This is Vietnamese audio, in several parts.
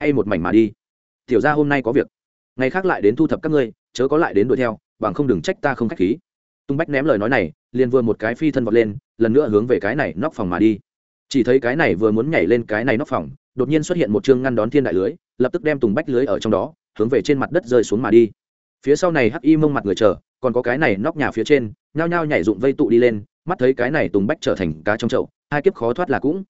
hay một mảnh mà đi. Tiểu ra hôm nay có việc. Ngày khác lại đến thu thập các ngươi, chớ có lại đến đuổi theo, bằng không đừng trách ta không k h á c h khí. Tung bách ném lời nói này, liền vừa một cái phi thân vọt lên, lần nữa hướng về cái này nóc phòng mà đi. Chỉ thấy cái này vừa muốn nhảy lên cái này nóc phòng, đột nhiên xuất hiện một chương ngăn đón thiên đại lưới, lập tức đem tùng bách lưới ở trong đó, hướng về trên mặt đất rơi xuống mà đi. Phía sau này hắc y mông mặt người chờ, còn có cái này nóc nhà phía trên, nhao nhao nhảy dụng vây tụ đi lên, mắt thấy cái này tùng bách trở thành cá trong chậu, hai kiếp khó thoát là cũng.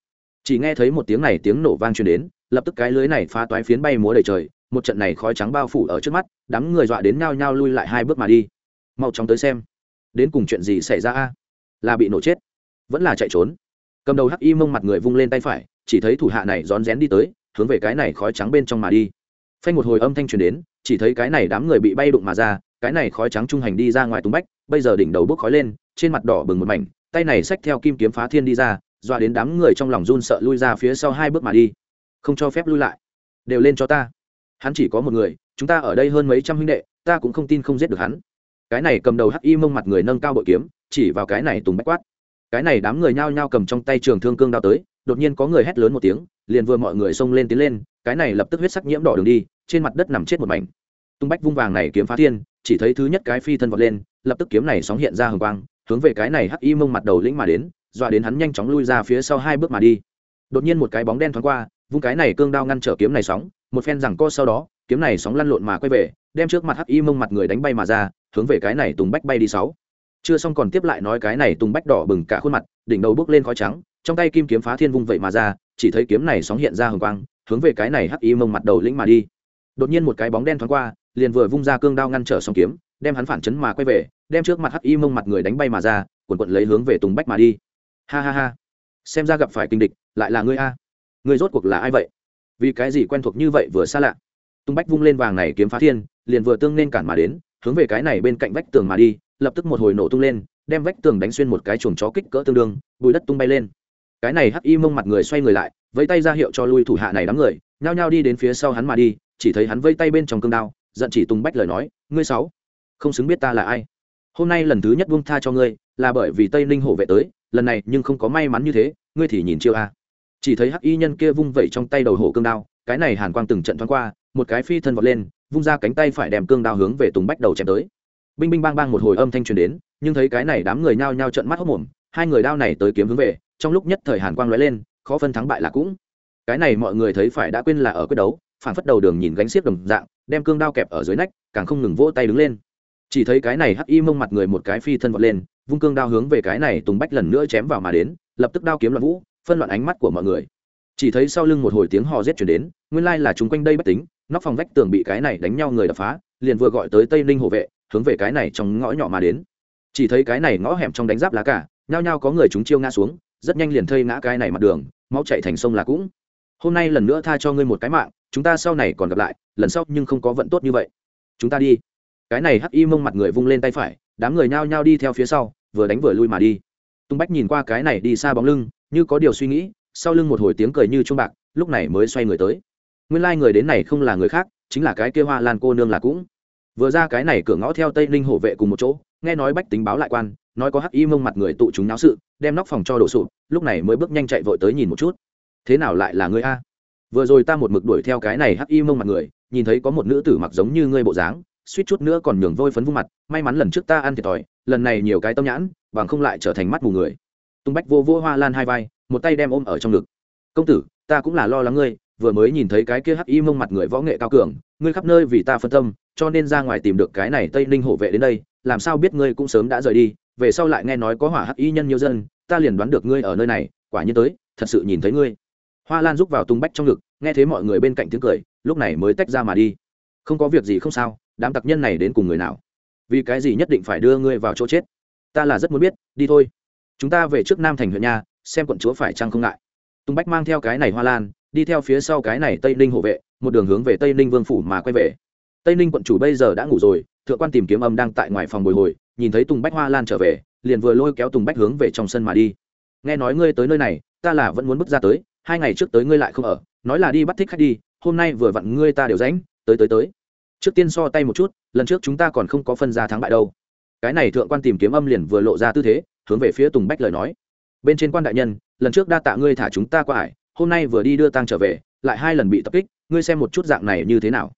Chỉ nghe thấy một tiếng này tiếng nổ vang truyền đến lập tức cái lưới này phá toái phiến bay múa đầy trời, một trận này khói trắng bao phủ ở trước mắt, đám người dọa đến nhao nhao lui lại hai bước mà đi. Mau chóng tới xem, đến cùng chuyện gì xảy ra a? Là bị nổ chết, vẫn là chạy trốn. Cầm đầu hắc y mông mặt người vung lên tay phải, chỉ thấy thủ hạ này rón rén đi tới, hướng về cái này khói trắng bên trong mà đi. Phanh một hồi âm thanh truyền đến, chỉ thấy cái này đám người bị bay đụng mà ra, cái này khói trắng trung hành đi ra ngoài tung bách, bây giờ đỉnh đầu bốc khói lên, trên mặt đỏ bừng một mảnh, tay này xách theo kim kiếm phá thiên đi ra, dọa đến đám người trong lòng run sợ lui ra phía sau hai bước mà đi không cho phép lui lại. Đều lên cho ta. Hắn chỉ có một người, chúng ta ở đây hơn mấy trăm huynh đệ, ta cũng không tin không giết được hắn. Cái này cầm đầu hắc y mông mặt người nâng cao bội kiếm, chỉ vào cái này tùng bách quát. Cái này đám người nhao nhao cầm trong tay trường thương cương đao tới, đột nhiên có người hét lớn một tiếng, liền vừa mọi người xông lên tiến lên, cái này lập tức huyết sắc nhiễm đỏ đường đi, trên mặt đất nằm chết một mảnh. Tung bách vung vàng này kiếm phá thiên, chỉ thấy thứ nhất cái phi thân vọt lên, lập tức kiếm này sóng hiện ra hồng quang, hướng về cái này hắc y mông mặt đầu lĩnh mà đến, dọa đến hắn nhanh chóng lui ra phía sau hai bước mà đi. Đột nhiên một cái bóng đen thoáng qua vung cái này cương đao ngăn trở kiếm này sóng, một phen rằng co sau đó, kiếm này sóng lăn lộn mà quay về, đem trước mặt hắc y mông mặt người đánh bay mà ra, hướng về cái này tùng bách bay đi sáu. Chưa xong còn tiếp lại nói cái này tùng bách đỏ bừng cả khuôn mặt, đỉnh đầu bước lên khói trắng, trong tay kim kiếm phá thiên vung vậy mà ra, chỉ thấy kiếm này sóng hiện ra hồng quang, hướng về cái này hắc y mông mặt đầu lĩnh mà đi. Đột nhiên một cái bóng đen thoáng qua, liền vừa vung ra cương đao ngăn trở sóng kiếm, đem hắn phản chấn mà quay về, đem trước mặt hắc y mông mặt người đánh bay mà ra quần quận lấy hướng về tùng bách mà đi. Ha ha ha. Xem ra gặp phải kinh địch, lại là ngươi a ngươi rốt cuộc là ai vậy? Vì cái gì quen thuộc như vậy vừa xa lạ? Tung bách vung lên vàng này kiếm phá thiên, liền vừa tương nên cản mà đến, hướng về cái này bên cạnh vách tường mà đi, lập tức một hồi nổ tung lên, đem vách tường đánh xuyên một cái chuồng chó kích cỡ tương đương, bùi đất tung bay lên. Cái này hắc y mông mặt người xoay người lại, vẫy tay ra hiệu cho lui thủ hạ này đám người, nhao nhao đi đến phía sau hắn mà đi, chỉ thấy hắn vây tay bên trong cương đao, giận chỉ tung bách lời nói, ngươi sáu, không xứng biết ta là ai. Hôm nay lần thứ nhất buông tha cho ngươi, là bởi vì tây ninh hổ vệ tới, lần này nhưng không có may mắn như thế, ngươi thì nhìn chiêu a chỉ thấy hắc y nhân kia vung vẩy trong tay đầu hổ cương đao, cái này hàn quang từng trận thoáng qua, một cái phi thân vọt lên, vung ra cánh tay phải đem cương đao hướng về tùng bách đầu chém tới. Binh binh bang bang một hồi âm thanh truyền đến, nhưng thấy cái này đám người nhao nhao trận mắt hốc mồm, hai người đao này tới kiếm hướng về, trong lúc nhất thời hàn quang lóe lên, khó phân thắng bại là cũng. Cái này mọi người thấy phải đã quên là ở quyết đấu, phản phất đầu đường nhìn gánh xiếc đồng dạng, đem cương đao kẹp ở dưới nách, càng không ngừng vỗ tay đứng lên. Chỉ thấy cái này hắc y mông mặt người một cái phi thân vọt lên, vung cương đao hướng về cái này tùng bách lần nữa chém vào mà đến, lập tức đao kiếm loạn vũ phân loạn ánh mắt của mọi người. Chỉ thấy sau lưng một hồi tiếng hò rét chuyển đến, nguyên lai là chúng quanh đây bất tính, nóc phòng vách tường bị cái này đánh nhau người đập phá, liền vừa gọi tới tây ninh hộ vệ, hướng về cái này trong ngõ nhỏ mà đến. Chỉ thấy cái này ngõ hẻm trong đánh giáp lá cả nhao nhao có người chúng chiêu ngã xuống, rất nhanh liền thây ngã cái này mặt đường máu chạy thành sông là cũng. Hôm nay lần nữa tha cho ngươi một cái mạng, chúng ta sau này còn gặp lại, lần sau nhưng không có vận tốt như vậy. Chúng ta đi. Cái này hắc y mông mặt người vung lên tay phải, đám người nhao nhao đi theo phía sau, vừa đánh vừa lui mà đi. Tung bách nhìn qua cái này đi xa bóng lưng như có điều suy nghĩ, sau lưng một hồi tiếng cười như trung bạc, lúc này mới xoay người tới. Nguyên lai、like、người đến này không là người khác, chính là cái kia hoa lan cô nương là cũng. Vừa ra cái này cửa ngõ theo tây ninh hộ vệ cùng một chỗ, nghe nói bách tính báo lại quan, nói có hắc y mông mặt người tụ chúng náo sự, đem nóc phòng cho đổ sụp, lúc này mới bước nhanh chạy vội tới nhìn một chút. Thế nào lại là ngươi a? Vừa rồi ta một mực đuổi theo cái này hắc y mông mặt người, nhìn thấy có một nữ tử mặc giống như ngươi bộ dáng, suýt chút nữa còn nhường vôi phấn vung mặt, may mắn lần trước ta ăn thiệt thòi, lần này nhiều cái tâm nhãn, bằng không lại trở thành mắt mù người tung bách vô vô hoa lan hai vai, một tay đem ôm ở trong ngực. Công tử, ta cũng là lo lắng ngươi, vừa mới nhìn thấy cái kia hắc y mông mặt người võ nghệ cao cường, ngươi khắp nơi vì ta phân tâm, cho nên ra ngoài tìm được cái này tây ninh hộ vệ đến đây, làm sao biết ngươi cũng sớm đã rời đi, về sau lại nghe nói có hỏa hắc y nhân nhiều dân, ta liền đoán được ngươi ở nơi này, quả nhiên tới, thật sự nhìn thấy ngươi. Hoa lan rúc vào tung bách trong ngực, nghe thấy mọi người bên cạnh tiếng cười, lúc này mới tách ra mà đi. Không có việc gì không sao, đám tặc nhân này đến cùng người nào? Vì cái gì nhất định phải đưa ngươi vào chỗ chết? Ta là rất muốn biết, đi thôi chúng ta về trước nam thành huyện nha, xem quận chúa phải chăng không ngại. Tùng bách mang theo cái này hoa lan, đi theo phía sau cái này tây ninh hộ vệ, một đường hướng về tây ninh vương phủ mà quay về. Tây ninh quận chủ bây giờ đã ngủ rồi, thượng quan tìm kiếm âm đang tại ngoài phòng bồi hồi, nhìn thấy tùng bách hoa lan trở về, liền vừa lôi kéo tùng bách hướng về trong sân mà đi. Nghe nói ngươi tới nơi này, ta là vẫn muốn bước ra tới, hai ngày trước tới ngươi lại không ở, nói là đi bắt thích khách đi, hôm nay vừa vặn ngươi ta đều ránh tới tới tới. Trước tiên so tay một chút, lần trước chúng ta còn không có phân ra thắng bại đâu. Cái này thượng quan tìm kiếm âm liền vừa lộ ra tư thế hướng về phía tùng bách lời nói. Bên trên quan đại nhân, lần trước đa tạ ngươi thả chúng ta qua ải, hôm nay vừa đi đưa tăng trở về, lại hai lần bị tập kích, ngươi xem một chút dạng này như thế nào.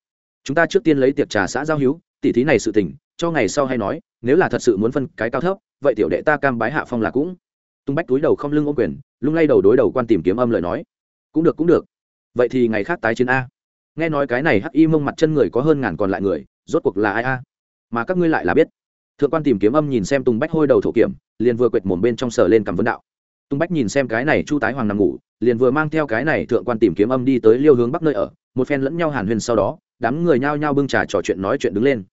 Chúng ta trước tiên lấy tiệc trà xã giao hữu, tỉ thí này sự tình, cho ngày sau hay nói, nếu là thật sự muốn phân cái cao thấp, vậy tiểu đệ ta cam bái hạ phong là cũng. Tung bách túi đầu không lưng ôm quyền, lung lay đầu đối đầu quan tìm kiếm âm lời nói. Cũng được cũng được. Vậy thì ngày khác tái chiến a. Nghe nói cái này hắc y mông mặt chân người có hơn ngàn còn lại người, rốt cuộc là ai a? Mà các ngươi lại là biết thượng quan tìm kiếm âm nhìn xem tùng bách hôi đầu thổ kiểm, liền vừa quệt mồm bên trong sở lên cầm vấn đạo. Tùng bách nhìn xem cái này chu tái hoàng nằm ngủ, liền vừa mang theo cái này thượng quan tìm kiếm âm đi tới liêu hướng bắc nơi ở, một phen lẫn nhau hàn huyền sau đó, đám người nhao nhao bưng trà trò chuyện nói chuyện đứng lên.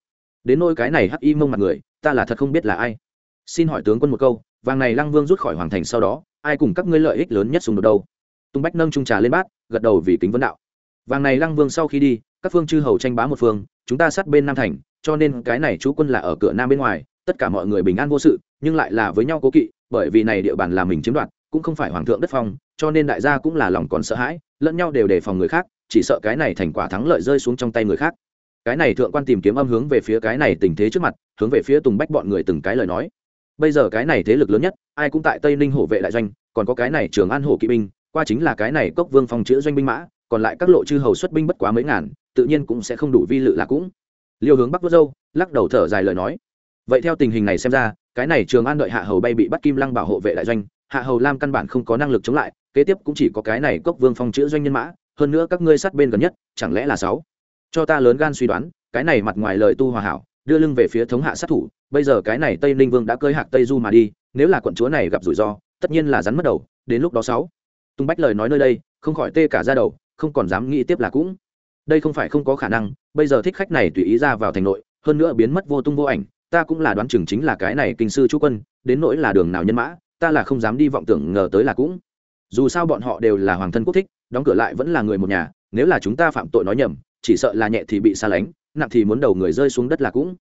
Đến nôi cái này hắc y mông mặt người, ta là thật không biết là ai. Xin hỏi tướng quân một câu, vàng này lăng vương rút khỏi hoàng thành sau đó, ai cùng các ngươi lợi ích lớn nhất xung đột đâu? Tung bách nâng trung trà lên bát, gật đầu vì kính vấn đạo. Vàng này lăng vương sau khi đi, các phương chư hầu tranh bá một phương, chúng ta sát bên nam thành cho nên cái này chú quân là ở cửa nam bên ngoài, tất cả mọi người bình an vô sự, nhưng lại là với nhau cố kỵ, bởi vì này địa bàn là mình chiếm đoạt, cũng không phải hoàng thượng đất phong, cho nên đại gia cũng là lòng còn sợ hãi, lẫn nhau đều đề phòng người khác, chỉ sợ cái này thành quả thắng lợi rơi xuống trong tay người khác. Cái này thượng quan tìm kiếm âm hướng về phía cái này tình thế trước mặt, hướng về phía tùng bách bọn người từng cái lời nói. Bây giờ cái này thế lực lớn nhất, ai cũng tại tây ninh hổ vệ đại doanh, còn có cái này trường an hổ kỵ binh, qua chính là cái này cốc vương phòng chữ doanh binh mã, còn lại các lộ chư hầu xuất binh bất quá mấy ngàn, tự nhiên cũng sẽ không đủ vi lự là cũng liêu hướng bắc vớt dâu lắc đầu thở dài lời nói. Vậy theo tình hình này xem ra, cái này trường an đợi hạ hầu bay bị bắt kim lăng bảo hộ vệ đại doanh, hạ hầu lam căn bản không có năng lực chống lại, kế tiếp cũng chỉ có cái này cốc vương phong chữ doanh nhân mã, hơn nữa các ngươi sát bên gần nhất, chẳng lẽ là sáu? Cho ta lớn gan suy đoán, cái này mặt ngoài lời tu hòa hảo, đưa lưng về phía thống hạ sát thủ, bây giờ cái này tây ninh vương đã cơi hạc tây du mà đi, nếu là quận chúa này gặp rủi ro, tất nhiên là rắn mất đầu, đến lúc đó sáu. Tung bách lời nói nơi đây, không khỏi tê cả ra đầu, không còn dám nghĩ tiếp là cũng đây không phải không có khả năng, bây giờ thích khách này tùy ý ra vào thành nội, hơn nữa biến mất vô tung vô ảnh, ta cũng là đoán chừng chính là cái này kinh sư chú quân, đến nỗi là đường nào nhân mã, ta là không dám đi vọng tưởng ngờ tới là cũng. Dù sao bọn họ đều là hoàng thân quốc thích, đóng cửa lại vẫn là người một nhà, nếu là chúng ta phạm tội nói nhầm, chỉ sợ là nhẹ thì bị xa lánh, nặng thì muốn đầu người rơi xuống đất là cũng.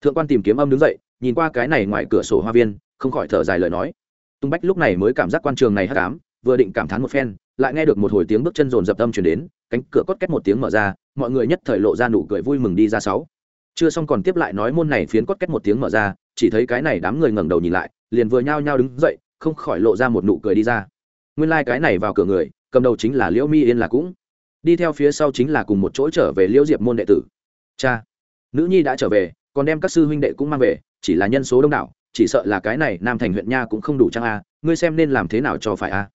Thượng quan tìm kiếm âm đứng dậy, nhìn qua cái này ngoài cửa sổ hoa viên, không khỏi thở dài lời nói. Tung bách lúc này mới cảm giác quan trường này hắc ám, vừa định cảm thán một phen lại nghe được một hồi tiếng bước chân rồn dập âm chuyển đến, cánh cửa cốt két một tiếng mở ra, mọi người nhất thời lộ ra nụ cười vui mừng đi ra sáu. Chưa xong còn tiếp lại nói môn này phiến cốt két một tiếng mở ra, chỉ thấy cái này đám người ngẩng đầu nhìn lại, liền vừa nhao nhao đứng dậy, không khỏi lộ ra một nụ cười đi ra. Nguyên lai、like、cái này vào cửa người, cầm đầu chính là liễu mi yên là cũng. Đi theo phía sau chính là cùng một chỗ trở về liễu diệp môn đệ tử. Cha. Nữ nhi đã trở về, còn đem các sư huynh đệ cũng mang về, chỉ là nhân số đông đảo, chỉ sợ là cái này nam thành huyện nha cũng không đủ trang a, ngươi xem nên làm thế nào cho phải a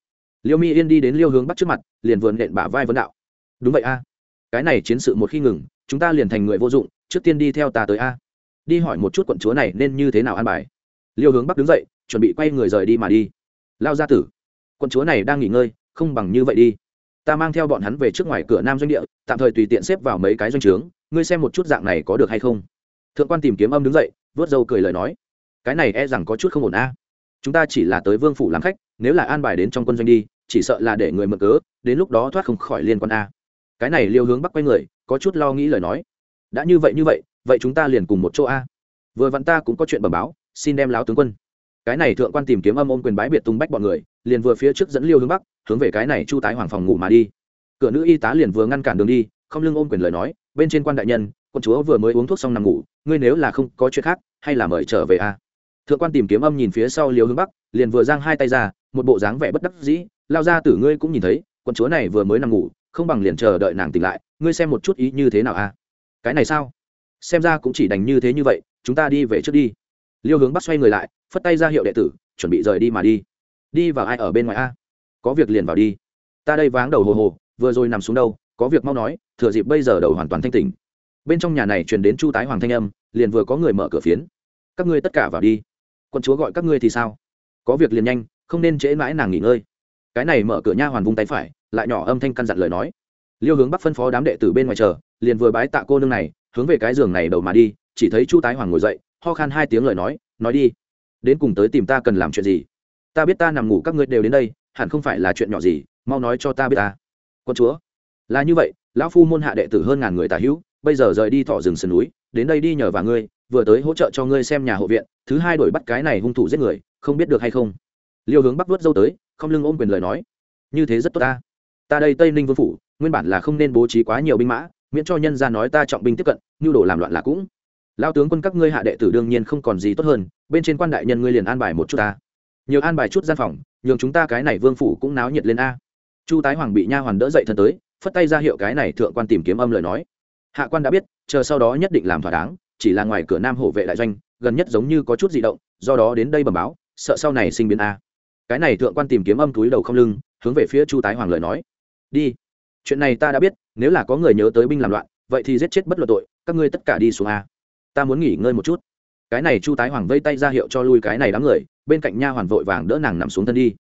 liêu mi yên đi đến liêu hướng Bắc trước mặt, liền vườn nện bả vai vấn đạo. Đúng vậy a. Cái này chiến sự một khi ngừng, chúng ta liền thành người vô dụng, trước tiên đi theo ta tới a. Đi hỏi một chút quận chúa này nên như thế nào an bài. Liêu hướng bắc đứng dậy, chuẩn bị quay người rời đi mà đi. Lao gia tử, quận chúa này đang nghỉ ngơi, không bằng như vậy đi. Ta mang theo bọn hắn về trước ngoài cửa nam doanh địa, tạm thời tùy tiện xếp vào mấy cái doanh trướng, ngươi xem một chút dạng này có được hay không. Thượng quan tìm kiếm âm đứng dậy, vớt dâu cười lời nói. Cái này e rằng có chút không ổn a. Chúng ta chỉ là tới vương phủ làm khách nếu là an bài đến trong quân doanh đi, chỉ sợ là để người mượn cớ, đến lúc đó thoát không khỏi liên quan a. Cái này liêu hướng bắc quay người, có chút lo nghĩ lời nói. Đã như vậy như vậy vậy chúng ta liền cùng một chỗ a. Vừa vặn ta cũng có chuyện bẩm báo, xin đem láo tướng quân. Cái này thượng quan tìm kiếm âm ôm quyền bái biệt tung bách bọn người, liền vừa phía trước dẫn liêu hướng bắc, hướng về cái này chu tái hoàng phòng ngủ mà đi. Cửa nữ y tá liền vừa ngăn cản đường đi, không lưng ôm quyền lời nói, bên trên quan đại nhân, quân chúa vừa mới uống thuốc xong nằm ngủ, ngươi nếu là không có chuyện khác, hay là mời trở về a. Thượng quan tìm kiếm âm nhìn phía sau liêu hướng bắc, liền vừa giang hai tay ra một bộ dáng vẻ bất đắc dĩ, lao ra tử ngươi cũng nhìn thấy quân chúa này vừa mới nằm ngủ, không bằng liền chờ đợi nàng tỉnh lại, ngươi xem một chút ý như thế nào a cái này sao? Xem ra cũng chỉ đành như thế như vậy, chúng ta đi về trước đi. Liêu hướng bắt xoay người lại, phất tay ra hiệu đệ tử, chuẩn bị rời đi mà đi. Đi vào ai ở bên ngoài a? Có việc liền vào đi. Ta đây váng đầu hồ hồ, vừa rồi nằm xuống đâu, có việc mau nói, thừa dịp bây giờ đầu hoàn toàn thanh tỉnh. Bên trong nhà này truyền đến chu tái hoàng thanh âm, liền vừa có người mở cửa phiến. Các ngươi tất cả vào đi. Quân chúa gọi các ngươi thì sao? Có việc liền nhanh không nên trễ mãi nàng nghỉ ngơi. Cái này mở cửa nha hoàn vung tay phải, lại nhỏ âm thanh căn dặn lời nói. Liêu hướng bắc phân phó đám đệ tử bên ngoài chờ, liền vừa bái tạ cô nương này, hướng về cái giường này đầu mà đi, chỉ thấy chu tái hoàng ngồi dậy, ho khan hai tiếng lời nói nói đi, đến cùng tới tìm ta cần làm chuyện gì? Ta biết ta nằm ngủ các ngươi đều đến đây, hẳn không phải là chuyện nhỏ gì, mau nói cho ta biết ta. Con chúa. Là như vậy, lão phu môn hạ đệ tử hơn ngàn người tà hữu, bây giờ rời đi thọ rừng sườn núi, đến đây đi nhờ vào ngươi, vừa tới hỗ trợ cho ngươi xem nhà hộ viện, thứ hai đổi bắt cái này hung thủ giết người, không biết được hay không? Liêu hướng bắc vớt dâu tới, không lưng ôm quyền lời nói. Như thế rất tốt ta. Ta đây tây ninh vương phủ, nguyên bản là không nên bố trí quá nhiều binh mã, miễn cho nhân ra nói ta trọng binh tiếp cận nhu đồ làm loạn là cũng. Lao tướng quân các ngươi hạ đệ tử đương nhiên không còn gì tốt hơn, bên trên quan đại nhân ngươi liền an bài một chút ta. Nhiều an bài chút gian phòng, nhường chúng ta cái này vương phủ cũng náo nhiệt lên a. Chu tái hoàng bị nha hoàn đỡ dậy thân tới, phất tay ra hiệu cái này thượng quan tìm kiếm âm lời nói. Hạ quan đã biết, chờ sau đó nhất định làm thỏa đáng, chỉ là ngoài cửa nam hộ vệ đại doanh, gần nhất giống như có chút di động, do đó đến đây bẩm báo, sợ sau này sinh biến a cái này thượng quan tìm kiếm âm túi đầu không lưng, hướng về phía chu tái hoàng lời nói. Đi. Chuyện này ta đã biết, nếu là có người nhớ tới binh làm loạn, vậy thì giết chết bất luận tội, các ngươi tất cả đi xuống a. Ta muốn nghỉ ngơi một chút. Cái này chu tái hoàng vây tay ra hiệu cho lui cái này đám người, bên cạnh nha hoàn vội vàng đỡ nàng nằm xuống thân đi.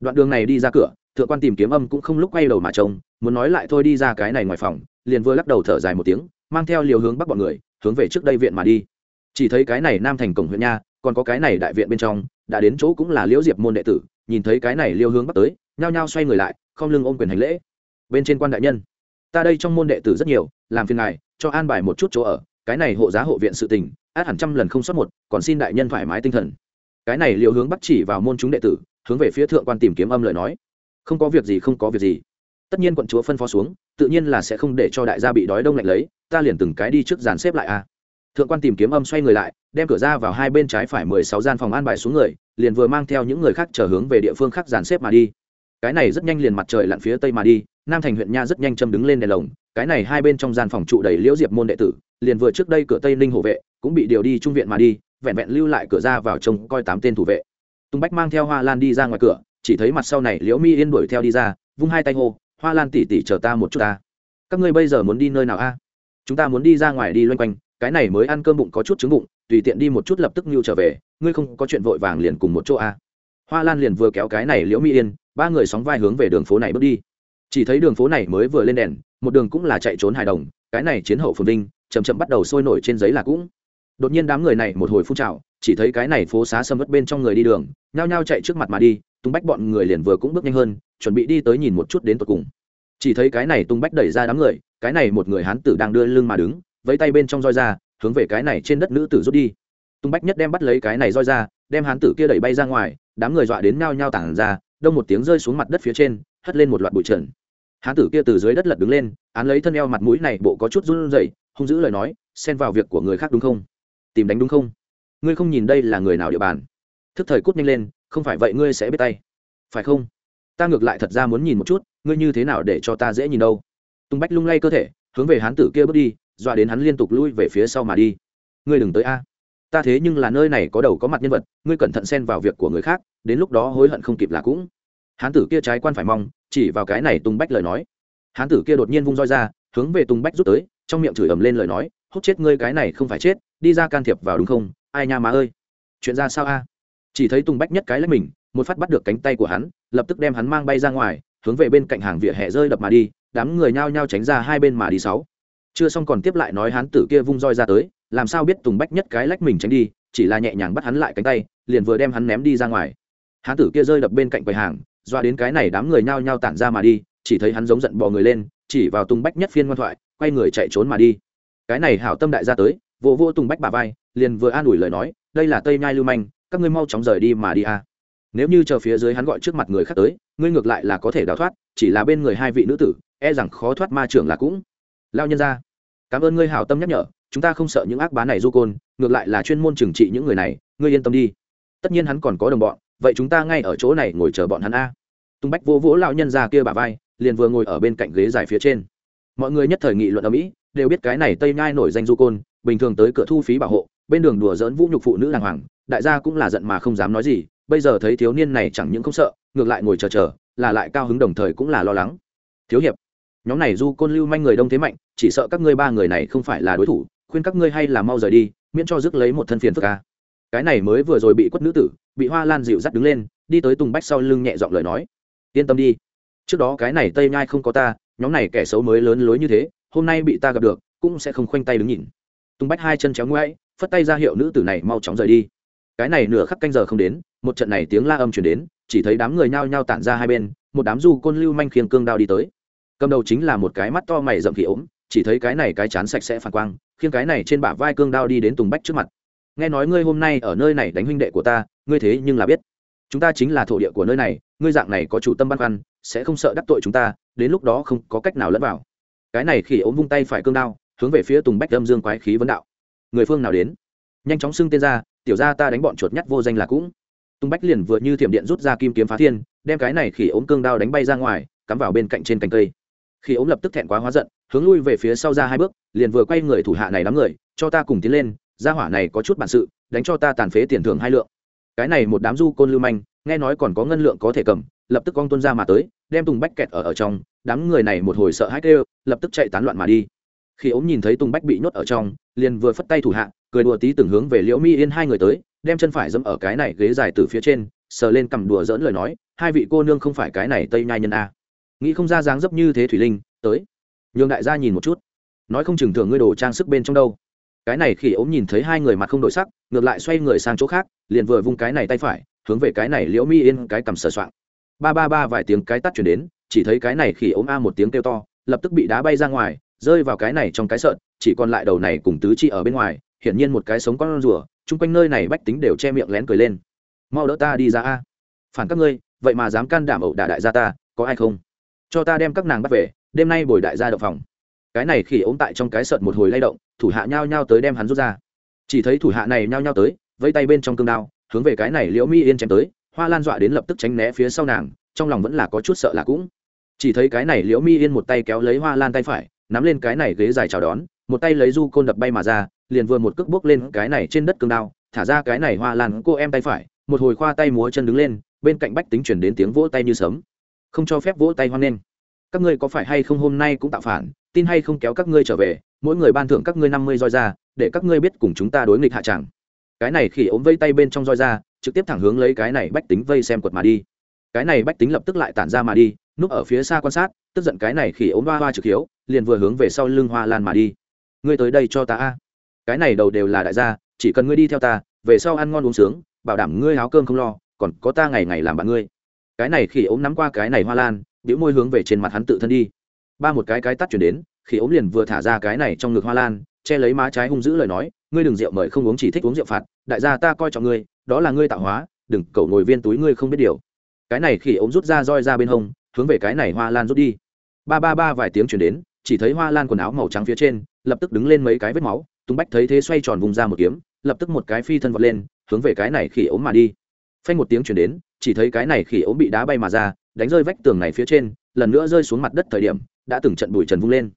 Đoạn đường này đi ra cửa, thượng quan tìm kiếm âm cũng không lúc quay đầu mà trông, muốn nói lại thôi đi ra cái này ngoài phòng, liền vừa lắc đầu thở dài một tiếng, mang theo liều hướng bắc bọn người, hướng về trước đây viện mà đi. Chỉ thấy cái này nam thành cổng huyện nha, còn có cái này đại viện bên trong, đã đến chỗ cũng là liễu diệp môn đệ tử nhìn thấy cái này liêu hướng bắc tới, nhao nhao xoay người lại, không lưng ôm quyền hành lễ. Bên trên quan đại nhân, ta đây trong môn đệ tử rất nhiều, làm phiền ngài, cho an bài một chút chỗ ở, cái này hộ giá hộ viện sự tình, át hẳn trăm lần không xuất một, còn xin đại nhân thoải mái tinh thần. Cái này liêu hướng bắt chỉ vào môn chúng đệ tử, hướng về phía thượng quan tìm kiếm âm lời nói. Không có việc gì, không có việc gì. Tất nhiên quận chúa phân phó xuống, tự nhiên là sẽ không để cho đại gia bị đói đông lạnh lấy, ta liền từng cái đi trước dàn xếp lại a thượng quan tìm kiếm âm xoay người lại, đem cửa ra vào hai bên trái phải mười sáu gian phòng an bài xuống người, liền vừa mang theo những người khác trở hướng về địa phương khác dàn xếp mà đi. Cái này rất nhanh liền mặt trời lặn phía tây mà đi, nam thành huyện nha rất nhanh châm đứng lên đèn lồng, cái này hai bên trong gian phòng trụ đầy liễu diệp môn đệ tử, liền vừa trước đây cửa tây ninh hộ vệ, cũng bị điều đi trung viện mà đi, vẹn vẹn lưu lại cửa ra vào trông coi tám tên thủ vệ. Tung bách mang theo hoa lan đi ra ngoài cửa, chỉ thấy mặt sau này liễu mi yên đuổi theo đi ra, vung hai tay hô, hoa lan tỉ tỉ chờ ta một chút ta. Các ngươi bây giờ muốn đi nơi nào a? Chúng ta muốn đi ra ngoài đi loanh quanh cái này mới ăn cơm bụng có chút trứng bụng, tùy tiện đi một chút lập tức nhu trở về, ngươi không có chuyện vội vàng liền cùng một chỗ a hoa lan liền vừa kéo cái này liễu Mỹ yên, ba người sóng vai hướng về đường phố này bước đi. Chỉ thấy đường phố này mới vừa lên đèn, một đường cũng là chạy trốn hài đồng, cái này chiến hậu phồn vinh chầm chậm bắt đầu sôi nổi trên giấy là cũng. Đột nhiên đám người này một hồi phun trào, chỉ thấy cái này phố xá sầm mất bên trong người đi đường, nhao nhao chạy trước mặt mà đi, tung bách bọn người liền vừa cũng bước nhanh hơn, chuẩn bị đi tới nhìn một chút đến tột cùng. Chỉ thấy cái này tung bách đẩy ra đám người, cái này một người hán tử đang đưa lưng mà đứng vẫy tay bên trong roi ra, hướng về cái này trên đất nữ tử rút đi. Tung bách nhất đem bắt lấy cái này roi ra, đem hán tử kia đẩy bay ra ngoài, đám người dọa đến nhao nhao tản ra, đông một tiếng rơi xuống mặt đất phía trên, hất lên một loạt bụi trần. Hán tử kia từ dưới đất lật đứng lên, án lấy thân eo mặt mũi này bộ có chút run rẩy, hung dữ lời nói, xen vào việc của người khác đúng không? Tìm đánh đúng không? Ngươi không nhìn đây là người nào địa bàn? Thức thời cút nhanh lên, không phải vậy ngươi sẽ biết tay. Phải không? Ta ngược lại thật ra muốn nhìn một chút, ngươi như thế nào để cho ta dễ nhìn đâu? Tung bách lung lay cơ thể, hướng về hán tử kia bước đi dọa đến hắn liên tục lui về phía sau mà đi. Ngươi đừng tới a. Ta thế nhưng là nơi này có đầu có mặt nhân vật, ngươi cẩn thận xen vào việc của người khác, đến lúc đó hối hận không kịp là cũng. Hán tử kia trái quan phải mong, chỉ vào cái này tung bách lời nói. Hán tử kia đột nhiên vung roi ra, hướng về tung bách rút tới, trong miệng chửi ầm lên lời nói hốt chết ngươi cái này không phải chết, đi ra can thiệp vào đúng không? Ai nha má ơi. Chuyện ra sao a? Chỉ thấy tung bách nhất cái lấy mình, một phát bắt được cánh tay của hắn, lập tức đem hắn mang bay ra ngoài, hướng về bên cạnh hàng vỉa hè rơi đập mà đi, đám người nhao nhao tránh ra hai bên mà đi sáu chưa xong còn tiếp lại nói hắn tử kia vung roi ra tới, làm sao biết tùng bách nhất cái lách mình tránh đi, chỉ là nhẹ nhàng bắt hắn lại cánh tay, liền vừa đem hắn ném đi ra ngoài. Hắn tử kia rơi đập bên cạnh quầy hàng, doa đến cái này đám người nhao nhao tản ra mà đi, chỉ thấy hắn giống giận bò người lên, chỉ vào tùng bách nhất phiên ngoan thoại, quay người chạy trốn mà đi. Cái này hảo tâm đại gia tới vỗ vỗ tùng bách bà vai, liền vừa an ủi lời nói, đây là tây nhai lưu manh, các ngươi mau chóng rời đi mà đi a. Nếu như chờ phía dưới hắn gọi trước mặt người khác tới, ngươi ngược lại là có thể đào thoát, chỉ là bên người hai vị nữ tử e rằng khó thoát ma trưởng là cũng lao nhân ra. Cảm ơn ngươi hảo tâm nhắc nhở, chúng ta không sợ những ác bá này du côn, ngược lại là chuyên môn trừng trị những người này, ngươi yên tâm đi. Tất nhiên hắn còn có đồng bọn, vậy chúng ta ngay ở chỗ này ngồi chờ bọn hắn a. Tung bách vô vỗ lão nhân ra kia bà vai, liền vừa ngồi ở bên cạnh ghế dài phía trên. Mọi người nhất thời nghị luận ở mỹ, đều biết cái này tây nhai nổi danh du côn, bình thường tới cửa thu phí bảo hộ, bên đường đùa dỡn vũ nhục phụ nữ đàng hoàng, đại gia cũng là giận mà không dám nói gì, bây giờ thấy thiếu niên này chẳng những không sợ, ngược lại ngồi chờ chờ, là lại cao hứng đồng thời cũng là lo lắng. Thiếu hiệp nhóm này du côn lưu manh người đông thế mạnh, chỉ sợ các ngươi ba người này không phải là đối thủ, khuyên các ngươi hay là mau rời đi, miễn cho rước lấy một thân phiền phức ca cái này mới vừa rồi bị quất nữ tử, bị hoa lan dịu dắt đứng lên, đi tới tùng bách sau lưng nhẹ giọng lời nói. Yên tâm đi. Trước đó cái này tây nhai không có ta, nhóm này kẻ xấu mới lớn lối như thế, hôm nay bị ta gặp được, cũng sẽ không khoanh tay đứng nhìn. Tùng bách hai chân chéo ngoãi phất tay ra hiệu nữ tử này mau chóng rời đi. Cái này nửa khắc canh giờ không đến, một trận này tiếng la âm chuyển đến, chỉ thấy đám người nhao nhao tản ra hai bên, một đám du côn lưu manh khiêng cương đao đi tới cầm đầu chính là một cái mắt to mày rậm khỉ ốm, chỉ thấy cái này cái chán sạch sẽ phản quang, khiến cái này trên bả vai cương đao đi đến tùng bách trước mặt. Nghe nói ngươi hôm nay ở nơi này đánh huynh đệ của ta, ngươi thế nhưng là biết. Chúng ta chính là thổ địa của nơi này, ngươi dạng này có chủ tâm băn khoăn, sẽ không sợ đắc tội chúng ta, đến lúc đó không có cách nào lẫn vào. Cái này khỉ ốm vung tay phải cương đao, hướng về phía tùng bách âm dương quái khí vấn đạo. Người phương nào đến? Nhanh chóng xưng tên ra, tiểu ra ta đánh bọn chuột nhắt vô danh là cũng. Tùng bách liền vừa như thiểm điện rút ra kim kiếm phá thiên, đem cái này khỉ ốm cương đao đánh bay ra ngoài, cắm vào bên cạnh trên cành cây khi ống lập tức thẹn quá hóa giận, hướng lui về phía sau ra hai bước, liền vừa quay người thủ hạ này đám người, cho ta cùng tiến lên, gia hỏa này có chút bản sự, đánh cho ta tàn phế tiền thưởng hai lượng. Cái này một đám du côn lưu manh, nghe nói còn có ngân lượng có thể cầm, lập tức con tuân ra mà tới, đem tùng bách kẹt ở ở trong, đám người này một hồi sợ hãi kêu, lập tức chạy tán loạn mà đi. Khi ống nhìn thấy tùng bách bị nhốt ở trong, liền vừa phất tay thủ hạ, cười đùa tí từng hướng về liễu mi yên hai người tới, đem chân phải dẫm ở cái này ghế dài từ phía trên, sờ lên cầm đùa dỡn lời nói, hai vị cô nương không phải cái này tây nhai nhân a nghĩ không ra dáng dấp như thế thủy linh, tới. Nhường đại gia nhìn một chút. Nói không chừng thường ngươi đồ trang sức bên trong đâu. Cái này khi ống nhìn thấy hai người mặt không đổi sắc, ngược lại xoay người sang chỗ khác, liền vừa vung cái này tay phải, hướng về cái này liễu mi yên cái cầm sờ soạng. Ba ba ba vài tiếng cái tắt chuyển đến, chỉ thấy cái này khi ống a một tiếng kêu to, lập tức bị đá bay ra ngoài, rơi vào cái này trong cái sợn, chỉ còn lại đầu này cùng tứ chi ở bên ngoài, hiển nhiên một cái sống con rùa, chung quanh nơi này bách tính đều che miệng lén cười lên. Mau đỡ ta đi ra a. Phản các ngươi, vậy mà dám can đảm ẩu đả đại gia ta, có ai không? Cho ta đem các nàng bắt về, đêm nay bồi đại gia đậu phòng. Cái này khi ống tại trong cái sợt một hồi lay động, thủ hạ nhao nhao tới đem hắn rút ra. Chỉ thấy thủ hạ này nhao nhao tới vây tay bên trong cương đao, hướng về cái này liễu mi yên chém tới, hoa lan dọa đến lập tức tránh né phía sau nàng, trong lòng vẫn là có chút sợ là cũng. Chỉ thấy cái này liễu mi yên một tay kéo lấy hoa lan tay phải, nắm lên cái này ghế dài chào đón, một tay lấy du côn đập bay mà ra, liền vừa một cước bước lên cái này trên đất cương đao, thả ra cái này hoa lan cô em tay phải, một hồi khoa tay múa chân đứng lên, bên cạnh bách tính chuyển đến tiếng vỗ tay như sấm không cho phép vỗ tay hoan nghênh. Các ngươi có phải hay không hôm nay cũng tạo phản, tin hay không kéo các ngươi trở về, mỗi người ban thưởng các ngươi năm mươi roi ra, để các ngươi biết cùng chúng ta đối nghịch hạ tràng cái này khi ốm vây tay bên trong roi ra, trực tiếp thẳng hướng lấy cái này bách tính vây xem quật mà đi. Cái này bách tính lập tức lại tản ra mà đi, núp ở phía xa quan sát, tức giận cái này khi ốm hoa hoa trực hiếu, liền vừa hướng về sau lưng hoa lan mà đi. Ngươi tới đây cho ta a. Cái này đầu đều là đại gia, chỉ cần ngươi đi theo ta, về sau ăn ngon uống sướng, bảo đảm ngươi áo cơm không lo, còn có ta ngày ngày làm bạn ngươi cái này khi ốm nắm qua cái này hoa lan biểu môi hướng về trên mặt hắn tự thân đi. Ba một cái cái tắt chuyển đến khi ốm liền vừa thả ra cái này trong ngực hoa lan, che lấy má trái hung dữ lời nói, ngươi đừng rượu mời không uống chỉ thích uống rượu phạt, đại gia ta coi trọng ngươi, đó là ngươi tạo hóa, đừng, cậu ngồi viên túi ngươi không biết điều. Cái này khi ốm rút ra roi ra bên hông, hướng về cái này hoa lan rút đi. Ba ba ba vài tiếng chuyển đến, chỉ thấy hoa lan quần áo màu trắng phía trên, lập tức đứng lên mấy cái vết máu, tung bách thấy thế xoay tròn vùng ra một kiếm, lập tức một cái phi thân vọt lên, hướng về cái này khi ốm mà đi. Phanh một tiếng chuyển đến chỉ thấy cái này khỉ ốm bị đá bay mà ra, đánh rơi vách tường này phía trên, lần nữa rơi xuống mặt đất thời điểm, đã từng trận bụi trần vung lên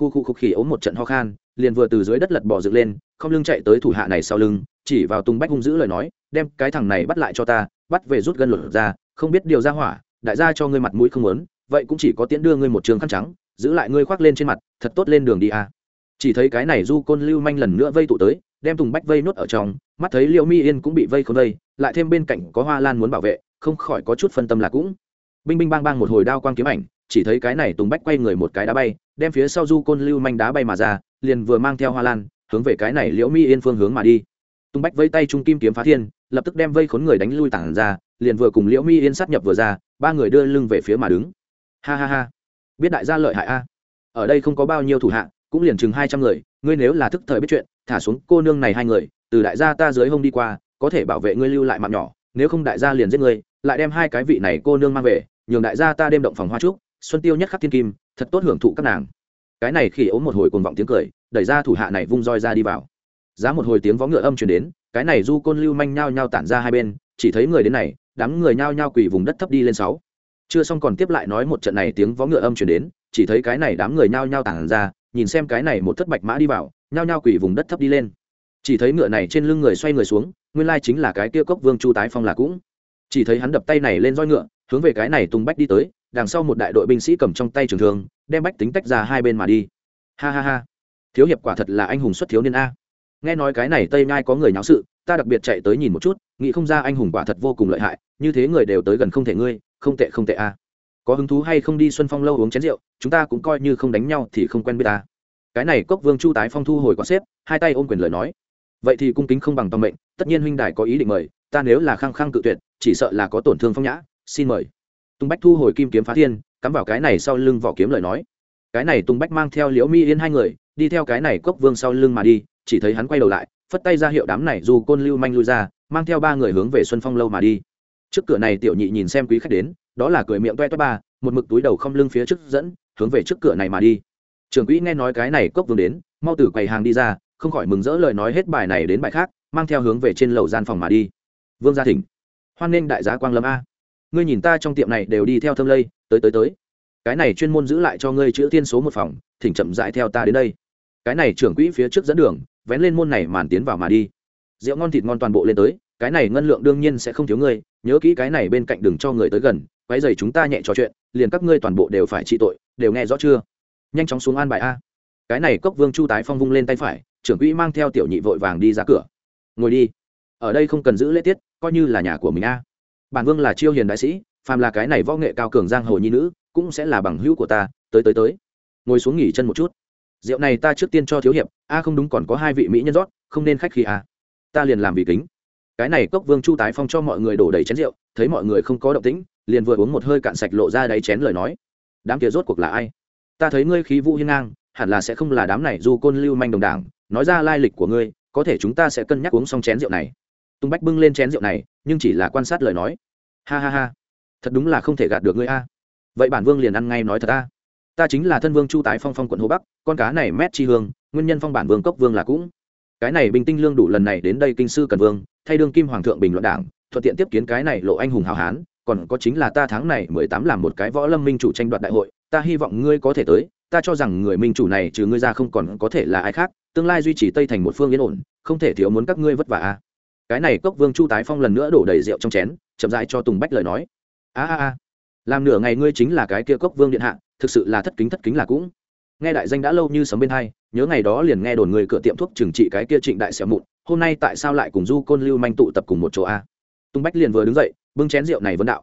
khu khu khúc khỉ ốm một trận ho khan, liền vừa từ dưới đất lật bỏ dựng lên, không lưng chạy tới thủ hạ này sau lưng, chỉ vào tung bách hung dữ lời nói, đem cái thằng này bắt lại cho ta, bắt về rút gân luật ra, không biết điều ra hỏa, đại gia cho ngươi mặt mũi không muốn, vậy cũng chỉ có tiễn đưa ngươi một trường khăn trắng, giữ lại ngươi khoác lên trên mặt, thật tốt lên đường đi à. chỉ thấy cái này du côn lưu manh lần nữa vây tụ tới, đem tùng bách vây nuốt ở trong, mắt thấy liệu mi yên cũng bị vây không vây, lại thêm bên cạnh có hoa lan muốn bảo vệ không khỏi có chút phân tâm là cũng. Binh binh bang bang một hồi đao quang kiếm ảnh, chỉ thấy cái này tùng bách quay người một cái đá bay, đem phía sau du côn lưu manh đá bay mà ra, liền vừa mang theo hoa lan, hướng về cái này liễu mi yên phương hướng mà đi. Tùng bách vây tay trung kim kiếm phá thiên, lập tức đem vây khốn người đánh lui tản ra, liền vừa cùng liễu mi yên sát nhập vừa ra, ba người đưa lưng về phía mà đứng. Ha ha ha. Biết đại gia lợi hại a. Ở đây không có bao nhiêu thủ hạ, cũng liền chừng hai trăm người, ngươi nếu là thức thời biết chuyện, thả xuống cô nương này hai người, từ đại gia ta dưới hông đi qua, có thể bảo vệ ngươi lưu lại mạng nhỏ nếu không đại gia liền giết ngươi, lại đem hai cái vị này cô nương mang về, nhường đại gia ta đêm động phòng hoa trúc, xuân tiêu nhất khắc thiên kim, thật tốt hưởng thụ các nàng. Cái này khi ốm một hồi cuồng vọng tiếng cười, đẩy ra thủ hạ này vung roi ra đi vào. Giá một hồi tiếng vó ngựa âm truyền đến, cái này du côn lưu manh nhao nhao tản ra hai bên, chỉ thấy người đến này, đám người nhao nhao quỳ vùng đất thấp đi lên sáu. Chưa xong còn tiếp lại nói một trận này tiếng vó ngựa âm truyền đến, chỉ thấy cái này đám người nhao nhao tản ra, nhìn xem cái này một thất bạch mã đi vào, nhao nhao quỳ vùng đất thấp đi lên. Chỉ thấy ngựa này trên lưng người xoay người xuống nguyên lai chính là cái kia cốc vương chu tái phong là cũng. Chỉ thấy hắn đập tay này lên roi ngựa, hướng về cái này tung bách đi tới, đằng sau một đại đội binh sĩ cầm trong tay trường thương, đem bách tính tách ra hai bên mà đi. Ha ha ha. Thiếu hiệp quả thật là anh hùng xuất thiếu niên a. Nghe nói cái này tây nhai có người nháo sự, ta đặc biệt chạy tới nhìn một chút, nghĩ không ra anh hùng quả thật vô cùng lợi hại, như thế người đều tới gần không thể ngươi, không tệ không tệ a. Có hứng thú hay không đi xuân phong lâu uống chén rượu, chúng ta cũng coi như không đánh nhau thì không quen biết ta. Cái này cốc vương chu tái phong thu hồi quá xếp, hai tay ôm quyền lời nói vậy thì cung kính không bằng tòng mệnh, tất nhiên huynh đài có ý định mời, ta nếu là khăng khăng cự tuyệt, chỉ sợ là có tổn thương phong nhã, xin mời. Tùng bách thu hồi kim kiếm phá thiên, cắm vào cái này sau lưng vỏ kiếm lời nói. Cái này tùng bách mang theo liễu mi yên hai người, đi theo cái này cốc vương sau lưng mà đi, chỉ thấy hắn quay đầu lại, phất tay ra hiệu đám này dù côn lưu manh lui ra, mang theo ba người hướng về xuân phong lâu mà đi. Trước cửa này tiểu nhị nhìn xem quý khách đến, đó là cười miệng toe toét ba, một mực túi đầu không lưng phía trước dẫn, hướng về trước cửa này mà đi. Trưởng quỹ nghe nói cái này cốc vương đến, mau từ quầy hàng đi ra không khỏi mừng rỡ lời nói hết bài này đến bài khác, mang theo hướng về trên lầu gian phòng mà đi. Vương gia thỉnh hoan nghênh đại giá quang lâm a. Ngươi nhìn ta trong tiệm này đều đi theo thâm lây, tới tới tới. Cái này chuyên môn giữ lại cho ngươi chữ tiên số một phòng, thỉnh chậm dại theo ta đến đây. Cái này trưởng quỹ phía trước dẫn đường, vén lên môn này màn tiến vào mà đi. Rượu ngon thịt ngon toàn bộ lên tới, cái này ngân lượng đương nhiên sẽ không thiếu ngươi, nhớ kỹ cái này bên cạnh đừng cho người tới gần quái dày chúng ta nhẹ trò chuyện, liền các ngươi toàn bộ đều phải trị tội, đều nghe rõ chưa? Nhanh chóng xuống an bài a. Cái này cốc vương chu tái phong vung lên tay phải trưởng quỹ mang theo tiểu nhị vội vàng đi ra cửa. Ngồi đi. Ở đây không cần giữ lễ tiết, coi như là nhà của mình a. Bản vương là chiêu hiền đại sĩ, phàm là cái này võ nghệ cao cường giang hồ nhi nữ, cũng sẽ là bằng hữu của ta, tới tới tới. Ngồi xuống nghỉ chân một chút. Rượu này ta trước tiên cho thiếu hiệp, a không đúng còn có hai vị mỹ nhân rót, không nên khách khi a. Ta liền làm vì kính. Cái này cốc vương chu tái phong cho mọi người đổ đầy chén rượu, thấy mọi người không có động tĩnh, liền vừa uống một hơi cạn sạch lộ ra đáy chén lời nói. Đám kia rốt cuộc là ai? Ta thấy ngươi khí vũ hiên ngang, hẳn là sẽ không là đám này du côn lưu manh đồng đảng nói ra lai lịch của ngươi, có thể chúng ta sẽ cân nhắc uống xong chén rượu này. Tung bách bưng lên chén rượu này, nhưng chỉ là quan sát lời nói. Ha ha ha, thật đúng là không thể gạt được ngươi a. Vậy bản vương liền ăn ngay nói thật a. Ta chính là thân vương chu tái phong phong quận hồ bắc, con cá này mét chi hương, nguyên nhân phong bản vương cốc vương là cũng. Cái này bình tinh lương đủ lần này đến đây kinh sư cần vương, thay đương kim hoàng thượng bình luận đảng, thuận tiện tiếp kiến cái này lộ anh hùng hào hán, còn có chính là ta tháng này mười tám làm một cái võ lâm minh chủ tranh đoạt đại hội, ta hy vọng ngươi có thể tới, ta cho rằng người minh chủ này trừ ngươi ra không còn có thể là ai khác tương lai duy trì tây thành một phương yên ổn, không thể thiếu muốn các ngươi vất vả a cái này cốc vương chu tái phong lần nữa đổ đầy rượu trong chén, chậm rãi cho tùng bách lời nói. A a a. Làm nửa ngày ngươi chính là cái kia cốc vương điện hạ, thực sự là thất kính thất kính là cũng. Nghe đại danh đã lâu như sấm bên hai, nhớ ngày đó liền nghe đồn người cửa tiệm thuốc trừng trị cái kia trịnh đại xẻo mụn, hôm nay tại sao lại cùng du côn lưu manh tụ tập cùng một chỗ a? Tùng bách liền vừa đứng dậy, bưng chén rượu này vấn đạo.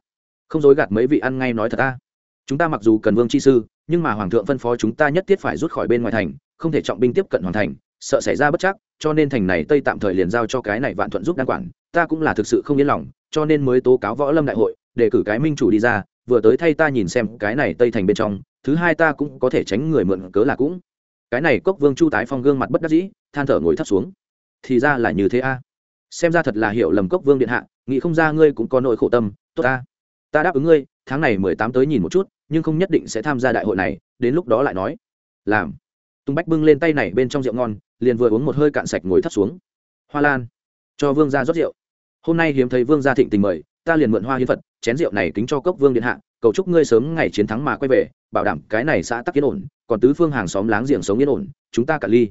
Không dối gạt mấy vị ăn ngay nói thật ta chúng ta mặc dù cần vương chi sư, nhưng mà hoàng thượng phân phó chúng ta nhất thiết phải rút khỏi bên ngoài thành không thể trọng binh tiếp cận hoàn thành, sợ xảy ra bất chắc, cho nên thành này tây tạm thời liền giao cho cái này vạn thuận giúp đan quản, ta cũng là thực sự không yên lòng, cho nên mới tố cáo võ lâm đại hội, để cử cái minh chủ đi ra, vừa tới thay ta nhìn xem cái này tây thành bên trong, thứ hai ta cũng có thể tránh người mượn cớ là cũng. Cái này cốc vương chu tái phong gương mặt bất đắc dĩ, than thở ngồi thấp xuống. Thì ra là như thế a. Xem ra thật là hiểu lầm cốc vương điện hạ, nghĩ không ra ngươi cũng có nỗi khổ tâm, tốt ta. Ta đáp ứng ngươi, tháng này mười tám tới nhìn một chút, nhưng không nhất định sẽ tham gia đại hội này, đến lúc đó lại nói. Làm tung bách bưng lên tay này bên trong rượu ngon, liền vừa uống một hơi cạn sạch ngồi thắt xuống. Hoa lan, cho vương gia rót rượu. Hôm nay hiếm thấy vương gia thịnh tình mời, ta liền mượn hoa hiến phật, chén rượu này kính cho cốc vương điện hạ, cầu chúc ngươi sớm ngày chiến thắng mà quay về, bảo đảm cái này xã tắc yên ổn, còn tứ phương hàng xóm láng giềng sống yên ổn, chúng ta cả ly.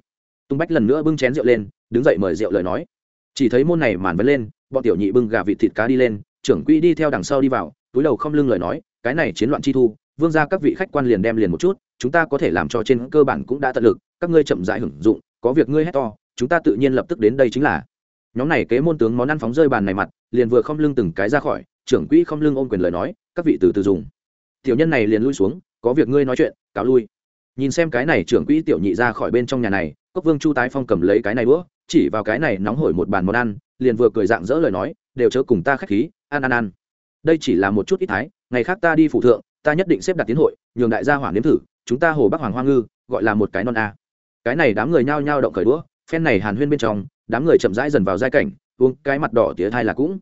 Tung bách lần nữa bưng chén rượu lên, đứng dậy mời rượu lời nói. Chỉ thấy môn này màn vấn lên, bọn tiểu nhị bưng gà vịt thịt cá đi lên, trưởng quỹ đi theo đằng sau đi vào, túi đầu không lưng lời nói, cái này chiến loạn chi thu, vương ra các vị khách quan liền đem liền một chút chúng ta có thể làm cho trên cơ bản cũng đã tận lực, các ngươi chậm dại hưởng dụng, có việc ngươi hét to, chúng ta tự nhiên lập tức đến đây chính là. Nhóm này kế môn tướng món ăn phóng rơi bàn này mặt, liền vừa không lưng từng cái ra khỏi, trưởng quỹ không lưng ôm quyền lời nói, các vị từ từ dùng. Tiểu nhân này liền lui xuống, có việc ngươi nói chuyện, cáo lui. Nhìn xem cái này trưởng quỹ tiểu nhị ra khỏi bên trong nhà này, cốc vương chu tái phong cầm lấy cái này bữa chỉ vào cái này nóng hổi một bàn món ăn, liền vừa cười dạng dỡ lời nói, đều chớ cùng ta khách khí, ăn ăn ăn. Đây chỉ là một chút ít thái, ngày khác ta đi phụ thượng, ta nhất định xếp đặt tiến hội, nhường đại gia hỏa nếm thử chúng ta hồ bắc hoàng hoa ngư, gọi là một cái non a. Cái này đám người nhao nhao động khởi đũa, phen này hàn huyên bên trong, đám người chậm rãi dần vào giai cảnh, uống cái mặt đỏ tía thai là cũng.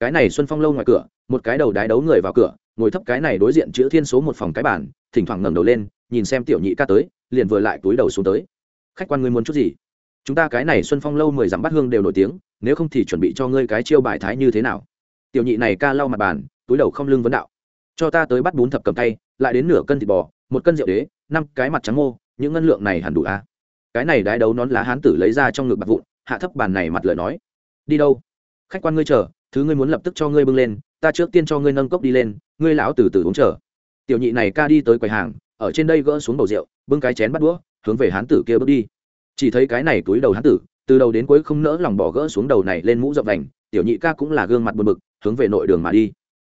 Cái này xuân phong lâu ngoài cửa, một cái đầu đái đấu người vào cửa, ngồi thấp cái này đối diện chữ thiên số một phòng cái bản thỉnh thoảng ngẩng đầu lên, nhìn xem tiểu nhị ca tới, liền vừa lại túi đầu xuống tới. Khách quan ngươi muốn chút gì? Chúng ta cái này xuân phong lâu mười dặm bát hương đều nổi tiếng, nếu không thì chuẩn bị cho ngươi cái chiêu bài thái như thế nào? Tiểu nhị này ca lau mặt bàn, túi đầu không lưng vấn đạo. Cho ta tới bắt bún thập cầm tay, lại đến nửa cân thịt bò một cân rượu đế, năm cái mặt trắng mô những ngân lượng này hẳn đủ a. À? cái này đái đấu nón lá hán tử lấy ra trong ngực bạc vụn, hạ thấp bàn này mặt lời nói. Đi đâu? Khách quan ngươi chờ, thứ ngươi muốn lập tức cho ngươi bưng lên, ta trước tiên cho ngươi nâng cốc đi lên, ngươi lão từ từ uống chờ. Tiểu nhị này ca đi tới quầy hàng, ở trên đây gỡ xuống bầu rượu, bưng cái chén bắt đũa, hướng về hán tử kia bước đi. Chỉ thấy cái này túi đầu hán tử, từ đầu đến cuối không nỡ lòng bỏ gỡ xuống đầu này lên mũ rộng vành, tiểu nhị ca cũng là gương mặt buồn bực, hướng về nội đường mà đi.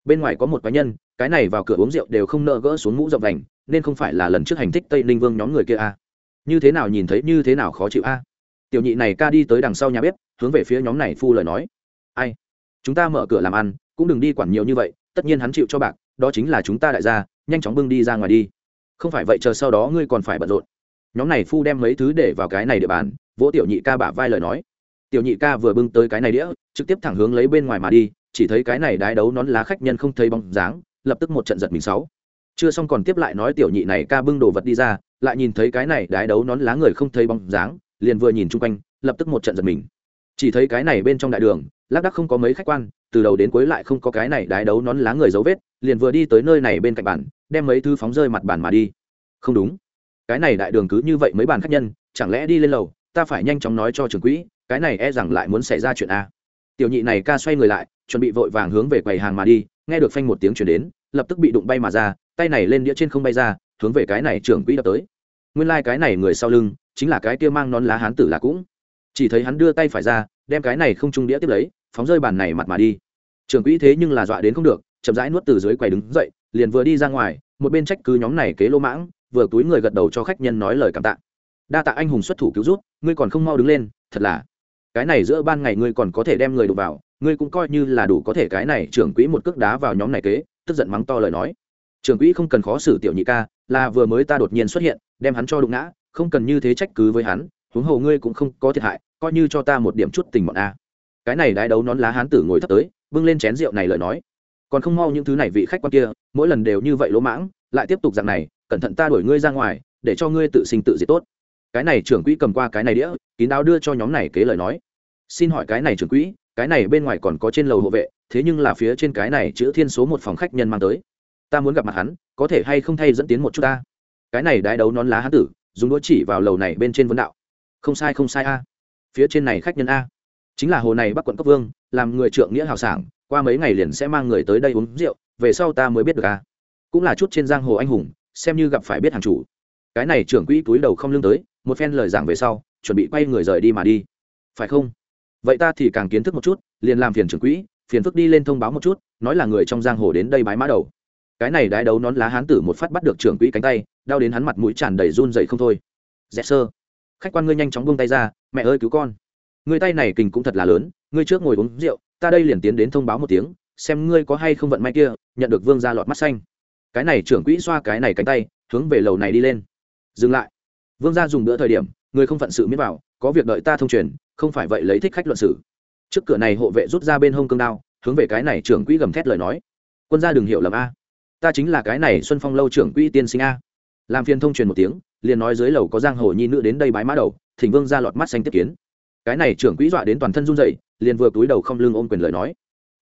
Bên ngoài có một cá nhân, cái này vào cửa uống rượu đều không nỡ gỡ xuống mũ rộng vành nên không phải là lần trước hành thích tây ninh vương nhóm người kia a à. như thế nào nhìn thấy, như thế nào khó chịu a à? tiểu nhị này ca đi tới đằng sau nhà bếp, hướng về phía nhóm này phu lời nói. Ai? Chúng ta mở cửa làm ăn, cũng đừng đi quản nhiều như vậy, tất nhiên hắn chịu cho bạc, đó chính là chúng ta đại gia, nhanh chóng bưng đi ra ngoài đi. Không phải vậy chờ sau đó ngươi còn phải bận rộn. Nhóm này phu đem mấy thứ để vào cái này địa bàn, vỗ tiểu nhị ca bả vai lời nói. Tiểu nhị ca vừa bưng tới cái này đĩa, trực tiếp thẳng hướng lấy bên ngoài mà đi, chỉ thấy cái này đái đấu nón lá khách nhân không thấy bóng dáng, lập tức một trận giật mình sáu chưa xong còn tiếp lại nói tiểu nhị này ca bưng đồ vật đi ra, lại nhìn thấy cái này đái đấu nón lá người không thấy bóng dáng, liền vừa nhìn chung quanh, lập tức một trận giật mình. Chỉ thấy cái này bên trong đại đường, lác đác không có mấy khách quan, từ đầu đến cuối lại không có cái này đái đấu nón lá người dấu vết, liền vừa đi tới nơi này bên cạnh bàn, đem mấy thứ phóng rơi mặt bàn mà đi. Không đúng. Cái này đại đường cứ như vậy mấy bàn khách nhân, chẳng lẽ đi lên lầu, ta phải nhanh chóng nói cho trưởng quỹ, cái này e rằng lại muốn xảy ra chuyện a. Tiểu nhị này ca xoay người lại, chuẩn bị vội vàng hướng về quầy hàng mà đi, nghe được phanh một tiếng chuyển đến, lập tức bị đụng bay mà ra tay này lên đĩa trên không bay ra, hướng về cái này trưởng quỹ đập tới. Nguyên lai、like、cái này người sau lưng, chính là cái kia mang nón lá hán tử là cũng. Chỉ thấy hắn đưa tay phải ra, đem cái này không trung đĩa tiếp lấy, phóng rơi bàn này mặt mà đi. Trưởng quỹ thế nhưng là dọa đến không được, chậm rãi nuốt từ dưới quầy đứng dậy, liền vừa đi ra ngoài, một bên trách cứ nhóm này kế lô mãng, vừa túi người gật đầu cho khách nhân nói lời cảm tạ. Đa tạ anh hùng xuất thủ cứu rút ngươi còn không mau đứng lên, thật là. Cái này giữa ban ngày ngươi còn có thể đem người đụng vào, ngươi cũng coi như là đủ có thể cái này trưởng quỹ một cước đá vào nhóm này kế, tức giận mắng to lời nói trưởng quỹ không cần khó xử tiểu nhị ca, là vừa mới ta đột nhiên xuất hiện, đem hắn cho đụng ngã, không cần như thế trách cứ với hắn, huống hồ ngươi cũng không có thiệt hại, coi như cho ta một điểm chút tình bọn a. Cái này đái đấu nón lá hán tử ngồi thấp tới, bưng lên chén rượu này lời nói. Còn không mau những thứ này vị khách quan kia, mỗi lần đều như vậy lỗ mãng, lại tiếp tục dạng này, cẩn thận ta đuổi ngươi ra ngoài, để cho ngươi tự sinh tự diệt tốt. Cái này trưởng quỹ cầm qua cái này đĩa, kín đáo đưa cho nhóm này kế lời nói. Xin hỏi cái này trưởng quỹ, cái này bên ngoài còn có trên lầu hộ vệ, thế nhưng là phía trên cái này chữ thiên số một phòng khách nhân mang tới ta muốn gặp mặt hắn, có thể hay không thay dẫn tiến một chút ta? Cái này đái đấu nón lá hán tử, dùng đũa chỉ vào lầu này bên trên vấn đạo. Không sai không sai a. Phía trên này khách nhân a. Chính là hồ này bắc quận cấp vương, làm người trượng nghĩa hào sảng, qua mấy ngày liền sẽ mang người tới đây uống rượu, về sau ta mới biết được a. Cũng là chút trên giang hồ anh hùng, xem như gặp phải biết hàng chủ. Cái này trưởng quỹ túi đầu không lương tới, một phen lời giảng về sau, chuẩn bị quay người rời đi mà đi. Phải không? Vậy ta thì càng kiến thức một chút, liền làm phiền trưởng quỹ, phiền phức đi lên thông báo một chút, nói là người trong giang hồ đến đây bái mã đầu cái này đái đấu nón lá hán tử một phát bắt được trưởng quỹ cánh tay, đau đến hắn mặt mũi tràn đầy run dậy không thôi. Dẹ sơ. Khách quan ngươi nhanh chóng buông tay ra, mẹ ơi cứu con. Người tay này kình cũng thật là lớn, ngươi trước ngồi uống rượu, ta đây liền tiến đến thông báo một tiếng, xem ngươi có hay không vận may kia, nhận được vương ra lọt mắt xanh. Cái này trưởng quỹ xoa cái này cánh tay, hướng về lầu này đi lên. Dừng lại. Vương gia dùng bữa thời điểm, người không phận sự miết vào có việc đợi ta thông truyền, không phải vậy lấy thích khách luận xử trước cửa này hộ vệ rút ra bên hông cương đao, hướng về cái này trưởng quỹ gầm thét lời nói. Quân gia đừng hiểu lầm a ta chính là cái này xuân phong lâu trưởng quỹ tiên sinh a. Làm phiền thông truyền một tiếng, liền nói dưới lầu có giang hồ nhi nữ đến đây bái mã đầu, thỉnh vương ra lọt mắt xanh tiếp kiến. Cái này trưởng quỹ dọa đến toàn thân run dậy liền vừa túi đầu không lưng ôm quyền lời nói.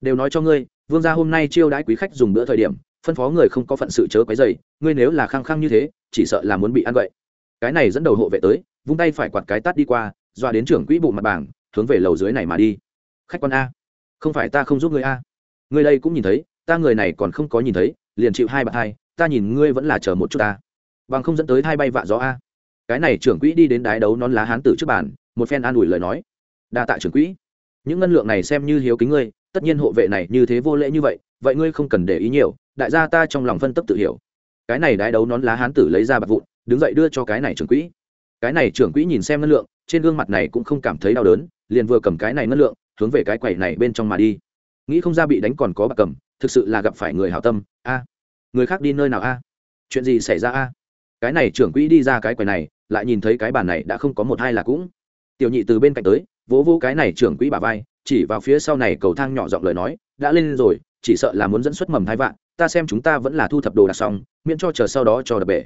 Đều nói cho ngươi, vương gia hôm nay chiêu đãi quý khách dùng bữa thời điểm, phân phó người không có phận sự chớ quấy dày ngươi nếu là khăng khăng như thế, chỉ sợ là muốn bị ăn vậy cái này dẫn đầu hộ vệ tới, vung tay phải quạt cái tát đi qua, dọa đến trưởng quỹ bụng mặt bảng, hướng về lầu dưới này mà đi. Khách quan a. Không phải ta không giúp người a. Người đây cũng nhìn thấy, ta người này còn không có nhìn thấy liền chịu hai bạc hai, ta nhìn ngươi vẫn là chờ một chút ta. Bằng không dẫn tới hai bay vạ gió a. Cái này trưởng quỹ đi đến đái đấu nón lá hán tử trước bàn, một phen an ủi lời nói. Đa tạ trưởng quỹ. Những ngân lượng này xem như hiếu kính ngươi, tất nhiên hộ vệ này như thế vô lễ như vậy vậy ngươi không cần để ý nhiều, đại gia ta trong lòng phân tấp tự hiểu. Cái này đái đấu nón lá hán tử lấy ra bạc vụn, đứng dậy đưa cho cái này trưởng quỹ. Cái này trưởng quỹ nhìn xem ngân lượng, trên gương mặt này cũng không cảm thấy đau đớn, liền vừa cầm cái này ngân lượng, hướng về cái quầy này bên trong mà đi nghĩ không ra bị đánh còn có bạc cầm, thực sự là gặp phải người hảo tâm, a. Người khác đi nơi nào a? Chuyện gì xảy ra a? Cái này trưởng quỹ đi ra cái quầy này, lại nhìn thấy cái bàn này đã không có một hai là cũng. Tiểu nhị từ bên cạnh tới, vỗ vỗ cái này trưởng quỹ bà vai, chỉ vào phía sau này cầu thang nhỏ giọng lời nói, đã lên rồi, chỉ sợ là muốn dẫn xuất mầm hai vạn, ta xem chúng ta vẫn là thu thập đồ đạc xong, miễn cho chờ sau đó cho đập bể.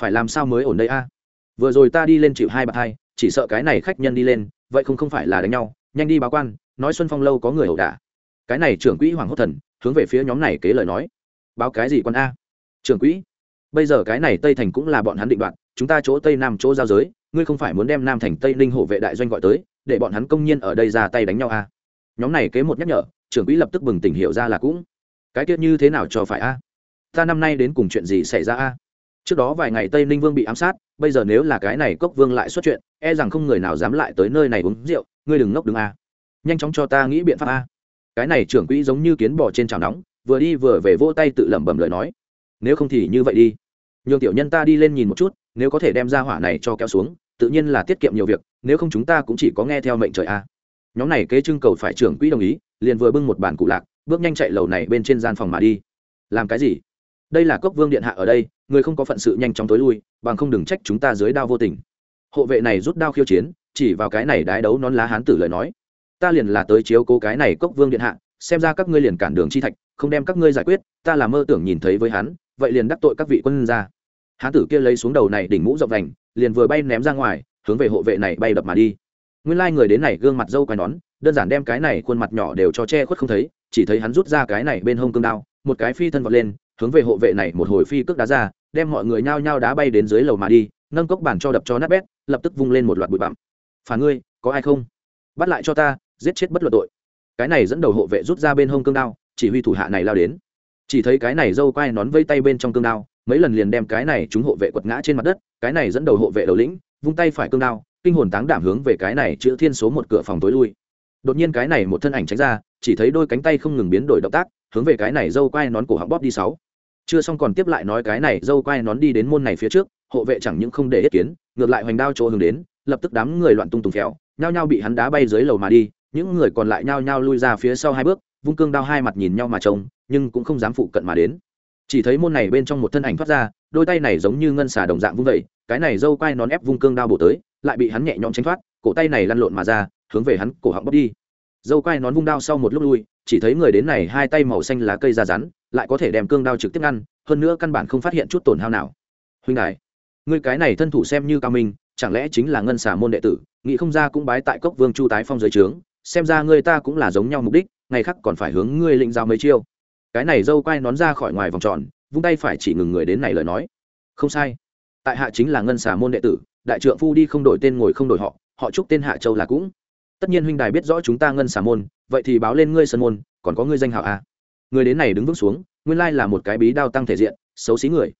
Phải làm sao mới ổn đây a? Vừa rồi ta đi lên chịu hai bạc hai, chỉ sợ cái này khách nhân đi lên, vậy không không phải là đánh nhau, nhanh đi báo quan, nói xuân phong lâu có người ẩu đả cái này trưởng quỹ hoàng hốt thần, hướng về phía nhóm này kế lời nói. Báo cái gì quan a? Trưởng quỹ, bây giờ cái này tây thành cũng là bọn hắn định đoạt, chúng ta chỗ tây nam chỗ giao giới, ngươi không phải muốn đem nam thành tây ninh hộ vệ đại doanh gọi tới, để bọn hắn công nhiên ở đây ra tay đánh nhau a? Nhóm này kế một nhắc nhở, trưởng quỹ lập tức bừng tỉnh hiểu ra là cũng. Cái tiết như thế nào cho phải a? Ta năm nay đến cùng chuyện gì xảy ra a? Trước đó vài ngày tây ninh vương bị ám sát, bây giờ nếu là cái này cốc vương lại xuất chuyện e rằng không người nào dám lại tới nơi này uống rượu, ngươi đừng ngốc đứng a. Nhanh chóng cho ta nghĩ biện pháp a cái này trưởng quỹ giống như kiến bò trên chảo nóng, vừa đi vừa về vỗ tay tự lẩm bẩm lời nói. Nếu không thì như vậy đi. Nhường tiểu nhân ta đi lên nhìn một chút, nếu có thể đem ra hỏa này cho kéo xuống, tự nhiên là tiết kiệm nhiều việc, nếu không chúng ta cũng chỉ có nghe theo mệnh trời a. Nhóm này kế trưng cầu phải trưởng quỹ đồng ý, liền vừa bưng một bản cụ lạc, bước nhanh chạy lầu này bên trên gian phòng mà đi. Làm cái gì? Đây là cốc vương điện hạ ở đây, người không có phận sự nhanh chóng tối lui, bằng không đừng trách chúng ta dưới đao vô tình. Hộ vệ này rút đao khiêu chiến, chỉ vào cái này đái đấu nón lá hán tử lời nói ta liền là tới chiếu cố cái này cốc vương điện hạ, xem ra các ngươi liền cản đường chi thạch, không đem các ngươi giải quyết, ta là mơ tưởng nhìn thấy với hắn, vậy liền đắc tội các vị quân ra hán tử kia lấy xuống đầu này đỉnh mũ rộng vành, liền vừa bay ném ra ngoài, hướng về hộ vệ này bay đập mà đi. Nguyên lai người đến này gương mặt dâu quai nón, đơn giản đem cái này khuôn mặt nhỏ đều cho che khuất không thấy, chỉ thấy hắn rút ra cái này bên hông cương đao, một cái phi thân vọt lên, hướng về hộ vệ này một hồi phi cước đá ra, đem mọi người nhao nhao đá bay đến dưới lầu mà đi, nâng cốc bàn cho đập cho nát bét, lập tức vung lên một loạt bụi bặm. Phản ngươi, có ai không? Bắt lại cho ta giết chết bất luận tội. Cái này dẫn đầu hộ vệ rút ra bên hông cương đao, chỉ huy thủ hạ này lao đến. Chỉ thấy cái này dâu quai nón vây tay bên trong cương đao, mấy lần liền đem cái này chúng hộ vệ quật ngã trên mặt đất, cái này dẫn đầu hộ vệ đầu lĩnh, vung tay phải cương đao, kinh hồn táng đảm hướng về cái này chữ thiên số một cửa phòng tối lui. Đột nhiên cái này một thân ảnh tránh ra, chỉ thấy đôi cánh tay không ngừng biến đổi động tác, hướng về cái này dâu quai nón cổ họng bóp đi sáu. Chưa xong còn tiếp lại nói cái này dâu quai nón đi đến môn này phía trước, hộ vệ chẳng những không để ý kiến, ngược lại hoành đao chỗ hướng đến, lập tức đám người loạn tung tùng phèo, nhao nhao bị hắn đá bay dưới lầu mà đi những người còn lại nhao nhao lui ra phía sau hai bước, vung cương đao hai mặt nhìn nhau mà trông, nhưng cũng không dám phụ cận mà đến. Chỉ thấy môn này bên trong một thân ảnh thoát ra, đôi tay này giống như ngân xà đồng dạng vung vẩy cái này dâu quai nón ép vung cương đao bổ tới, lại bị hắn nhẹ nhõm tránh thoát, cổ tay này lăn lộn mà ra, hướng về hắn cổ họng bóp đi. Dâu quai nón vung đao sau một lúc lui, chỉ thấy người đến này hai tay màu xanh lá cây ra rắn, lại có thể đem cương đao trực tiếp ngăn, hơn nữa căn bản không phát hiện chút tổn hao nào. Huynh đại người cái này thân thủ xem như cao minh, chẳng lẽ chính là ngân xà môn đệ tử, nghĩ không ra cũng bái tại cốc vương chu tái phong giới trướng xem ra người ta cũng là giống nhau mục đích, ngày khác còn phải hướng ngươi lĩnh giao mấy chiêu. Cái này dâu quai nón ra khỏi ngoài vòng tròn, vung tay phải chỉ ngừng người đến này lời nói. Không sai. Tại hạ chính là ngân xà môn đệ tử, đại trượng phu đi không đổi tên ngồi không đổi họ họ chúc tên hạ châu là cũng. Tất nhiên huynh đài biết rõ chúng ta ngân xà môn, vậy thì báo lên ngươi sân môn, còn có ngươi danh hảo a à. người đến này đứng vững xuống, nguyên lai là một cái bí đao tăng thể diện, xấu xí người.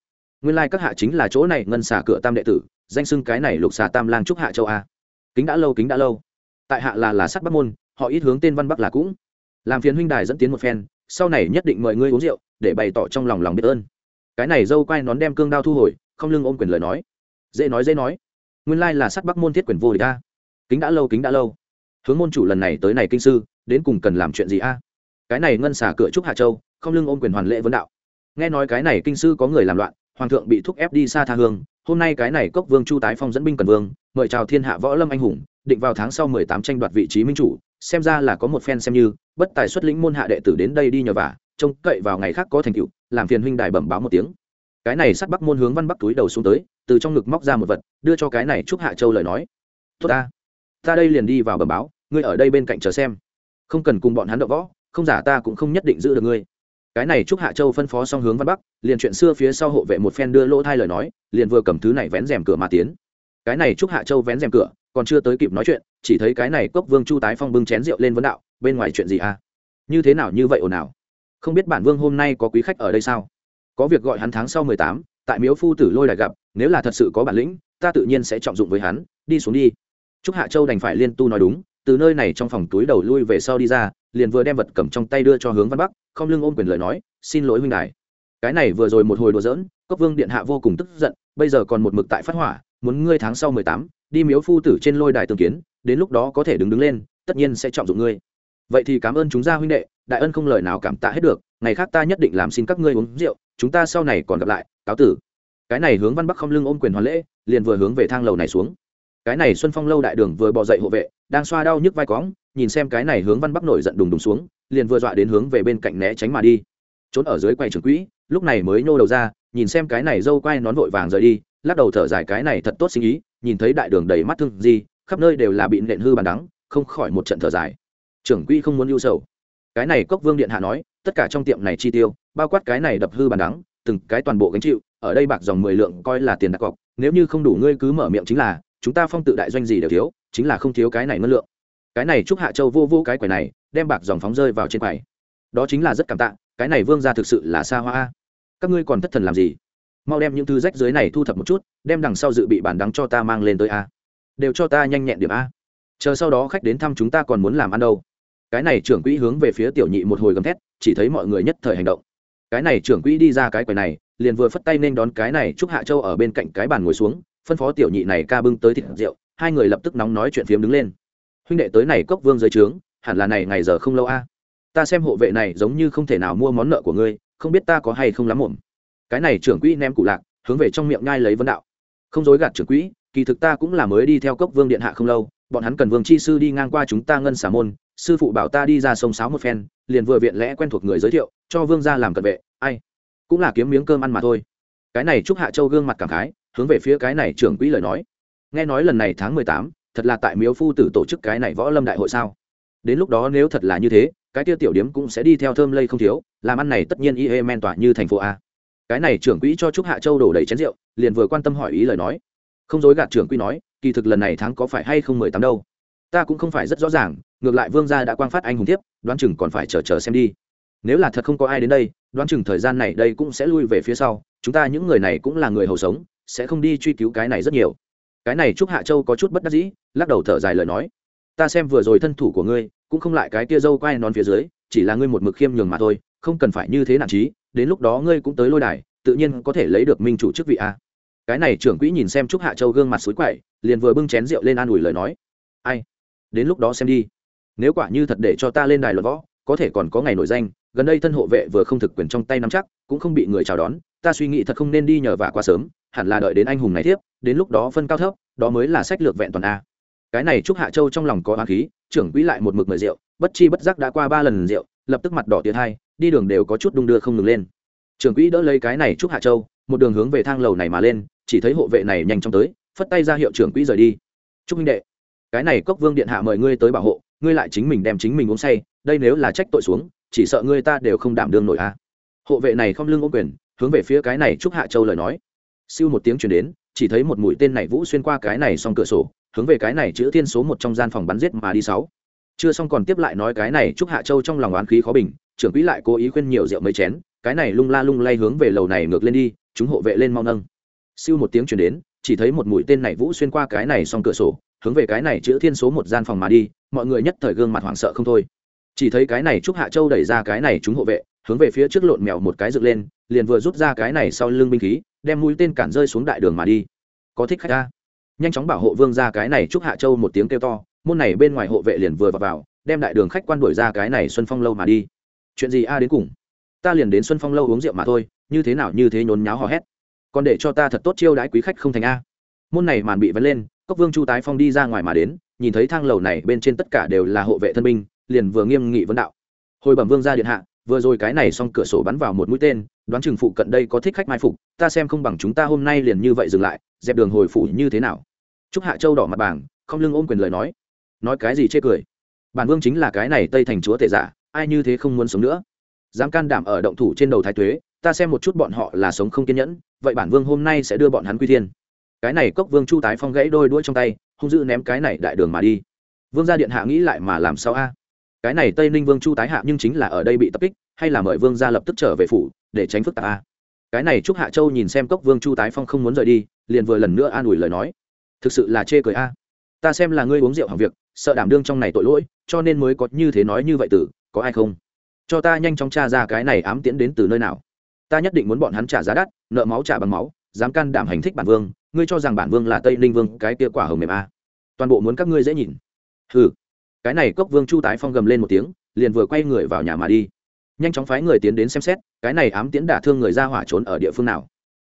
Nguyên lai các hạ chính là chỗ này ngân xà cửa tam đệ tử, danh xưng cái này lục xà tam lang trúc hạ châu a kính đã lâu, kính đã lâu tại hạ là là sắt bắc môn, họ ít hướng tên văn bắc là cũng. Làm phiền huynh đài dẫn tiến một phen, sau này nhất định mời ngươi uống rượu, để bày tỏ trong lòng lòng biết ơn. Cái này dâu quay nón đem cương đao thu hồi, không lưng ôm quyền lời nói. Dễ nói dễ nói. Nguyên lai là sắt bắc môn thiết quyền vô địch a. Kính đã lâu, kính đã lâu. Hướng môn chủ lần này tới này kinh sư, đến cùng cần làm chuyện gì a? Cái này ngân xả cửa trúc hạ châu, không lưng ôm quyền hoàn lễ vấn đạo. Nghe nói cái này kinh sư có người làm loạn, hoàng thượng bị thúc ép đi xa tha hương hôm nay cái này cốc vương chu tái phong dẫn binh cần vương, mời chào thiên hạ võ lâm anh hùng, định vào tháng sau mười tám tranh đoạt vị trí minh chủ, xem ra là có một phen xem như, bất tài xuất lĩnh môn hạ đệ tử đến đây đi nhờ vả, trông cậy vào ngày khác có thành tựu, làm phiền huynh đài bẩm báo một tiếng. Cái này sắt bắc môn hướng văn bắc túi đầu xuống tới, từ trong ngực móc ra một vật, đưa cho cái này trúc hạ châu lời nói. Tốt ta ta đây liền đi vào bẩm báo, ngươi ở đây bên cạnh chờ xem. Không cần cùng bọn hắn đậu võ, không giả ta cũng không nhất định giữ được ngươi cái này trúc hạ châu phân phó xong hướng văn bắc, liền chuyện xưa phía sau hộ vệ một phen đưa lỗ thai lời nói, liền vừa cầm thứ này vén rèm cửa mà tiến. Cái này trúc hạ châu vén rèm cửa, còn chưa tới kịp nói chuyện, chỉ thấy cái này cốc vương chu tái phong bưng chén rượu lên vấn đạo, bên ngoài chuyện gì à? Như thế nào như vậy ồn ào? Không biết bản vương hôm nay có quý khách ở đây sao? Có việc gọi hắn tháng sau mười tám, tại miếu phu tử lôi đài gặp, nếu là thật sự có bản lĩnh, ta tự nhiên sẽ trọng dụng với hắn, đi xuống đi. Trúc hạ châu đành phải liên tu nói đúng từ nơi này trong phòng túi đầu lui về sau đi ra, liền vừa đem vật cầm trong tay đưa cho hướng văn bắc, không lưng ôm quyền lời nói, xin lỗi huynh đài. Cái này vừa rồi một hồi đùa giỡn, cốc vương điện hạ vô cùng tức giận, bây giờ còn một mực tại phát hỏa, muốn ngươi tháng sau mười tám, đi miếu phu tử trên lôi đài tương kiến, đến lúc đó có thể đứng đứng lên, tất nhiên sẽ trọng dụng ngươi. Vậy thì cảm ơn chúng gia huynh đệ, đại ân không lời nào cảm tạ hết được, ngày khác ta nhất định làm xin các ngươi uống rượu, chúng ta sau này còn gặp lại, cáo tử. Cái này hướng văn bắc không lưng ôm quyền hoàn lễ, liền vừa hướng về thang lầu này xuống cái này xuân phong lâu đại đường vừa bỏ dậy hộ vệ, đang xoa đau nhức vai cóng, nhìn xem cái này hướng văn bắc nổi giận đùng đùng xuống, liền vừa dọa đến hướng về bên cạnh né tránh mà đi. Trốn ở dưới quầy trường quỹ, lúc này mới nhô đầu ra, nhìn xem cái này dâu quai nón vội vàng rời đi, lắc đầu thở dài cái này thật tốt sinh ý, nhìn thấy đại đường đầy mắt thương gì khắp nơi đều là bị nện hư bàn đắng, không khỏi một trận thở dài. Trưởng quỹ không muốn lưu sầu. Cái này cốc vương điện hạ nói, tất cả trong tiệm này chi tiêu, bao quát cái này đập hư bàn đắng, từng cái toàn bộ gánh chịu, ở đây bạc dòng mười lượng coi là tiền đặt cọc, nếu như không đủ ngươi cứ mở miệng chính là chúng ta phong tự đại doanh gì đều thiếu, chính là không thiếu cái này ngân lượng. Cái này chúc hạ châu vô vô cái quầy này, đem bạc dòng phóng rơi vào trên quầy đó chính là rất cảm tạ, cái này vương ra thực sự là xa hoa. Các ngươi còn thất thần làm gì? Mau đem những thứ rách dưới này thu thập một chút, đem đằng sau dự bị bản đắng cho ta mang lên tới a. Đều cho ta nhanh nhẹn điểm a. Chờ sau đó khách đến thăm chúng ta còn muốn làm ăn đâu. Cái này trưởng quỹ hướng về phía tiểu nhị một hồi gầm thét, chỉ thấy mọi người nhất thời hành động. Cái này trưởng quỹ đi ra cái quầy này, liền vừa phất tay nên đón cái này chúc hạ châu ở bên cạnh cái bàn ngồi xuống phân phó tiểu nhị này ca bưng tới thịt rượu, hai người lập tức nóng nói chuyện phiếm đứng lên. Huynh đệ tới này cốc vương dưới trướng, hẳn là này ngày giờ không lâu a. Ta xem hộ vệ này giống như không thể nào mua món nợ của ngươi, không biết ta có hay không lắm muộn. Cái này trưởng quỹ ném cụ lạc, hướng về trong miệng nhai lấy vấn đạo. Không dối gạt trưởng quỹ, kỳ thực ta cũng là mới đi theo cốc vương điện hạ không lâu, bọn hắn cần vương chi sư đi ngang qua chúng ta ngân xả môn, sư phụ bảo ta đi ra sông sáo một phen, liền vừa viện lẽ quen thuộc người giới thiệu, cho vương ra làm cận vệ, ai? Cũng là kiếm miếng cơm ăn mà thôi. Cái này chúc hạ châu gương mặt cảm khái hướng về phía cái này trưởng quỹ lời nói. Nghe nói lần này tháng mười tám, thật là tại miếu phu tử tổ chức cái này võ lâm đại hội sao? Đến lúc đó nếu thật là như thế, cái tiêu tiểu điếm cũng sẽ đi theo thơm lây không thiếu, làm ăn này tất nhiên y hê men tỏa như thành phố a. Cái này trưởng quỹ cho trúc hạ châu đổ đầy chén rượu, liền vừa quan tâm hỏi ý lời nói. Không dối gạt trưởng quỹ nói, kỳ thực lần này tháng có phải hay không mười tám đâu? Ta cũng không phải rất rõ ràng, ngược lại vương gia đã quang phát anh hùng tiếp, đoán chừng còn phải chờ chờ xem đi. Nếu là thật không có ai đến đây, đoán chừng thời gian này đây cũng sẽ lui về phía sau, chúng ta những người này cũng là người hầu sống sẽ không đi truy cứu cái này rất nhiều. Cái này trúc hạ châu có chút bất đắc dĩ, lắc đầu thở dài lời nói. Ta xem vừa rồi thân thủ của ngươi, cũng không lại cái tia dâu quai nón phía dưới, chỉ là ngươi một mực khiêm nhường mà thôi, không cần phải như thế nản trí, đến lúc đó ngươi cũng tới lôi đài, tự nhiên có thể lấy được minh chủ chức vị a. Cái này trưởng quỹ nhìn xem trúc hạ châu gương mặt suối quậy, liền vừa bưng chén rượu lên an ủi lời nói. Ai? Đến lúc đó xem đi. Nếu quả như thật để cho ta lên đài luận võ, có thể còn có ngày nổi danh gần đây thân hộ vệ vừa không thực quyền trong tay nắm chắc, cũng không bị người chào đón, ta suy nghĩ thật không nên đi nhờ vả quá sớm, hẳn là đợi đến anh hùng này tiếp, đến lúc đó phân cao thấp, đó mới là sách lược vẹn toàn a. Cái này trúc hạ châu trong lòng có á khí, trưởng quỹ lại một mực mời rượu, bất chi bất giác đã qua ba lần rượu, lập tức mặt đỏ tiệt hai đi đường đều có chút đung đưa không ngừng lên. Trưởng quỹ đỡ lấy cái này trúc hạ châu, một đường hướng về thang lầu này mà lên, chỉ thấy hộ vệ này nhanh chóng tới, phất tay ra hiệu trưởng quỹ rời đi. Chúc minh đệ, cái này cốc vương điện hạ mời ngươi tới bảo hộ, ngươi lại chính mình đem chính mình uống say, đây nếu là trách tội xuống chỉ sợ ngươi ta đều không đảm đương nổi a hộ vệ này không lưng ô quyền, hướng về phía cái này trúc hạ châu lời nói. Siêu một tiếng chuyển đến, chỉ thấy một mũi tên này vũ xuyên qua cái này xong cửa sổ, hướng về cái này chữ thiên số một trong gian phòng bắn giết mà đi sáu. Chưa xong còn tiếp lại nói cái này trúc hạ châu trong lòng oán khí khó bình, trưởng quỹ lại cố ý khuyên nhiều rượu mấy chén, cái này lung la lung lay hướng về lầu này ngược lên đi, chúng hộ vệ lên mau nâng. Siêu một tiếng chuyển đến, chỉ thấy một mũi tên này vũ xuyên qua cái này xong cửa sổ, hướng về cái này chữ thiên số một gian phòng mà đi, mọi người nhất thời gương mặt hoảng sợ không thôi chỉ thấy cái này trúc hạ châu đẩy ra cái này chúng hộ vệ hướng về phía trước lộn mèo một cái dựng lên liền vừa rút ra cái này sau lưng binh khí đem mũi tên cản rơi xuống đại đường mà đi. Có thích khách ta? Nhanh chóng bảo hộ vương ra cái này trúc hạ châu một tiếng kêu to môn này bên ngoài hộ vệ liền vừa vào, vào đem đại đường khách quan đuổi ra cái này xuân phong lâu mà đi. Chuyện gì a đến cùng? Ta liền đến xuân phong lâu uống rượu mà thôi như thế nào như thế nhốn nháo hò hét. Còn để cho ta thật tốt chiêu đãi quý khách không thành a. Môn này màn bị vấn lên cốc vương chu tái phong đi ra ngoài mà đến nhìn thấy thang lầu này bên trên tất cả đều là hộ vệ thân binh liền vừa nghiêm nghị vấn đạo. Hồi bẩm vương ra điện hạ, vừa rồi cái này xong cửa sổ bắn vào một mũi tên, đoán chừng phụ cận đây có thích khách mai phục, ta xem không bằng chúng ta hôm nay liền như vậy dừng lại, dẹp đường hồi phủ như thế nào? Chúc hạ châu đỏ mặt bảng không lưng ôm quyền lời nói. Nói cái gì chê cười? Bản vương chính là cái này tây thành chúa tể giả, ai như thế không muốn sống nữa? Dám can đảm ở động thủ trên đầu thái tuế ta xem một chút bọn họ là sống không kiên nhẫn, vậy bản vương hôm nay sẽ đưa bọn hắn quy thiên. Cái này cốc vương chu tái phong gãy đôi đuôi trong tay, hung dữ ném cái này đại đường mà đi. Vương gia điện hạ nghĩ lại mà làm sao a? Cái này tây ninh vương chu tái hạ nhưng chính là ở đây bị tập kích, hay là mời vương gia lập tức trở về phủ, để tránh phức tạp a cái này trúc hạ châu nhìn xem cốc vương chu tái phong không muốn rời đi, liền vừa lần nữa an ủi lời nói. Thực sự là chê cười a. Ta xem là ngươi uống rượu hỏng việc, sợ đảm đương trong này tội lỗi, cho nên mới có như thế nói như vậy tử, có ai không? Cho ta nhanh chóng tra ra cái này ám tiễn đến từ nơi nào. Ta nhất định muốn bọn hắn trả giá đắt, nợ máu trả bằng máu, dám can đảm hành thích bản vương, ngươi cho rằng bản vương là tây ninh vương, cái kia quả hồng mềm a. Toàn bộ muốn các ngươi dễ nhìn. Ừ cái này cốc vương chu tái phong gầm lên một tiếng, liền vừa quay người vào nhà mà đi. Nhanh chóng phái người tiến đến xem xét, cái này ám tiễn đả thương người ra hỏa trốn ở địa phương nào.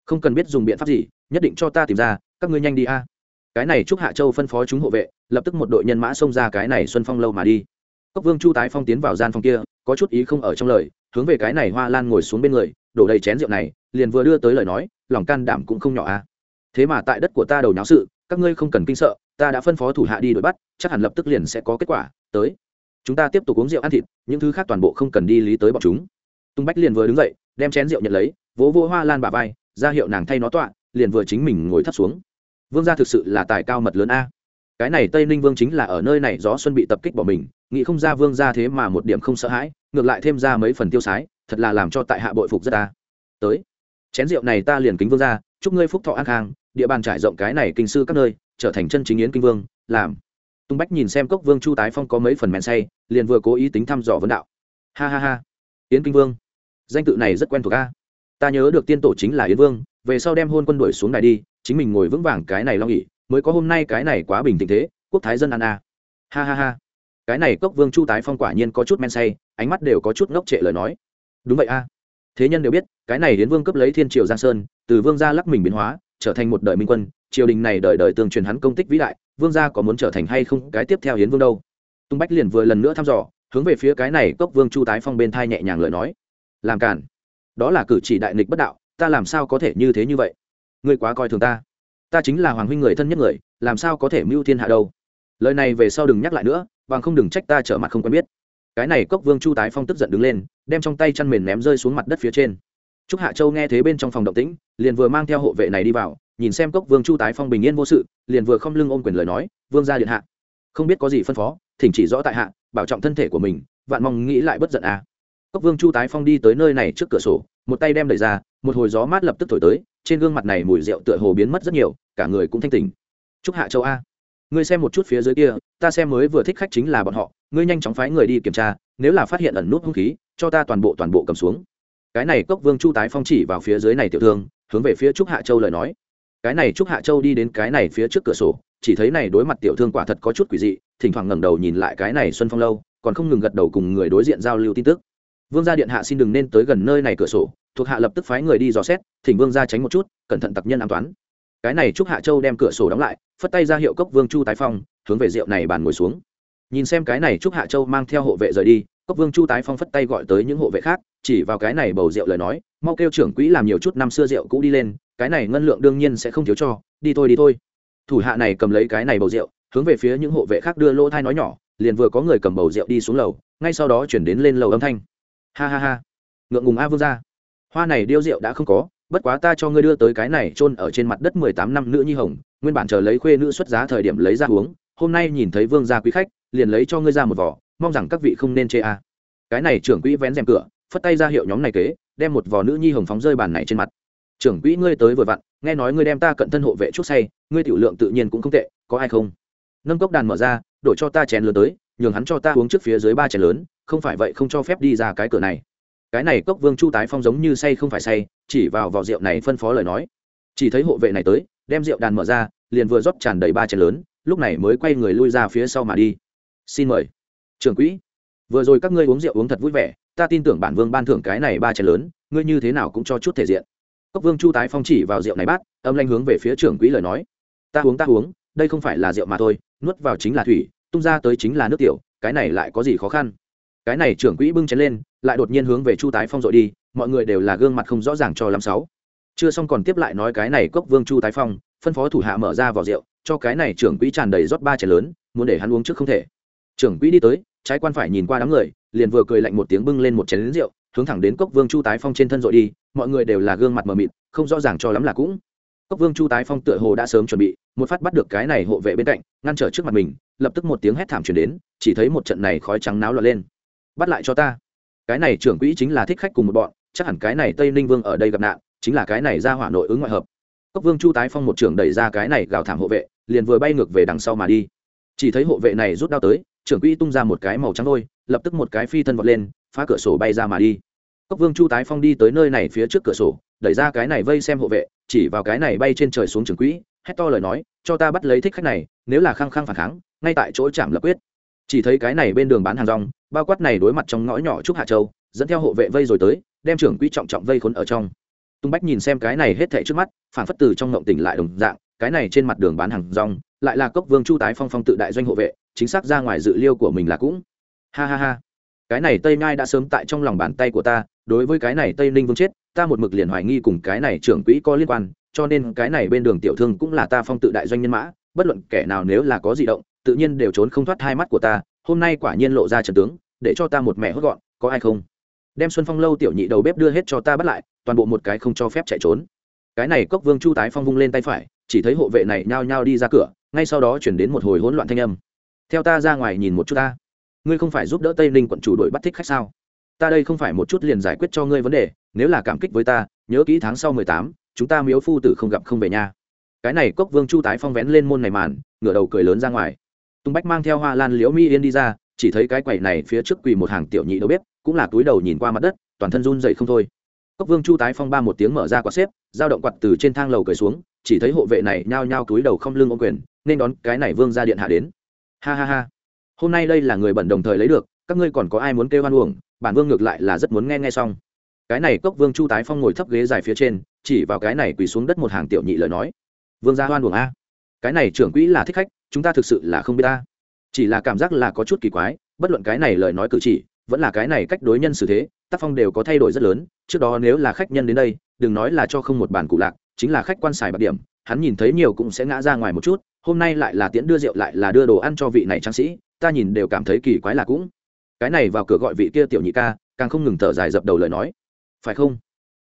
Không cần biết dùng biện pháp gì, nhất định cho ta tìm ra, các ngươi nhanh đi a. Cái này trúc hạ châu phân phó chúng hộ vệ, lập tức một đội nhân mã xông ra cái này xuân phong lâu mà đi. Cốc vương chu tái phong tiến vào gian phòng kia, có chút ý không ở trong lời, hướng về cái này hoa lan ngồi xuống bên người, đổ đầy chén rượu này, liền vừa đưa tới lời nói, lòng can đảm cũng không nhỏ a. Thế mà tại đất của ta đầu nháo sự, các ngươi không cần kinh sợ ta đã phân phó thủ hạ đi đuổi bắt, chắc hẳn lập tức liền sẽ có kết quả, tới. Chúng ta tiếp tục uống rượu ăn thịt, những thứ khác toàn bộ không cần đi lý tới bọn chúng. Tung bách liền vừa đứng dậy, đem chén rượu nhận lấy, vỗ vỗ hoa lan bà vai, ra hiệu nàng thay nó tọa, liền vừa chính mình ngồi thấp xuống. Vương gia thực sự là tài cao mật lớn a. Cái này tây ninh vương chính là ở nơi này gió xuân bị tập kích bỏ mình, nghĩ không ra vương gia thế mà một điểm không sợ hãi, ngược lại thêm ra mấy phần tiêu sái, thật là làm cho tại hạ bội phục rất ta tới. Chén rượu này ta liền kính vương gia, chúc ngươi phúc thọ an khang, địa bàn trải rộng cái này kinh sư các nơi trở thành chân chính yến kinh vương, làm. Tung bách nhìn xem cốc vương chu tái phong có mấy phần men say, liền vừa cố ý tính thăm dò vấn đạo. Ha ha ha, yến kinh vương, danh tự này rất quen thuộc a. Ta nhớ được tiên tổ chính là yến vương, về sau đem hôn quân đuổi xuống này đi, chính mình ngồi vững vàng cái này lo nghỉ, mới có hôm nay cái này quá bình tĩnh thế, quốc thái dân ăn a. Ha ha ha, cái này cốc vương chu tái phong quả nhiên có chút men say, ánh mắt đều có chút ngốc trệ lời nói. Đúng vậy a. Thế nhân đều biết, cái này đến vương cấp lấy thiên triều giang sơn, từ vương gia lắc mình biến hóa trở thành một đời minh quân, triều đình này đời đời tương truyền hắn công tích vĩ đại, vương gia có muốn trở thành hay không, cái tiếp theo hiến vương đâu? Tung bách liền vừa lần nữa thăm dò, hướng về phía cái này cốc vương chu tái phong bên thai nhẹ nhàng lời nói. Làm cản đó là cử chỉ đại nghịch bất đạo, ta làm sao có thể như thế như vậy? Ngươi quá coi thường ta. Ta chính là hoàng huynh người thân nhất người, làm sao có thể mưu thiên hạ đâu? Lời này về sau đừng nhắc lại nữa, bằng không đừng trách ta trở mặt không quen biết. Cái này cốc vương chu tái phong tức giận đứng lên, đem trong tay chăn mền ném rơi xuống mặt đất phía trên trúc hạ châu nghe thế bên trong phòng động tĩnh, liền vừa mang theo hộ vệ này đi vào, nhìn xem cốc vương chu tái phong bình yên vô sự, liền vừa không lưng ôm quyền lời nói, vương ra điện hạ, không biết có gì phân phó, thỉnh chỉ rõ tại hạ, bảo trọng thân thể của mình, vạn mong nghĩ lại bất giận à. cốc vương chu tái phong đi tới nơi này trước cửa sổ, một tay đem đẩy ra, một hồi gió mát lập tức thổi tới, trên gương mặt này mùi rượu tựa hồ biến mất rất nhiều, cả người cũng thanh tỉnh trúc hạ châu a, ngươi xem một chút phía dưới kia, ta xem mới vừa thích khách chính là bọn họ, ngươi nhanh chóng phái người đi kiểm tra, nếu là phát hiện ẩn nút hung khí, cho ta toàn bộ toàn bộ cầm xuống cái này cốc vương chu tái phong chỉ vào phía dưới này tiểu thương, hướng về phía trúc hạ châu lời nói. Cái này trúc hạ châu đi đến cái này phía trước cửa sổ, chỉ thấy này đối mặt tiểu thương quả thật có chút quỷ dị, thỉnh thoảng ngẩng đầu nhìn lại cái này xuân phong lâu, còn không ngừng gật đầu cùng người đối diện giao lưu tin tức. Vương gia điện hạ xin đừng nên tới gần nơi này cửa sổ, thuộc hạ lập tức phái người đi dò xét, thỉnh vương gia tránh một chút, cẩn thận tặc nhân an toán cái này trúc hạ châu đem cửa sổ đóng lại, phất tay ra hiệu cốc vương chu tái phong, hướng về rượu này bàn ngồi xuống. Nhìn xem cái này trúc hạ châu mang theo hộ vệ rời đi cốc vương chu tái phong phất tay gọi tới những hộ vệ khác, chỉ vào cái này bầu rượu lời nói, mau kêu trưởng quỹ làm nhiều chút năm xưa rượu cũ đi lên, cái này ngân lượng đương nhiên sẽ không thiếu cho, đi thôi đi thôi. Thủ hạ này cầm lấy cái này bầu rượu, hướng về phía những hộ vệ khác đưa lỗ thai nói nhỏ, liền vừa có người cầm bầu rượu đi xuống lầu, ngay sau đó chuyển đến lên lầu âm thanh. Ha ha ha, ngượng ngùng a vương ra hoa này điêu rượu đã không có, bất quá ta cho ngươi đưa tới cái này chôn ở trên mặt đất mười tám năm nữ nhi hồng, nguyên bản chờ lấy khuê nữ xuất giá thời điểm lấy ra uống, hôm nay nhìn thấy vương gia quý khách, liền lấy cho ngươi ra một vỏ mong rằng các vị không nên chê a. Cái này trưởng quỹ vén rèm cửa, phất tay ra hiệu nhóm này kế, đem một vò nữ nhi hồng phóng rơi bàn này trên mặt. Trưởng quỹ ngươi tới vừa vặn, nghe nói ngươi đem ta cận thân hộ vệ chút say, ngươi tiểu lượng tự nhiên cũng không tệ, có ai không? Nâng cốc đàn mở ra, đổi cho ta chén lớn tới, nhường hắn cho ta uống trước phía dưới ba chén lớn, không phải vậy không cho phép đi ra cái cửa này. Cái này cốc vương chu tái phong giống như say không phải say, chỉ vào vỏ rượu này phân phó lời nói. Chỉ thấy hộ vệ này tới, đem rượu đàn mở ra, liền vừa rót tràn đầy ba chén lớn, lúc này mới quay người lui ra phía sau mà đi. Xin mời trưởng quỹ. Vừa rồi các ngươi uống rượu uống thật vui vẻ, ta tin tưởng bản vương ban thưởng cái này ba chén lớn, ngươi như thế nào cũng cho chút thể diện. Cốc vương chu tái phong chỉ vào rượu này bát, âm lanh hướng về phía trưởng quỹ lời nói. Ta uống ta uống, đây không phải là rượu mà thôi, nuốt vào chính là thủy, tung ra tới chính là nước tiểu, cái này lại có gì khó khăn? Cái này trưởng quỹ bưng chén lên, lại đột nhiên hướng về chu tái phong dội đi, mọi người đều là gương mặt không rõ ràng cho lắm sáu. Chưa xong còn tiếp lại nói cái này cốc vương chu tái phong, phân phó thủ hạ mở ra vỏ rượu, cho cái này trưởng quỹ tràn đầy rót ba chén lớn, muốn để hắn uống trước không thể. Trưởng quỹ đi tới trái quan phải nhìn qua đám người, liền vừa cười lạnh một tiếng bưng lên một chén lính rượu, hướng thẳng đến cốc vương chu tái phong trên thân dội đi, mọi người đều là gương mặt mờ mịt, không rõ ràng cho lắm là cũng. Cốc vương chu tái phong tựa hồ đã sớm chuẩn bị, một phát bắt được cái này hộ vệ bên cạnh, ngăn trở trước mặt mình, lập tức một tiếng hét thảm chuyển đến, chỉ thấy một trận này khói trắng náo lọt lên. Bắt lại cho ta. Cái này trưởng quỹ chính là thích khách cùng một bọn, chắc hẳn cái này tây ninh vương ở đây gặp nạn, chính là cái này ra hỏa nội ứng ngoại hợp. Cốc vương chu tái phong một trưởng đẩy ra cái này gào thảm hộ vệ, liền vừa bay ngược về đằng sau mà đi. Chỉ thấy hộ vệ này rút đao tới trưởng quỹ tung ra một cái màu trắng đôi lập tức một cái phi thân vọt lên, phá cửa sổ bay ra mà đi. Cốc vương chu tái phong đi tới nơi này phía trước cửa sổ, đẩy ra cái này vây xem hộ vệ, chỉ vào cái này bay trên trời xuống trưởng quỹ, hét to lời nói, cho ta bắt lấy thích khách này, nếu là khăng khăng phản kháng, ngay tại chỗ chạm lập quyết. Chỉ thấy cái này bên đường bán hàng rong, bao quát này đối mặt trong ngõ nhỏ trúc hạ châu, dẫn theo hộ vệ vây rồi tới, đem trưởng quỹ trọng trọng vây khốn ở trong. Tung bách nhìn xem cái này hết thảy trước mắt, phản phất từ trong ngộng tỉnh lại đồng dạng, cái này trên mặt đường bán hàng rong, lại là cốc vương chu tái phong phong tự đại doanh hộ vệ chính xác ra ngoài dự liêu của mình là cũng. Ha ha ha. Cái này tây nhai đã sớm tại trong lòng bàn tay của ta, đối với cái này tây ninh vương chết, ta một mực liền hoài nghi cùng cái này trưởng quỹ có liên quan, cho nên cái này bên đường tiểu thương cũng là ta phong tự đại doanh nhân mã, bất luận kẻ nào nếu là có gì động, tự nhiên đều trốn không thoát hai mắt của ta, hôm nay quả nhiên lộ ra trần tướng, để cho ta một mẹ hốt gọn, có ai không? Đem xuân phong lâu tiểu nhị đầu bếp đưa hết cho ta bắt lại, toàn bộ một cái không cho phép chạy trốn. Cái này cốc vương chu tái phong vung lên tay phải, chỉ thấy hộ vệ này nhao nhao đi ra cửa, ngay sau đó chuyển đến một hồi hỗn loạn thanh âm theo ta ra ngoài nhìn một chút ta. Ngươi không phải giúp đỡ tây ninh quận chủ đội bắt thích khách sao? Ta đây không phải một chút liền giải quyết cho ngươi vấn đề, nếu là cảm kích với ta, nhớ kỹ tháng sau mười tám, chúng ta miếu phu tử không gặp không về nhà cái này cốc vương chu tái phong vén lên môn này màn, ngửa đầu cười lớn ra ngoài. Tung bách mang theo hoa lan liễu mi yên đi ra, chỉ thấy cái quầy này phía trước quỳ một hàng tiểu nhị đầu bếp, cũng là túi đầu nhìn qua mặt đất, toàn thân run dậy không thôi. Cốc vương chu tái phong ba một tiếng mở ra quạt xếp dao động quạt từ trên thang lầu cười xuống, chỉ thấy hộ vệ này nhao nhao túi đầu không lưng ô quyền, nên đón cái này vương ra điện hạ đến ha ha ha. Hôm nay đây là người bẩn đồng thời lấy được, các ngươi còn có ai muốn kêu hoan uổng? Bản vương ngược lại là rất muốn nghe nghe xong. Cái này cốc vương chu tái phong ngồi thấp ghế dài phía trên, chỉ vào cái này quỳ xuống đất một hàng tiểu nhị lời nói. Vương gia hoan uổng a. Cái này trưởng quỹ là thích khách, chúng ta thực sự là không biết ta chỉ là cảm giác là có chút kỳ quái, bất luận cái này lời nói cử chỉ, vẫn là cái này cách đối nhân xử thế, tác phong đều có thay đổi rất lớn. Trước đó nếu là khách nhân đến đây, đừng nói là cho không một bàn cụ lạc, chính là khách quan xài bạc điểm, hắn nhìn thấy nhiều cũng sẽ ngã ra ngoài một chút hôm nay lại là tiễn đưa rượu lại là đưa đồ ăn cho vị này tráng sĩ, ta nhìn đều cảm thấy kỳ quái là cũng. Cái này vào cửa gọi vị kia tiểu nhị ca, càng không ngừng thở dài dập đầu lời nói. Phải không?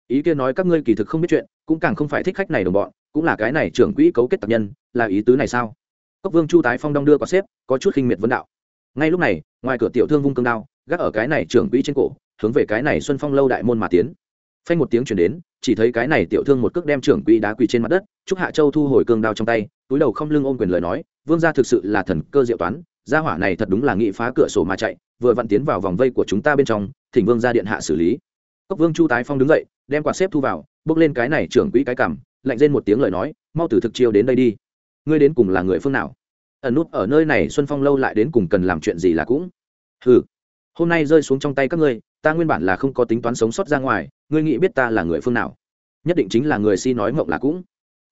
Ý kia nói các ngươi kỳ thực không biết chuyện, cũng càng không phải thích khách này đồng bọn, cũng là cái này trưởng quỹ cấu kết tập nhân, là ý tứ này sao? Cốc vương chu tái phong đong đưa có xếp, có chút khinh miệt vấn đạo. Ngay lúc này, ngoài cửa tiểu thương vung cương đao, gác ở cái này trưởng quỹ trên cổ, hướng về cái này xuân phong lâu đại môn mà tiến. Phanh một tiếng chuyển đến, chỉ thấy cái này tiểu thương một cước đem trưởng quỹ đá quỳ trên mặt đất, chúc hạ châu thu hồi cương đao trong tay túi đầu không lưng ôm quyền lời nói, vương gia thực sự là thần cơ diệu toán, gia hỏa này thật đúng là nghị phá cửa sổ mà chạy, vừa vặn tiến vào vòng vây của chúng ta bên trong, thỉnh vương ra điện hạ xử lý. Cốc vương chu tái phong đứng dậy, đem quạt xếp thu vào, bước lên cái này trưởng quỹ cái cằm, lạnh lên một tiếng lời nói, mau từ thực chiêu đến đây đi. Ngươi đến cùng là người phương nào? Ẩn nút ở nơi này xuân phong lâu lại đến cùng cần làm chuyện gì là cũng. Hừ, hôm nay rơi xuống trong tay các ngươi, ta nguyên bản là không có tính toán sống sót ra ngoài, ngươi nghĩ biết ta là người phương nào? Nhất định chính là người si nói ngọng là cũng.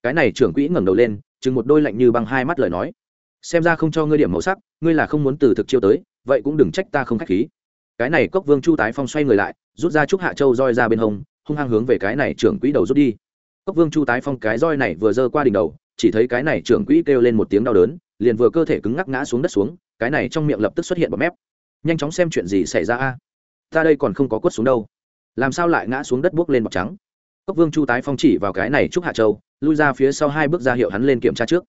Cái này trưởng quỹ ngẩng đầu lên chừng một đôi lạnh như băng hai mắt lời nói. Xem ra không cho ngươi điểm màu sắc, ngươi là không muốn từ thực chiêu tới, vậy cũng đừng trách ta không k h á c h khí. Cái này cốc vương chu tái phong xoay người lại, rút ra trúc hạ châu roi ra bên hông, hung hăng hướng về cái này trưởng quỹ đầu rút đi. Cốc vương chu tái phong cái roi này vừa giơ qua đỉnh đầu, chỉ thấy cái này trưởng quỹ kêu lên một tiếng đau đớn, liền vừa cơ thể cứng ngắc ngã xuống đất xuống, cái này trong miệng lập tức xuất hiện bọt mép. Nhanh chóng xem chuyện gì xảy ra a. Ta đây còn không có quất xuống đâu. Làm sao lại ngã xuống đất buốc lên bọt trắng? Cốc vương chu tái phong chỉ vào cái này trúc hạ châu lui ra phía sau hai bước ra hiệu hắn lên kiểm tra trước.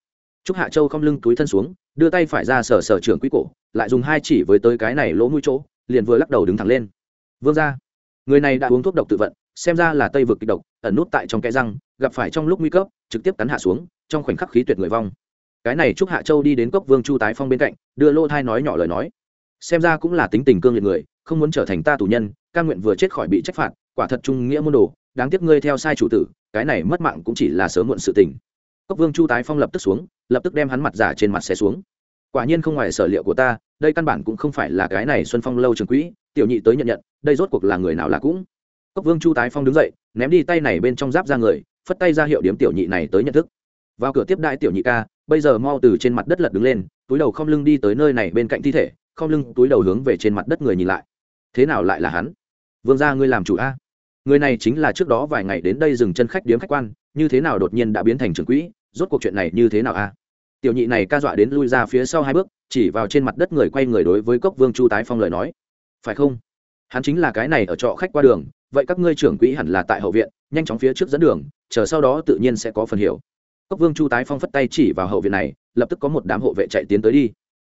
Trúc hạ châu không lưng túi thân xuống, đưa tay phải ra sở sở trưởng quý cổ, lại dùng hai chỉ với tới cái này lỗ mũi chỗ, liền vừa lắc đầu đứng thẳng lên. Vương ra người này đã uống thuốc độc tự vận, xem ra là tây vực kịch độc, ẩn nút tại trong cái răng, gặp phải trong lúc nguy cấp, trực tiếp cắn hạ xuống, trong khoảnh khắc khí tuyệt người vong. Cái này trúc hạ châu đi đến cốc vương chu tái phong bên cạnh, đưa lô thai nói nhỏ lời nói. Xem ra cũng là tính tình cương liệt người, không muốn trở thành ta tù nhân, ca nguyện vừa chết khỏi bị trách phạt, quả thật trung nghĩa môn đồ đáng tiếc ngươi theo sai chủ tử, cái này mất mạng cũng chỉ là sớm muộn sự tình. Cốc vương chu tái phong lập tức xuống, lập tức đem hắn mặt giả trên mặt xe xuống. Quả nhiên không ngoài sở liệu của ta, đây căn bản cũng không phải là cái này xuân phong lâu trường quỹ, tiểu nhị tới nhận nhận, đây rốt cuộc là người nào là cũng. Cốc vương chu tái phong đứng dậy, ném đi tay này bên trong giáp ra người, phất tay ra hiệu điếm tiểu nhị này tới nhận thức. Vào cửa tiếp đại tiểu nhị ca, bây giờ mau từ trên mặt đất lật đứng lên, túi đầu không lưng đi tới nơi này bên cạnh thi thể, không lưng túi đầu hướng về trên mặt đất người nhìn lại. Thế nào lại là hắn? Vương gia ngươi làm chủ a? Người này chính là trước đó vài ngày đến đây dừng chân khách điếm khách quan, như thế nào đột nhiên đã biến thành trưởng quỹ, rốt cuộc chuyện này như thế nào a tiểu nhị này ca dọa đến lui ra phía sau hai bước, chỉ vào trên mặt đất người quay người đối với cốc vương chu tái phong lời nói. Phải không? Hắn chính là cái này ở trọ khách qua đường, vậy các ngươi trưởng quỹ hẳn là tại hậu viện, nhanh chóng phía trước dẫn đường, chờ sau đó tự nhiên sẽ có phần hiểu. Cốc vương chu tái phong phất tay chỉ vào hậu viện này, lập tức có một đám hộ vệ chạy tiến tới đi.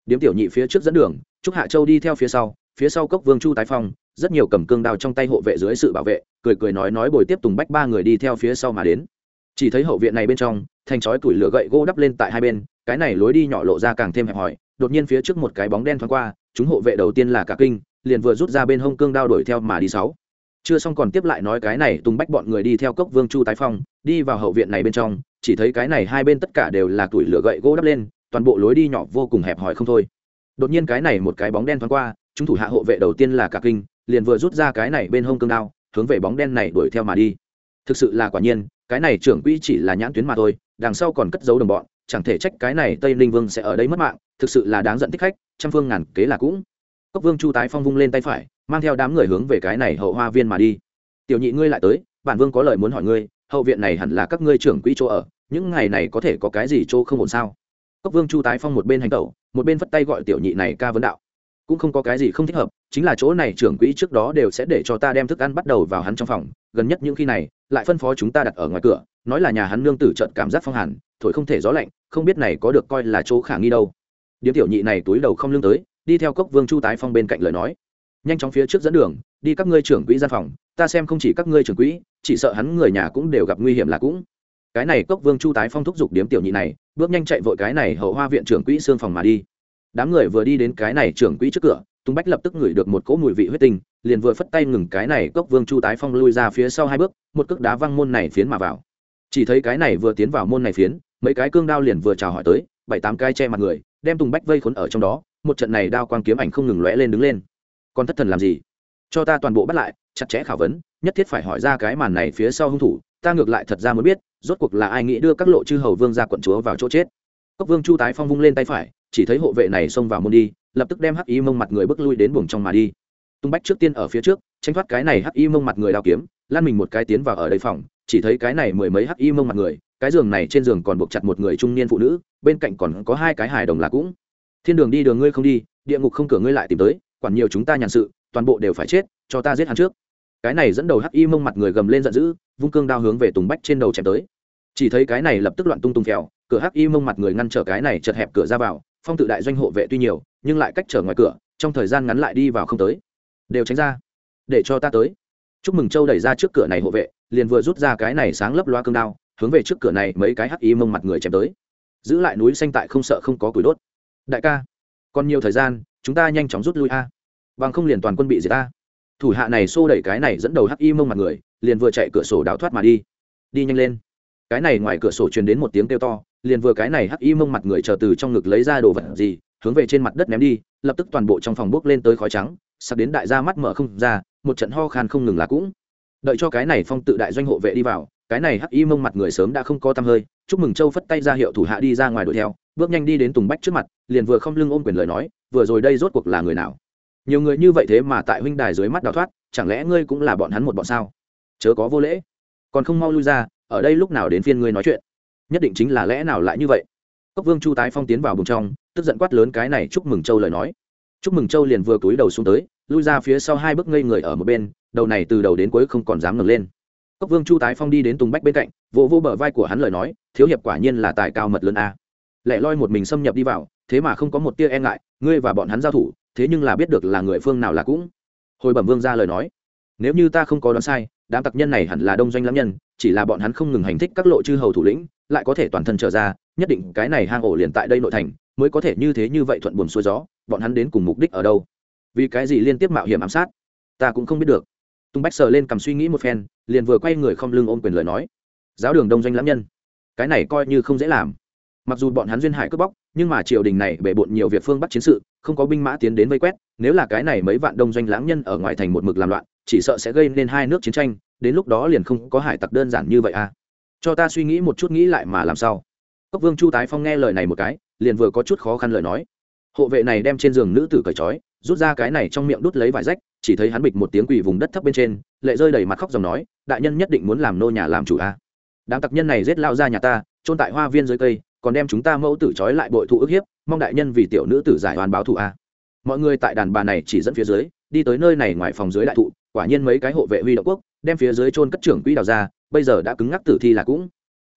Điếm tiểu nhị phía trước dẫn đường trúc hạ châu đi theo phía sau phía sau cốc vương chu tái phong rất nhiều cầm cương đao trong tay hộ vệ dưới sự bảo vệ, cười cười nói nói bồi tiếp tùng bách ba người đi theo phía sau mà đến. Chỉ thấy hậu viện này bên trong thành chói tuổi lửa gậy gỗ đắp lên tại hai bên, cái này lối đi nhỏ lộ ra càng thêm hẹp hòi, đột nhiên phía trước một cái bóng đen thoáng qua, chúng hộ vệ đầu tiên là cả kinh, liền vừa rút ra bên hông cương đao đuổi theo mà đi sáu. Chưa xong còn tiếp lại nói cái này, Tùng bách bọn người đi theo cốc vương chu tái phong, đi vào hậu viện này bên trong, chỉ thấy cái này hai bên tất cả đều là tuổi lửa gậy gỗ đắp lên, toàn bộ lối đi nhỏ vô cùng hẹp hòi không thôi. Đột nhiên cái này một cái bóng đen thoáng qua, chúng thủ hạ hộ vệ đầu tiên là cả kinh liền vừa rút ra cái này bên hông cương đao, hướng về bóng đen này đuổi theo mà đi. Thực sự là quả nhiên, cái này trưởng quỹ chỉ là nhãn tuyến mà thôi, đằng sau còn cất giấu đồng bọn, chẳng thể trách cái này tây ninh vương sẽ ở đây mất mạng, thực sự là đáng giận thích khách, trăm phương ngàn kế là cũng. Cốc vương chu tái phong vung lên tay phải, mang theo đám người hướng về cái này hậu hoa viên mà đi. Tiểu nhị ngươi lại tới, bản vương có lời muốn hỏi ngươi, hậu viện này hẳn là các ngươi trưởng quỹ chỗ ở, những ngày này có thể có cái gì chỗ không ổn sao? Cốc vương chu tái phong một bên hành tẩu, một bên phất tay gọi tiểu nhị này ca vấn đạo cũng không có cái gì không thích hợp, chính là chỗ này trưởng quỹ trước đó đều sẽ để cho ta đem thức ăn bắt đầu vào hắn trong phòng, gần nhất những khi này, lại phân phó chúng ta đặt ở ngoài cửa, nói là nhà hắn nương tử trận cảm giác phong hàn, thổi không thể gió lạnh, không biết này có được coi là chỗ khả nghi đâu. Điếm tiểu nhị này túi đầu không lương tới, đi theo cốc vương chu tái phong bên cạnh lời nói. Nhanh chóng phía trước dẫn đường, đi các ngươi trưởng quỹ gian phòng, ta xem không chỉ các ngươi trưởng quỹ, chỉ sợ hắn người nhà cũng đều gặp nguy hiểm là cũng. Cái này cốc vương chu tái phong thúc giục điếm tiểu nhị này, bước nhanh chạy vội cái này hậu hoa viện trưởng quỹ xương phòng mà đi đám người vừa đi đến cái này trưởng quỹ trước cửa tung bách lập tức ngửi được một cỗ mùi vị huyết tinh, liền vừa phất tay ngừng cái này cốc vương chu tái phong lui ra phía sau hai bước, một cước đá văng môn này phiến mà vào. Chỉ thấy cái này vừa tiến vào môn này phiến, mấy cái cương đao liền vừa chào hỏi tới, bảy tám cái che mặt người, đem tùng bách vây khốn ở trong đó, một trận này đao quang kiếm ảnh không ngừng lóe lên đứng lên. Còn thất thần làm gì? Cho ta toàn bộ bắt lại, chặt chẽ khảo vấn, nhất thiết phải hỏi ra cái màn này phía sau hung thủ, ta ngược lại thật ra muốn biết, rốt cuộc là ai nghĩ đưa các lộ chư hầu vương ra quận chúa vào chỗ chết. Cốc vương chu tái phong vung lên tay phải chỉ thấy hộ vệ này xông vào môn đi, lập tức đem hắc y mông mặt người bước lui đến buồng trong mà đi. Tung bách trước tiên ở phía trước tranh thoát cái này hắc y mông mặt người đao kiếm lan mình một cái tiến vào ở đây phòng, chỉ thấy cái này mười mấy hắc y mông mặt người, cái giường này trên giường còn buộc chặt một người trung niên phụ nữ, bên cạnh còn có hai cái hài đồng là cũng. Thiên đường đi, đường ngươi không đi, địa ngục không cửa ngươi lại tìm tới, quản nhiều chúng ta nhàn sự, toàn bộ đều phải chết, cho ta giết hắn trước. Cái này dẫn đầu hắc y mông mặt người gầm lên giận dữ, vung cương đao hướng về tùng bách trên đầu chém tới. Chỉ thấy cái này lập tức loạn tung tung phèo, cửa hắc y mông mặt người ngăn trở cái này chật hẹp cửa ra vào phong tự đại doanh hộ vệ tuy nhiều, nhưng lại cách trở ngoài cửa, trong thời gian ngắn lại đi vào không tới. Đều tránh ra. Để cho ta tới. Chúc mừng châu đẩy ra trước cửa này hộ vệ, liền vừa rút ra cái này sáng lấp loa cương đao, hướng về trước cửa này mấy cái hắc y mông mặt người chém tới. Giữ lại núi xanh tại không sợ không có củi đốt. Đại ca, còn nhiều thời gian, chúng ta nhanh chóng rút lui a. Bằng không liền toàn quân bị diệt ta. Thủ hạ này xô đẩy cái này dẫn đầu hắc y mông mặt người, liền vừa chạy cửa sổ đào thoát mà đi. Đi nhanh lên cái này ngoài cửa sổ truyền đến một tiếng kêu to, liền vừa cái này hắc y mông mặt người chờ từ trong ngực lấy ra đồ vật gì, hướng về trên mặt đất ném đi, lập tức toàn bộ trong phòng bước lên tới khói trắng, sắp đến đại gia mắt mở không ra, một trận ho khan không ngừng là cũng. Đợi cho cái này phong tự đại doanh hộ vệ đi vào, cái này hắc y mông mặt người sớm đã không có tăm hơi, chúc mừng châu phất tay ra hiệu thủ hạ đi ra ngoài đuổi theo, bước nhanh đi đến tùng bách trước mặt, liền vừa không lưng ôm quyền lời nói, vừa rồi đây rốt cuộc là người nào? Nhiều người như vậy thế mà tại huynh đài dưới mắt đào thoát, chẳng lẽ ngươi cũng là bọn hắn một bọn sao? Chớ có vô lễ. Còn không mau lui ra ở đây lúc nào đến phiên ngươi nói chuyện? Nhất định chính là lẽ nào lại như vậy? Cốc vương chu tái phong tiến vào bùng trong, tức giận quát lớn cái này chúc mừng châu lời nói. Chúc mừng châu liền vừa cúi đầu xuống tới, lui ra phía sau hai bước ngây người ở một bên, đầu này từ đầu đến cuối không còn dám ngẩng lên. Cốc vương chu tái phong đi đến tùng bách bên cạnh, vỗ vỗ bờ vai của hắn lời nói, thiếu hiệp quả nhiên là tài cao mật lớn a. Lẽ loi một mình xâm nhập đi vào, thế mà không có một tia e ngại, ngươi và bọn hắn giao thủ, thế nhưng là biết được là người phương nào là cũng. Hồi bẩm vương ra lời nói, nếu như ta không có đoán sai đám tặc nhân này hẳn là đông doanh lãm nhân, chỉ là bọn hắn không ngừng hành thích các lộ chư hầu thủ lĩnh, lại có thể toàn thân trở ra, nhất định cái này hang ổ liền tại đây nội thành, mới có thể như thế như vậy thuận buồn xuôi gió, bọn hắn đến cùng mục đích ở đâu? Vì cái gì liên tiếp mạo hiểm ám sát? Ta cũng không biết được. Tung bách sờ lên cầm suy nghĩ một phen, liền vừa quay người không lưng ôm quyền lời nói. Giáo đường đông doanh lãm nhân. Cái này coi như không dễ làm mặc dù bọn hắn duyên hải cướp bóc, nhưng mà triều đình này bể bộn nhiều việc phương bắt chiến sự, không có binh mã tiến đến vây quét, nếu là cái này mấy vạn đông doanh lãng nhân ở ngoài thành một mực làm loạn, chỉ sợ sẽ gây nên hai nước chiến tranh, đến lúc đó liền không có hải tặc đơn giản như vậy à. Cho ta suy nghĩ một chút nghĩ lại mà làm sao. Cốc vương chu tái phong nghe lời này một cái, liền vừa có chút khó khăn lời nói. Hộ vệ này đem trên giường nữ tử cởi trói, rút ra cái này trong miệng đút lấy vải rách, chỉ thấy hắn bịch một tiếng quỳ vùng đất thấp bên trên, lệ rơi đầy mặt khóc dòng nói, đại nhân nhất định muốn làm nô nhà làm chủ a à. đám tặc nhân này giết lao ra nhà ta trôn tại hoa viên dưới cây còn đem chúng ta mẫu tử trói lại bội thụ ức hiếp, mong đại nhân vì tiểu nữ tử giải oan báo thù a. Mọi người tại đàn bà này chỉ dẫn phía dưới, đi tới nơi này ngoài phòng dưới đại thụ, quả nhiên mấy cái hộ vệ huy động quốc, đem phía dưới trôn cất trưởng quỹ đào ra, bây giờ đã cứng ngắc tử thi là cũng.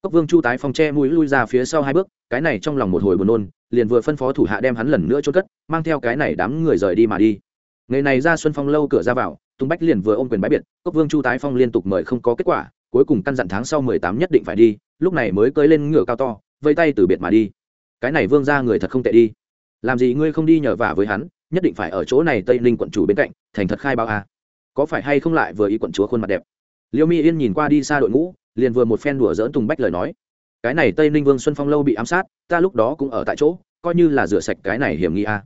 Cốc vương chu tái phong che mũi lui ra phía sau hai bước, cái này trong lòng một hồi buồn nôn, liền vừa phân phó thủ hạ đem hắn lần nữa trôn cất, mang theo cái này đám người rời đi mà đi. Ngày này ra xuân phong lâu cửa ra vào tung bách liền vừa ôm quyền bãi biệt, cốc vương chu tái phong liên tục mời không có kết quả, cuối cùng căn dặn tháng sau mười tám nhất định phải đi, lúc này mới cưới lên ngựa cao to vây tay từ biệt mà đi. Cái này vương ra người thật không tệ đi. Làm gì ngươi không đi nhờ vả với hắn, nhất định phải ở chỗ này tây ninh quận chủ bên cạnh, thành thật khai báo à. có phải hay không lại vừa ý quận chúa khuôn mặt đẹp? Liêu mi yên nhìn qua đi xa đội ngũ, liền vừa một phen đùa dỡn tùng bách lời nói. Cái này tây ninh vương xuân phong lâu bị ám sát, ta lúc đó cũng ở tại chỗ, coi như là rửa sạch cái này hiểm nghi a. À.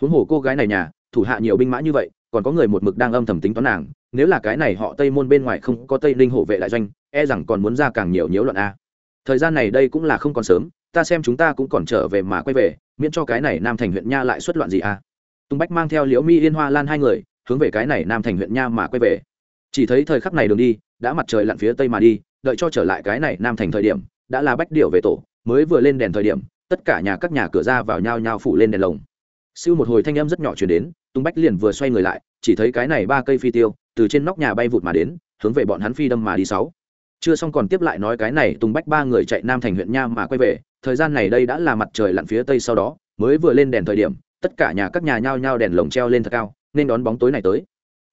huống hồ cô gái này nhà, thủ hạ nhiều binh mã như vậy, còn có người một mực đang âm thầm tính toán nàng, nếu là cái này họ tây môn bên ngoài không có tây ninh hộ vệ đại doanh e rằng còn muốn ra càng nhiều nhiễu loạn a thời gian này đây cũng là không còn sớm, ta xem chúng ta cũng còn trở về mà quay về, miễn cho cái này nam thành huyện nha lại xuất loạn gì à? Tùng bách mang theo liễu mi yên hoa lan hai người, hướng về cái này nam thành huyện nha mà quay về. Chỉ thấy thời khắc này đường đi, đã mặt trời lặn phía tây mà đi, đợi cho trở lại cái này nam thành thời điểm, đã là bách điệu về tổ, mới vừa lên đèn thời điểm, tất cả nhà các nhà cửa ra vào nhau nhau phủ lên đèn lồng. Siêu một hồi thanh âm rất nhỏ chuyển đến tung bách liền vừa xoay người lại, chỉ thấy cái này ba cây phi tiêu, từ trên nóc nhà bay vụt mà đến, hướng về bọn hắn phi đâm mà đi sáu chưa xong còn tiếp lại nói cái này tung bách ba người chạy nam thành huyện nha mà quay về, thời gian này đây đã là mặt trời lặn phía tây sau đó, mới vừa lên đèn thời điểm, tất cả nhà các nhà nhao nhao đèn lồng treo lên thật cao, nên đón bóng tối này tới.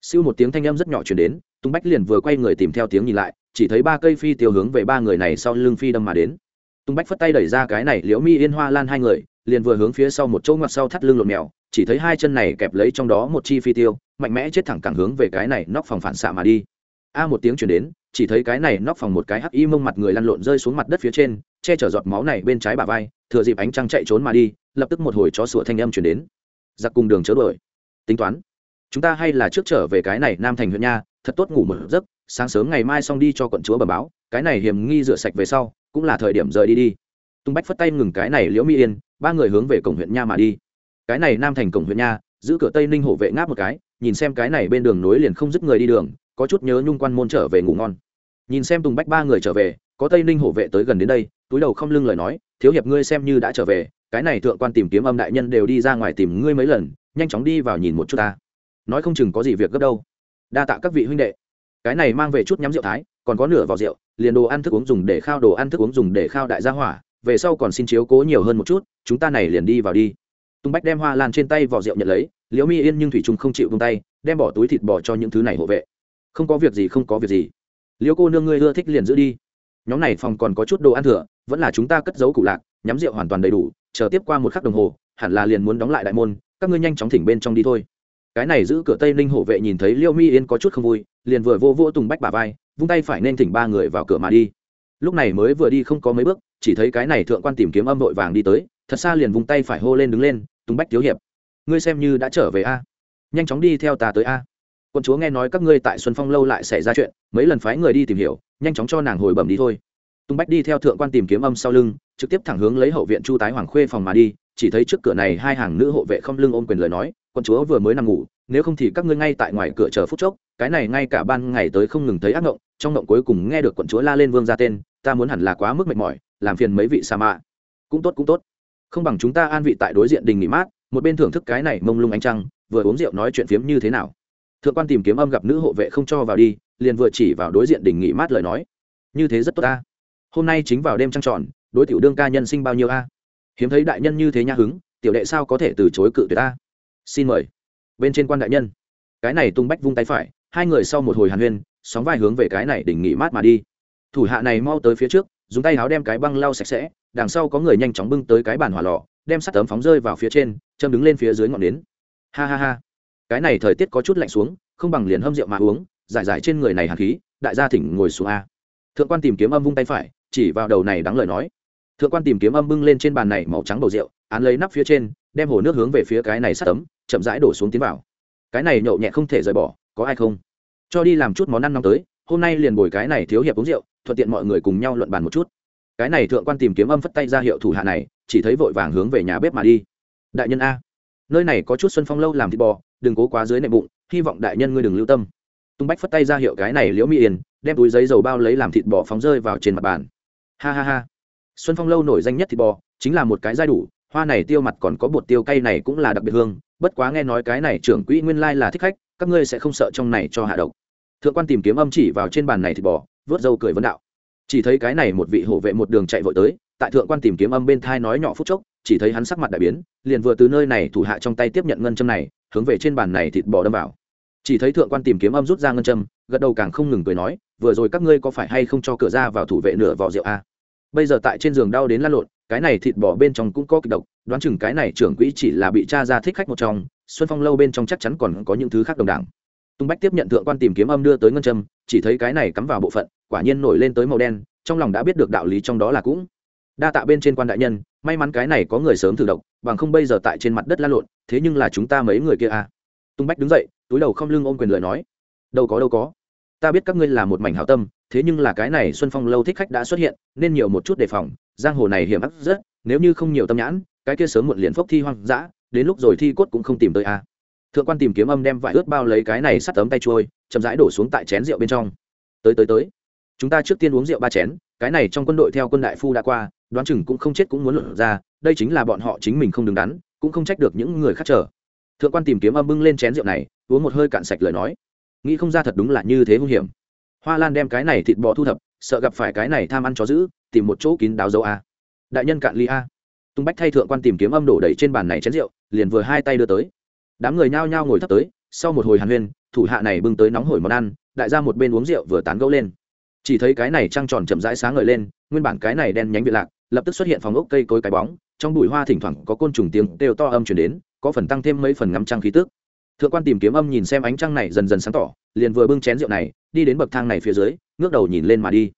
Siêu một tiếng thanh âm rất nhỏ chuyển đến tung bách liền vừa quay người tìm theo tiếng nhìn lại, chỉ thấy ba cây phi tiêu hướng về ba người này sau lưng phi đâm mà đến. Tung bách phất tay đẩy ra cái này liễu mi yên hoa lan hai người, liền vừa hướng phía sau một chỗ ngoặt sau thắt lưng lộn mèo, chỉ thấy hai chân này kẹp lấy trong đó một chi phi tiêu, mạnh mẽ chết thẳng cẳng hướng về cái này nóc phòng phản xạ mà đi. A một tiếng chuyển đến chỉ thấy cái này nóc phòng một cái hắc y mông mặt người lăn lộn rơi xuống mặt đất phía trên, che chở giọt máu này bên trái bà vai, thừa dịp ánh trăng chạy trốn mà đi, lập tức một hồi chó sủa thanh âm chuyển đến. Giặc cùng đường chớ đuổi. Tính toán. Chúng ta hay là trước trở về cái này nam thành huyện nha, thật tốt ngủ một giấc, sáng sớm ngày mai xong đi cho quận chúa bẩm báo, cái này hiểm nghi rửa sạch về sau, cũng là thời điểm rời đi đi. Tung bách phất tay ngừng cái này liễu mỹ yên, ba người hướng về cổng huyện nha mà đi. Cái này nam thành cổng huyện nha, giữ cửa tây ninh hộ vệ ngáp một cái, nhìn xem cái này bên đường nối liền không dứt người đi đường có chút nhớ nhung quan môn trở về ngủ ngon. Nhìn xem tùng bách ba người trở về, có tây ninh hộ vệ tới gần đến đây, túi đầu không lưng lời nói, thiếu hiệp ngươi xem như đã trở về, cái này thượng quan tìm kiếm âm đại nhân đều đi ra ngoài tìm ngươi mấy lần, nhanh chóng đi vào nhìn một chút ta. Nói không chừng có gì việc gấp đâu. Đa tạ các vị huynh đệ. Cái này mang về chút nhắm rượu thái, còn có nửa vào rượu, liền đồ ăn thức uống dùng để khao, đồ ăn thức uống dùng để khao đại gia hỏa, về sau còn xin chiếu cố nhiều hơn một chút, chúng ta này liền đi vào đi. Tung bách đem hoa lan trên tay vỏ rượu nhận lấy, liễu mi yên nhưng thủy trung không chịu vung tay, đem bỏ túi thịt bò cho những thứ này hộ vệ không có việc gì, không có việc gì. Liêu cô nương ngươi ưa thích liền giữ đi. Nhóm này phòng còn có chút đồ ăn thừa, vẫn là chúng ta cất giấu cụ lạc, nhắm rượu hoàn toàn đầy đủ, chờ tiếp qua một khắc đồng hồ, hẳn là liền muốn đóng lại đại môn, các ngươi nhanh chóng thỉnh bên trong đi thôi. Cái này giữ cửa tây ninh hộ vệ nhìn thấy liêu mi yên có chút không vui, liền vừa vô vô tùng bách bà vai, vung tay phải nên thỉnh ba người vào cửa mà đi. Lúc này mới vừa đi không có mấy bước, chỉ thấy cái này thượng quan tìm kiếm âm vội vàng đi tới, thật xa liền vung tay phải hô lên đứng lên, tùng bách thiếu hiệp, ngươi xem như đã trở về a. Nhanh chóng đi theo ta tới a quân chúa nghe nói các ngươi tại xuân phong lâu lại xảy ra chuyện, mấy lần phái người đi tìm hiểu, nhanh chóng cho nàng hồi bẩm đi thôi. Tung bách đi theo thượng quan tìm kiếm âm sau lưng, trực tiếp thẳng hướng lấy hậu viện chu tái hoàng khuê phòng mà đi, chỉ thấy trước cửa này hai hàng nữ hộ vệ không lưng ôm quyền lời nói, quân chúa vừa mới nằm ngủ, nếu không thì các ngươi ngay tại ngoài cửa chờ phút chốc, cái này ngay cả ban ngày tới không ngừng thấy ác ngộng, trong ngộng cuối cùng nghe được quận chúa la lên vương ra tên, ta muốn hẳn là quá mức mệt mỏi, làm phiền mấy vị sa mạ. Cũng tốt cũng tốt. Không bằng chúng ta an vị tại đối diện đình nghỉ mát, một bên thưởng thức cái này mông lung ánh trăng, vừa uống rượu nói chuyện phiếm như thế nào thượng quan tìm kiếm âm gặp nữ hộ vệ không cho vào đi, liền vừa chỉ vào đối diện đình nghỉ mát lời nói. Như thế rất tốt ta. Hôm nay chính vào đêm trăng tròn, đối tiểu đương ca nhân sinh bao nhiêu a? Hiếm thấy đại nhân như thế nha hứng, tiểu đệ sao có thể từ chối cự tuyệt ta? Xin mời. Bên trên quan đại nhân. Cái này tung bách vung tay phải, hai người sau một hồi hàn huyên, sóng vai hướng về cái này đỉnh nghỉ mát mà đi. Thủ hạ này mau tới phía trước, dùng tay áo đem cái băng lau sạch sẽ, đằng sau có người nhanh chóng bưng tới cái bàn hỏa lò, đem sắt tấm phóng rơi vào phía trên, châm đứng lên phía dưới ngọn nến. Ha ha ha cái này thời tiết có chút lạnh xuống, không bằng liền hâm rượu mà uống, giải giải trên người này hàn khí, đại gia thỉnh ngồi xuống a. Thượng quan tìm kiếm âm vung tay phải, chỉ vào đầu này đáng lời nói. Thượng quan tìm kiếm âm bưng lên trên bàn này màu trắng bầu rượu, án lấy nắp phía trên, đem hồ nước hướng về phía cái này sát tấm, chậm rãi đổ xuống tiến vào. Cái này nhậu nhẹ không thể rời bỏ, có ai không? Cho đi làm chút món ăn nóng tới, hôm nay liền bồi cái này thiếu hiệp uống rượu, thuận tiện mọi người cùng nhau luận bàn một chút. Cái này thượng quan tìm kiếm âm phất tay ra hiệu thủ hạ này, chỉ thấy vội vàng hướng về nhà bếp mà đi. Đại nhân a, nơi này có chút xuân phong lâu làm thịt bò đừng cố quá dưới nệm bụng, hy vọng đại nhân ngươi đừng lưu tâm. Tung bách phất tay ra hiệu cái này liễu mỹ yên, đem túi giấy dầu bao lấy làm thịt bò phóng rơi vào trên mặt bàn. Ha ha ha. Xuân phong lâu nổi danh nhất thịt bò, chính là một cái giai đủ, hoa này tiêu mặt còn có bột tiêu cay này cũng là đặc biệt hương, bất quá nghe nói cái này trưởng quỹ nguyên lai là thích khách, các ngươi sẽ không sợ trong này cho hạ độc. Thượng quan tìm kiếm âm chỉ vào trên bàn này thịt bò, vớt dâu cười vấn đạo. Chỉ thấy cái này một vị hộ vệ một đường chạy vội tới, tại thượng quan tìm kiếm âm bên thai nói nhỏ phút chốc, chỉ thấy hắn sắc mặt đại biến, liền vừa từ nơi này thủ hạ trong tay tiếp nhận ngân châm này hướng về trên bàn này thịt bò đâm vào. Chỉ thấy thượng quan tìm kiếm âm rút ra ngân châm, gật đầu càng không ngừng cười nói, vừa rồi các ngươi có phải hay không cho cửa ra vào thủ vệ nửa vỏ rượu a bây giờ tại trên giường đau đến lăn lộn, cái này thịt bò bên trong cũng có kịch độc, đoán chừng cái này trưởng quỹ chỉ là bị cha ra thích khách một trong, xuân phong lâu bên trong chắc chắn còn có những thứ khác đồng đảng tung bách tiếp nhận thượng quan tìm kiếm âm đưa tới ngân châm, chỉ thấy cái này cắm vào bộ phận, quả nhiên nổi lên tới màu đen, trong lòng đã biết được đạo lý trong đó là cũng. Đa tạ bên trên quan đại nhân, may mắn cái này có người sớm thử độc, bằng không bây giờ tại trên mặt đất lăn lộn thế nhưng là chúng ta mấy người kia à? Tung bách đứng dậy, túi đầu không lưng ôm quyền lời nói. Đâu có đâu có. Ta biết các ngươi là một mảnh hảo tâm, thế nhưng là cái này xuân phong lâu thích khách đã xuất hiện, nên nhiều một chút đề phòng. Giang hồ này hiểm ác rất, nếu như không nhiều tâm nhãn, cái kia sớm muộn liền phốc thi hoang dã, đến lúc rồi thi cốt cũng không tìm tới a à. thượng quan tìm kiếm âm đem vải ướt bao lấy cái này sắt tấm tay trôi, chậm rãi đổ xuống tại chén rượu bên trong. Tới tới tới. Chúng ta trước tiên uống rượu ba chén, cái này trong quân đội theo quân đại phu đã qua, đoán chừng cũng không chết cũng muốn luận ra, đây chính là bọn họ chính mình không đứng đắn cũng không trách được những người khác chờ. Thượng quan tìm kiếm âm bưng lên chén rượu này, uống một hơi cạn sạch lời nói. Nghĩ không ra thật đúng là như thế hung hiểm. Hoa lan đem cái này thịt bò thu thập, sợ gặp phải cái này tham ăn chó giữ tìm một chỗ kín đáo dấu a. Đại nhân cạn ly a. Tung bách thay thượng quan tìm kiếm âm đổ đầy trên bàn này chén rượu, liền vừa hai tay đưa tới. Đám người nhao nhao ngồi thấp tới, sau một hồi hàn huyên, thủ hạ này bưng tới nóng hổi món ăn, đại ra một bên uống rượu vừa tán gẫu lên. Chỉ thấy cái này trăng tròn chậm rãi sáng ngời lên, nguyên bản cái này đen nhánh vị lạc, lập tức xuất hiện phòng ốc cây cối cái bóng trong bụi hoa thỉnh thoảng có côn trùng tiếng đều to âm chuyển đến, có phần tăng thêm mấy phần ngắm trăng khí tức. Thượng quan tìm kiếm âm nhìn xem ánh trăng này dần dần sáng tỏ, liền vừa bưng chén rượu này, đi đến bậc thang này phía dưới, ngước đầu nhìn lên mà đi.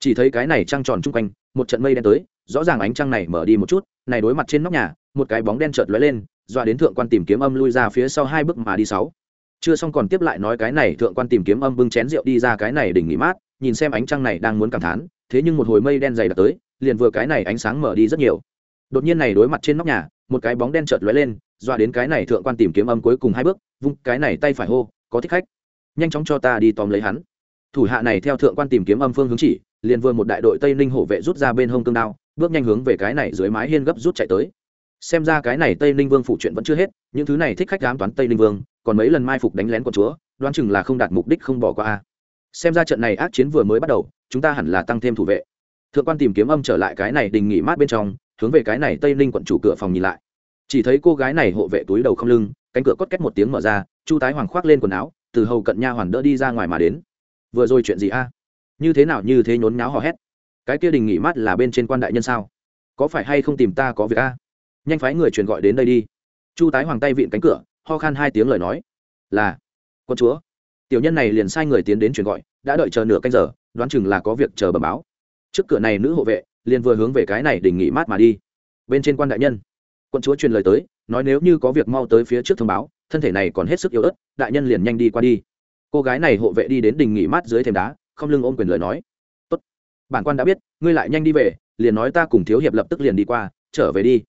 Chỉ thấy cái này trăng tròn chung quanh, một trận mây đen tới, rõ ràng ánh trăng này mở đi một chút, này đối mặt trên nóc nhà, một cái bóng đen chợt lóe lên, dọa đến thượng quan tìm kiếm âm lui ra phía sau hai bước mà đi sáu. Chưa xong còn tiếp lại nói cái này, thượng quan tìm kiếm âm bưng chén rượu đi ra cái này đỉnh nghỉ mát, nhìn xem ánh trăng này đang muốn cảm thán, thế nhưng một hồi mây đen dày đặc tới, liền vừa cái này ánh sáng mở đi rất nhiều đột nhiên này đối mặt trên nóc nhà, một cái bóng đen chợt lóe lên, dọa đến cái này thượng quan tìm kiếm âm cuối cùng hai bước, vung, cái này tay phải hô, có thích khách. Nhanh chóng cho ta đi tóm lấy hắn. Thủ hạ này theo thượng quan tìm kiếm âm phương hướng chỉ, liền vừa một đại đội tây ninh hộ vệ rút ra bên hông cương đao, bước nhanh hướng về cái này dưới mái hiên gấp rút chạy tới. Xem ra cái này tây ninh vương phụ chuyện vẫn chưa hết, những thứ này thích khách dám toán tây ninh vương, còn mấy lần mai phục đánh lén con chúa, đoán chừng là không đạt mục đích không bỏ qua a. Xem ra trận này ác chiến vừa mới bắt đầu, chúng ta hẳn là tăng thêm thủ vệ. Thượng quan tìm kiếm âm trở lại cái này đình nghỉ mát bên trong hướng về cái này tây ninh quận chủ cửa phòng nhìn lại. Chỉ thấy cô gái này hộ vệ túi đầu không lưng, cánh cửa cốt két một tiếng mở ra, chu tái hoàng khoác lên quần áo, từ hầu cận nha hoàn đỡ đi ra ngoài mà đến. Vừa rồi chuyện gì a? Như thế nào như thế nhốn nháo hò hét. Cái kia đình nghỉ mát là bên trên quan đại nhân sao? Có phải hay không tìm ta có việc a? Nhanh phái người truyền gọi đến đây đi. Chu tái hoàng tay vịn cánh cửa, ho khan hai tiếng lời nói. Là, quân chúa. Tiểu nhân này liền sai người tiến đến truyền gọi, đã đợi chờ nửa canh giờ, đoán chừng là có việc chờ bẩm báo. Trước cửa này nữ hộ vệ liền vừa hướng về cái này đình nghỉ mát mà đi. Bên trên quan đại nhân quân chúa truyền lời tới, nói nếu như có việc mau tới phía trước thông báo, thân thể này còn hết sức yếu ớt, đại nhân liền nhanh đi qua đi. Cô gái này hộ vệ đi đến đình nghỉ mát dưới thềm đá, không lưng ôm quyền lời nói. Tốt, bản quan đã biết, ngươi lại nhanh đi về, liền nói ta cùng thiếu hiệp lập tức liền đi qua, trở về đi.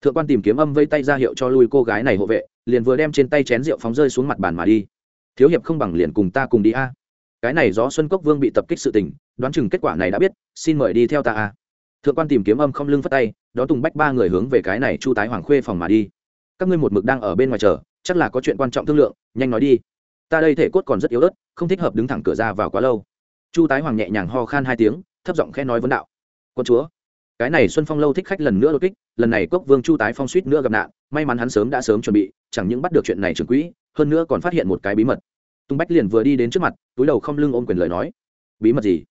Thượng quan tìm kiếm âm vây tay ra hiệu cho lui cô gái này hộ vệ, liền vừa đem trên tay chén rượu phóng rơi xuống mặt bàn mà đi. Thiếu hiệp không bằng liền cùng ta cùng đi a. Cái này do xuân cốc vương bị tập kích sự tình, đoán chừng kết quả này đã biết, xin mời đi theo ta a thượng quan tìm kiếm âm không lưng phất tay, đó tùng bách ba người hướng về cái này chu tái hoàng khuê phòng mà đi. Các ngươi một mực đang ở bên ngoài chờ, chắc là có chuyện quan trọng thương lượng, nhanh nói đi. Ta đây thể cốt còn rất yếu ớt, không thích hợp đứng thẳng cửa ra vào quá lâu. Chu tái hoàng nhẹ nhàng ho khan hai tiếng, thấp giọng khẽ nói vấn đạo. Quân chúa, cái này xuân phong lâu thích khách lần nữa đột kích, lần này cốc vương chu tái phong suýt nữa gặp nạn, may mắn hắn sớm đã sớm chuẩn bị, chẳng những bắt được chuyện này trường quỹ, hơn nữa còn phát hiện một cái bí mật. Tung bách liền vừa đi đến trước mặt, túi đầu không lưng ôm quyền lời nói. Bí mật gì?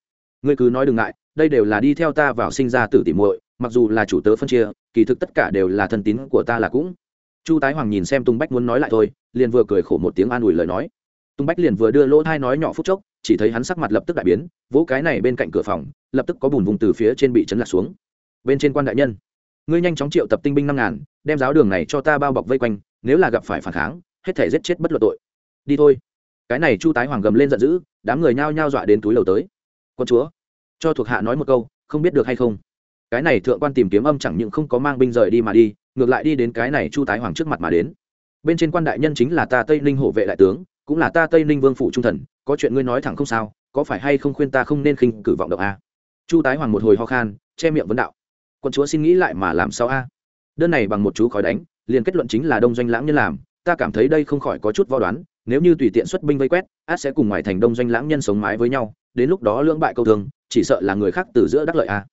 Ngươi cứ nói đừng ngại, đây đều là đi theo ta vào sinh ra tử tỉ muội, mặc dù là chủ tớ phân chia, kỳ thực tất cả đều là thân tín của ta là cũng. Chu tái hoàng nhìn xem tung bách muốn nói lại thôi, liền vừa cười khổ một tiếng an ủi lời nói. Tung bách liền vừa đưa lỗ thai nói nhỏ phút chốc, chỉ thấy hắn sắc mặt lập tức đại biến, vỗ cái này bên cạnh cửa phòng, lập tức có bùn vùng từ phía trên bị chấn lạc xuống. Bên trên quan đại nhân, ngươi nhanh chóng triệu tập tinh binh năm ngàn, đem giáo đường này cho ta bao bọc vây quanh, nếu là gặp phải phản kháng, hết thể giết chết bất luận tội. Đi thôi. Cái này chu tái hoàng gầm lên giận dữ, đám người nhao nhao dọa đến túi lầu tới quân chúa, cho thuộc hạ nói một câu, không biết được hay không? Cái này thượng quan tìm kiếm âm chẳng những không có mang binh rời đi mà đi, ngược lại đi đến cái này chu tái hoàng trước mặt mà đến. Bên trên quan đại nhân chính là ta tây ninh hộ vệ đại tướng, cũng là ta tây ninh vương phủ trung thần, có chuyện ngươi nói thẳng không sao, có phải hay không khuyên ta không nên khinh cử vọng động a? Chu tái hoàng một hồi ho khan, che miệng vấn đạo. Quân chúa xin nghĩ lại mà làm sao a? Đơn này bằng một chú khói đánh, liền kết luận chính là đông doanh lãng nhân làm, ta cảm thấy đây không khỏi có chút vo đoán, nếu như tùy tiện xuất binh vây quét át sẽ cùng ngoài thành đông doanh lãng nhân sống mái với nhau đến lúc đó lưỡng bại câu thương, chỉ sợ là người khác từ giữa đắc lợi a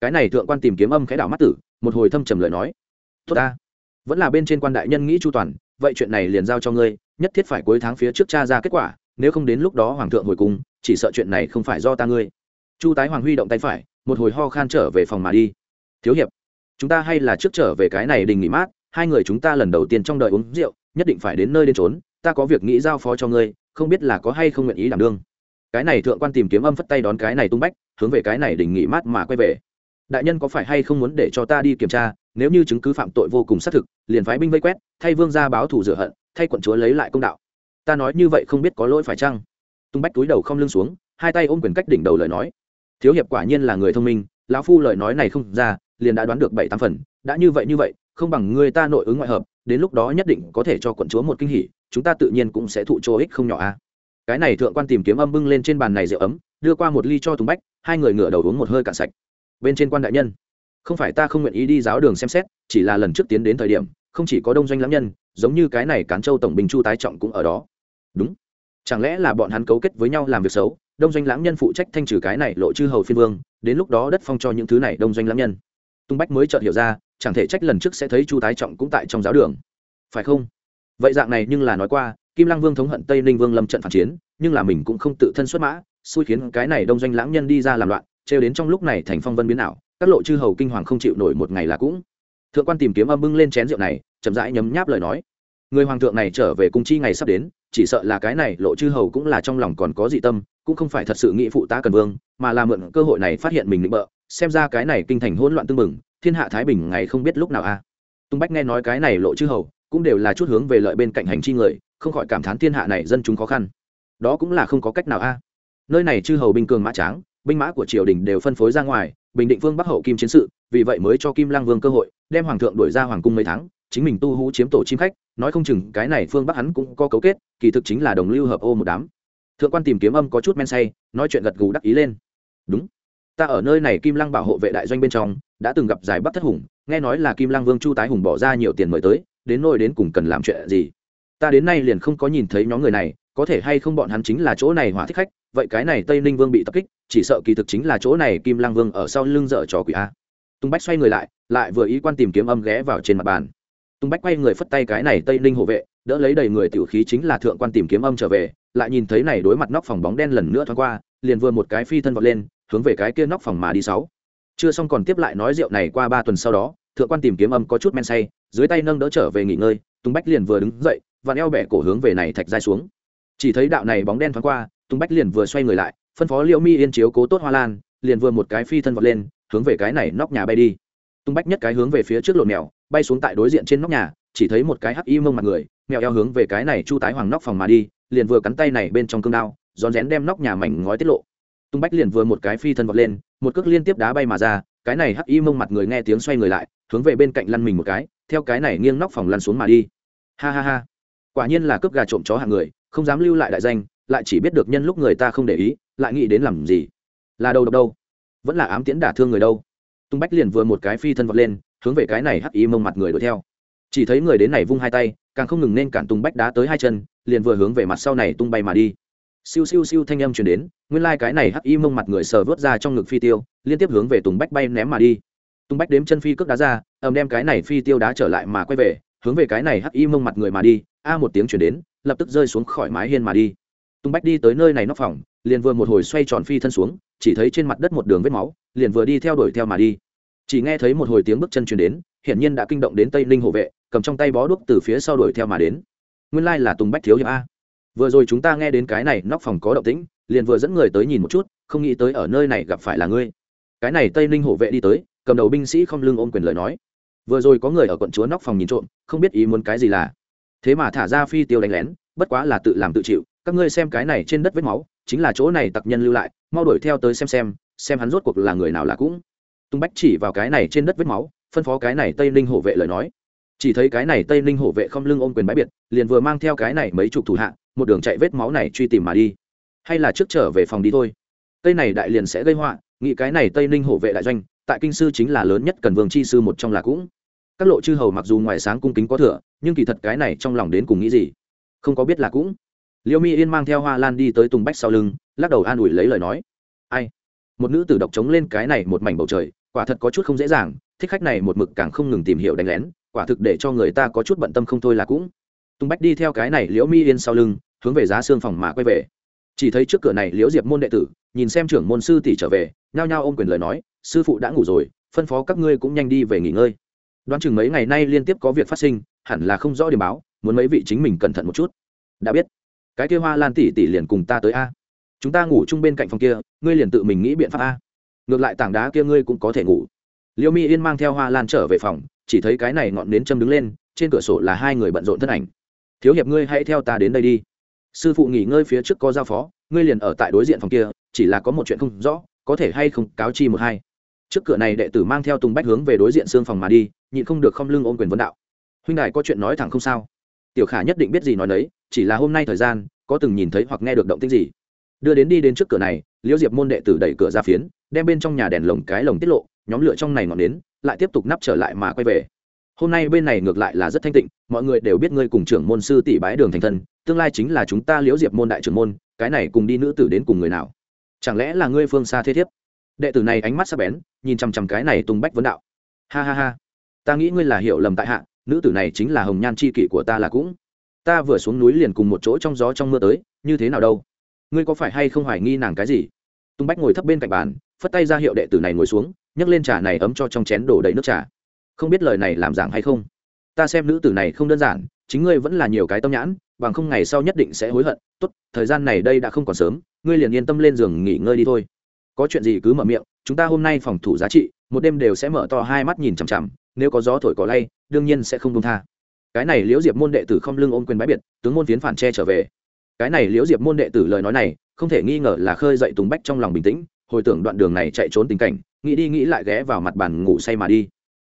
cái này thượng quan tìm kiếm âm khẽ đảo mắt tử, một hồi thâm trầm lời nói. Tốt ta. Vẫn là bên trên quan đại nhân nghĩ chu toàn, vậy chuyện này liền giao cho ngươi, nhất thiết phải cuối tháng phía trước cha ra kết quả, nếu không đến lúc đó hoàng thượng hồi cung, chỉ sợ chuyện này không phải do ta ngươi. Chu tái hoàng huy động tay phải, một hồi ho khan trở về phòng mà đi. Thiếu hiệp, chúng ta hay là trước trở về cái này đình nghỉ mát, hai người chúng ta lần đầu tiên trong đời uống rượu, nhất định phải đến nơi đến trốn ta có việc nghĩ giao phó cho ngươi, không biết là có hay không nguyện ý đảm đương cái này thượng quan tìm kiếm âm phất tay đón cái này tung bách, hướng về cái này đình nghỉ mát mà quay về. Đại nhân có phải hay không muốn để cho ta đi kiểm tra, nếu như chứng cứ phạm tội vô cùng xác thực, liền phái binh vây quét, thay vương ra báo thù rửa hận, thay quận chúa lấy lại công đạo. Ta nói như vậy không biết có lỗi phải chăng? Tung bách túi đầu không lưng xuống, hai tay ôm quyền cách đỉnh đầu lời nói. Thiếu hiệp quả nhiên là người thông minh, lão phu lời nói này không ra, liền đã đoán được bảy tám phần, đã như vậy như vậy, không bằng người ta nội ứng ngoại hợp, đến lúc đó nhất định có thể cho quận chúa một kinh hỉ, chúng ta tự nhiên cũng sẽ thụ chỗ ích không nhỏ a cái này thượng quan tìm kiếm âm bưng lên trên bàn này rượu ấm, đưa qua một ly cho tùng bách, hai người ngửa đầu uống một hơi cạn sạch. Bên trên quan đại nhân, không phải ta không nguyện ý đi giáo đường xem xét, chỉ là lần trước tiến đến thời điểm, không chỉ có đông doanh lãm nhân, giống như cái này cán châu tổng bình chu tái trọng cũng ở đó. Đúng. Chẳng lẽ là bọn hắn cấu kết với nhau làm việc xấu, đông doanh lãng nhân phụ trách thanh trừ cái này lộ chư hầu phiên vương, đến lúc đó đất phong cho những thứ này đông doanh lãng nhân. Tung bách mới chợt hiểu ra, chẳng thể trách lần trước sẽ thấy chu tái trọng cũng tại trong giáo đường. Phải không? Vậy dạng này nhưng là nói qua kim lăng vương thống hận tây ninh vương lâm trận phản chiến, nhưng là mình cũng không tự thân xuất mã, xui khiến cái này đông doanh lãng nhân đi ra làm loạn, trêu đến trong lúc này thành phong vân biến ảo, các lộ chư hầu kinh hoàng không chịu nổi một ngày là cũng. Thượng quan tìm kiếm âm bưng lên chén rượu này, chậm rãi nhấm nháp lời nói. Người hoàng thượng này trở về cung chi ngày sắp đến, chỉ sợ là cái này lộ chư hầu cũng là trong lòng còn có dị tâm, cũng không phải thật sự nghĩ phụ tá cần vương, mà là mượn cơ hội này phát hiện mình định bợ, xem ra cái này kinh thành hỗn loạn tương mừng, thiên hạ thái bình ngày không biết lúc nào a. Tung bách nghe nói cái này lộ chư hầu, cũng đều là chút hướng về lợi bên cạnh hành chi người không khỏi cảm thán thiên hạ này dân chúng khó khăn. Đó cũng là không có cách nào a. Nơi này chư hầu binh cường mã tráng, binh mã của triều đình đều phân phối ra ngoài, bình định vương bắc hậu kim chiến sự, vì vậy mới cho kim Lang vương cơ hội, đem hoàng thượng đuổi ra hoàng cung mấy tháng, chính mình tu hú chiếm tổ chim khách, nói không chừng cái này phương bắc hắn cũng có cấu kết, kỳ thực chính là đồng lưu hợp ô một đám. Thượng quan tìm kiếm âm có chút men say, nói chuyện gật gù đắc ý lên. Đúng. Ta ở nơi này kim lăng bảo hộ vệ đại doanh bên trong, đã từng gặp giải bắc thất hùng, nghe nói là kim lăng vương chu tái hùng bỏ ra nhiều tiền mời tới, đến nôi đến cùng cần làm chuyện gì? Ta đến nay liền không có nhìn thấy nhóm người này, có thể hay không bọn hắn chính là chỗ này hỏa thích khách, vậy cái này tây ninh vương bị tập kích, chỉ sợ kỳ thực chính là chỗ này kim Lang vương ở sau lưng dở trò quỷ a. Tung bách xoay người lại lại vừa ý quan tìm kiếm âm ghé vào trên mặt bàn. Tung bách quay người phất tay cái này tây ninh hộ vệ, đỡ lấy đầy người tiểu khí chính là thượng quan tìm kiếm âm trở về, lại nhìn thấy này đối mặt nóc phòng bóng đen lần nữa thoáng qua, liền vừa một cái phi thân vọt lên, hướng về cái kia nóc phòng mà đi sáu. Chưa xong còn tiếp lại nói rượu này qua ba tuần sau đó, thượng quan tìm kiếm âm có chút men say, dưới tay nâng đỡ trở về nghỉ ngơi, tung bách liền vừa đứng dậy và eo bẻ cổ hướng về này thạch giai xuống. Chỉ thấy đạo này bóng đen thoáng qua tung bách liền vừa xoay người lại, phân phó liễu mi yên chiếu cố tốt hoa lan, liền vừa một cái phi thân vọt lên, hướng về cái này nóc nhà bay đi. Tung bách nhất cái hướng về phía trước lộn mèo, bay xuống tại đối diện trên nóc nhà, chỉ thấy một cái hắc y mông mặt người, mèo eo hướng về cái này chu tái hoàng nóc phòng mà đi, liền vừa cắn tay này bên trong cương đao, rón rén đem nóc nhà mảnh ngói tiết lộ. Tung bách liền vừa một cái phi thân vọt lên, một cước liên tiếp đá bay mà ra, cái này hắc y mông mặt người nghe tiếng xoay người lại, hướng về bên cạnh lăn mình một cái, theo cái này nghiêng nóc phòng lăn xuống mà đi. Ha ha ha quả nhiên là cướp gà trộm chó hạng người, không dám lưu lại đại danh, lại chỉ biết được nhân lúc người ta không để ý, lại nghĩ đến làm gì? Là đâu độc đâu? Vẫn là ám tiễn đả thương người đâu? Tung bách liền vừa một cái phi thân vọt lên, hướng về cái này hắc y mông mặt người đuổi theo. Chỉ thấy người đến này vung hai tay, càng không ngừng nên cản tung bách đá tới hai chân, liền vừa hướng về mặt sau này tung bay mà đi. Siêu siêu siêu thanh âm chuyển đến, nguyên lai、like、cái này hắc y mông mặt người sờ vớt ra trong ngực phi tiêu, liên tiếp hướng về tùng bách bay ném mà đi. Tùng bách đếm chân phi cước đá ra, ầm đem cái này phi tiêu đá trở lại mà quay về, hướng về cái này hắc y mông mặt người mà đi a một tiếng chuyển đến, lập tức rơi xuống khỏi mái hiên mà đi. Tùng bách đi tới nơi này nóc phòng, liền vừa một hồi xoay tròn phi thân xuống, chỉ thấy trên mặt đất một đường vết máu, liền vừa đi theo đuổi theo mà đi. Chỉ nghe thấy một hồi tiếng bước chân chuyển đến, hiển nhiên đã kinh động đến tây ninh hộ vệ, cầm trong tay bó đuốc từ phía sau đuổi theo mà đến. Nguyên lai là tùng bách thiếu hiệp a. Vừa rồi chúng ta nghe đến cái này, nóc phòng có động tĩnh, liền vừa dẫn người tới nhìn một chút, không nghĩ tới ở nơi này gặp phải là ngươi. Cái này tây ninh hộ vệ đi tới, cầm đầu binh sĩ không lưng ôm quyền lời nói. Vừa rồi có người ở quận chúa nóc phòng nhìn trộm, không biết ý muốn cái gì là thế mà thả ra phi tiêu đánh lén, bất quá là tự làm tự chịu, các ngươi xem cái này trên đất vết máu, chính là chỗ này tặc nhân lưu lại, mau đuổi theo tới xem xem xem hắn rốt cuộc là người nào là cũng. Tung bách chỉ vào cái này trên đất vết máu, phân phó cái này tây ninh hộ vệ lời nói. Chỉ thấy cái này tây ninh hộ vệ không lưng ôm quyền bãi biệt, liền vừa mang theo cái này mấy chục thủ hạ, một đường chạy vết máu này truy tìm mà đi. Hay là trước trở về phòng đi thôi. Tây này đại liền sẽ gây họa, nghĩ cái này tây ninh hộ vệ đại doanh, tại kinh sư chính là lớn nhất cần vương chi sư một trong là cũng các lộ chư hầu mặc dù ngoài sáng cung kính có thừa, nhưng kỳ thật cái này trong lòng đến cùng nghĩ gì? Không có biết là cũng. Liêu mi yên mang theo hoa lan đi tới tùng bách sau lưng, lắc đầu an ủi lấy lời nói. Ai? Một nữ tử độc chống lên cái này một mảnh bầu trời, quả thật có chút không dễ dàng, thích khách này một mực càng không ngừng tìm hiểu đánh lén, quả thực để cho người ta có chút bận tâm không thôi là cũng. Tùng bách đi theo cái này liễu mi yên sau lưng, hướng về giá xương phòng mà quay về. Chỉ thấy trước cửa này liễu diệp môn đệ tử, nhìn xem trưởng môn sư tỷ trở về, nhao nhao ôm quyền lời nói, sư phụ đã ngủ rồi, phân phó các ngươi cũng nhanh đi về nghỉ ngơi đoán chừng mấy ngày nay liên tiếp có việc phát sinh, hẳn là không rõ điểm báo, muốn mấy vị chính mình cẩn thận một chút. Đã biết. Cái kia hoa lan tỷ tỷ liền cùng ta tới a. Chúng ta ngủ chung bên cạnh phòng kia, ngươi liền tự mình nghĩ biện pháp a. Ngược lại tảng đá kia ngươi cũng có thể ngủ. Liêu mi yên mang theo hoa lan trở về phòng, chỉ thấy cái này ngọn nến châm đứng lên, trên cửa sổ là hai người bận rộn thân ảnh. Thiếu hiệp ngươi hãy theo ta đến đây đi. Sư phụ nghỉ ngơi phía trước có giao phó, ngươi liền ở tại đối diện phòng kia, chỉ là có một chuyện không rõ, có thể hay không cáo chi một hai trước cửa này đệ tử mang theo tùng bách hướng về đối diện xương phòng mà đi, nhịn không được không lưng ôm quyền vấn đạo. Huynh đại có chuyện nói thẳng không sao? Tiểu khả nhất định biết gì nói đấy chỉ là hôm nay thời gian, có từng nhìn thấy hoặc nghe được động tích gì. Đưa đến đi đến trước cửa này, liễu diệp môn đệ tử đẩy cửa ra phiến, đem bên trong nhà đèn lồng cái lồng tiết lộ, nhóm lửa trong này ngọn đến lại tiếp tục nắp trở lại mà quay về. Hôm nay bên này ngược lại là rất thanh tịnh, mọi người đều biết ngươi cùng trưởng môn sư tỷ bái đường thành thân, tương lai chính là chúng ta liễu diệp môn đại trưởng môn, cái này cùng đi nữ tử đến cùng người nào? Chẳng lẽ là ngươi phương xa thế thiếp? Đệ tử này ánh mắt sắc bén, nhìn chằm chằm cái này tung bách vấn đạo. Ha ha ha. Ta nghĩ ngươi là hiểu lầm tại hạ, nữ tử này chính là hồng nhan c h i kỷ của ta là cũng. Ta vừa xuống núi liền cùng một chỗ trong gió trong mưa tới, như thế nào đâu? Ngươi có phải hay không hoài nghi nàng cái gì? Tung bách ngồi thấp bên cạnh bàn, phất tay ra hiệu đệ tử này ngồi xuống, nhấc lên trà này ấm cho trong chén đổ đầy nước trà. Không biết lời này làm giảng hay không? Ta xem nữ tử này không đơn giản, chính ngươi vẫn là nhiều cái tâm nhãn, bằng không ngày sau nhất định sẽ hối hận. Tốt, thời gian này đây đã không còn sớm, ngươi liền yên tâm lên giường nghỉ ngơi đi thôi có chuyện gì cứ mở miệng, chúng ta hôm nay phòng thủ giá trị, một đêm đều sẽ mở to hai mắt nhìn chằm chằm, nếu có gió thổi có lay, đương nhiên sẽ không công tha. Cái này liễu diệp môn đệ tử không lưng ôm quyền bãi biệt, tướng môn phiến phản tre trở về. Cái này liễu diệp môn đệ tử lời nói này, không thể nghi ngờ là khơi dậy tùng bách trong lòng bình tĩnh, hồi tưởng đoạn đường này chạy trốn tình cảnh, nghĩ đi nghĩ lại ghé vào mặt bàn ngủ say mà đi.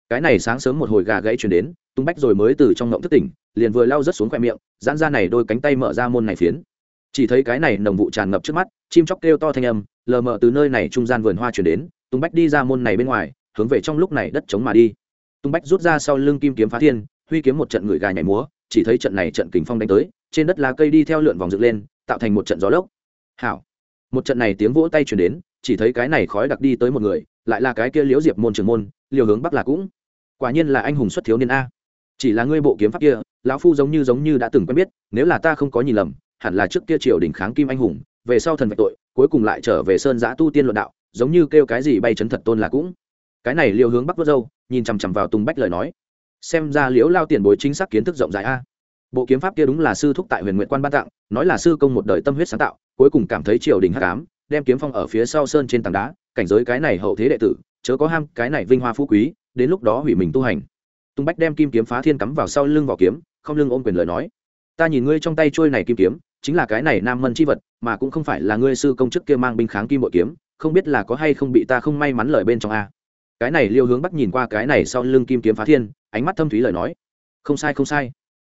Cái này sáng sớm một hồi gà gãy chuyển đến tung bách rồi mới từ trong ngộng thức tỉnh, liền vừa lao rớt xuống khoe miệng, giãn ra này đôi cánh tay mở ra môn này phiến chỉ thấy cái này nồng vụ tràn ngập trước mắt, chim chóc kêu to thanh âm, lờ mờ từ nơi này trung gian vườn hoa chuyển đến tung bách đi ra môn này bên ngoài, hướng về trong lúc này đất trống mà đi. Tung bách rút ra sau lưng kim kiếm phá thiên, huy kiếm một trận người gà nhảy múa, chỉ thấy trận này trận kình phong đánh tới, trên đất lá cây đi theo lượn vòng dựng lên, tạo thành một trận gió lốc. Hảo! Một trận này tiếng vỗ tay chuyển đến, chỉ thấy cái này khói đặc đi tới một người, lại là cái kia liễu diệp môn trường môn, liều hướng bắc là cũng. Quả nhiên là anh hùng xuất thiếu niên a. Chỉ là ngươi bộ kiếm pháp kia, lão phu giống như giống như đã từng quen biết, nếu là ta không có nhìn lầm hẳn là trước kia triều đình kháng kim anh hùng, về sau thần vạch tội, cuối cùng lại trở về sơn giã tu tiên luận đạo, giống như kêu cái gì bay chấn thật tôn là cũng. Cái này liều hướng bắc vớt dâu nhìn chằm chằm vào tùng bách lời nói. Xem ra liễu lao tiền bối chính xác kiến thức rộng rãi a. Bộ kiếm pháp kia đúng là sư thúc tại huyền nguyện quan ban tặng, nói là sư công một đời tâm huyết sáng tạo, cuối cùng cảm thấy triều đình hắc ám, đem kiếm phong ở phía sau sơn trên tảng đá, cảnh giới cái này hậu thế đệ tử, chớ có ham, cái này vinh hoa phú quý, đến lúc đó hủy mình tu hành. Tung bách đem kim kiếm phá thiên cắm vào sau lưng vỏ kiếm, không lưng ôm quyền lời nói. Ta nhìn ngươi trong tay trôi này kim kiếm chính là cái này nam mân chi vật, mà cũng không phải là ngươi sư công chức kia mang binh kháng kim bội kiếm, không biết là có hay không bị ta không may mắn lời bên trong a. Cái này liêu hướng bắc nhìn qua cái này sau lưng kim kiếm phá thiên, ánh mắt thâm thúy lời nói. Không sai không sai.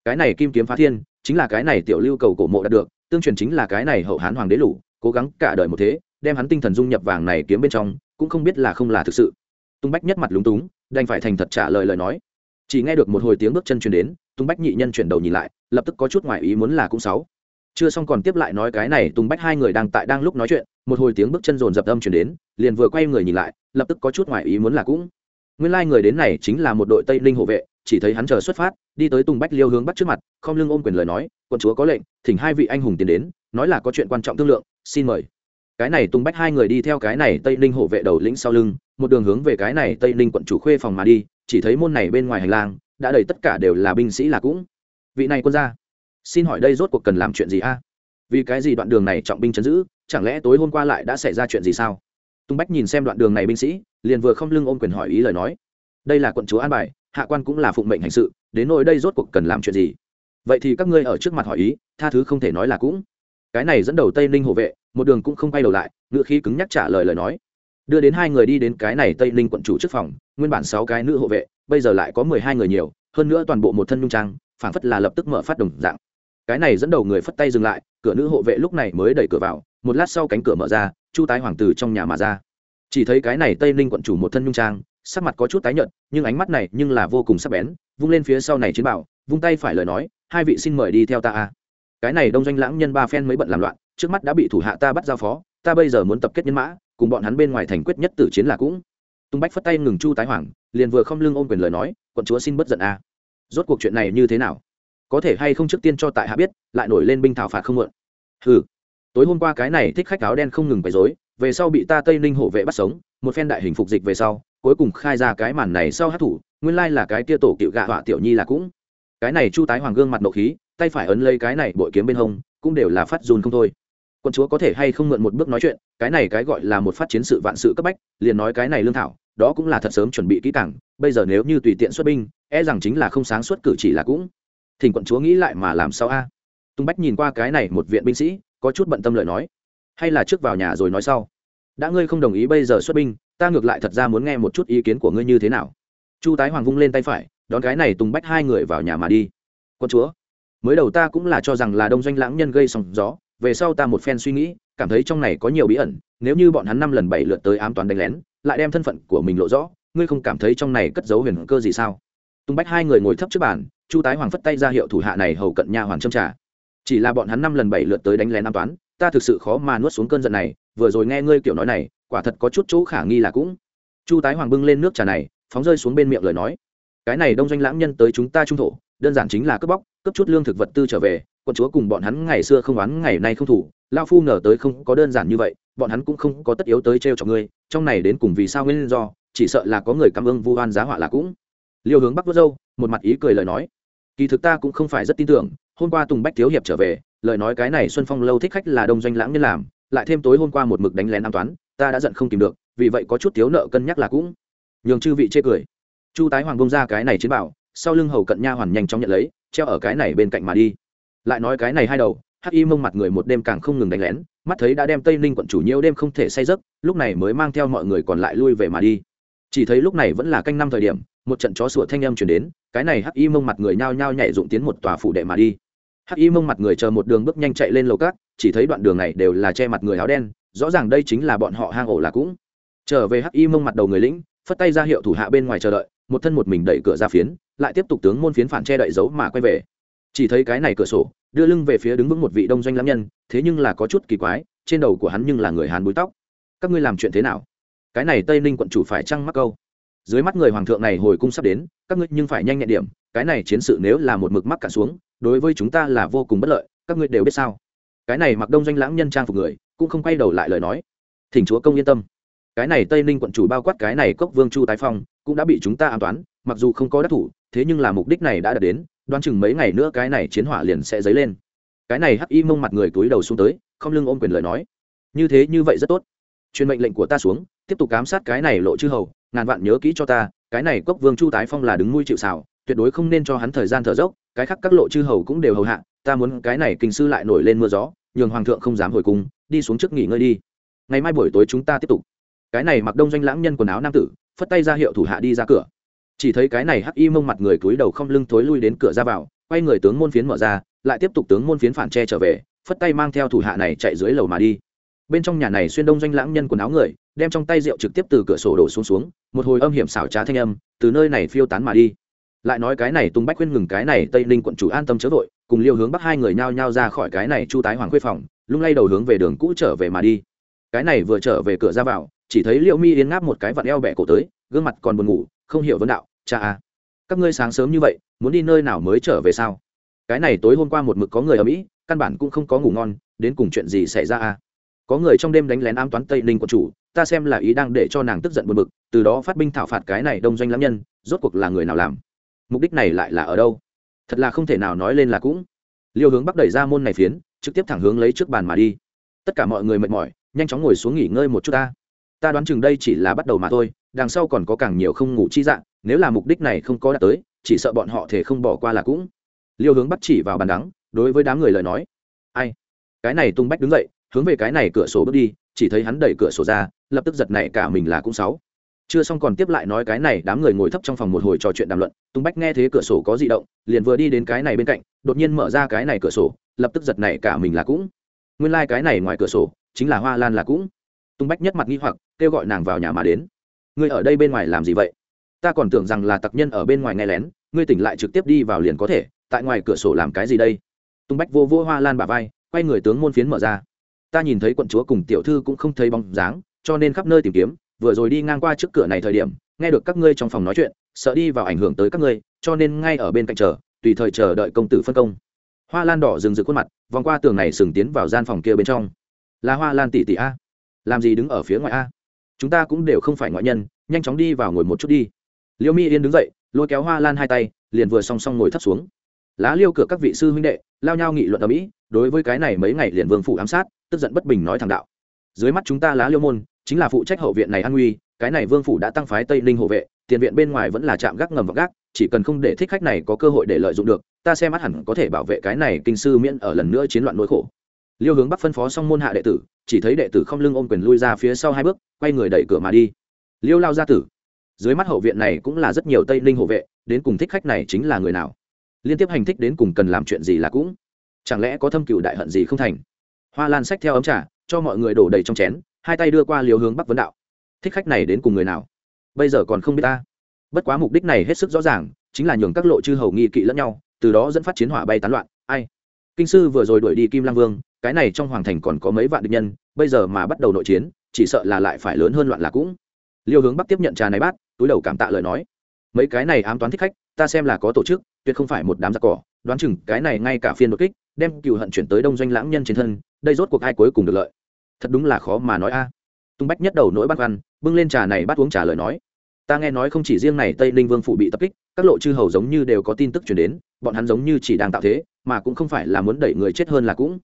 Cái này kim kiếm phá thiên, chính là cái này tiểu lưu cầu cổ mộ đạt được, tương truyền chính là cái này hậu hán hoàng đế lũ, cố gắng cả đời một thế, đem hắn tinh thần dung nhập vàng này kiếm bên trong, cũng không biết là không là thực sự. Tung bách nhất mặt lúng túng, đành phải thành thật trả lời lời nói. Chỉ nghe được một hồi tiếng bước chân truyền đến, tung bách nhị nhân chuyển đầu nhìn lại, lập tức có chút ngoại ý muốn là cũng sáu chưa xong còn tiếp lại nói cái này tung bách hai người đang tại đang lúc nói chuyện, một hồi tiếng bước chân rồn dập âm chuyển đến, liền vừa quay người nhìn lại, lập tức có chút ngoại ý muốn là cũng. Nguyên lai người đến này chính là một đội tây linh hộ vệ, chỉ thấy hắn chờ xuất phát, đi tới tùng bách liêu hướng bắt trước mặt, không lưng ôm quyền lời nói quân chúa có lệnh, thỉnh hai vị anh hùng tiến đến, nói là có chuyện quan trọng thương lượng, xin mời. Cái này tung bách hai người đi theo cái này tây ninh hộ vệ đầu lĩnh sau lưng, một đường hướng về cái này tây ninh quận chủ khuê phòng mà đi, chỉ thấy môn này bên ngoài hành lang, đã đầy tất cả đều là binh sĩ là cũng. Vị này quân gia xin hỏi đây rốt cuộc cần làm chuyện gì a? Vì cái gì đoạn đường này trọng binh chấn giữ, chẳng lẽ tối hôm qua lại đã xảy ra chuyện gì sao? Tung bách nhìn xem đoạn đường này binh sĩ, liền vừa không lưng ôm quyền hỏi ý lời nói. Đây là quận chúa an bài, hạ quan cũng là phụng mệnh hành sự, đến nỗi đây rốt cuộc cần làm chuyện gì? Vậy thì các ngươi ở trước mặt hỏi ý, tha thứ không thể nói là cũng. Cái này dẫn đầu tây ninh hộ vệ, một đường cũng không quay đầu lại ngựa khí cứng nhắc trả lời lời nói. Đưa đến hai người đi đến cái này tây ninh quận chủ trước phòng, nguyên bản sáu cái nữ hộ vệ, bây giờ lại có mười hai người nhiều, hơn nữa toàn bộ một thân nhung trang, phảng phất là lập tức mở phát đồng dạng cái này dẫn đầu người phất tay dừng lại, cửa nữ hộ vệ lúc này mới đẩy cửa vào, một lát sau cánh cửa mở ra, chu tái hoàng tử trong nhà mà ra. Chỉ thấy cái này tây ninh quận chủ một thân nhung trang, sắc mặt có chút tái nhợt, nhưng ánh mắt này nhưng là vô cùng sắc bén, vung lên phía sau này chiến bảo, vung tay phải lời nói, hai vị xin mời đi theo ta a. Cái này đông doanh lãng nhân ba phen mới bận làm loạn, trước mắt đã bị thủ hạ ta bắt giao phó, ta bây giờ muốn tập kết nhân mã, cùng bọn hắn bên ngoài thành quyết nhất tử chiến là cũng. Tung bách phất tay ngừng chu tái hoàng, liền vừa không lưng ôm quyền lời nói, quận chúa xin bất giận a. Rốt cuộc chuyện này như thế nào? Có thể hay không trước tiên cho tại hạ biết, lại nổi lên binh thảo phạt không mượn. Ừ tối hôm qua cái này thích khách áo đen không ngừng bày dối về sau bị ta tây ninh hộ vệ bắt sống, một phen đại hình phục dịch về sau, cuối cùng khai ra cái màn này sau hát thủ, nguyên lai là cái kia tổ cựu gạ họa tiểu nhi là cũng. Cái này chu tái hoàng gương mặt nộ khí, tay phải ấn lấy cái này bội kiếm bên hông, cũng đều là phát dùn không thôi. Quân chúa có thể hay không mượn một bước nói chuyện, cái này cái gọi là một phát chiến sự vạn sự cấp bách, liền nói cái này lương thảo, đó cũng là thật sớm chuẩn bị kỹ càng, bây giờ nếu như tùy tiện xuất binh e rằng chính là không sáng suốt cử chỉ là cũng thỉnh quận chúa nghĩ lại mà làm sao a? Tung bách nhìn qua cái này một viện binh sĩ, có chút bận tâm lời nói. Hay là trước vào nhà rồi nói sau. Đã ngươi không đồng ý bây giờ xuất binh, ta ngược lại thật ra muốn nghe một chút ý kiến của ngươi như thế nào. Chu tái hoàng vung lên tay phải, đón cái này tung bách hai người vào nhà mà đi. Quân chúa, mới đầu ta cũng là cho rằng là đông doanh lãng nhân gây sóng gió, về sau ta một phen suy nghĩ, cảm thấy trong này có nhiều bí ẩn, nếu như bọn hắn năm lần bảy lượt tới ám toán đánh lén, lại đem thân phận của mình lộ rõ, ngươi không cảm thấy trong này cất giấu huyền cơ gì sao? Tung bách hai người ngồi thấp trước bàn chu tái hoàng phất tay ra hiệu thủ hạ này hầu cận nha hoàng trâm trả chỉ là bọn hắn năm lần bảy lượt tới đánh lén an toán, ta thực sự khó mà nuốt xuống cơn giận này, vừa rồi nghe ngươi kiểu nói này, quả thật có chút chỗ khả nghi là cũng. Chu tái hoàng bưng lên nước trà này, phóng rơi xuống bên miệng lời nói. Cái này đông doanh lãng nhân tới chúng ta trung thổ, đơn giản chính là cướp bóc, cướp chút lương thực vật tư trở về quân chúa cùng bọn hắn ngày xưa không oán ngày nay không thủ lao phu ngờ tới không có đơn giản như vậy, bọn hắn cũng không có tất yếu tới t r e o cho ngươi, trong này đến cùng vì sao nguyên do, chỉ sợ là có người cảm ơn vu oan giá họa là cũng. Liêu hướng bắc vớt dâu một mặt ý cười lời nói kỳ thực ta cũng không phải rất tin tưởng, hôm qua tùng bách thiếu hiệp trở về, lời nói cái này xuân phong lâu thích khách là đông doanh lãng nhân làm, lại thêm tối hôm qua một mực đánh lén an toán, ta đã giận không tìm được, vì vậy có chút thiếu nợ cân nhắc là cũng. Nhường chư vị chê cười. Chu tái hoàng bông ra cái này chiến bảo, sau lưng hầu cận nha hoàn nhanh chóng nhận lấy, treo ở cái này bên cạnh mà đi. Lại nói cái này hai đầu, hắc y mông mặt người một đêm càng không ngừng đánh lén, mắt thấy đã đem tây ninh quận chủ nhiễu đêm không thể say giấc, lúc này mới mang theo mọi người còn lại lui về mà đi chỉ thấy lúc này vẫn là canh năm thời điểm, một trận chó sủa thanh âm chuyển đến, cái này hắc y mông mặt người nhao nhao nhảy dụng tiến một tòa phủ đệ mà đi. Hắc y mông mặt người chờ một đường bước nhanh chạy lên lầu cát, chỉ thấy đoạn đường này đều là che mặt người áo đen, rõ ràng đây chính là bọn họ hang ổ là cũng. Trở về hắc y mông mặt đầu người lĩnh, phất tay ra hiệu thủ hạ bên ngoài chờ đợi, một thân một mình đẩy cửa ra phiến, lại tiếp tục tướng môn phiến phản che đậy dấu mà quay về. Chỉ thấy cái này cửa sổ, đưa lưng về phía đứng vững một vị đông doanh lãm nhân, thế nhưng là có chút kỳ quái, trên đầu của hắn nhưng là người hàn búi tóc. Các ngươi làm chuyện thế nào? Cái này tây ninh quận chủ phải trăng mắc câu? Dưới mắt người hoàng thượng này hồi cung sắp đến, các ngươi nhưng phải nhanh nhẹn điểm, cái này chiến sự nếu là một mực mắc cả xuống, đối với chúng ta là vô cùng bất lợi, các ngươi đều biết sao? Cái này mặc đông doanh lãng nhân trang phục người, cũng không quay đầu lại lời nói. Thỉnh chúa công yên tâm. Cái này tây ninh quận chủ bao quát cái này cốc vương chu tái phong, cũng đã bị chúng ta an toán, mặc dù không có đắc thủ, thế nhưng là mục đích này đã đạt đến, đoán chừng mấy ngày nữa cái này chiến hỏa liền sẽ dấy lên. Cái này hắc y mông mặt người túi đầu xuống tới, không lưng ôm quyền lời nói. Như thế như vậy rất tốt truyền mệnh lệnh của ta xuống, tiếp tục cám sát cái này lộ chư hầu, ngàn vạn nhớ kỹ cho ta, cái này cốc vương chu tái phong là đứng nuôi chịu xào tuyệt đối không nên cho hắn thời gian thở dốc, cái khác các lộ chư hầu cũng đều hầu hạ, ta muốn cái này kinh sư lại nổi lên mưa gió, nhường hoàng thượng không dám hồi cung, đi xuống trước nghỉ ngơi đi. Ngày mai buổi tối chúng ta tiếp tục. Cái này mặc đông doanh lãng nhân quần áo nam tử, phất tay ra hiệu thủ hạ đi ra cửa. Chỉ thấy cái này hắc y mông mặt người cúi đầu không lưng thối lui đến cửa ra vào, quay người tướng môn phiến mở ra, lại tiếp tục tướng môn phiến phản che trở về, phất tay mang theo thủ hạ này chạy dưới lầu mà đi bên trong nhà này xuyên đông doanh lãng nhân quần áo người, đem trong tay rượu trực tiếp từ cửa sổ đổ xuống xuống, một hồi âm hiểm xảo trá thanh âm, từ nơi này phiêu tán mà đi. Lại nói cái này tung bách khuyên ngừng cái này tây ninh quận chủ an tâm chớ vội, cùng liêu hướng bắc hai người nhao nhao ra khỏi cái này chu tái hoàng khuê phòng, lung lay đầu hướng về đường cũ trở về mà đi. Cái này vừa trở về cửa ra vào, chỉ thấy liệu mi yến ngáp một cái vặn eo bẹ cổ tới, gương mặt còn buồn ngủ, không hiểu vấn đạo, cha à các ngươi sáng sớm như vậy, muốn đi nơi nào mới trở về sao? Cái này tối hôm qua một mực có người ở mỹ, căn bản cũng không có ngủ ngon, đến cùng chuyện gì xảy ra à có người trong đêm đánh lén ám toán tây ninh quân chủ, ta xem là ý đang để cho nàng tức giận buồn bực, từ đó phát binh thảo phạt cái này đông doanh lãm nhân, rốt cuộc là người nào làm? Mục đích này lại là ở đâu? Thật là không thể nào nói lên là cũng. Liêu hướng bắc đẩy ra môn này phiến, trực tiếp thẳng hướng lấy trước bàn mà đi. Tất cả mọi người mệt mỏi, nhanh chóng ngồi xuống nghỉ ngơi một chút ta. Ta đoán chừng đây chỉ là bắt đầu mà thôi, đằng sau còn có càng nhiều không ngủ chi dạng, nếu là mục đích này không có đạt tới, chỉ sợ bọn họ thể không bỏ qua là cũng. Liêu hướng bắt chỉ vào bàn đắng, đối với đám người lời nói. Ai? Cái này tung bách đứng dậy hướng về cái này cửa sổ bước đi, chỉ thấy hắn đẩy cửa sổ ra, lập tức giật này cả mình là cũng sáu. Chưa xong còn tiếp lại nói cái này đám người ngồi thấp trong phòng một hồi trò chuyện đàm luận tung bách nghe thế cửa sổ có di động, liền vừa đi đến cái này bên cạnh, đột nhiên mở ra cái này cửa sổ, lập tức giật này cả mình là cũng. Nguyên lai、like、cái này ngoài cửa sổ, chính là hoa lan là cũng. Tung bách nhất mặt nghi hoặc, kêu gọi nàng vào nhà mà đến. Ngươi ở đây bên ngoài làm gì vậy? Ta còn tưởng rằng là tặc nhân ở bên ngoài nghe lén, ngươi tỉnh lại trực tiếp đi vào liền có thể, tại ngoài cửa sổ làm cái gì đây? Tung bách vô vô hoa lan bà vai, quay người tướng môn phiến mở ra ta nhìn thấy quận chúa cùng tiểu thư cũng không thấy bóng dáng, cho nên khắp nơi tìm kiếm, vừa rồi đi ngang qua trước cửa này thời điểm, nghe được các ngươi trong phòng nói chuyện, sợ đi vào ảnh hưởng tới các ngươi, cho nên ngay ở bên cạnh chờ, tùy thời chờ đợi công tử phân công. Hoa lan đỏ dừng rực khuôn mặt, vòng qua tường này sừng tiến vào gian phòng kia bên trong. Là hoa lan tỷ tỷ a? Làm gì đứng ở phía ngoài a? Chúng ta cũng đều không phải ngoại nhân, nhanh chóng đi vào ngồi một chút đi. Liêu mi yên đứng dậy, lôi kéo hoa lan hai tay, liền vừa song song ngồi thấp xuống lá liêu cửa các vị sư huynh đệ, lao nhau nghị luận ở mỹ, đối với cái này mấy ngày liền vương phủ ám sát, tức giận bất bình nói thẳng đạo. Dưới mắt chúng ta lá liêu môn, chính là phụ trách hậu viện này an nguy, cái này vương phủ đã tăng phái tây ninh hộ vệ, tiền viện bên ngoài vẫn là trạm gác ngầm và gác, chỉ cần không để thích khách này có cơ hội để lợi dụng được, ta xem mắt hẳn có thể bảo vệ cái này kinh sư miễn ở lần nữa chiến loạn nỗi khổ. Liêu hướng bắc phân phó xong môn hạ đệ tử, chỉ thấy đệ tử không lưng ôm quyền lui ra phía sau hai bước, quay người đẩy cửa mà đi. Liêu lao ra tử, dưới mắt hậu viện này cũng là rất nhiều tây ninh hộ vệ, đến cùng thích khách này chính là người nào? Liên tiếp hành thích đến cùng cần làm chuyện gì là cũng. Chẳng lẽ có thâm cựu đại hận gì không thành? Hoa lan sách theo ấm trà, cho mọi người đổ đầy trong chén, hai tay đưa qua liều hướng bắc vấn đạo. Thích khách này đến cùng người nào? Bây giờ còn không biết ta. Bất quá mục đích này hết sức rõ ràng, chính là nhường các lộ chư hầu nghi kỵ lẫn nhau, từ đó dẫn phát chiến hỏa bay tán loạn. Ai? Kinh sư vừa rồi đuổi đi kim lang vương, cái này trong hoàng thành còn có mấy vạn địch nhân, bây giờ mà bắt đầu nội chiến, chỉ sợ là lại phải lớn hơn loạn là cũng. Liêu hướng bắc tiếp nhận trà này bát, túi đầu cảm tạ lời nói mấy cái này ám toán thích khách, ta xem là có tổ chức, tuyệt không phải một đám giặc cỏ, đoán chừng cái này ngay cả phiên đột kích, đem cựu hận chuyển tới đông doanh lãng nhân trên thân, đây rốt cuộc ai cuối cùng được lợi? Thật đúng là khó mà nói a. Tung bách nhất đầu nỗi bắt văn bưng lên trà này bắt uống trà lời nói. Ta nghe nói không chỉ riêng này tây ninh vương phủ bị tập kích, các lộ chư hầu giống như đều có tin tức chuyển đến, bọn hắn giống như chỉ đang tạo thế, mà cũng không phải là muốn đẩy người chết hơn là cũng.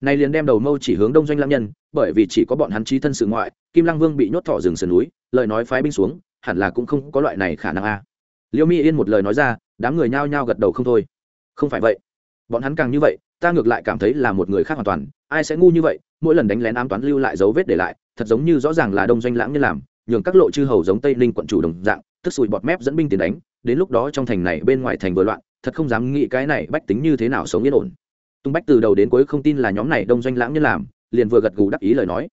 Này liền đem đầu mâu chỉ hướng đông doanh lãng nhân, bởi vì chỉ có bọn hắn trí thân sự ngoại, kim lăng vương bị nhốt thọ rừng sườn núi, lời nói phái binh xuống, hẳn là cũng không có loại này khả năng a liêu mi yên một lời nói ra, đám người nhao nhao gật đầu không thôi. Không phải vậy. Bọn hắn càng như vậy, ta ngược lại cảm thấy là một người khác hoàn toàn, ai sẽ ngu như vậy, mỗi lần đánh lén ám toán lưu lại dấu vết để lại, thật giống như rõ ràng là đông doanh lãng nhân làm, nhường các lộ chư hầu giống tây ninh quận chủ đồng dạng, tức sùi bọt mép dẫn binh tiền đánh, đến lúc đó trong thành này bên ngoài thành vừa loạn, thật không dám nghĩ cái này bách tính như thế nào sống yên ổn. Tung bách từ đầu đến cuối không tin là nhóm này đông doanh lãng nhân làm, liền vừa gật gù đắc ý lời nói.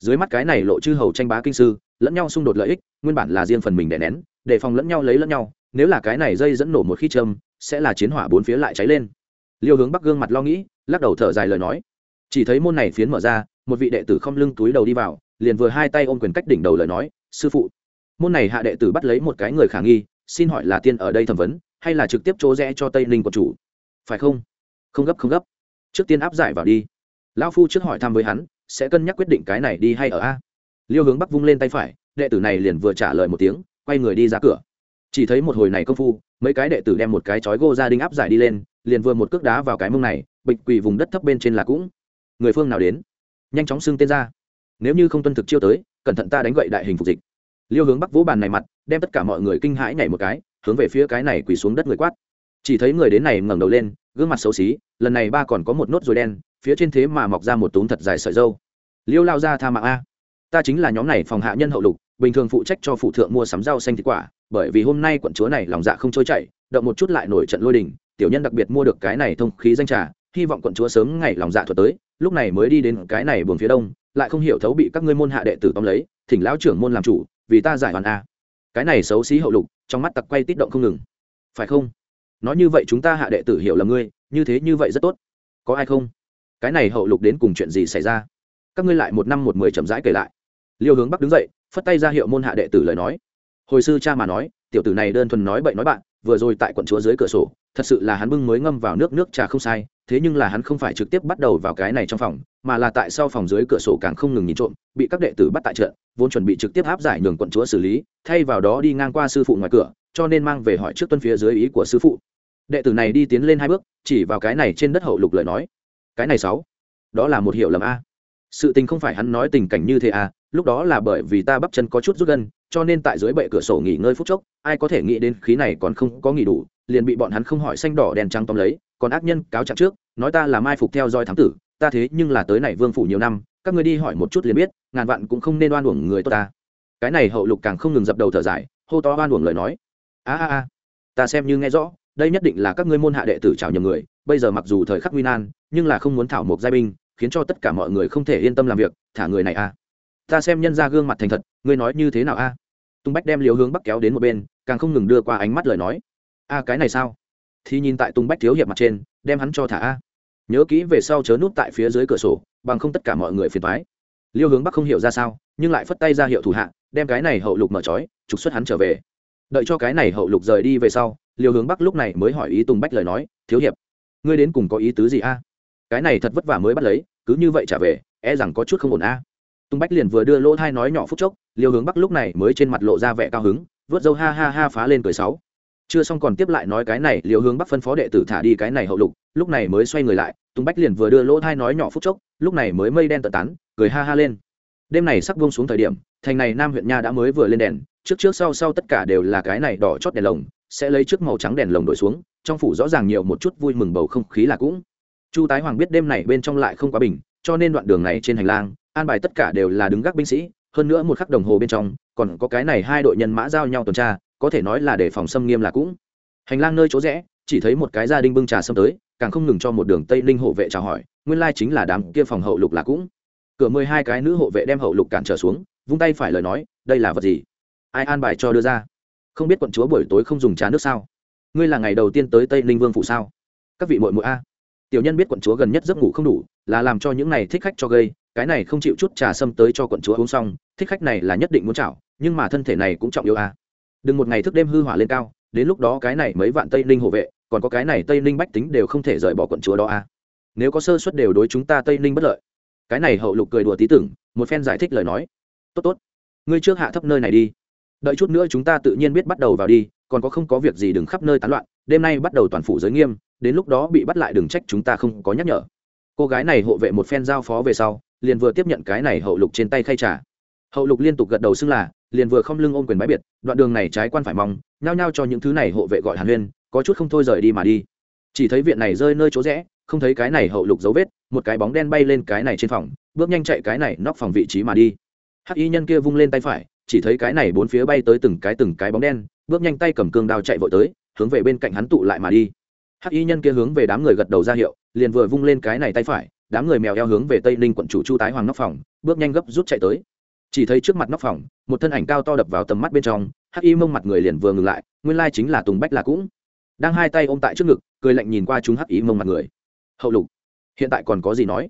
Dưới mắt cái này lộ chư hầu tranh bá kinh sư, lẫn nhau xung đột lợi ích, nguyên bản là riêng phần mình đè nén để phòng lẫn nhau lấy lẫn nhau nếu là cái này dây dẫn nổ một khi châm, sẽ là chiến hỏa bốn phía lại cháy lên. Liêu hướng bắc gương mặt lo nghĩ, lắc đầu thở dài lời nói. Chỉ thấy môn này phiến mở ra, một vị đệ tử không lưng túi đầu đi vào, liền vừa hai tay ôm quyền cách đỉnh đầu lời nói, sư phụ. Môn này hạ đệ tử bắt lấy một cái người khả nghi, xin hỏi là tiên ở đây thẩm vấn, hay là trực tiếp chỗ rẽ cho tây ninh của chủ? Phải không? Không gấp không gấp. Trước tiên áp giải vào đi. Lão phu trước hỏi thăm với hắn, sẽ cân nhắc quyết định cái này đi hay ở a? Liêu hướng bắc vung lên tay phải, đệ tử này liền vừa trả lời một tiếng, quay người đi ra cửa chỉ thấy một hồi này công phu, mấy cái đệ tử đem một cái chói gô gia đình áp giải đi lên, liền vừa một cước đá vào cái mông này, bịch quỳ vùng đất thấp bên trên là cũng. Người phương nào đến? Nhanh chóng xưng tên ra. Nếu như không tuân thực chiêu tới, cẩn thận ta đánh gậy đại hình phục dịch. Liêu hướng bắc vỗ bàn này mặt, đem tất cả mọi người kinh hãi nhảy một cái, hướng về phía cái này quỳ xuống đất người quát. Chỉ thấy người đến này ngẩng đầu lên, gương mặt xấu xí, lần này ba còn có một nốt ruồi đen, phía trên thế mà mọc ra một túm thật dài sợi dâu. Liêu lao ra tha mạng a. Ta chính là nhóm này phòng hạ nhân hậu lục, bình thường phụ trách cho phụ thượng mua sắm rau xanh thịt quả bởi vì hôm nay quận chúa này lòng dạ không trôi chảy, động một chút lại nổi trận lôi đình, tiểu nhân đặc biệt mua được cái này thông khí danh trà, hy vọng quận chúa sớm ngày lòng dạ thuật tới, lúc này mới đi đến cái này buồng phía đông, lại không hiểu thấu bị các ngươi môn hạ đệ tử tóm lấy, thỉnh lão trưởng môn làm chủ, vì ta giải hoàn a. Cái này xấu xí hậu lục, trong mắt tặc quay tít động không ngừng. Phải không? Nói như vậy chúng ta hạ đệ tử hiểu là ngươi, như thế như vậy rất tốt. Có ai không? Cái này hậu lục đến cùng chuyện gì xảy ra? Các ngươi lại một năm một mười chậm rãi kể lại. Liêu hướng bắc đứng dậy, phất tay ra hiệu môn hạ đệ tử lời nói hồi sư cha mà nói, tiểu tử này đơn thuần nói bậy nói bạn, vừa rồi tại quận chúa dưới cửa sổ, thật sự là hắn bưng mới ngâm vào nước nước trà không sai, thế nhưng là hắn không phải trực tiếp bắt đầu vào cái này trong phòng, mà là tại sau phòng dưới cửa sổ càng không ngừng nhìn trộm, bị các đệ tử bắt tại trận, vốn chuẩn bị trực tiếp áp giải nhường quận chúa xử lý, thay vào đó đi ngang qua sư phụ ngoài cửa, cho nên mang về hỏi trước tuân phía dưới ý của sư phụ. Đệ tử này đi tiến lên hai bước, chỉ vào cái này trên đất hậu lục lời nói. Cái này sáu, đó là một hiểu lầm a. Sự tình không phải hắn nói tình cảnh như thế a lúc đó là bởi vì ta bắp chân có chút rút gân cho nên tại dưới bệ cửa sổ nghỉ ngơi phút chốc, ai có thể nghĩ đến khí này còn không có nghỉ đủ, liền bị bọn hắn không hỏi xanh đỏ đèn trắng tóm lấy, còn ác nhân cáo trạng trước, nói ta là mai phục theo dõi thám tử, ta thế nhưng là tới này vương phủ nhiều năm, các ngươi đi hỏi một chút liền biết, ngàn vạn cũng không nên oan uổng người tốt ta. Cái này hậu lục càng không ngừng dập đầu thở dài, hô to oan uổng lời nói. A a a, ta xem như nghe rõ, đây nhất định là các ngươi môn hạ đệ tử chào nhầm người, bây giờ mặc dù thời khắc nguy nan, nhưng là không muốn thảo một giai binh, khiến cho tất cả mọi người không thể yên tâm làm việc, thả người này a ta xem nhân ra gương mặt thành thật ngươi nói như thế nào a? Tung bách đem liều hướng bắc kéo đến một bên, càng không ngừng đưa qua ánh mắt lời nói. A, cái này sao? Thì nhìn tại tung bách thiếu hiệp mặt trên, đem hắn cho thả a. Nhớ kỹ về sau chớ núp tại phía dưới cửa sổ, bằng không tất cả mọi người phiền thoái liêu hướng bắc không hiểu ra sao, nhưng lại phất tay ra hiệu thủ hạ, đem cái này hậu lục mở trói, trục xuất hắn trở về. Đợi cho cái này hậu lục rời đi về sau liêu hướng bắc lúc này mới hỏi ý tùng bách lời nói, thiếu hiệp, ngươi đến cùng có ý tứ gì a? Cái này thật vất vả mới bắt lấy, cứ như vậy trả về e rằng có chút không ổn a tùng bách liền vừa đưa lỗ thai nói nhỏ phút chốc, liêu hướng bắc lúc này mới trên mặt lộ ra vẻ cao hứng, vớt dâu ha ha ha phá lên cười sáu. Chưa xong còn tiếp lại nói cái này liều hướng bắc phân phó đệ tử thả đi cái này hậu lục, lúc này mới xoay người lại, tùng bách liền vừa đưa lỗ thai nói nhỏ phút chốc, lúc này mới mây đen tận tán, cười ha ha lên. Đêm này sắc vông xuống thời điểm, thành này nam huyện nha đã mới vừa lên đèn, trước trước sau sau tất cả đều là cái này đỏ chót đèn lồng, sẽ lấy trước màu trắng đèn lồng đổi xuống, trong phủ rõ ràng nhiều một chút vui mừng bầu không khí là cũng. Chu tái hoàng biết đêm này bên trong lại không quá bình, cho nên đoạn đường này trên hành lang an bài tất cả đều là đứng gác binh sĩ, hơn nữa một khắc đồng hồ bên trong, còn có cái này hai đội nhân mã giao nhau tuần tra, có thể nói là để phòng xâm nghiêm là cũng. Hành lang nơi chỗ rẽ, chỉ thấy một cái gia đình bưng trà xâm tới, càng không ngừng cho một đường tây linh hộ vệ chào hỏi, nguyên lai chính là đám kia phòng hậu lục là cũng. Cửa mười hai cái nữ hộ vệ đem hậu lục cản trở xuống, vung tay phải lời nói, đây là vật gì? Ai an bài cho đưa ra? Không biết quận chúa buổi tối không dùng trà nước sao? Ngươi là ngày đầu tiên tới tây ninh vương phủ sao? Các vị muội muội a. Tiểu nhân biết quận chúa gần nhất giấc ngủ không đủ, là làm cho những này thích khách cho gây cái này không chịu chút trà sâm tới cho quận chúa uống xong, thích khách này là nhất định muốn chảo, nhưng mà thân thể này cũng trọng yếu a đừng một ngày thức đêm hư hỏa lên cao, đến lúc đó cái này mấy vạn tây ninh hộ vệ, còn có cái này tây ninh bách tính đều không thể rời bỏ quận chúa đó a nếu có sơ suất đều đối chúng ta tây ninh bất lợi. Cái này hậu lục cười đùa tí tưởng, một phen giải thích lời nói. Tốt tốt. Ngươi trước hạ thấp nơi này đi. Đợi chút nữa chúng ta tự nhiên biết bắt đầu vào đi, còn có không có việc gì đừng khắp nơi tán loạn, đêm nay bắt đầu toàn phủ giới nghiêm, đến lúc đó bị bắt lại đừng trách chúng ta không có nhắc nhở. Cô gái này hộ vệ một phen giao phó về sau liền vừa tiếp nhận cái này hậu lục trên tay khay trà. Hậu lục liên tục gật đầu xưng là, liền vừa không lưng ôm quyền bái biệt, đoạn đường này trái quan phải mong, nhao nhao cho những thứ này hộ vệ gọi hàn huyên, có chút không thôi rời đi mà đi. Chỉ thấy viện này rơi nơi chỗ rẽ, không thấy cái này hậu lục dấu vết, một cái bóng đen bay lên cái này trên phòng, bước nhanh chạy cái này nóc phòng vị trí mà đi. Hắc y nhân kia vung lên tay phải, chỉ thấy cái này bốn phía bay tới từng cái từng cái bóng đen, bước nhanh tay cầm cương đao chạy vội tới, hướng về bên cạnh hắn tụ lại mà đi. Hắc y nhân kia hướng về đám người gật đầu ra hiệu, liền vừa vung lên cái này tay phải đám người mèo eo hướng về tây ninh quận chủ chu tái hoàng nóc phòng, bước nhanh gấp rút chạy tới. Chỉ thấy trước mặt nóc phòng, một thân ảnh cao to đập vào tầm mắt bên trong, hắc y mông mặt người liền vừa ngừng lại, nguyên lai chính là tùng bách là cũng. Đang hai tay ôm tại trước ngực, cười lạnh nhìn qua chúng hắc y mông mặt người. Hậu lục, hiện tại còn có gì nói?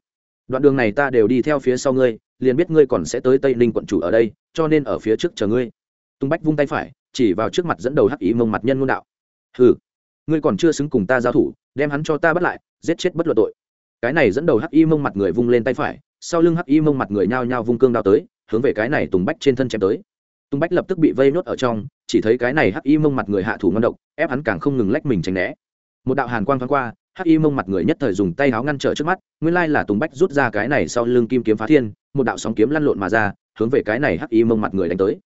Đoạn đường này ta đều đi theo phía sau ngươi, liền biết ngươi còn sẽ tới tây ninh quận chủ ở đây, cho nên ở phía trước chờ ngươi. Tùng bách vung tay phải, chỉ vào trước mặt dẫn đầu hắc Y mông mặt nhân ngôn đạo. Ừ ngươi còn chưa xứng cùng ta giao thủ, đem hắn cho ta bắt lại, giết chết bất luận tội cái này dẫn đầu hắc y mông mặt người vung lên tay phải, sau lưng hắc y mông mặt người nhao nhao vung cương đao tới, hướng về cái này tùng bách trên thân chém tới. Tùng bách lập tức bị vây nốt ở trong, chỉ thấy cái này hắc y mông mặt người hạ thủ ngon độc, ép hắn càng không ngừng lách mình tránh né. Một đạo hàn quang thoáng qua, hắc y mông mặt người nhất thời dùng tay áo ngăn trở trước mắt, nguyên lai là tùng bách rút ra cái này sau lưng kim kiếm phá thiên, một đạo sóng kiếm lăn lộn mà ra, hướng về cái này hắc y mông mặt người đánh tới.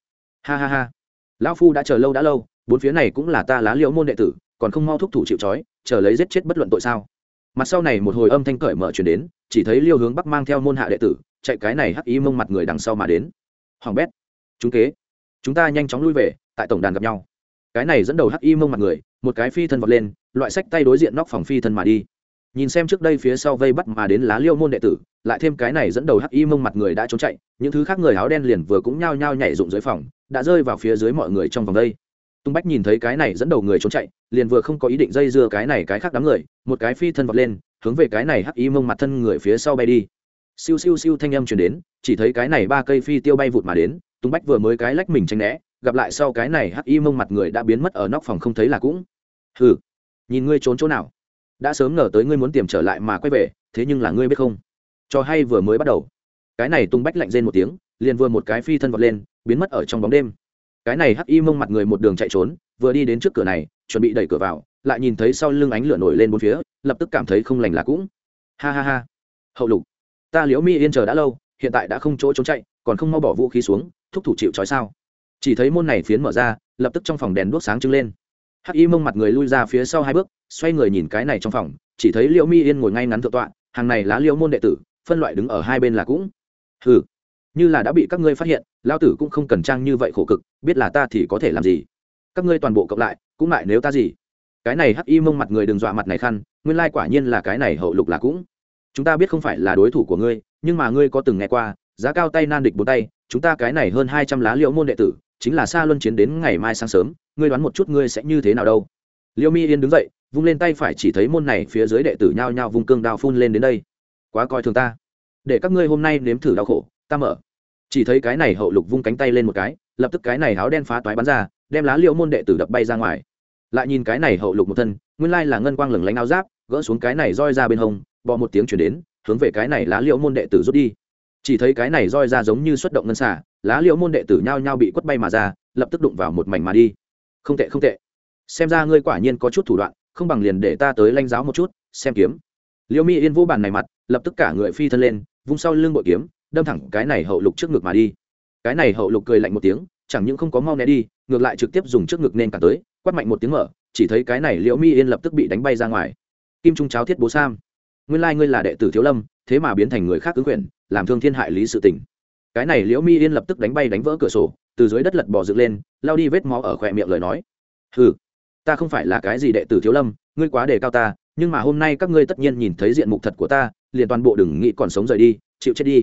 Ha ha ha. Lão phu đã chờ lâu đã lâu, bốn phía này cũng là ta lá liễu môn đệ tử, còn không mau thúc thủ chịu trói, chờ lấy giết chết bất luận tội sao mặt sau này một hồi âm thanh cởi mở chuyển đến, chỉ thấy liêu hướng bắc mang theo môn hạ đệ tử, chạy cái này hắc ý mông mặt người đằng sau mà đến. Hoàng bét, chúng kế, chúng ta nhanh chóng lui về, tại tổng đàn gặp nhau. Cái này dẫn đầu hắc y mông mặt người, một cái phi thân vọt lên, loại sách tay đối diện nóc phòng phi thân mà đi. Nhìn xem trước đây phía sau vây bắt mà đến lá liêu môn đệ tử, lại thêm cái này dẫn đầu hắc y mông mặt người đã trốn chạy, những thứ khác người áo đen liền vừa cũng nhao nhao nhảy rụng dưới phòng, đã rơi vào phía dưới mọi người trong vòng đây tung bách nhìn thấy cái này dẫn đầu người trốn chạy, liền vừa không có ý định dây dưa cái này cái khác đám người, một cái phi thân vọt lên, hướng về cái này hắc y mông mặt thân người phía sau bay đi. Siêu siêu siêu thanh âm chuyển đến, chỉ thấy cái này ba cây phi tiêu bay vụt mà đến tung bách vừa mới cái lách mình tranh né, gặp lại sau cái này hắc y mông mặt người đã biến mất ở nóc phòng không thấy là cũng. Hừ, nhìn ngươi trốn chỗ nào? Đã sớm ngờ tới ngươi muốn tìm trở lại mà quay về, thế nhưng là ngươi biết không? Cho hay vừa mới bắt đầu. Cái này tung bách lạnh rên một tiếng, liền vừa một cái phi thân vọt lên, biến mất ở trong bóng đêm cái này hắc y mông mặt người một đường chạy trốn, vừa đi đến trước cửa này, chuẩn bị đẩy cửa vào, lại nhìn thấy sau lưng ánh lửa nổi lên bốn phía, lập tức cảm thấy không lành là cũng. Ha ha ha. Hậu lục. Ta liễu mi yên chờ đã lâu, hiện tại đã không chỗ trốn chạy, còn không mau bỏ vũ khí xuống, thúc thủ chịu trói sao? Chỉ thấy môn này phiến mở ra, lập tức trong phòng đèn đuốc sáng trưng lên. Hắc y mông mặt người lui ra phía sau hai bước, xoay người nhìn cái này trong phòng, chỉ thấy liễu mi yên ngồi ngay ngắn thượng tọa, hàng này lá liễu môn đệ tử, phân loại đứng ở hai bên là cũng. Hừ. Như là đã bị các ngươi phát hiện lao tử cũng không cần trang như vậy khổ cực biết là ta thì có thể làm gì? Các ngươi toàn bộ cộng lại, cũng lại nếu ta gì? Cái này hắc y mông mặt người đừng dọa mặt này khăn, nguyên lai quả nhiên là cái này hậu lục là cũng. Chúng ta biết không phải là đối thủ của ngươi, nhưng mà ngươi có từng nghe qua, giá cao tay nan địch bốn tay, chúng ta cái này hơn hai trăm lá liễu môn đệ tử, chính là xa luân chiến đến ngày mai sáng sớm, ngươi đoán một chút ngươi sẽ như thế nào đâu? Liễu mi yên đứng dậy, vung lên tay phải chỉ thấy môn này phía dưới đệ tử nhao nhao vung cương đao phun lên đến đây. Quá coi thường ta. Để các ngươi hôm nay nếm thử đau khổ, ta mở. Chỉ thấy cái này hậu lục vung cánh tay lên một cái lập tức cái này áo đen phá toái bắn ra, đem lá liễu môn đệ tử đập bay ra ngoài. Lại nhìn cái này hậu lục một thân, nguyên lai là ngân quang lửng lánh áo giáp, gỡ xuống cái này roi ra bên hông, bọ một tiếng chuyển đến, hướng về cái này lá liễu môn đệ tử rút đi. Chỉ thấy cái này roi ra giống như xuất động ngân xả lá liễu môn đệ tử nhao nhao bị quất bay mà ra, lập tức đụng vào một mảnh mà đi. Không tệ không tệ. Xem ra ngươi quả nhiên có chút thủ đoạn, không bằng liền để ta tới lanh giáo một chút, xem kiếm. Liễu mi yên vô bàn này mặt, lập tức cả người phi thân lên, vung sau lưng bội kiếm, đâm thẳng cái này hậu lục trước ngực mà đi cái này hậu lục cười lạnh một tiếng, chẳng những không có mau né đi, ngược lại trực tiếp dùng trước ngực nên cả tới, quát mạnh một tiếng mở, chỉ thấy cái này liễu mi yên lập tức bị đánh bay ra ngoài. Kim trung cháo thiết bố sam. Nguyên lai ngươi là đệ tử thiếu lâm, thế mà biến thành người khác ứng quyền, làm thương thiên hại lý sự tình. Cái này liễu mi yên lập tức đánh bay đánh vỡ cửa sổ, từ dưới đất lật bò dựng lên, lao đi vết máu ở khỏe miệng lời nói. Ừ ta không phải là cái gì đệ tử thiếu lâm, ngươi quá đề cao ta, nhưng mà hôm nay các ngươi tất nhiên nhìn thấy diện mục thật của ta, liền toàn bộ đừng nghĩ còn sống rời đi, chịu chết đi.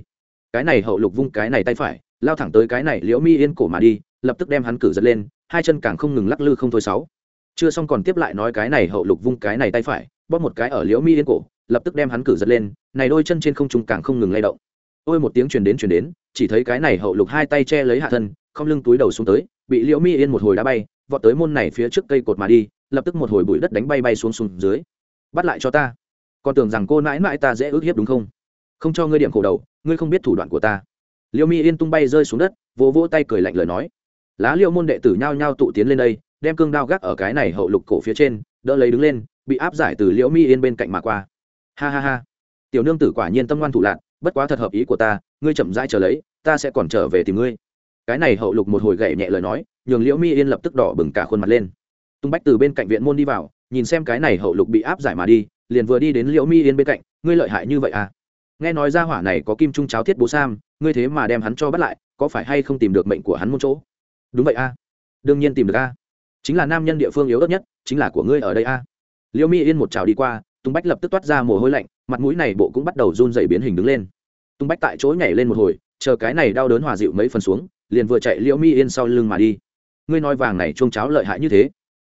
Cái này hậu lục vung cái này tay phải lao thẳng tới cái này liễu mi yên cổ mà đi, lập tức đem hắn cử giật lên, hai chân càng không ngừng lắc lư không thôi sáu. Chưa xong còn tiếp lại nói cái này hậu lục vung cái này tay phải, bóp một cái ở liễu mi yên cổ, lập tức đem hắn cử giật lên, này đôi chân trên không trung càng không ngừng lay động. Ôi một tiếng truyền đến truyền đến, chỉ thấy cái này hậu lục hai tay che lấy hạ thân, không lưng túi đầu xuống tới, bị liễu mi yên một hồi đá bay, vọt tới môn này phía trước cây cột mà đi, lập tức một hồi bụi đất đánh bay bay xuống xuống dưới. Bắt lại cho ta. Còn tưởng rằng cô mãi mãi ta dễ ước hiếp đúng không? Không cho ngươi điểm khổ đầu, ngươi không biết thủ đoạn của ta liễu mi yên tung bay rơi xuống đất, vỗ vỗ tay cười lạnh lời nói. Lá liễu môn đệ tử nhao nhao tụ tiến lên đây, đem cương đao gác ở cái này hậu lục cổ phía trên, đỡ lấy đứng lên, bị áp giải từ liễu mi yên bên cạnh mà qua. Ha ha ha. Tiểu nương tử quả nhiên tâm ngoan thủ lạc bất quá thật hợp ý của ta, ngươi chậm rãi chờ lấy, ta sẽ còn trở về tìm ngươi. Cái này hậu lục một hồi gậy nhẹ lời nói, nhường liễu mi yên lập tức đỏ bừng cả khuôn mặt lên. Tung bách từ bên cạnh viện môn đi vào, nhìn xem cái này hậu lục bị áp giải mà đi, liền vừa đi đến liễu mi yên bên cạnh, ngươi lợi hại như vậy à? Nghe nói ra hỏa này có kim trung cháo thiết bố sam ngươi thế mà đem hắn cho bắt lại, có phải hay không tìm được mệnh của hắn một chỗ? Đúng vậy a. Đương nhiên tìm được a. Chính là nam nhân địa phương yếu ớt nhất, chính là của ngươi ở đây a. Liêu mi yên một trào đi qua tung bách lập tức toát ra mồ hôi lạnh, mặt mũi này bộ cũng bắt đầu run dày biến hình đứng lên. Tung bách tại chỗ nhảy lên một hồi, chờ cái này đau đớn hòa dịu mấy phần xuống, liền vừa chạy liễu mi yên sau lưng mà đi. Ngươi nói vàng này chuông cháo lợi hại như thế,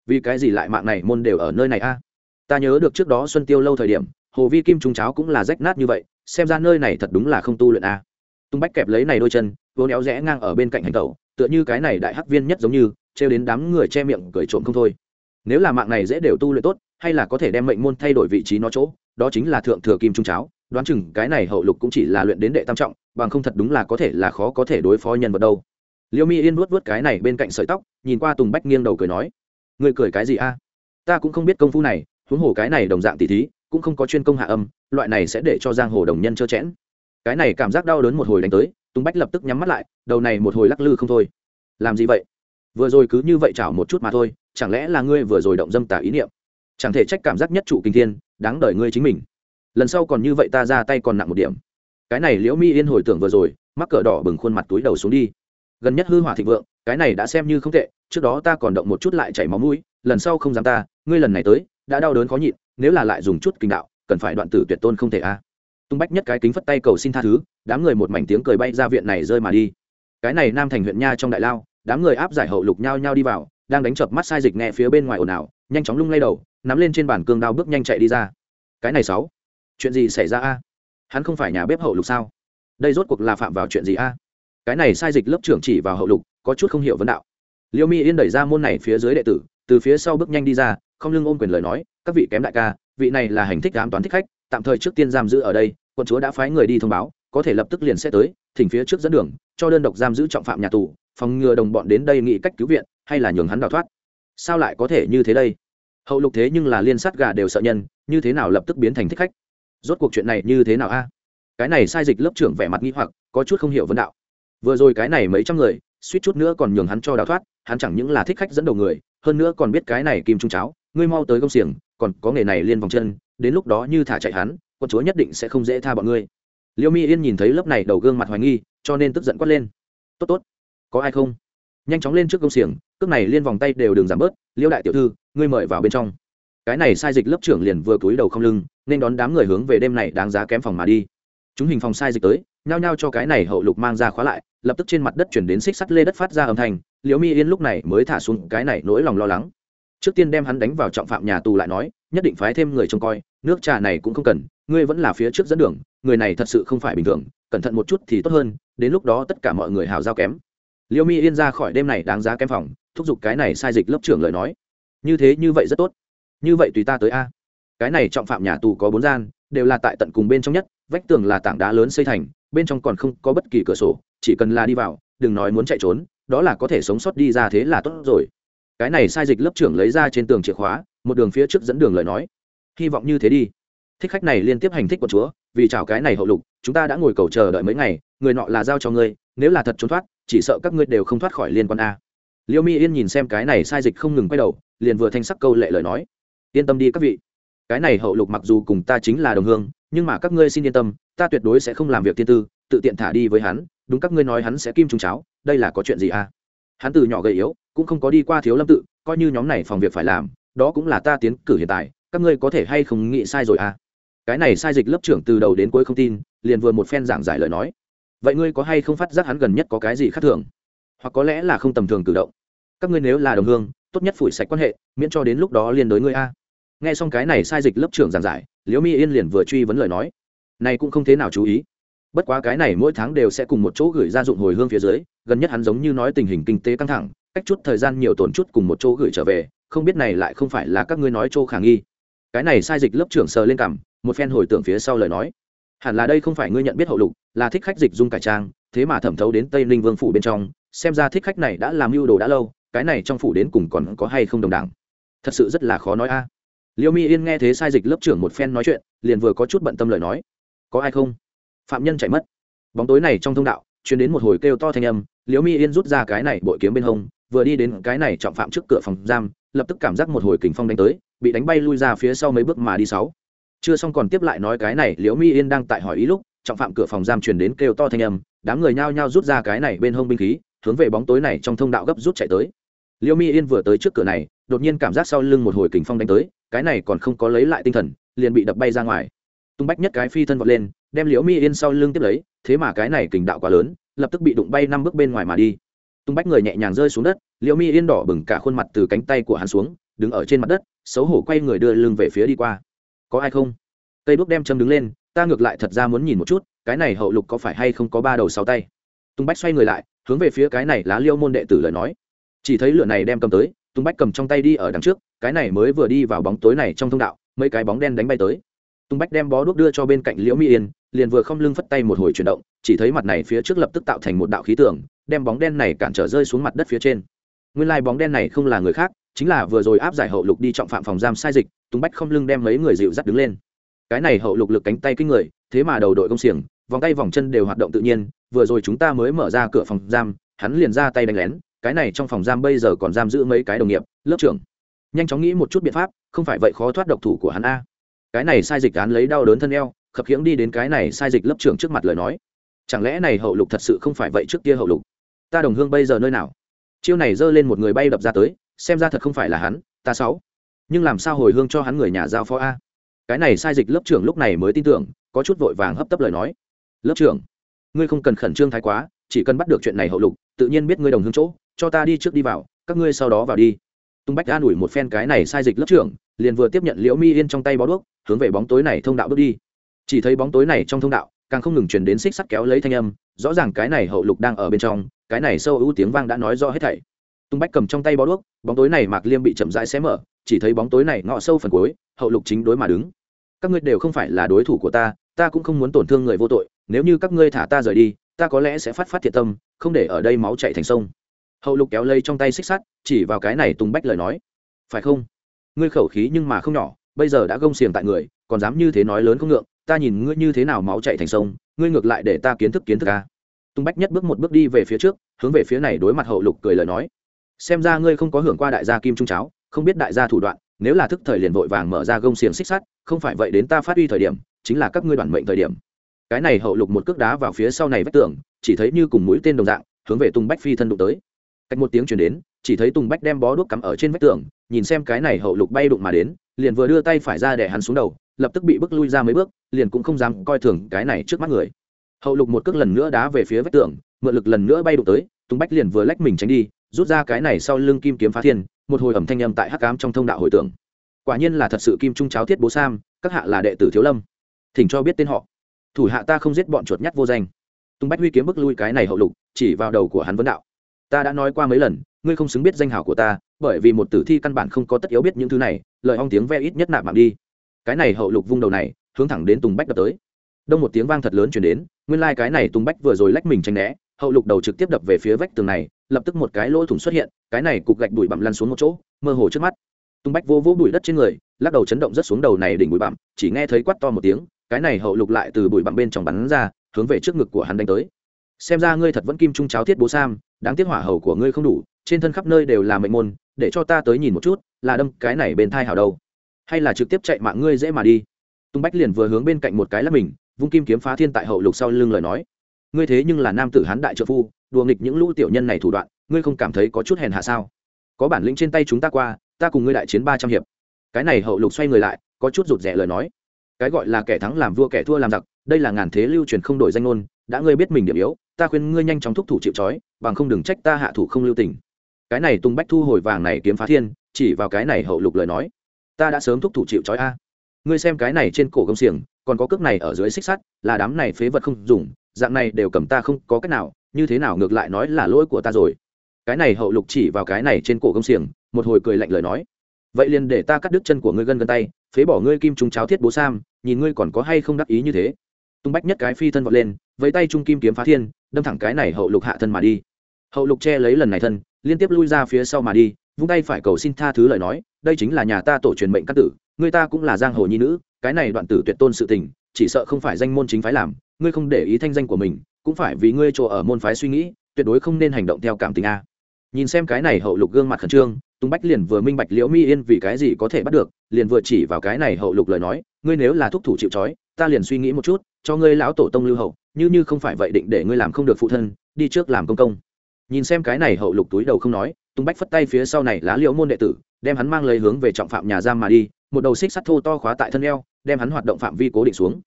vì cái gì lại mạng này môn đều ở nơi này a? Ta nhớ được trước đó xuân tiêu lâu thời điểm, hồ vi kim trung cháo cũng là rách nát như vậy, xem ra nơi này thật đúng là không tu luyện a tung bách kẹp lấy này đôi chân vô néo rẽ ngang ở bên cạnh hành tẩu, tựa như cái này đại hắc viên nhất giống như, trêu đến đám người che miệng cười trộm không thôi. Nếu là mạng này dễ đều tu luyện tốt, hay là có thể đem mệnh môn thay đổi vị trí nó chỗ, đó chính là thượng thừa kim trung cháo, đoán chừng cái này hậu lục cũng chỉ là luyện đến đệ tam trọng, bằng không thật đúng là có thể là khó có thể đối phó nhân vật đâu. Liêu mi yên vuốt vuốt cái này bên cạnh sợi tóc, nhìn qua tùng bách nghiêng đầu cười nói người cười cái gì a? Ta cũng không biết công phu này, huống hồ cái này đồng dạng tỉ thí, cũng không có chuyên công hạ âm, loại này sẽ để cho giang hồ đồng nhân trơ chẽn cái này cảm giác đau đớn một hồi đánh tới, tùng bách lập tức nhắm mắt lại, đầu này một hồi lắc lư không thôi. Làm gì vậy? Vừa rồi cứ như vậy chảo một chút mà thôi, chẳng lẽ là ngươi vừa rồi động dâm tả ý niệm? Chẳng thể trách cảm giác nhất trụ kinh thiên, đáng đợi ngươi chính mình. Lần sau còn như vậy ta ra tay còn nặng một điểm. Cái này liễu mi yên hồi tưởng vừa rồi, mắc cờ đỏ bừng khuôn mặt túi đầu xuống đi. Gần nhất hư hỏa thịnh vượng, cái này đã xem như không tệ, trước đó ta còn động một chút lại chảy máu mũi, lần sau không dám ta, ngươi lần này tới, đã đau đớn khó nhịn, nếu là lại dùng chút kinh đạo, cần phải đoạn tử tuyệt tôn không thể a tung bách nhất cái kính phất tay cầu xin tha thứ, đám người một mảnh tiếng cười bay ra viện này rơi mà đi. Cái này nam thành huyện nha trong đại lao, đám người áp giải hậu lục nhau nhau đi vào, đang đánh chập mắt sai dịch nghe phía bên ngoài ồn ào, nhanh chóng lung lay đầu, nắm lên trên bàn cương đao bước nhanh chạy đi ra. Cái này sáu, chuyện gì xảy ra a? Hắn không phải nhà bếp hậu lục sao? Đây rốt cuộc là phạm vào chuyện gì a? Cái này sai dịch lớp trưởng chỉ vào hậu lục, có chút không hiểu vấn đạo. Liêu mi yên đẩy ra môn này phía dưới đệ tử, từ phía sau bước nhanh đi ra, không lưng ôm quyền lời nói, các vị kém đại ca, vị này là hành thích ám toán thích khách tạm thời trước tiên giam giữ ở đây quân chúa đã phái người đi thông báo, có thể lập tức liền sẽ tới, thỉnh phía trước dẫn đường, cho đơn độc giam giữ trọng phạm nhà tù, phòng ngừa đồng bọn đến đây nghĩ cách cứu viện, hay là nhường hắn đào thoát. Sao lại có thể như thế đây? Hậu lục thế nhưng là liên sát gà đều sợ nhân, như thế nào lập tức biến thành thích khách? Rốt cuộc chuyện này như thế nào a? Cái này sai dịch lớp trưởng vẻ mặt nghi hoặc, có chút không hiểu vấn đạo. Vừa rồi cái này mấy trăm người, suýt chút nữa còn nhường hắn cho đào thoát, hắn chẳng những là thích khách dẫn đầu người, hơn nữa còn biết cái này kim trung cháo, ngươi mau tới công xiềng, còn có nghề này liên vòng chân đến lúc đó như thả chạy hắn, con chúa nhất định sẽ không dễ tha bọn ngươi. Liêu mi yên nhìn thấy lớp này đầu gương mặt hoài nghi, cho nên tức giận quát lên. Tốt tốt, có ai không? Nhanh chóng lên trước công xiềng, cước này liên vòng tay đều đừng giảm bớt, liêu đại tiểu thư, ngươi mời vào bên trong. Cái này sai dịch lớp trưởng liền vừa cúi đầu không lưng, nên đón đám người hướng về đêm này đáng giá kém phòng mà đi. Chúng hình phòng sai dịch tới, nhao nhao cho cái này hậu lục mang ra khóa lại, lập tức trên mặt đất chuyển đến xích sắt lê đất phát ra âm thanh liễu mi yên lúc này mới thả xuống cái này nỗi lòng lo lắng. Trước tiên đem hắn đánh vào trọng phạm nhà tù lại nói nhất định phái thêm người trông coi, nước trà này cũng không cần, ngươi vẫn là phía trước dẫn đường, người này thật sự không phải bình thường, cẩn thận một chút thì tốt hơn, đến lúc đó tất cả mọi người hào giao kém. Liêu mi yên ra khỏi đêm này đáng giá kém phòng, thúc giục cái này sai dịch lớp trưởng lời nói. Như thế như vậy rất tốt. Như vậy tùy ta tới a. Cái này trọng phạm nhà tù có bốn gian, đều là tại tận cùng bên trong nhất, vách tường là tảng đá lớn xây thành, bên trong còn không có bất kỳ cửa sổ, chỉ cần là đi vào, đừng nói muốn chạy trốn, đó là có thể sống sót đi ra thế là tốt rồi. Cái này sai dịch lớp trưởng lấy ra trên tường chìa khóa một đường phía trước dẫn đường lời nói. Hy vọng như thế đi. Thích khách này liên tiếp hành thích của chúa, vì chào cái này hậu lục, chúng ta đã ngồi cầu chờ đợi mấy ngày, người nọ là giao cho ngươi, nếu là thật trốn thoát, chỉ sợ các ngươi đều không thoát khỏi liên quan a. Liêu mi yên nhìn xem cái này sai dịch không ngừng quay đầu, liền vừa thanh sắc câu lệ lời nói. Yên tâm đi các vị. Cái này hậu lục mặc dù cùng ta chính là đồng hương, nhưng mà các ngươi xin yên tâm, ta tuyệt đối sẽ không làm việc tiên tư, tự tiện thả đi với hắn, đúng các ngươi nói hắn sẽ kim trùng cháo, đây là có chuyện gì à hắn từ nhỏ gầy yếu, cũng không có đi qua thiếu lâm tự, coi như nhóm này phòng việc phải làm đó cũng là ta tiến cử hiện tại, các ngươi có thể hay không nghĩ sai rồi à? Cái này sai dịch lớp trưởng từ đầu đến cuối không tin, liền vừa một phen giảng giải lời nói. Vậy ngươi có hay không phát giác hắn gần nhất có cái gì khác thường? Hoặc có lẽ là không tầm thường cử động? Các ngươi nếu là đồng hương, tốt nhất phủi sạch quan hệ, miễn cho đến lúc đó liên đối ngươi a. Nghe xong cái này sai dịch lớp trưởng giảng giải, liễu mi yên liền vừa truy vấn lời nói. Này cũng không thế nào chú ý bất quá cái này mỗi tháng đều sẽ cùng một chỗ gửi ra dụng hồi hương phía dưới, gần nhất hắn giống như nói tình hình kinh tế căng thẳng, cách chút thời gian nhiều tổn chút cùng một chỗ gửi trở về, không biết này lại không phải là các ngươi nói chỗ khả nghi. Cái này sai dịch lớp trưởng sờ lên cằm, một phen hồi tưởng phía sau lời nói. Hẳn là đây không phải ngươi nhận biết hậu lục, là thích khách dịch dung cải trang, thế mà thẩm thấu đến tây ninh vương phủ bên trong, xem ra thích khách này đã làm mưu đồ đã lâu, cái này trong phủ đến cùng còn có hay không đồng đẳng. thật sự rất là khó nói a. Liêu mi yên nghe thế sai dịch lớp trưởng một phen nói chuyện, liền vừa có chút bận tâm lời nói. Có ai không? Phạm nhân chạy mất. Bóng tối này trong thông đạo chuyển đến một hồi kêu to thanh âm, liễu mi yên rút ra cái này bội kiếm bên hông, vừa đi đến cái này trọng phạm trước cửa phòng giam, lập tức cảm giác một hồi kình phong đánh tới, bị đánh bay lui ra phía sau mấy bước mà đi sáu. Chưa xong còn tiếp lại nói cái này, liễu mi yên đang tại hỏi ý lúc, trọng phạm cửa phòng giam truyền đến kêu to thanh âm, đám người nhao nhao rút ra cái này bên hông binh khí, hướng về bóng tối này trong thông đạo gấp rút chạy tới. Liễu mi yên vừa tới trước cửa này, đột nhiên cảm giác sau lưng một hồi kình phong đánh tới, cái này còn không có lấy lại tinh thần, liền bị đập bay ra ngoài. Tung bách nhất cái phi thân vọt lên đem liễu mi yên sau lưng tiếp lấy, thế mà cái này kình đạo quá lớn, lập tức bị đụng bay năm bước bên ngoài mà đi. Tung bách người nhẹ nhàng rơi xuống đất, liễu mi yên đỏ bừng cả khuôn mặt từ cánh tay của hắn xuống, đứng ở trên mặt đất, xấu hổ quay người đưa lưng về phía đi qua. Có ai không? Cây Đuốc đem châm đứng lên, ta ngược lại thật ra muốn nhìn một chút, cái này hậu lục có phải hay không có ba đầu sáu tay? Tung bách xoay người lại, hướng về phía cái này lá liêu môn đệ tử lời nói. Chỉ thấy lửa này đem cầm tới, tung bách cầm trong tay đi ở đằng trước, cái này mới vừa đi vào bóng tối này trong thông đạo, mấy cái bóng đen đánh bay tới tung bách đem bó đuốc đưa cho bên cạnh liễu mỹ yên, liền vừa không lưng phất tay một hồi chuyển động, chỉ thấy mặt này phía trước lập tức tạo thành một đạo khí tượng, đem bóng đen này cản trở rơi xuống mặt đất phía trên. Nguyên lai、like、bóng đen này không là người khác, chính là vừa rồi áp giải hậu lục đi trọng phạm phòng giam sai dịch, tung bách không lưng đem mấy người dịu dắt đứng lên. Cái này hậu lục lực cánh tay kinh người, thế mà đầu đội công xiềng, vòng tay vòng chân đều hoạt động tự nhiên, vừa rồi chúng ta mới mở ra cửa phòng giam, hắn liền ra tay đánh lén, cái này trong phòng giam bây giờ còn giam giữ mấy cái đồng nghiệp, lớp trưởng. Nhanh chóng nghĩ một chút biện pháp, không phải vậy khó thoát độc thủ của hắn a cái này sai dịch án lấy đau đớn thân eo, khập khiễng đi đến cái này sai dịch lớp trưởng trước mặt lời nói. Chẳng lẽ này hậu lục thật sự không phải vậy trước kia hậu lục? Ta đồng hương bây giờ nơi nào? Chiêu này giơ lên một người bay đập ra tới, xem ra thật không phải là hắn, ta sáu. Nhưng làm sao hồi hương cho hắn người nhà giao phó a? Cái này sai dịch lớp trưởng lúc này mới tin tưởng, có chút vội vàng hấp tấp lời nói. Lớp trưởng, ngươi không cần khẩn trương thái quá, chỉ cần bắt được chuyện này hậu lục, tự nhiên biết ngươi đồng hương chỗ, cho ta đi trước đi vào, các ngươi sau đó vào đi. Tung bách an ủi một phen cái này sai dịch lớp trưởng, liền vừa tiếp nhận liễu mi yên trong tay bó đuốc hướng về bóng tối này thông đạo bước đi. Chỉ thấy bóng tối này trong thông đạo, càng không ngừng chuyển đến xích sắt kéo lấy thanh âm, rõ ràng cái này hậu lục đang ở bên trong, cái này sâu ưu tiếng vang đã nói rõ hết thảy. Tung bách cầm trong tay bó đuốc, bóng tối này mạc liêm bị chậm rãi xé mở, chỉ thấy bóng tối này ngọ sâu phần cuối, hậu lục chính đối mà đứng. Các ngươi đều không phải là đối thủ của ta ta cũng không muốn tổn thương người vô tội, nếu như các ngươi thả ta rời đi, ta có lẽ sẽ phát phát thiệt tâm, không để ở đây máu chạy thành sông. Hậu lục kéo lây trong tay xích sắt, chỉ vào cái này tùng bách lời nói. Phải không? Ngươi khẩu khí nhưng mà không nhỏ bây giờ đã gông xiềng tại người, còn dám như thế nói lớn không ngượng, ta nhìn ngươi như thế nào máu chạy thành sông, ngươi ngược lại để ta kiến thức kiến thức ca tung bách nhất bước một bước đi về phía trước, hướng về phía này đối mặt hậu lục cười lời nói. Xem ra ngươi không có hưởng qua đại gia kim trung cháo, không biết đại gia thủ đoạn, nếu là thức thời liền vội vàng mở ra gông xiềng xích sắt, không phải vậy đến ta phát huy thời điểm, chính là các ngươi đoàn mệnh thời điểm. Cái này hậu lục một cước đá vào phía sau này vách tường, chỉ thấy như cùng mũi tên đồng dạng, hướng về tung bách phi thân đụng tới. Cách một tiếng chuyển đến chỉ thấy tùng bách đem bó đuốc cắm ở trên vách tường, nhìn xem cái này hậu lục bay đụng mà đến, liền vừa đưa tay phải ra để hắn xuống đầu, lập tức bị bước lui ra mấy bước, liền cũng không dám coi thường cái này trước mắt người. Hậu lục một cước lần nữa đá về phía vách tường, mượn lực lần nữa bay đụng tới, tùng bách liền vừa lách mình tránh đi, rút ra cái này sau lưng kim kiếm phá thiên, một hồi ẩm thanh âm tại hắc cám trong thông đạo hồi tưởng. Quả nhiên là thật sự kim trung cháo thiết bố sam, các hạ là đệ tử thiếu lâm. Thỉnh cho biết tên họ. Thủ hạ ta không giết bọn chuột nhắt vô danh. Tùng bách huy kiếm bước lui cái này hậu lục, chỉ vào đầu của hắn vấn đạo. Ta đã nói qua mấy lần ngươi không xứng biết danh hào của ta, bởi vì một tử thi căn bản không có tất yếu biết những thứ này, lời hong tiếng ve ít nhất nạp mạng đi. Cái này hậu lục vung đầu này, hướng thẳng đến tùng bách đập tới. Đông một tiếng vang thật lớn chuyển đến, nguyên lai、like、cái này tùng bách vừa rồi lách mình tranh né, hậu lục đầu trực tiếp đập về phía vách tường này, lập tức một cái lỗ thủng xuất hiện, cái này cục gạch bụi bặm lăn xuống một chỗ, mơ hồ trước mắt. Tùng bách vô vô bụi đất trên người, lắc đầu chấn động rất xuống đầu này đỉnh bụi bặm, chỉ nghe thấy quắt to một tiếng, cái này hậu lục lại từ bụi bặm bên trong bắn ra, hướng về trước ngực của hắn đánh tới. Xem ra ngươi thật vẫn kim trung cháo thiết bố sam, đáng tiếc hỏa hầu của ngươi không đủ trên thân khắp nơi đều là mệnh môn, để cho ta tới nhìn một chút, là đâm cái này bên thai hảo đâu. Hay là trực tiếp chạy mạng ngươi dễ mà đi. Tung bách liền vừa hướng bên cạnh một cái là mình, vung kim kiếm phá thiên tại hậu lục sau lưng lời nói. Ngươi thế nhưng là nam tử hán đại trợ phu, đùa nghịch những lũ tiểu nhân này thủ đoạn, ngươi không cảm thấy có chút hèn hạ sao? Có bản lĩnh trên tay chúng ta qua, ta cùng ngươi đại chiến ba trăm hiệp. Cái này hậu lục xoay người lại, có chút rụt rẻ lời nói. Cái gọi là kẻ thắng làm vua kẻ thua làm giặc, đây là ngàn thế lưu truyền không đổi danh ngôn, đã ngươi biết mình điểm yếu, ta khuyên ngươi nhanh chóng thúc thủ chịu trói, bằng không đừng trách ta hạ thủ không lưu tình cái này tung bách thu hồi vàng này kiếm phá thiên, chỉ vào cái này hậu lục lời nói. Ta đã sớm thúc thủ chịu trói a. Ngươi xem cái này trên cổ công xiềng, còn có cước này ở dưới xích sắt, là đám này phế vật không dùng, dạng này đều cầm ta không có cách nào, như thế nào ngược lại nói là lỗi của ta rồi. Cái này hậu lục chỉ vào cái này trên cổ công xiềng, một hồi cười lạnh lời nói. Vậy liền để ta cắt đứt chân của ngươi gân gân tay, phế bỏ ngươi kim trùng cháo thiết bố sam, nhìn ngươi còn có hay không đắc ý như thế. Tung bách nhất cái phi thân vọt lên với tay trung kim kiếm phá thiên, đâm thẳng cái này hậu lục hạ thân mà đi. Hậu lục che lấy lần này thân liên tiếp lui ra phía sau mà đi, vung tay phải cầu xin tha thứ lời nói, đây chính là nhà ta tổ truyền mệnh các tử, người ta cũng là giang hồ nhi nữ, cái này đoạn tử tuyệt tôn sự tình, chỉ sợ không phải danh môn chính phái làm, ngươi không để ý thanh danh của mình, cũng phải vì ngươi chỗ ở môn phái suy nghĩ, tuyệt đối không nên hành động theo cảm tình a. Nhìn xem cái này hậu lục gương mặt khẩn trương tung bách liền vừa minh bạch liễu mi yên vì cái gì có thể bắt được, liền vừa chỉ vào cái này hậu lục lời nói, ngươi nếu là thúc thủ chịu trói, ta liền suy nghĩ một chút, cho ngươi lão tổ tông lưu hậu, như như không phải vậy định để ngươi làm không được phụ thân, đi trước làm công công nhìn xem cái này hậu lục túi đầu không nói tung bách phất tay phía sau này lá liễu môn đệ tử, đem hắn mang lấy hướng về trọng phạm nhà giam mà đi, một đầu xích sắt thô to khóa tại thân eo, đem hắn hoạt động phạm vi cố định xuống.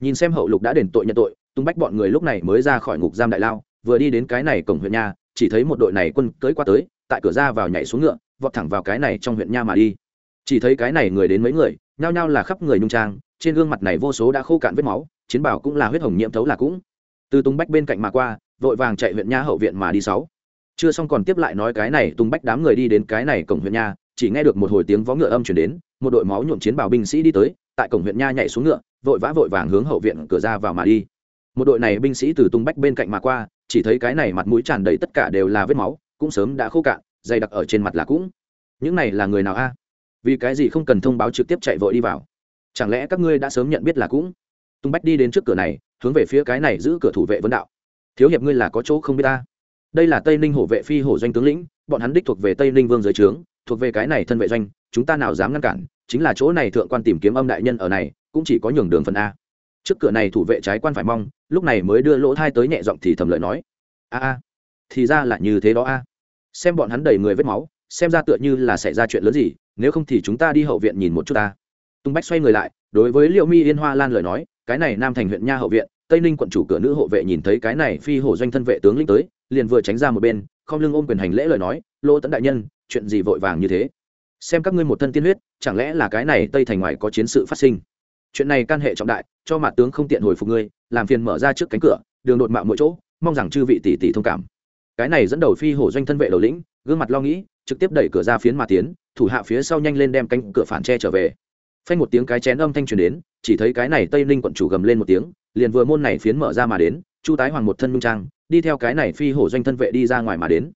Nhìn xem hậu lục đã đền tội nhận tội tung bách bọn người lúc này mới ra khỏi ngục giam đại lao, vừa đi đến cái này cổng huyện nha, chỉ thấy một đội này quân tới qua tới, tại cửa ra vào nhảy xuống ngựa, vọt thẳng vào cái này trong huyện nha mà đi. Chỉ thấy cái này người đến mấy người, nhao nhao là khắp người nhung trang, trên gương mặt này vô số đã khô cạn vết máu, chiến bảo cũng là huyết hồng nhiễm thấu là cũng. Từ tung bách bên cạnh mà qua vội vàng chạy huyện nha hậu viện mà đi sáu. Chưa xong còn tiếp lại nói cái này tung bách đám người đi đến cái này cổng huyện nha, chỉ nghe được một hồi tiếng vó ngựa âm chuyển đến, một đội máu nhuộm chiến bảo binh sĩ đi tới, tại cổng huyện nha nhảy xuống ngựa, vội vã vội vàng hướng hậu viện cửa ra vào mà đi. Một đội này binh sĩ từ tung bách bên cạnh mà qua, chỉ thấy cái này mặt mũi tràn đầy tất cả đều là vết máu, cũng sớm đã khô cạn, dày đặc ở trên mặt là cũng. Những này là người nào a? À? Vì cái gì không cần thông báo trực tiếp chạy vội đi vào? Chẳng lẽ các ngươi đã sớm nhận biết là cũng? Tung bách đi đến trước cửa này, hướng về phía cái này giữ cửa thủ vệ vấn đạo thiếu hiệp ngươi là có chỗ không biết ta. Đây là tây ninh hổ vệ phi hổ doanh tướng lĩnh, bọn hắn đích thuộc về tây ninh vương giới trướng, thuộc về cái này thân vệ doanh, chúng ta nào dám ngăn cản, chính là chỗ này thượng quan tìm kiếm âm đại nhân ở này, cũng chỉ có nhường đường phần a. Trước cửa này thủ vệ trái quan phải mong, lúc này mới đưa lỗ thai tới nhẹ giọng thì thầm lợi nói. A a, thì ra là như thế đó a. Xem bọn hắn đầy người vết máu, xem ra tựa như là xảy ra chuyện lớn gì, nếu không thì chúng ta đi hậu viện nhìn một chút ta. Tung bách xoay người lại, đối với liệu mi yên hoa lan lời nói, cái này nam thành huyện nha hậu viện tây ninh quận chủ cửa nữ hộ vệ nhìn thấy cái này phi hổ doanh thân vệ tướng lĩnh tới, liền vừa tránh ra một bên, không lưng ôm quyền hành lễ lời nói, lô tấn đại nhân, chuyện gì vội vàng như thế? Xem các ngươi một thân tiên huyết, chẳng lẽ là cái này tây thành ngoài có chiến sự phát sinh? Chuyện này can hệ trọng đại, cho mặt tướng không tiện hồi phục ngươi, làm phiền mở ra trước cánh cửa, đường đột mạo mỗi chỗ, mong rằng chư vị tỷ tỷ thông cảm. Cái này dẫn đầu phi hổ doanh thân vệ đầu lĩnh, gương mặt lo nghĩ, trực tiếp đẩy cửa ra phiến mà tiến, thủ hạ phía sau nhanh lên đem cánh cửa phản che trở về phanh một tiếng cái chén âm thanh truyền đến, chỉ thấy cái này tây ninh quận chủ gầm lên một tiếng, liền vừa môn này phiến mở ra mà đến, chu tái hoàng một thân nhung trang, đi theo cái này phi hổ doanh thân vệ đi ra ngoài mà đến.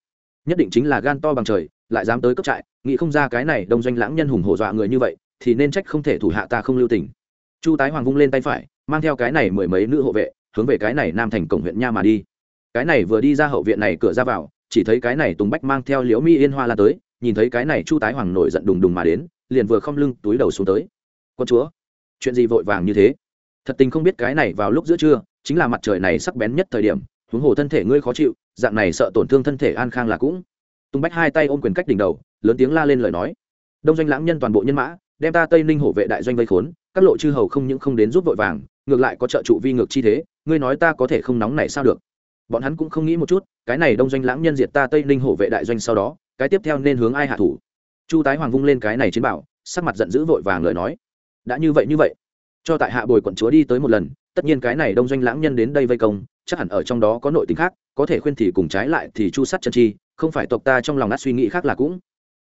Nhất định chính là gan to bằng trời, lại dám tới cấp trại, nghĩ không ra cái này đông doanh lãng nhân hùng hổ dọa người như vậy, thì nên trách không thể thủ hạ ta không lưu tình. Chu tái hoàng vung lên tay phải, mang theo cái này mười mấy nữ hộ vệ, hướng về cái này nam thành cổng huyện nha mà đi. Cái này vừa đi ra hậu viện này cửa ra vào, chỉ thấy cái này tùng bách mang theo liễu mi yên hoa la tới, nhìn thấy cái này chu tái hoàng nổi giận đùng đùng mà đến, liền vừa không lưng túi đầu xuống tới quân chúa, chuyện gì vội vàng như thế? Thật tình không biết cái này vào lúc giữa trưa, chính là mặt trời này sắc bén nhất thời điểm, huống hồ thân thể ngươi khó chịu, dạng này sợ tổn thương thân thể an khang là cũng. Tùng bách hai tay ôm quyền cách đỉnh đầu, lớn tiếng la lên lời nói. Đông doanh lãng nhân toàn bộ nhân mã, đem ta tây ninh hổ vệ đại doanh vây khốn, các lộ chư hầu không những không đến giúp vội vàng, ngược lại có trợ trụ vi ngược chi thế, ngươi nói ta có thể không nóng này sao được? Bọn hắn cũng không nghĩ một chút, cái này đông doanh lãng nhân diệt ta tây ninh hổ vệ đại doanh sau đó, cái tiếp theo nên hướng ai hạ thủ? Chu tái hoàng vung lên cái này chiến bảo, sắc mặt giận dữ vội vàng lời nói đã như vậy như vậy. Cho tại hạ bồi quận chúa đi tới một lần, tất nhiên cái này đông doanh lãng nhân đến đây vây công, chắc hẳn ở trong đó có nội tình khác, có thể khuyên thì cùng trái lại thì chu sắt chân chi, không phải tộc ta trong lòng ngắt suy nghĩ khác là cũng.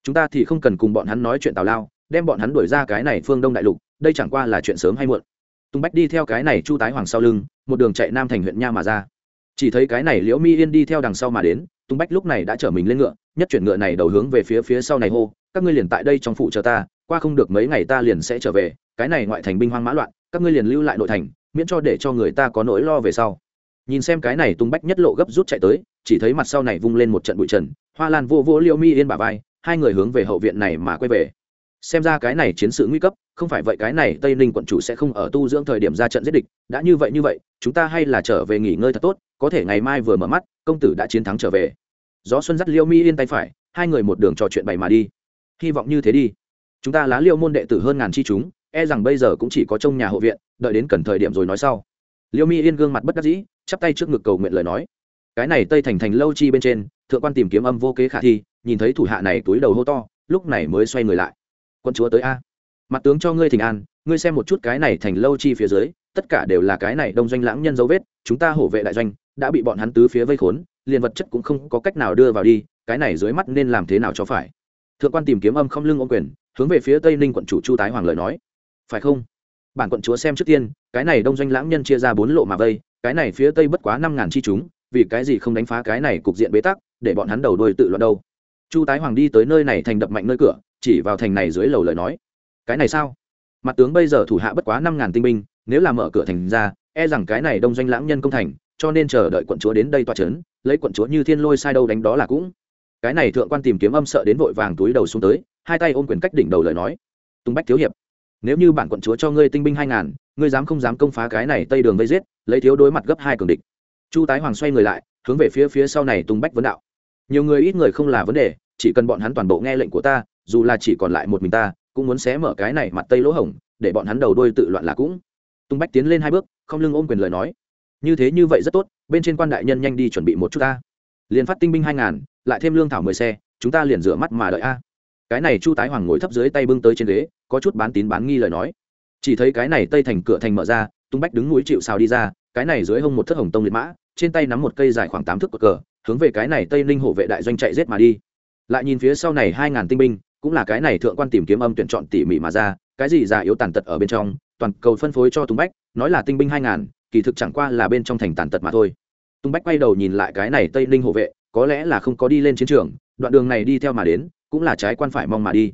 Chúng ta thì không cần cùng bọn hắn nói chuyện tào lao, đem bọn hắn đuổi ra cái này phương đông đại lục, đây chẳng qua là chuyện sớm hay muộn. Tung bách đi theo cái này chu tái hoàng sau lưng, một đường chạy nam thành huyện nha mà ra. Chỉ thấy cái này liễu mi yên đi theo đằng sau mà đến, tung bách lúc này đã chở mình lên ngựa, nhất chuyển ngựa này đầu hướng về phía phía sau này hô, các ngươi liền tại đây trong phụ chờ ta qua không được mấy ngày ta liền sẽ trở về, cái này ngoại thành binh hoang mã loạn, các ngươi liền lưu lại nội thành, miễn cho để cho người ta có nỗi lo về sau. Nhìn xem cái này tung bách nhất lộ gấp rút chạy tới, chỉ thấy mặt sau này vung lên một trận bụi trần, hoa lan vô vô liêu mi yên bà vai, hai người hướng về hậu viện này mà quay về. Xem ra cái này chiến sự nguy cấp, không phải vậy cái này tây ninh quận chủ sẽ không ở tu dưỡng thời điểm ra trận giết địch, đã như vậy như vậy, chúng ta hay là trở về nghỉ ngơi thật tốt, có thể ngày mai vừa mở mắt, công tử đã chiến thắng trở về. Gió xuân dắt liêu mi yên tay phải, hai người một đường trò chuyện bày mà đi. Hy vọng như thế đi chúng ta lá liêu môn đệ tử hơn ngàn chi chúng e rằng bây giờ cũng chỉ có trong nhà hộ viện, đợi đến cần thời điểm rồi nói sau. Liêu mi yên gương mặt bất đắc dĩ, chắp tay trước ngực cầu nguyện lời nói. Cái này tây thành thành lâu chi bên trên, thượng quan tìm kiếm âm vô kế khả thi, nhìn thấy thủ hạ này túi đầu hô to, lúc này mới xoay người lại. Quân chúa tới a. Mặt tướng cho ngươi thỉnh an, ngươi xem một chút cái này thành lâu chi phía dưới, tất cả đều là cái này đông doanh lãng nhân dấu vết, chúng ta hổ vệ đại doanh, đã bị bọn hắn tứ phía vây khốn, liền vật chất cũng không có cách nào đưa vào đi, cái này dưới mắt nên làm thế nào cho phải? Thượng quan tìm kiếm âm không lưng ô quyền hướng về phía tây ninh quận chủ chu tái hoàng lời nói phải không bản quận chúa xem trước tiên cái này đông doanh lãng nhân chia ra bốn lộ mà vây cái này phía tây bất quá năm ngàn chi chúng vì cái gì không đánh phá cái này cục diện bế tắc để bọn hắn đầu đôi tự loạn đâu chu tái hoàng đi tới nơi này thành đập mạnh nơi cửa chỉ vào thành này dưới lầu lời nói cái này sao mặt tướng bây giờ thủ hạ bất quá năm ngàn tinh binh nếu là mở cửa thành ra e rằng cái này đông doanh lãng nhân công thành cho nên chờ đợi quận chúa đến đây toa trấn lấy quận chúa như thiên lôi sai đâu đánh đó là cũng cái này thượng quan tìm kiếm âm sợ đến vội vàng túi đầu xuống tới, hai tay ôm quyền cách đỉnh đầu lời nói, tung bách thiếu hiệp, nếu như bản quận chúa cho ngươi tinh binh hai ngàn, ngươi dám không dám công phá cái này tây đường vây giết, lấy thiếu đối mặt gấp hai cường địch. Chu tái hoàng xoay người lại, hướng về phía phía sau này tung bách vấn đạo, nhiều người ít người không là vấn đề, chỉ cần bọn hắn toàn bộ nghe lệnh của ta, dù là chỉ còn lại một mình ta, cũng muốn xé mở cái này mặt tây lỗ hổng, để bọn hắn đầu đôi tự loạn là cũng. Tung bách tiến lên hai bước, không lưng ôm quyền lời nói, như thế như vậy rất tốt, bên trên quan đại nhân nhanh đi chuẩn bị một chút ta liền phát tinh binh hai ngàn, lại thêm lương thảo mười xe, chúng ta liền rửa mắt mà đợi a. Cái này chu tái hoàng ngồi thấp dưới tay bưng tới trên ghế, có chút bán tín bán nghi lời nói. Chỉ thấy cái này tây thành cửa thành mở ra, tung bách đứng núi chịu xào đi ra, cái này dưới hông một thất hồng tông liệt mã, trên tay nắm một cây dài khoảng tám thước cờ cờ, hướng về cái này tây ninh hộ vệ đại doanh chạy rết mà đi. Lại nhìn phía sau này hai ngàn tinh binh, cũng là cái này thượng quan tìm kiếm âm tuyển chọn tỉ mỉ mà ra, cái gì già yếu tàn tật ở bên trong, toàn cầu phân phối cho tung bách, nói là tinh binh hai ngàn, kỳ thực chẳng qua là bên trong thành tàn tật mà thôi tung bách quay đầu nhìn lại cái này tây ninh hộ vệ, có lẽ là không có đi lên chiến trường, đoạn đường này đi theo mà đến, cũng là trái quan phải mong mà đi.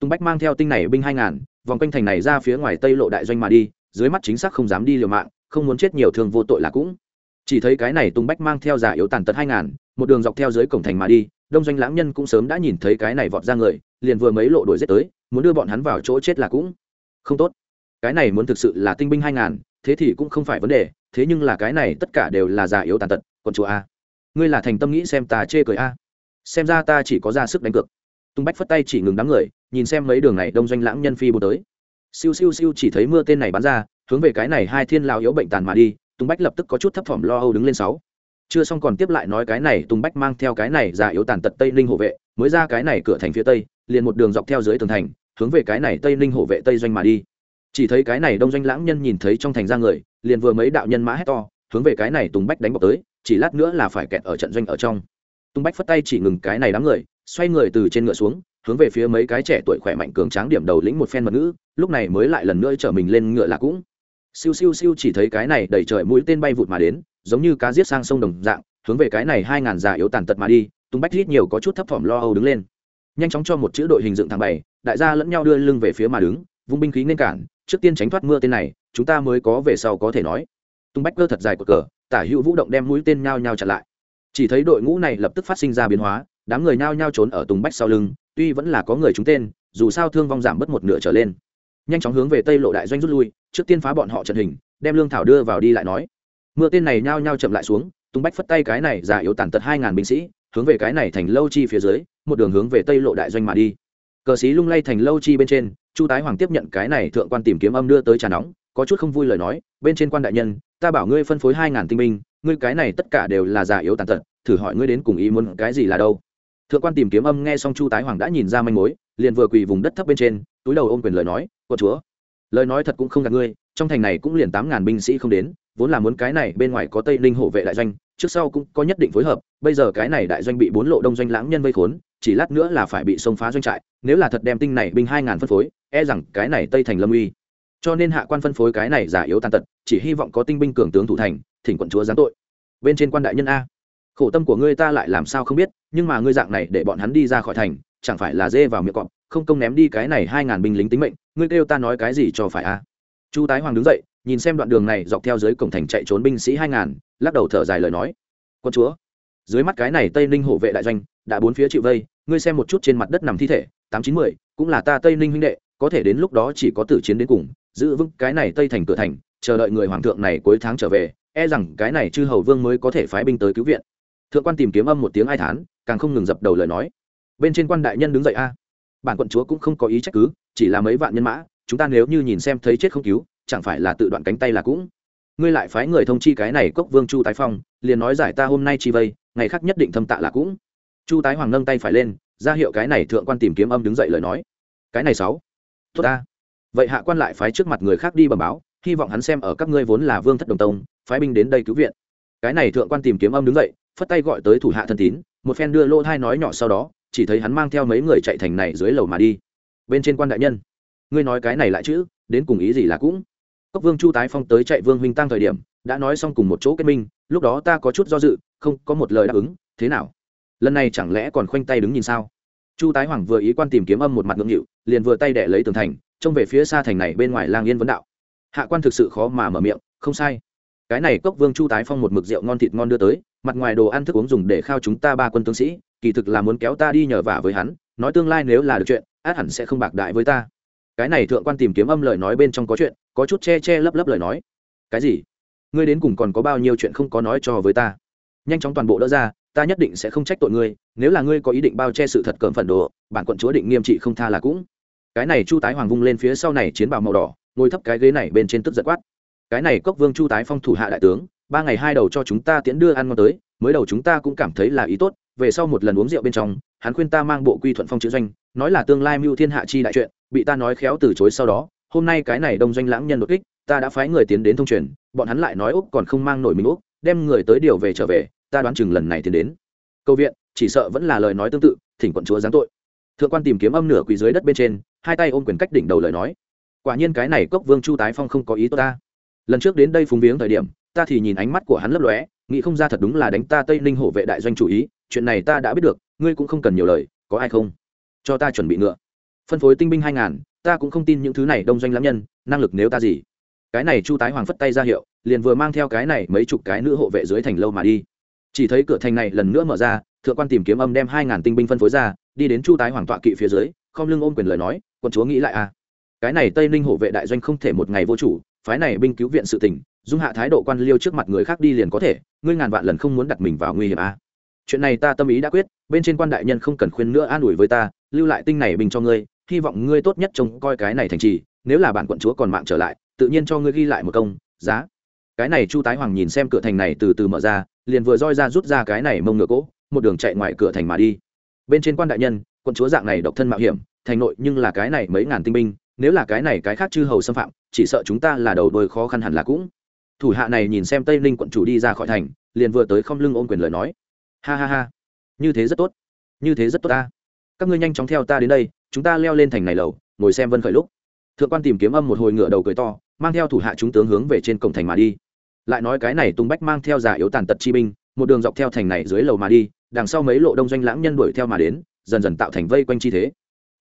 Tung bách mang theo tinh này binh hai ngàn, vòng quanh thành này ra phía ngoài tây lộ đại doanh mà đi, dưới mắt chính xác không dám đi liều mạng, không muốn chết nhiều thương vô tội là cũng. Chỉ thấy cái này tung bách mang theo giả yếu tàn tật hai ngàn, một đường dọc theo dưới cổng thành mà đi, đông doanh lãng nhân cũng sớm đã nhìn thấy cái này vọt ra người, liền vừa mấy lộ đuổi giết tới, muốn đưa bọn hắn vào chỗ chết là cũng không tốt. Cái này muốn thực sự là tinh binh hai ngàn thế thì cũng không phải vấn đề, thế nhưng là cái này tất cả đều là giả yếu tàn tật còn chúa a. Ngươi là thành tâm nghĩ xem ta chê cười a. Xem ra ta chỉ có ra sức đánh cược. Tung bách phất tay chỉ ngừng đám người, nhìn xem mấy đường này đông doanh lãng nhân phi bố tới. Siêu siêu siêu chỉ thấy mưa tên này bắn ra, hướng về cái này hai thiên lao yếu bệnh tàn mà đi, tung bách lập tức có chút thấp thỏm lo âu đứng lên sáu. Chưa xong còn tiếp lại nói cái này, tung bách mang theo cái này già yếu tàn tật tây ninh hộ vệ, mới ra cái này cửa thành phía tây, liền một đường dọc theo dưới tường thành, hướng về cái này tây ninh hộ vệ tây doanh mà đi chỉ thấy cái này đông doanh lãng nhân nhìn thấy trong thành ra người, liền vừa mấy đạo nhân mã hét to, hướng về cái này tùng bách đánh bọc tới, chỉ lát nữa là phải kẹt ở trận doanh ở trong. Tùng bách phất tay chỉ ngừng cái này đám người, xoay người từ trên ngựa xuống, hướng về phía mấy cái trẻ tuổi khỏe mạnh cường tráng điểm đầu lĩnh một phen mật ngữ, lúc này mới lại lần nữa chở mình lên ngựa là cũng. Siêu siêu siêu chỉ thấy cái này đẩy trời mũi tên bay vụt mà đến, giống như cá giết sang sông đồng dạng, hướng về cái này hai ngàn già yếu tàn tật mà đi tung bách rít nhiều có chút thấp thỏm lo âu đứng lên. Nhanh chóng cho một chữ đội hình dựng thẳng bảy đại gia lẫn nhau đưa lưng về phía mà đứng, vung binh khí nên cản trước tiên tránh thoát mưa tên này, chúng ta mới có về sau có thể nói. Tung bách cơ thật dài của cờ, tả hữu vũ động đem mũi tên nhao nhao chặn lại. Chỉ thấy đội ngũ này lập tức phát sinh ra biến hóa, đám người nhao nhao trốn ở tùng bách sau lưng, tuy vẫn là có người trúng tên, dù sao thương vong giảm bớt một nửa trở lên. Nhanh chóng hướng về tây lộ đại doanh rút lui, trước tiên phá bọn họ trận hình, đem lương thảo đưa vào đi lại nói. Mưa tên này nhao nhao chậm lại xuống tùng bách phất tay cái này giả yếu tàn tật hai ngàn binh sĩ, hướng về cái này thành lâu chi phía dưới, một đường hướng về tây lộ đại doanh mà đi. Cờ sĩ lung lay thành lâu chi bên trên chu tái hoàng tiếp nhận cái này thượng quan tìm kiếm âm đưa tới trà nóng, có chút không vui lời nói, bên trên quan đại nhân, ta bảo ngươi phân phối hai ngàn tinh binh, ngươi cái này tất cả đều là giả yếu tàn tật, thử hỏi ngươi đến cùng ý muốn cái gì là đâu? Thượng quan tìm kiếm âm nghe xong chu tái hoàng đã nhìn ra manh mối, liền vừa quỳ vùng đất thấp bên trên, túi đầu ôm quyền lời nói của chúa, lời nói thật cũng không gạt ngươi, trong thành này cũng liền tám ngàn binh sĩ không đến vốn là muốn cái này bên ngoài có tây ninh hộ vệ đại doanh, trước sau cũng có nhất định phối hợp, bây giờ cái này đại doanh bị bốn lộ đông doanh lãng nhân vây khốn, chỉ lát nữa là phải bị xông phá doanh trại, nếu là thật đem tinh này binh hai ngàn phân phối e rằng cái này tây thành lâm uy. Cho nên hạ quan phân phối cái này giả yếu tàn tật, chỉ hy vọng có tinh binh cường tướng thủ thành, thỉnh quận chúa giáng tội. Bên trên quan đại nhân a. Khổ tâm của ngươi ta lại làm sao không biết, nhưng mà ngươi dạng này để bọn hắn đi ra khỏi thành, chẳng phải là dê vào miệng cọp, không công ném đi cái này hai ngàn binh lính tính mệnh, ngươi kêu ta nói cái gì cho phải a. Chu tái hoàng đứng dậy nhìn xem đoạn đường này dọc theo dưới cổng thành chạy trốn binh sĩ hai ngàn, lắc đầu thở dài lời nói. Quân chúa, dưới mắt cái này tây ninh hộ vệ đại doanh đã bốn phía chịu vây, ngươi xem một chút trên mặt đất nằm thi thể, tám chín mười, cũng là ta tây ninh huynh đệ, có thể đến lúc đó chỉ có tử chiến đến cùng, giữ vững cái này tây thành cửa thành, chờ đợi người hoàng thượng này cuối tháng trở về e rằng cái này chư hầu vương mới có thể phái binh tới cứu viện. Thượng quan tìm kiếm âm một tiếng ai thán, càng không ngừng dập đầu lời nói. Bên trên quan đại nhân đứng dậy a. Bản quận chúa cũng không có ý trách cứ, chỉ là mấy vạn nhân mã, chúng ta nếu như nhìn xem thấy chết không cứu chẳng phải là tự đoạn cánh tay là cũng. Ngươi lại phái người thông chi cái này cốc vương chu tái phong liền nói giải ta hôm nay chi vây ngày khác nhất định thâm tạ là cũng. Chu tái hoàng nâng tay phải lên ra hiệu cái này thượng quan tìm kiếm âm đứng dậy lời nói. Cái này sáu. Tốt ta. Vậy hạ quan lại phái trước mặt người khác đi bẩm báo hy vọng hắn xem ở các ngươi vốn là vương thất đồng tông phái binh đến đây cứu viện. Cái này thượng quan tìm kiếm âm đứng dậy phất tay gọi tới thủ hạ thân tín một phen đưa lô thai nói nhỏ sau đó chỉ thấy hắn mang theo mấy người chạy thành này dưới lầu mà đi. Bên trên quan đại nhân ngươi nói cái này lại chứ, đến cùng ý gì là cũng? Cốc vương chu tái phong tới chạy vương huynh tăng thời điểm, đã nói xong cùng một chỗ kết minh, lúc đó ta có chút do dự, không có một lời đáp ứng, thế nào? Lần này chẳng lẽ còn khoanh tay đứng nhìn sao? Chu tái hoàng vừa ý quan tìm kiếm âm một mặt ngưỡng nghịu, liền vừa tay đẻ lấy tường thành, trông về phía xa thành này bên ngoài lang yên vấn đạo. Hạ quan thực sự khó mà mở miệng, không sai. Cái này cốc vương chu tái phong một mực rượu ngon thịt ngon đưa tới, mặt ngoài đồ ăn thức uống dùng để khao chúng ta ba quân tướng sĩ, kỳ thực là muốn kéo ta đi nhờ vả với hắn, nói tương lai nếu là được chuyện, át hẳn sẽ không bạc đại với ta. Cái này thượng quan tìm kiếm âm lời nói bên trong có chuyện có chút che che lấp lấp lời nói. Cái gì? Ngươi đến cùng còn có bao nhiêu chuyện không có nói cho với ta? Nhanh chóng toàn bộ đỡ ra, ta nhất định sẽ không trách tội ngươi, nếu là ngươi có ý định bao che sự thật cờm phản đồ, bản quận chúa định nghiêm trị không tha là cũng. Cái này chu tái hoàng vung lên phía sau này chiến bào màu đỏ, ngồi thấp cái ghế này bên trên tức giật quát. Cái này cốc vương chu tái phong thủ hạ đại tướng, ba ngày hai đầu cho chúng ta tiễn đưa ăn ngon tới, mới đầu chúng ta cũng cảm thấy là ý tốt, về sau một lần uống rượu bên trong, hắn khuyên ta mang bộ quy thuận phong chữ doanh, nói là tương lai mưu thiên hạ chi đại chuyện, bị ta nói khéo từ chối sau đó hôm nay cái này đông doanh lãng nhân đột kích, ta đã phái người tiến đến thông truyền, bọn hắn lại nói úc còn không mang nổi mình úc, đem người tới điều về trở về, ta đoán chừng lần này tiến đến. Câu viện, chỉ sợ vẫn là lời nói tương tự, thỉnh quận chúa giáng tội. Thượng quan tìm kiếm âm nửa quỳ dưới đất bên trên, hai tay ôm quyền cách đỉnh đầu lời nói. Quả nhiên cái này cốc vương chu tái phong không có ý tốt ta. Lần trước đến đây phúng viếng thời điểm, ta thì nhìn ánh mắt của hắn lấp lóe, nghĩ không ra thật đúng là đánh ta tây ninh hổ vệ đại doanh chủ ý, chuyện này ta đã biết được, ngươi cũng không cần nhiều lời, có ai không? Cho ta chuẩn bị ngựa. Phân phối tinh binh hai ngàn ta cũng không tin những thứ này đông doanh lắm nhân, năng lực nếu ta gì. Cái này chu tái hoàng phất tay ra hiệu, liền vừa mang theo cái này mấy chục cái nữ hộ vệ dưới thành lâu mà đi. Chỉ thấy cửa thành này lần nữa mở ra, thượng quan tìm kiếm âm đem hai ngàn tinh binh phân phối ra, đi đến chu tái hoàng tọa kỵ phía dưới, không lưng ôm quyền lời nói, quân chúa nghĩ lại à. Cái này tây ninh hộ vệ đại doanh không thể một ngày vô chủ, phái này binh cứu viện sự tình, dung hạ thái độ quan liêu trước mặt người khác đi liền có thể, ngươi ngàn vạn lần không muốn đặt mình vào nguy hiểm à. chuyện này ta tâm ý đã quyết, bên trên quan đại nhân không cần khuyên nữa an ủi với ta, lưu lại tinh này bình cho ngươi hy vọng ngươi tốt nhất trông coi cái này thành trì, nếu là bản quận chúa còn mạng trở lại, tự nhiên cho ngươi ghi lại một công, giá. Cái này chu tái hoàng nhìn xem cửa thành này từ từ mở ra, liền vừa roi ra rút ra cái này mông ngựa cỗ một đường chạy ngoài cửa thành mà đi. Bên trên quan đại nhân, quận chúa dạng này độc thân mạo hiểm, thành nội nhưng là cái này mấy ngàn tinh binh, nếu là cái này cái khác chư hầu xâm phạm, chỉ sợ chúng ta là đầu đôi khó khăn hẳn là cũng. Thủ hạ này nhìn xem tây ninh quận chủ đi ra khỏi thành, liền vừa tới không lưng ôm quyền lời nói. Ha ha ha. Như thế rất tốt. Như thế rất tốt ta. Các ngươi nhanh chóng theo ta đến đây chúng ta leo lên thành này lầu, ngồi xem vân khởi lúc. Thượng quan tìm kiếm âm một hồi ngựa đầu cười to, mang theo thủ hạ chúng tướng hướng về trên cổng thành mà đi. Lại nói cái này tung bách mang theo giả yếu tàn tật chi binh, một đường dọc theo thành này dưới lầu mà đi, đằng sau mấy lộ đông doanh lãng nhân đuổi theo mà đến, dần dần tạo thành vây quanh chi thế.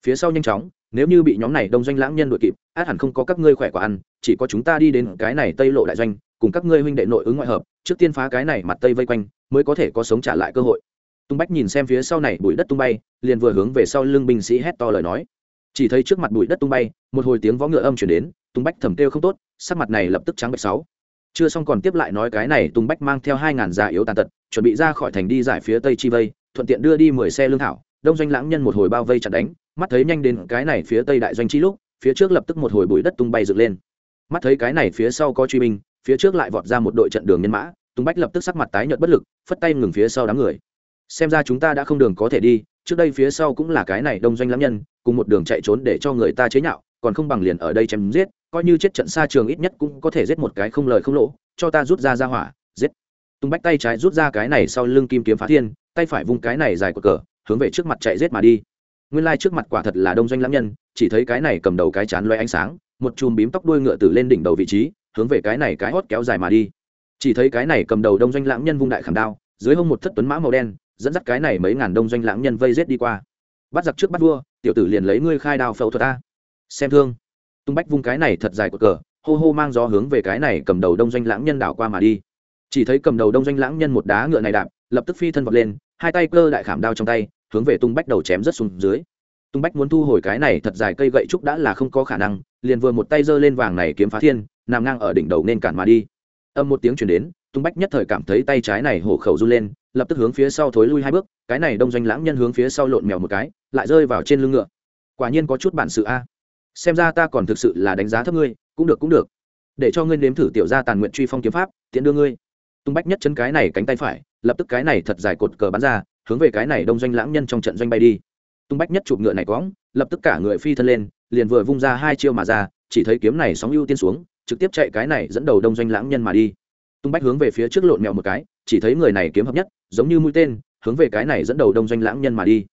Phía sau nhanh chóng, nếu như bị nhóm này đông doanh lãng nhân đuổi kịp, át hẳn không có các ngươi khỏe quả ăn, chỉ có chúng ta đi đến cái này tây lộ đại doanh, cùng các ngươi huynh đệ nội ứng ngoại hợp, trước tiên phá cái này mặt tây vây quanh, mới có thể có sống trả lại cơ hội tung bách nhìn xem phía sau này bụi đất tung bay, liền vừa hướng về sau lưng binh sĩ hét to lời nói. Chỉ thấy trước mặt bụi đất tung bay, một hồi tiếng võ ngựa âm chuyển đến, tung bách thầm kêu không tốt, sắc mặt này lập tức trắng bạch sáu. Chưa xong còn tiếp lại nói cái này, tung bách mang theo hai ngàn già yếu tàn tật, chuẩn bị ra khỏi thành đi giải phía tây chi vây, thuận tiện đưa đi mười xe lương thảo, đông doanh lãng nhân một hồi bao vây chặt đánh, mắt thấy nhanh đến cái này phía tây đại doanh chi lúc, phía trước lập tức một hồi bụi đất tung bay dựng lên. Mắt thấy cái này phía sau có truy binh, phía trước lại vọt ra một đội trận đường nhân mã, tung bách lập tức sắc mặt tái nhợt bất lực, phất tay ngừng phía sau đám người xem ra chúng ta đã không đường có thể đi, trước đây phía sau cũng là cái này đông doanh lãm nhân, cùng một đường chạy trốn để cho người ta chế nhạo, còn không bằng liền ở đây chém giết, coi như chết trận xa trường ít nhất cũng có thể giết một cái không lời không lỗ, cho ta rút ra ra hỏa, giết. Tung bách tay trái rút ra cái này sau lưng kim kiếm phá thiên, tay phải vung cái này dài của cờ, hướng về trước mặt chạy giết mà đi. Nguyên lai trước mặt quả thật là đông doanh lãm nhân, chỉ thấy cái này cầm đầu cái chán loe ánh sáng, một chùm bím tóc đuôi ngựa từ lên đỉnh đầu vị trí, hướng về cái này cái hót kéo dài mà đi. Chỉ thấy cái này cầm đầu đông doanh lãng nhân vung đại khảm đao, dưới hông một thất tuấn mã màu đen dẫn dắt cái này mấy ngàn đông doanh lãng nhân vây rết đi qua. Bắt giặc trước bắt vua, tiểu tử liền lấy ngươi khai đao phẫu thuật ta. Xem thương. Tung bách vung cái này thật dài của cờ, hô hô mang gió hướng về cái này cầm đầu đông doanh lãng nhân đảo qua mà đi. Chỉ thấy cầm đầu đông doanh lãng nhân một đá ngựa này đạp, lập tức phi thân vọt lên, hai tay cơ đại khảm đao trong tay, hướng về tung bách đầu chém rất xuống dưới. Tung bách muốn thu hồi cái này thật dài cây gậy trúc đã là không có khả năng, liền vừa một tay giơ lên vàng này kiếm phá thiên, nằm ngang ở đỉnh đầu nên cản mà đi. Âm một tiếng chuyển đến tung bách nhất thời cảm thấy tay trái này hổ khẩu run lên, lập tức hướng phía sau thối lui hai bước, cái này đông doanh lãng nhân hướng phía sau lộn mèo một cái, lại rơi vào trên lưng ngựa. Quả nhiên có chút bản sự a. Xem ra ta còn thực sự là đánh giá thấp ngươi, cũng được cũng được. Để cho ngươi nếm thử tiểu ra tàn nguyện truy phong kiếm pháp, tiện đưa ngươi. Tung bách nhất chân cái này cánh tay phải, lập tức cái này thật dài cột cờ bắn ra, hướng về cái này đông doanh lãng nhân trong trận doanh bay đi. Tung bách nhất chụp ngựa này cóng lập tức cả người phi thân lên, liền vừa vung ra hai chiêu mà ra, chỉ thấy kiếm này sóng ưu tiên xuống, trực tiếp chạy cái này dẫn đầu đông doanh lãng nhân mà đi tung bách hướng về phía trước lộn mèo một cái, chỉ thấy người này kiếm hợp nhất, giống như mũi tên, hướng về cái này dẫn đầu đông doanh lãng nhân mà đi.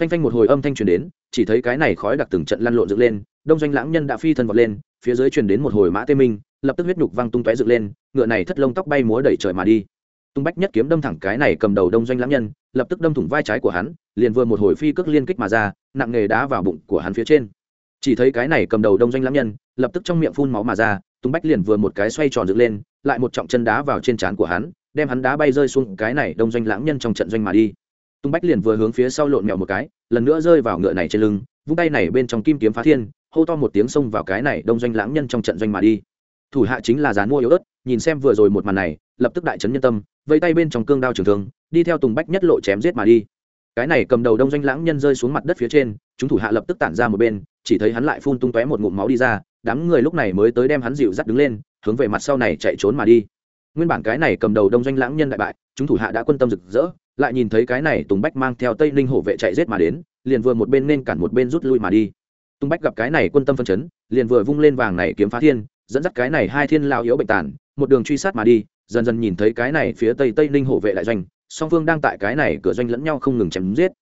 Phanh phanh một hồi âm thanh truyền đến, chỉ thấy cái này khói đặc từng trận lăn lộn dựng lên, đông doanh lãng nhân đã phi thân vọt lên, phía dưới truyền đến một hồi mã tê minh, lập tức huyết nhục văng tung tóe dựng lên, ngựa này thất lông tóc bay múa đẩy trời mà đi. Tung bách nhất kiếm đâm thẳng cái này cầm đầu đông doanh lãng nhân, lập tức đâm thủng vai trái của hắn, liền vừa một hồi phi cước liên kích mà ra, nặng nghề đá vào bụng của hắn phía trên. Chỉ thấy cái này cầm đầu đông doanh lãng nhân, lập tức trong miệng phun máu mà ra, tung bách liền vừa một cái xoay tròn dựng lên lại một trọng chân đá vào trên trán của hắn, đem hắn đá bay rơi xuống cái này đông doanh lãng nhân trong trận doanh mà đi. Tung bách liền vừa hướng phía sau lộn mèo một cái, lần nữa rơi vào ngựa này trên lưng, vung tay này bên trong kim kiếm phá thiên, hô to một tiếng xông vào cái này đông doanh lãng nhân trong trận doanh mà đi. Thủ hạ chính là dán mua yếu ớt, nhìn xem vừa rồi một màn này, lập tức đại trấn nhân tâm, vây tay bên trong cương đao trường thương, đi theo tùng bách nhất lộ chém giết mà đi. Cái này cầm đầu đông doanh lãng nhân rơi xuống mặt đất phía trên, chúng thủ hạ lập tức tản ra một bên, chỉ thấy hắn lại phun tung tóe một ngụm máu đi ra, đám người lúc này mới tới đem hắn dịu dắt đứng lên hướng về mặt sau này chạy trốn mà đi. Nguyên bản cái này cầm đầu đông doanh lãng nhân đại bại, chúng thủ hạ đã quân tâm rực rỡ, lại nhìn thấy cái này tùng bách mang theo tây ninh hổ vệ chạy rết mà đến, liền vừa một bên nên cản một bên rút lui mà đi. Tùng bách gặp cái này quân tâm phân chấn, liền vừa vung lên vàng này kiếm phá thiên, dẫn dắt cái này hai thiên lao yếu bệnh tàn, một đường truy sát mà đi, dần dần nhìn thấy cái này phía tây tây ninh hổ vệ đại doanh, song phương đang tại cái này cửa doanh lẫn nhau không ngừng chém giết.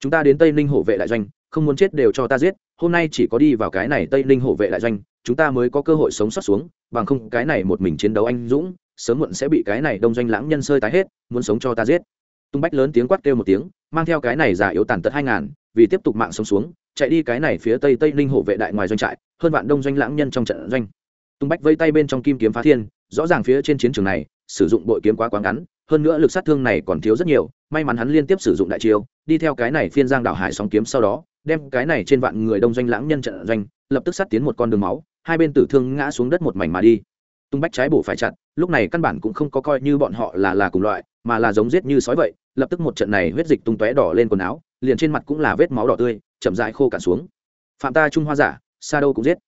Chúng ta đến tây ninh hổ vệ đại doanh, không muốn chết đều cho ta giết hôm nay chỉ có đi vào cái này tây ninh hộ vệ đại doanh, chúng ta mới có cơ hội sống sót xuống, bằng không cái này một mình chiến đấu anh dũng, sớm muộn sẽ bị cái này đông doanh lãng nhân sơi tái hết, muốn sống cho ta giết. Tung bách lớn tiếng quát kêu một tiếng, mang theo cái này giả yếu tàn tật hai ngàn, vì tiếp tục mạng sống xuống, chạy đi cái này phía tây tây ninh hộ vệ đại ngoài doanh trại, hơn vạn đông doanh lãng nhân trong trận doanh. Tung bách vây tay bên trong kim kiếm phá thiên, rõ ràng phía trên chiến trường này, sử dụng bội kiếm quá quá ngắn hơn nữa lực sát thương này còn thiếu rất nhiều, may mắn hắn liên tiếp sử dụng đại chiêu, đi theo cái này phiên giang đảo hải sóng kiếm sau đó, đem cái này trên vạn người đông doanh lãng nhân trận doanh, lập tức sát tiến một con đường máu, hai bên tử thương ngã xuống đất một mảnh mà đi. Tung bách trái bổ phải chặt, lúc này căn bản cũng không có coi như bọn họ là là cùng loại, mà là giống giết như sói vậy, lập tức một trận này huyết dịch tung tóe đỏ lên quần áo, liền trên mặt cũng là vết máu đỏ tươi, chậm dại khô cạn xuống. Phạm ta trung hoa giả xa đâu cũng giết.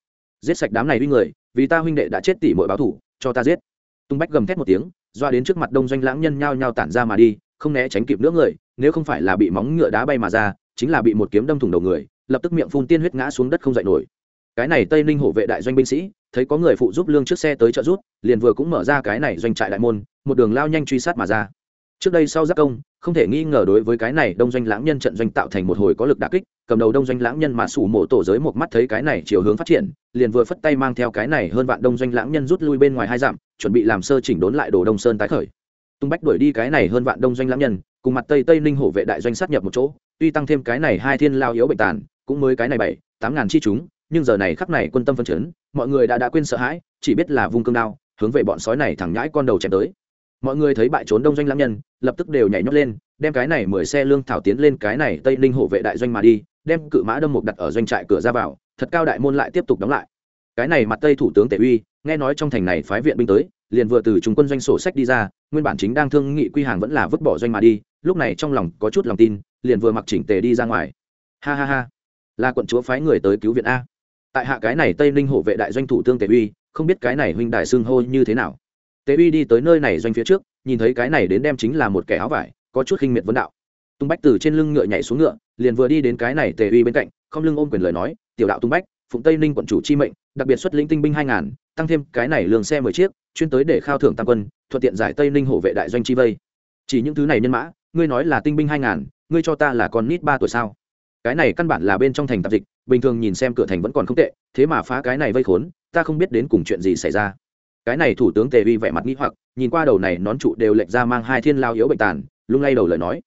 Giết sạch đám này uy người, vì ta huynh đệ đã chết tỷ mọi báo thủ, cho ta giết. Tung bách gầm thét một tiếng doa đến trước mặt đông doanh lãng nhân nhao nhao tản ra mà đi không né tránh kịp nữa người nếu không phải là bị móng ngựa đá bay mà ra chính là bị một kiếm đâm thủng đầu người lập tức miệng phun tiên huyết ngã xuống đất không dậy nổi. Cái này tây ninh hổ vệ đại doanh binh sĩ thấy có người phụ giúp lương trước xe tới trợ rút, liền vừa cũng mở ra cái này doanh trại đại môn một đường lao nhanh truy sát mà ra trước đây sau giác công, không thể nghi ngờ đối với cái này đông doanh lãng nhân trận doanh tạo thành một hồi có lực đà kích, cầm đầu đông doanh lãng nhân mà sủ mộ tổ giới một mắt thấy cái này chiều hướng phát triển, liền vừa phất tay mang theo cái này hơn vạn đông doanh lãng nhân rút lui bên ngoài hai dặm, chuẩn bị làm sơ chỉnh đốn lại đồ đông sơn tái khởi. Tung bách đuổi đi cái này hơn vạn đông doanh lãng nhân, cùng mặt tây tây ninh hổ vệ đại doanh sát nhập một chỗ, tuy tăng thêm cái này hai thiên lao yếu bệnh tàn, cũng mới cái này bảy, tám ngàn chi chúng, nhưng giờ này khắc này quân tâm phân chấn, mọi người đã đã quên sợ hãi, chỉ biết là vung cương đao, hướng về bọn sói này thẳng nhãi con đầu chém tới mọi người thấy bại trốn đông doanh lãng nhân, lập tức đều nhảy nhót lên, đem cái này mười xe lương thảo tiến lên cái này tây ninh hộ vệ đại doanh mà đi, đem cự mã đâm mục đặt ở doanh trại cửa ra vào, thật cao đại môn lại tiếp tục đóng lại. Cái này mặt tây thủ tướng tể uy, nghe nói trong thành này phái viện binh tới, liền vừa từ trung quân doanh sổ sách đi ra, nguyên bản chính đang thương nghị quy hàng vẫn là vứt bỏ doanh mà đi, lúc này trong lòng có chút lòng tin, liền vừa mặc chỉnh tề đi ra ngoài. Ha ha ha. Là quận chúa phái người tới cứu viện a. Tại hạ cái này tây ninh hộ vệ đại doanh thủ tướng tề uy, không biết cái này huynh đại xưng hô như thế nào tề uy đi tới nơi này doanh phía trước, nhìn thấy cái này đến đem chính là một kẻ áo vải, có chút khinh miệt vấn đạo. Tung bách từ trên lưng ngựa nhảy xuống ngựa, liền vừa đi đến cái này tề uy bên cạnh, không lưng ôm quyền lời nói, tiểu đạo tung bách, phụng tây ninh quận chủ chi mệnh, đặc biệt xuất lĩnh tinh binh hai ngàn, tăng thêm cái này lường xe mười chiếc, chuyên tới để khao thưởng tam quân, thuận tiện giải tây ninh hộ vệ đại doanh chi vây. Chỉ những thứ này nhân mã, ngươi nói là tinh binh hai ngàn, ngươi cho ta là con nít ba tuổi sao? Cái này căn bản là bên trong thành tạp dịch, bình thường nhìn xem cửa thành vẫn còn không tệ, thế mà phá cái này vây khốn, ta không biết đến cùng chuyện gì xảy ra cái này thủ tướng tề uy vẻ mặt nghĩ hoặc, nhìn qua đầu này nón trụ đều lệch ra mang hai thiên lao yếu bệnh tàn, lung lay đầu lời nói.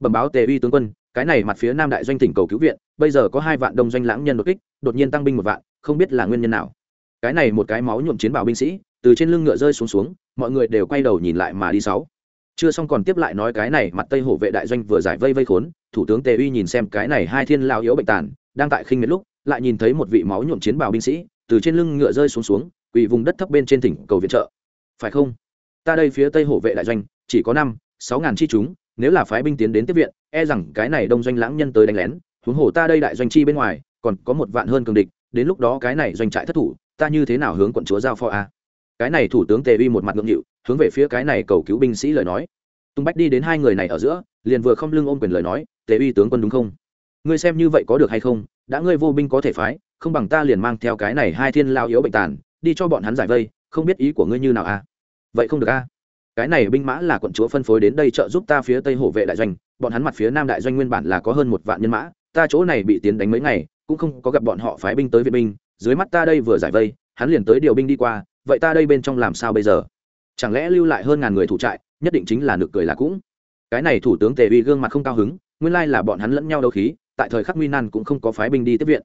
Bẩm báo tề uy tướng quân, cái này mặt phía nam đại doanh tỉnh cầu cứu viện, bây giờ có hai vạn đông doanh lãng nhân đột kích, đột nhiên tăng binh một vạn, không biết là nguyên nhân nào. Cái này một cái máu nhuộm chiến bào binh sĩ, từ trên lưng ngựa rơi xuống xuống, mọi người đều quay đầu nhìn lại mà đi sáu. Chưa xong còn tiếp lại nói cái này mặt tây hổ vệ đại doanh vừa giải vây vây khốn, thủ tướng tề uy nhìn xem cái này hai thiên lao yếu bệnh tàn, đang tại khinh miệt lúc, lại nhìn thấy một vị máu nhuộm chiến bào binh sĩ, từ trên lưng ngựa rơi xuống xuống quỳ vùng đất thấp bên trên tỉnh cầu viện trợ. Phải không? Ta đây phía tây hổ vệ đại doanh, chỉ có năm, sáu ngàn chi chúng, nếu là phái binh tiến đến tiếp viện e rằng cái này đông doanh lãng nhân tới đánh lén, huống hồ ta đây đại doanh chi bên ngoài, còn có một vạn hơn cường địch, đến lúc đó cái này doanh trại thất thủ, ta như thế nào hướng quận chúa giao phó a? Cái này thủ tướng tề uy một mặt ngượng nghịu, hướng về phía cái này cầu cứu binh sĩ lời nói. Tung bách đi đến hai người này ở giữa, liền vừa không lưng ôm quyền lời nói, tề uy tướng quân đúng không? Ngươi xem như vậy có được hay không? Đã ngươi vô binh có thể phái, không bằng ta liền mang theo cái này hai thiên lao yếu bệnh tàn đi cho bọn hắn giải vây, không biết ý của ngươi như nào a vậy không được a cái này binh mã là quận chúa phân phối đến đây trợ giúp ta phía tây hổ vệ đại doanh, bọn hắn mặt phía nam đại doanh nguyên bản là có hơn một vạn nhân mã, ta chỗ này bị tiến đánh mấy ngày, cũng không có gặp bọn họ phái binh tới viện binh, dưới mắt ta đây vừa giải vây, hắn liền tới điều binh đi qua, vậy ta đây bên trong làm sao bây giờ? Chẳng lẽ lưu lại hơn ngàn người thủ trại, nhất định chính là nực cười là cũng. Cái này thủ tướng tề uy gương mặt không cao hứng, nguyên lai là bọn hắn lẫn nhau đấu khí, tại thời khắc nguy nan cũng không có phái binh đi tiếp viện.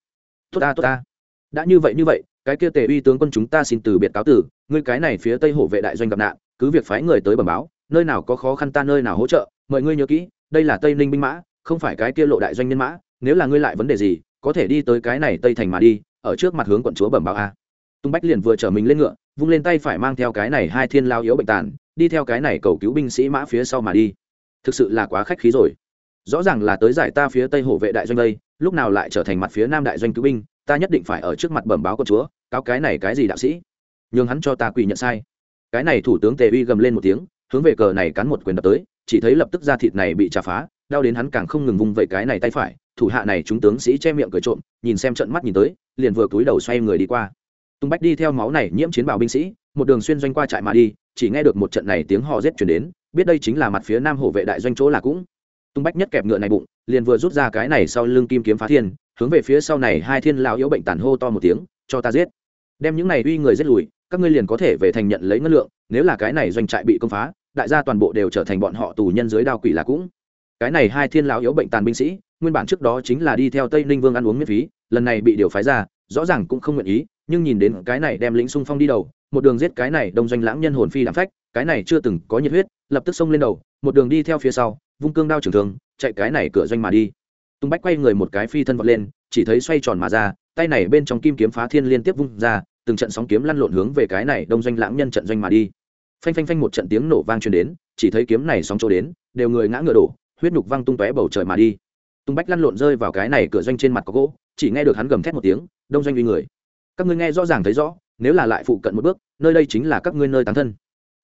Tốt ta tốt ta. Đã như vậy như vậy cái kia tề uy tướng quân chúng ta xin từ biệt cáo tử, ngươi cái này phía tây hổ vệ đại doanh gặp nạn, cứ việc phái người tới bẩm báo, nơi nào có khó khăn ta nơi nào hỗ trợ mời ngươi nhớ kỹ, đây là tây ninh binh mã, không phải cái kia lộ đại doanh nhân mã, nếu là ngươi lại vấn đề gì, có thể đi tới cái này tây thành mà đi, ở trước mặt hướng quận chúa bẩm báo a. Tung bách liền vừa chở mình lên ngựa, vung lên tay phải mang theo cái này hai thiên lao yếu bệnh tàn, đi theo cái này cầu cứu binh sĩ mã phía sau mà đi. Thực sự là quá khách khí rồi. Rõ ràng là tới giải ta phía tây hộ vệ đại doanh đây, lúc nào lại trở thành mặt phía nam đại doanh cứu binh ta nhất định phải ở trước mặt bẩm báo con chúa, cáo cái này cái gì đạo sĩ? Nhường hắn cho ta quỳ nhận sai. Cái này thủ tướng tề uy gầm lên một tiếng, hướng về cờ này cắn một quyền đập tới, chỉ thấy lập tức da thịt này bị trả phá, đau đến hắn càng không ngừng vung vẩy cái này tay phải, thủ hạ này chúng tướng sĩ che miệng cười trộm, nhìn xem trận mắt nhìn tới, liền vừa cúi đầu xoay người đi qua. Tung bách đi theo máu này nhiễm chiến bào binh sĩ, một đường xuyên doanh qua trại mà đi, chỉ nghe được một trận này tiếng họ rết chuyển đến, biết đây chính là mặt phía nam hổ vệ đại doanh chỗ là cũng tung bách nhất kẹp ngựa này bụng, liền vừa rút ra cái này sau lưng kim kiếm phá thiên, hướng về phía sau này hai thiên lão yếu bệnh tàn hô to một tiếng, cho ta giết! Đem những này uy người giết lùi, các ngươi liền có thể về thành nhận lấy ngân lượng, nếu là cái này doanh trại bị công phá, đại gia toàn bộ đều trở thành bọn họ tù nhân dưới đao quỷ là cũng. Cái này hai thiên lão yếu bệnh tàn binh sĩ, nguyên bản trước đó chính là đi theo tây ninh vương ăn uống miễn phí, lần này bị điều phái ra, rõ ràng cũng không nguyện ý, nhưng nhìn đến cái này đem lính xung phong đi đầu, một đường giết cái này đông doanh lãng nhân hồn phi làm phách, cái này chưa từng có nhiệt huyết, lập tức xông lên đầu một đường đi theo phía sau, vung cương đao trưởng thường chạy cái này cửa doanh mà đi. Tung bách quay người một cái phi thân vọt lên, chỉ thấy xoay tròn mà ra, tay này bên trong kim kiếm phá thiên liên tiếp vung ra, từng trận sóng kiếm lăn lộn hướng về cái này đông doanh lãng nhân trận doanh mà đi. Phanh phanh phanh một trận tiếng nổ vang truyền đến, chỉ thấy kiếm này sóng chỗ đến, đều người ngã ngựa đổ, huyết nhục văng tung tóe bầu trời mà đi. Tung bách lăn lộn rơi vào cái này cửa doanh trên mặt có gỗ, chỉ nghe được hắn gầm thét một tiếng, đông doanh uy người. Các ngươi nghe rõ ràng thấy rõ, nếu là lại phụ cận một bước, nơi đây chính là các ngươi nơi tán thân.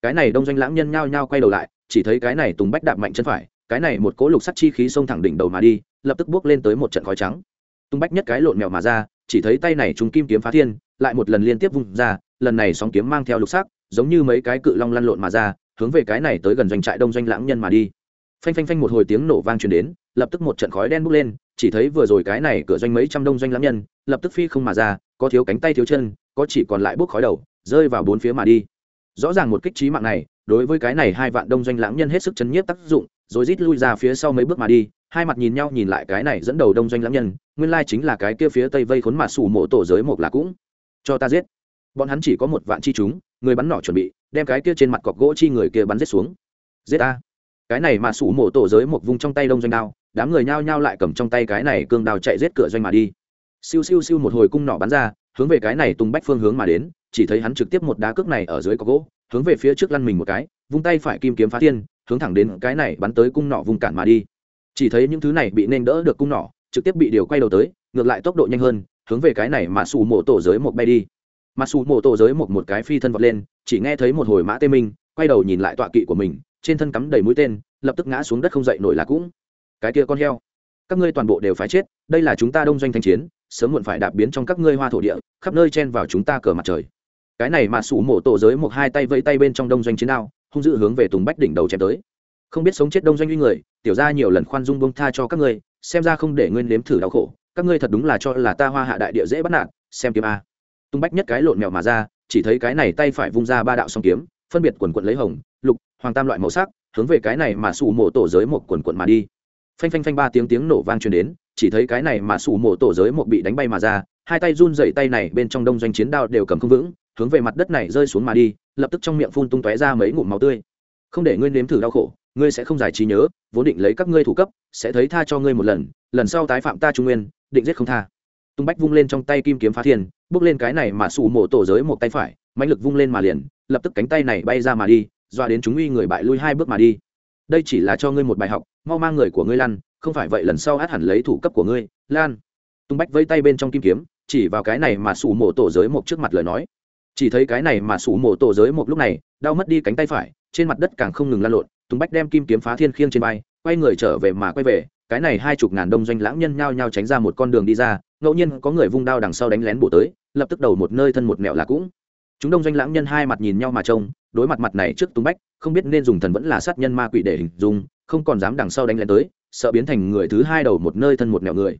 Cái này đông doanh lãng nhân nhao nhao quay đầu lại chỉ thấy cái này tùng bách đạp mạnh chân phải, cái này một cỗ lục sắt chi khí xông thẳng đỉnh đầu mà đi, lập tức bước lên tới một trận khói trắng. Tung bách nhất cái lộn mèo mà ra, chỉ thấy tay này chúng kim kiếm phá thiên, lại một lần liên tiếp vung ra, lần này sóng kiếm mang theo lục sắc, giống như mấy cái cự long lăn lộn mà ra, hướng về cái này tới gần doanh trại đông doanh lãng nhân mà đi. Phanh phanh phanh một hồi tiếng nổ vang truyền đến, lập tức một trận khói đen bốc lên, chỉ thấy vừa rồi cái này cửa doanh mấy trăm đông doanh lãng nhân, lập tức phi không mà ra, có thiếu cánh tay thiếu chân, có chỉ còn lại bốc khói đầu, rơi vào bốn phía mà đi. Rõ ràng một kích trí mạng này đối với cái này hai vạn đông doanh lãng nhân hết sức chấn nhiếp tác dụng, rồi rít lui ra phía sau mấy bước mà đi, hai mặt nhìn nhau nhìn lại cái này dẫn đầu đông doanh lãng nhân, nguyên lai chính là cái kia phía tây vây khốn mà sủ mộ tổ giới một là cũng. Cho ta giết. Bọn hắn chỉ có một vạn chi chúng, người bắn nỏ chuẩn bị, đem cái kia trên mặt cọc gỗ chi người kia bắn giết xuống. Giết ta. Cái này mà sủ mộ tổ giới một vùng trong tay đông doanh đao, đám người nhao nhao lại cầm trong tay cái này cương đao chạy giết cửa doanh mà đi. Siêu siêu siêu một hồi cung nỏ bắn ra, hướng về cái này tung bách phương hướng mà đến, chỉ thấy hắn trực tiếp một đá cước này ở dưới cọc gỗ hướng về phía trước lăn mình một cái, vung tay phải kim kiếm phá thiên, hướng thẳng đến cái này bắn tới cung nỏ vùng cản mà đi. Chỉ thấy những thứ này bị nên đỡ được cung nỏ, trực tiếp bị điều quay đầu tới, ngược lại tốc độ nhanh hơn, hướng về cái này mà xù mổ tổ giới một bay đi. Mà xù mổ tổ giới một một cái phi thân vọt lên, chỉ nghe thấy một hồi mã tê minh, quay đầu nhìn lại tọa kỵ của mình, trên thân cắm đầy mũi tên, lập tức ngã xuống đất không dậy nổi là cũng. Cái kia con heo, các ngươi toàn bộ đều phải chết, đây là chúng ta đông doanh thanh chiến, sớm muộn phải đạp biến trong các ngươi hoa thổ địa, khắp nơi chen vào chúng ta cờ mặt trời cái này mà sủ mổ tổ giới một hai tay vẫy tay bên trong đông doanh chiến đao, hung dữ hướng về tùng bách đỉnh đầu chém tới. Không biết sống chết đông doanh uy người, tiểu ra nhiều lần khoan dung bông tha cho các ngươi, xem ra không để nguyên nếm thử đau khổ, các ngươi thật đúng là cho là ta hoa hạ đại địa dễ bắt nạt, xem kiếm a. Tung bách nhất cái lộn mèo mà ra, chỉ thấy cái này tay phải vung ra ba đạo song kiếm, phân biệt quần quận lấy hồng, lục, hoàng tam loại màu sắc, hướng về cái này mà sủ mổ tổ giới một quần quận mà đi. Phanh phanh phanh ba tiếng tiếng nổ vang truyền đến, chỉ thấy cái này mà sủ mổ tổ giới một bị đánh bay mà ra, hai tay run dậy tay này bên trong đông doanh chiến đao đều cầm không vững hướng về mặt đất này rơi xuống mà đi, lập tức trong miệng phun tung tóe ra mấy ngụm máu tươi. Không để ngươi nếm thử đau khổ, ngươi sẽ không giải trí nhớ, vốn định lấy các ngươi thủ cấp, sẽ thấy tha cho ngươi một lần lần sau tái phạm ta trung nguyên, định giết không tha. Tung bách vung lên trong tay kim kiếm phá thiên, bước lên cái này mà sụ mổ tổ giới một tay phải, mãnh lực vung lên mà liền, lập tức cánh tay này bay ra mà đi doa đến chúng uy người bại lui hai bước mà đi. Đây chỉ là cho ngươi một bài học, mau mang người của ngươi lăn, không phải vậy lần sau át hẳn lấy thủ cấp của ngươi, lan. Tung bách vây tay bên trong kim kiếm, chỉ vào cái này mà sụ mổ tổ giới một trước mặt lời nói chỉ thấy cái này mà sủ mổ tổ giới một lúc này, đau mất đi cánh tay phải, trên mặt đất càng không ngừng lan lộn tung bách đem kim kiếm phá thiên khiêng trên bay quay người trở về mà quay về, cái này hai chục ngàn đông doanh lãng nhân nhao nhao tránh ra một con đường đi ra, ngẫu nhiên có người vung đao đằng sau đánh lén bổ tới, lập tức đầu một nơi thân một mẹo là cũng. Chúng đông doanh lãng nhân hai mặt nhìn nhau mà trông, đối mặt mặt này trước tung bách, không biết nên dùng thần vẫn là sát nhân ma quỷ để hình dung, không còn dám đằng sau đánh lén tới, sợ biến thành người thứ hai đầu một nơi thân một mẹo người.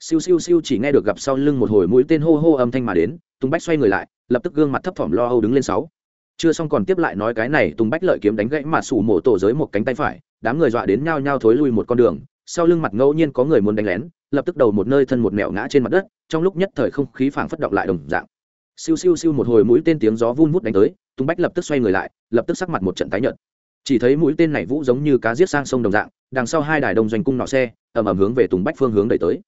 Siêu siêu siêu chỉ nghe được gặp sau lưng một hồi mũi tên hô hô âm thanh mà đến tung bách xoay người lại lập tức gương mặt thấp thỏm lo âu đứng lên sáu. Chưa xong còn tiếp lại nói cái này Tùng bách lợi kiếm đánh gãy mà sủ mổ tổ giới một cánh tay phải, đám người dọa đến nhao nhao thối lui một con đường, sau lưng mặt ngẫu nhiên có người muốn đánh lén, lập tức đầu một nơi thân một mẹo ngã trên mặt đất, trong lúc nhất thời không khí phảng phất động lại đồng dạng. Siêu siêu siêu một hồi mũi tên tiếng gió vun vút đánh tới, Tùng bách lập tức xoay người lại, lập tức sắc mặt một trận tái nhợt. Chỉ thấy mũi tên này vũ giống như cá giết sang sông đồng dạng, đằng sau hai đài đông doanh cung nọ xe, ầm ầm hướng về tùng bách phương hướng đẩy tới.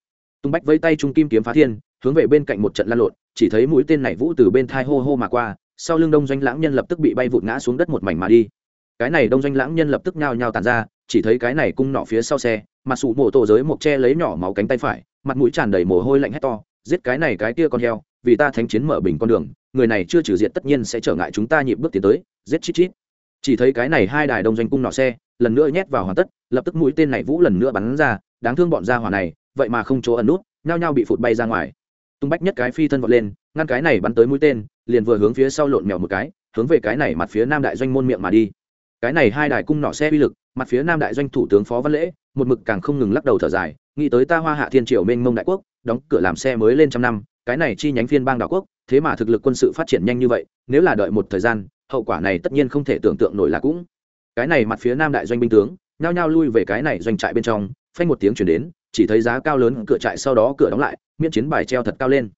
Tùng bách vẫy tay trung kim kiếm phá thiên hướng về bên cạnh một trận lan lộn, chỉ thấy mũi tên này vũ từ bên thai hô hô mà qua, sau lưng đông doanh lãng nhân lập tức bị bay vụt ngã xuống đất một mảnh mà đi. Cái này đông doanh lãng nhân lập tức nhao nhao tàn ra, chỉ thấy cái này cung nọ phía sau xe, mặt sụ mổ tổ giới một che lấy nhỏ máu cánh tay phải, mặt mũi tràn đầy mồ hôi lạnh hét to, giết cái này cái kia con heo, vì ta thánh chiến mở bình con đường, người này chưa trừ diện tất nhiên sẽ trở ngại chúng ta nhịp bước tiến tới, giết chít chít. Chỉ thấy cái này hai đài đông doanh cung nọ xe, lần nữa nhét vào hoàn tất, lập tức mũi tên này vũ lần nữa bắn ra, đáng thương bọn gia hỏa này, vậy mà không chỗ ẩn nút, nhao nhao bị phụt bay ra ngoài tung bách nhất cái phi thân vọt lên, ngăn cái này bắn tới mũi tên, liền vừa hướng phía sau lộn mèo một cái, hướng về cái này mặt phía nam đại doanh môn miệng mà đi. Cái này hai đài cung nọ xe uy lực, mặt phía nam đại doanh thủ tướng phó văn lễ, một mực càng không ngừng lắc đầu thở dài, nghĩ tới ta hoa hạ thiên triều mênh mông đại quốc, đóng cửa làm xe mới lên trăm năm, cái này chi nhánh phiên bang đảo quốc, thế mà thực lực quân sự phát triển nhanh như vậy, nếu là đợi một thời gian, hậu quả này tất nhiên không thể tưởng tượng nổi là cũng. Cái này mặt phía nam đại doanh binh tướng, nhao nhao lui về cái này doanh trại bên trong, phanh một tiếng chuyển đến, chỉ thấy giá cao lớn cửa trại sau đó cửa đóng lại miễn chiến bài treo thật cao lên.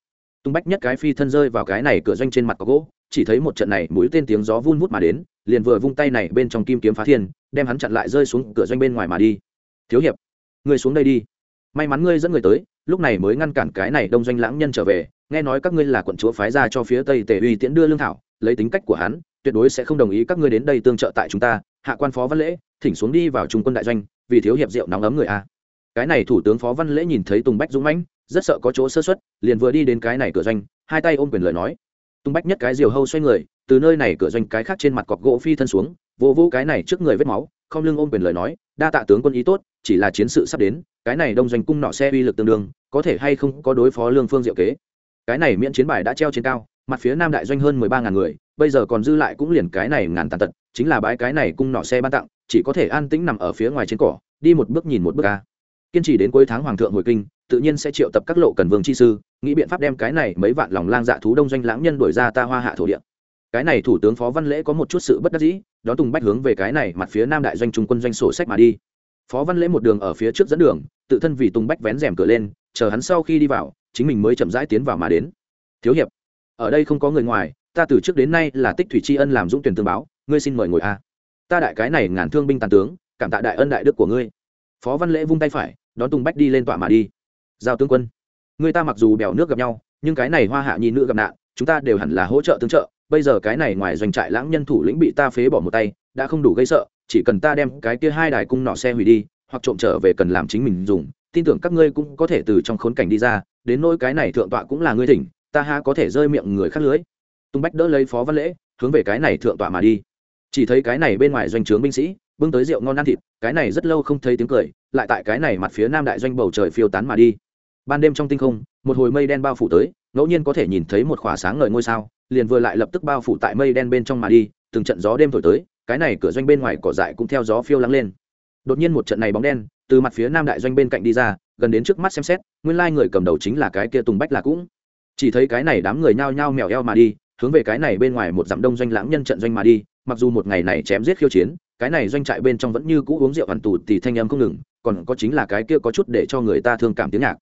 Tung bách nhất cái phi thân rơi vào cái này cửa doanh trên mặt có gỗ, chỉ thấy một trận này mũi tên tiếng gió vun vút mà đến, liền vừa vung tay này bên trong kim kiếm phá thiên, đem hắn chặn lại rơi xuống cửa doanh bên ngoài mà đi. Thiếu hiệp, ngươi xuống đây đi. May mắn ngươi dẫn người tới, lúc này mới ngăn cản cái này đông doanh lãng nhân trở về, nghe nói các ngươi là quận chúa phái ra cho phía tây tề uy tiễn đưa lương thảo, lấy tính cách của hắn, tuyệt đối sẽ không đồng ý các ngươi đến đây tương trợ tại chúng ta, hạ quan phó văn lễ, thỉnh xuống đi vào trung quân đại doanh, vì thiếu hiệp rượu nóng ấm người a. Cái này thủ tướng phó văn lễ nhìn thấy tùng bách dũng mãnh rất sợ có chỗ sơ xuất liền vừa đi đến cái này cửa doanh, hai tay ôm quyền lời nói. Tung bách nhất cái diều hâu xoay người, từ nơi này cửa doanh cái khác trên mặt cọc gỗ phi thân xuống vô vô cái này trước người vết máu, không lưng ôm quyền lời nói, đa tạ tướng quân ý tốt, chỉ là chiến sự sắp đến, cái này đông doanh cung nọ xe uy lực tương đương, có thể hay không có đối phó lương phương diệu kế? Cái này miễn chiến bài đã treo trên cao, mặt phía nam đại doanh hơn mười ba ngàn người, bây giờ còn dư lại cũng liền cái này ngàn tàn tật, chính là bãi cái này cung nọ xe ban tặng, chỉ có thể an tĩnh nằm ở phía ngoài trên cỏ, đi một bước nhìn một bước ca kiên trì đến cuối tháng hoàng thượng hồi kinh tự nhiên sẽ triệu tập các lộ cần vương chi sư, nghĩ biện pháp đem cái này mấy vạn lòng lang dạ thú đông doanh lãng nhân đổi ra ta hoa hạ thổ địa. Cái này thủ tướng phó văn lễ có một chút sự bất đắc dĩ đó tùng bách hướng về cái này mặt phía nam đại doanh trung quân doanh sổ sách mà đi. Phó văn lễ một đường ở phía trước dẫn đường, tự thân vì tùng bách vén rèm cửa lên, chờ hắn sau khi đi vào, chính mình mới chậm rãi tiến vào mà đến. Thiếu hiệp, ở đây không có người ngoài, ta từ trước đến nay là tích thủy tri ân làm dũng tuyển tương báo, ngươi xin mời ngồi a. Ta đại cái này ngàn thương binh tàn tướng, cảm tạ đại ân đại đức của ngươi. Phó văn lễ vung tay phải, đón tùng bách đi lên tọa mà đi giao tướng quân. Người ta mặc dù bèo nước gặp nhau, nhưng cái này hoa hạ nhi nữ gặp nạn, chúng ta đều hẳn là hỗ trợ tương trợ. Bây giờ cái này ngoài doanh trại lãng nhân thủ lĩnh bị ta phế bỏ một tay, đã không đủ gây sợ, chỉ cần ta đem cái kia hai đài cung nọ xe hủy đi, hoặc trộm trở về cần làm chính mình dùng, tin tưởng các ngươi cũng có thể từ trong khốn cảnh đi ra, đến nỗi cái này thượng tọa cũng là ngươi thỉnh, ta ha có thể rơi miệng người khác lưới. Tung bách đỡ lấy phó văn lễ, hướng về cái này thượng tọa mà đi. Chỉ thấy cái này bên ngoài doanh trướng binh sĩ, bưng tới rượu ngon ăn thịt, cái này rất lâu không thấy tiếng cười, lại tại cái này mặt phía nam đại doanh bầu trời phiêu tán mà đi ban đêm trong tinh không, một hồi mây đen bao phủ tới, ngẫu nhiên có thể nhìn thấy một khỏa sáng ngời ngôi sao, liền vừa lại lập tức bao phủ tại mây đen bên trong mà đi, từng trận gió đêm thổi tới, cái này cửa doanh bên ngoài cỏ dại cũng theo gió phiêu lắng lên. Đột nhiên một trận này bóng đen, từ mặt phía nam đại doanh bên cạnh đi ra, gần đến trước mắt xem xét, nguyên lai người cầm đầu chính là cái kia tùng bách là cũng. Chỉ thấy cái này đám người nhao nhao mèo eo mà đi, hướng về cái này bên ngoài một dặm đông doanh lãng nhân trận doanh mà đi, mặc dù một ngày này chém giết khiêu chiến, cái này doanh trại bên trong vẫn như cũ uống rượu hoàn tù thì thanh âm không ngừng, còn có chính là cái kia có chút để cho người ta thương cảm tiếng nhạc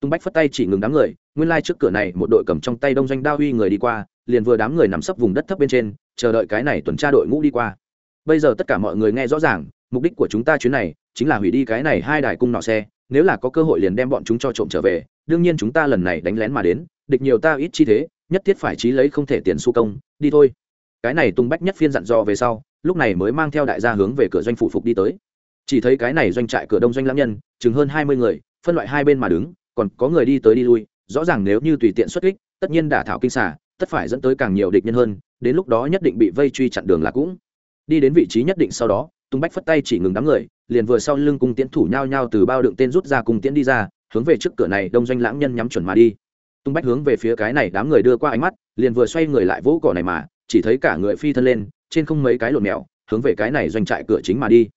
tung bách phất tay chỉ ngừng đám người, nguyên lai trước cửa này một đội cầm trong tay đông doanh đao huy người đi qua, liền vừa đám người nằm sấp vùng đất thấp bên trên, chờ đợi cái này tuần tra đội ngũ đi qua. Bây giờ tất cả mọi người nghe rõ ràng, mục đích của chúng ta chuyến này chính là hủy đi cái này hai đài cung nọ xe, nếu là có cơ hội liền đem bọn chúng cho trộm trở về, đương nhiên chúng ta lần này đánh lén mà đến, địch nhiều ta ít chi thế, nhất thiết phải trí lấy không thể tiền su công, đi thôi. Cái này tung bách nhất phiên dặn dò về sau, lúc này mới mang theo đại gia hướng về cửa doanh phủ phục đi tới. Chỉ thấy cái này doanh trại cửa đông doanh lãng nhân, chừng hơn hai mươi người, phân loại hai bên mà đứng còn có người đi tới đi lui, rõ ràng nếu như tùy tiện xuất kích, tất nhiên đả thảo kinh xả tất phải dẫn tới càng nhiều địch nhân hơn, đến lúc đó nhất định bị vây truy chặn đường là cũng. Đi đến vị trí nhất định sau đó, tung bách phất tay chỉ ngừng đám người, liền vừa sau lưng cung tiễn thủ nhao nhao từ bao đựng tên rút ra cung tiễn đi ra, hướng về trước cửa này đông doanh lãng nhân nhắm chuẩn mà đi. Tung bách hướng về phía cái này đám người đưa qua ánh mắt, liền vừa xoay người lại vỗ cỏ này mà, chỉ thấy cả người phi thân lên, trên không mấy cái lộn mèo, hướng về cái này doanh trại cửa chính mà đi.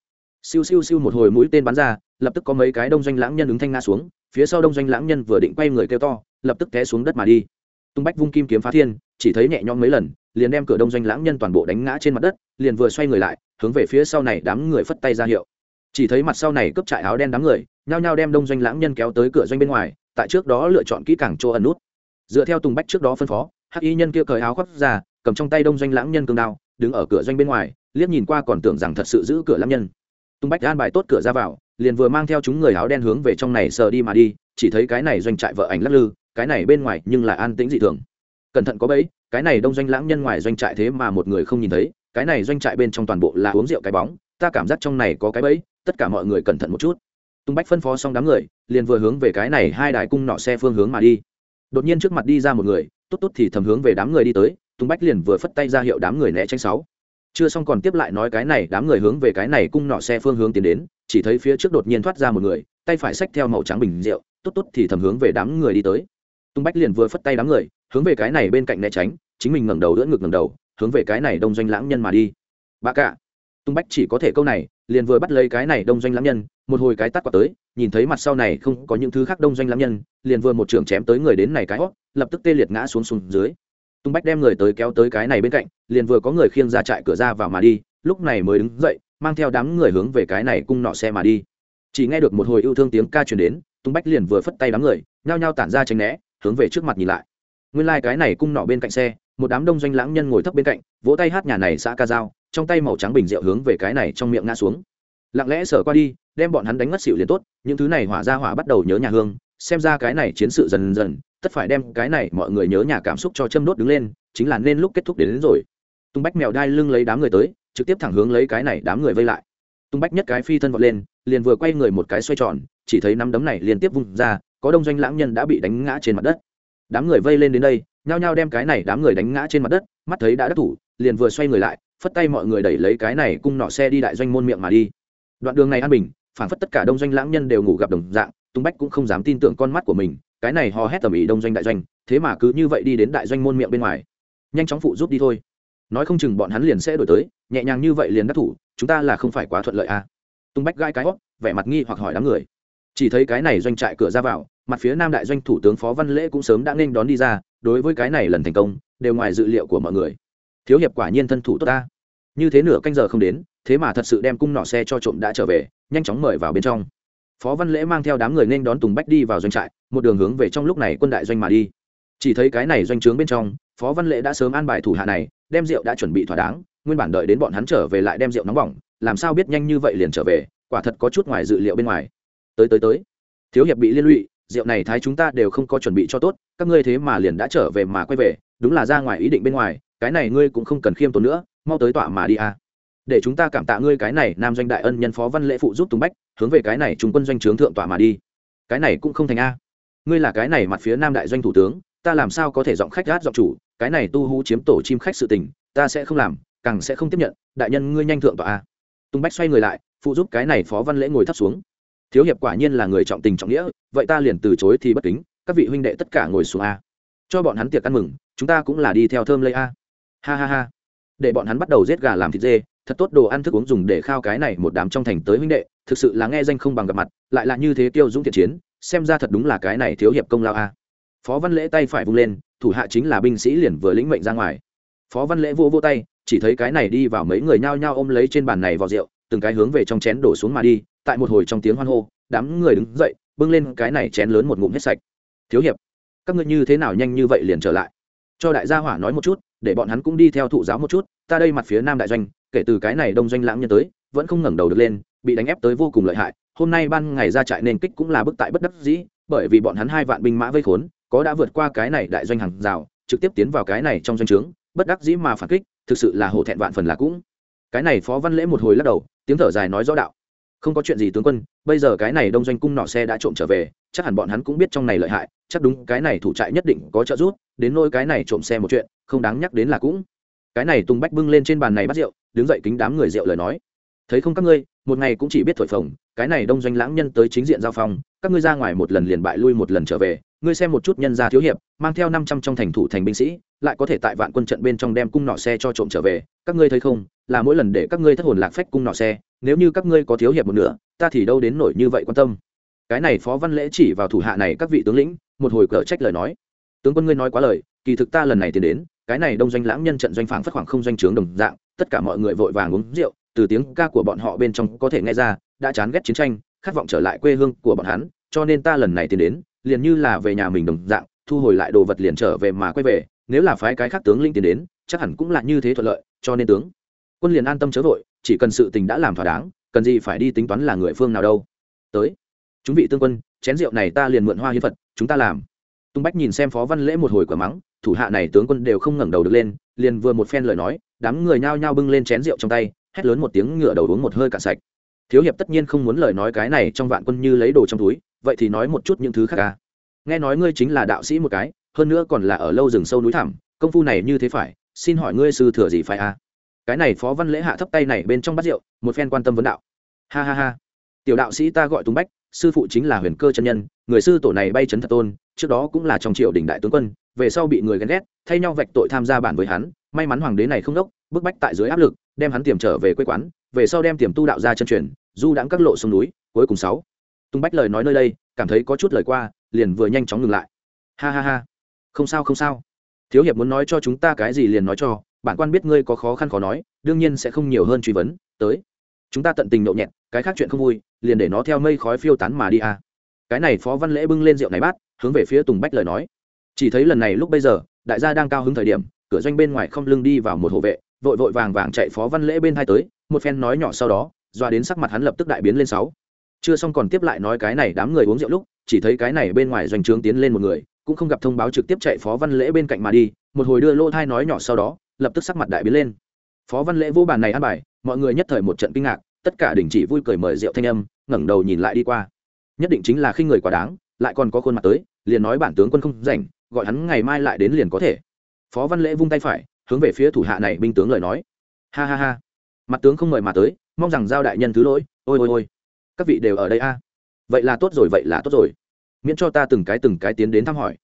Siêu siêu siêu một hồi mũi tên bắn ra, lập tức có mấy cái đông doanh lãng nhân ứng thanh nga xuống phía sau đông doanh lãng nhân vừa định quay người kêu to, lập tức té xuống đất mà đi. Tung bách vung kim kiếm phá thiên, chỉ thấy nhẹ nhõm mấy lần, liền đem cửa đông doanh lãng nhân toàn bộ đánh ngã trên mặt đất, liền vừa xoay người lại, hướng về phía sau này đám người phất tay ra hiệu. Chỉ thấy mặt sau này cướp trại áo đen đám người, nhao nhao đem đông doanh lãng nhân kéo tới cửa doanh bên ngoài, tại trước đó lựa chọn kỹ càng chỗ ẩn nút. Dựa theo tùng bách trước đó phân phó, hắc y nhân kia cởi áo khoác ra, cầm trong tay đông doanh lãng nhân cương đao, đứng ở cửa doanh bên ngoài, liếc nhìn qua còn tưởng rằng thật sự giữ cửa lãng nhân. Tùng bách an bài tốt cửa ra vào liền vừa mang theo chúng người áo đen hướng về trong này sờ đi mà đi chỉ thấy cái này doanh trại vợ ảnh lắc lư cái này bên ngoài nhưng lại an tĩnh dị thường. Cẩn thận có bẫy, cái này đông doanh lãng nhân ngoài doanh trại thế mà một người không nhìn thấy cái này doanh trại bên trong toàn bộ là uống rượu cái bóng ta cảm giác trong này có cái bẫy tất cả mọi người cẩn thận một chút. Tung bách phân phó xong đám người liền vừa hướng về cái này hai đài cung nọ xe phương hướng mà đi. Đột nhiên trước mặt đi ra một người tốt tốt thì thầm hướng về đám người đi tới tung bách liền vừa phất tay ra hiệu đám người né tránh sáu chưa xong còn tiếp lại nói cái này, đám người hướng về cái này cung nọ xe phương hướng tiến đến, chỉ thấy phía trước đột nhiên thoát ra một người, tay phải xách theo màu trắng bình rượu tốt tốt thì thầm hướng về đám người đi tới. Tung bách liền vừa phất tay đám người, hướng về cái này bên cạnh né tránh, chính mình ngẩng đầu đỡ ngực ngẩng đầu, hướng về cái này đông doanh lãng nhân mà đi. Bà cả. Tung bách chỉ có thể câu này, liền vừa bắt lấy cái này đông doanh lãng nhân, một hồi cái tắt quả tới, nhìn thấy mặt sau này không có những thứ khác đông doanh lãng nhân, liền vừa một trường chém tới người đến này cái hót lập tức tê liệt ngã xuống xuống dưới tung bách đem người tới kéo tới cái này bên cạnh, liền vừa có người khiêng ra trại cửa ra vào mà đi, lúc này mới đứng dậy, mang theo đám người hướng về cái này cung nọ xe mà đi. Chỉ nghe được một hồi yêu thương tiếng ca truyền đến, tung bách liền vừa phất tay đám người, nhao nhao tản ra tránh né, hướng về trước mặt nhìn lại. Nguyên lai、like、cái này cung nọ bên cạnh xe, một đám đông doanh lãng nhân ngồi thấp bên cạnh, vỗ tay hát nhà này xã ca dao, trong tay màu trắng bình rượu hướng về cái này trong miệng ngã xuống. Lặng lẽ sở qua đi, đem bọn hắn đánh ngất xịu liền tốt, những thứ này hỏa ra hỏa bắt đầu nhớ nhà hương, xem ra cái này chiến sự dần dần tất phải đem cái này mọi người nhớ nhà cảm xúc cho châm đốt đứng lên chính là nên lúc kết thúc đến, đến rồi. Tung bách mèo đai lưng lấy đám người tới trực tiếp thẳng hướng lấy cái này đám người vây lại. Tung bách nhất cái phi thân vọt lên liền vừa quay người một cái xoay tròn chỉ thấy năm đấm này liên tiếp vung ra có đông doanh lãng nhân đã bị đánh ngã trên mặt đất. Đám người vây lên đến đây nhao nhao đem cái này đám người đánh ngã trên mặt đất mắt thấy đã đắc thủ liền vừa xoay người lại phất tay mọi người đẩy lấy cái này cung nọ xe đi đại doanh môn miệng mà đi. Đoạn đường này an bình phản phất tất cả đông doanh lãng nhân đều ngủ gặp đồng dạng tung bách cũng không dám tin tưởng con mắt của mình, cái này hò hét tầm ĩ đông doanh đại doanh, thế mà cứ như vậy đi đến đại doanh môn miệng bên ngoài. Nhanh chóng phụ giúp đi thôi. Nói không chừng bọn hắn liền sẽ đổi tới, nhẹ nhàng như vậy liền đắc thủ, chúng ta là không phải quá thuận lợi à? Tung bách gai cái hót, vẻ mặt nghi hoặc hỏi đám người. Chỉ thấy cái này doanh trại cửa ra vào, mặt phía nam đại doanh thủ tướng phó văn lễ cũng sớm đã nên đón đi ra, đối với cái này lần thành công, đều ngoài dự liệu của mọi người. Thiếu hiệp quả nhiên thân thủ tốt ta. Như thế nửa canh giờ không đến, thế mà thật sự đem cung nọ xe cho trộm đã trở về, nhanh chóng mời vào bên trong phó văn lễ mang theo đám người nên đón tùng bách đi vào doanh trại, một đường hướng về trong lúc này quân đại doanh mà đi. Chỉ thấy cái này doanh trướng bên trong, phó văn lễ đã sớm an bài thủ hạ này, đem rượu đã chuẩn bị thỏa đáng, nguyên bản đợi đến bọn hắn trở về lại đem rượu nóng bỏng, làm sao biết nhanh như vậy liền trở về, quả thật có chút ngoài dự liệu bên ngoài. Tới tới tới. Thiếu hiệp bị liên lụy, rượu này thái chúng ta đều không có chuẩn bị cho tốt, các ngươi thế mà liền đã trở về mà quay về, đúng là ra ngoài ý định bên ngoài, cái này ngươi cũng không cần khiêm tốn nữa, mau tới tọa mà đi à để chúng ta cảm tạ ngươi cái này nam doanh đại ân nhân phó văn lễ phụ giúp tùng bách, hướng về cái này trung quân doanh trướng thượng tọa mà đi. Cái này cũng không thành a. Ngươi là cái này mặt phía nam đại doanh thủ tướng, ta làm sao có thể giọng khách gát giọng chủ, cái này tu hú chiếm tổ chim khách sự tình, ta sẽ không làm, càng sẽ không tiếp nhận, đại nhân ngươi nhanh thượng tọa a. Tùng bách xoay người lại, phụ giúp cái này phó văn lễ ngồi thấp xuống. Thiếu hiệp quả nhiên là người trọng tình trọng nghĩa, vậy ta liền từ chối thì bất kính, các vị huynh đệ tất cả ngồi xuống a. Cho bọn hắn tiệc ăn mừng, chúng ta cũng là đi theo thơm lây a. Ha ha ha. Để bọn hắn bắt đầu giết gà làm thịt dê thật tốt đồ ăn thức uống dùng để khao cái này một đám trong thành tới huynh đệ, thực sự là nghe danh không bằng gặp mặt, lại là như thế tiêu dũng thiện chiến, xem ra thật đúng là cái này thiếu hiệp công lao a. Phó văn lễ tay phải vung lên, thủ hạ chính là binh sĩ liền vừa lĩnh mệnh ra ngoài. Phó văn lễ vô vô tay, chỉ thấy cái này đi vào mấy người nhao nhao ôm lấy trên bàn này vào rượu, từng cái hướng về trong chén đổ xuống mà đi, tại một hồi trong tiếng hoan hô, đám người đứng dậy, bưng lên cái này chén lớn một ngụm hết sạch. Thiếu hiệp, các ngươi như thế nào nhanh như vậy liền trở lại? Cho đại gia hỏa nói một chút, để bọn hắn cũng đi theo thụ giáo một chút, ta đây mặt phía nam đại doanh kể từ cái này đông doanh lãng nhân tới, vẫn không ngẩng đầu được lên, bị đánh ép tới vô cùng lợi hại. Hôm nay ban ngày ra trại nên kích cũng là bức tại bất đắc dĩ, bởi vì bọn hắn hai vạn binh mã vây khốn, có đã vượt qua cái này đại doanh hàng rào, trực tiếp tiến vào cái này trong doanh trướng, bất đắc dĩ mà phản kích, thực sự là hổ thẹn vạn phần là cũng. Cái này phó văn lễ một hồi lắc đầu, tiếng thở dài nói rõ đạo. Không có chuyện gì tướng quân, bây giờ cái này đông doanh cung nọ xe đã trộm trở về, chắc hẳn bọn hắn cũng biết trong này lợi hại, chắc đúng cái này thủ trại nhất định có trợ giúp, đến nôi cái này trộm xe một chuyện, không đáng nhắc đến là cũng. Cái này tung bách bưng lên trên bàn này bắt rượu đứng dậy kính đám người rượu lời nói. Thấy không các ngươi, một ngày cũng chỉ biết thổi phồng, cái này đông doanh lãng nhân tới chính diện giao phong, các ngươi ra ngoài một lần liền bại lui một lần trở về, ngươi xem một chút nhân gia thiếu hiệp, mang theo năm trăm trong thành thủ thành binh sĩ, lại có thể tại vạn quân trận bên trong đem cung nọ xe cho trộm trở về, các ngươi thấy không, là mỗi lần để các ngươi thất hồn lạc phách cung nọ xe, nếu như các ngươi có thiếu hiệp một nửa, ta thì đâu đến nổi như vậy quan tâm. Cái này phó văn lễ chỉ vào thủ hạ này các vị tướng lĩnh, một hồi cờ trách lời nói. Tướng quân ngươi nói quá lời, kỳ thực ta lần này tiến đến cái này đông doanh lãng nhân trận doanh phảng phất khoảng không doanh trướng đồng dạng, tất cả mọi người vội vàng uống rượu, từ tiếng ca của bọn họ bên trong có thể nghe ra, đã chán ghét chiến tranh, khát vọng trở lại quê hương của bọn hắn, cho nên ta lần này tiến đến, liền như là về nhà mình đồng dạng, thu hồi lại đồ vật liền trở về mà quay về, nếu là phái cái khác tướng linh tiến đến, chắc hẳn cũng là như thế thuận lợi, cho nên tướng, quân liền an tâm chớ vội, chỉ cần sự tình đã làm thỏa đáng, cần gì phải đi tính toán là người phương nào đâu. Tới, chúng vị tương quân, chén rượu này ta liền mượn hoa hiến phật, chúng ta làm tung bách nhìn xem phó văn lễ một hồi quả mắng, thủ hạ này tướng quân đều không ngẩng đầu được lên, liền vừa một phen lời nói, đám người nhao nhao bưng lên chén rượu trong tay, hét lớn một tiếng ngựa đầu uống một hơi cạn sạch. Thiếu hiệp tất nhiên không muốn lời nói cái này trong vạn quân như lấy đồ trong túi, vậy thì nói một chút những thứ khác ca nghe nói ngươi chính là đạo sĩ một cái, hơn nữa còn là ở lâu rừng sâu núi thẳm, công phu này như thế phải, xin hỏi ngươi sư thừa gì phải a cái này phó văn lễ hạ thấp tay này bên trong bát rượu, một phen quan tâm vấn đạo. Ha ha ha. Tiểu đạo sĩ ta gọi tùng bách sư phụ chính là huyền cơ chân nhân, người sư tổ này bay chấn thật tôn, trước đó cũng là trong triều đình đại tướng quân, về sau bị người ghen ghét, thay nhau vạch tội tham gia bản với hắn, may mắn hoàng đế này không đốc, bức bách tại dưới áp lực, đem hắn tiềm trở về quê quán, về sau đem tiềm tu đạo ra chân truyền, du đãng các lộ sông núi, cuối cùng sáu. Tung bách lời nói nơi đây, cảm thấy có chút lời qua, liền vừa nhanh chóng ngừng lại. Ha ha ha. Không sao không sao. Thiếu hiệp muốn nói cho chúng ta cái gì liền nói cho, bản quan biết ngươi có khó khăn khó nói, đương nhiên sẽ không nhiều hơn truy vấn, tới. Chúng ta tận tình nhậu nhẹt, cái khác chuyện không vui liền để nó theo mây khói phiêu tán mà đi à. cái này phó văn lễ bưng lên rượu này bát, hướng về phía tùng bách lời nói. Chỉ thấy lần này lúc bây giờ, đại gia đang cao hứng thời điểm, cửa doanh bên ngoài không lưng đi vào một hộ vệ, vội vội vàng vàng chạy phó văn lễ bên hai tới, một phen nói nhỏ sau đó, doa đến sắc mặt hắn lập tức đại biến lên sáu. Chưa xong còn tiếp lại nói cái này đám người uống rượu lúc, chỉ thấy cái này bên ngoài doanh trướng tiến lên một người, cũng không gặp thông báo trực tiếp chạy phó văn lễ bên cạnh mà đi, một hồi đưa lô thai nói nhỏ sau đó, lập tức sắc mặt đại biến lên. Phó văn lễ vô bàn này ăn bài, mọi người nhất thời một trận kinh ngạc, tất cả đình chỉ vui cười mời rượu thanh âm ngẩng đầu nhìn lại đi qua. Nhất định chính là khi người quá đáng, lại còn có khuôn mặt tới, liền nói bản tướng quân không rảnh, gọi hắn ngày mai lại đến liền có thể. Phó văn lễ vung tay phải, hướng về phía thủ hạ này binh tướng lời nói. Ha ha ha. Mặt tướng không mời mà tới, mong rằng giao đại nhân thứ lỗi. Ôi ôi ôi. Các vị đều ở đây a. Vậy là tốt rồi, vậy là tốt rồi. Miễn cho ta từng cái từng cái tiến đến thăm hỏi.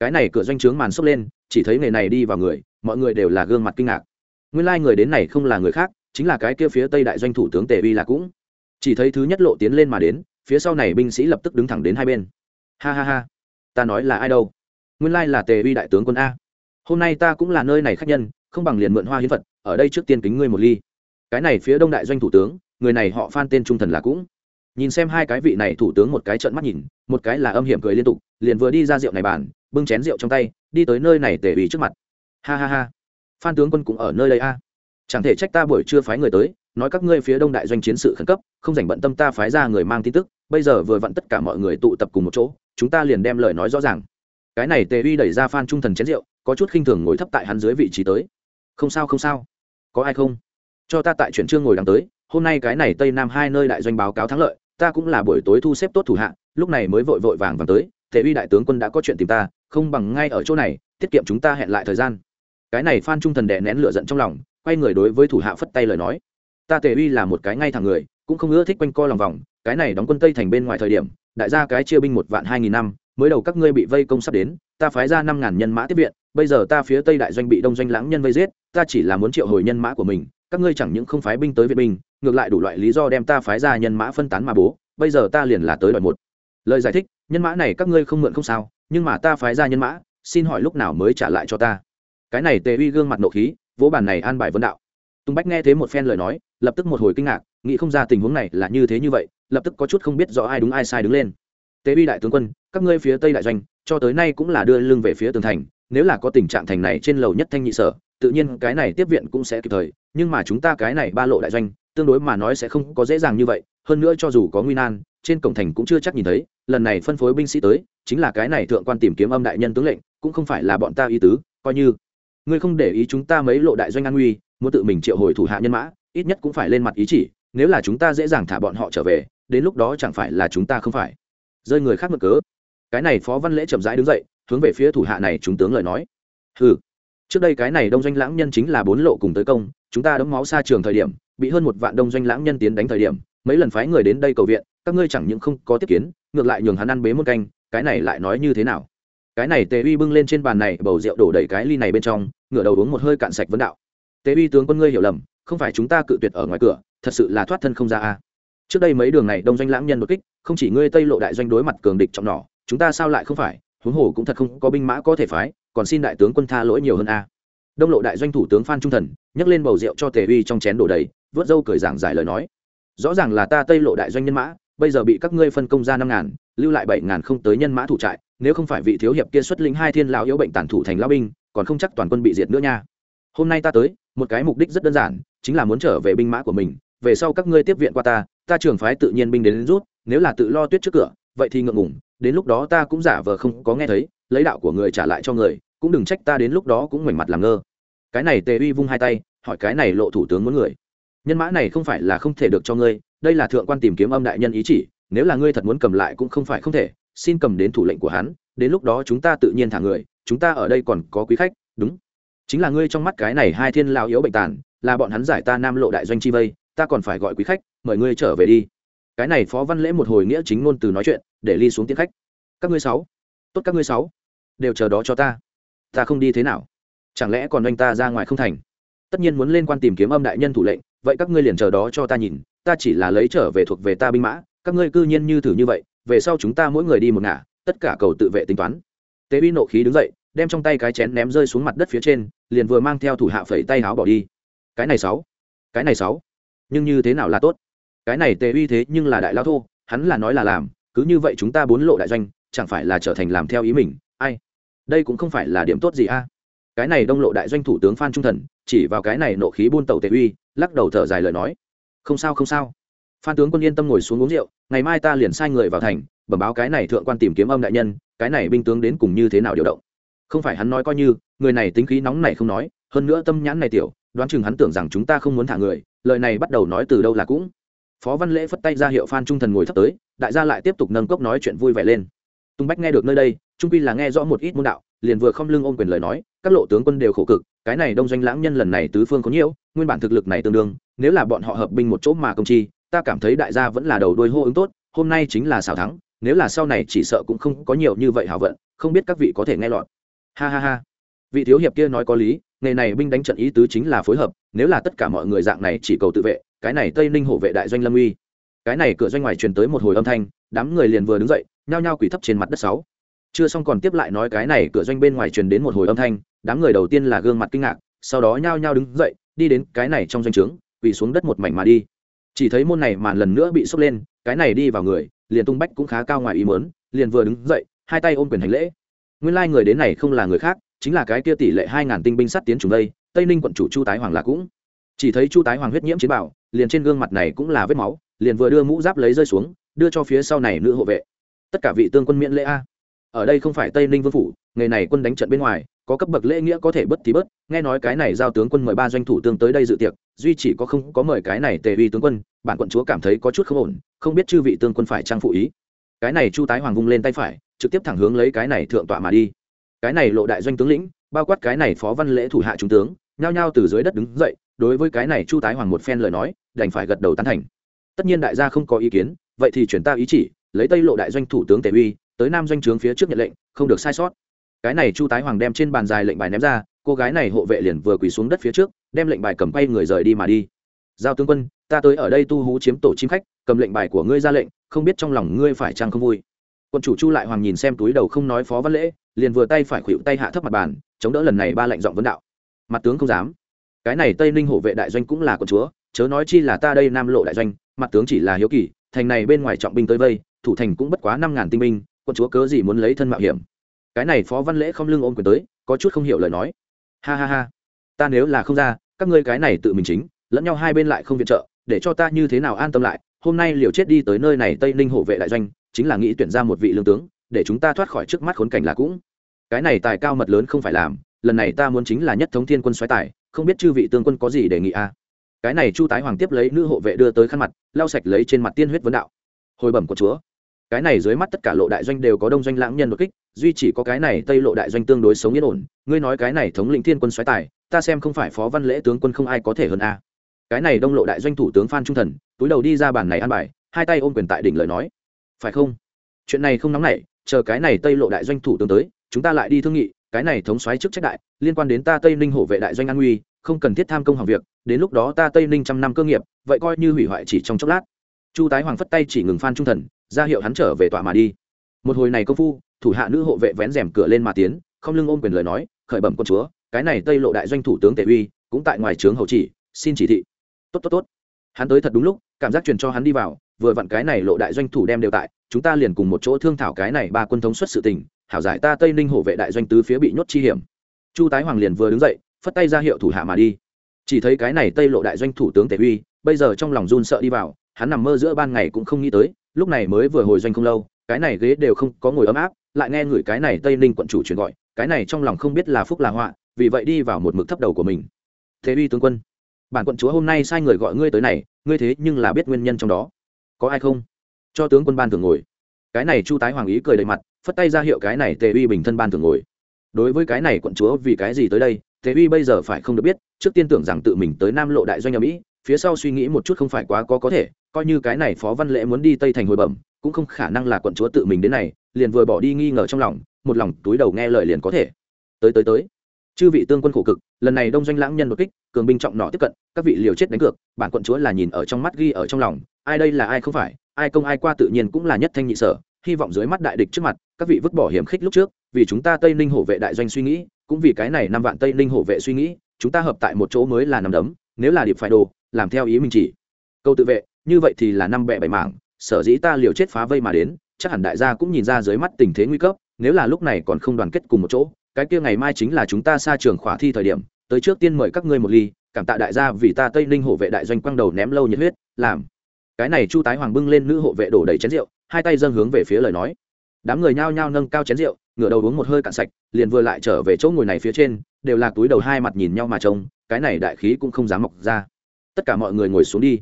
Cái này cửa doanh trướng màn xốc lên, chỉ thấy người này đi vào người, mọi người đều là gương mặt kinh ngạc. Nguyên lai、like、người đến này không là người khác, chính là cái kia phía tây đại doanh thủ tướng tề Vi là cũng chỉ thấy thứ nhất lộ tiến lên mà đến, phía sau này binh sĩ lập tức đứng thẳng đến hai bên. Ha ha ha, ta nói là ai đâu? Nguyên lai là tề uy đại tướng quân a. Hôm nay ta cũng là nơi này khách nhân, không bằng liền mượn hoa hiến phật, ở đây trước tiên kính ngươi một ly. Cái này phía đông đại doanh thủ tướng, người này họ phan tên trung thần là cũng. Nhìn xem hai cái vị này thủ tướng một cái trợn mắt nhìn, một cái là âm hiểm cười liên tục, liền vừa đi ra rượu này bàn, bưng chén rượu trong tay, đi tới nơi này tề ủy trước mặt. Ha ha ha, phan tướng quân cũng ở nơi đây a. Chẳng thể trách ta buổi trưa phái người tới nói các ngươi phía đông đại doanh chiến sự khẩn cấp, không dành bận tâm ta phái ra người mang tin tức, bây giờ vừa vặn tất cả mọi người tụ tập cùng một chỗ, chúng ta liền đem lời nói rõ ràng. Cái này tề uy đẩy ra phan trung thần chén rượu, có chút khinh thường ngồi thấp tại hắn dưới vị trí tới. Không sao không sao. Có ai không? Cho ta tại chuyện trương ngồi đằng tới, hôm nay cái này tây nam hai nơi đại doanh báo cáo thắng lợi, ta cũng là buổi tối thu xếp tốt thủ hạ, lúc này mới vội vội vàng vàng tới, tề uy đại tướng quân đã có chuyện tìm ta, không bằng ngay ở chỗ này, tiết kiệm chúng ta hẹn lại thời gian. Cái này phan trung thần đè nén lửa giận trong lòng, quay người đối với thủ hạ phất tay lời nói ta tề uy là một cái ngay thẳng người, cũng không ưa thích quanh co lòng vòng, cái này đóng quân tây thành bên ngoài thời điểm, đại gia cái chia binh một vạn hai nghìn năm, mới đầu các ngươi bị vây công sắp đến, ta phái ra năm ngàn nhân mã tiếp viện, bây giờ ta phía tây đại doanh bị đông doanh lãng nhân vây giết, ta chỉ là muốn triệu hồi nhân mã của mình, các ngươi chẳng những không phái binh tới viện binh, ngược lại đủ loại lý do đem ta phái ra nhân mã phân tán mà bố, bây giờ ta liền là tới đòi một. Lời giải thích, nhân mã này các ngươi không mượn không sao, nhưng mà ta phái ra nhân mã, xin hỏi lúc nào mới trả lại cho ta? Cái này tề uy gương mặt nộ khí, vỗ bàn này an bài vấn đạo tùng bách nghe thế một phen lời nói, lập tức một hồi kinh ngạc, nghĩ không ra tình huống này là như thế như vậy, lập tức có chút không biết rõ ai đúng ai sai đứng lên. Tế bi đại tướng quân, các ngươi phía tây đại doanh, cho tới nay cũng là đưa lưng về phía tường thành, nếu là có tình trạng thành này trên lầu nhất thanh nhị sở, tự nhiên cái này tiếp viện cũng sẽ kịp thời, nhưng mà chúng ta cái này ba lộ đại doanh, tương đối mà nói sẽ không có dễ dàng như vậy, hơn nữa cho dù có nguy nan, trên cổng thành cũng chưa chắc nhìn thấy, lần này phân phối binh sĩ tới, chính là cái này thượng quan tìm kiếm âm đại nhân tướng lệnh, cũng không phải là bọn ta ý tứ, coi như. Ngươi không để ý chúng ta mấy lộ đại doanh an nguy muốn tự mình triệu hồi thủ hạ nhân mã, ít nhất cũng phải lên mặt ý chỉ, nếu là chúng ta dễ dàng thả bọn họ trở về, đến lúc đó chẳng phải là chúng ta không phải. Rơi người khác mực cớ. Cái này phó văn lễ chậm rãi đứng dậy, hướng về phía thủ hạ này chúng tướng lời nói. Ừ trước đây cái này đông doanh lãng nhân chính là bốn lộ cùng tới công, chúng ta đấm máu xa trường thời điểm, bị hơn một vạn đông doanh lãng nhân tiến đánh thời điểm, mấy lần phái người đến đây cầu viện, các ngươi chẳng những không có tiếp kiến, ngược lại nhường hắn ăn bế một canh, cái này lại nói như thế nào? Cái này tề uy bưng lên trên bàn này, bầu rượu đổ đầy cái ly này bên trong, ngửa đầu uống một hơi cạn sạch vấn đạo tề uy tướng quân ngươi hiểu lầm, không phải chúng ta cự tuyệt ở ngoài cửa, thật sự là thoát thân không ra a. Trước đây mấy đường này đông doanh lãng nhân đột kích, không chỉ ngươi tây lộ đại doanh đối mặt cường địch trọng nỏ, chúng ta sao lại không phải? Huống hồ cũng thật không có binh mã có thể phái, còn xin đại tướng quân tha lỗi nhiều hơn a. Đông lộ đại doanh thủ tướng phan trung thần, nhấc lên bầu rượu cho tề uy trong chén đổ đầy, vớt dâu cười giảng giải lời nói. Rõ ràng là ta tây lộ đại doanh nhân mã, bây giờ bị các ngươi phân công ra năm ngàn, lưu lại bảy ngàn không tới nhân mã thủ trại, nếu không phải vị thiếu hiệp kia xuất lĩnh hai thiên lão yếu bệnh tàn thủ thành lão binh, còn không chắc toàn quân bị diệt nữa nha. Hôm nay ta tới một cái mục đích rất đơn giản chính là muốn trở về binh mã của mình về sau các ngươi tiếp viện qua ta ta trường phái tự nhiên binh đến, đến rút nếu là tự lo tuyết trước cửa vậy thì ngượng ngủng đến lúc đó ta cũng giả vờ không có nghe thấy lấy đạo của người trả lại cho người cũng đừng trách ta đến lúc đó cũng ngoảnh mặt làm ngơ. Cái này tề uy vung hai tay hỏi cái này lộ thủ tướng muốn người. Nhân mã này không phải là không thể được cho ngươi đây là thượng quan tìm kiếm âm đại nhân ý chỉ nếu là ngươi thật muốn cầm lại cũng không phải không thể xin cầm đến thủ lệnh của hắn đến lúc đó chúng ta tự nhiên thả người chúng ta ở đây còn có quý khách đúng chính là ngươi trong mắt cái này hai thiên lao yếu bệnh tàn, là bọn hắn giải ta nam lộ đại doanh chi vây, ta còn phải gọi quý khách, mời ngươi trở về đi. Cái này phó văn lễ một hồi nghĩa chính ngôn từ nói chuyện, để ly xuống tiến khách. Các ngươi sáu, tốt các ngươi sáu, đều chờ đó cho ta. Ta không đi thế nào? Chẳng lẽ còn anh ta ra ngoài không thành? Tất nhiên muốn lên quan tìm kiếm âm đại nhân thủ lệnh, vậy các ngươi liền chờ đó cho ta nhìn, ta chỉ là lấy trở về thuộc về ta binh mã, các ngươi cư nhiên như thử như vậy, về sau chúng ta mỗi người đi một ngả, tất cả cầu tự vệ tính toán. Tế uy nộ khí đứng dậy đem trong tay cái chén ném rơi xuống mặt đất phía trên, liền vừa mang theo thủ hạ phẩy tay háo bỏ đi. Cái này sáu, cái này sáu. Nhưng như thế nào là tốt? Cái này tề uy thế nhưng là đại lao thô, hắn là nói là làm, cứ như vậy chúng ta bốn lộ đại doanh, chẳng phải là trở thành làm theo ý mình, ai? Đây cũng không phải là điểm tốt gì a. Cái này đông lộ đại doanh thủ tướng phan trung thần, chỉ vào cái này nộ khí buôn tàu tề uy, lắc đầu thở dài lời nói. Không sao không sao. Phan tướng quân yên tâm ngồi xuống uống rượu, ngày mai ta liền sai người vào thành, bẩm báo cái này thượng quan tìm kiếm âm đại nhân, cái này binh tướng đến cùng như thế nào điều động không phải hắn nói coi như, người này tính khí nóng này không nói, hơn nữa tâm nhãn này tiểu, đoán chừng hắn tưởng rằng chúng ta không muốn thả người, lời này bắt đầu nói từ đâu là cũng. Phó văn lễ phất tay ra hiệu phan trung thần ngồi thấp tới, đại gia lại tiếp tục nâng cốc nói chuyện vui vẻ lên. Tung bách nghe được nơi đây, trung quy là nghe rõ một ít môn đạo, liền vừa không lưng ôm quyền lời nói, các lộ tướng quân đều khổ cực, cái này đông doanh lãng nhân lần này tứ phương có nhiễu nguyên bản thực lực này tương đương, nếu là bọn họ hợp binh một chỗ mà công chi, ta cảm thấy đại gia vẫn là đầu đuôi hô ứng tốt, hôm nay chính là xảo thắng, nếu là sau này chỉ sợ cũng không có nhiều như vậy hảo vận, không biết các vị có thể nghe lọt ha ha ha. Vị thiếu hiệp kia nói có lý nghề này binh đánh trận ý tứ chính là phối hợp, nếu là tất cả mọi người dạng này chỉ cầu tự vệ, cái này tây ninh hộ vệ đại doanh lâm uy. Cái này cửa doanh ngoài truyền tới một hồi âm thanh, đám người liền vừa đứng dậy, nhao nhao quỳ thấp trên mặt đất sáu. Chưa xong còn tiếp lại nói cái này cửa doanh bên ngoài truyền đến một hồi âm thanh, đám người đầu tiên là gương mặt kinh ngạc, sau đó nhao nhao đứng dậy, đi đến cái này trong doanh trướng, quỳ xuống đất một mảnh mà đi. Chỉ thấy môn này màn lần nữa bị sốc lên, cái này đi vào người, liền tung bách cũng khá cao ngoài ý mớn liền vừa đứng dậy, hai tay ôm quyền hành lễ nguyên lai người đến này không là người khác, chính là cái kia tỷ lệ hai ngàn tinh binh sát tiến trùng đây, tây ninh quận chủ chu tái hoàng là cũng. Chỉ thấy chu tái hoàng huyết nhiễm chiến bảo, liền trên gương mặt này cũng là vết máu, liền vừa đưa mũ giáp lấy rơi xuống, đưa cho phía sau này nữ hộ vệ. Tất cả vị tương quân miễn lễ a. Ở đây không phải tây ninh vương phủ ngày này quân đánh trận bên ngoài, có cấp bậc lễ nghĩa có thể bất thì bớt nghe nói cái này giao tướng quân mời ba doanh thủ tướng tới đây dự tiệc, duy chỉ có không có mời cái này tề uy tướng quân, bản quận chúa cảm thấy có chút không ổn, không biết chư vị tướng quân phải trang phụ ý. Cái này chu tái hoàng vung lên tay phải trực tiếp thẳng hướng lấy cái này thượng tọa mà đi. Cái này lộ đại doanh tướng lĩnh, bao quát cái này phó văn lễ thủ hạ trung tướng, nhao nhao từ dưới đất đứng dậy, đối với cái này chu tái hoàng một phen lời nói, đành phải gật đầu tán thành. Tất nhiên đại gia không có ý kiến, vậy thì chuyển ta ý chỉ, lấy tây lộ đại doanh thủ tướng tề uy, tới nam doanh trướng phía trước nhận lệnh, không được sai sót. Cái này chu tái hoàng đem trên bàn dài lệnh bài ném ra, cô gái này hộ vệ liền vừa quỳ xuống đất phía trước, đem lệnh bài cầm quay người rời đi mà đi. Giao tướng quân, ta tới ở đây tu hú chiếm tổ chim khách, cầm lệnh bài của ngươi ra lệnh, không biết trong lòng ngươi phải chăng không vui quân chủ chu lại hoàng nhìn xem túi đầu không nói phó văn lễ, liền vừa tay phải khuỵu tay hạ thấp mặt bàn, chống đỡ lần này ba lệnh giọng vấn đạo. Mặt tướng không dám. Cái này tây ninh hộ vệ đại doanh cũng là quân chúa, chớ nói chi là ta đây nam lộ đại doanh, mặt tướng chỉ là hiếu kỳ, thành này bên ngoài trọng binh tới vây, thủ thành cũng bất quá năm ngàn tinh binh quân chúa cớ gì muốn lấy thân mạo hiểm. Cái này phó văn lễ không lưng ôm quyền tới, có chút không hiểu lời nói. Ha ha ha. Ta nếu là không ra, các ngươi cái này tự mình chính, lẫn nhau hai bên lại không viện trợ, để cho ta như thế nào an tâm lại, hôm nay liều chết đi tới nơi này tây ninh hộ vệ đại doanh chính là nghĩ tuyển ra một vị lương tướng, để chúng ta thoát khỏi trước mắt khốn cảnh là cũng. Cái này tài cao mật lớn không phải làm, lần này ta muốn chính là nhất thống thiên quân xoáy tài, không biết chư vị tướng quân có gì đề nghị a à? cái này chu tái hoàng tiếp lấy nữ hộ vệ đưa tới khăn mặt, lau sạch lấy trên mặt tiên huyết vấn đạo. Hồi bẩm của chúa. Cái này dưới mắt tất cả lộ đại doanh đều có đông doanh lãng nhân đột kích, duy chỉ có cái này tây lộ đại doanh tương đối sống yên ổn. Ngươi nói cái này thống lĩnh thiên quân xoáy tài, ta xem không phải phó văn lễ tướng quân không ai có thể hơn a cái này đông lộ đại doanh thủ tướng phan trung thần, túi đầu đi ra bản này ăn bài, hai tay ôm quyền tại đỉnh lời nói phải không? Chuyện này không nóng nảy, chờ cái này tây lộ đại doanh thủ tướng tới, chúng ta lại đi thương nghị, cái này thống xoáy chức trách đại, liên quan đến ta tây ninh hộ vệ đại doanh an nguy, không cần thiết tham công hàng việc, đến lúc đó ta tây ninh trăm năm cơ nghiệp, vậy coi như hủy hoại chỉ trong chốc lát. Chu tái hoàng phất tay chỉ ngừng phan trung thần, ra hiệu hắn trở về tọa mà đi. Một hồi này công phu, thủ hạ nữ hộ vệ vén rèm cửa lên mà tiến, không lưng ôm quyền lời nói, khởi bẩm quân chúa, cái này tây lộ đại doanh thủ tướng tề uy, cũng tại ngoài trướng hậu chỉ, xin chỉ thị. Tốt tốt tốt. Hắn tới thật đúng lúc, cảm giác truyền cho hắn đi vào vừa vặn cái này lộ đại doanh thủ đem đều tại, chúng ta liền cùng một chỗ thương thảo cái này ba quân thống xuất sự tình, hảo giải ta tây ninh hộ vệ đại doanh tứ phía bị nhốt chi hiểm. Chu tái hoàng liền vừa đứng dậy, phất tay ra hiệu thủ hạ mà đi. Chỉ thấy cái này tây lộ đại doanh thủ tướng tề uy, bây giờ trong lòng run sợ đi vào, hắn nằm mơ giữa ban ngày cũng không nghĩ tới, lúc này mới vừa hồi doanh không lâu, cái này ghế đều không có ngồi ấm áp, lại nghe người cái này tây ninh quận chủ truyền gọi, cái này trong lòng không biết là phúc là họa, vì vậy đi vào một mực thấp đầu của mình. Thế uy tướng quân, bản quận chúa hôm nay sai người gọi ngươi tới này, ngươi thế nhưng là biết nguyên nhân trong đó có ai không? Cho tướng quân ban thường ngồi. Cái này chu tái hoàng ý cười đầy mặt, phất tay ra hiệu cái này tề uy bình thân ban thường ngồi. Đối với cái này quận chúa vì cái gì tới đây thế uy bây giờ phải không được biết, trước tiên tưởng rằng tự mình tới nam lộ đại doanh nhà mỹ, phía sau suy nghĩ một chút không phải quá có có thể, coi như cái này phó văn lễ muốn đi tây thành hồi bẩm, cũng không khả năng là quận chúa tự mình đến này, liền vừa bỏ đi nghi ngờ trong lòng, một lòng túi đầu nghe lời liền có thể. Tới tới tới. Chư vị tương quân khổ cực, lần này đông doanh lãng nhân đột kích, cường binh trọng nọ tiếp cận, các vị liều chết đánh cược, bản quận chúa là nhìn ở trong mắt ghi ở trong lòng ai đây là ai không phải, ai công ai qua tự nhiên cũng là nhất thanh nhị sở, hy vọng dưới mắt đại địch trước mặt, các vị vứt bỏ hiểm khích lúc trước, vì chúng ta tây ninh hổ vệ đại doanh suy nghĩ, cũng vì cái này năm vạn tây ninh hổ vệ suy nghĩ, chúng ta hợp tại một chỗ mới là nằm đấm, nếu là điệp phải đồ, làm theo ý mình chỉ. Câu tự vệ, như vậy thì là năm bẹ bảy mảng, sở dĩ ta liều chết phá vây mà đến, chắc hẳn đại gia cũng nhìn ra dưới mắt tình thế nguy cấp, nếu là lúc này còn không đoàn kết cùng một chỗ, cái kia ngày mai chính là chúng ta xa trường khỏa thi thời điểm, tới trước tiên mời các ngươi một ly, cảm tạ đại gia vì ta tây ninh hổ vệ đại doanh quang đầu ném lâu nhiệt huyết, làm cái này chu tái hoàng bưng lên nữ hộ vệ đổ đầy chén rượu, hai tay dâng hướng về phía lời nói. Đám người nhao nhao nâng cao chén rượu, ngửa đầu uống một hơi cạn sạch, liền vừa lại trở về chỗ ngồi này phía trên, đều là túi đầu hai mặt nhìn nhau mà trông, cái này đại khí cũng không dám mọc ra. Tất cả mọi người ngồi xuống đi.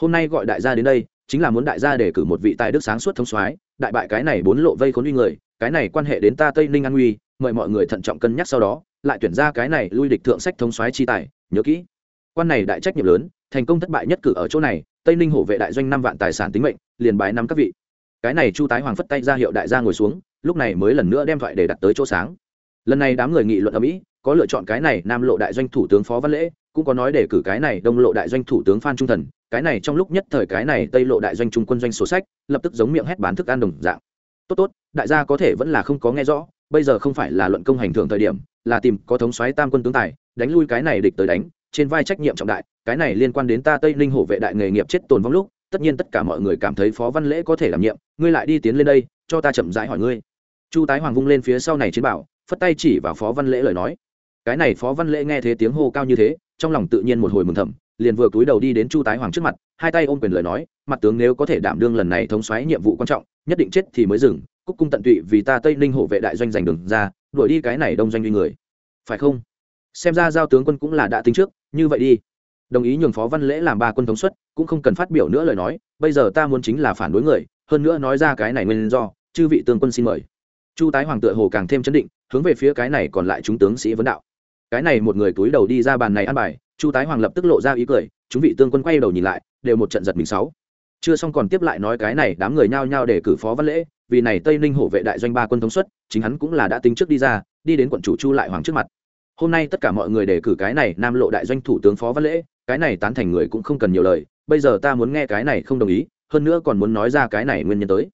Hôm nay gọi đại gia đến đây, chính là muốn đại gia để cử một vị tài đức sáng suốt thông soái, đại bại cái này bốn lộ vây khốn uy người, cái này quan hệ đến ta tây ninh an uy mời mọi người thận trọng cân nhắc sau đó, lại tuyển ra cái này lui địch thượng sách thông soái chi tài, nhớ kỹ. Quan này đại trách nhiệm lớn, thành công thất bại nhất cử ở chỗ này tây ninh hổ vệ đại doanh năm vạn tài sản tính mệnh, liền bài năm các vị. Cái này chu tái hoàng phất tay ra hiệu đại gia ngồi xuống, lúc này mới lần nữa đem thoại để đặt tới chỗ sáng. Lần này đám người nghị luận ở mỹ, có lựa chọn cái này nam lộ đại doanh thủ tướng phó văn lễ, cũng có nói để cử cái này đông lộ đại doanh thủ tướng phan trung thần, cái này trong lúc nhất thời cái này tây lộ đại doanh trung quân doanh sổ sách, lập tức giống miệng hét bán thức ăn đồng dạng. Tốt tốt, đại gia có thể vẫn là không có nghe rõ, bây giờ không phải là luận công hành thường thời điểm, là tìm có thống soái tam quân tướng tài, đánh lui cái này địch tới đánh, trên vai trách nhiệm trọng đại cái này liên quan đến ta tây ninh hổ vệ đại nghề nghiệp chết tồn vong lúc, tất nhiên tất cả mọi người cảm thấy phó văn lễ có thể đảm nhiệm, ngươi lại đi tiến lên đây, cho ta chậm rãi hỏi ngươi. Chu tái hoàng vung lên phía sau này chiến bảo, phất tay chỉ vào phó văn lễ lời nói. Cái này phó văn lễ nghe thế tiếng hô cao như thế, trong lòng tự nhiên một hồi mừng thầm, liền vừa cúi đầu đi đến chu tái hoàng trước mặt, hai tay ôm quyền lời nói, mặt tướng nếu có thể đảm đương lần này thống xoáy nhiệm vụ quan trọng, nhất định chết thì mới dừng, cúc cung tận tụy vì ta tây ninh hộ vệ đại doanh giành đường ra, đuổi đi cái này đông doanh duy người. Phải không? Xem ra giao tướng quân cũng là đã tính trước, như vậy đi đồng ý nhường phó văn lễ làm ba quân thống suất, cũng không cần phát biểu nữa lời nói, bây giờ ta muốn chính là phản đối người, hơn nữa nói ra cái này nguyên do, chư vị tướng quân xin mời. Chu tái hoàng tựa hồ càng thêm chấn định, hướng về phía cái này còn lại chúng tướng sĩ vấn đạo. Cái này một người túi đầu đi ra bàn này ăn bài, chu tái hoàng lập tức lộ ra ý cười, chúng vị tương quân quay đầu nhìn lại, đều một trận giật mình sáu. Chưa xong còn tiếp lại nói cái này đám người nhao nhao để cử phó văn lễ, vì này tây ninh hổ vệ đại doanh ba quân thống suất, chính hắn cũng là đã tính trước đi ra, đi đến quận chủ chu lại hoàng trước mặt. Hôm nay tất cả mọi người đề cử cái này nam lộ đại doanh thủ tướng phó văn lễ cái này tán thành người cũng không cần nhiều lời, bây giờ ta muốn nghe cái này không đồng ý, hơn nữa còn muốn nói ra cái này nguyên nhân tới.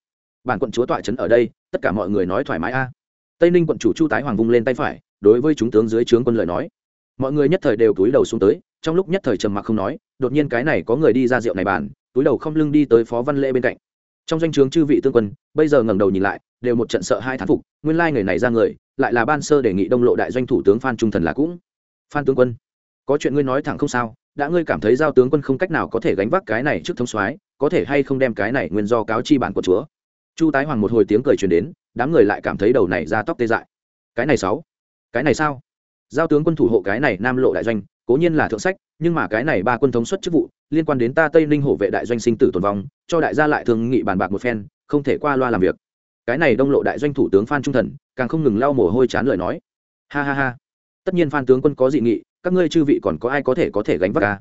Bản quận chúa tọa trấn ở đây, tất cả mọi người nói thoải mái a. Tây ninh quận chủ chu tái hoàng vung lên tay phải, đối với chúng tướng dưới trướng quân lời nói. Mọi người nhất thời đều túi đầu xuống tới, trong lúc nhất thời trầm mặc không nói, đột nhiên cái này có người đi ra rượu này bàn, túi đầu không lưng đi tới phó văn lễ bên cạnh. Trong danh o chướng chư vị tương quân, bây giờ ngẩng đầu nhìn lại, đều một trận sợ hai thán phục, nguyên lai người này ra người, lại là ban sơ đề nghị đông lộ đại doanh thủ tướng phan trung thần là cũng. Phan tướng quân, có chuyện ngươi nói thẳng không sao đã ngươi cảm thấy giao tướng quân không cách nào có thể gánh vác cái này trước thống soái, có thể hay không đem cái này nguyên do cáo chi bản của chúa? Chu tái hoàng một hồi tiếng cười truyền đến, đám người lại cảm thấy đầu này ra tóc tê dại. Cái này sáu, cái này sao? Giao tướng quân thủ hộ cái này nam lộ đại doanh, cố nhiên là thượng sách, nhưng mà cái này ba quân thống suất chức vụ, liên quan đến ta tây ninh hộ vệ đại doanh sinh tử tồn vong, cho đại gia lại thường nghị bàn bạc một phen, không thể qua loa làm việc. Cái này đông lộ đại doanh thủ tướng phan trung thần, càng không ngừng lau mồ hôi chán lời nói. Ha ha ha tất nhiên phan tướng quân có dị nghị, các ngươi chư vị còn có ai có thể có thể gánh vác ca?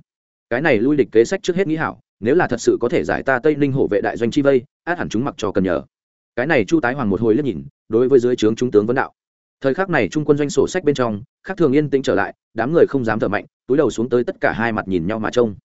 Cái này lui địch kế sách trước hết nghĩ hảo, nếu là thật sự có thể giải ta tây ninh hộ vệ đại doanh chi vây, át hẳn chúng mặc cho cần nhờ. Cái này chu tái hoàng một hồi liếc nhìn, đối với dưới trướng trung tướng vấn đạo. Thời khắc này trung quân doanh sổ sách bên trong khác thường yên tĩnh trở lại, đám người không dám thở mạnh, túi đầu xuống tới tất cả hai mặt nhìn nhau mà trông.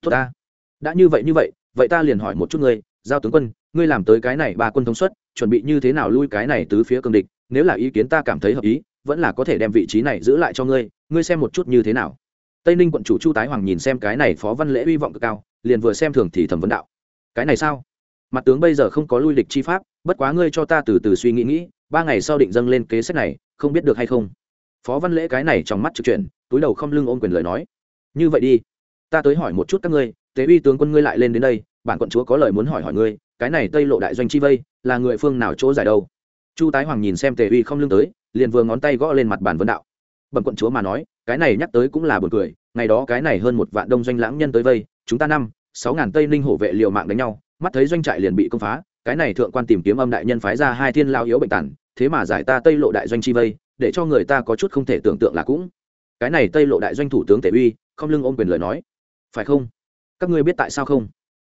Tốt ta. Đã như vậy như vậy vậy ta liền hỏi một chút ngươi, giao tướng quân, ngươi làm tới cái này ba quân thống suất, chuẩn bị như thế nào lui cái này tứ phía cường địch, nếu là ý kiến ta cảm thấy hợp ý vẫn là có thể đem vị trí này giữ lại cho ngươi ngươi xem một chút như thế nào. Tây ninh quận chủ chu tái hoàng nhìn xem cái này phó văn lễ hy vọng cực cao, liền vừa xem thường thì thẩm vấn đạo. Cái này sao? Mặt tướng bây giờ không có lui địch chi pháp, bất quá ngươi cho ta từ từ suy nghĩ nghĩ, ba ngày sau định dâng lên kế sách này, không biết được hay không? Phó văn lễ cái này trong mắt trực chuyển, túi đầu không lưng ôm quyền lời nói. Như vậy đi, ta tới hỏi một chút các ngươi, tế uy tướng quân ngươi lại lên đến đây, bản quận chúa có lời muốn hỏi hỏi ngươi, cái này tây lộ đại doanh chi vây, là người phương nào chỗ giải đâu? Chu tái hoàng nhìn xem tề uy không lưng tới liền vừa ngón tay gõ lên mặt bàn vân đạo. Bẩm quận chúa mà nói, cái này nhắc tới cũng là buồn cười, ngày đó cái này hơn một vạn đông doanh lãng nhân tới vây, chúng ta năm, sáu ngàn tây ninh hổ vệ liều mạng đánh nhau, mắt thấy doanh trại liền bị công phá, cái này thượng quan tìm kiếm âm đại nhân phái ra hai thiên lao yếu bệnh tản thế mà giải ta tây lộ đại doanh chi vây, để cho người ta có chút không thể tưởng tượng là cũng. Cái này tây lộ đại doanh thủ tướng tể uy, không lưng ôm quyền lời nói. Phải không? Các ngươi biết tại sao không?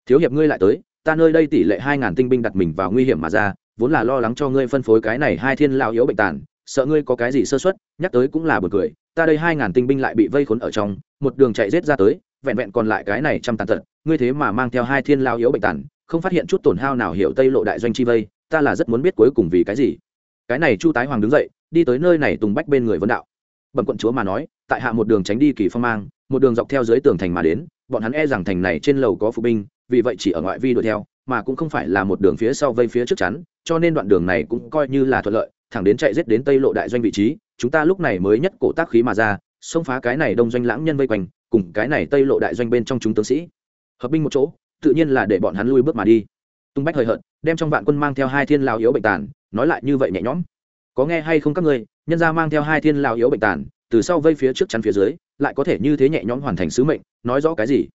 Thiếu hiệp ngươi lại tới, ta nơi đây tỷ lệ hai ngàn tinh binh đặt mình vào nguy hiểm mà ra, vốn là lo lắng cho ngươi phân phối cái này hai thiên lao yếu bệnh tản sợ ngươi có cái gì sơ xuất nhắc tới cũng là buồn cười, ta đây hai ngàn tinh binh lại bị vây khốn ở trong, một đường chạy rết ra tới, vẹn vẹn còn lại cái này trăm tàn tật, ngươi thế mà mang theo hai thiên lao yếu bệnh tàn, không phát hiện chút tổn hao nào hiểu tây lộ đại doanh chi vây, ta là rất muốn biết cuối cùng vì cái gì. Cái này chu tái hoàng đứng dậy, đi tới nơi này tùng bách bên người vấn đạo. Bẩm quận chúa mà nói, tại hạ một đường tránh đi kỳ phong mang, một đường dọc theo dưới tường thành mà đến, bọn hắn e rằng thành này trên lầu có phụ binh, vì vậy chỉ ở ngoại vi đuổi theo, mà cũng không phải là một đường phía sau vây phía trước chắn, cho nên đoạn đường này cũng coi như là thuận lợi thẳng đến chạy giết đến tây lộ đại doanh vị trí, chúng ta lúc này mới nhất cổ tác khí mà ra, xông phá cái này đông doanh lãng nhân vây quanh, cùng cái này tây lộ đại doanh bên trong chúng tướng sĩ. Hợp binh một chỗ, tự nhiên là để bọn hắn lui bước mà đi. Tung bách hời hợt, đem trong vạn quân mang theo hai thiên lao yếu bệnh tàn, nói lại như vậy nhẹ nhõm. Có nghe hay không các ngươi, nhân ra mang theo hai thiên lao yếu bệnh tàn, từ sau vây phía trước chắn phía dưới, lại có thể như thế nhẹ nhõm hoàn thành sứ mệnh, nói rõ cái gì?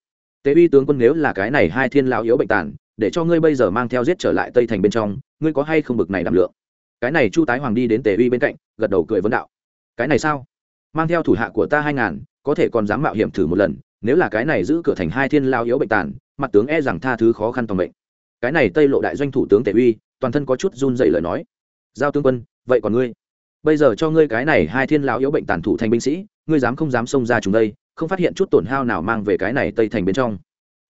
Tế uy tướng quân nếu là cái này hai thiên lao yếu bệnh tàn, để cho ngươi bây giờ mang theo giết trở lại tây thành bên trong, ngươi có hay không bực này đảm lượng? Cái này chu tái hoàng đi đến tề uy bên cạnh, gật đầu cười vấn đạo. Cái này sao? Mang theo thủ hạ của ta hai ngàn, có thể còn dám mạo hiểm thử một lần, nếu là cái này giữ cửa thành hai thiên lao yếu bệnh tàn, mặt tướng e rằng tha thứ khó khăn toàn bệnh cái này tây lộ đại doanh thủ tướng tề uy, toàn thân có chút run dậy lời nói. Giao tướng quân, vậy còn ngươi? Bây giờ cho ngươi cái này hai thiên lão yếu bệnh tàn thủ thành binh sĩ, ngươi dám không dám xông ra chúng đây, không phát hiện chút tổn hao nào mang về cái này tây thành bên trong.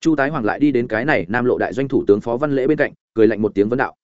Chu tái hoàng lại đi đến cái này nam lộ đại doanh thủ tướng phó văn lễ bên cạnh, cười lạnh một tiếng vấn đạo.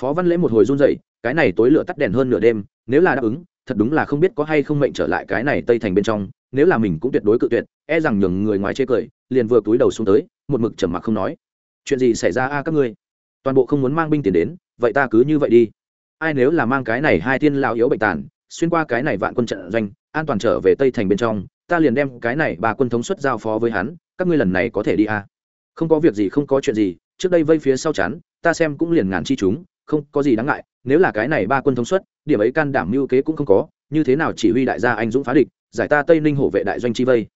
Phó văn lễ một hồi run dậy cái này tối lửa tắt đèn hơn nửa đêm, nếu là đáp ứng, thật đúng là không biết có hay không mệnh trở lại cái này tây thành bên trong, nếu là mình cũng tuyệt đối cự tuyệt e rằng nhường người ngoài chê cười, liền vừa túi đầu xuống tới, một mực trầm mặc không nói. Chuyện gì xảy ra a các ngươi? Toàn bộ không muốn mang binh tiền đến, vậy ta cứ như vậy đi. Ai nếu là mang cái này hai thiên lao yếu bệnh tàn, xuyên qua cái này vạn quân trận doanh, an toàn trở về tây thành bên trong, ta liền đem cái này ba quân thống suất giao phó với hắn, các ngươi lần này có thể đi a? Không có việc gì, không có chuyện gì, trước đây vây phía sau chắn ta xem cũng liền ngàn chi chúng không có gì đáng ngại, nếu là cái này ba quân thống suất, điểm ấy can đảm mưu kế cũng không có, như thế nào chỉ huy đại gia anh dũng phá địch, giải ta tây ninh hổ vệ đại doanh chi vây.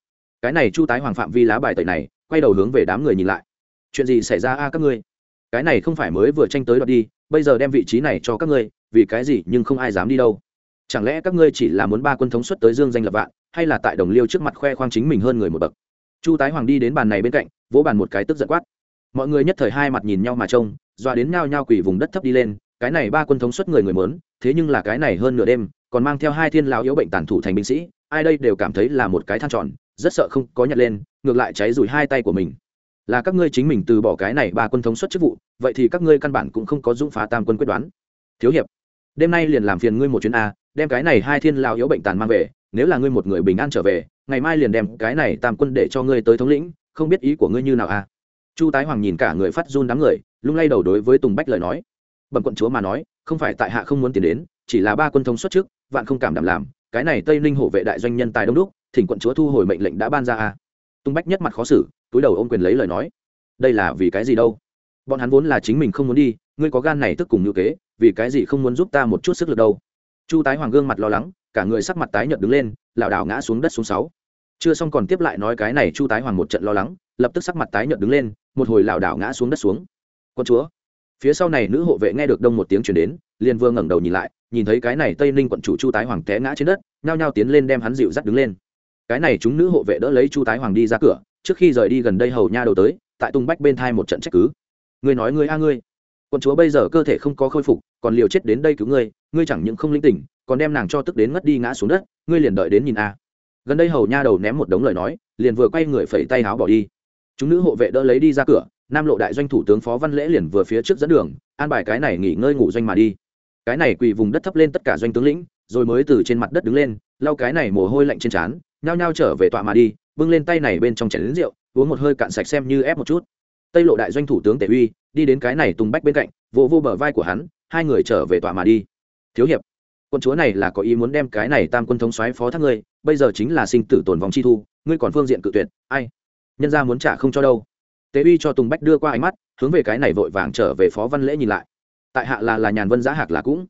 Cái này chu tái hoàng phạm vi lá bài tẩy này, quay đầu hướng về đám người nhìn lại. Chuyện gì xảy ra a các ngươi? Cái này không phải mới vừa tranh tới đoạt đi, bây giờ đem vị trí này cho các ngươi, vì cái gì nhưng không ai dám đi đâu. Chẳng lẽ các ngươi chỉ là muốn ba quân thống suất tới dương danh lập vạn, hay là tại đồng liêu trước mặt khoe khoang chính mình hơn người một bậc? Chu tái hoàng đi đến bàn này bên cạnh, vỗ bàn một cái tức giận quát. Mọi người nhất thời hai mặt nhìn nhau mà trông dọa đến nhao nhao quỷ vùng đất thấp đi lên, cái này ba quân thống suất người người mớn thế nhưng là cái này hơn nửa đêm, còn mang theo hai thiên lão yếu bệnh tàn thủ thành binh sĩ, ai đây đều cảm thấy là một cái than tròn, rất sợ không có nhặt lên, ngược lại cháy rủi hai tay của mình. Là các ngươi chính mình từ bỏ cái này ba quân thống suất chức vụ, vậy thì các ngươi căn bản cũng không có dũng phá tam quân quyết đoán. Thiếu hiệp, đêm nay liền làm phiền ngươi một chuyến a, đem cái này hai thiên lao yếu bệnh tàn mang về, nếu là ngươi một người bình an trở về, ngày mai liền đem cái này tam quân để cho ngươi tới thống lĩnh, không biết ý của ngươi như nào a? Chu tái hoàng nhìn cả người phát run đám người, lung lay đầu đối với tùng bách lời nói. Bẩm quận chúa mà nói, không phải tại hạ không muốn tiến đến, chỉ là ba quân thống xuất trước, vạn không cảm đảm làm, cái này tây ninh hộ vệ đại doanh nhân tài đông đúc, thỉnh quận chúa thu hồi mệnh lệnh đã ban ra a. Tùng bách nhất mặt khó xử, túi đầu ô m quyền lấy lời nói. Đây là vì cái gì đâu? Bọn hắn vốn là chính mình không muốn đi, ngươi có gan này tức cùng ngữ kế, vì cái gì không muốn giúp ta một chút sức lực đâu? Chu tái hoàng gương mặt lo lắng, cả người sắc mặt tái nhợt đứng lên, lảo đảo ngã xuống đất xuống sáu chưa xong còn tiếp lại nói cái này chu tái hoàng một trận lo lắng, lập tức sắc mặt tái nhợt đứng lên, một hồi lảo đảo ngã xuống đất xuống. Quân chúa. Phía sau này nữ hộ vệ nghe được đông một tiếng chuyển đến, liền vừa ngẩng đầu nhìn lại, nhìn thấy cái này tây ninh quận chủ chu tái hoàng té ngã trên đất, nhao nhao tiến lên đem hắn dịu dắt đứng lên. Cái này chúng nữ hộ vệ đỡ lấy chu tái hoàng đi ra cửa, trước khi rời đi gần đây hầu nha đầu tới, tại tung bách bên thai một trận trách cứ. Ngươi nói ngươi a ngươi. Quận chúa bây giờ cơ thể không có khôi phục, còn liều chết đến đây cứu ngươi ngươi chẳng những không linh tỉnh, còn đem nàng cho tức đến ngất đi ngã xuống đất, ngươi liền đợi đến nhìn a gần đây hầu nha đầu ném một đống lời nói, liền vừa quay người phẩy tay háo bỏ đi. Chúng nữ hộ vệ đỡ lấy đi ra cửa, nam lộ đại doanh thủ tướng phó văn lễ liền vừa phía trước dẫn đường, an bài cái này nghỉ ngơi ngủ doanh mà đi. Cái này quỳ vùng đất thấp lên tất cả doanh tướng lĩnh, rồi mới từ trên mặt đất đứng lên, lau cái này mồ hôi lạnh trên trán, nhao nhao trở về tọa mà đi, bưng lên tay này bên trong chén lính rượu, uống một hơi cạn sạch xem như ép một chút. Tây lộ đại doanh thủ tướng tể uy, đi đến cái này tùng bách bên cạnh vô vô bờ vai của hắn, hai người trở về tọa mà đi. Thiếu hiệp, quân chúa này là có ý muốn đem cái này tam quân thống xoáy phó thác ngươi bây giờ chính là sinh tử tồn vong chi thu, ngươi còn phương diện cự tuyệt, ai? Nhân ra muốn trả không cho đâu. Tế uy cho tùng bách đưa qua ánh mắt, hướng về cái này vội vàng trở về phó văn lễ nhìn lại. Tại hạ là là nhàn vân giá hạc là cũng.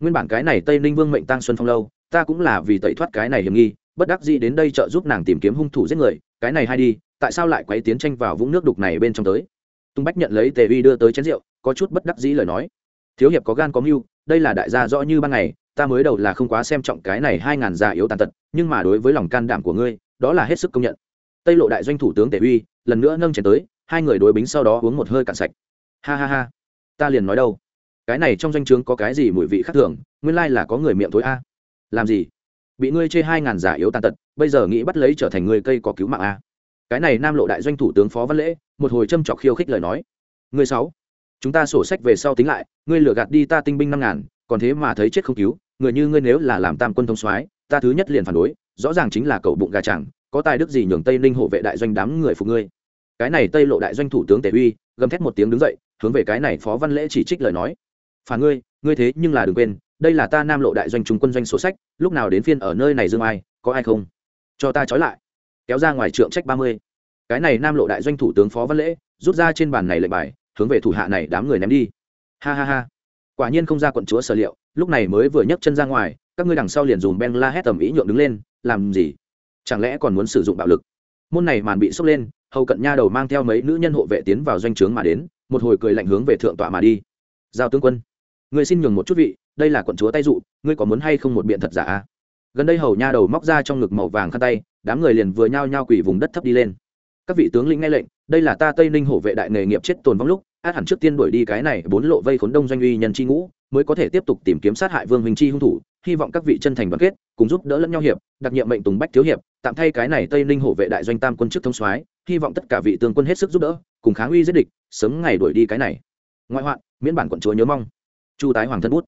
Nguyên bản cái này tây ninh vương mệnh tăng xuân phong lâu, ta cũng là vì tẩy thoát cái này hiểm nghi, bất đắc dĩ đến đây trợ giúp nàng tìm kiếm hung thủ giết người, cái này hay đi, tại sao lại quấy tiến tranh vào vũng nước đục này bên trong tới? Tung bách nhận lấy tề uy đưa tới chén rượu, có chút bất đắc dĩ lời nói. Thiếu hiệp có gan có mưu, đây là đại gia rõ như ban ngày ta mới đầu là không quá xem trọng cái này hai ngàn già yếu tàn tật, nhưng mà đối với lòng can đảm của ngươi, đó là hết sức công nhận. Tây lộ đại doanh thủ tướng tể uy, lần nữa nâng chén tới, hai người đối bính sau đó uống một hơi cạn sạch. Ha ha ha, ta liền nói đâu? Cái này trong danh o có cái gì mùi vị khác thường, nguyên lai là có người miệng thối a. Làm gì? Bị ngươi chê hai ngàn giả yếu tàn tật, bây giờ nghĩ bắt lấy trở thành người cây có cứu mạng a. Cái này nam lộ đại doanh thủ tướng phó văn lễ, một hồi châm trọc khiêu khích lời nói. Người sáu, chúng ta sổ sách về sau tính lại, ngươi lừa gạt đi ta tinh binh năm ngàn, còn thế mà thấy chết không cứu người như ngươi nếu là làm tam quân thông soái, ta thứ nhất liền phản đối, rõ ràng chính là cậu bụng gà chẳng, có tài đức gì nhường tây ninh hộ vệ đại doanh đám người phục ngươi. Cái này tây lộ đại doanh thủ tướng tề uy, gầm thét một tiếng đứng dậy, hướng về cái này phó văn lễ chỉ trích lời nói. Phản ngươi ngươi thế nhưng là đừng quên, đây là ta nam lộ đại doanh trung quân doanh sổ sách, lúc nào đến phiên ở nơi này dương ai, có ai không? Cho ta trói lại. Kéo ra ngoài trượng trách ba mươi. Cái này nam lộ đại doanh thủ tướng phó văn lễ, rút ra trên bàn này lệnh bài, hướng về thủ hạ này đám người ném đi. Ha ha ha quả nhiên không ra quận chúa sở liệu, lúc này mới vừa nhấc chân ra ngoài, các ngươi đằng sau liền dùm ben la hét tầm ý nhượng đứng lên, làm gì? Chẳng lẽ còn muốn sử dụng bạo lực? Môn này màn bị sốc lên, hầu cận nha đầu mang theo mấy nữ nhân hộ vệ tiến vào doanh trướng mà đến, một hồi cười lạnh hướng về thượng tọa mà đi. Giao tướng quân người xin nhường một chút vị, đây là quận chúa tay dụ, ngươi có muốn hay không một biện thật giả? Gần đây hầu nha đầu móc ra trong ngực màu vàng khăn tay, đám người liền vừa nhao nhao quỳ vùng đất thấp đi lên. Các vị tướng lĩnh nghe lệnh, đây là ta tây ninh hổ vệ đại nghề nghiệp chết tồn vong lúc át hẳn trước tiên đuổi đi cái này bốn lộ vây khốn đông doanh uy nhân chi ngũ, mới có thể tiếp tục tìm kiếm sát hại vương huỳnh chi hung thủ, hy vọng các vị chân thành đoàn kết, cùng giúp đỡ lẫn nhau hiệp, đặc nhiệm mệnh tùng bách thiếu hiệp, tạm thay cái này tây ninh hộ vệ đại doanh tam quân chức thông soái, hy vọng tất cả vị tướng quân hết sức giúp đỡ, cùng kháng uy giết địch, sớm ngày đuổi đi cái này. Ngoại hoạn, miễn bản quận chúa nhớ mong. Chu tái hoàng thân bút.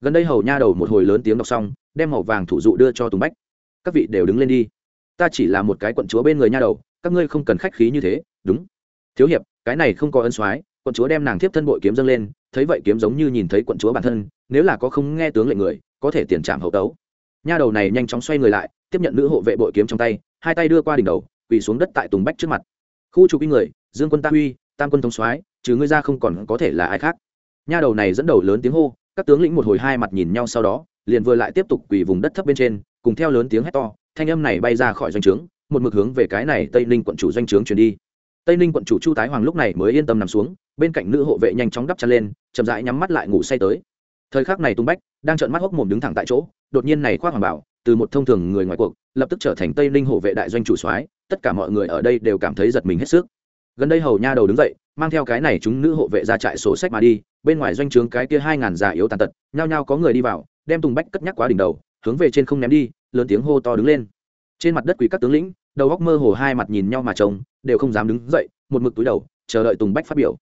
Gần đây hầu nha đầu một hồi lớn tiếng đọc xong, đem màu vàng thủ dụ đưa cho tùng bách. Các vị đều đứng lên đi. Ta chỉ là một cái quận chúa bên người nha đầu, các ngươi không cần khách khí như thế, đúng. Thiếu hiệp, cái này không có ân soái quận chúa đem nàng tiếp thân bội kiếm dâng lên, thấy vậy kiếm giống như nhìn thấy quận chúa bản thân, nếu là có không nghe tướng lệnh người, có thể tiền trảm hậu tấu. Nha đầu này nhanh chóng xoay người lại, tiếp nhận nữ hộ vệ bội kiếm trong tay, hai tay đưa qua đỉnh đầu, quỳ xuống đất tại tùng bách trước mặt. Khu trục uy người, dương quân ta uy tam quân thống soái, trừ ngươi ra không còn có thể là ai khác. Nha đầu này dẫn đầu lớn tiếng hô, các tướng lĩnh một hồi hai mặt nhìn nhau sau đó, liền vừa lại tiếp tục quỳ vùng đất thấp bên trên, cùng theo lớn tiếng hét to, thanh âm này bay ra khỏi doanh trướng, một mực hướng về cái này tây ninh quận chủ doanh trướng chuyển đi tây ninh quận chủ chu tái hoàng lúc này mới yên tâm nằm xuống, bên cạnh nữ hộ vệ nhanh chóng đắp chăn lên, chậm rãi nhắm mắt lại ngủ say tới. Thời khắc này tung bách đang trợn mắt hốc mồm đứng thẳng tại chỗ, đột nhiên này khoác hoàng bảo, từ một thông thường người ngoài cuộc, lập tức trở thành tây ninh hộ vệ đại doanh chủ soái, tất cả mọi người ở đây đều cảm thấy giật mình hết sức. Gần đây hầu nha đầu đứng dậy, mang theo cái này chúng nữ hộ vệ ra trại sổ sách mà đi, bên ngoài doanh trướng cái kia hai ngàn già yếu tàn tật, nhao nhao có người đi vào, đem tùng bách cất nhắc quá đỉnh đầu, hướng về trên không ném đi, lớn tiếng hô to đứng lên. Trên mặt đất quỷ các tướng lĩnh đầu góc mơ hồ hai mặt nhìn nhau mà trông, đều không dám đứng dậy, một mực túi đầu, chờ đợi tùng bách phát biểu.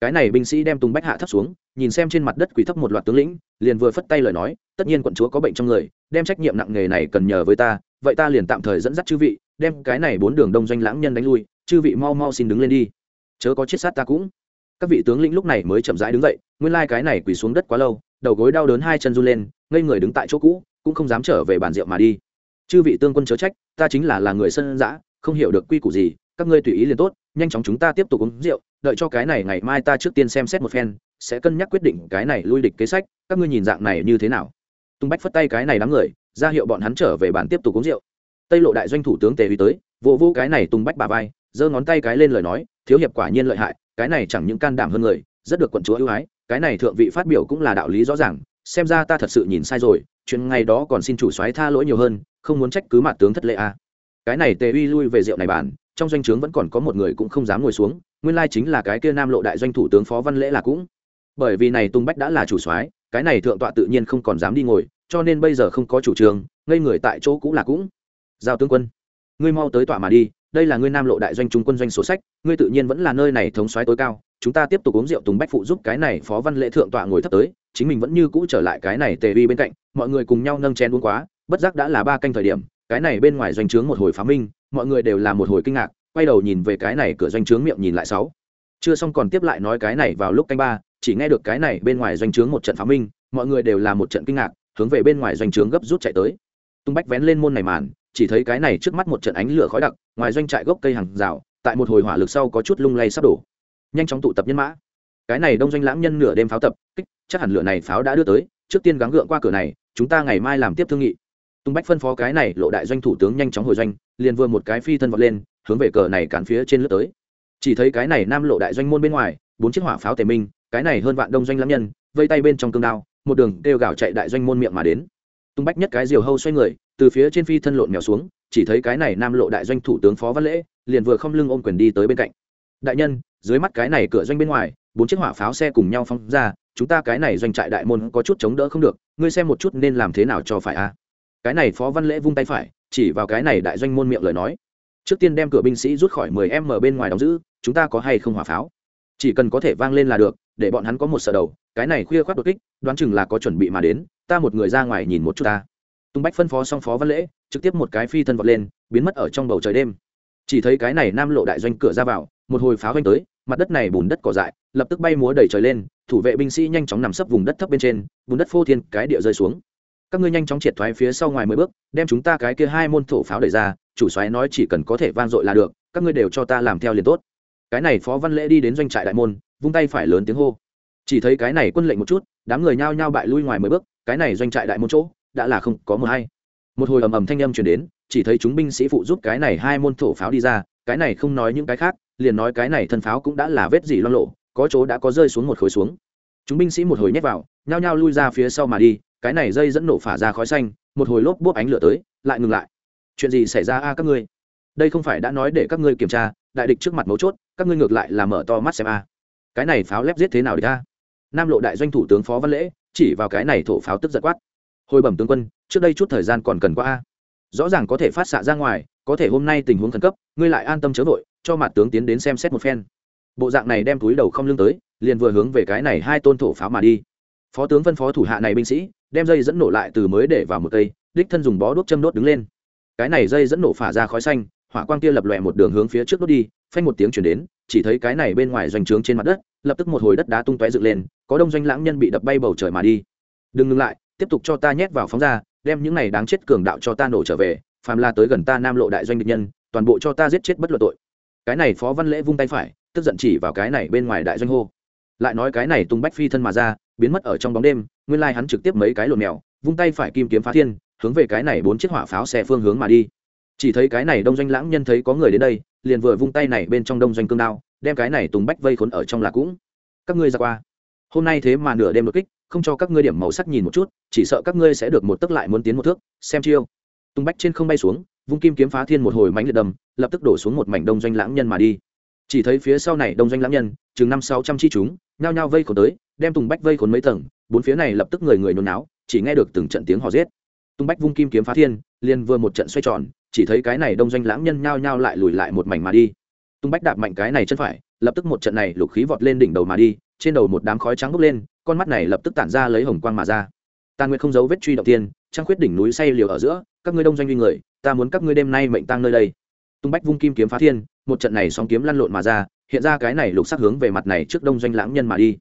Cái này binh sĩ đem tùng bách hạ thấp xuống, nhìn xem trên mặt đất quỷ thấp một loạt tướng lĩnh, liền vừa phất tay lời nói, tất nhiên quận chúa có bệnh trong người, đem trách nhiệm nặng nghề này cần nhờ với ta, vậy ta liền tạm thời dẫn dắt chư vị, đem cái này bốn đường đông doanh lãng nhân đánh lui, chư vị mau mau xin đứng lên đi. Chớ có chết sát ta cũng. Các vị tướng lĩnh lúc này mới chậm rãi đứng dậy, nguyên lai cái này quỳ xuống đất quá lâu, đầu gối đau đớn hai chân run lên, ngây người đứng tại chỗ cũ, cũng không dám trở về bàn rượu mà đi chư vị tương quân chớ trách ta chính là là người sân dã không hiểu được quy củ gì các ngươi tùy ý liền tốt nhanh chóng chúng ta tiếp tục uống rượu đợi cho cái này ngày mai ta trước tiên xem xét một phen sẽ cân nhắc quyết định cái này lui địch kế sách các ngươi nhìn dạng này như thế nào. Tung bách phất tay cái này đám người ra hiệu bọn hắn trở về bàn tiếp tục uống rượu. Tây lộ đại doanh thủ tướng tề huy tới vụ vô, vô cái này tung bách bà vai giơ ngón tay cái lên lời nói thiếu hiệp quả nhiên lợi hại cái này chẳng những can đảm hơn người rất được quận chúa ưu ái cái này thượng vị phát biểu cũng là đạo lý rõ ràng xem ra ta thật sự nhìn sai rồi, chuyện ngày đó còn xin chủ soái tha lỗi nhiều hơn, không muốn trách cứ mặt tướng thất lệ a à. cái này tề uy lui về rượu này bàn, trong doanh trướng vẫn còn có một người cũng không dám ngồi xuống, nguyên lai chính là cái kia nam lộ đại doanh thủ tướng phó văn lễ là cũng bởi vì này tung bách đã là chủ soái, cái này thượng tọa tự nhiên không còn dám đi ngồi, cho nên bây giờ không có chủ trương, ngây người tại chỗ cũng là cũng giao tướng quân, ngươi mau tới tọa mà đi, đây là ngươi nam lộ đại doanh trung quân doanh sổ sách, ngươi tự nhiên vẫn là nơi này thống soái tối cao, chúng ta tiếp tục uống rượu tùng bách phụ giúp cái này phó văn lễ thượng tọa ngồi thấp tới chính mình vẫn như cũ trở lại cái này tề uy bên cạnh, mọi người cùng nhau nâng chén uống quá, bất giác đã là ba canh thời điểm, cái này bên ngoài doanh trướng một hồi phá minh, mọi người đều là một hồi kinh ngạc, quay đầu nhìn về cái này cửa doanh trướng miệng nhìn lại sáu. Chưa xong còn tiếp lại nói cái này vào lúc canh ba, chỉ nghe được cái này bên ngoài doanh trướng một trận phá minh, mọi người đều là một trận kinh ngạc, hướng về bên ngoài doanh trướng gấp rút chạy tới. Tung bách vén lên môn này màn, chỉ thấy cái này trước mắt một trận ánh lửa khói đặc, ngoài doanh trại gốc cây hàng rào, tại một hồi hỏa lực sau có chút lung lay sắp đổ. Nhanh chóng tụ tập nhân mã cái này đông doanh lãng nhân nửa đêm pháo tập, kích, chắc hẳn lửa này pháo đã đưa tới, trước tiên gắng gượng qua cửa này, chúng ta ngày mai làm tiếp thương nghị. Tung bách phân phó cái này, lộ đại doanh thủ tướng nhanh chóng hồi doanh, liền vừa một cái phi thân vọt lên, hướng về cờ này cản phía trên lướt tới. Chỉ thấy cái này nam lộ đại doanh môn bên ngoài, bốn chiếc hỏa pháo tề minh, cái này hơn vạn đông doanh lãng nhân, vây tay bên trong cương đao, một đường đều gào chạy đại doanh môn miệng mà đến. Tung bách nhất cái diều hâu xoay người, từ phía trên phi thân lộn mèo xuống, chỉ thấy cái này nam lộ đại doanh thủ tướng phó văn lễ, liền vừa không lưng ôm quyền đi tới bên cạnh. Đại nhân, dưới mắt cái này cửa doanh bên ngoài bốn chiếc hỏa pháo xe cùng nhau phóng ra, chúng ta cái này doanh trại đại môn có chút chống đỡ không được, ngươi xem một chút nên làm thế nào cho phải a. Cái này phó văn lễ vung tay phải, chỉ vào cái này đại doanh môn miệng lời nói. Trước tiên đem cửa binh sĩ rút khỏi mười em ở bên ngoài đóng giữ, chúng ta có hay không hỏa pháo? Chỉ cần có thể vang lên là được, để bọn hắn có một sợ đầu, cái này khuya khoác đột kích, đoán chừng là có chuẩn bị mà đến, ta một người ra ngoài nhìn một chút ta. Tung bách phân phó xong phó văn lễ, trực tiếp một cái phi thân vọt lên, biến mất ở trong bầu trời đêm. Chỉ thấy cái này nam lộ đại doanh cửa ra vào, một hồi pháo doanh tới mặt đất này bùn đất cỏ dại, lập tức bay múa đầy trời lên, thủ vệ binh sĩ nhanh chóng nằm sấp vùng đất thấp bên trên, bùn đất phô thiên cái địa rơi xuống. Các ngươi nhanh chóng triệt thoái phía sau ngoài mười bước, đem chúng ta cái kia hai môn thổ pháo đẩy ra, chủ xoáy nói chỉ cần có thể vang dội là được, các ngươi đều cho ta làm theo liền tốt. Cái này phó văn lễ đi đến doanh trại đại môn, vung tay phải lớn tiếng hô. Chỉ thấy cái này quân lệnh một chút, đám người nhao nhao bại lui ngoài mười bước, cái này doanh trại đại môn chỗ, đã là không có mờ hay. Một hồi ầm ầm thanh âm chuyển đến, chỉ thấy chúng binh sĩ phụ giúp cái này hai môn thổ pháo đi ra, cái này không nói những cái khác liền nói cái này thân pháo cũng đã là vết gì loang lộ, có chỗ đã có rơi xuống một khối xuống. Chúng binh sĩ một hồi nhét vào, nhao nhao lui ra phía sau mà đi, cái này dây dẫn nổ phả ra khói xanh, một hồi lốp bốp ánh lửa tới, lại ngừng lại. Chuyện gì xảy ra a các ngươi? Đây không phải đã nói để các ngươi kiểm tra, đại địch trước mặt mấu chốt, các ngươi ngược lại là mở to mắt xem a. Cái này pháo lép giết thế nào địch a? Nam lộ đại doanh thủ tướng phó văn lễ, chỉ vào cái này thổ pháo tức giật quát. Hồi bẩm tướng quân, trước đây chút thời gian còn cần qua a. Rõ ràng có thể phát xạ ra ngoài, có thể hôm nay tình huống khẩn cấp, ngươi lại an tâm chớ vội cho mặt tướng tiến đến xem xét một phen. Bộ dạng này đem túi đầu không lưng tới, liền vừa hướng về cái này hai tôn thổ pháo mà đi. Phó tướng phân phó thủ hạ này binh sĩ, đem dây dẫn nổ lại từ mới để vào một cây, đích thân dùng bó đốt châm đốt đứng lên. Cái này dây dẫn nổ phả ra khói xanh, hỏa quang kia lập lòe một đường hướng phía trước đốt đi, phanh một tiếng chuyển đến, chỉ thấy cái này bên ngoài doanh trướng trên mặt đất, lập tức một hồi đất đá tung tóe dựng lên, có đông doanh lãng nhân bị đập bay bầu trời mà đi. Đừng ngừng lại, tiếp tục cho ta nhét vào phóng ra, đem những này đáng chết cường đạo cho ta nổ trở về, phàm la tới gần ta nam lộ đại doanh địch nhân, toàn bộ cho ta giết chết bất luận tội cái này phó văn lễ vung tay phải, tức giận chỉ vào cái này bên ngoài đại doanh hô. Lại nói cái này tung bách phi thân mà ra, biến mất ở trong bóng đêm, nguyên lai hắn trực tiếp mấy cái lộn mèo, vung tay phải kim kiếm phá thiên, hướng về cái này bốn chiếc hỏa pháo xe phương hướng mà đi. Chỉ thấy cái này đông doanh lãng nhân thấy có người đến đây, liền vừa vung tay này bên trong đông doanh cương đao, đem cái này tùng bách vây khốn ở trong là cũng. Các ngươi ra qua. Hôm nay thế mà nửa đêm đột kích, không cho các ngươi điểm màu sắc nhìn một chút, chỉ sợ các ngươi sẽ được một tức lại muốn tiến một thước, xem chiêu. Tung bách trên không bay xuống vung kim kiếm phá thiên một hồi mánh liệt đầm lập tức đổ xuống một mảnh đông doanh lãng nhân mà đi. Chỉ thấy phía sau này đông doanh lãng nhân, chừng năm sáu trăm chi chúng, nhao nhao vây khốn tới, đem tùng bách vây khốn mấy tầng, bốn phía này lập tức người người nôn náo, chỉ nghe được từng trận tiếng hò giết. Tung bách vung kim kiếm phá thiên, liền vừa một trận xoay tròn, chỉ thấy cái này đông doanh lãng nhân nhao nhao lại lùi lại một mảnh mà đi. Tung bách đạp mạnh cái này chân phải, lập tức một trận này lục khí vọt lên đỉnh đầu mà đi, trên đầu một đám khói trắng bốc lên, con mắt này lập tức tản ra lấy hồng quang mà ra. Tàn nguyệt không giấu vết truy động tiên, trăng khuyết đỉnh núi say liều ở giữa, các ngươi đông doanh uy người ta muốn các ngươi đêm nay mệnh tang nơi đây. Tung bách vung kim kiếm phá thiên, một trận này sóng kiếm lăn lộn mà ra, hiện ra cái này lục sắc hướng về mặt này trước đông doanh lãng nhân mà đi.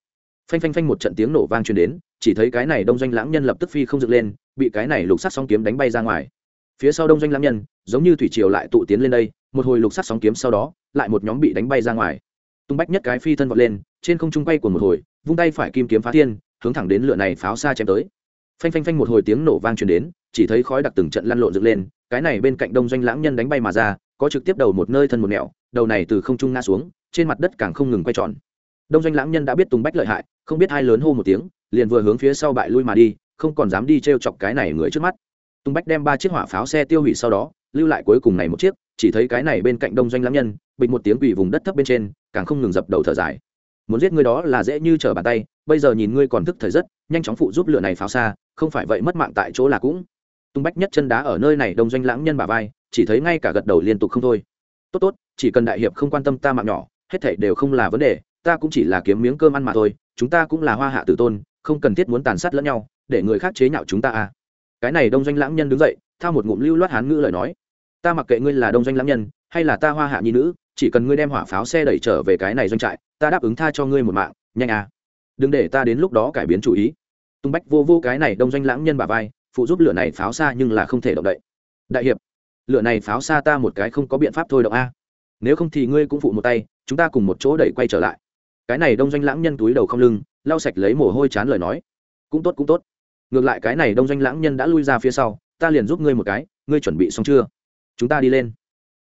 Phanh phanh phanh một trận tiếng nổ vang truyền đến, chỉ thấy cái này đông doanh lãng nhân lập tức phi không dựng lên, bị cái này lục sắc sóng kiếm đánh bay ra ngoài. Phía sau đông doanh lãng nhân, giống như thủy triều lại tụ tiến lên đây, một hồi lục sắc sóng kiếm sau đó, lại một nhóm bị đánh bay ra ngoài. Tung bách nhất cái phi thân vọt lên, trên không trung bay của một hồi, vung tay phải kim kiếm phá thiên, hướng thẳng đến lửa này pháo xa chém tới. Phanh phanh phanh một hồi tiếng nổ vang truyền đến, chỉ thấy khói đặc từng trận lăn lộn dựng lên cái này bên cạnh đông doanh lãng nhân đánh bay mà ra, có trực tiếp đầu một nơi thân một nẻo, đầu này từ không trung ngã xuống, trên mặt đất càng không ngừng quay tròn. Đông doanh lãng nhân đã biết tùng bách lợi hại, không biết hai lớn hô một tiếng, liền vừa hướng phía sau bại lui mà đi, không còn dám đi t r e o chọc cái này người trước mắt. Tùng bách đem ba chiếc hỏa pháo xe tiêu hủy sau đó, lưu lại cuối cùng này một chiếc, chỉ thấy cái này bên cạnh đông doanh lãng nhân, bịch một tiếng quỷ vùng đất thấp bên trên, càng không ngừng dập đầu thở dài. Muốn giết ngươi đó là dễ như trở bàn tay, bây giờ nhìn ngươi còn thức thời rất, nhanh chóng phụ giúp lửa này pháo xa, không phải vậy mất mạng tại chỗ là cũng tung bách nhất chân đá ở nơi này đông doanh lãng nhân bà vai, chỉ thấy ngay cả gật đầu liên tục không thôi. Tốt tốt, chỉ cần đại hiệp không quan tâm ta mạng nhỏ, hết thảy đều không là vấn đề, ta cũng chỉ là kiếm miếng cơm ăn mà thôi, chúng ta cũng là hoa hạ tử tôn, không cần thiết muốn tàn sát lẫn nhau, để người khác chế nhạo chúng ta à. Cái này đông doanh lãng nhân đứng dậy, thao một ngụm lưu loát hán ngữ lời nói. Ta mặc kệ ngươi là đông doanh lãng nhân, hay là ta hoa hạ nhi nữ, chỉ cần ngươi đem hỏa pháo xe đẩy trở về cái này doanh trại, ta đáp ứng tha cho ngươi một mạng, nhanh à. Đừng để ta đến lúc đó cải biến chủ ý. Tung bách vô vô cái này đông doanh lãng nhân bà vai phụ giúp lửa này pháo xa nhưng là không thể động đậy. Đại hiệp, lửa này pháo xa ta một cái không có biện pháp thôi động a. Nếu không thì ngươi cũng phụ một tay, chúng ta cùng một chỗ đẩy quay trở lại. Cái này đông doanh lãng nhân túi đầu không lưng, lau sạch lấy mồ hôi chán lời nói. Cũng tốt cũng tốt. Ngược lại cái này đông doanh lãng nhân đã lui ra phía sau, ta liền giúp ngươi một cái, ngươi chuẩn bị xong chưa? Chúng ta đi lên.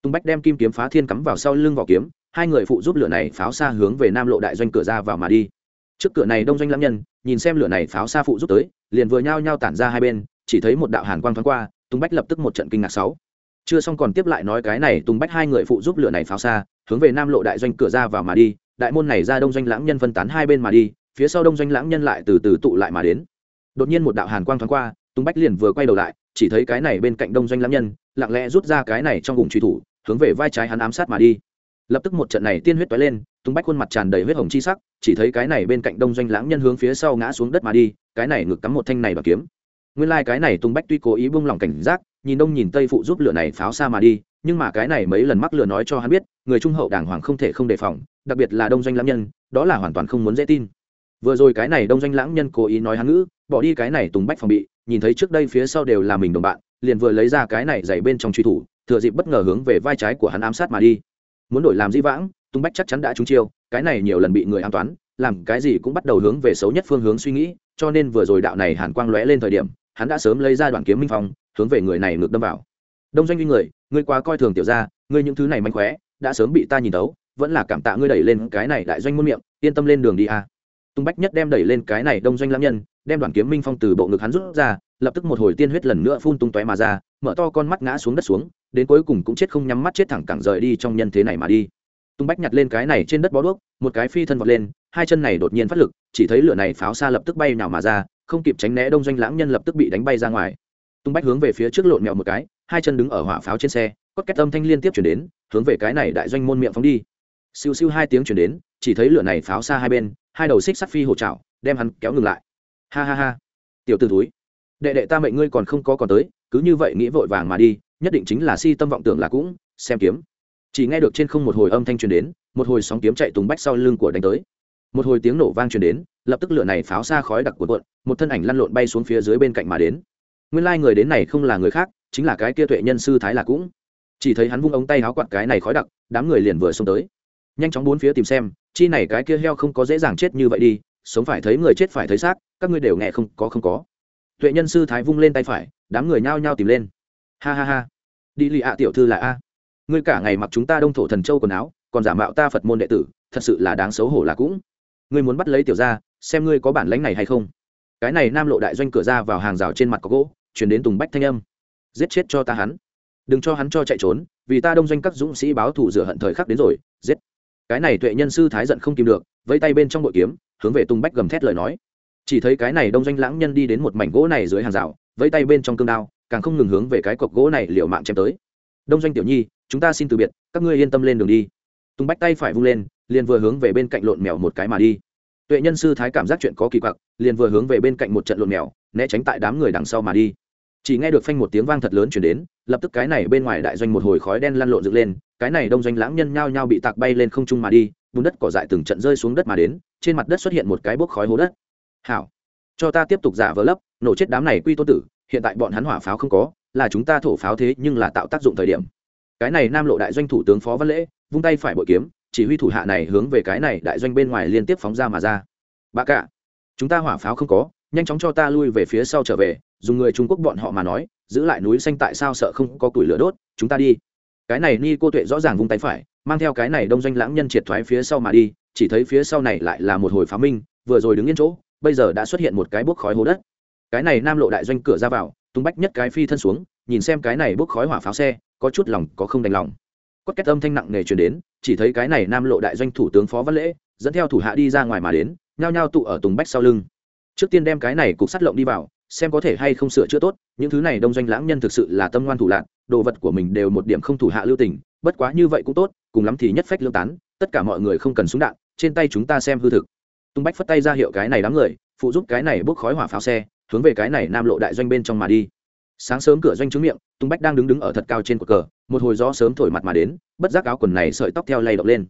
Tung bách đem kim kiếm phá thiên cắm vào sau lưng vỏ kiếm, hai người phụ giúp lửa này pháo xa hướng về nam lộ đại doanh cửa ra vào mà đi. Trước cửa này đông doanh lãng nhân, nhìn xem lửa này pháo xa phụ giúp tới, liền vừa nhao nhao tản ra hai bên chỉ thấy một đạo hàn quang thoáng qua tung bách lập tức một trận kinh ngạc sáu. Chưa xong còn tiếp lại nói cái này tung bách hai người phụ giúp lửa này pháo xa, hướng về nam lộ đại doanh cửa ra vào mà đi, đại môn này ra đông doanh lãng nhân phân tán hai bên mà đi, phía sau đông doanh lãng nhân lại từ từ tụ lại mà đến. Đột nhiên một đạo hàn quang thoáng qua tung bách liền vừa quay đầu lại, chỉ thấy cái này bên cạnh đông doanh lãng nhân, lặng lẽ rút ra cái này trong vùng truy thủ, hướng về vai trái hắn ám sát mà đi. Lập tức một trận này tiên huyết toái lên tung bách khuôn mặt tràn đầy huyết hồng chi sắc, chỉ thấy cái này bên cạnh đông doanh lãng nhân hướng phía sau ngã xuống đất mà đi, cái này ngực cắm một thanh này và kiếm nguyên lai cái này tung bách tuy cố ý buông lỏng cảnh giác, nhìn đông nhìn tây phụ giúp lửa này pháo xa mà đi, nhưng mà cái này mấy lần mắc lừa nói cho hắn biết, người trung hậu đàng hoàng không thể không đề phòng, đặc biệt là đông doanh lãng nhân, đó là hoàn toàn không muốn dễ tin. Vừa rồi cái này đông doanh lãng nhân cố ý nói hắn ngữ, bỏ đi cái này tùng bách phòng bị, nhìn thấy trước đây phía sau đều là mình đồng bạn, liền vừa lấy ra cái này dày bên trong truy thủ, thừa dịp bất ngờ hướng về vai trái của hắn ám sát mà đi. Muốn đổi làm dĩ vãng, tung bách chắc chắn đã trúng chiêu, cái này nhiều lần bị người an toán, làm cái gì cũng bắt đầu hướng về xấu nhất phương hướng suy nghĩ, cho nên vừa rồi đạo này hàn quang lóe lên thời điểm hắn đã sớm lấy ra đoạn kiếm minh phong, hướng về người này ngược đâm vào. Đông doanh uy người, ngươi quá coi thường tiểu ra ngươi những thứ này manh khóe, đã sớm bị ta nhìn tấu vẫn là cảm tạ ngươi đẩy lên cái này đại doanh muôn miệng, yên tâm lên đường đi a. Tung bách nhất đem đẩy lên cái này đông doanh lãm nhân, đem đoàn kiếm minh phong từ bộ ngực hắn rút ra, lập tức một hồi tiên huyết lần nữa phun tung tóe mà ra, mở to con mắt ngã xuống đất xuống, đến cuối cùng cũng chết không nhắm mắt chết thẳng cẳng rời đi trong nhân thế này mà đi. Tung bách nhặt lên cái này trên đất bó đuốc, một cái phi thân vọt lên, hai chân này đột nhiên phát lực, chỉ thấy lửa này pháo xa lập tức bay nào mà ra không kịp tránh né đông doanh lãng nhân lập tức bị đánh bay ra ngoài. Tung bách hướng về phía trước lộn mèo một cái, hai chân đứng ở hỏa pháo trên xe cốt két âm thanh liên tiếp chuyển đến, hướng về cái này đại doanh môn miệng phóng đi. Siêu siêu hai tiếng chuyển đến, chỉ thấy lửa này pháo xa hai bên, hai đầu xích sắt phi hổ trào đem hắn kéo ngừng lại. Ha ha ha. Tiểu t ử túi đệ đệ ta mệnh ngươi còn không có còn tới, cứ như vậy nghĩ vội vàng mà đi, nhất định chính là si tâm vọng tưởng là cũng, xem kiếm. Chỉ nghe được trên không một hồi âm thanh truyền đến, một hồi sóng kiếm chạy tùng bách sau lưng của đánh tới một hồi tiếng nổ vang truyền đến, lập tức lửa này pháo xa khói đặc cuộn cuộn, một thân ảnh lăn lộn bay xuống phía dưới bên cạnh mà đến. Nguyên lai người đến này không là người khác, chính là cái kia tuệ nhân sư thái là cũng. Chỉ thấy hắn vung ống tay háo quạt cái này khói đặc, đám người liền vừa xông tới. Nhanh chóng bốn phía tìm xem, chi này cái kia heo không có dễ dàng chết như vậy đi, sống phải thấy người chết phải thấy xác, các ngươi đều nghe không có không có. Tuệ nhân sư thái vung lên tay phải, đám người nhao nhao tìm lên. Ha ha ha. Đi lì ạ, tiểu thư là a. Ngươi cả ngày mặc chúng ta đông thổ thần châu quần áo, còn giả mạo ta phật môn đệ tử, thật sự là đáng xấu hổ là cũng ngươi muốn bắt lấy tiểu ra xem ngươi có bản lãnh này hay không. Cái này nam lộ đại doanh cửa ra vào hàng rào trên mặt có gỗ, chuyển đến tùng bách thanh âm. Giết chết cho ta hắn. Đừng cho hắn cho chạy trốn, vì ta đông doanh các dũng sĩ báo thủ rửa hận thời khắc đến rồi, giết. Cái này tuệ nhân sư thái giận không kìm được, vẫy tay bên trong bội kiếm, hướng về tùng bách gầm thét lời nói. Chỉ thấy cái này đông doanh lãng nhân đi đến một mảnh gỗ này dưới hàng rào, vẫy tay bên trong cương đao, càng không ngừng hướng về cái cọc gỗ này liều mạng chém tới. Đông doanh tiểu nhi, chúng ta xin từ biệt, các ngươi yên tâm lên đường đi. Tùng bách tay phải vung lên liền vừa hướng về bên cạnh lộn mèo một cái mà đi. Tuệ nhân sư thái cảm giác chuyện có kỳ quặc, liền vừa hướng về bên cạnh một trận lộn mèo, né tránh tại đám người đằng sau mà đi. Chỉ nghe được phanh một tiếng vang thật lớn chuyển đến, lập tức cái này bên ngoài đại doanh một hồi khói đen lăn lộn dựng lên, cái này đông doanh lãng nhân nhao nhao bị tạc bay lên không trung mà đi, bùn đất cỏ dại từng trận rơi xuống đất mà đến, trên mặt đất xuất hiện một cái bốc khói hố đất. Hảo, cho ta tiếp tục giả vỡ lấp, nổ chết đám này quy tô tử, hiện tại bọn hắn hỏa pháo không có, là chúng ta thổ pháo thế nhưng là tạo tác dụng thời điểm. Cái này nam lộ đại doanh thủ tướng phó văn lễ, vung tay phải bội kiếm chỉ huy thủ hạ này hướng về cái này đại doanh bên ngoài liên tiếp phóng ra mà ra. Bà cả, chúng ta hỏa pháo không có, nhanh chóng cho ta lui về phía sau trở về, dùng người trung quốc bọn họ mà nói, giữ lại núi xanh tại sao sợ không có củi lửa đốt, chúng ta đi. Cái này ni cô tuệ rõ ràng vung tay phải, mang theo cái này đông doanh lãng nhân triệt thoái phía sau mà đi, chỉ thấy phía sau này lại là một hồi phá minh, vừa rồi đứng yên chỗ, bây giờ đã xuất hiện một cái bốc khói hố đất. Cái này nam lộ đại doanh cửa ra vào, tung bách nhất cái phi thân xuống, nhìn xem cái này bốc khói hỏa pháo xe, có chút lòng, có không đành lòng. Quất két âm thanh nặng nề truyền đến chỉ thấy cái này nam lộ đại doanh thủ tướng phó văn lễ, dẫn theo thủ hạ đi ra ngoài mà đến, nhao nhao tụ ở tùng bách sau lưng. Trước tiên đem cái này cục sắt lộng đi vào, xem có thể hay không sửa chữa tốt, những thứ này đông doanh lãng nhân thực sự là tâm ngoan thủ lạc đồ vật của mình đều một điểm không thủ hạ lưu tình, bất quá như vậy cũng tốt, cùng lắm thì nhất phách lương tán, tất cả mọi người không cần súng đạn, trên tay chúng ta xem hư thực. Tung bách phất tay ra hiệu cái này đám người, phụ giúp cái này bốc khói hỏa pháo xe, hướng về cái này nam lộ đại doanh bên trong mà đi sáng sớm cửa doanh trướng miệng tung bách đang đứng đứng ở thật cao trên cột cờ, một hồi gió sớm thổi mặt mà đến, bất giác áo quần này sợi tóc theo lay động lên.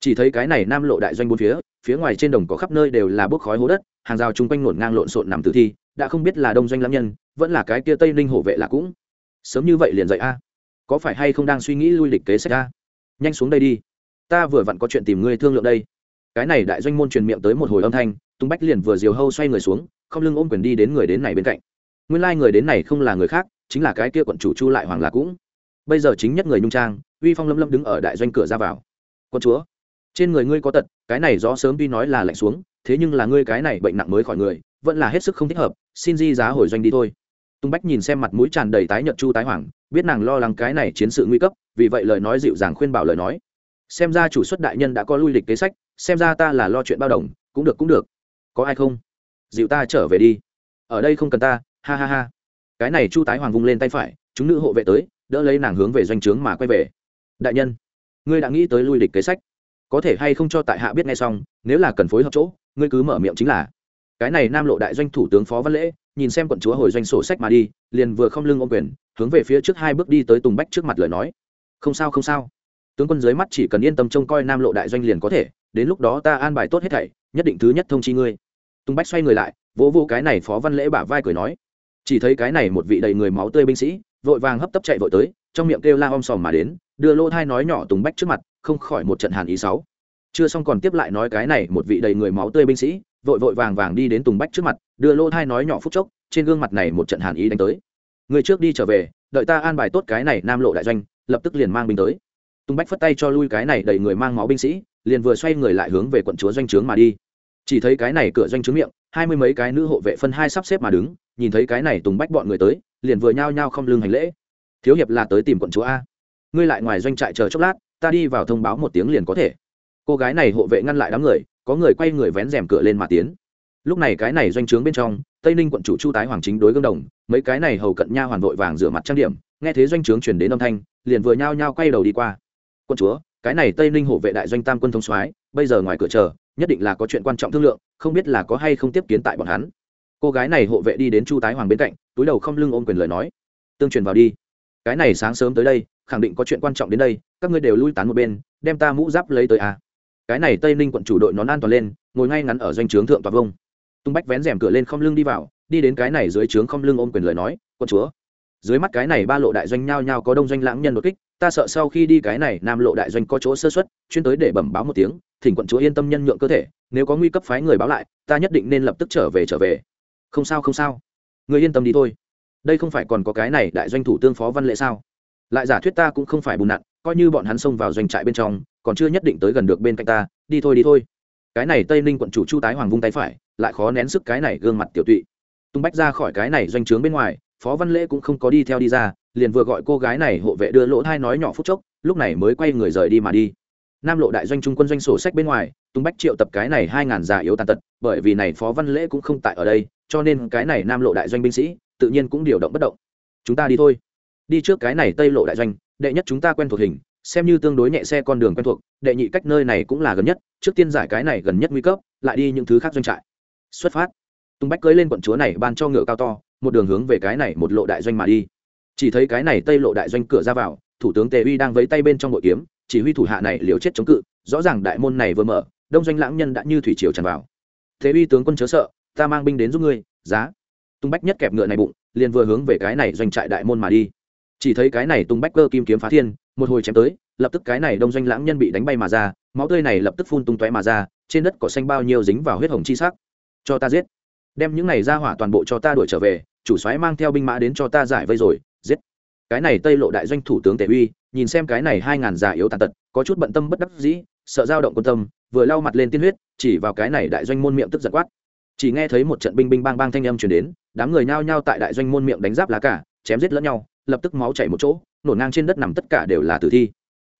Chỉ thấy cái này nam lộ đại doanh bốn phía phía ngoài trên đồng có khắp nơi đều là bốc khói hố đất, hàng rào chung quanh nổn ngang lộn xộn nằm tử thi, đã không biết là đông doanh lãm nhân, vẫn là cái kia tây ninh hộ vệ là cũng. Sớm như vậy liền dậy a. Có phải hay không đang suy nghĩ lui lịch kế sách a? Nhanh xuống đây đi. Ta vừa vặn có chuyện tìm ngươi thương lượng đây. Cái này đại doanh môn truyền miệng tới một hồi âm thanh tung bách liền vừa diều hâu xoay người xuống, không lưng ôm quyền đi đến người đến này bên cạnh nguyên lai người đến này không là người khác, chính là cái kia quận chủ chu lại hoàng là cũng. Bây giờ chính nhất người nhung trang, uy phong lâm lâm đứng ở đại doanh cửa ra vào. Con chúa, trên người ngươi có tật, cái này gió sớm tuy nói là lạnh xuống, thế nhưng là ngươi cái này bệnh nặng mới khỏi người, vẫn là hết sức không thích hợp, xin di giá hồi doanh đi thôi. Tung bách nhìn xem mặt mũi tràn đầy tái nhợt chu tái hoàng, biết nàng lo lắng cái này chiến sự nguy cấp, vì vậy lời nói dịu dàng khuyên bảo lời nói. Xem ra chủ xuất đại nhân đã có lui lịch kế sách, xem ra ta là lo chuyện bao đồng, cũng được cũng được. Có ai không? Dịu ta trở về đi. Ở đây không cần ta ha ha ha. Cái này chu tái hoàng vung lên tay phải, chúng nữ hộ vệ tới, đỡ lấy nàng hướng về doanh trướng mà quay về. Đại nhân, ngươi đã nghĩ tới lui địch kế sách. Có thể hay không cho tại hạ biết ngay xong, nếu là cần phối hợp chỗ, ngươi cứ mở miệng chính là. Cái này nam lộ đại doanh thủ tướng phó văn lễ, nhìn xem quận chúa hồi doanh sổ sách mà đi, liền vừa không lưng ôm quyền, hướng về phía trước hai bước đi tới tùng bách trước mặt lời nói. Không sao không sao. Tướng quân dưới mắt chỉ cần yên tâm trông coi nam lộ đại doanh liền có thể, đến lúc đó ta an bài tốt hết thảy, nhất định thứ nhất thông chi ngươi. Tùng bách xoay người lại, vỗ vô cái này phó văn lễ bả vai cười nói chỉ thấy cái này một vị đầy người máu tươi binh sĩ, vội vàng hấp tấp chạy vội tới, trong miệng kêu la om sòm mà đến, đưa lô thai nói nhỏ tùng bách trước mặt, không khỏi một trận hàn ý sáu. Chưa xong còn tiếp lại nói cái này một vị đầy người máu tươi binh sĩ, vội vội vàng vàng đi đến tùng bách trước mặt, đưa lô thai nói nhỏ phút chốc, trên gương mặt này một trận hàn ý đánh tới. Người trước đi trở về, đợi ta an bài tốt cái này nam lộ đại doanh, lập tức liền mang binh tới. Tùng bách phất tay cho lui cái này đầy người mang máu binh sĩ, liền vừa xoay người lại hướng về quận chúa doanh trướng mà đi chỉ thấy cái này cửa doanh trướng miệng, hai mươi mấy cái nữ hộ vệ phân hai sắp xếp mà đứng, nhìn thấy cái này tùng bách bọn người tới, liền vừa nhao nhao không lưng hành lễ. Thiếu hiệp là tới tìm quận chúa a. Ngươi lại ngoài doanh trại chờ chốc lát, ta đi vào thông báo một tiếng liền có thể. Cô gái này hộ vệ ngăn lại đám người, có người quay người vén rèm cửa lên mà tiến. Lúc này cái này doanh trướng bên trong, tây ninh quận chủ chu tái hoàng chính đối gương đồng, mấy cái này hầu cận nha hoàn vội vàng rửa mặt trang điểm, nghe thế doanh trướng chuyển đến âm thanh, liền vừa nhao nhao quay đầu đi qua. Quân chúa, cái này tây ninh hộ vệ đại doanh tam quân thông soái, bây giờ ngoài cửa chờ nhất định là có chuyện quan trọng thương lượng, không biết là có hay không tiếp kiến tại bọn hắn. Cô gái này hộ vệ đi đến chu tái hoàng bên cạnh, túi đầu không lưng ôm quyền lời nói. Tương truyền vào đi. Cái này sáng sớm tới đây, khẳng định có chuyện quan trọng đến đây, các ngươi đều lui tán một bên, đem ta mũ giáp lấy tới à. cái này tây ninh quận chủ đội nón an toàn lên, ngồi ngay ngắn ở doanh trướng thượng tòa vông. Tung bách vén rèm cửa lên không lưng đi vào, đi đến cái này dưới trướng không lưng ôm quyền lời nói quân chúa. Dưới mắt cái này ba lộ đại doanh nhao nhao có đông doanh lãng nhân đột kích ta sợ sau khi đi cái này nam lộ đại doanh có chỗ sơ xuất chuyên tới để bẩm báo một tiếng, thỉnh quận chúa yên tâm nhân nhượng cơ thể, nếu có nguy cấp phái người báo lại, ta nhất định nên lập tức trở về trở về. Không sao không sao. Người yên tâm đi thôi. Đây không phải còn có cái này đại doanh thủ tương phó văn lệ sao? Lại giả thuyết ta cũng không phải bùn nặn, coi như bọn hắn xông vào doanh trại bên trong, còn chưa nhất định tới gần được bên cạnh ta, đi thôi đi thôi. Cái này tây ninh quận chủ chu tái hoàng vung tay phải, lại khó nén sức cái này gương mặt tiểu tụy. Tung bách ra khỏi cái này doanh trướng bên ngoài phó văn lễ cũng không có đi theo đi ra, liền vừa gọi cô gái này hộ vệ đưa lỗ thai nói nhỏ phút chốc, lúc này mới quay người rời đi mà đi. Nam lộ đại doanh trung quân doanh sổ sách bên ngoài tung bách triệu tập cái này hai ngàn già yếu tàn tật, bởi vì này phó văn lễ cũng không tại ở đây, cho nên cái này nam lộ đại doanh binh sĩ, tự nhiên cũng điều động bất động. Chúng ta đi thôi. Đi trước cái này tây lộ đại doanh, đệ nhất chúng ta quen thuộc hình, xem như tương đối nhẹ xe con đường quen thuộc, đệ nhị cách nơi này cũng là gần nhất, trước tiên giải cái này gần nhất nguy cấp, lại đi những thứ khác doanh trại. Xuất phát. Tung bách cưới lên quận chúa này ban cho ngựa cao to một đường hướng về cái này một lộ đại doanh mà đi. Chỉ thấy cái này tây lộ đại doanh cửa ra vào, thủ tướng tề uy đang vấy tay bên trong bội kiếm, chỉ huy thủ hạ này liều chết chống cự, rõ ràng đại môn này vừa mở, đông doanh lãng nhân đã như thủy triều tràn vào. Thế uy tướng quân chớ sợ, ta mang binh đến giúp ngươi, giá. Tung bách nhất kẹp ngựa này bụng, liền vừa hướng về cái này doanh trại đại môn mà đi. Chỉ thấy cái này tung bách cơ kim kiếm phá thiên, một hồi chém tới, lập tức cái này đông doanh lãng nhân bị đánh bay mà ra, máu tươi này lập tức phun tung tóe mà ra, trên đất cỏ xanh bao nhiêu dính vào huyết hồng chi sắc. Cho ta giết. Đem những này ra hỏa toàn bộ cho ta đuổi trở về chủ soái mang theo binh mã đến cho ta giải vây rồi, giết. Cái này tây lộ đại doanh thủ tướng tề uy, nhìn xem cái này hai ngàn già yếu tàn tật, có chút bận tâm bất đắc dĩ, sợ dao động quân tâm, vừa lau mặt lên tiên huyết, chỉ vào cái này đại doanh môn miệng tức giật quát. Chỉ nghe thấy một trận binh binh bang bang thanh âm chuyển đến, đám người nhao nhao tại đại doanh môn miệng đánh giáp lá cả, chém giết lẫn nhau, lập tức máu chảy một chỗ nổ ngang trên đất nằm tất cả đều là tử thi.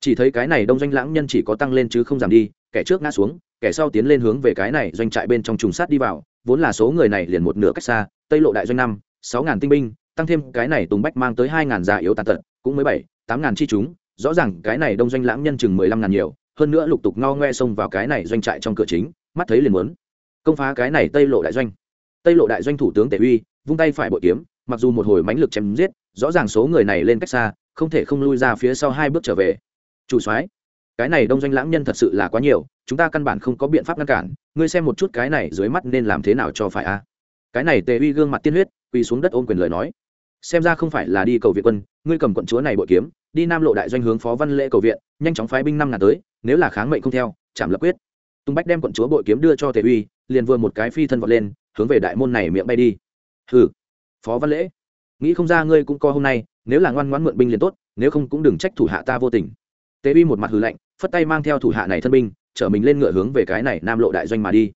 Chỉ thấy cái này đông doanh lãng nhân chỉ có tăng lên chứ không giảm đi, kẻ trước ngã xuống, kẻ sau tiến lên hướng về cái này doanh trại bên trong trùng sát đi vào, vốn là số người này liền một nửa cách xa, tây lộ đại doanh năm sáu ngàn tinh binh, tăng thêm cái này tùng bách mang tới hai ngàn già yếu tàn tật, cũng mới bảy, tám ngàn chi chúng, rõ ràng cái này đông doanh lãng nhân chừng mười lăm ngàn nhiều, hơn nữa lục tục ngao ngoe xông vào cái này doanh trại trong cửa chính, mắt thấy liền muốn công phá cái này tây lộ đại doanh. Tây lộ đại doanh thủ tướng tể uy, vung tay phải bội kiếm, mặc dù một hồi mãnh lực chém giết, rõ ràng số người này lên cách xa, không thể không lui ra phía sau hai bước trở về. Chủ soái, cái này đông doanh lãng nhân thật sự là quá nhiều, chúng ta căn bản không có biện pháp ngăn cản, ngươi xem một chút cái này dưới mắt nên làm thế nào cho phải a. Cái này tề uy gương mặt tiên huyết quỳ xuống đất ôm quyền lời nói. Xem ra không phải là đi cầu viện quân, ngươi cầm quận chúa này bội kiếm, đi nam lộ đại doanh hướng phó văn lễ cầu viện, nhanh chóng phái binh năm ngàn tới, nếu là kháng mệnh không theo, chạm lập quyết. Tung bách đem quận chúa bội kiếm đưa cho tề uy, liền vừa một cái phi thân vọt lên, hướng về đại môn này miệng bay đi. Hừ, phó văn lễ, nghĩ không ra ngươi cũng co hôm nay, nếu là ngoan ngoãn mượn binh liền tốt, nếu không cũng đừng trách thủ hạ ta vô tình. Tề uy một mặt hừ lạnh, phất tay mang theo thủ hạ này thân binh, chở mình lên ngựa hướng về cái này nam lộ đại doanh mà đi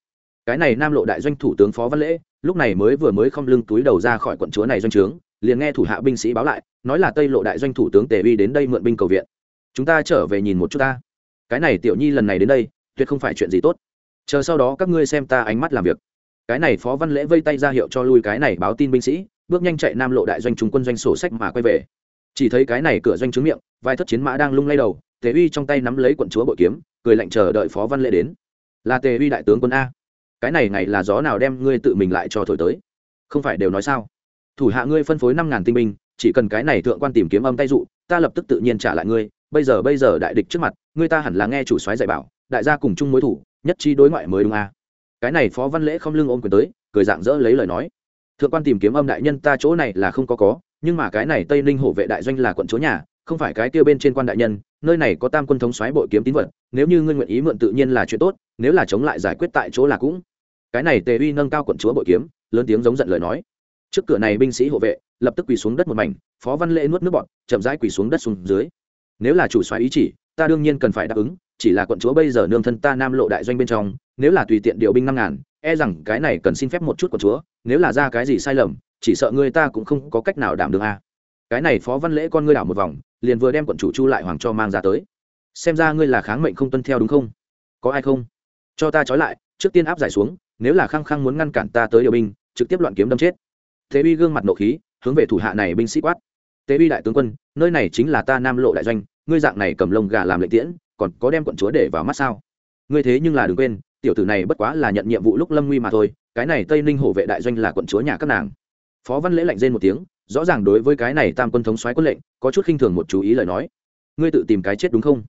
cái này nam lộ đại doanh thủ tướng phó văn lễ, lúc này mới vừa mới không lưng túi đầu ra khỏi quận chúa này doanh trướng, liền nghe thủ hạ binh sĩ báo lại, nói là tây lộ đại doanh thủ tướng tề uy đến đây mượn binh cầu viện. Chúng ta trở về nhìn một chút ta. Cái này tiểu nhi lần này đến đây, tuyệt không phải chuyện gì tốt. Chờ sau đó các ngươi xem ta ánh mắt làm việc. Cái này phó văn lễ vây tay ra hiệu cho lui cái này báo tin binh sĩ, bước nhanh chạy nam lộ đại doanh trung quân doanh sổ sách mà quay về. Chỉ thấy cái này cửa doanh trướng miệng vai thất chiến mã đang lung lay đầu, tề uy trong tay nắm lấy quận chúa bội kiếm, cười lạnh chờ đợi phó văn lễ đến. Là tề uy đại tướng quân a cái này ngày là gió nào đem ngươi tự mình lại cho thổi tới? Không phải đều nói sao? Thủ hạ ngươi phân phối năm ngàn tinh binh, chỉ cần cái này thượng quan tìm kiếm âm tay dụ, ta lập tức tự nhiên trả lại ngươi. Bây giờ bây giờ đại địch trước mặt, ngươi ta hẳn là nghe chủ soái dạy bảo, đại gia cùng chung mối thủ, nhất trí đối ngoại mới đúng a cái này phó văn lễ không lưng ôm quyền tới, cười dạng dỡ lấy lời nói. Thượng quan tìm kiếm âm đại nhân ta chỗ này là không có có, nhưng mà cái này tây ninh hổ vệ đại doanh là quận chúa nhà, không phải cái tiêu bên trên quan đại nhân, nơi này có tam quân thống xoáy bội kiếm tín vật, nếu như ngươi nguyện ý mượn tự nhiên là chuyện tốt, nếu là chống lại giải quyết tại chỗ là cũng cái này tề uy nâng cao quận chúa bội kiếm, lớn tiếng giống giận lời nói. Trước cửa này binh sĩ hộ vệ, lập tức quỳ xuống đất một mảnh, phó văn lễ nuốt nước bọn chậm rãi quỳ xuống đất xuống dưới. Nếu là chủ soái ý chỉ, ta đương nhiên cần phải đáp ứng, chỉ là quận chúa bây giờ nương thân ta nam lộ đại doanh bên trong, nếu là tùy tiện điều binh năm ngàn e rằng cái này cần xin phép một chút quận chúa, nếu là ra cái gì sai lầm, chỉ sợ người ta cũng không có cách nào đảm được a. Cái này phó văn lễ con ngươi đảo một vòng, liền vừa đem quận chủ chu lại hoàng cho mang ra tới. Xem ra ngươi là kháng mệnh không tuân theo đúng không? Có ai không? Cho ta trói lại, trước tiên áp giải xuống nếu là khăng khăng muốn ngăn cản ta tới điều binh, trực tiếp loạn kiếm đâm chết. Thế uy gương mặt nộ khí, hướng về thủ hạ này binh sĩ quát. Tế uy đại tướng quân, nơi này chính là ta nam lộ đại doanh, ngươi dạng này cầm lông gà làm lệnh tiễn, còn có đem quận chúa để vào mắt sao? Ngươi thế nhưng là đừng quên, tiểu tử này bất quá là nhận nhiệm vụ lúc lâm nguy mà thôi, cái này tây ninh hổ vệ đại doanh là quận chúa nhà các nàng. Phó văn lễ lạnh rên một tiếng, rõ ràng đối với cái này tam quân thống soái quân lệnh, có chút khinh thường một chú ý lời nói. Ngươi tự tìm cái chết đúng không?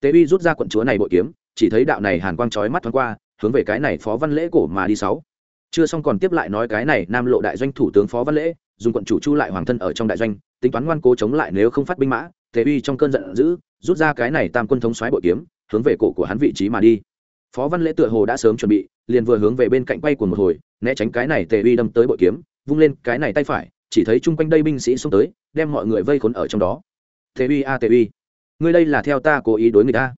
Tế uy rút ra quận chúa này bội kiếm, chỉ thấy đạo này hàn quang chói mắt thoáng qua hướng về cái này phó văn lễ cổ mà đi sáu. Chưa xong còn tiếp lại nói cái này nam lộ đại doanh thủ tướng phó văn lễ, dùng quận chủ chu lại hoàng thân ở trong đại doanh, tính toán ngoan cố chống lại nếu không phát binh mã thế uy trong cơn giận dữ, rút ra cái này tam quân thống xoáy bội kiếm, hướng về cổ của hắn vị trí mà đi. Phó văn lễ tựa hồ đã sớm chuẩn bị, liền vừa hướng về bên cạnh quay của một hồi, né tránh cái này tề uy đâm tới bội kiếm, vung lên cái này tay phải, chỉ thấy chung quanh đây binh sĩ xông tới, đem mọi người vây khốn ở trong đó. Tề uy a tề uy, ngươi đây là theo ta cố ý đối người ta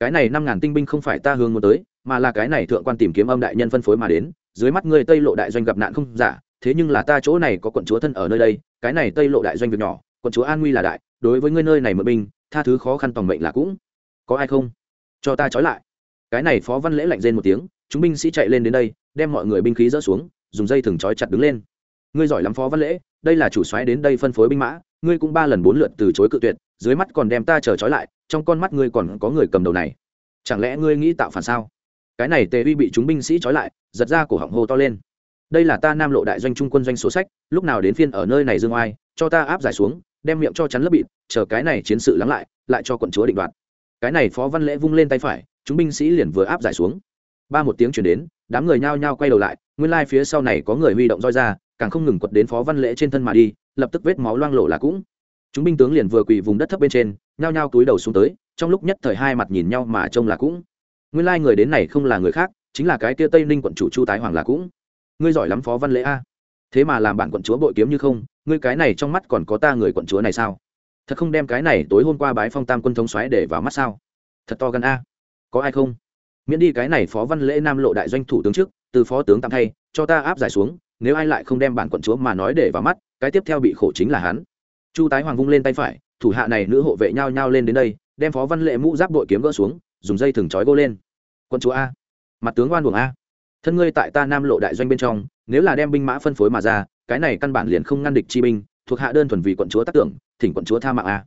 cái này năm ngàn tinh binh không phải ta hướng muốn tới mà là cái này thượng quan tìm kiếm âm đại nhân phân phối mà đến, dưới mắt ngươi tây lộ đại doanh gặp nạn không giả, thế nhưng là ta chỗ này có quận chúa thân ở nơi đây, cái này tây lộ đại doanh việc nhỏ, quận chúa an nguy là đại, đối với ngươi nơi này mượn binh, tha thứ khó khăn tòng mệnh là cũng có ai không? Cho ta trói lại. Cái này phó văn lễ lạnh rên một tiếng, chúng binh sĩ chạy lên đến đây, đem mọi người binh khí dỡ xuống, dùng dây thừng trói chặt đứng lên. Ngươi giỏi lắm phó văn lễ, đây là chủ soái đến đây phân phối binh mã, ngươi cũng ba lần bốn lượt từ chối cự tuyệt, dưới mắt còn đem ta chờ trói lại, trong con mắt ngươi còn có người cầm đầu này. Chẳng lẽ ngươi nghĩ tạo phản sao? Cái này tề uy bị chúng binh sĩ trói lại, giật ra cổ họng hô to lên. Đây là ta nam lộ đại doanh trung quân doanh số sách, lúc nào đến phiên ở nơi này dương oai, cho ta áp giải xuống, đem miệng cho chắn lớp bịt, chờ cái này chiến sự lắng lại lại cho quận chúa định đoạt. Cái này phó văn lễ vung lên tay phải, chúng binh sĩ liền vừa áp giải xuống. Ba một tiếng chuyển đến, đám người nhao nhao quay đầu lại, nguyên lai phía sau này có người huy động roi ra, càng không ngừng quật đến phó văn lễ trên thân mà đi, lập tức vết máu loang lộ là cũng. Chúng binh tướng liền vừa quỳ vùng đất thấp bên trên, nhao nhao túi đầu xuống tới, trong lúc nhất thời hai mặt nhìn nhau mà trông là cũng nguyên lai người đến này không là người khác, chính là cái kia tây ninh quận chủ chu tái hoàng là cũng. Ngươi giỏi lắm phó văn lễ a. Thế mà làm bản quận chúa bội kiếm như không, ngươi cái này trong mắt còn có ta người quận chúa này sao? Thật không đem cái này tối hôm qua bái phong tam quân thống xoáy để vào mắt sao? Thật to gần a. Có ai không? Miễn đi cái này phó văn lễ nam lộ đại doanh thủ tướng trước, từ phó tướng tạm thay, cho ta áp giải xuống, nếu ai lại không đem bản quận chúa mà nói để vào mắt, cái tiếp theo bị khổ chính là hắn. Chu tái hoàng vung lên tay phải, thủ hạ này nữ hộ vệ nhau nhau lên đến đây, đem phó văn lệ mũ giáp bội kiếm gỡ xuống dùng dây thừng trói gô lên. Quân chúa a. Mặt tướng oan buồng a. Thân ngươi tại ta nam lộ đại doanh bên trong, nếu là đem binh mã phân phối mà ra, cái này căn bản liền không ngăn địch chi binh, thuộc hạ đơn thuần vì quận chúa tác tưởng, thỉnh quận chúa tha mạng a.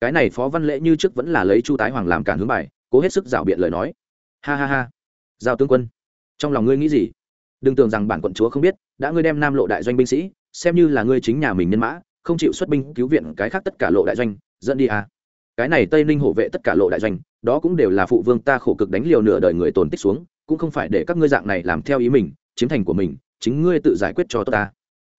Cái này phó văn lễ như trước vẫn là lấy chu tái hoàng làm cản hướng bài, cố hết sức rảo biện lời nói. Ha ha ha. Giao tướng quân, trong lòng ngươi nghĩ gì? Đừng tưởng rằng bản quận chúa không biết, đã ngươi đem nam lộ đại doanh binh sĩ, xem như là ngươi chính nhà mình nhân mã, không chịu xuất binh cứu viện cái khác tất cả lộ đại doanh, dẫn đi à cái này tây ninh hộ vệ tất cả lộ đại doanh đó cũng đều là phụ vương ta khổ cực đánh liều nửa đời người tồn tích xuống, cũng không phải để các ngươi dạng này làm theo ý mình, chiếm thành của mình, chính ngươi tự giải quyết cho tốt ta.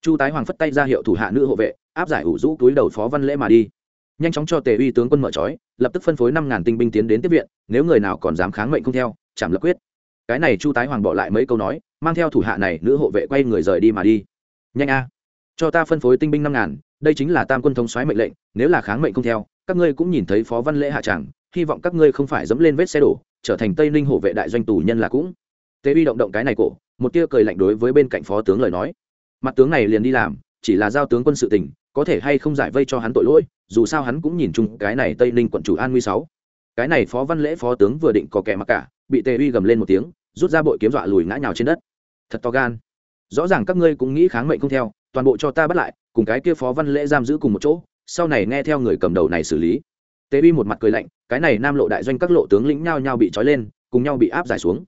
Chu tái hoàng phất tay ra hiệu thủ hạ nữ hộ vệ, áp giải ủ rũ túi đầu phó văn lễ mà đi. Nhanh chóng cho tề uy tướng quân mở trói, lập tức phân phối năm ngàn tinh binh tiến đến tiếp viện, nếu người nào còn dám kháng mệnh không theo chảm lập quyết. Cái này chu tái hoàng bỏ lại mấy câu nói, mang theo thủ hạ này nữ hộ vệ quay người rời đi mà đi. Nhanh a, cho ta phân phối tinh binh năm ngàn, đây chính là tam quân thống xoáy mệnh lệnh, nếu là kháng mệnh không theo, các ngươi cũng nhìn thấy phó văn lễ hạ tràng hy vọng các ngươi không phải dẫm lên vết xe đổ, trở thành tây ninh hộ vệ đại doanh tù nhân là cũng. Tế uy động động cái này cổ, một tia cười lạnh đối với bên cạnh phó tướng lời nói. Mặt tướng này liền đi làm, chỉ là giao tướng quân sự tỉnh có thể hay không giải vây cho hắn tội lỗi, dù sao hắn cũng nhìn chung cái này tây ninh quận chủ an nguy sáu. Cái này phó văn lễ phó tướng vừa định có kẻ mặc cả, bị tề uy gầm lên một tiếng, rút ra bội kiếm dọa lùi ngã nhào trên đất. Thật to gan. Rõ ràng các ngươi cũng nghĩ kháng mệnh không theo, toàn bộ cho ta bắt lại, cùng cái kia phó văn lễ giam giữ cùng một chỗ, sau này nghe theo người cầm đầu này xử lý. Tế uy một mặt cười lạnh, cái này nam lộ đại doanh các lộ tướng lĩnh nhao nhao bị trói lên, cùng nhau bị áp giải xuống.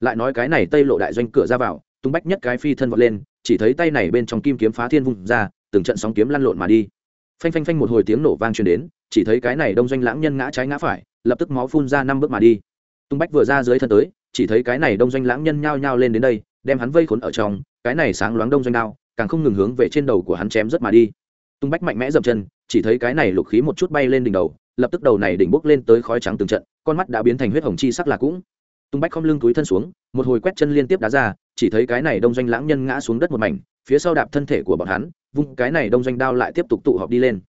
Lại nói cái này tây lộ đại doanh cửa ra vào, tung bách nhất cái phi thân vọt lên, chỉ thấy tay này bên trong kim kiếm phá thiên vung ra, từng trận sóng kiếm lăn lộn mà đi. Phanh phanh phanh một hồi tiếng nổ vang truyền đến, chỉ thấy cái này đông doanh lãng nhân ngã trái ngã phải, lập tức máu phun ra năm bước mà đi. Tung bách vừa ra dưới thân tới, chỉ thấy cái này đông doanh lãng nhân nhao nhao lên đến đây, đem hắn vây khốn ở trong, cái này sáng loáng đông doanh đao, càng không ngừng hướng về trên đầu của hắn chém rất mà đi. Tung bách mạnh mẽ dậm chân, chỉ thấy cái này lục khí một chút bay lên đỉnh đầu lập tức đầu này đỉnh bốc lên tới khói trắng từng trận, con mắt đã biến thành huyết hồng chi sắc là cũng. Tung bách không lưng túi thân xuống, một hồi quét chân liên tiếp đá ra, chỉ thấy cái này đông doanh lãng nhân ngã xuống đất một mảnh, phía sau đạp thân thể của bọn hắn, vung cái này đông doanh đao lại tiếp tục tụ họp đi lên.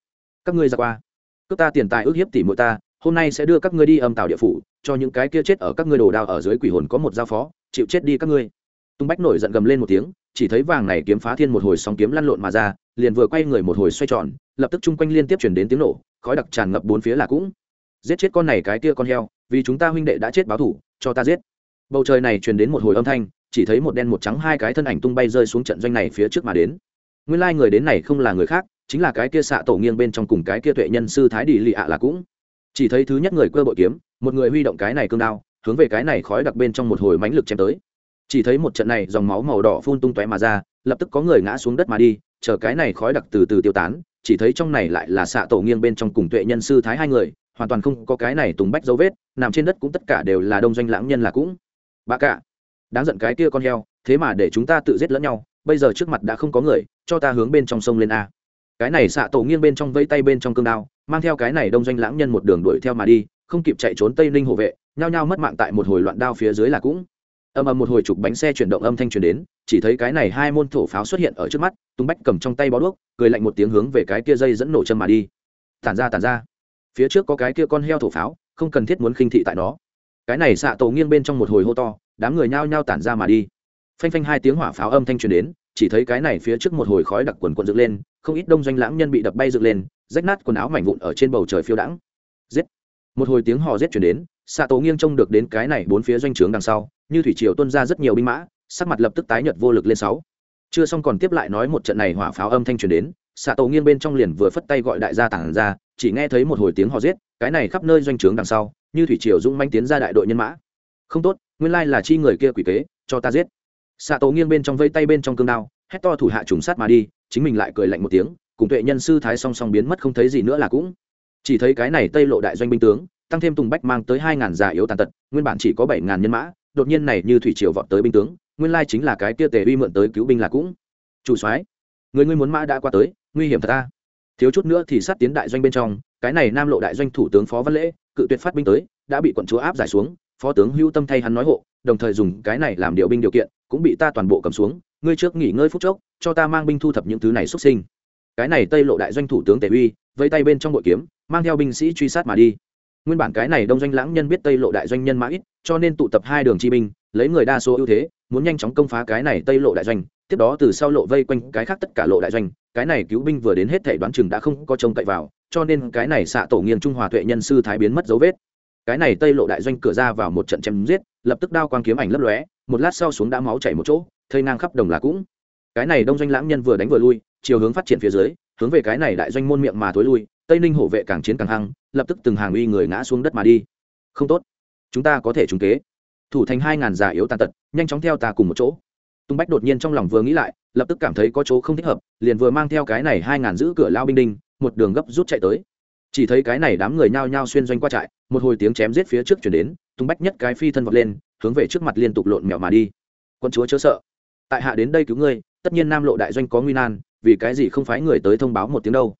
Các ngươi ra qua, cướp ta tiền tài ước hiếp tỷ muội ta, hôm nay sẽ đưa các ngươi đi âm tạo địa phủ, cho những cái kia chết ở các ngươi đồ đao ở dưới quỷ hồn có một giao phó, chịu chết đi các ngươi. Tung bách nổi giận gầm lên một tiếng, chỉ thấy vàng này kiếm phá thiên một hồi sóng kiếm lăn lộn mà ra, liền vừa quay người một hồi xoay tròn, lập tức chung quanh liên tiếp chuyển đến tiếng nổ khói đặc tràn ngập bốn phía là cũng. Giết chết con này cái kia con heo, vì chúng ta huynh đệ đã chết báo thủ, cho ta giết. Bầu trời này truyền đến một hồi âm thanh, chỉ thấy một đen một trắng hai cái thân ảnh tung bay rơi xuống trận doanh này phía trước mà đến. Nguyên lai người đến này không là người khác, chính là cái kia xạ tổ nghiêng bên trong cùng cái kia tuệ nhân sư thái đi lì ạ là cũng. Chỉ thấy thứ nhất người cơ bội kiếm, một người huy động cái này cương đao, hướng về cái này khói đặc bên trong một hồi mãnh lực chém tới. Chỉ thấy một trận này dòng máu màu đỏ phun tung tóe mà ra, lập tức có người ngã xuống đất mà đi, chờ cái này khói đặc từ từ tiêu tán chỉ thấy trong này lại là xạ tổ nghiêng bên trong cùng tuệ nhân sư thái hai người, hoàn toàn không có cái này tùng bách dấu vết, nằm trên đất cũng tất cả đều là đông doanh lãng nhân là cũng. Bà cả, đáng giận cái kia con heo, thế mà để chúng ta tự giết lẫn nhau, bây giờ trước mặt đã không có người, cho ta hướng bên trong sông lên a. Cái này xạ tổ nghiêng bên trong vây tay bên trong cương đao, mang theo cái này đông doanh lãng nhân một đường đuổi theo mà đi, không kịp chạy trốn tây ninh hộ vệ, nhao nhao mất mạng tại một hồi loạn đao phía dưới là cũng âm ầm một hồi chụp bánh xe chuyển động âm thanh truyền đến, chỉ thấy cái này hai môn thổ pháo xuất hiện ở trước mắt tung bách cầm trong tay bó đuốc, cười lạnh một tiếng hướng về cái kia dây dẫn nổ châm mà đi. Tản ra tản ra. Phía trước có cái kia con heo thổ pháo, không cần thiết muốn khinh thị tại nó. Cái này xạ tổ nghiêng bên trong một hồi hô to, đám người nhao nhao tản ra mà đi. Phanh phanh hai tiếng hỏa pháo âm thanh truyền đến, chỉ thấy cái này phía trước một hồi khói đặc quần quần dựng lên, không ít đông doanh lãng nhân bị đập bay dựng lên, rách nát quần áo mảnh vụn ở trên bầu trời phiêu đãng. Giết. Một hồi tiếng hò giết chuyển đến, xạ tổ nghiêng trông được đến cái này bốn phía doanh trướng đằng sau như thủy triều tuân ra rất nhiều binh mã, sắc mặt lập tức tái nhợt vô lực lên sáu. Chưa xong còn tiếp lại nói một trận này hỏa pháo âm thanh truyền đến xạ tổ nghiêng bên trong liền vừa phất tay gọi đại gia tản ra, chỉ nghe thấy một hồi tiếng họ giết, cái này khắp nơi doanh trướng đằng sau, như thủy triều dũng manh tiến ra đại đội nhân mã. Không tốt, nguyên lai là chi người kia quỷ kế, cho ta giết. Xạ tổ nghiêng bên trong vây tay bên trong cương đao, hét to thủ hạ trùng sát mà đi, chính mình lại cười lạnh một tiếng, cùng tuệ nhân sư thái song song biến mất không thấy gì nữa là cũng. Chỉ thấy cái này tây lộ đại doanh binh tướng, tăng thêm tùng bách mang tới hai ngàn già yếu tàn tật, nguyên bản chỉ có bảy ngàn nhân mã đột nhiên này như thủy triều vọt tới binh tướng, nguyên lai chính là cái kia tề uy mượn tới cứu binh là cũng. Chủ soái, người ngươi muốn mã đã qua tới, nguy hiểm thật ta. Thiếu chút nữa thì sát tiến đại doanh bên trong, cái này nam lộ đại doanh thủ tướng phó văn lễ, cự tuyệt phát binh tới, đã bị quận chúa áp giải xuống, phó tướng hưu tâm thay hắn nói hộ, đồng thời dùng cái này làm điều binh điều kiện, cũng bị ta toàn bộ cầm xuống, ngươi trước nghỉ ngơi phút chốc, cho ta mang binh thu thập những thứ này xuất sinh. Cái này tây lộ đại doanh thủ tướng tề uy, vây tay bên trong bội kiếm, mang theo binh sĩ truy sát mà đi nguyên bản cái này đông doanh lãng nhân biết tây lộ đại doanh nhân mã ít, cho nên tụ tập hai đường chi binh, lấy người đa số ưu thế, muốn nhanh chóng công phá cái này tây lộ đại doanh. Tiếp đó từ sau lộ vây quanh cái khác tất cả lộ đại doanh, cái này cứu binh vừa đến hết thể đoán chừng đã không có trông cậy vào, cho nên cái này xạ tổ nghiêng trung hòa tuệ nhân sư thái biến mất dấu vết. Cái này tây lộ đại doanh cửa ra vào một trận chém giết, lập tức đao quang kiếm ảnh lấp lóe, một lát sau xuống đã máu chảy một chỗ, thây ngang khắp đồng là cũng. Cái này đông doanh lãng nhân vừa đánh vừa lui, chiều hướng phát triển phía dưới, hướng về cái này đại doanh môn miệng mà thối lui, tây ninh hổ vệ càng chiến càng hăng lập tức từng hàng uy người ngã xuống đất mà đi. Không tốt. Chúng ta có thể trúng kế. Thủ thành hai ngàn già yếu tàn tật, nhanh chóng theo ta cùng một chỗ. Tung bách đột nhiên trong lòng vừa nghĩ lại, lập tức cảm thấy có chỗ không thích hợp, liền vừa mang theo cái này hai ngàn giữ cửa lao binh đinh, một đường gấp rút chạy tới. Chỉ thấy cái này đám người nhao nhao xuyên doanh qua trại, một hồi tiếng chém giết phía trước chuyển đến, tung bách nhất cái phi thân vọt lên, hướng về trước mặt liên tục lộn mèo mà đi. Quân chúa chớ sợ. Tại hạ đến đây cứu ngươi, tất nhiên nam lộ đại doanh có nguy nan, vì cái gì không phái người tới thông báo một tiếng đâu?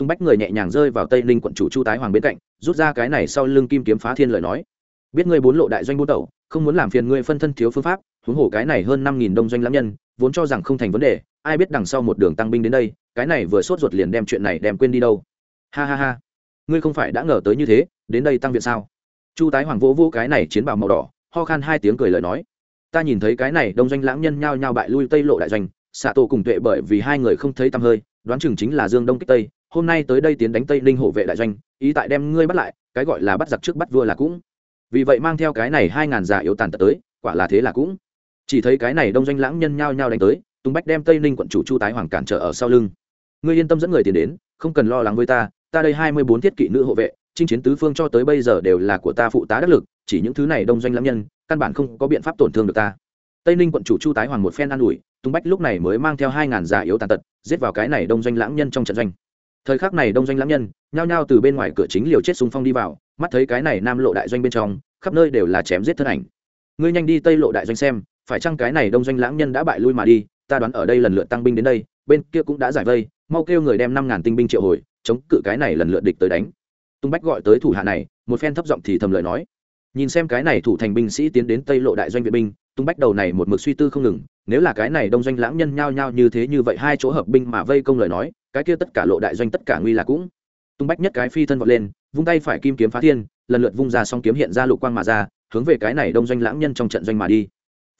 Tung bách người nhẹ nhàng rơi vào tây ninh quận chủ chu tái hoàng bên cạnh, rút ra cái này sau lưng kim kiếm phá thiên lời nói. Biết ngươi bốn lộ đại doanh buôn tẩu, không muốn làm phiền ngươi phân thân thiếu phương pháp, huống hồ cái này hơn năm nghìn đông doanh lãm nhân, vốn cho rằng không thành vấn đề, ai biết đằng sau một đường tăng binh đến đây, cái này vừa sốt ruột liền đem chuyện này đem quên đi đâu. Ha ha ha, ngươi không phải đã ngờ tới như thế, đến đây tăng viện sao? Chu tái hoàng vỗ vỗ cái này chiến bào màu đỏ, ho khan hai tiếng cười lời nói. Ta nhìn thấy cái này đông doanh lãng nhân nhao nhao bại lui tây lộ đại doanh, xạ tổ cùng tuệ bởi vì hai người không thấy tăm hơi, đoán chừng chính là dương đông kích tây hôm nay tới đây tiến đánh tây ninh hộ vệ đại doanh, ý tại đem ngươi bắt lại, cái gọi là bắt giặc trước bắt vua là cũng. Vì vậy mang theo cái này hai ngàn giả yếu tàn tật tới, quả là thế là cũng. Chỉ thấy cái này đông doanh lãng nhân nhao nhao đánh tới, tùng bách đem tây ninh quận chủ chu tái hoàng cản trở ở sau lưng. Ngươi yên tâm dẫn người tiền đến, không cần lo lắng với ta ta đây hai mươi bốn thiết kỵ nữ hộ vệ, chinh chiến tứ phương cho tới bây giờ đều là của ta phụ tá đắc lực, chỉ những thứ này đông doanh lãng nhân, căn bản không có biện pháp tổn thương được ta. Tây ninh quận chủ chu tái hoàng một phen an ủi, tùng bách lúc này mới mang theo hai ngàn giả yếu tàn tật, giết vào cái này đông doanh lãng nhân trong trận doanh thời khắc này đông doanh lãng nhân, nhao nhao từ bên ngoài cửa chính liều chết xung phong đi vào, mắt thấy cái này nam lộ đại doanh bên trong, khắp nơi đều là chém giết thân ảnh. Ngươi nhanh đi tây lộ đại doanh xem, phải chăng cái này đông doanh lãng nhân đã bại lui mà đi, ta đoán ở đây lần lượt tăng binh đến đây, bên kia cũng đã giải vây, mau kêu người đem năm ngàn tinh binh triệu hồi, chống cự cái này lần lượt địch tới đánh. Tung bách gọi tới thủ hạ này, một phen thấp giọng thì thầm lời nói. Nhìn xem cái này thủ thành binh sĩ tiến đến tây lộ đại doanh viện binh, tung bách đầu này một mực suy tư không ngừng, nếu là cái này đông doanh lãng nhân nhao nhao như thế như vậy hai chỗ hợp binh mà vây công lời nói cái kia tất cả lộ đại doanh tất cả nguy là cũng. Tung bách nhất cái phi thân vọt lên, vung tay phải kim kiếm phá thiên, lần lượt vung ra song kiếm hiện ra lục quang mà ra, hướng về cái này đông doanh lãng nhân trong trận doanh mà đi.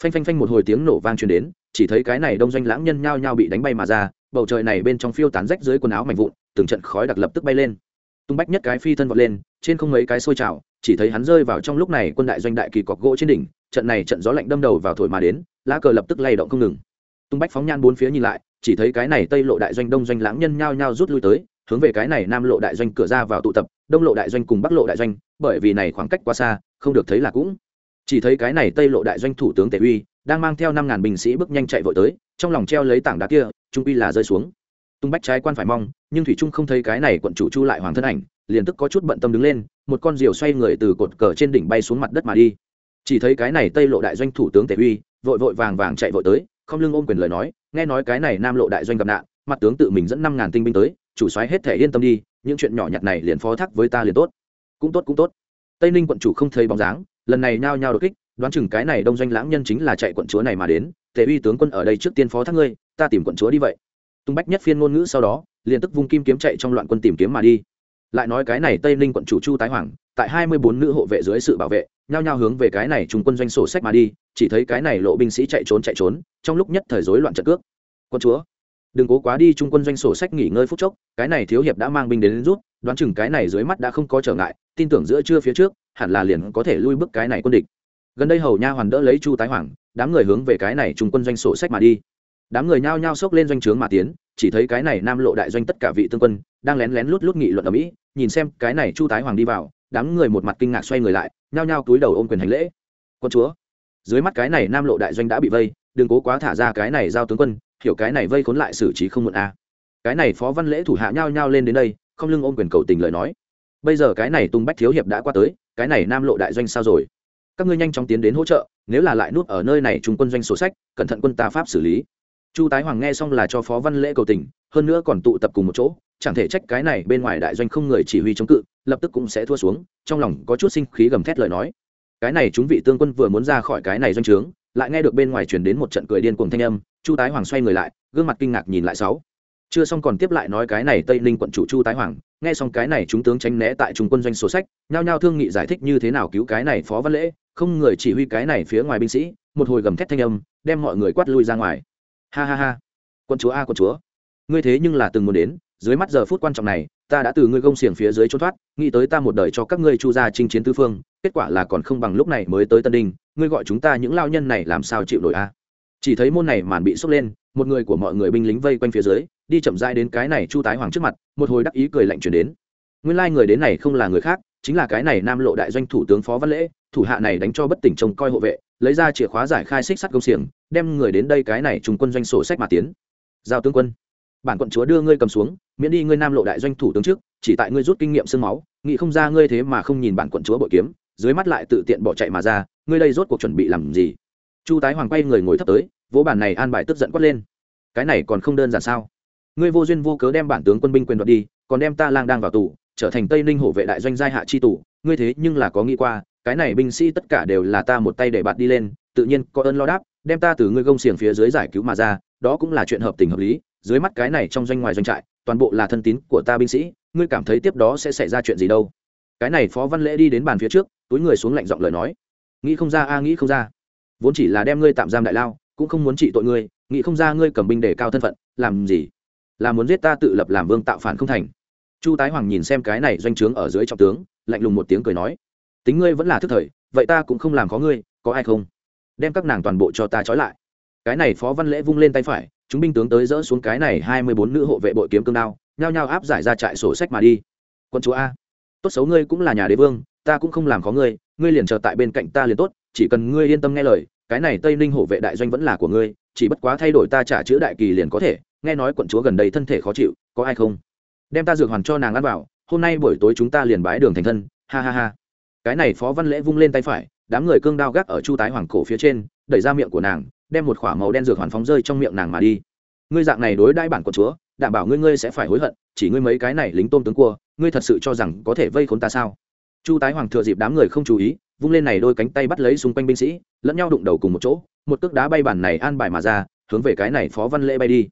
Phanh phanh phanh một hồi tiếng nổ vang truyền đến, chỉ thấy cái này đông doanh lãng nhân nhao nhao bị đánh bay mà ra, bầu trời này bên trong phiêu tán rách dưới quần áo mảnh vụn, từng trận khói đặc lập tức bay lên. Tung bách nhất cái phi thân vọt lên, trên không mấy cái sôi trào, chỉ thấy hắn rơi vào trong lúc này quân đại doanh đại kỳ cọc gỗ trên đỉnh, trận này trận gió lạnh đâm đầu vào thổi mà đến, lá cờ lập tức lay động không ngừng tung bách phóng nhan bốn phía nhìn lại, chỉ thấy cái này tây lộ đại doanh đông doanh lãng nhân nhao nhao rút lui tới, hướng về cái này nam lộ đại doanh cửa ra vào tụ tập, đông lộ đại doanh cùng bắc lộ đại doanh, bởi vì này khoảng cách quá xa, không được thấy là cũng. Chỉ thấy cái này tây lộ đại doanh thủ tướng tề uy, đang mang theo năm ngàn binh sĩ bước nhanh chạy vội tới, trong lòng treo lấy tảng đá kia, trung uy là rơi xuống. Tung bách trái quan phải mong, nhưng thủy trung không thấy cái này quận chủ chu lại hoàng thân ảnh, liền tức có chút bận tâm đứng lên, một con diều xoay người từ cột cờ trên đỉnh bay xuống mặt đất mà đi. Chỉ thấy cái này tây lộ đại doanh thủ tướng tề uy, vội vội vàng vàng chạy vội tới không lưng ôm quyền lời nói, nghe nói cái này nam lộ đại doanh gặp nạn, mặt tướng tự mình dẫn năm ngàn tinh binh tới, chủ soái hết thể yên tâm đi, những chuyện nhỏ nhặt này liền phó thác với ta liền tốt. Cũng tốt cũng tốt. Tây ninh quận chủ không thấy bóng dáng, lần này nhao nhao đột kích, đoán chừng cái này đông doanh lãng nhân chính là chạy quận chúa này mà đến, tề uy tướng quân ở đây trước tiên phó thác ngươi, ta tìm quận chúa đi vậy. Tung bách nhất phiên ngôn ngữ sau đó, liền tức vung kim kiếm chạy trong loạn quân tìm kiếm mà đi. Lại nói cái này tây ninh quận chủ chu tái hoàng, tại hai mươi bốn nữ hộ vệ dưới sự bảo vệ nhao nhao hướng về cái này trung quân doanh sổ sách mà đi chỉ thấy cái này lộ binh sĩ chạy trốn chạy trốn trong lúc nhất thời rối loạn trận cước. Quân chúa đừng cố quá đi trung quân doanh sổ sách nghỉ ngơi phút chốc cái này thiếu hiệp đã mang binh đến, đến rút đoán chừng cái này dưới mắt đã không có trở ngại tin tưởng giữa trưa phía trước hẳn là liền có thể lui bước cái này quân địch. Gần đây hầu nha hoàn đỡ lấy chu tái hoàng đám người hướng về cái này trung quân doanh sổ sách mà đi. Đám người nhao nhao xốc lên doanh trướng mà tiến chỉ thấy cái này nam lộ đại doanh tất cả vị tương quân đang lén lén lút lút nghị luận ở mỹ nhìn xem cái này chu tái hoàng đi vào đám người một mặt kinh ngạc xoay người lại nhao nhao túi đầu ôm quyền hành lễ. Quân chúa, dưới mắt cái này nam lộ đại doanh đã bị vây, đừng cố quá thả ra cái này giao tướng quân, hiểu cái này vây khốn lại xử trí không muộn a à. cái này phó văn lễ thủ hạ nhao nhao lên đến đây, không lưng ôm quyền cầu tình lời nói. Bây giờ cái này tung bách thiếu hiệp đã qua tới, cái này nam lộ đại doanh sao rồi? Các ngươi nhanh chóng tiến đến hỗ trợ, nếu là lại nút ở nơi này chúng quân doanh sổ sách, cẩn thận quân ta pháp xử lý. Chu tái hoàng nghe xong là cho phó văn lễ cầu tình, hơn nữa còn tụ tập cùng một chỗ chẳng thể trách cái này bên ngoài đại doanh không người chỉ huy chống cự, lập tức cũng sẽ thua xuống, trong lòng có chút sinh khí gầm thét lời nói. Cái này chúng vị tương quân vừa muốn ra khỏi cái này doanh trướng, lại nghe được bên ngoài truyền đến một trận cười điên cuồng thanh âm, chu tái hoàng xoay người lại, gương mặt kinh ngạc nhìn lại sáu. Chưa xong còn tiếp lại nói cái này tây ninh quận chủ chu tái hoàng, nghe xong cái này chúng tướng tránh né tại trung quân doanh sổ sách, nhao nhao thương nghị giải thích như thế nào cứu cái này phó văn lễ, không người chỉ huy cái này phía ngoài binh sĩ, một hồi gầm thét thanh âm, đem mọi người quát lui ra ngoài. Ha ha ha. Quân chúa a quân chúa. Ngươi thế nhưng là từng muốn đến dưới mắt giờ phút quan trọng này, ta đã từ ngươi gông xiềng phía dưới trốn thoát, nghĩ tới ta một đời cho các ngươi chu ra chinh chiến tư phương, kết quả là còn không bằng lúc này mới tới tân đinh, ngươi gọi chúng ta những lao nhân này làm sao chịu nổi a? Chỉ thấy môn này màn bị sốc lên, một người của mọi người binh lính vây quanh phía dưới, đi chậm dai đến cái này chu tái hoàng trước mặt, một hồi đắc ý cười lạnh chuyển đến. Nguyên lai、like、người đến này không là người khác, chính là cái này nam lộ đại doanh thủ tướng phó văn lễ, thủ hạ này đánh cho bất tỉnh trông coi hộ vệ, lấy ra chìa khóa giải khai xích sắt công xiềng, đem người đến đây cái này trùng quân doanh sổ sách mà tiến. Giao tướng quân bản quận chúa đưa ngươi cầm xuống, miễn đi ngươi nam lộ đại doanh thủ tướng trước, chỉ tại ngươi rút kinh nghiệm sương máu, nghĩ không ra ngươi thế mà không nhìn bản quận chúa bội kiếm, dưới mắt lại tự tiện bỏ chạy mà ra, ngươi đây rốt cuộc chuẩn bị làm gì? Chu tái hoàng quay người ngồi thấp tới, vỗ bản này an bài tức giận quát lên. Cái này còn không đơn giản sao? Ngươi vô duyên vô cớ đem bản tướng quân binh quyền đoạt đi, còn đem ta lang đang vào tù, trở thành tây ninh hổ vệ đại doanh giai hạ chi tù, ngươi thế nhưng là có nghĩ qua, cái này binh sĩ tất cả đều là ta một tay để bạt đi lên, tự nhiên có ơn lo đáp, đem ta từ ngươi gông xiềng phía dưới giải cứu mà ra, đó cũng là chuyện hợp tình hợp lý dưới mắt cái này trong doanh ngoài doanh trại, toàn bộ là thân tín của ta binh sĩ, ngươi cảm thấy tiếp đó sẽ xảy ra chuyện gì đâu? Cái này phó văn lễ đi đến bàn phía trước, túi người xuống lạnh giọng lời nói. Nghĩ không ra a, nghĩ không ra. Vốn chỉ là đem ngươi tạm giam đại lao, cũng không muốn trị tội ngươi, nghĩ không ra ngươi cầm binh để cao thân phận, làm gì? Là muốn giết ta tự lập làm vương tạo phản không thành. Chu tái hoàng nhìn xem cái này doanh trướng ở dưới trọng tướng, lạnh lùng một tiếng cười nói. Tính ngươi vẫn là thức thời, vậy ta cũng không làm khó ngươi, có ai không? Đem các nàng toàn bộ cho ta trói lại. Cái này phó văn lễ vung lên tay phải chúng binh tướng tới dỡ xuống cái này hai mươi bốn nữ hộ vệ bội kiếm cương đao, nhao nhao áp giải ra trại sổ sách mà đi. Quân chúa a, tốt xấu ngươi cũng là nhà đế vương, ta cũng không làm khó ngươi ngươi liền chờ tại bên cạnh ta liền tốt, chỉ cần ngươi yên tâm nghe lời, cái này tây ninh hộ vệ đại doanh vẫn là của ngươi, chỉ bất quá thay đổi ta trả chữ đại kỳ liền có thể, nghe nói quận chúa gần đây thân thể khó chịu, có ai không? Đem ta dược hoàn cho nàng ăn vào, hôm nay buổi tối chúng ta liền bái đường thành thân, ha ha ha. Cái này phó văn lễ vung lên tay phải, đám người cương đao gác ở chu tái hoàng cổ phía trên, đẩy ra miệng của nàng đem một khỏa màu đen dược hoàn phóng rơi trong miệng nàng mà đi. Ngươi dạng này đối đãi bản của chúa, đảm bảo ngươi ngươi sẽ phải hối hận, chỉ ngươi mấy cái này lính tôm tướng cua, ngươi thật sự cho rằng có thể vây khốn ta sao? Chu tái hoàng thừa dịp đám người không chú ý, vung lên này đôi cánh tay bắt lấy xung quanh binh sĩ, lẫn nhau đụng đầu cùng một chỗ, một cước đá bay bản này an bài mà ra, hướng về cái này phó văn lễ bay đi.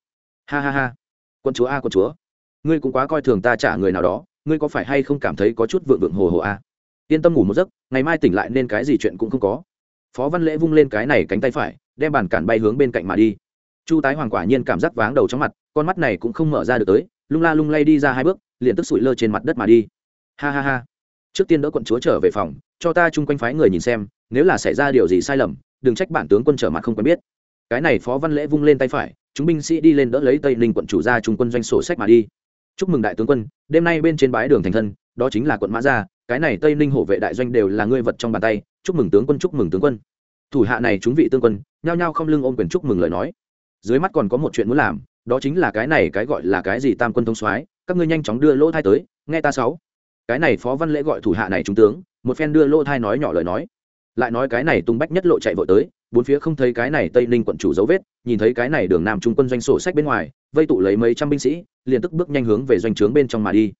Ha ha ha. Quân chúa a quân chúa. Ngươi cũng quá coi thường ta trả người nào đó, ngươi có phải hay không cảm thấy có chút vượng vượng hồ hồ a? Yên tâm ngủ một giấc, ngày mai tỉnh lại nên cái gì chuyện cũng không có phó văn lễ vung lên cái này cánh tay phải, đem bàn cản bay hướng bên cạnh mà đi. Chu tái hoàng quả nhiên cảm giác váng đầu trong mặt, con mắt này cũng không mở ra được tới, lung la lung lay đi ra hai bước, liền tức sụi lơ trên mặt đất mà đi. Ha ha ha. Trước tiên đỡ quận chúa trở về phòng, cho ta chung quanh phái người nhìn xem, nếu là xảy ra điều gì sai lầm, đừng trách bản tướng quân trở mặt không quen biết. Cái này phó văn lễ vung lên tay phải, chúng binh sĩ đi lên đỡ lấy tây ninh quận chủ ra trung quân doanh sổ sách mà đi. Chúc mừng đại tướng quân, đêm nay bên trên bái đường thành thân, đó chính là quận mã gia cái này tây ninh hộ vệ đại doanh đều là ngươi vật trong bàn tay chúc mừng tướng quân chúc mừng tướng quân thủ hạ này chúng vị tướng quân nhao nhao không lưng ôm quyền chúc mừng lời nói dưới mắt còn có một chuyện muốn làm đó chính là cái này cái gọi là cái gì tam quân thông soái các ngươi nhanh chóng đưa lỗ thai tới nghe ta sáu cái này phó văn lễ gọi thủ hạ này trung tướng một phen đưa lỗ thai nói nhỏ lời nói lại nói cái này tung bách nhất lộ chạy vội tới bốn phía không thấy cái này tây ninh quận chủ dấu vết nhìn thấy cái này đường nam trung quân doanh sổ sách bên ngoài vây tụ lấy mấy trăm binh sĩ liền tức bước nhanh hướng về doanh trướng bên trong mà đi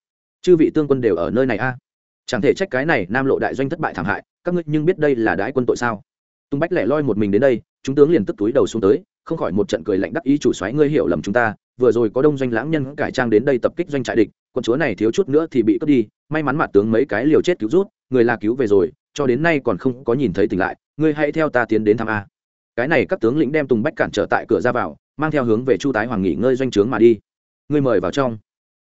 chư vị tương quân đều ở nơi này a chẳng thể trách cái này nam lộ đại doanh thất bại thảm hại, các ngươi nhưng biết đây là đái quân tội sao? Tung bách lẻ loi một mình đến đây, chúng tướng liền tức túi đầu xuống tới, không khỏi một trận cười lạnh đắc ý chủ xoáy ngươi hiểu lầm chúng ta, vừa rồi có đông doanh lãng nhân cải trang đến đây tập kích doanh trại địch, quân chúa này thiếu chút nữa thì bị cướp đi, may mắn mặt tướng mấy cái liều chết cứu rút, người là cứu về rồi, cho đến nay còn không có nhìn thấy tỉnh lại, ngươi hãy theo ta tiến đến thăm a. Cái này các tướng lĩnh đem tùng bách cản trở tại cửa ra vào, mang theo hướng về chu tái hoàng nghỉ ngơi doanh trướng mà đi. Ngươi mời vào trong,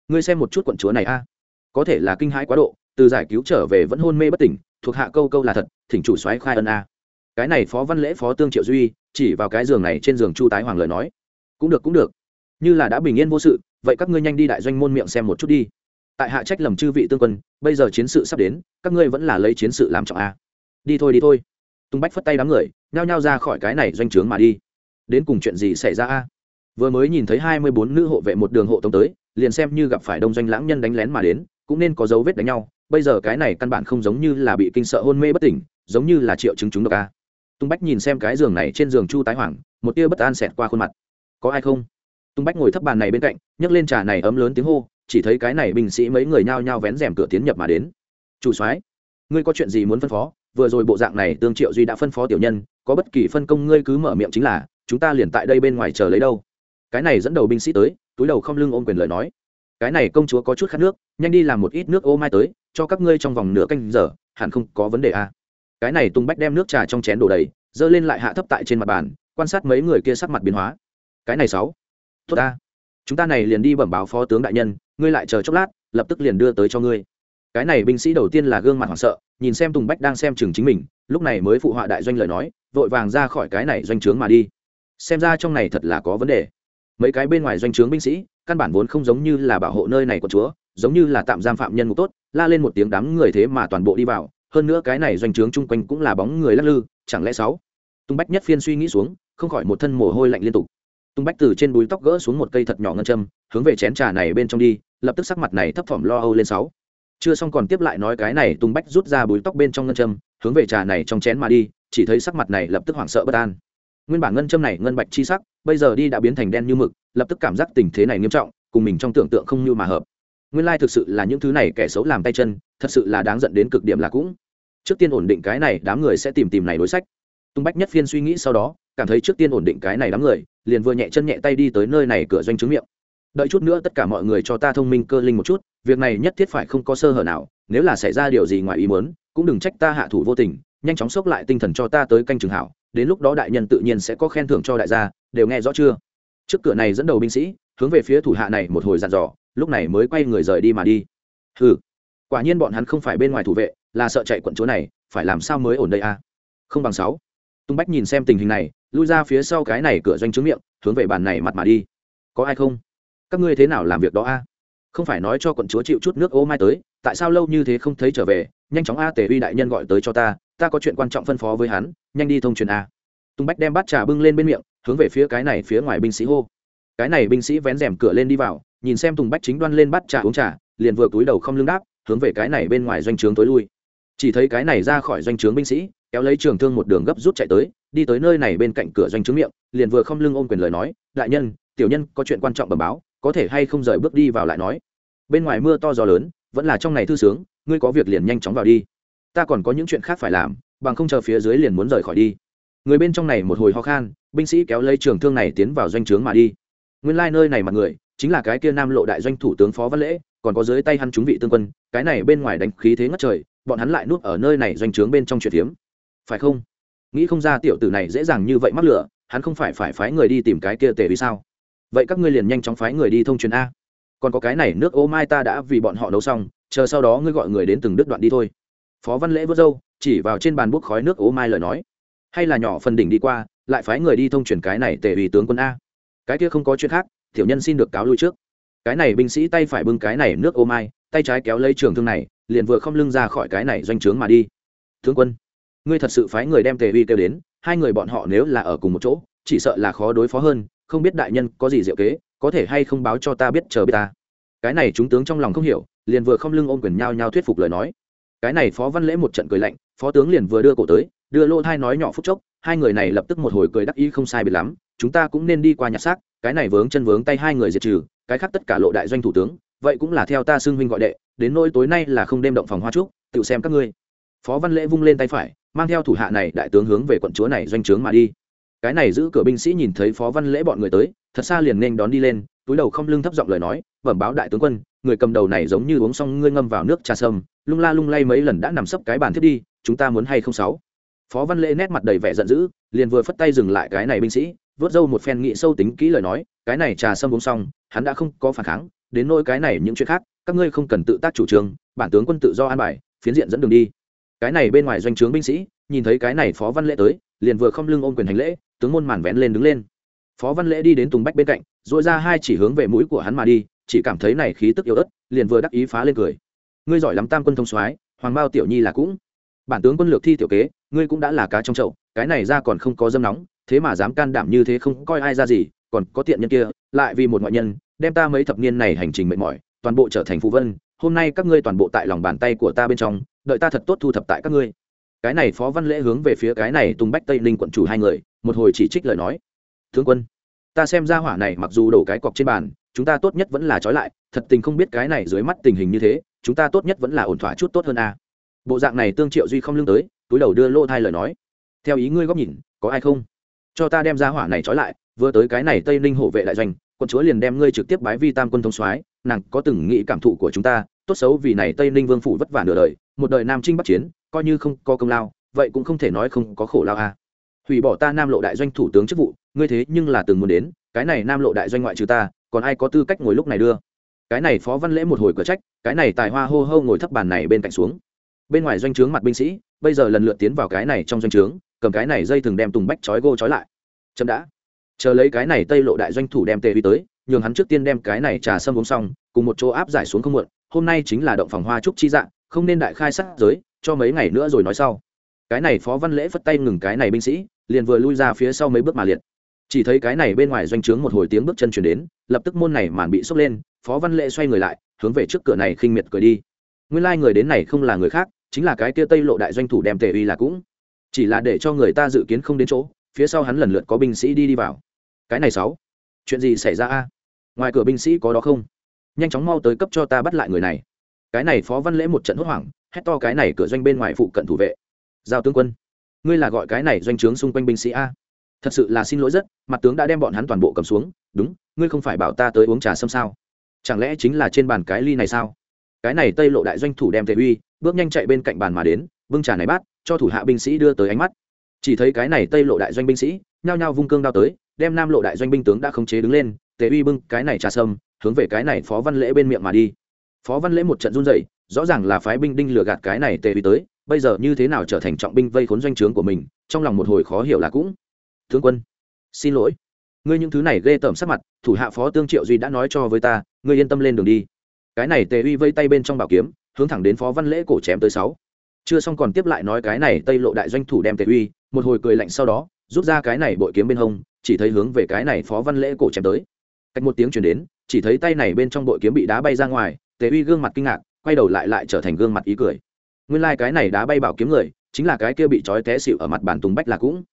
ngươi xem một chút quận chúa này a, có thể là kinh hãi quá độ từ giải cứu trở về vẫn hôn mê bất tỉnh, thuộc hạ câu câu là thật, thỉnh chủ soái khai ân a. Cái này phó văn lễ phó tương triệu duy, chỉ vào cái giường này trên giường chu tái hoàng lời nói. Cũng được cũng được. Như là đã bình yên vô sự, vậy các ngươi nhanh đi đại doanh môn miệng xem một chút đi. Tại hạ trách lầm chư vị tương quân, bây giờ chiến sự sắp đến, các ngươi vẫn là lấy chiến sự làm trọng a. Đi thôi đi thôi. Tung bách phất tay đám người, nhao nhao ra khỏi cái này doanh trướng mà đi. Đến cùng chuyện gì xảy ra a? Vừa mới nhìn thấy hai mươi bốn nữ hộ vệ một đường hộ tống tới, liền xem như gặp phải đông doanh lãng nhân đánh lén mà đến cũng nên có dấu vết đánh nhau. Bây giờ cái này căn bản không giống như là bị kinh sợ hôn mê bất tỉnh giống như là triệu chứng chúng độc a. Tung bách nhìn xem cái giường này trên giường chu tái hoảng, một tia bất an xẹt qua khuôn mặt. Có ai không? Tung bách ngồi thấp bàn này bên cạnh nhấc lên trà này ấm lớn tiếng hô chỉ thấy cái này binh sĩ mấy người nhao nhao vén rèm cửa tiến nhập mà đến. Chủ soái ngươi có chuyện gì muốn phân phó? Vừa rồi bộ dạng này tương triệu duy đã phân phó tiểu nhân có bất kỳ phân công ngươi cứ mở miệng chính là chúng ta liền tại đây bên ngoài chờ lấy đâu. Cái này dẫn đầu binh sĩ tới túi đầu không lưng ôm quyền lời nói cái này công chúa có chút khát nước, nhanh đi làm một ít nước ô mai tới, cho các ngươi trong vòng nửa canh giờ, hẳn không có vấn đề à. cái này tung bách đem nước trà trong chén đổ đầy dơ lên lại hạ thấp tại trên mặt bàn, quan sát mấy người kia sắc mặt biến hóa. Cái này sáu. Tốt ta. Chúng ta này liền đi bẩm báo phó tướng đại nhân, ngươi lại chờ chốc lát, lập tức liền đưa tới cho ngươi. Cái này binh sĩ đầu tiên là gương mặt hoảng sợ, nhìn xem tùng bách đang xem chừng chính mình, lúc này mới phụ họa đại doanh lời nói, vội vàng ra khỏi cái này doanh trướng mà đi. Xem ra trong này thật là có vấn đề. Mấy cái bên ngoài doanh trướng binh sĩ căn bản vốn không giống như là bảo hộ nơi này của chúa, giống như là tạm giam phạm nhân ngục tốt, la lên một tiếng đám người thế mà toàn bộ đi vào, hơn nữa cái này doanh trướng chung quanh cũng là bóng người lắc lư, chẳng lẽ sáu? Tung bách nhất phiên suy nghĩ xuống, không khỏi một thân mồ hôi lạnh liên tục. Tung bách từ trên búi tóc gỡ xuống một cây thật nhỏ ngân châm, hướng về chén trà này bên trong đi, lập tức sắc mặt này thấp thỏm lo âu lên sáu. Chưa xong còn tiếp lại nói cái này, tung bách rút ra búi tóc bên trong ngân châm, hướng về trà này trong chén mà đi, chỉ thấy sắc mặt này lập tức hoảng sợ bất an. Nguyên bản ngân châm này ngân bạch chi sắc bây giờ đi đã biến thành đen như mực, lập tức cảm giác tình thế này nghiêm trọng, cùng mình trong tưởng tượng không như mà hợp. Nguyên lai thực sự là những thứ này kẻ xấu làm tay chân, thật sự là đáng giận đến cực điểm là cũng. Trước tiên ổn định cái này đám người sẽ tìm tìm này đối sách. Tung bách nhất phiên suy nghĩ sau đó, cảm thấy trước tiên ổn định cái này đám người, liền vừa nhẹ chân nhẹ tay đi tới nơi này cửa doanh chứng miệng. Đợi chút nữa tất cả mọi người cho ta thông minh cơ linh một chút, việc này nhất thiết phải không có sơ hở nào, nếu là xảy ra điều gì ngoài ý muốn, cũng đừng trách ta hạ thủ vô tình, nhanh chóng xốc lại tinh thần cho ta tới canh trường hảo, đến lúc đó đại nhân tự nhiên sẽ có khen thưởng cho đại gia đều nghe rõ chưa? Trước cửa này dẫn đầu binh sĩ, hướng về phía thủ hạ này một hồi dặn dò, lúc này mới quay người rời đi mà đi. Ừ quả nhiên bọn hắn không phải bên ngoài thủ vệ, là sợ chạy quận chúa này, phải làm sao mới ổn đây a không bằng sáu. Tung bách nhìn xem tình hình này, lui ra phía sau cái này cửa doanh trướng miệng, hướng về bàn này mặt mà đi. Có ai không? Các ngươi thế nào làm việc đó a không phải nói cho quận chúa chịu chút nước ô mai tới, tại sao lâu như thế không thấy trở về? Nhanh chóng a tề uy đại nhân gọi tới cho ta ta có chuyện quan trọng phân phó với hắn, nhanh đi thông truyền a. Tung bách đem bát trà bưng lên bên miệng hướng về phía cái này phía ngoài binh sĩ hô. Cái này binh sĩ vén rèm cửa lên đi vào, nhìn xem tùng bách chính đoan lên bắt trà uống trà, liền vừa cúi đầu không lưng đáp, hướng về cái này bên ngoài doanh trướng tối lui. Chỉ thấy cái này ra khỏi doanh trướng binh sĩ, kéo lấy trường thương một đường gấp rút chạy tới, đi tới nơi này bên cạnh cửa doanh trướng miệng, liền vừa không lưng ôm quyền lời nói, đại nhân, tiểu nhân, có chuyện quan trọng bẩm báo, có thể hay không rời bước đi vào lại nói? Bên ngoài mưa to gió lớn, vẫn là trong này thư sướng, ngươi có việc liền nhanh chóng vào đi. Ta còn có những chuyện khác phải làm, bằng không chờ phía dưới liền muốn rời khỏi đi. Người bên trong này một hồi ho khan binh sĩ kéo lấy trường thương này tiến vào doanh trướng mà đi. Nguyên lai nơi này mặt người, chính là cái kia nam lộ đại doanh thủ tướng phó văn lễ, còn có dưới tay hắn chúng vị tương quân, cái này bên ngoài đánh khí thế ngất trời, bọn hắn lại nuốt ở nơi này doanh trướng bên trong chuyện tiếm phải không? Nghĩ không ra tiểu tử này dễ dàng như vậy mắc lửa, hắn không phải phải phái người đi tìm cái kia tề vì sao? Vậy các ngươi liền nhanh chóng phái người đi thông truyền a. Còn có cái này nước ô mai ta đã vì bọn họ nấu xong, chờ sau đó ngươi gọi người đến từng đứt đoạn đi thôi. Phó văn lễ vớt râu, chỉ vào trên bàn bút khói nước ô mai lời nói. Hay là nhỏ phần đỉnh đi qua lại phái người đi thông truyền cái này tề ủy tướng quân a. Cái kia không có chuyện khác, tiểu nhân xin được cáo lui trước. Cái này binh sĩ tay phải bưng cái này nước ô mai, tay trái kéo lấy trường thương này, liền vừa không lưng ra khỏi cái này doanh trướng mà đi. Tướng quân, ngươi thật sự phái người đem tề uy kêu đến, hai người bọn họ nếu là ở cùng một chỗ, chỉ sợ là khó đối phó hơn, không biết đại nhân có gì diệu kế, có thể hay không báo cho ta biết chờ biết ta. Cái này chúng tướng trong lòng không hiểu, liền vừa không lưng ôm quyền nhau nhau thuyết phục lời nói. Cái này phó văn lễ một trận cười lạnh, phó tướng liền vừa đưa cổ tới, đưa lô thai nói nhỏ phút chốc hai người này lập tức một hồi cười đắc ý không sai biệt lắm, chúng ta cũng nên đi qua nhặt xác, cái này vướng chân vướng tay hai người diệt trừ, cái khác tất cả lộ đại doanh thủ tướng, vậy cũng là theo ta xưng huynh gọi đệ, đến nỗi tối nay là không đêm động phòng hoa trúc, tự xem các ngươi. Phó văn lễ vung lên tay phải, mang theo thủ hạ này đại tướng hướng về quận chúa này doanh trướng mà đi. Cái này giữ cửa binh sĩ nhìn thấy phó văn lễ bọn người tới, thật xa liền nên đón đi lên, túi đầu không lưng thấp giọng lời nói, bẩm báo đại tướng quân, người cầm đầu này giống như uống xong ngươi ngâm vào nước trà sâm, lung la lung lay mấy lần đã nằm sấp cái bàn thiết đi, chúng ta muốn hay không sáu? Phó văn lễ nét mặt đầy vẻ giận dữ, liền vừa phất tay dừng lại cái này binh sĩ vớt dâu một phen nghị sâu tính kỹ lời nói, cái này trà sâm uống xong, hắn đã không có phản kháng, đến nỗi cái này những chuyện khác, các ngươi không cần tự tác chủ trương, bản tướng quân tự do an bài, phiến diện dẫn đường đi. Cái này bên ngoài doanh trướng binh sĩ, nhìn thấy cái này phó văn lễ tới, liền vừa không lưng ôm quyền hành lễ, tướng môn màn vén lên đứng lên. Phó văn lễ đi đến tùng bách bên cạnh dội ra hai chỉ hướng về mũi của hắn mà đi, chỉ cảm thấy này khí tức yếu ớt, liền vừa đắc ý phá lên cười. Ngươi giỏi lắm tam quân thông soái, hoàng bao tiểu nhi là cũng. Bản tướng quân lược thi tiểu kế ngươi cũng đã là cá trong chậu, cái này ra còn không có dâm nóng, thế mà dám can đảm như thế không coi ai ra gì, còn có tiện nhân kia, lại vì một ngoại nhân, đem ta mấy thập niên này hành trình mệt mỏi, toàn bộ trở thành phù vân, hôm nay các ngươi toàn bộ tại lòng bàn tay của ta bên trong, đợi ta thật tốt thu thập tại các ngươi. Cái này phó văn lễ hướng về phía cái này tung bách tây ninh quận chủ hai người, một hồi chỉ trích lời nói. Thương quân, ta xem ra hỏa này mặc dù đổ cái cọc trên bàn, chúng ta tốt nhất vẫn là trói lại, thật tình không biết cái này dưới mắt tình hình như thế, chúng ta tốt nhất vẫn là ổn thỏa chút tốt hơn a. Bộ dạng này tương triệu duy không lưng tới túi đầu đưa lô thai lời nói. Theo ý ngươi góc nhìn, có ai không? Cho ta đem ra hỏa này trói lại, vừa tới cái này tây ninh hộ vệ đại doanh, quân chúa liền đem ngươi trực tiếp bái vi tam quân thông soái, nàng có từng nghĩ cảm thụ của chúng ta, tốt xấu vì này tây ninh vương phủ vất vả nửa đời, một đời nam trinh bắc chiến, coi như không có công lao, vậy cũng không thể nói không có khổ lao a hủy bỏ ta nam lộ đại doanh thủ tướng chức vụ, ngươi thế nhưng là từng muốn đến, cái này nam lộ đại doanh ngoại trừ ta, còn ai có tư cách ngồi lúc này đưa? Cái này phó văn lễ một hồi cửa trách, cái này tài hoa hô hô ngồi thấp bàn này bên cạnh xuống bên ngoài doanh trướng mặt binh sĩ, bây giờ lần lượt tiến vào cái này trong doanh trướng, cầm cái này dây thường đem tùng bách chói gô chói lại. Chậm đã. Chờ lấy cái này tây lộ đại doanh thủ đem tề uy tới, nhường hắn trước tiên đem cái này trà sâm uống xong, cùng một chỗ áp giải xuống không muộn, hôm nay chính là động phòng hoa trúc chi dạng, không nên đại khai sát giới, cho mấy ngày nữa rồi nói sau. Cái này phó văn lễ phất tay ngừng cái này binh sĩ, liền vừa lui ra phía sau mấy bước mà liệt. Chỉ thấy cái này bên ngoài doanh trướng một hồi tiếng bước chân chuyển đến, lập tức môn này màn bị sốc lên, phó văn lễ xoay người lại, hướng về trước cửa này khinh miệt cười đi. Nguyên lai người đến này không là người khác chính là cái kia tây lộ đại doanh thủ đem tề uy là cũng. Chỉ là để cho người ta dự kiến không đến chỗ, phía sau hắn lần lượt có binh sĩ đi đi vào. Cái này sáu. Chuyện gì xảy ra a? Ngoài cửa binh sĩ có đó không? Nhanh chóng mau tới cấp cho ta bắt lại người này. Cái này phó văn lễ một trận hốt hoảng, hét to cái này cửa doanh bên ngoài phụ cận thủ vệ. Giao tướng quân, ngươi là gọi cái này doanh trướng xung quanh binh sĩ a? Thật sự là xin lỗi rất, mặt tướng đã đem bọn hắn toàn bộ cầm xuống. Đúng, ngươi không phải bảo ta tới uống trà xâm sao? Chẳng lẽ chính là trên bàn cái ly này sao? Cái này tây lộ đại doanh thủ đem thể uy bước nhanh chạy bên cạnh bàn mà đến, bưng trà này bát, cho thủ hạ binh sĩ đưa tới ánh mắt. Chỉ thấy cái này tây lộ đại doanh binh sĩ, nhao nhao vung cương đao tới, đem nam lộ đại doanh binh tướng đã khống chế đứng lên, tề uy bưng cái này trà sâm, hướng về cái này phó văn lễ bên miệng mà đi. Phó văn lễ một trận run dậy rõ ràng là phái binh đinh lừa gạt cái này tề uy tới, bây giờ như thế nào trở thành trọng binh vây khốn doanh trướng của mình, trong lòng một hồi khó hiểu là cũng. Thương quân, xin lỗi. Ngươi những thứ này ghê tởm sắc mặt, thủ hạ phó tương triệu duy đã nói cho với ta, ngươi yên tâm lên đường đi. Cái này tề uy vây tay bên trong bảo kiếm hướng thẳng đến phó văn lễ cổ chém tới sáu. Chưa xong còn tiếp lại nói cái này tây lộ đại doanh thủ đem tề uy, một hồi cười lạnh sau đó, rút ra cái này bội kiếm bên hông, chỉ thấy hướng về cái này phó văn lễ cổ chém tới. Cách một tiếng chuyển đến, chỉ thấy tay này bên trong bội kiếm bị đá bay ra ngoài, tề uy gương mặt kinh ngạc, quay đầu lại lại trở thành gương mặt ý cười. Nguyên lai、like、cái này đá bay bảo kiếm người, chính là cái kia bị trói té xịu ở mặt bàn tùng bách là cũng.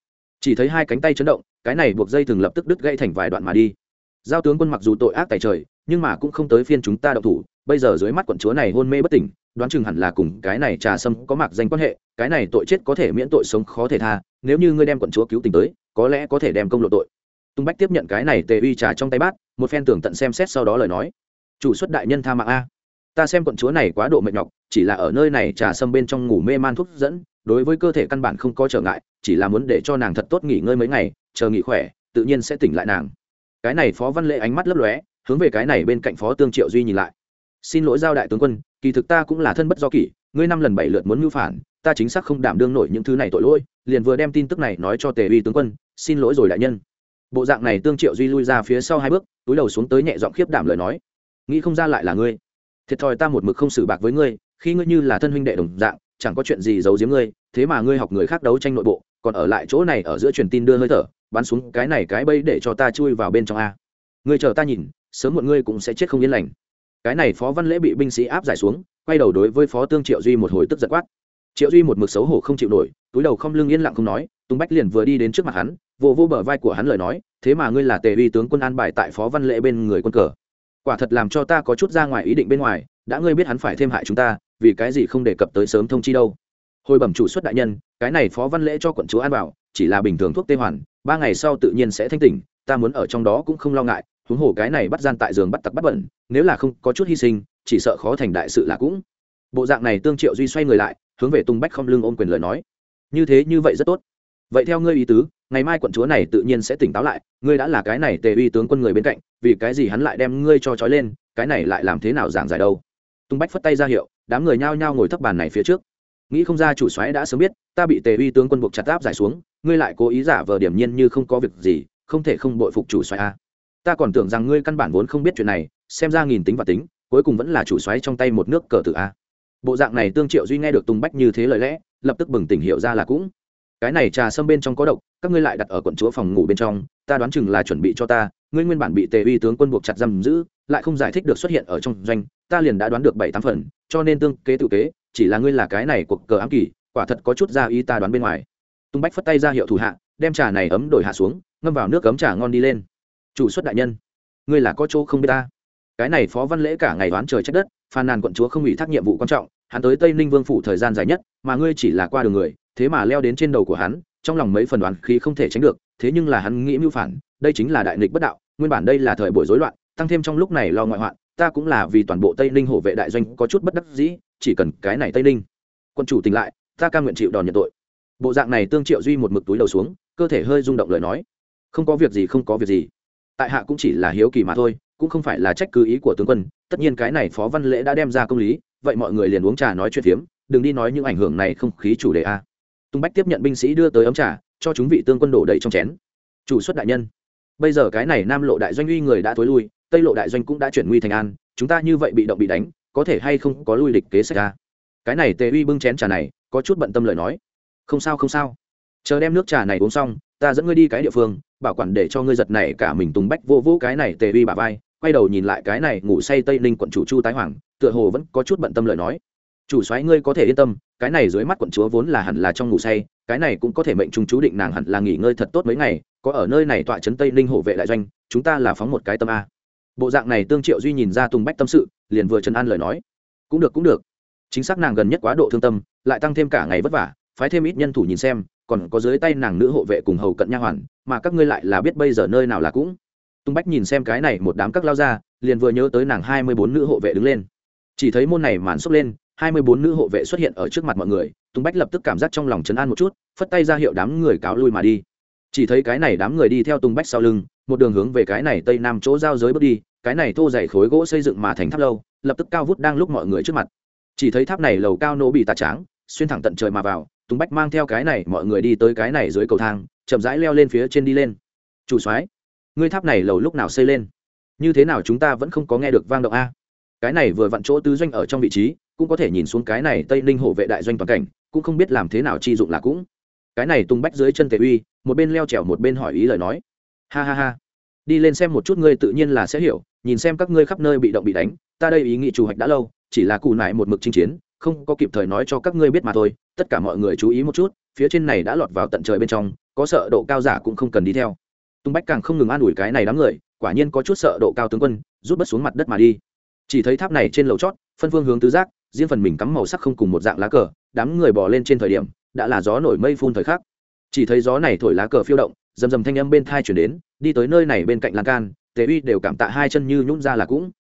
Chỉ thấy hai cánh tay chấn động, cái này buộc dây thường lập tức đứt gãy thành vài đoạn mà đi. Giao tướng quân mặc dù tội ác tài trời, nhưng mà cũng không tới phiên chúng ta đậu thủ bây giờ dưới mắt quận chúa này hôn mê bất tỉnh, đoán chừng hẳn là cùng cái này trà sâm có mặc danh quan hệ, cái này tội chết có thể miễn tội sống khó thể tha, nếu như ngươi đem quận chúa cứu tình tới, có lẽ có thể đem công lộ tội. Tung bách tiếp nhận cái này tề uy trà trong tay bát, một phen tưởng tận xem xét sau đó lời nói. Chủ xuất đại nhân tha mạng a. Ta xem quận chúa này quá độ mệt nhọc, chỉ là ở nơi này trà sâm bên trong ngủ mê man thuốc dẫn, đối với cơ thể căn bản không có trở ngại, chỉ là muốn để cho nàng thật tốt nghỉ ngơi mấy ngày, chờ nghỉ khỏe, tự nhiên sẽ tỉnh lại nàng. Cái này phó văn lệ ánh mắt lấp lóe, hướng về cái này bên cạnh phó tương triệu duy nhìn lại xin lỗi giao đại tướng quân, kỳ thực ta cũng là thân bất do kỷ, ngươi năm lần bảy lượt muốn mưu phản, ta chính xác không đảm đương nổi những thứ này tội lỗi, liền vừa đem tin tức này nói cho tề uy tướng quân, xin lỗi rồi đại nhân. Bộ dạng này tương triệu duy lui ra phía sau hai bước, túi đầu xuống tới nhẹ giọng khiếp đảm lời nói. Nghĩ không ra lại là ngươi. Thiệt thòi ta một mực không xử bạc với ngươi, khi ngươi như là thân huynh đệ đồng dạng, chẳng có chuyện gì giấu giếm ngươi, thế mà ngươi học người khác đấu tranh nội bộ, còn ở lại chỗ này ở giữa truyền tin đưa hơi thở, bắn xuống cái này cái bây để cho ta chui vào bên trong a. Ngươi chờ ta nhìn, sớm muộn ngươi cũng sẽ chết không yên lành cái này phó văn lễ bị binh sĩ áp giải xuống, quay đầu đối với phó tương triệu duy một hồi tức giật quát. Triệu duy một mực xấu hổ không chịu nổi, túi đầu không lưng yên lặng không nói, tùng bách liền vừa đi đến trước mặt hắn, vô vô bờ vai của hắn lời nói, thế mà ngươi là tề uy tướng quân an bài tại phó văn lễ bên người quân cờ. Quả thật làm cho ta có chút ra ngoài ý định bên ngoài, đã ngươi biết hắn phải thêm hại chúng ta, vì cái gì không đề cập tới sớm thông chi đâu? Hồi bẩm chủ xuất đại nhân, cái này phó văn lễ cho quận chúa an bảo, chỉ là bình thường thuốc tê hoàn, ba ngày sau tự nhiên sẽ thanh tỉnh, ta muốn ở trong đó cũng không lo ngại huống hồ cái này bắt gian tại giường bắt tặc bắt bẩn, nếu là không có chút hy sinh, chỉ sợ khó thành đại sự là cũng. Bộ dạng này tương triệu duy xoay người lại, hướng về tung bách không lưng ôm quyền lời nói. Như thế như vậy rất tốt. Vậy theo ngươi ý tứ, ngày mai quận chúa này tự nhiên sẽ tỉnh táo lại, ngươi đã là cái này tề uy tướng quân người bên cạnh, vì cái gì hắn lại đem ngươi cho trói lên, cái này lại làm thế nào giảng giải đâu? Tung bách phất tay ra hiệu, đám người nhao nhao ngồi thấp bàn này phía trước. Nghĩ không ra chủ xoáy đã sớm biết, ta bị tề uy tướng quân buộc chặt áp giải xuống, ngươi lại cố ý giả vờ điểm nhiên như không có việc gì, không thể không bội phục chủ xoáy a ta còn tưởng rằng ngươi căn bản vốn không biết chuyện này, xem ra nghìn tính và tính, cuối cùng vẫn là chủ xoáy trong tay một nước cờ tử a. Bộ dạng này tương triệu duy nghe được tùng bách như thế lời lẽ, lập tức bừng tỉnh hiểu ra là cũng. Cái này trà sâm bên trong có độc, các ngươi lại đặt ở quận chúa phòng ngủ bên trong, ta đoán chừng là chuẩn bị cho ta, ngươi nguyên bản bị tề uy tướng quân buộc chặt giam giữ, lại không giải thích được xuất hiện ở trong doanh, ta liền đã đoán được bảy tám phần, cho nên tương kế tự kế, chỉ là ngươi là cái này cuộc cờ ám kỳ, quả thật có chút ra ý ta đoán bên ngoài. Tung bách phất tay ra hiệu thủ hạ, đem trà này ấm đổi hạ xuống, ngâm vào nước cấm trà ngon đi lên chủ xuất đại nhân. Ngươi là có chỗ không biết ta. Cái này phó văn lễ cả ngày đoán trời trách đất, phàn nàn quận chúa không ủy thác nhiệm vụ quan trọng, hắn tới tây ninh vương phủ thời gian dài nhất, mà ngươi chỉ là qua đường người, thế mà leo đến trên đầu của hắn, trong lòng mấy phần đoán khí không thể tránh được, thế nhưng là hắn nghĩ mưu phản, đây chính là đại nghịch bất đạo, nguyên bản đây là thời buổi rối loạn, tăng thêm trong lúc này lo ngoại hoạn, ta cũng là vì toàn bộ tây ninh hộ vệ đại doanh có chút bất đắc dĩ, chỉ cần cái này tây ninh. Quân chủ tỉnh lại, ta ca nguyện chịu đòn nhận tội. Bộ dạng này tương triệu duy một mực túi đầu xuống, cơ thể hơi rung động lời nói. Không có việc gì, không có việc gì tại hạ cũng chỉ là hiếu kỳ mà thôi, cũng không phải là trách cứ ý của tướng quân, tất nhiên cái này phó văn lễ đã đem ra công lý, vậy mọi người liền uống trà nói chuyện phiếm, đừng đi nói những ảnh hưởng này không khí chủ đề a. Tung bách tiếp nhận binh sĩ đưa tới ấm trà, cho chúng vị tương quân đổ đầy trong chén. Chủ xuất đại nhân, bây giờ cái này nam lộ đại doanh uy người đã thối lui, tây lộ đại doanh cũng đã chuyển nguy thành an, chúng ta như vậy bị động bị đánh, có thể hay không có lui lịch kế sách ra cái này tề uy bưng chén trà này, có chút bận tâm lời nói. Không sao không sao chờ đem nước trà này uống xong, ta dẫn ngươi đi cái địa phương, bảo quản để cho ngươi giật này cả mình tùng bách vô vũ cái này tề uy bà vai, quay đầu nhìn lại cái này ngủ say tây ninh quận chủ chu tái hoàng, tựa hồ vẫn có chút bận tâm lời nói. Chủ soái ngươi có thể yên tâm, cái này dưới mắt quận chúa vốn là hẳn là trong ngủ say, cái này cũng có thể mệnh trung chú định nàng hẳn là nghỉ ngơi thật tốt mấy ngày, có ở nơi này tọa trấn tây ninh hộ vệ đại doanh, chúng ta là phóng một cái tâm a. Bộ dạng này tương triệu duy nhìn ra tùng bách tâm sự, liền vừa chân an lời nói. Cũng được cũng được. Chính xác nàng gần nhất quá độ thương tâm, lại tăng thêm cả ngày vất vả, phái thêm ít nhân thủ nhìn xem còn có dưới tay nàng nữ hộ vệ cùng hầu cận nha hoàn, mà các ngươi lại là biết bây giờ nơi nào là cũng. Tung bách nhìn xem cái này một đám các lao ra, liền vừa nhớ tới nàng hai mươi bốn nữ hộ vệ đứng lên. Chỉ thấy môn này màn xốc lên, hai mươi bốn nữ hộ vệ xuất hiện ở trước mặt mọi người, tung bách lập tức cảm giác trong lòng chấn an một chút, phất tay ra hiệu đám người cáo lui mà đi. Chỉ thấy cái này đám người đi theo tung bách sau lưng, một đường hướng về cái này tây nam chỗ giao giới bước đi, cái này thô dày khối gỗ xây dựng mà thành tháp lâu, lập tức cao vút đang lúc mọi người trước mặt. Chỉ thấy tháp này lầu cao nỗ bị tà tráng, xuyên thẳng tận trời mà vào tùng bách mang theo cái này, mọi người đi tới cái này dưới cầu thang, chậm rãi leo lên phía trên đi lên. Chủ soái, ngươi tháp này lầu lúc nào xây lên? Như thế nào chúng ta vẫn không có nghe được vang động a? Cái này vừa vặn chỗ tứ doanh ở trong vị trí, cũng có thể nhìn xuống cái này tây ninh hộ vệ đại doanh toàn cảnh, cũng không biết làm thế nào chi dụng là cũng. Cái này tung bách dưới chân tề uy, một bên leo trèo một bên hỏi ý lời nói. Ha ha ha. Đi lên xem một chút ngươi tự nhiên là sẽ hiểu, nhìn xem các ngươi khắp nơi bị động bị đánh, ta đây ý nghĩ chủ hoạch đã lâu, chỉ là cụ nại một mực chinh chiến không có kịp thời nói cho các ngươi biết mà thôi, tất cả mọi người chú ý một chút, phía trên này đã lọt vào tận trời bên trong, có sợ độ cao giả cũng không cần đi theo. Tung bách càng không ngừng an ủi cái này đám người, quả nhiên có chút sợ độ cao tướng quân, rút bất xuống mặt đất mà đi. Chỉ thấy tháp này trên lầu chót, phân phương hướng tứ giác, riêng phần mình cắm màu sắc không cùng một dạng lá cờ, đám người bỏ lên trên thời điểm, đã là gió nổi mây phun thời khắc. Chỉ thấy gió này thổi lá cờ phiêu động, rầm rầm thanh âm bên thai chuyển đến, đi tới nơi này bên cạnh lan can, tề uy đều cảm tạ hai chân như nhún ra là cũng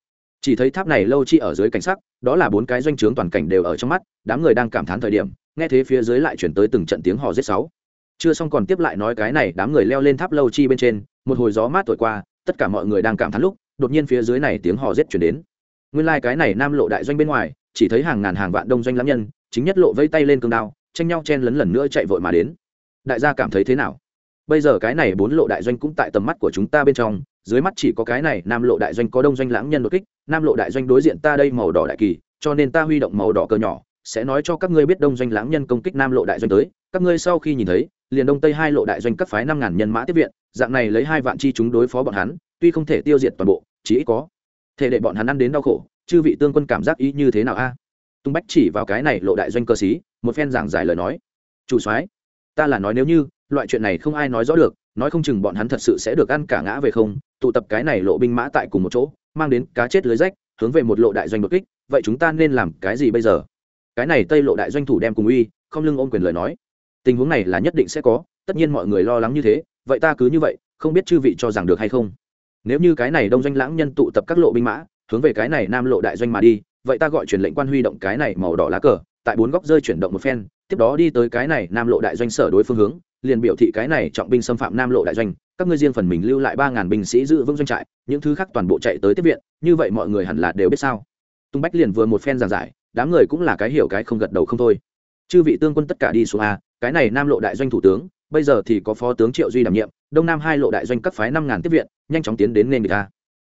chỉ thấy tháp này lâu chi ở dưới cảnh sắc, đó là bốn cái doanh trướng toàn cảnh đều ở trong mắt, đám người đang cảm thán thời điểm, nghe thế phía dưới lại chuyển tới từng trận tiếng hò giết sáu. Chưa xong còn tiếp lại nói cái này, đám người leo lên tháp lâu chi bên trên, một hồi gió mát thổi qua, tất cả mọi người đang cảm thán lúc, đột nhiên phía dưới này tiếng hò giết chuyển đến. Nguyên lai cái này nam lộ đại doanh bên ngoài, chỉ thấy hàng ngàn hàng vạn đông doanh lãm nhân, chính nhất lộ vây tay lên cương đao, tranh nhau chen lấn lần nữa chạy vội mà đến. Đại gia cảm thấy thế nào? Bây giờ cái này bốn lộ đại doanh cũng tại tầm mắt của chúng ta bên trong, dưới mắt chỉ có cái này nam lộ đại doanh có đông doanh lãng nhân đột kích nam lộ đại doanh đối diện ta đây màu đỏ đại kỳ, cho nên ta huy động màu đỏ cờ nhỏ, sẽ nói cho các ngươi biết đông doanh lãng nhân công kích nam lộ đại doanh tới. Các ngươi sau khi nhìn thấy, liền đông tây hai lộ đại doanh cấp phái năm ngàn nhân mã tiếp viện, dạng này lấy hai vạn chi chúng đối phó bọn hắn, tuy không thể tiêu diệt toàn bộ, chỉ ít có thể để bọn hắn ăn đến đau khổ. Chư vị tương quân cảm giác ý như thế nào a? Tung bách chỉ vào cái này lộ đại doanh cơ sĩ, một phen giảng giải lời nói. Chủ soái, ta là nói nếu như, loại chuyện này không ai nói rõ được, nói không chừng bọn hắn thật sự sẽ được ăn cả ngã về không, tụ tập cái này lộ binh mã tại cùng một chỗ mang đến cá chết lưới rách, hướng về một lộ đại doanh đột kích, vậy chúng ta nên làm cái gì bây giờ? Cái này tây lộ đại doanh thủ đem cùng uy, không lưng ôm quyền lời nói. Tình huống này là nhất định sẽ có, tất nhiên mọi người lo lắng như thế, vậy ta cứ như vậy, không biết chư vị cho rằng được hay không? Nếu như cái này đông doanh lãng nhân tụ tập các lộ binh mã, hướng về cái này nam lộ đại doanh mà đi, vậy ta gọi truyền lệnh quan huy động cái này màu đỏ lá cờ, tại bốn góc rơi chuyển động một phen, tiếp đó đi tới cái này nam lộ đại doanh sở đối phương hướng, liền biểu thị cái này trọng binh xâm phạm nam lộ đại doanh các ngươi riêng phần mình lưu lại ba ngàn binh sĩ giữ vững doanh trại, những thứ khác toàn bộ chạy tới tiếp viện, như vậy mọi người hẳn là đều biết sao? Tung bách liền vừa một phen giảng giải, đám người cũng là cái hiểu cái không gật đầu không thôi. Chư vị tương quân tất cả đi xuống a, cái này nam lộ đại doanh thủ tướng, bây giờ thì có phó tướng triệu duy đảm nhiệm, đông nam hai lộ đại doanh các phái năm ngàn tiếp viện, nhanh chóng tiến đến nên người ta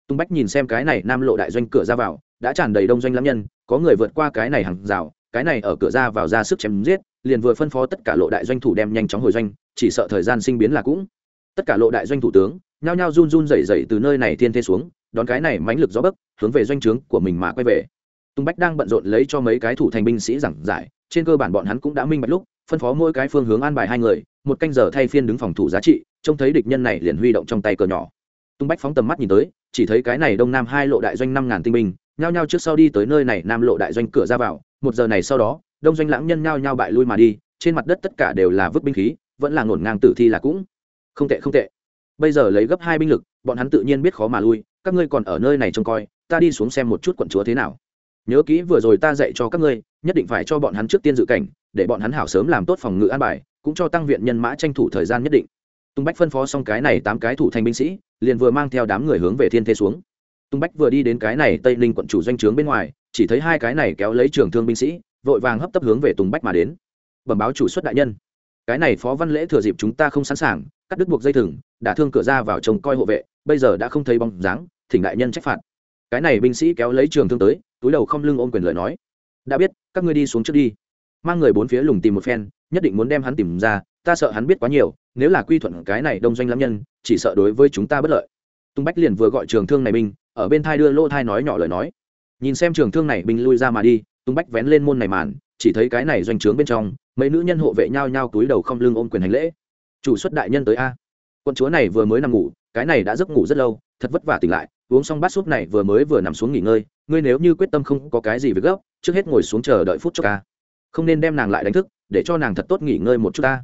tung bách nhìn xem cái này nam lộ đại doanh cửa ra vào, đã tràn đầy đông doanh lãm nhân, có người vượt qua cái này hàng rào, cái này ở cửa ra vào ra sức chém giết, liền vừa phân phó tất cả lộ đại doanh thủ đem nhanh chóng hồi doanh, chỉ sợ thời gian sinh biến là cũng tất cả lộ đại doanh thủ tướng, nhao nhao run run rẩy rẩy từ nơi này thiên thê xuống, đón cái này mãnh lực gió bấc, hướng về doanh trướng của mình mà quay về. Tung bách đang bận rộn lấy cho mấy cái thủ thành binh sĩ giảng giải, trên cơ bản bọn hắn cũng đã minh bạch lúc, phân phó mỗi cái phương hướng an bài hai người, một canh giờ thay phiên đứng phòng thủ giá trị, trông thấy địch nhân này liền huy động trong tay cờ nhỏ. Tung bách phóng tầm mắt nhìn tới, chỉ thấy cái này đông nam hai lộ đại doanh năm ngàn tinh binh, nhao nhao trước sau đi tới nơi này nam lộ đại doanh cửa ra vào, một giờ này sau đó, đông doanh lãng nhân nhao nhao bại lui mà đi, trên mặt đất tất cả đều là vứt binh khí, vẫn là ngổn ngang tử thi là cũng không tệ không tệ. Bây giờ lấy gấp hai binh lực, bọn hắn tự nhiên biết khó mà lui, các ngươi còn ở nơi này trông coi, ta đi xuống xem một chút quận chúa thế nào. Nhớ kỹ vừa rồi ta dạy cho các ngươi, nhất định phải cho bọn hắn trước tiên dự cảnh, để bọn hắn hảo sớm làm tốt phòng ngự an bài, cũng cho tăng viện nhân mã tranh thủ thời gian nhất định. Tung bách phân phó xong cái này tám cái thủ thành binh sĩ, liền vừa mang theo đám người hướng về thiên thế xuống. Tung bách vừa đi đến cái này tây ninh quận chủ doanh trướng bên ngoài, chỉ thấy hai cái này kéo lấy trường thương binh sĩ, vội vàng hấp tấp hướng về tùng bách mà đến. Bẩm báo chủ xuất đại nhân cái này phó văn lễ thừa dịp chúng ta không sẵn sàng, cắt đứt buộc dây thừng đã thương cửa ra vào trông coi hộ vệ, bây giờ đã không thấy bóng dáng, thỉnh đại nhân trách phạt. Cái này binh sĩ kéo lấy trường thương tới, túi đầu không lưng ôm quyền lời nói. Đã biết, các ngươi đi xuống trước đi. Mang người bốn phía lùng tìm một phen, nhất định muốn đem hắn tìm ra, ta sợ hắn biết quá nhiều, nếu là quy thuận cái này đông doanh lắm nhân, chỉ sợ đối với chúng ta bất lợi. Tung bách liền vừa gọi trường thương này binh, ở bên thai đưa lô thai nói nhỏ lời nói. Nhìn xem trường thương này binh lui ra mà đi, tung bách vén lên môn này màn chỉ thấy cái này doanh trướng bên trong, mấy nữ nhân hộ vệ nhau nhau túi đầu không lưng ôm quyền hành lễ. Chủ xuất đại nhân tới a. Quân chúa này vừa mới nằm ngủ, cái này đã giấc ngủ rất lâu, thật vất vả tỉnh lại, uống xong bát súp này vừa mới vừa nằm xuống nghỉ ngơi, ngươi nếu như quyết tâm không có cái gì việc gấp, trước hết ngồi xuống chờ đợi phút cho ca không nên đem nàng lại đánh thức, để cho nàng thật tốt nghỉ ngơi một chút ta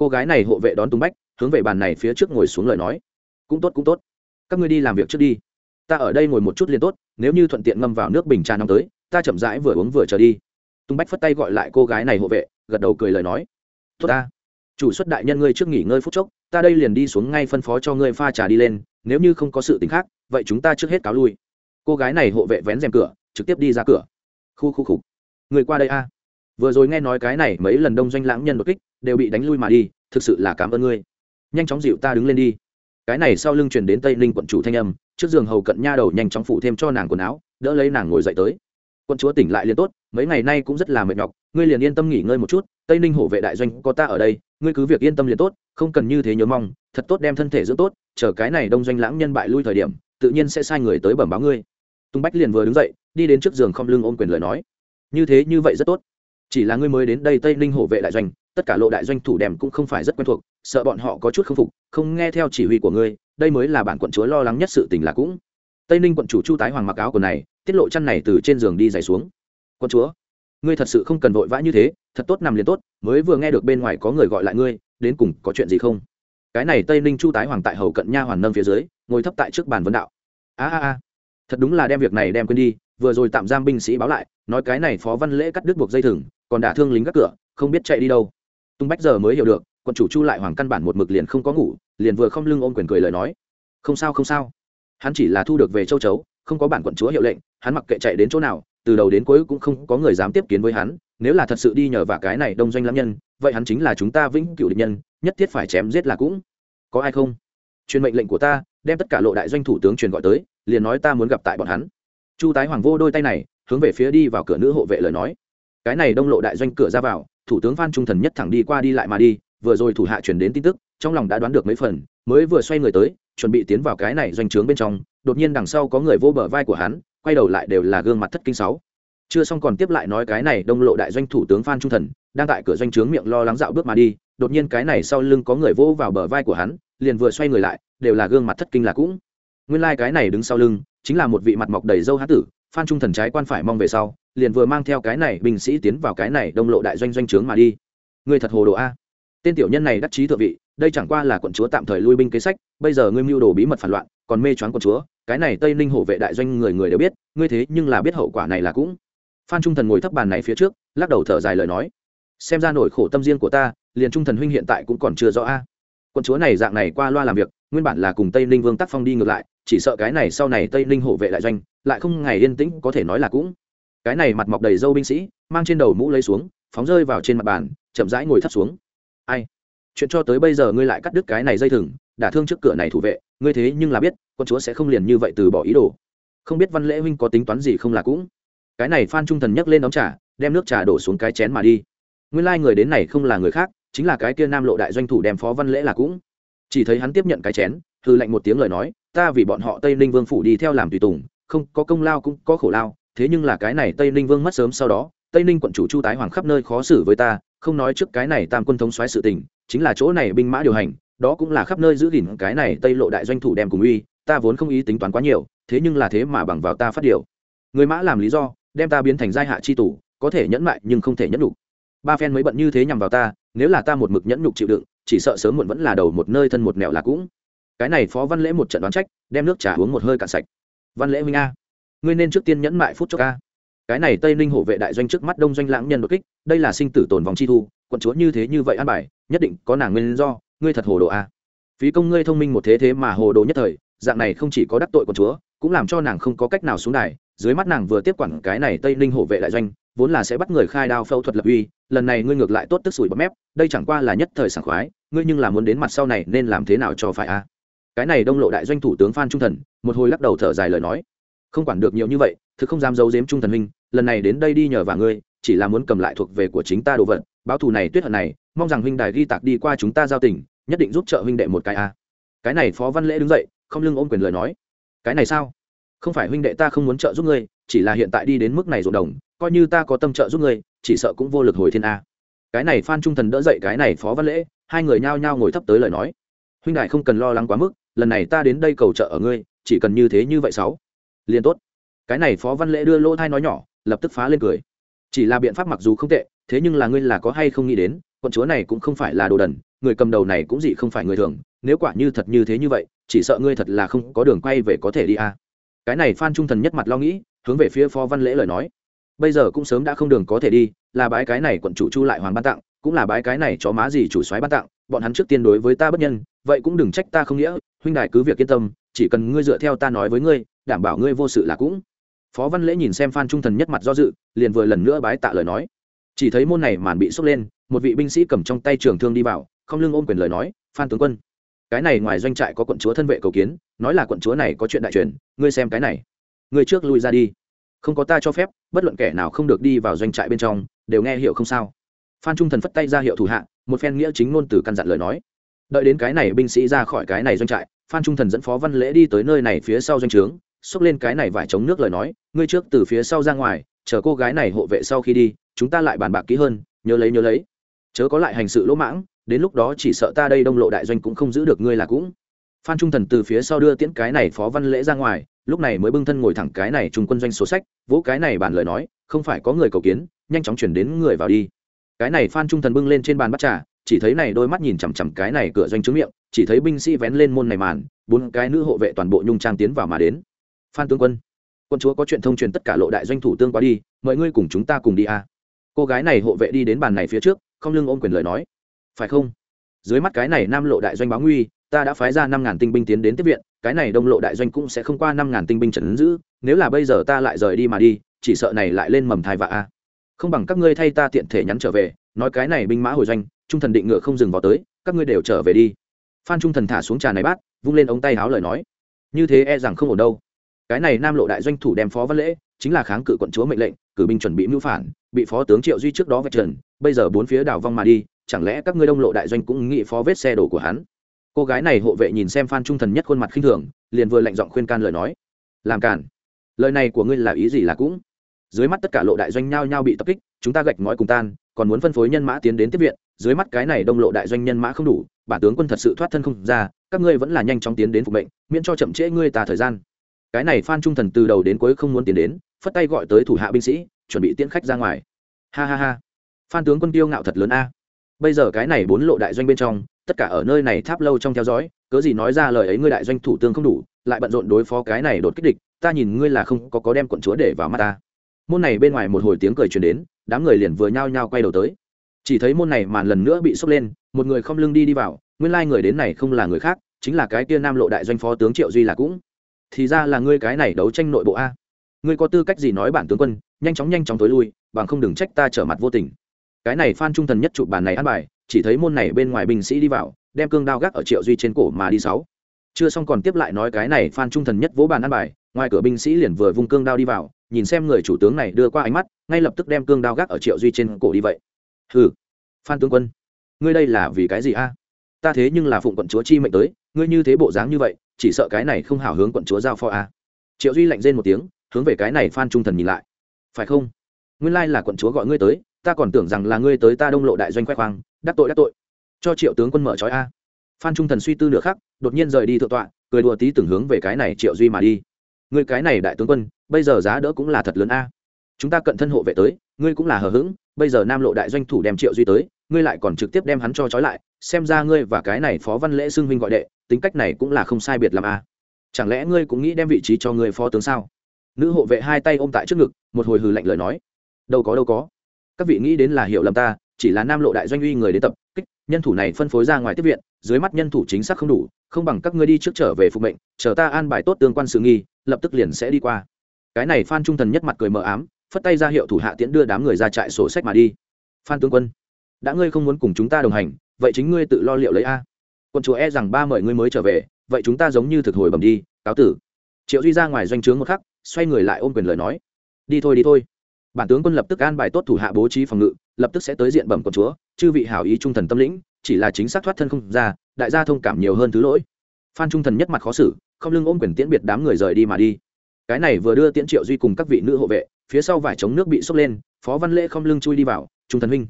cô gái này hộ vệ đón tung bách, hướng về bàn này phía trước ngồi xuống lời nói. Cũng tốt cũng tốt. Các ngươi đi làm việc trước đi. Ta ở đây ngồi một chút liền tốt, nếu như thuận tiện ngâm vào nước bình trà nóng tới, ta chậm rãi vừa uống vừa chờ đi tung bách phất tay gọi lại cô gái này hộ vệ, gật đầu cười lời nói. Tốt ta, chủ xuất đại nhân ngươi trước nghỉ ngơi phút chốc, ta đây liền đi xuống ngay phân phó cho ngươi pha trà đi lên, nếu như không có sự t ì n h khác, vậy chúng ta trước hết cáo lui. Cô gái này hộ vệ vén rèm cửa, trực tiếp đi ra cửa. Khu khu khục người qua đây a. Vừa rồi nghe nói cái này mấy lần đông doanh lãng nhân đột kích, đều bị đánh lui mà đi, thực sự là cảm ơn ngươi. Nhanh chóng dịu ta đứng lên đi. Cái này sau lưng chuyển đến tây ninh quận chủ thanh âm, trước giường hầu cận nha đầu nhanh chóng phụ thêm cho nàng quần áo, đỡ lấy nàng ngồi dậy tới quân chúa tỉnh lại liền tốt, mấy ngày nay cũng rất là mệt nhọc, ngươi liền yên tâm nghỉ ngơi một chút, tây ninh hổ vệ đại doanh có ta ở đây, ngươi cứ việc yên tâm liền tốt, không cần như thế nhớ mong, thật tốt đem thân thể dưỡng tốt, chờ cái này đông doanh lãng nhân bại lui thời điểm, tự nhiên sẽ sai người tới bẩm báo ngươi. Tung bách liền vừa đứng dậy, đi đến trước giường không lưng ôm quyền lời nói. Như thế như vậy rất tốt. Chỉ là ngươi mới đến đây tây ninh hổ vệ đại doanh, tất cả lộ đại doanh thủ đèm cũng không phải rất quen thuộc, sợ bọn họ có chút k phục, không nghe theo chỉ huy của ngươi, đây mới là bản quận chúa lo lắng nhất sự tình là cũng. Tây ninh quận chủ chu tái hoàng mặc áo của này tiết lộ chăn này từ trên giường đi dày xuống. Quân chúa, ngươi thật sự không cần vội vã như thế, thật tốt nằm liền tốt, mới vừa nghe được bên ngoài có người gọi lại ngươi, đến cùng có chuyện gì không? Cái này tây ninh chu tái hoàng tại hầu cận nha hoàn nâng phía dưới, ngồi thấp tại trước bàn vấn đạo. A a a, thật đúng là đem việc này đem quên đi, vừa rồi tạm giam binh sĩ báo lại, nói cái này phó văn lễ cắt đứt buộc dây thừng, còn đả thương lính các cửa, không biết chạy đi đâu. Tung bách giờ mới hiểu được, quân chủ chu lại hoàng căn bản một mực liền không có ngủ, liền vừa không lưng ôm quyền cười lời nói. Không sao không sao hắn chỉ là thu được về châu chấu, không có bản quận chúa hiệu lệnh, hắn mặc kệ chạy đến chỗ nào, từ đầu đến cuối cũng không có người dám tiếp kiến với hắn. Nếu là thật sự đi nhờ vả cái này đông doanh lãm nhân, vậy hắn chính là chúng ta vĩnh cửu địch nhân, nhất thiết phải chém giết là cũng. Có ai không? Truyền mệnh lệnh của ta, đem tất cả lộ đại doanh thủ tướng truyền gọi tới, liền nói ta muốn gặp tại bọn hắn. Chu tái hoàng vô đôi tay này, hướng về phía đi vào cửa nữ hộ vệ lời nói. Cái này đông lộ đại doanh cửa ra vào, thủ tướng phan trung thần nhất thẳng đi qua đi lại mà đi, vừa rồi thủ hạ truyền đến tin tức, trong lòng đã đoán được mấy phần, mới vừa xoay người tới chuẩn bị tiến vào cái này doanh trướng bên trong, đột nhiên đằng sau có người vô bờ vai của hắn, quay đầu lại đều là gương mặt thất kinh sáu. Chưa xong còn tiếp lại nói cái này đông lộ đại doanh thủ tướng phan trung thần, đang tại cửa doanh trướng miệng lo lắng dạo bước mà đi, đột nhiên cái này sau lưng có người vô vào bờ vai của hắn, liền vừa xoay người lại, đều là gương mặt thất kinh là cũng. Nguyên lai cái này đứng sau lưng, chính là một vị mặt mọc đầy râu há tử, phan trung thần trái quan phải mong về sau, liền vừa mang theo cái này binh sĩ tiến vào cái này đông lộ đại doanh doanh trướng mà đi. Người thật hồ đồ a. Tên tiểu nhân này đắc chí thượng vị, đây chẳng qua là quận chúa tạm thời lui binh kế sách bây giờ ngươi mưu đồ bí mật phản loạn, còn mê choáng con chúa, cái này tây ninh hổ vệ đại doanh người người đều biết, ngươi thế nhưng là biết hậu quả này là cũng. Phan trung thần ngồi thấp bàn này phía trước, lắc đầu thở dài lời nói. Xem ra nỗi khổ tâm riêng của ta, liền trung thần huynh hiện tại cũng còn chưa rõ a. Quân chúa này dạng này qua loa làm việc, nguyên bản là cùng tây ninh vương tác phong đi ngược lại, chỉ sợ cái này sau này tây ninh hổ vệ đại doanh, lại không ngày yên tĩnh có thể nói là cũng. Cái này mặt mọc đầy dâu binh sĩ, mang trên đầu mũ lấy xuống, phóng rơi vào trên mặt bàn, chậm rãi ngồi thấp xuống. Ai? Chuyện cho tới bây giờ ngươi lại cắt đứt cái này dây thừng đả thương trước cửa này thủ vệ, ngươi thế nhưng là biết con chúa sẽ không liền như vậy từ bỏ ý đồ. Không biết văn lễ huynh có tính toán gì không là cũng. Cái này phan trung thần nhấc lên đóng trà, đem nước trà đổ xuống cái chén mà đi. Nguyên lai、like、người đến này không là người khác, chính là cái kia nam lộ đại doanh thủ đem phó văn lễ là cũng. Chỉ thấy hắn tiếp nhận cái chén hư lệnh một tiếng lời nói, ta vì bọn họ tây ninh vương phủ đi theo làm tùy tùng, không có công lao cũng có khổ lao, thế nhưng là cái này tây ninh vương mất sớm sau đó, tây ninh quận chủ chu tái hoàng khắp nơi khó xử với ta, không nói trước cái này tam quân thống xoáy sự tình, chính là chỗ này binh mã điều hành đó cũng là khắp nơi giữ gìn cái này tây lộ đại doanh thủ đem cùng uy, ta vốn không ý tính toán quá nhiều, thế nhưng là thế mà bằng vào ta phát điều. Người mã làm lý do, đem ta biến thành giai hạ chi tủ có thể nhẫn mại nhưng không thể nhẫn nhục. Ba phen mới bận như thế nhằm vào ta, nếu là ta một mực nhẫn nhục chịu đựng, chỉ sợ sớm muộn vẫn là đầu một nơi thân một mẹo là cũng. Cái này phó văn lễ một trận đoán trách, đem nước trà uống một hơi cạn sạch. Văn lễ minh a, ngươi nên trước tiên nhẫn mại phút cho ca cái này tây ninh hổ vệ đại doanh trước mắt đông doanh lãng nhân đột kích, đây là sinh tử tồn vòng chi thu, quận chúa như thế như vậy an bài, nhất định có nàng nguyên do ngươi thật hồ đồ a. Phí công ngươi thông minh một thế thế mà hồ đồ nhất thời, dạng này không chỉ có đắc tội quận chúa, cũng làm cho nàng không có cách nào xuống đài. Dưới mắt nàng vừa tiếp quản cái này tây ninh hổ vệ đại doanh, vốn là sẽ bắt người khai đao phẫu thuật lập uy, lần này ngươi ngược lại tốt tức sủi bọt mép, đây chẳng qua là nhất thời sảng khoái, ngươi nhưng là muốn đến mặt sau này nên làm thế nào cho phải a? Cái này đông lộ đại doanh thủ tướng phan trung thần, một hồi lắc đầu thở dài lời nói. Không quản được nhiều như vậy, thực không dám giấu giếm trung thần minh lần này đến đây đi nhờ vào ngươi, chỉ là muốn cầm lại thuộc về của chính ta đồ vật, báo thù này tuyết hận này mong rằng huynh đài ghi tạc đi qua chúng ta giao tình, nhất định giúp trợ huynh đệ một cái a. Cái này phó văn lễ đứng dậy, không lưng ôm quyền lời nói. Cái này sao? Không phải huynh đệ ta không muốn trợ giúp ngươi, chỉ là hiện tại đi đến mức này ruộng đồng, coi như ta có tâm trợ giúp ngươi, chỉ sợ cũng vô lực hồi thiên a. Cái này phan trung thần đỡ dậy cái này phó văn lễ, hai người nhao nhao ngồi thấp tới lời nói. Huynh đại không cần lo lắng quá mức, lần này ta đến đây cầu trợ ở ngươi, chỉ cần như thế như vậy sáu. Liền tốt. Cái này phó văn lễ đưa lỗ thai nói nhỏ, lập tức phá lên cười. Chỉ là biện pháp mặc dù không tệ, thế nhưng là ngươi là có hay không nghĩ đến quận chúa này cũng không phải là đồ đần, người cầm đầu này cũng gì không phải người thường, nếu quả như thật như thế như vậy, chỉ sợ ngươi thật là không có đường quay về có thể đi a cái này phan trung thần nhất mặt lo nghĩ, hướng về phía phó văn lễ lời nói. Bây giờ cũng sớm đã không đường có thể đi, là bái cái này quận chủ chu lại hoàng ban tặng, cũng là bái cái này chó má gì chủ soái ban tặng, bọn hắn trước tiên đối với ta bất nhân, vậy cũng đừng trách ta không nghĩa, huynh đại cứ việc yên tâm, chỉ cần ngươi dựa theo ta nói với ngươi, đảm bảo ngươi vô sự là cũng. Phó văn lễ nhìn xem phan trung thần nhất mặt do dự, liền vừa lần nữa bái tạ lời nói. Chỉ thấy môn này màn bị sốc lên một vị binh sĩ cầm trong tay trường thương đi vào, không lưng ôm quyền lời nói, phan tướng quân, cái này ngoài doanh trại có quận chúa thân vệ cầu kiến, nói là quận chúa này có chuyện đại truyền, ngươi xem cái này, ngươi trước lui ra đi. Không có ta cho phép, bất luận kẻ nào không được đi vào doanh trại bên trong, đều nghe hiệu không sao. Phan trung thần phất tay ra hiệu thủ hạ, một phen nghĩa chính ngôn từ căn dặn lời nói. Đợi đến cái này binh sĩ ra khỏi cái này doanh trại, phan trung thần dẫn phó văn lễ đi tới nơi này phía sau doanh trướng, xốc lên cái này vải chống nước lời nói, ngươi trước từ phía sau ra ngoài, chờ cô gái này hộ vệ sau khi đi, chúng ta lại bàn bạc kỹ hơn, nhớ lấy nhớ lấy chớ có lại hành sự lỗ mãng, đến lúc đó chỉ sợ ta đây đông lộ đại doanh cũng không giữ được ngươi là cũng. Phan trung thần từ phía sau đưa tiễn cái này phó văn lễ ra ngoài, lúc này mới bưng thân ngồi thẳng cái này trung quân doanh số sách, vỗ cái này bàn lời nói, không phải có người cầu kiến, nhanh chóng chuyển đến người vào đi. Cái này phan trung thần bưng lên trên bàn bắt trà, chỉ thấy này đôi mắt nhìn chằm chằm cái này cửa doanh trướng miệng, chỉ thấy binh sĩ vén lên môn này màn, bốn cái nữ hộ vệ toàn bộ nhung trang tiến vào mà đến. Phan tướng quân quân chúa có chuyện thông truyền tất cả lộ đại doanh thủ tương qua đi, mời ngươi cùng chúng ta cùng đi a à. cô gái này hộ vệ đi đến bàn này phía trước không lưng ôm quyền lời nói. Phải không? Dưới mắt cái này nam lộ đại doanh báo nguy, ta đã phái ra năm ngàn tinh binh tiến đến tiếp viện, cái này đông lộ đại doanh cũng sẽ không qua năm ngàn tinh binh trần ứng giữ, nếu là bây giờ ta lại rời đi mà đi, chỉ sợ này lại lên mầm thai vạ a. Không bằng các ngươi thay ta tiện thể nhắn trở về, nói cái này binh mã hồi doanh, trung thần định ngựa không dừng vào tới, các ngươi đều trở về đi. Phan trung thần thả xuống trà này bát, vung lên ống tay háo lời nói. Như thế e rằng không ổn đâu. Cái này nam lộ đại doanh thủ đem phó văn lễ, chính là kháng cự quận chúa mệnh lệnh, cử binh chuẩn bị mưu phản, bị phó tướng triệu duy trước đó vạch trần bây giờ bốn phía đảo vong mà đi, chẳng lẽ các ngươi đông lộ đại doanh cũng nghĩ phó vết xe đổ của hắn? Cô gái này hộ vệ nhìn xem phan trung thần nhất khuôn mặt khinh thường, liền vừa lạnh giọng khuyên can lời nói. Làm cản lời này của ngươi là ý gì là cũng? Dưới mắt tất cả lộ đại doanh nhao nhao bị tập kích, chúng ta gạch ngói cùng tan, còn muốn phân phối nhân mã tiến đến tiếp viện, dưới mắt cái này đông lộ đại doanh nhân mã không đủ, bản tướng quân thật sự thoát thân không ra, các ngươi vẫn là nhanh chóng tiến đến phục mệnh, miễn cho chậm trễ ngươi ta thời gian. Cái này phan trung thần từ đầu đến cuối không muốn tiến đến, phất tay gọi tới thủ hạ binh sĩ, chuẩn bị tiễn khách ra ngoài. Ha ha ha phan tướng quân tiêu ngạo thật lớn a. Bây giờ cái này bốn lộ đại doanh bên trong, tất cả ở nơi này tháp lâu trong theo dõi, cớ gì nói ra lời ấy ngươi đại doanh thủ tướng không đủ, lại bận rộn đối phó cái này đột kích địch, ta nhìn ngươi là không có có đem quận chúa để vào mắt ta. Môn này bên ngoài một hồi tiếng cười truyền đến, đám người liền vừa nhao nhao quay đầu tới. Chỉ thấy môn này màn lần nữa bị sốc lên, một người không lưng đi đi vào, nguyên lai người đến này không là người khác, chính là cái kia nam lộ đại doanh phó tướng triệu duy là cũng. Thì ra là ngươi cái này đấu tranh nội bộ a. Ngươi có tư cách gì nói bản tướng quân, nhanh chóng nhanh chóng tối lui, bằng không đừng trách ta trở mặt vô tình cái này phan trung thần nhất chụp bàn này ăn bài, chỉ thấy môn này bên ngoài binh sĩ đi vào, đem cương đao gác ở triệu duy trên cổ mà đi sáu. Chưa xong còn tiếp lại nói cái này phan trung thần nhất vỗ bàn ăn bài, ngoài cửa binh sĩ liền vừa vung cương đao đi vào, nhìn xem người chủ tướng này đưa qua ánh mắt, ngay lập tức đem cương đao gác ở triệu duy trên cổ đi vậy. Hừ, phan tướng quân, ngươi đây là vì cái gì a? Ta thế nhưng là phụng quận chúa chi mệnh tới, ngươi như thế bộ dáng như vậy, chỉ sợ cái này không hảo hướng quận chúa giao phó a. Triệu duy lạnh rên một tiếng, hướng về cái này phan trung thần nhìn lại. Phải không? Nguyên lai là quận chúa gọi ngươi tới ta còn tưởng rằng là ngươi tới ta đông lộ đại doanh khoe khoang, đắc tội đắc tội. Cho triệu tướng quân mở trói a. Phan trung thần suy tư nửa khắc, đột nhiên rời đi thượng tọa, cười đùa tí từng hướng về cái này triệu duy mà đi. Ngươi cái này đại tướng quân, bây giờ giá đỡ cũng là thật lớn a. Chúng ta cận thân hộ vệ tới, ngươi cũng là hờ hững, bây giờ nam lộ đại doanh thủ đem triệu duy tới, ngươi lại còn trực tiếp đem hắn cho trói lại, xem ra ngươi và cái này phó văn lễ xưng huynh gọi đệ, tính cách này cũng là không sai biệt làm a. Chẳng lẽ ngươi cũng nghĩ đem vị trí cho ngươi phó tướng sao? Nữ hộ vệ hai tay ôm tại trước ngực, một hồi hừ lạnh lời nói. Đâu có đâu có các vị nghĩ đến là hiểu lầm ta, chỉ là nam lộ đại doanh uy người đến tập, kích, nhân thủ này phân phối ra ngoài tiếp viện, dưới mắt nhân thủ chính xác không đủ, không bằng các ngươi đi trước trở về phục mệnh, chờ ta an bài tốt tương quan sự nghi, lập tức liền sẽ đi qua. Cái này phan trung thần nhất mặt cười mờ ám, phất tay ra hiệu thủ hạ tiễn đưa đám người ra trại sổ sách mà đi. Phan tướng quân, đã ngươi không muốn cùng chúng ta đồng hành, vậy chính ngươi tự lo liệu lấy a. Quân chúa e rằng ba mời ngươi mới trở về, vậy chúng ta giống như thực hồi bẩm đi, cáo tử. Triệu duy ra ngoài doanh trướng một khắc, xoay người lại ôm quyền lời nói. Đi thôi đi thôi bản tướng quân lập tức an bài tốt thủ hạ bố trí phòng ngự, lập tức sẽ tới diện bẩm quận chúa, chư vị hảo ý trung thần tâm lĩnh, chỉ là chính xác thoát thân không ra, đại gia thông cảm nhiều hơn thứ lỗi. Phan trung thần nhất mặt khó xử, không lưng ôm quyền tiễn biệt đám người rời đi mà đi. Cái này vừa đưa tiễn triệu duy cùng các vị nữ hộ vệ, phía sau vải chống nước bị sốc lên, phó văn lễ không lưng chui đi vào, trung thần huynh,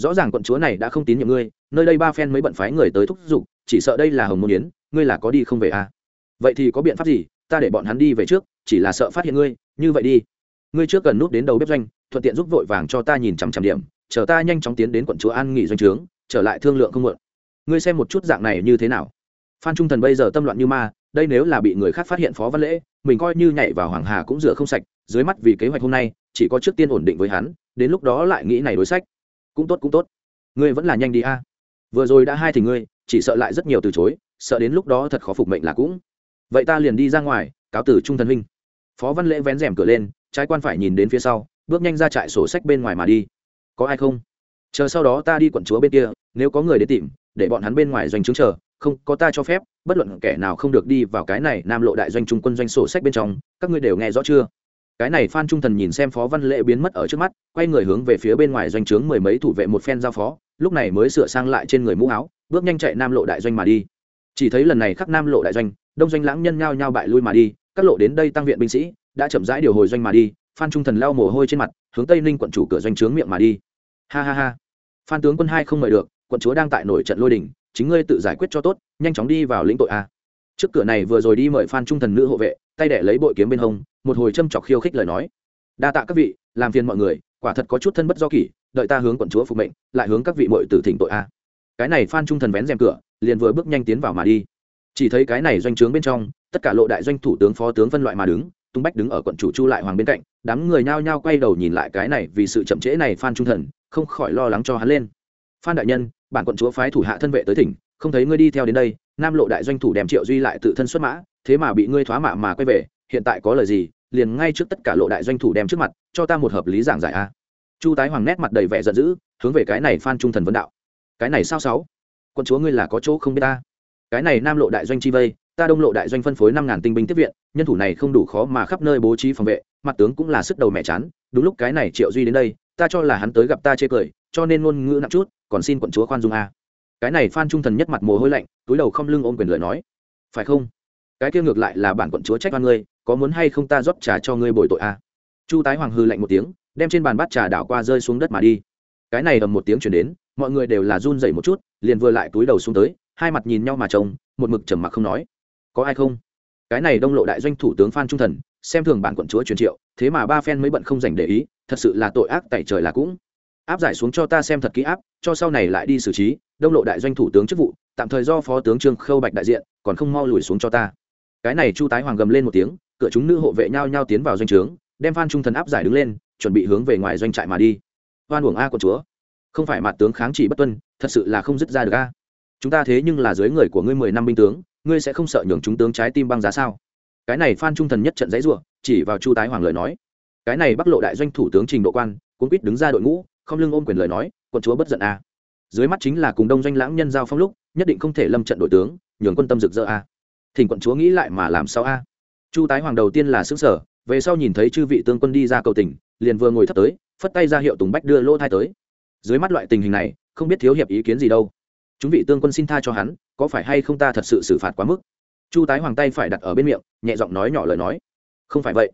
rõ ràng quận chúa này đã không tín nhiệm ngươi, nơi đây ba phen mới bận phái người tới thúc giục, chỉ sợ đây là hồng môn yến, ngươi là có đi không về à? Vậy thì có biện pháp gì, ta để bọn hắn đi về trước, chỉ là sợ phát hiện ngươi, như vậy đi ngươi trước cần nút đến đầu bếp doanh, thuận tiện giúp vội vàng cho ta nhìn chằm chằm điểm, chờ ta nhanh chóng tiến đến quận chúa an nghỉ doanh trướng, trở lại thương lượng không muộn. Ngươi xem một chút dạng này như thế nào? Phan trung thần bây giờ tâm loạn như ma, đây nếu là bị người khác phát hiện phó văn lễ, mình coi như nhảy vào hoàng hà cũng rửa không sạch, dưới mắt vì kế hoạch hôm nay, chỉ có trước tiên ổn định với hắn, đến lúc đó lại nghĩ này đối sách. Cũng tốt cũng tốt. Ngươi vẫn là nhanh đi a. Vừa rồi đã hai thì ngươi, chỉ sợ lại rất nhiều từ chối, sợ đến lúc đó thật khó phục mệnh là cũng. Vậy ta liền đi ra ngoài, cáo tử trung thần huynh. Phó văn lễ vén rèm cửa lên trái quan phải nhìn đến phía sau, bước nhanh ra trại sổ sách bên ngoài mà đi. Có ai không? Chờ sau đó ta đi quận chúa bên kia, nếu có người đến tìm, để bọn hắn bên ngoài doanh chứng chờ, không, có ta cho phép, bất luận kẻ nào không được đi vào cái này nam lộ đại doanh trung quân doanh sổ sách bên trong, các ngươi đều nghe rõ chưa? Cái này phan trung thần nhìn xem phó văn lễ biến mất ở trước mắt, quay người hướng về phía bên ngoài doanh trướng mười mấy thủ vệ một phen giao phó, lúc này mới sửa sang lại trên người mũ áo, bước nhanh chạy nam lộ đại doanh mà đi. Chỉ thấy lần này khắc nam lộ đại doanh, đông doanh lãng nhân nhao nhao bại lui mà đi, các lộ đến đây tăng viện binh sĩ đã chậm rãi điều hồi doanh mà đi, phan trung thần lau mồ hôi trên mặt, hướng tây ninh quận chủ cửa doanh trướng miệng mà đi. Ha ha ha. Phan tướng quân hai không mời được, quận chúa đang tại nổi trận lôi đình, chính ngươi tự giải quyết cho tốt, nhanh chóng đi vào lĩnh tội a. Trước cửa này vừa rồi đi mời phan trung thần nữ hộ vệ, tay đẻ lấy bội kiếm bên hông, một hồi châm chọc khiêu khích lời nói. Đa tạ các vị, làm phiền mọi người, quả thật có chút thân bất do kỷ, đợi ta hướng quận chúa phục mệnh, lại hướng các vị mội tử thỉnh tội a. Cái này phan trung thần vén rèm cửa, liền vừa bước nhanh tiến vào mà đi. Chỉ thấy cái này doanh trướng bên trong, tất cả lộ đại doanh thủ tướng phó tướng phân loại mà đứng tung bách đứng ở quận chủ chu lại hoàng bên cạnh, đám người nhao nhao quay đầu nhìn lại cái này vì sự chậm trễ này phan trung thần, không khỏi lo lắng cho hắn lên. Phan đại nhân, bản quận chúa phái thủ hạ thân vệ tới thỉnh, không thấy ngươi đi theo đến đây, nam lộ đại doanh thủ đem triệu duy lại tự thân xuất mã, thế mà bị ngươi thoá mạ mà quay về, hiện tại có lời gì, liền ngay trước tất cả lộ đại doanh thủ đem trước mặt, cho ta một hợp lý giảng giải a. Chu tái hoàng nét mặt đầy vẻ giận dữ, hướng về cái này phan trung thần vấn đạo. Cái này sao sáu? Quân chúa ngươi là có chỗ không biết ta? Cái này nam lộ đại doanh chi vây ta đông lộ đại doanh phân phối năm ngàn tinh binh tiếp viện, nhân thủ này không đủ khó mà khắp nơi bố trí phòng vệ, mặt tướng cũng là sức đầu mẹ chán, đúng lúc cái này triệu duy đến đây, ta cho là hắn tới gặp ta chê cười, cho nên ngôn ngữ nặng chút, còn xin quận chúa khoan dung a. Cái này phan trung thần nhất mặt mồ hôi lạnh, túi đầu không lưng ôm quyền lời nói. Phải không? Cái kia ngược lại là bản quận chúa trách oan ngươi, có muốn hay không ta rót trà cho ngươi bồi tội a? Chu tái hoàng hư lạnh một tiếng, đem trên bàn bát trà đảo qua rơi xuống đất mà đi. Cái này ầm một tiếng chuyển đến, mọi người đều là run dậy một chút, liền vừa lại túi đầu xuống tới, hai mặt nhìn nhau mà trông, một mực trầm mặc không nói có ai không? Cái này đông lộ đại doanh thủ tướng phan trung thần, xem thường bản quận chúa truyền triệu, thế mà ba phen mới bận không dành để ý, thật sự là tội ác tại trời là cũng. Áp giải xuống cho ta xem thật kỹ áp, cho sau này lại đi xử trí, đông lộ đại doanh thủ tướng chức vụ, tạm thời do phó tướng trương khâu bạch đại diện, còn không mau lùi xuống cho ta. Cái này chu tái hoàng gầm lên một tiếng, cửa chúng nữ hộ vệ nhau nhau tiến vào doanh trướng, đem phan trung thần áp giải đứng lên, chuẩn bị hướng về ngoài doanh trại mà đi. Hoan uổng a của chúa. Không phải mặt tướng kháng chỉ bất tuân, thật sự là không dứt ra được a. Chúng ta thế nhưng là dưới người của ngươi mười năm binh tướng ngươi sẽ không sợ nhường chúng tướng trái tim băng giá sao? Cái này phan trung thần nhất trận dãy ruộng chỉ vào chu tái hoàng lời nói. Cái này bắc lộ đại doanh thủ tướng trình độ quan cũng quýt đứng ra đội ngũ, không lưng ôm quyền lời nói, quận chúa bất giận a. Dưới mắt chính là cùng đông doanh lãng nhân giao phong lúc, nhất định không thể lâm trận đội tướng, nhường quân tâm rực rỡ a. Thỉnh quận chúa nghĩ lại mà làm sao a? Chu tái hoàng đầu tiên là xứ sở về sau nhìn thấy chư vị tương quân đi ra cầu tỉnh liền vừa ngồi thấp tới, phất tay ra hiệu tùng bách đưa lỗ thai tới. Dưới mắt loại tình hình này, không biết thiếu hiệp ý kiến gì đâu. Chúng vị tương quân xin tha cho hắn có phải hay không ta thật sự xử phạt quá mức? Chu tái hoàng tay phải đặt ở bên miệng, nhẹ giọng nói nhỏ lời nói. Không phải vậy.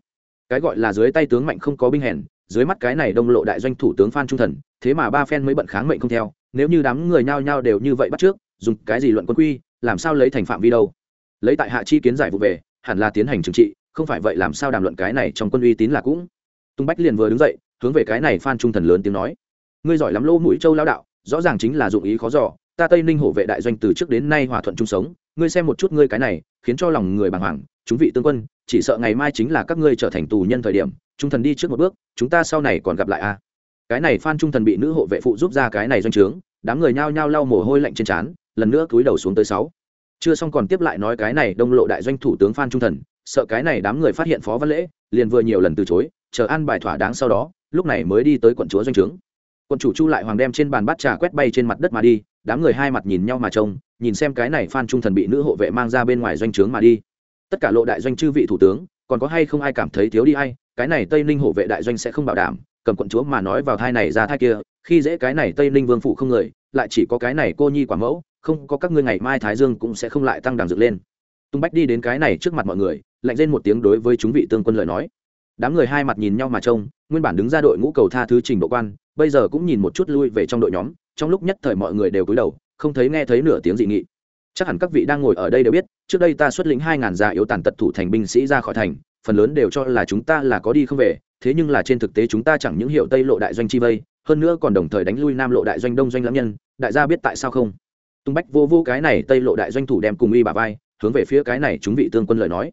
Cái gọi là dưới tay tướng mạnh không có binh hèn, dưới mắt cái này đông lộ đại doanh thủ tướng phan trung thần, thế mà ba phen mới bận kháng mệnh không theo, nếu như đám người nhao nhao đều như vậy bắt trước, dùng cái gì luận quân quy, làm sao lấy thành phạm vi đâu? Lấy tại hạ chi kiến giải vụ về, hẳn là tiến hành trừng trị, không phải vậy làm sao đàm luận cái này trong quân uy tín là cũng. Tung bách liền vừa đứng dậy, hướng về cái này phan trung thần lớn tiếng nói. Ngươi giỏi lắm lỗ mũi châu lao đạo, rõ ràng chính là dụng ý khó dò ta tây ninh hổ vệ đại doanh từ trước đến nay hòa thuận chung sống ngươi xem một chút ngươi cái này khiến cho lòng người bàng hoàng chúng vị tương quân chỉ sợ ngày mai chính là các ngươi trở thành tù nhân thời điểm trung thần đi trước một bước chúng ta sau này còn gặp lại a à? cái này phan trung thần bị nữ hộ vệ phụ giúp ra cái này doanh trướng đám người nhao nhao lau mồ hôi lạnh trên trán lần nữa cúi đầu xuống tới sáu chưa xong còn tiếp lại nói cái này đông lộ đại doanh thủ tướng phan trung thần sợ cái này đám người phát hiện phó văn lễ liền vừa nhiều lần từ chối chờ ăn bài thỏa đáng sau đó lúc này mới đi tới quận chúa doanh trướng quận chủ chu lại hoàng đem trên bàn bát trà quét bay trên mặt đất mà đi đám người hai mặt nhìn nhau mà trông, nhìn xem cái này phan trung thần bị nữ hộ vệ mang ra bên ngoài doanh trướng mà đi tất cả lộ đại doanh chư vị thủ tướng, còn có hay không ai cảm thấy thiếu đi ai? cái này tây ninh hộ vệ đại doanh sẽ không bảo đảm, cầm quận chúa mà nói vào thai này ra thai kia, khi dễ cái này tây ninh vương phụ không người, lại chỉ có cái này cô nhi quả mẫu, không có các ngươi ngày mai thái dương cũng sẽ không lại tăng đằng dựng lên tung bách đi đến cái này trước mặt mọi người, lạnh lên một tiếng đối với chúng vị tương quân lời nói đám người hai mặt nhìn nhau mà trông, nguyên bản đứng ra đội ngũ cầu tha thứ trình độ quan bây giờ cũng nhìn một chút lui về trong đội nhóm, trong lúc nhất thời mọi người đều cúi đầu, không thấy nghe thấy nửa tiếng dị nghị. Chắc hẳn các vị đang ngồi ở đây đều biết, trước đây ta xuất lĩnh hai ngàn già yếu tàn tật thủ thành binh sĩ ra khỏi thành, phần lớn đều cho là chúng ta là có đi không về, thế nhưng là trên thực tế chúng ta chẳng những hiệu tây lộ đại doanh chi vây, hơn nữa còn đồng thời đánh lui nam lộ đại doanh đông doanh lãm nhân, đại gia biết tại sao không? Tung bách vô vô cái này tây lộ đại doanh thủ đem cùng y bà vai, hướng về phía cái này chúng vị tương quân lời nói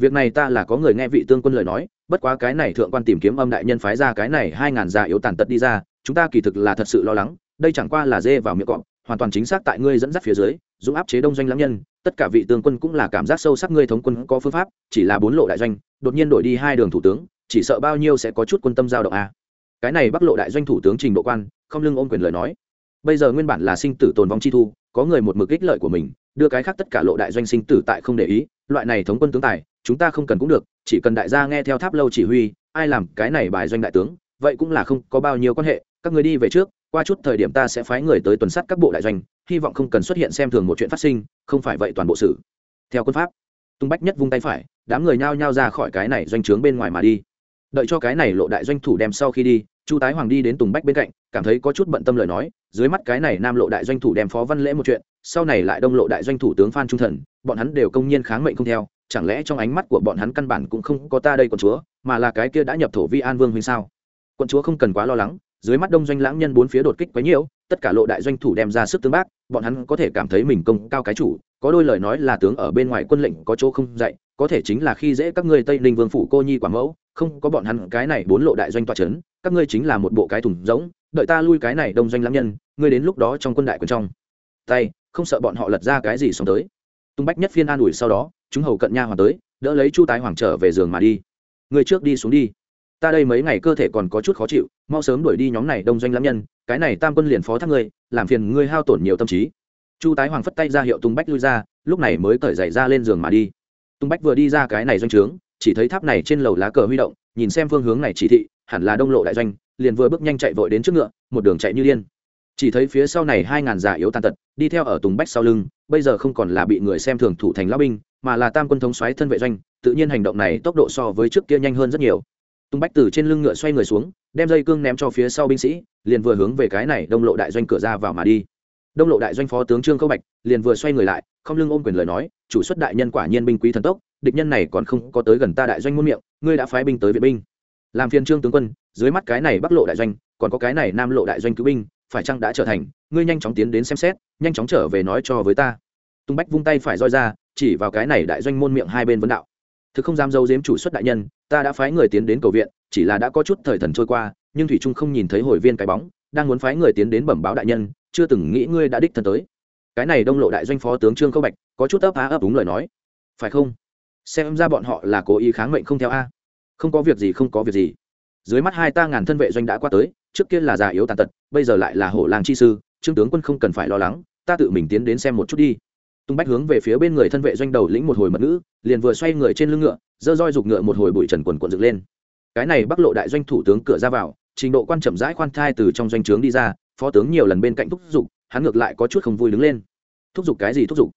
việc này ta là có người nghe vị tương quân lời nói, bất quá cái này thượng quan tìm kiếm âm đại nhân phái ra cái này hai ngàn già yếu tàn tật đi ra, chúng ta kỳ thực là thật sự lo lắng, đây chẳng qua là dê vào miệng cọp, hoàn toàn chính xác tại ngươi dẫn dắt phía dưới, dũng áp chế đông doanh lãng nhân, tất cả vị tướng quân cũng là cảm giác sâu sắc ngươi thống quân có phương pháp, chỉ là bốn lộ đại doanh, đột nhiên đổi đi hai đường thủ tướng, chỉ sợ bao nhiêu sẽ có chút quân tâm giao động a à. cái này bắc lộ đại doanh thủ tướng trình độ quan, không lưng ôm quyền lời nói bây giờ nguyên bản là sinh tử tồn vong chi thu, có người một mực ích lợi của mình, đưa cái khác tất cả lộ đại doanh sinh tử tại không để ý, loại này thống quân tướng tài, chúng ta không cần cũng được, chỉ cần đại gia nghe theo tháp lâu chỉ huy, ai làm cái này bài doanh đại tướng, vậy cũng là không có bao nhiêu quan hệ, các người đi về trước, qua chút thời điểm ta sẽ phái người tới tuần sát các bộ đại doanh, hy vọng không cần xuất hiện xem thường một chuyện phát sinh, không phải vậy toàn bộ sự. Theo quân pháp, tung bách nhất vung tay phải, đám người nhao nhao ra khỏi cái này doanh trướng bên ngoài mà đi. Đợi cho cái này lộ đại doanh thủ đem sau khi đi, chu tái hoàng đi đến tùng bách bên cạnh, cảm thấy có chút bận tâm lời nói dưới mắt cái này nam lộ đại doanh thủ đem phó văn lễ một chuyện, sau này lại đông lộ đại doanh thủ tướng phan trung thần, bọn hắn đều công nhiên kháng mệnh không theo, chẳng lẽ trong ánh mắt của bọn hắn căn bản cũng không có ta đây quận chúa, mà là cái kia đã nhập thổ vi an vương huynh sao? Quận chúa không cần quá lo lắng, dưới mắt đông doanh lãng nhân bốn phía đột kích quấy nhiễu, tất cả lộ đại doanh thủ đem ra sức tương bác, bọn hắn có thể cảm thấy mình công cao cái chủ, có đôi lời nói là tướng ở bên ngoài quân lệnh có chỗ không dạy, có thể chính là khi dễ các ngươi tây ninh vương phủ cô nhi quả mẫu, không có bọn hắn cái này bốn lộ đại doanh toa c h ấ n các ngươi chính là một bộ cái thùng rỗng đợi ta lui cái này đông doanh lắm nhân, ngươi đến lúc đó trong quân đại quân trong. Tay, không sợ bọn họ lật ra cái gì xong tới. Tung bách nhất phiên an ủi sau đó, chúng hầu cận nha hoàng tới, đỡ lấy chu tái hoàng trở về giường mà đi. Người trước đi xuống đi. Ta đây mấy ngày cơ thể còn có chút khó chịu, mau sớm đuổi đi nhóm này đông doanh lãm nhân, cái này tam quân liền phó thác ngươi, làm phiền ngươi hao tổn nhiều tâm trí. Chu tái hoàng phất tay ra hiệu tung bách lui ra, lúc này mới cởi giày ra lên giường mà đi. Tung bách vừa đi ra cái này doanh trướng, chỉ thấy tháp này trên lầu lá cờ huy động, nhìn xem phương hướng này chỉ thị hẳn là đông lộ đại doanh, liền vừa bước nhanh chạy vội đến trước ngựa, một đường chạy như điên. Chỉ thấy phía sau này hai ngàn giả yếu tàn tật, đi theo ở tùng bách sau lưng, bây giờ không còn là bị người xem thường thủ thành lao binh, mà là tam quân thống xoáy thân vệ doanh, tự nhiên hành động này tốc độ so với trước kia nhanh hơn rất nhiều. Tung bách từ trên lưng ngựa xoay người xuống, đem dây cương ném cho phía sau binh sĩ, liền vừa hướng về cái này đông lộ đại doanh cửa ra vào mà đi. Đông lộ đại doanh phó tướng trương khâu bạch liền vừa xoay người lại, không lưng ôm quyền lời nói, chủ xuất đại nhân quả nhiên binh quý thần tốc, địch nhân này còn không có tới gần ta đại doanh muôn miệng, ngươi đã phái binh tới viện binh làm phiên trương tướng quân, dưới mắt cái này bắc lộ đại doanh, còn có cái này nam lộ đại doanh cứu binh, phải chăng đã trở thành? Ngươi nhanh chóng tiến đến xem xét, nhanh chóng trở về nói cho với ta. Tung bách vung tay phải roi ra, chỉ vào cái này đại doanh môn miệng hai bên vấn đạo. Thực không dám dâu dếm chủ xuất đại nhân, ta đã phái người tiến đến cầu viện, chỉ là đã có chút thời thần trôi qua, nhưng thủy trung không nhìn thấy hồi viên cái bóng, đang muốn phái người tiến đến bẩm báo đại nhân, chưa từng nghĩ ngươi đã đích thân tới. Cái này đông lộ đại doanh phó tướng trương khâu bạch, có chút ấp á ấp đúng lời nói. Phải không? Xem ra bọn họ là cố ý kháng mệnh không theo a không có việc gì, không có việc gì. Dưới mắt hai ta ngàn thân vệ doanh đã qua tới, trước kia là già yếu tàn tật, bây giờ lại là hổ làng chi sư, trương tướng quân không cần phải lo lắng, ta tự mình tiến đến xem một chút đi. Tung bách hướng về phía bên người thân vệ doanh đầu lĩnh một hồi mật ngữ, liền vừa xoay người trên lưng ngựa dơ roi giục ngựa một hồi bụi trần quần quần dựng lên. Cái này bắc lộ đại doanh thủ tướng cửa ra vào, trình độ quan chậm rãi khoan thai từ trong doanh trướng đi ra, phó tướng nhiều lần bên cạnh thúc giục, hắn ngược lại có chút không vui đứng lên. Thúc giục cái gì thúc giục?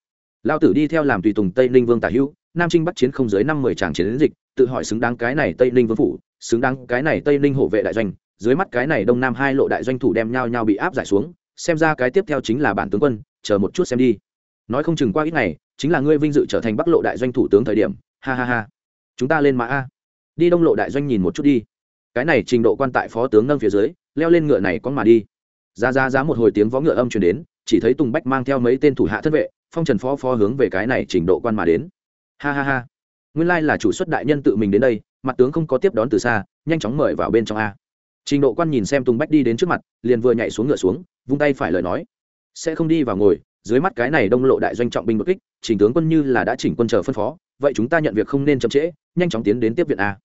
Lao tử đi theo làm tùy tùng tây ninh vương tả hữu, nam trinh bắt chiến không dưới năm mười tràng chiến dịch, tự hỏi xứng đáng cái này tây ninh vương phủ, xứng đáng cái này tây ninh hộ vệ đại doanh, dưới mắt cái này đông nam hai lộ đại doanh thủ đem nhau nhau bị áp giải xuống, xem ra cái tiếp theo chính là bản tướng quân, chờ một chút xem đi. Nói không chừng qua ít ngày, chính là ngươi vinh dự trở thành bắc lộ đại doanh thủ tướng thời điểm, ha ha ha. Chúng ta lên mã a. Đi đông lộ đại doanh nhìn một chút đi. Cái này trình độ quan tại phó tướng nâng phía dưới, leo lên ngựa này con mà đi. Ra ra ra một hồi tiếng vó ngựa âm truyền đến, chỉ thấy tùng bách mang theo mấy tên thủ hạ thân vệ phong trần phó phó hướng về cái này trình độ quan mà đến. Ha ha ha. Nguyên lai là chủ xuất đại nhân tự mình đến đây, mặt tướng không có tiếp đón từ xa, nhanh chóng mời vào bên trong a. Trình độ quan nhìn xem tùng bách đi đến trước mặt, liền vừa nhảy xuống ngựa xuống, vung tay phải lời nói. Sẽ không đi vào ngồi, dưới mắt cái này đông lộ đại doanh trọng binh bất kích chỉnh tướng quân như là đã chỉnh quân chờ phân phó, vậy chúng ta nhận việc không nên chậm trễ, nhanh chóng tiến đến tiếp viện a.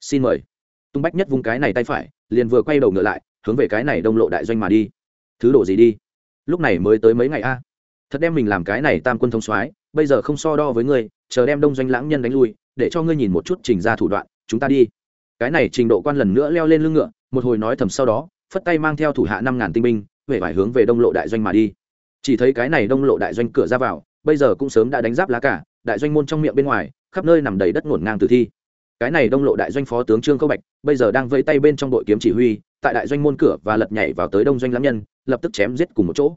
Xin mời. Tung bách nhất vung cái này tay phải, liền vừa quay đầu ngựa lại, hướng về cái này đông lộ đại doanh mà đi. Thứ độ gì đi? Lúc này mới tới mấy ngày a thật đem mình làm cái này tam quân thông soái, bây giờ không so đo với ngươi, chờ đem đông doanh lãng nhân đánh lui, để cho ngươi nhìn một chút trình ra thủ đoạn, chúng ta đi. Cái này trình độ quan lần nữa leo lên lưng ngựa, một hồi nói thầm sau đó, phất tay mang theo thủ hạ năm ngàn tinh binh về phải hướng về đông lộ đại doanh mà đi. Chỉ thấy cái này đông lộ đại doanh cửa ra vào, bây giờ cũng sớm đã đánh giáp lá cả, đại doanh môn trong miệng bên ngoài, khắp nơi nằm đầy đất ngổn ngang tử thi. Cái này đông lộ đại doanh phó tướng trương câu bạch, bây giờ đang vẫy tay bên trong đội kiếm chỉ huy, tại đại doanh môn cửa và lật nhảy vào tới đông doanh lãm nhân, lập tức chém giết cùng một chỗ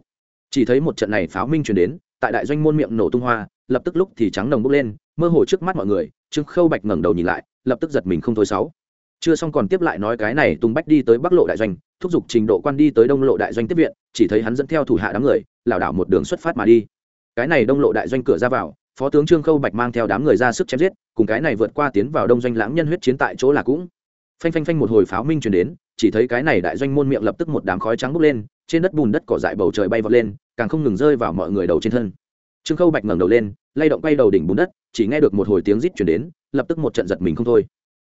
chỉ thấy một trận này pháo minh chuyển đến, tại đại doanh môn miệng nổ tung hoa, lập tức lúc thì trắng nồng bốc lên, mơ hồ trước mắt mọi người, trương khâu bạch ngẩng đầu nhìn lại, lập tức giật mình không thôi sáu. Chưa xong còn tiếp lại nói cái này tung bách đi tới bắc lộ đại doanh, thúc giục trình độ quan đi tới đông lộ đại doanh tiếp viện, chỉ thấy hắn dẫn theo thủ hạ đám người, lảo đảo một đường xuất phát mà đi. Cái này đông lộ đại doanh cửa ra vào, phó tướng trương khâu bạch mang theo đám người ra sức chém giết, cùng cái này vượt qua tiến vào đông doanh lãng nhân huyết chiến tại chỗ là cũng. Phanh phanh phanh một hồi pháo minh chuyển đến chỉ thấy cái này đại doanh môn miệng lập tức một đám khói trắng bốc lên, trên đất bùn đất cỏ dại bầu trời bay vọt lên, càng không ngừng rơi vào mọi người đầu trên thân. Trương khâu bạch ngẩng đầu lên, lay động bay đầu đỉnh bùn đất, chỉ nghe được một hồi tiếng rít chuyển đến, lập tức một trận giật mình không thôi.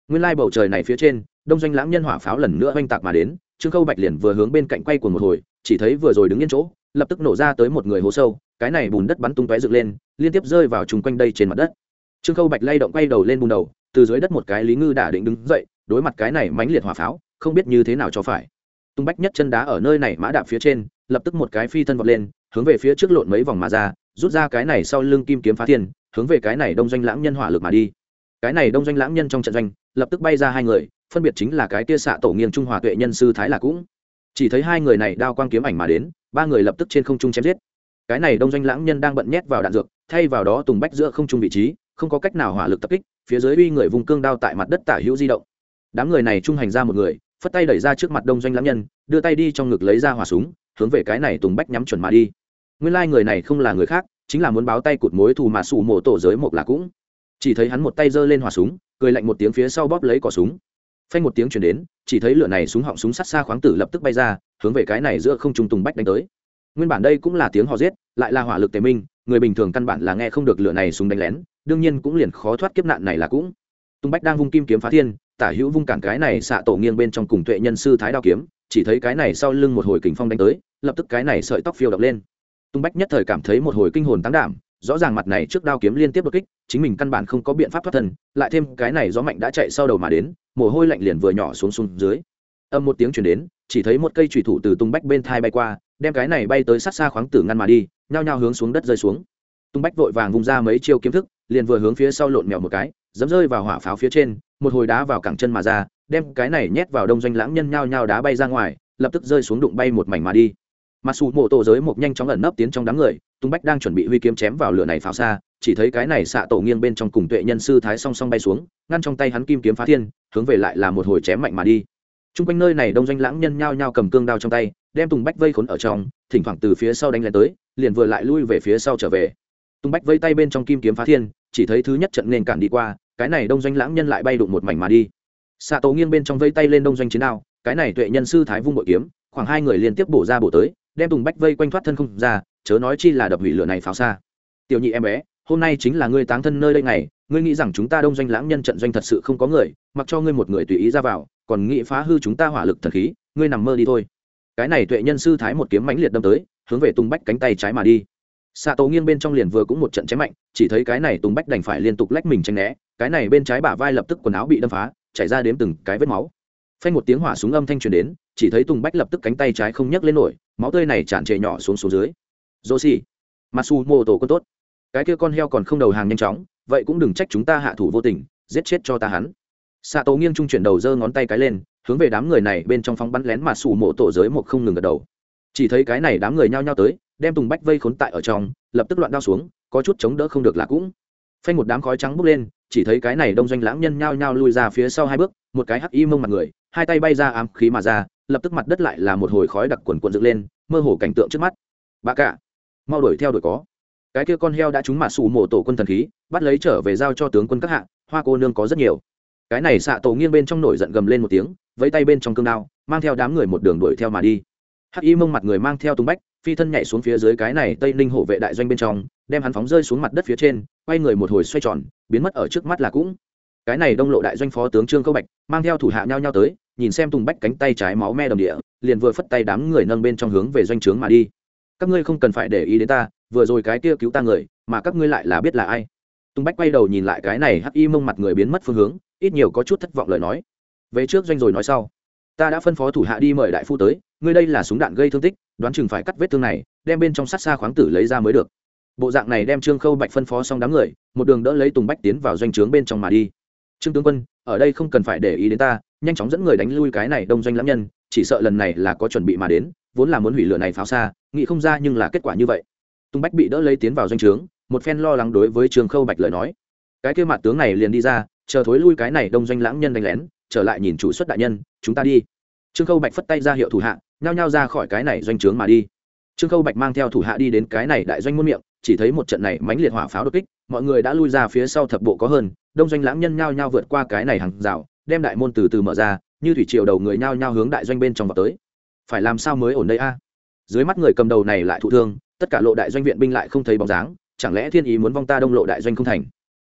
Nguyên lai bầu trời này phía trên, đông doanh lãng nhân hỏa pháo lần nữa oanh tạc mà đến, trương khâu bạch liền vừa hướng bên cạnh quay của một hồi, chỉ thấy vừa rồi đứng yên chỗ, lập tức nổ ra tới một người hố sâu, cái này bùn đất bắn tung tóe dựng lên, liên tiếp rơi vào chung quanh đây trên mặt đất. Trương khâu bạch lay động quay đầu lên bùn đầu, từ dưới đất một cái lý ngư đả định đứng dậy, đối mặt cái này mãnh liệt hỏa pháo không biết như thế nào cho phải. Tung bách nhất chân đá ở nơi này mã đạp phía trên, lập tức một cái phi thân vọt lên, hướng về phía trước lộn mấy vòng mà ra, rút ra cái này sau lưng kim kiếm phá thiên, hướng về cái này đông doanh lãng nhân hỏa lực mà đi. Cái này đông doanh lãng nhân trong trận doanh, lập tức bay ra hai người, phân biệt chính là cái tia xạ tổ nghiêng trung hòa tuệ nhân sư thái là cũng. Chỉ thấy hai người này đao quang kiếm ảnh mà đến, ba người lập tức trên không trung chém giết. Cái này đông doanh lãng nhân đang bận nhét vào đạn dược, thay vào đó tùng bách giữa không trung vị trí, không có cách nào hỏa lực tập kích, phía dưới uy người vùng cương đao tại mặt đất tả hữu di động. Đám người này trung hành ra một người phất tay đẩy ra trước mặt đông doanh lãm nhân, đưa tay đi trong ngực lấy ra hỏa súng, hướng về cái này tùng bách nhắm chuẩn mà đi. Nguyên lai người này không là người khác, chính là muốn báo tay cụt mối thù mà sủ mổ tổ giới một là cũng. Chỉ thấy hắn một tay giơ lên hỏa súng, cười lạnh một tiếng phía sau bóp lấy cỏ súng. Phanh một tiếng chuyển đến, chỉ thấy lửa này súng họng súng sắt xa khoáng tử lập tức bay ra, hướng về cái này giữa không trung tùng bách đánh tới. Nguyên bản đây cũng là tiếng họ giết, lại là hỏa lực tề minh, người bình thường căn bản là nghe không được lửa này súng đánh lén, đương nhiên cũng liền khó thoát kiếp nạn này là cũng. Tùng bách đang vung kim kiếm phá thiên tả hữu vung cản cái này xạ tổ nghiêng bên trong cùng tuệ nhân sư thái đao kiếm, chỉ thấy cái này sau lưng một hồi kình phong đánh tới, lập tức cái này sợi tóc phiêu đập lên. Tung bách nhất thời cảm thấy một hồi kinh hồn tăng đảm, rõ ràng mặt này trước đao kiếm liên tiếp đột kích, chính mình căn bản không có biện pháp thoát thân, lại thêm cái này gió mạnh đã chạy sau đầu mà đến, mồ hôi lạnh liền vừa nhỏ xuống xuống dưới. Âm một tiếng chuyển đến, chỉ thấy một cây trùy thủ từ tung bách bên thai bay qua, đem cái này bay tới sát xa khoáng tử ngăn mà đi, nhao nhao hướng xuống đất rơi xuống. Tung bách vội vàng vung ra mấy chiêu kiếm thức, liền vừa hướng phía sau lộn mèo một cái, dẫm rơi vào hỏa pháo phía trên một hồi đá vào cẳng chân mà ra, đem cái này nhét vào đông doanh lãng nhân nhao nhao đá bay ra ngoài, lập tức rơi xuống đụng bay một mảnh mà đi. Mặc dù mộ tổ giới một nhanh chóng ẩn nấp tiến trong đám người, tung bách đang chuẩn bị huy kiếm chém vào lửa này pháo xa, chỉ thấy cái này xạ tổ nghiêng bên trong cùng tuệ nhân sư thái song song bay xuống, ngăn trong tay hắn kim kiếm phá thiên, hướng về lại là một hồi chém mạnh mà đi. T r u n g quanh nơi này đông doanh lãng nhân nhao nhao cầm cương đao trong tay, đem tùng bách vây khốn ở trong, thỉnh thoảng từ phía sau đánh lên tới, liền vừa lại lui về phía sau trở về. Tùng bách vây tay bên trong kim kiếm phá thiên chỉ thấy thứ nhất trận nên cản đi qua, cái này đông doanh lãng nhân lại bay đụng một mảnh mà đi. Xạ tổ nghiêng bên trong vây tay lên đông doanh chiến đao, cái này tuệ nhân sư thái vung bội kiếm, khoảng hai người liên tiếp bổ ra bổ tới, đem tùng bách vây quanh thoát thân không ra, chớ nói chi là đập hủy lửa này pháo xa. Tiểu nhị em bé, hôm nay chính là ngươi táng thân nơi đây này ngươi nghĩ rằng chúng ta đông doanh lãng nhân trận doanh thật sự không có người, mặc cho ngươi một người tùy ý ra vào, còn nghĩ phá hư chúng ta hỏa lực thần khí, ngươi nằm mơ đi thôi. Cái này tuệ nhân sư thái một kiếm mãnh liệt đâm tới, hướng về tùng bách cánh tay trái mà đi xạ tổ nghiêng bên trong liền vừa cũng một trận chém mạnh, chỉ thấy cái này tùng bách đành phải liên tục lách mình tranh né, cái này bên trái bả vai lập tức quần áo bị đâm phá, chảy ra đếm từng cái vết máu. Phanh một tiếng hỏa súng âm thanh truyền đến, chỉ thấy tùng bách lập tức cánh tay trái không nhấc lên nổi, máu tươi này tràn trề nhỏ xuống xuống dưới. Dô xì masu mô tổ quân tốt. Cái kia con heo còn không đầu hàng nhanh chóng, vậy cũng đừng trách chúng ta hạ thủ vô tình, giết chết cho ta hắn. Xạ tổ nghiêng trung chuyển đầu giơ ngón tay cái lên, hướng về đám người này bên trong phóng bắn lén mà sủ mộ tổ giới một không ngừng gật đầu chỉ thấy cái này đám người nhao nhao tới, đem tùng bách vây khốn tại ở trong, lập tức loạn đao xuống, có chút chống đỡ không được là cũng. Phanh một đám khói trắng bốc lên, chỉ thấy cái này đông doanh lãng nhân nhao nhao lui ra phía sau hai bước, một cái hắc y mông mặt người, hai tay bay ra ám khí mà ra, lập tức mặt đất lại là một hồi khói đặc quần quần dựng lên, mơ hồ cảnh tượng trước mắt. Bà cả, mau đuổi theo đuổi có. Cái kia con heo đã trúng mạ sủ mổ tổ quân thần khí, bắt lấy trở về giao cho tướng quân các hạ, hoa cô nương có rất nhiều. Cái này xạ tổ nghiêng bên trong nổi giận gầm lên một tiếng, vẫy tay bên trong cương đao, mang theo đám người một đường đuổi theo mà đi hắc y mông mặt người mang theo tung bách, phi thân nhảy xuống phía dưới cái này tây ninh hộ vệ đại doanh bên trong, đem hắn phóng rơi xuống mặt đất phía trên, quay người một hồi xoay tròn, biến mất ở trước mắt là cũng. Cái này đông lộ đại doanh phó tướng trương câu bạch, mang theo thủ hạ nhau nhau tới, nhìn xem tùng bách cánh tay trái máu me đầm địa, liền vừa phất tay đám người nâng bên trong hướng về doanh trướng mà đi. Các ngươi không cần phải để ý đến ta, vừa rồi cái kia cứu ta người, mà các ngươi lại là biết là ai. Tùng bách quay đầu nhìn lại cái này hắc y mông mặt người biến mất phương hướng, ít nhiều có chút thất vọng lời nói. Về trước doanh rồi nói sau ta đã phân phó thủ hạ đi mời đại phu tới, ngươi đây là súng đạn gây thương tích, đoán chừng phải cắt vết thương này, đem bên trong sát xa khoáng tử lấy ra mới được. Bộ dạng này đem trương khâu bạch phân phó xong đám người, một đường đỡ lấy tùng bách tiến vào doanh trướng bên trong mà đi. Trương tướng quân, ở đây không cần phải để ý đến ta, nhanh chóng dẫn người đánh lui cái này đông doanh lãm nhân, chỉ sợ lần này là có chuẩn bị mà đến, vốn là muốn hủy lửa này pháo xa, nghĩ không ra nhưng là kết quả như vậy. Tung bách bị đỡ lấy tiến vào doanh trướng, một phen lo lắng đối với trương khâu bạch lời nói. Cái kia mặt tướng này liền đi ra, chờ thối lui cái này đông doanh lãng nhân đánh lén trở lại nhìn chủ xuất đại nhân, chúng ta đi. Trương khâu bạch phất tay ra hiệu thủ hạ, nhao nhao ra khỏi cái này doanh trướng mà đi. Trương khâu bạch mang theo thủ hạ đi đến cái này đại doanh muôn miệng, chỉ thấy một trận này mãnh liệt hỏa pháo đột kích, mọi người đã lui ra phía sau thập bộ có hơn, đông doanh lãng nhân nhao nhao vượt qua cái này hàng rào, đem đại môn từ từ mở ra, như thủy triều đầu người nhao nhao hướng đại doanh bên trong vào tới. Phải làm sao mới ổn đây a? Dưới mắt người cầm đầu này lại thụ thương, tất cả lộ đại doanh viện binh lại không thấy bóng dáng, chẳng lẽ thiên ý muốn vong ta đông lộ đại doanh không thành?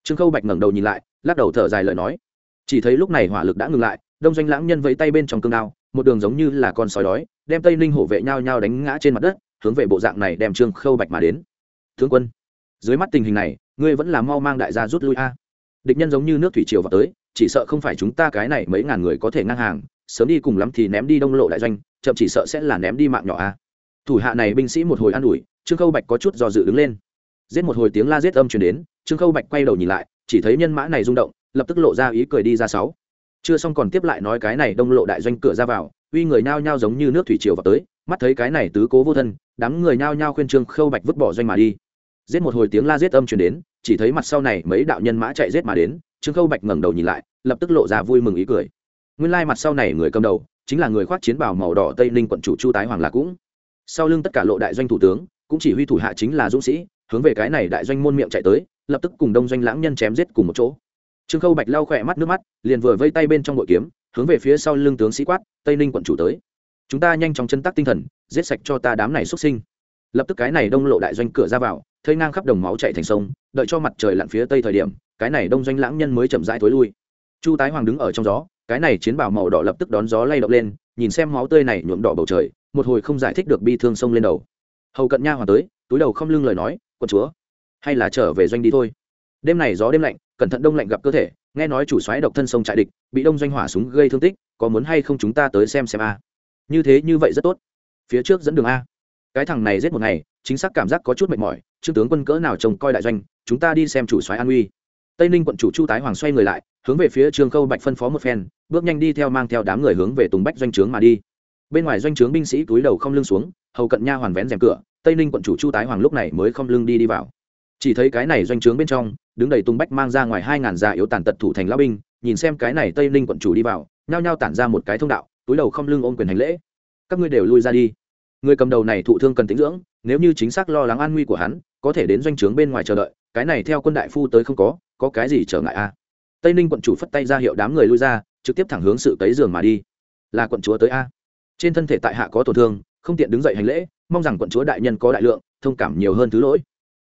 Trương khâu bạch ngẩng đầu nhìn lại, lắc đầu thở dài lời nói chỉ thấy lúc này hỏa lực đã ngừng lại, đông doanh lãng nhân vẫy tay bên trong cương đao, một đường giống như là con sói đói, đem tây ninh hổ vệ nhau nhau đánh ngã trên mặt đất, hướng về bộ dạng này đem trương khâu bạch mà đến. Tướng quân, dưới mắt tình hình này, ngươi vẫn là mau mang đại gia rút lui a. Địch nhân giống như nước thủy triều vào tới, chỉ sợ không phải chúng ta cái này mấy ngàn người có thể ngang hàng, sớm đi cùng lắm thì ném đi đông lộ đại doanh, chậm chỉ sợ sẽ là ném đi mạng nhỏ a. Thủ hạ này binh sĩ một hồi an ủi, trương khâu bạch có chút do dự đứng lên. Giết một hồi tiếng la giết âm truyền đến, trương khâu bạch quay đầu nhìn lại, chỉ thấy nhân mã này rung động lập tức lộ ra ý cười đi ra sáu. Chưa xong còn tiếp lại nói cái này đông lộ đại doanh cửa ra vào, uy người nhao nhao giống như nước thủy triều vào tới, mắt thấy cái này tứ cố vô thân, đám người nhao nhao khuyên trương khâu bạch vứt bỏ doanh mà đi. Giết một hồi tiếng la giết âm truyền đến, chỉ thấy mặt sau này mấy đạo nhân mã chạy giết mà đến, trương khâu bạch ngẩng đầu nhìn lại, lập tức lộ ra vui mừng ý cười. Nguyên lai mặt sau này người cầm đầu, chính là người khoác chiến bào màu đỏ tây ninh quận chủ chu tái hoàng là cũng. Sau lưng tất cả lộ đại doanh thủ tướng, cũng chỉ huy thủ hạ chính là dũng sĩ, hướng về cái này đại doanh môn miệng chạy tới, lập tức cùng đông doanh lãng nhân chém giết cùng một chỗ trương khâu bạch lau khỏe mắt nước mắt, liền vừa vây tay bên trong bội kiếm, hướng về phía sau lưng tướng sĩ quát, tây ninh quận chủ tới. Chúng ta nhanh chóng chân tắc tinh thần, giết sạch cho ta đám này xuất sinh. Lập tức cái này đông lộ đại doanh cửa ra vào thơi ngang khắp đồng máu chạy thành sông, đợi cho mặt trời lặn phía tây thời điểm, cái này đông doanh lãng nhân mới chậm rãi thối lui. Chu tái hoàng đứng ở trong gió, cái này chiến bào màu đỏ lập tức đón gió lay động lên, nhìn xem máu tươi này nhuộm đỏ bầu trời, một hồi không giải thích được bi thương sông lên đầu. Hầu cận nha hoàng tới, túi đầu không lưng lời nói quân chúa, hay là trở về doanh đi thôi. Đêm này gió đêm lạnh cẩn thận đông lạnh gặp cơ thể, nghe nói chủ xoáy độc thân sông trại địch, bị đông doanh hỏa súng gây thương tích, có muốn hay không chúng ta tới xem xem a? Như thế như vậy rất tốt. Phía trước dẫn đường a. Cái thằng này giết một ngày, chính xác cảm giác có chút mệt mỏi, trương tướng quân cỡ nào trông coi đại doanh, chúng ta đi xem chủ soái an uy. Tây ninh quận chủ chu tái hoàng xoay người lại, hướng về phía trương khâu bạch phân phó một phen, bước nhanh đi theo mang theo đám người hướng về tùng bách doanh trướng mà đi. Bên ngoài doanh trướng binh sĩ túi đầu không lưng xuống, hầu cận nha hoàn vén rèm cửa, tây ninh quận chủ chu tái hoàng lúc này mới không lưng đi đi vào chỉ thấy cái này doanh trướng bên trong, đứng đầy tung bách mang ra ngoài hai ngàn già yếu tàn tật thủ thành lão binh, nhìn xem cái này tây ninh quận chủ đi vào, nhao nhao tản ra một cái thông đạo, túi đầu không lưng ôm quyền hành lễ. Các ngươi đều lui ra đi. Người cầm đầu này thụ thương cần tính dưỡng, nếu như chính xác lo lắng an nguy của hắn, có thể đến doanh trướng bên ngoài chờ đợi, cái này theo quân đại phu tới không có có cái gì trở ngại a tây ninh quận chủ phất tay ra hiệu đám người lui ra, trực tiếp thẳng hướng sự cấy giường mà đi. Là quận chúa tới a. Trên thân thể tại hạ có tổn thương, không tiện đứng dậy hành lễ, mong rằng quận chúa đại nhân có đại lượng, thông cảm nhiều hơn thứ lỗi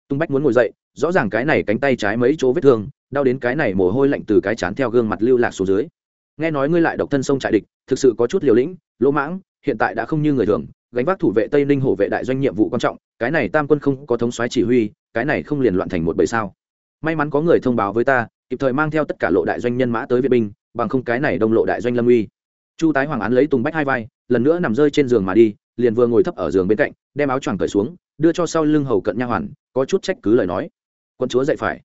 tung bách muốn ngồi dậy, rõ ràng cái này cánh tay trái mấy chỗ vết thương, đau đến cái này mồ hôi lạnh từ cái chán theo gương mặt lưu lạc xuống dưới. Nghe nói ngươi lại độc thân sông trại địch, thực sự có chút liều lĩnh, lỗ mãng, hiện tại đã không như người thường, gánh vác thủ vệ tây ninh hổ vệ đại doanh nhiệm vụ quan trọng, cái này tam quân không có thống soái chỉ huy, cái này không liền loạn thành một bầy sao. May mắn có người thông báo với ta, kịp thời mang theo tất cả lộ đại doanh nhân mã tới vệ binh, bằng không cái này đông lộ đại doanh lâm uy. Chu tái hoàng án lấy tùng bách hai vai, lần nữa nằm rơi trên giường mà đi liền vừa ngồi thấp ở giường bên cạnh, đem áo choàng cởi xuống, đưa cho sau lưng hầu cận nha hoàn, có chút trách cứ lời nói. Quân chúa dạy phải.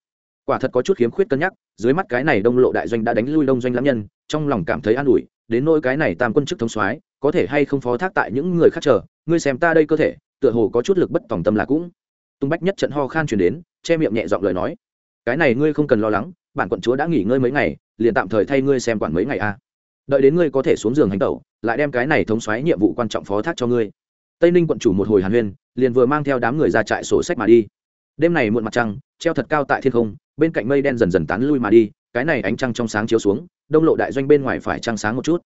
Quả thật có chút khiếm khuyết cân nhắc, dưới mắt cái này đông lộ đại doanh đã đánh lui đông doanh lãm nhân, trong lòng cảm thấy an ủi, đến nỗi cái này tam quân chức thống soái, có thể hay không phó thác tại những người khác chờ, ngươi xem ta đây cơ thể, tựa hồ có chút lực bất tòng tâm là cũng. Tung bách nhất trận ho khan truyền đến, che miệng nhẹ giọng lời nói. Cái này ngươi không cần lo lắng, bản quận chúa đã nghỉ ngơi mấy ngày, liền tạm thời thay ngươi xem quản mấy ngày a đợi đến ngươi có thể xuống giường hành tẩu lại đem cái này thống xoáy nhiệm vụ quan trọng phó thác cho ngươi. Tây ninh quận chủ một hồi hàn huyên, liền vừa mang theo đám người ra trại sổ sách mà đi. Đêm này muộn mặt trăng, treo thật cao tại thiên không, bên cạnh mây đen dần dần tán lui mà đi, cái này ánh trăng trong sáng chiếu xuống, đông lộ đại doanh bên ngoài phải trăng sáng một chút.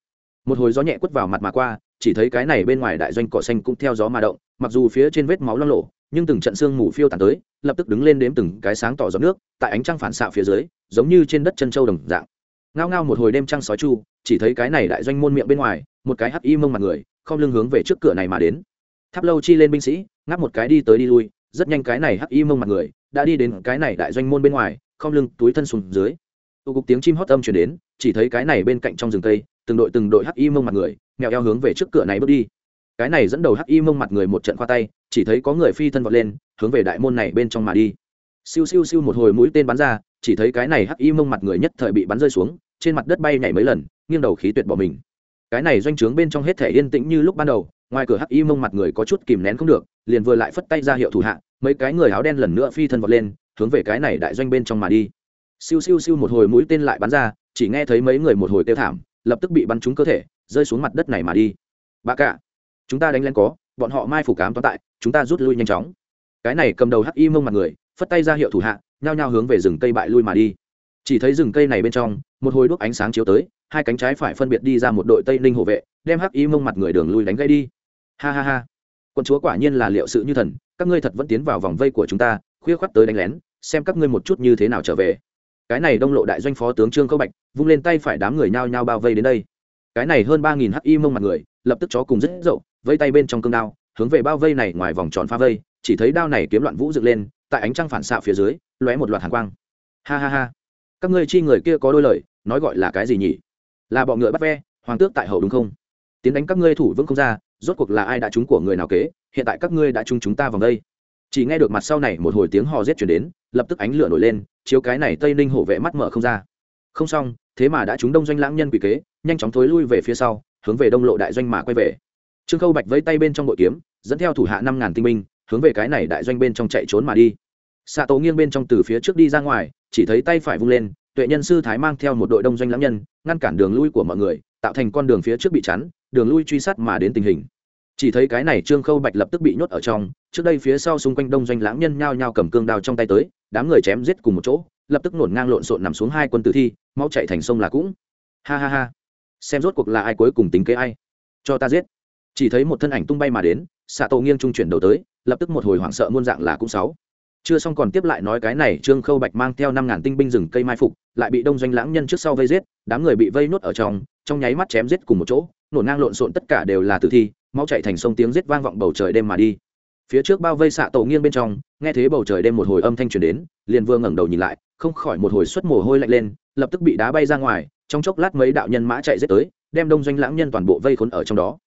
Một hồi gió nhẹ quất vào mặt mà qua, chỉ thấy cái này bên ngoài đại doanh cỏ xanh cũng theo gió mà động, mặc dù phía trên vết máu loang lộ, nhưng từng trận sương mù phiêu tàn tới, lập tức đứng lên đếm từng cái sáng tỏ giọt nước, tại ánh trăng phản xạ phía dưới, giống như trên đất chân châu đồng dạng. Ngao ngao một hồi đêm trăng sói chu, chỉ thấy cái này đại doanh môn miệng bên ngoài một cái hắc y mông mặt người không lưng hướng về trước cửa này mà đến. Tháp lâu chi lên binh sĩ, ngáp một cái đi tới đi lui, rất nhanh cái này hắc y mông mặt người đã đi đến cái này đại doanh môn bên ngoài không lưng túi thân xuống dưới. Tụ cục tiếng chim hót âm chuyển đến, chỉ thấy cái này bên cạnh trong rừng cây, từng đội từng đội hắc y mông mặt người, mèo eo hướng về trước cửa này bước đi. Cái này dẫn đầu hắc y mông mặt người một trận khoa tay, chỉ thấy có người phi thân vọt lên, hướng về đại môn này bên trong mà đi. Siêu siêu siêu một hồi mũi tên bắn ra, chỉ thấy cái này hắc y mông mặt người nhất thời bị bắn rơi xuống, trên mặt đất bay nhảy mấy lần, nghiêng đầu khí tuyệt bỏ mình cái này doanh trướng bên trong hết thể yên tĩnh như lúc ban đầu, ngoài cửa hắc y mông mặt người có chút kìm nén không được, liền vừa lại phất tay ra hiệu thủ hạ, mấy cái người áo đen lần nữa phi thân vọt lên, hướng về cái này đại doanh bên trong mà đi. Siêu siêu siêu một hồi mũi tên lại bắn ra, chỉ nghe thấy mấy người một hồi tiêu thảm, lập tức bị bắn trúng cơ thể, rơi xuống mặt đất này mà đi. Bà cả, chúng ta đánh lên có, bọn họ mai phủ cám toán tại, chúng ta rút lui nhanh chóng. Cái này cầm đầu hắc y mông mặt người, phất tay ra hiệu thủ hạ, nhao nhao hướng về rừng cây bại lui mà đi. Chỉ thấy rừng cây này bên trong, một hồi đuốc ánh sáng chiếu tới hai cánh trái phải phân biệt đi ra một đội tây ninh hộ vệ, đem hắc y mông mặt người đường lui đánh gãy đi. Ha ha ha. Quân chúa quả nhiên là liệu sự như thần, các ngươi thật vẫn tiến vào vòng vây của chúng ta, khuya khoắt tới đánh lén, xem các ngươi một chút như thế nào trở về. Cái này đông lộ đại doanh phó tướng trương khâu bạch, vung lên tay phải đám người nhao nhao bao vây đến đây. Cái này hơn ba nghìn hắc y mông mặt người, lập tức chó cùng rất dậu, vây tay bên trong cương đao, hướng về bao vây này ngoài vòng tròn pha vây, chỉ thấy đao này kiếm loạn vũ dựng lên, tại ánh trăng phản xạ phía dưới, lóe một loạt hàng quang. Ha ha ha. Các ngươi chi người kia có đôi lời, nói gọi là cái gì nhỉ? Là bọ ngựa bắt ve, hoàng tước tại hậu đúng không? Tiến đánh các ngươi thủ vững không ra, rốt cuộc là ai đã trúng của người nào kế? Hiện tại các ngươi đã trúng chúng ta vòng đây. Chỉ nghe được mặt sau này một hồi tiếng hò rét chuyển đến, lập tức ánh lửa nổi lên, chiếu cái này tây ninh hổ vệ mắt mở không ra. Không xong, thế mà đã trúng đông doanh lãng nhân quỷ kế, nhanh chóng thối lui về phía sau, hướng về đông lộ đại doanh mà quay về. Trương khâu bạch vẫy tay bên trong bội kiếm, dẫn theo thủ hạ năm ngàn tinh binh, hướng về cái này đại doanh bên trong chạy trốn mà đi. Xạ tổ nghiêng bên trong từ phía trước đi ra ngoài, chỉ thấy tay phải vung lên tuệ nhân sư thái mang theo một đội đông doanh lãng nhân, ngăn cản đường lui của mọi người, tạo thành con đường phía trước bị chắn, đường lui truy sát mà đến tình hình. Chỉ thấy cái này trương khâu bạch lập tức bị nhốt ở trong, trước đây phía sau xung quanh đông doanh lãng nhân nhao nhao cầm cương đao trong tay tới, đám người chém giết cùng một chỗ, lập tức nổn ngang lộn xộn nằm xuống hai quân tử thi, mau chạy thành sông là cũng. Ha ha ha. Xem rốt cuộc là ai cuối cùng tính kế ai. Cho ta giết. Chỉ thấy một thân ảnh tung bay mà đến xạ tổ nghiêng trung chuyển đầu tới, lập tức một hồi hoảng sợ muôn dạng là cũng sáu chưa xong còn tiếp lại nói cái này trương khâu bạch mang theo năm ngàn tinh binh rừng cây mai phục, lại bị đông doanh lãng nhân trước sau vây giết, đám người bị vây nuốt ở trong trong nháy mắt chém giết cùng một chỗ, nổ ngang lộn xộn tất cả đều là tử thi, mau chạy thành sông tiếng giết vang vọng bầu trời đêm mà đi. Phía trước bao vây xạ tổ nghiêng bên trong, nghe thấy bầu trời đêm một hồi âm thanh truyền đến, liền vừa ngẩng đầu nhìn lại, không khỏi một hồi xuất mồ hôi lạnh lên, lập tức bị đá bay ra ngoài, trong chốc lát mấy đạo nhân mã chạy giết tới, đem đông doanh lãng nhân toàn bộ vây khốn ở trong đó.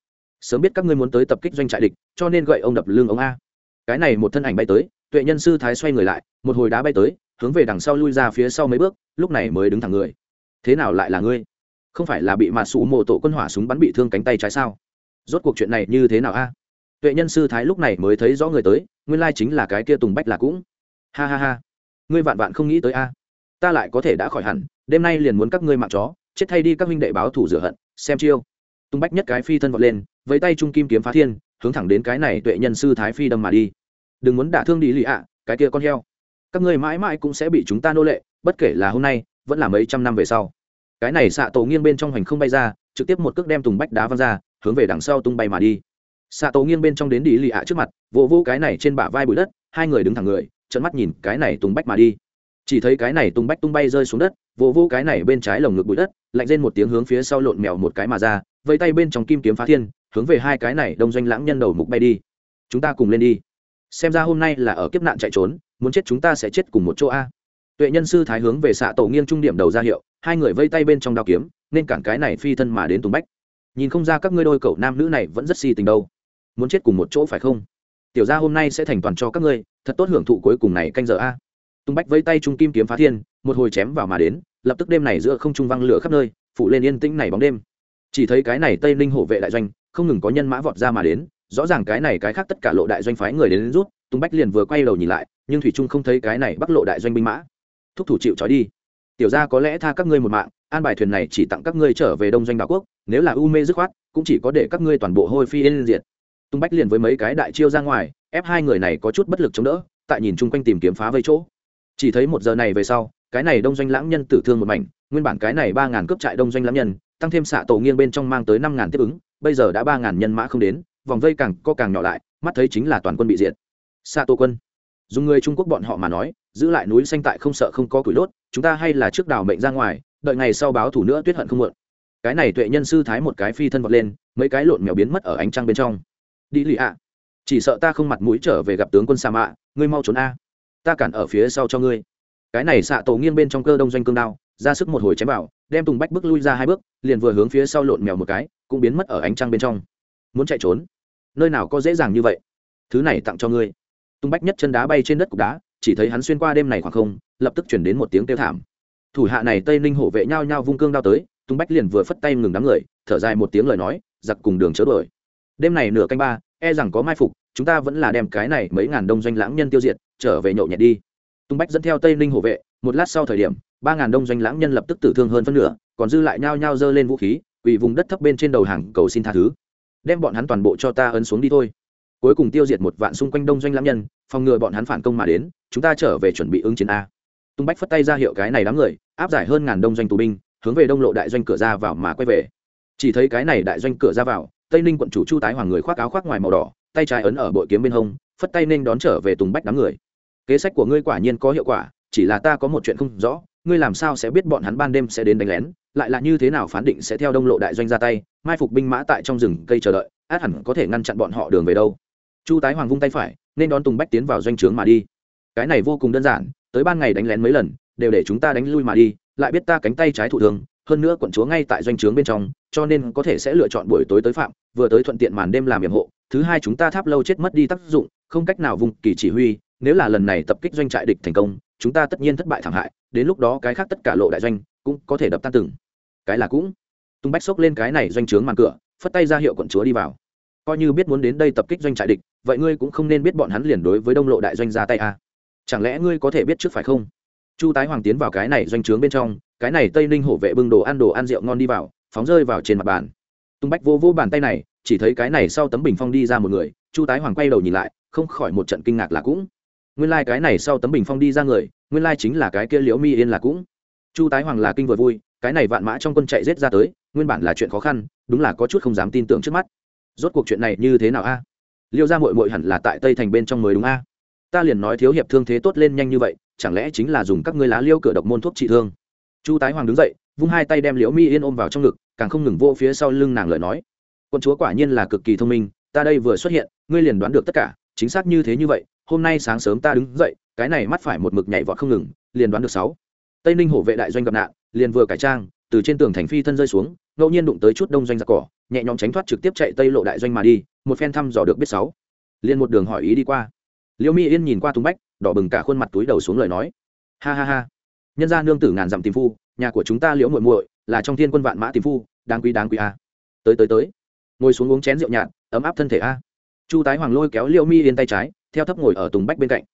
Sớm biết các ngươi muốn tới tập kích doanh trại địch, cho nên gậy ông đập lương ông a. Cái này một thân ảnh bay tới tuệ nhân sư thái xoay người lại, một hồi đá bay tới, hướng về đằng sau lui ra phía sau mấy bước, lúc này mới đứng thẳng người. Thế nào lại là ngươi? Không phải là bị mạt sủ mộ tổ quân hỏa súng bắn bị thương cánh tay trái sao? Rốt cuộc chuyện này như thế nào a? Tuệ nhân sư thái lúc này mới thấy rõ người tới, nguyên lai chính là cái kia tùng bách là cũng. Ha ha ha. Ngươi vạn vạn không nghĩ tới a. Ta lại có thể đã khỏi hẳn, đêm nay liền muốn các ngươi mạng chó, chết thay đi các huynh đệ báo thủ rửa hận, xem chiêu. Tung bách nhất cái phi thân vọt lên với tay trung kim kiếm phá thiên, hướng thẳng đến cái này tuệ nhân sư thái phi đâm mà đi đừng muốn đả thương đi lì ạ, cái kia con heo. Các ngươi mãi mãi cũng sẽ bị chúng ta nô lệ, bất kể là hôm nay, vẫn là mấy trăm năm về sau. Cái này xạ tổ nghiêng bên trong hành không bay ra, trực tiếp một cước đem tùng bách đá văng ra, hướng về đằng sau tung bay mà đi. Xạ tổ nghiêng bên trong đến đi lì ạ trước mặt, vỗ vỗ cái này trên bả vai bụi đất, hai người đứng thẳng người trận mắt nhìn cái này tùng bách mà đi. Chỉ thấy cái này tung bách tung bay rơi xuống đất, vỗ vỗ cái này bên trái lồng ngực bụi đất, lạnh lên một tiếng hướng phía sau lộn mèo một cái mà ra, vây tay bên trong kim kiếm phá thiên, hướng về hai cái này đông doanh lãng nhân đầu mục bay đi. Chúng ta cùng lên đi xem ra hôm nay là ở kiếp nạn chạy trốn, muốn chết chúng ta sẽ chết cùng một chỗ a. Tuệ nhân sư thái hướng về xạ tổ nghiêng trung điểm đầu ra hiệu, hai người vây tay bên trong đao kiếm, nên cản cái này phi thân mà đến tùng bách. Nhìn không ra các ngươi đôi cậu nam nữ này vẫn rất si tình đâu. Muốn chết cùng một chỗ phải không? Tiểu ra hôm nay sẽ thành toàn cho các ngươi, thật tốt hưởng thụ cuối cùng này canh giờ a. Tung bách vây tay trung kim kiếm phá thiên, một hồi chém vào mà đến, lập tức đêm này giữa không trung văng lửa khắp nơi phụ lên yên tĩnh này bóng đêm. Chỉ thấy cái này tây ninh hổ vệ đại doanh, không ngừng có nhân mã vọt ra mà đến rõ ràng cái này cái khác tất cả lộ đại doanh phái người đến, đến rút tung bách liền vừa quay đầu nhìn lại nhưng thủy trung không thấy cái này bắc lộ đại doanh binh mã. Thúc thủ chịu trói đi. Tiểu ra có lẽ tha các ngươi một mạng an bài thuyền này chỉ tặng các ngươi trở về đông doanh đảo quốc nếu là u mê dứt khoát cũng chỉ có để các ngươi toàn bộ hôi phi lên diệt. Tung bách liền với mấy cái đại chiêu ra ngoài ép hai người này có chút bất lực chống đỡ tại nhìn chung quanh tìm kiếm phá vây chỗ. Chỉ thấy một giờ này về sau cái này đông doanh lãng nhân tử thương một mảnh nguyên bản cái này ba ngàn cướp trại đông doanh lãng nhân tăng thêm xạ tổ nghiêng bên trong mang tới năm ngàn tiếp ứng bây giờ đã ba ngàn nhân mã không đến vòng vây càng co càng nhỏ lại, mắt thấy chính là toàn quân bị diệt. Xa tô quân. Dùng người trung quốc bọn họ mà nói, giữ lại núi xanh tại không sợ không có củi đốt, chúng ta hay là trước đào mệnh ra ngoài, đợi ngày sau báo thủ nữa tuyết hận không muộn. Cái này tuệ nhân sư thái một cái phi thân vọt lên, mấy cái lộn mèo biến mất ở ánh trăng bên trong. Đi lì ạ. Chỉ sợ ta không mặt mũi trở về gặp tướng quân sa mạ, ngươi mau trốn a. Ta cản ở phía sau cho ngươi. Cái này xạ tổ nghiêng bên trong cơ đông doanh cương đao, ra sức một hồi chém vào, đem tùng bách bước lui ra hai bước, liền vừa hướng phía sau lộn mèo một cái, cũng biến mất ở ánh trăng bên trong. Muốn chạy trốn nơi nào có dễ dàng như vậy? Thứ này tặng cho ngươi. Tung bách nhất chân đá bay trên đất cục đá, chỉ thấy hắn xuyên qua đêm này khoảng không, lập tức chuyển đến một tiếng kêu thảm. Thủ hạ này tây ninh hổ vệ nhau nhau vung cương đao tới, tung bách liền vừa phất tay ngừng đám người, thở dài một tiếng lời nói, giặc cùng đường chớ đuổi. Đêm này nửa canh ba e rằng có mai phục, chúng ta vẫn là đem cái này mấy ngàn đông doanh lãng nhân tiêu diệt, trở về nhậu nhẹt đi. Tung bách dẫn theo tây ninh hộ vệ, một lát sau thời điểm, ba ngàn đông doanh lãng nhân lập tức tử thương hơn phân nửa, còn dư lại nhao nhao giơ lên vũ khí vì vùng đất thấp bên trên đầu hàng cầu xin tha thứ đem bọn hắn toàn bộ cho ta ấn xuống đi thôi. Cuối cùng tiêu diệt một vạn xung quanh đông doanh lãm nhân, phòng ngừa bọn hắn phản công mà đến, chúng ta trở về chuẩn bị ứng chiến a. Tung bách phất tay ra hiệu cái này đám người, áp giải hơn ngàn đông doanh tù binh, hướng về đông lộ đại doanh cửa ra vào mà quay về. Chỉ thấy cái này đại doanh cửa ra vào, tây ninh quận chủ chu tái hoàng người khoác áo khoác ngoài màu đỏ, tay trái ấn ở bội kiếm bên hông, phất tay nên đón trở về tùng bách đám người. Kế sách của ngươi quả nhiên có hiệu quả, chỉ là ta có một chuyện không rõ, ngươi làm sao sẽ biết bọn hắn ban đêm sẽ đến đánh lén? Lại là như thế nào phán định sẽ theo đông lộ đại doanh ra tay, mai phục binh mã tại trong rừng cây chờ đợi, át hẳn có thể ngăn chặn bọn họ đường về đâu. Chu tái hoàng vung tay phải, nên đón tùng bách tiến vào doanh trướng mà đi. Cái này vô cùng đơn giản, tới ban ngày đánh lén mấy lần, đều để chúng ta đánh lui mà đi, lại biết ta cánh tay trái thụ thường hơn nữa quận chúa ngay tại doanh trướng bên trong, cho nên có thể sẽ lựa chọn buổi tối tới phạm, vừa tới thuận tiện màn đêm làm nhiệm hộ, thứ hai chúng ta tháp lâu chết mất đi tác dụng, không cách nào vùng kỳ chỉ huy, nếu là lần này tập kích doanh trại địch thành công, chúng ta tất nhiên thất bại thảm hại, đến lúc đó cái khác tất cả lộ đại doanh cũng có thể đập tan từng cái là cũng. Tung bách xốc lên cái này doanh trướng màn cửa, phất tay ra hiệu quận chúa đi vào. Coi như biết muốn đến đây tập kích doanh trại địch, vậy ngươi cũng không nên biết bọn hắn liền đối với đông lộ đại doanh ra tay à. chẳng lẽ ngươi có thể biết trước phải không? Chu tái hoàng tiến vào cái này doanh trướng bên trong, cái này tây ninh hổ vệ bưng đồ ăn đồ ăn rượu ngon đi vào, phóng rơi vào trên mặt bàn. Tung bách vô vô bàn tay này, chỉ thấy cái này sau tấm bình phong đi ra một người, chu tái hoàng quay đầu nhìn lại, không khỏi một trận kinh ngạc là cũng. Nguyên lai、like、cái này sau tấm bình phong đi ra người, nguyên lai、like、chính là cái kia liễu mi yên là cũng. Chu tái hoàng là kinh vừa vui cái này vạn mã trong quân chạy rết ra tới, nguyên bản là chuyện khó khăn, đúng là có chút không dám tin tưởng trước mắt. Rốt cuộc chuyện này như thế nào a? Liêu ra mội mội hẳn là tại tây thành bên trong mới đúng a? Ta liền nói thiếu hiệp thương thế tốt lên nhanh như vậy, chẳng lẽ chính là dùng các ngươi lá liêu cửa độc môn thuốc trị thương? Chu tái hoàng đứng dậy, vung hai tay đem liễu mi yên ôm vào trong ngực, càng không ngừng vô phía sau lưng nàng lời nói. Quân chúa quả nhiên là cực kỳ thông minh, ta đây vừa xuất hiện, ngươi liền đoán được tất cả, chính xác như thế như vậy, hôm nay sáng sớm ta đứng dậy, cái này mắt phải một mực nhảy vọt không ngừng, liền đoán được sáu. Tây ninh hổ vệ đại doanh gặp nạn liền vừa cải trang, từ trên tường thành phi thân rơi xuống, ngẫu nhiên đụng tới chút đông doanh giặc cỏ, nhẹ nhõm tránh thoát trực tiếp chạy tây lộ đại doanh mà đi, một phen thăm dò được biết sáu. Liền một đường hỏi ý đi qua. Liễu mỹ yên nhìn qua thùng bách, đỏ bừng cả khuôn mặt túi đầu xuống lời nói. Ha ha ha. Nhân gia nương tử ngàn dặm tìm phu, nhà của chúng ta liễu muội muội, là trong thiên quân vạn mã tìm phu, đáng quý đáng quý a. Tới tới tới. Ngồi xuống uống chén rượu nhạt, ấm áp thân thể a. Chu tái hoàng lôi kéo liễu mi yên tay trái, theo thấp ngồi ở tùng bách bên cạnh.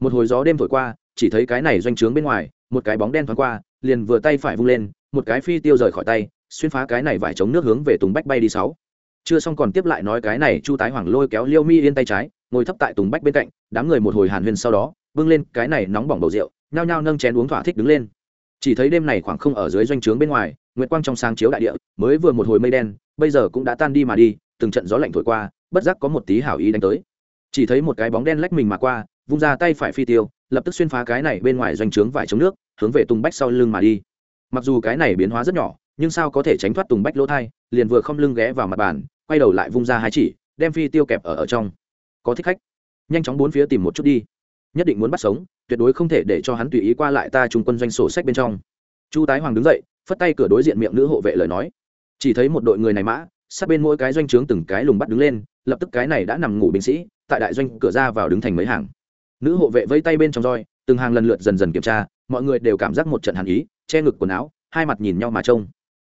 Một hồi gió đêm thổi qua, chỉ thấy cái này doanh trướng bên ngoài, một cái bóng đen thoáng qua liền vừa tay phải vung lên, một cái phi tiêu rời khỏi tay, xuyên phá cái này vải chống nước hướng về tùng bách bay đi sáu. Chưa xong còn tiếp lại nói cái này, chu tái hoàng lôi kéo liêu mi yên tay trái, ngồi thấp tại tùng bách bên cạnh, đám người một hồi hàn huyên sau đó, bưng lên cái này nóng bỏng bầu rượu, nhao nhao nâng chén uống thỏa thích đứng lên. Chỉ thấy đêm này khoảng không ở dưới doanh trướng bên ngoài, nguyệt quang trong sáng chiếu đại địa, mới vừa một hồi mây đen, bây giờ cũng đã tan đi mà đi, từng trận gió lạnh thổi qua, bất giác có một tí hảo ý đánh tới. Chỉ thấy một cái bóng đen lách mình mà qua, vung ra tay phải phi tiêu, lập tức xuyên phá cái này bên ngoài doanh trướng vải chống nước hướng về tùng bách sau lưng mà đi. Mặc dù cái này biến hóa rất nhỏ, nhưng sao có thể tránh thoát tùng bách lỗ thai, liền vừa không lưng ghé vào mặt bàn, quay đầu lại vung ra hai chỉ, đem phi tiêu kẹp ở ở trong. Có thích khách. Nhanh chóng bốn phía tìm một chút đi. Nhất định muốn bắt sống, tuyệt đối không thể để cho hắn tùy ý qua lại ta trung quân doanh sổ sách bên trong. Chu tái hoàng đứng dậy, phất tay cửa đối diện miệng nữ hộ vệ lời nói. Chỉ thấy một đội người này mã, sát bên mỗi cái doanh trướng từng cái lùng bắt đứng lên, lập tức cái này đã nằm ngủ binh sĩ, tại đại doanh cửa ra vào đứng thành mấy hàng. Nữ hộ vệ vây tay bên trong roi, từng hàng lần lượt dần dần kiểm tra mọi người đều cảm giác một trận hàn ý, che ngực quần áo, hai mặt nhìn nhau mà trông.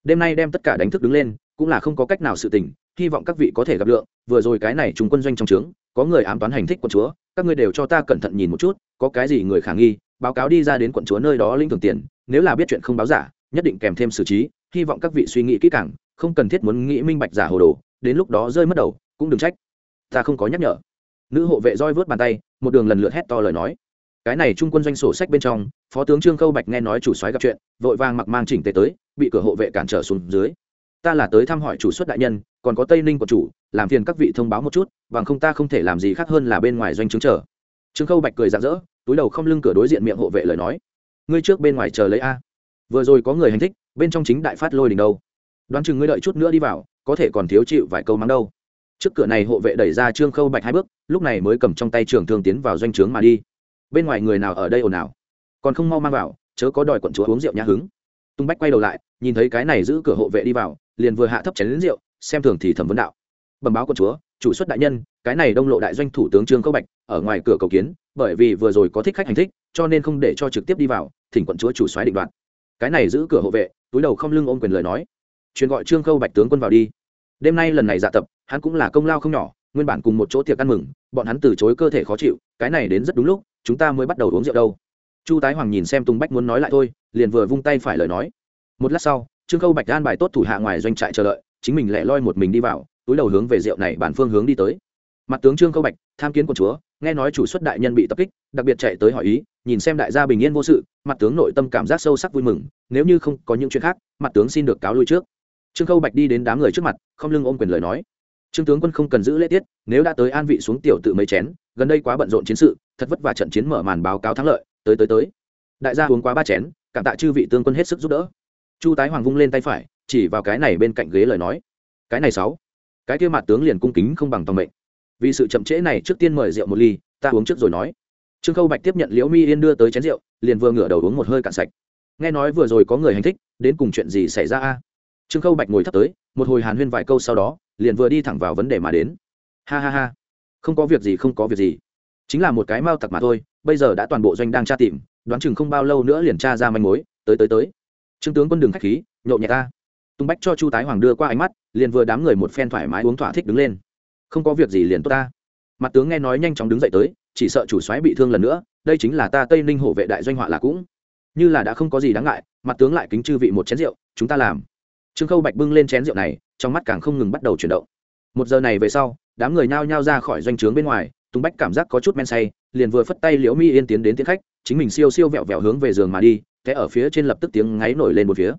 Đêm nay đem tất cả đánh thức đứng lên, cũng là không có cách nào sự tình, hy vọng các vị có thể gặp lượng, vừa rồi cái này chúng quân doanh trong trướng, có người ám toán hành thích quận chúa, các ngươi đều cho ta cẩn thận nhìn một chút, có cái gì người khả nghi, báo cáo đi ra đến quận chúa nơi đó linh thường tiền, nếu là biết chuyện không báo giả, nhất định kèm thêm xử trí, hy vọng các vị suy nghĩ kỹ càng, không cần thiết muốn nghĩ minh bạch giả hồ đồ, đến lúc đó rơi mất đầu, cũng đừng trách. Ta không có nhắc nhở. Nữ hộ vệ roi vớt bàn tay, một đường lần lượt hét to lời nói cái này trung quân doanh sổ sách bên trong, phó tướng trương khâu bạch nghe nói chủ soái gặp chuyện, vội vàng mặc mang chỉnh tề tới, bị cửa hộ vệ cản trở xuống dưới. Ta là tới thăm hỏi chủ xuất đại nhân, còn có tây ninh của chủ, làm phiền các vị thông báo một chút, bằng không ta không thể làm gì khác hơn là bên ngoài doanh chứng chờ. Trương khâu bạch cười rạng rỡ, túi đầu không lưng cửa đối diện miệng hộ vệ lời nói. Ngươi trước bên ngoài chờ lấy a. Vừa rồi có người hành thích, bên trong chính đại phát lôi đình đâu. Đoán chừng ngươi đợi chút nữa đi vào, có thể còn thiếu chịu vài câu mắng đâu. Trước cửa này hộ vệ đẩy ra trương khâu bạch hai bước, lúc này mới cầm trong tay trường thương tiến vào doanh trướng mà đi bên ngoài người nào ở đây ồn ào? Còn không mau mang vào, chớ có đòi quận chúa uống rượu nhã hứng. Tung bách quay đầu lại, nhìn thấy cái này giữ cửa hộ vệ đi vào, liền vừa hạ thấp chén đến rượu, xem thường thì thẩm vấn đạo. Bẩm báo quận chúa, chủ xuất đại nhân, cái này đông lộ đại doanh thủ tướng trương khâu bạch, ở ngoài cửa cầu kiến, bởi vì vừa rồi có thích khách hành thích, cho nên không để cho trực tiếp đi vào, thỉnh quận chúa chủ soái định đoạt. Cái này giữ cửa hộ vệ, túi đầu không lưng ôm quyền lời nói. Truyền gọi trương khâu bạch tướng quân vào đi. Đêm nay lần này dạ tập, hắn cũng là công lao không nhỏ, nguyên bản cùng một chỗ tiệc ăn mừng, bọn hắn từ chối cơ thể khó chịu, cái này đến rất đúng lúc chúng ta mới bắt đầu uống rượu đâu. Chu tái hoàng nhìn xem tùng bách muốn nói lại thôi, liền vừa vung tay phải lời nói. Một lát sau, trương khâu bạch an bài tốt thủ hạ ngoài doanh trại chờ đợi, chính mình lại loi một mình đi vào, túi đầu hướng về rượu này bản phương hướng đi tới. Mặt tướng trương câu bạch, tham kiến quận chúa, nghe nói chủ xuất đại nhân bị tập kích, đặc biệt chạy tới hỏi ý, nhìn xem đại gia bình yên vô sự, mặt tướng nội tâm cảm giác sâu sắc vui mừng, nếu như không có những chuyện khác, mặt tướng xin được cáo lui trước. Trương câu bạch đi đến đám người trước mặt, không lưng ôm quyền lời nói. Trương tướng quân không cần giữ lễ tiết, nếu đã tới an vị xuống tiểu tự mấy chén, gần đây quá bận rộn chiến sự thật vất vả trận chiến mở màn báo cáo thắng lợi, tới tới tới. Đại gia uống quá ba chén, cảm tạ chư vị tướng quân hết sức giúp đỡ. Chu tái hoàng vung lên tay phải, chỉ vào cái này bên cạnh ghế lời nói. Cái này sáu. Cái kia mặt tướng liền cung kính không bằng tòng mệnh. Vì sự chậm trễ này, trước tiên mời rượu một ly, ta uống trước rồi nói. Trương khâu bạch tiếp nhận liễu mi yên đưa tới chén rượu, liền vừa ngửa đầu uống một hơi cạn sạch. Nghe nói vừa rồi có người hành thích, đến cùng chuyện gì xảy ra a? Trương khâu bạch ngồi thấp tới, một hồi hàn huyên vài câu sau đó, liền vừa đi thẳng vào vấn đề mà đến. Ha ha ha. Không có việc gì, không có việc gì chính là một cái mao tặc mà thôi, bây giờ đã toàn bộ doanh đang tra tìm, đoán chừng không bao lâu nữa liền tra ra manh mối, tới tới tới. Trương tướng quân đường khách khí nhộn nhẹ ta. Tung bách cho chu tái hoàng đưa qua ánh mắt, liền vừa đám người một phen thoải mái uống thỏa thích đứng lên. Không có việc gì liền tốt ta. Mặt tướng nghe nói nhanh chóng đứng dậy tới, chỉ sợ chủ soái bị thương lần nữa, đây chính là ta tây ninh hổ vệ đại doanh họa là cũng. Như là đã không có gì đáng ngại, mặt tướng lại kính chư vị một chén rượu, chúng ta làm. Trương khâu bạch bưng lên chén rượu này, trong mắt càng không ngừng bắt đầu chuyển động. Một giờ này về sau, đám người nhao nhao ra khỏi doanh trướng bên ngoài tùng bách cảm giác có chút men say, liền vừa phất tay liễu mi yên tiến đến tiến khách, chính mình siêu siêu vẹo vẹo hướng về giường mà đi thế ở phía trên lập tức tiếng ngáy nổi lên một phía.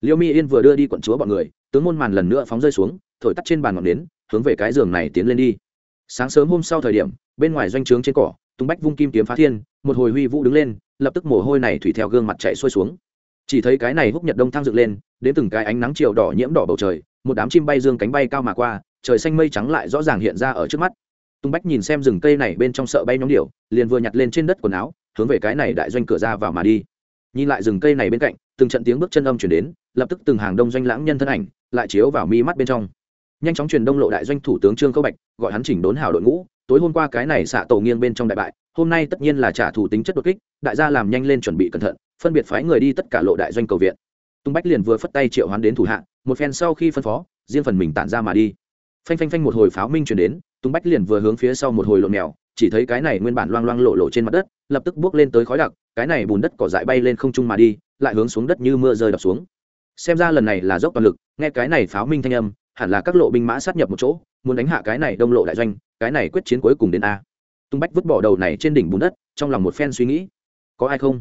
Liễu mi yên vừa đưa đi quận chúa bọn người, tướng môn màn lần nữa phóng rơi xuống, thổi tắt trên bàn ngọn nến, hướng về cái giường này tiến lên đi. Sáng sớm hôm sau thời điểm, bên ngoài doanh trướng trên cỏ tung bách vung kim kiếm phá thiên, một hồi huy vũ đứng lên, lập tức mồ hôi này thủy theo gương mặt chạy xuôi xuống. Chỉ thấy cái này húc nhật đông thăng dựng lên, đến từng cái ánh nắng chiều đỏ nhiễm đỏ bầu trời, một đám chim bay dương cánh bay cao mà qua, trời xanh mây trắng lại rõ ràng hiện ra ở trước mắt tung bách nhìn xem rừng cây này bên trong sợ bay nhóm điệu liền vừa nhặt lên trên đất quần áo, hướng về cái này đại doanh cửa ra vào mà đi. Nhìn lại rừng cây này bên cạnh, từng trận tiếng bước chân âm chuyển đến, lập tức từng hàng đông doanh lãng nhân thân ảnh lại chiếu vào mi mắt bên trong. Nhanh chóng truyền đông lộ đại doanh thủ tướng trương câu bạch, gọi hắn chỉnh đốn hảo đội ngũ, tối hôm qua cái này xạ tổ nghiêng bên trong đại bại, hôm nay tất nhiên là trả thủ tính chất đột kích, đại gia làm nhanh lên chuẩn bị cẩn thận, phân biệt phái người đi tất cả lộ đại doanh cầu viện. Tung bách liền vừa phất tay triệu hoán đến thủ hạ, một phen sau khi phân phó, riêng phần mình tản ra mà đi. Phanh phanh phanh một hồi pháo minh chuyển đến tung bách liền vừa hướng phía sau một hồi lộn mèo, chỉ thấy cái này nguyên bản loang loang lộ lộ trên mặt đất, lập tức bước lên tới khói đặc, cái này bùn đất cỏ dại bay lên không trung mà đi, lại hướng xuống đất như mưa rơi đập xuống. Xem ra lần này là dốc toàn lực, nghe cái này pháo minh thanh âm, hẳn là các lộ binh mã sát nhập một chỗ, muốn đánh hạ cái này đông lộ đại doanh, cái này quyết chiến cuối cùng đến a. Tung bách vứt bỏ đầu này trên đỉnh bùn đất, trong lòng một phen suy nghĩ. Có ai không?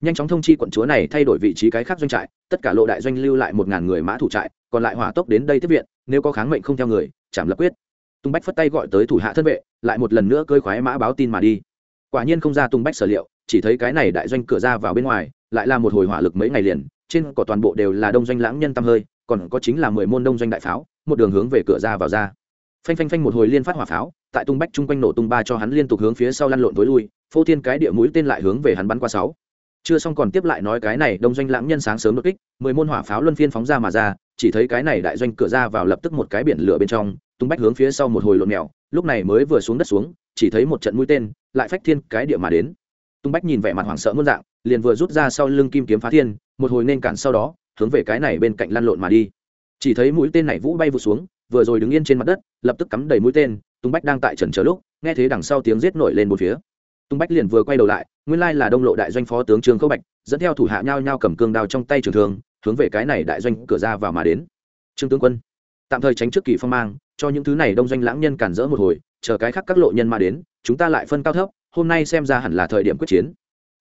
Nhanh chóng thông chi quận chúa này thay đổi vị trí cái khác doanh trại, tất cả lộ đại doanh lưu lại một ngàn người mã thủ trại, còn lại hỏa tốc đến đây tiếp viện, nếu có kháng mệnh không theo người chảm lập quyết tung bách phất tay gọi tới thủ hạ thân vệ, lại một lần nữa cơi khoái mã báo tin mà đi. Quả nhiên không ra tung bách sở liệu, chỉ thấy cái này đại doanh cửa ra vào bên ngoài, lại là một hồi hỏa lực mấy ngày liền, trên cỏ toàn bộ đều là đông doanh lãng nhân tâm hơi, còn có chính là mười môn đông doanh đại pháo, một đường hướng về cửa ra vào ra. Phanh phanh phanh một hồi liên phát hỏa pháo, tại tung bách chung quanh nổ tung ba cho hắn liên tục hướng phía sau lăn lộn tối lui, phô thiên cái địa mũi tên lại hướng về hắn bắn qua sáu. Chưa xong còn tiếp lại nói cái này đông doanh lãng nhân sáng sớm đột kích, mười môn hỏa pháo luân phiên phóng ra mà ra, chỉ thấy cái này đại doanh cửa ra vào lập tức một cái biển lửa bên trong tung bách hướng phía sau một hồi lộn mèo lúc này mới vừa xuống đất xuống, chỉ thấy một trận mũi tên, lại phách thiên cái địa mà đến. Tung bách nhìn vẻ mặt hoảng sợ muôn dạng, liền vừa rút ra sau lưng kim kiếm phá thiên, một hồi nên cản sau đó, hướng về cái này bên cạnh lăn lộn mà đi. Chỉ thấy mũi tên này vũ bay vụt xuống, vừa rồi đứng yên trên mặt đất, lập tức cắm đầy mũi tên tung bách đang tại trần chờ lúc, nghe thấy đằng sau tiếng giết nổi lên một phía. Tung bách liền vừa quay đầu lại, nguyên lai là đông lộ đại doanh phó tướng trương khâu bạch, dẫn theo thủ hạ nhau nhau cầm cương đao trong tay trường thường hướng về cái này đại doanh cửa ra vào mà đến. Trương tướng quân, tạm thời tránh trước kỳ phong mang cho những thứ này đông doanh lãng nhân cản rỡ một hồi, chờ cái khác các lộ nhân mà đến, chúng ta lại phân cao thấp, hôm nay xem ra hẳn là thời điểm quyết chiến.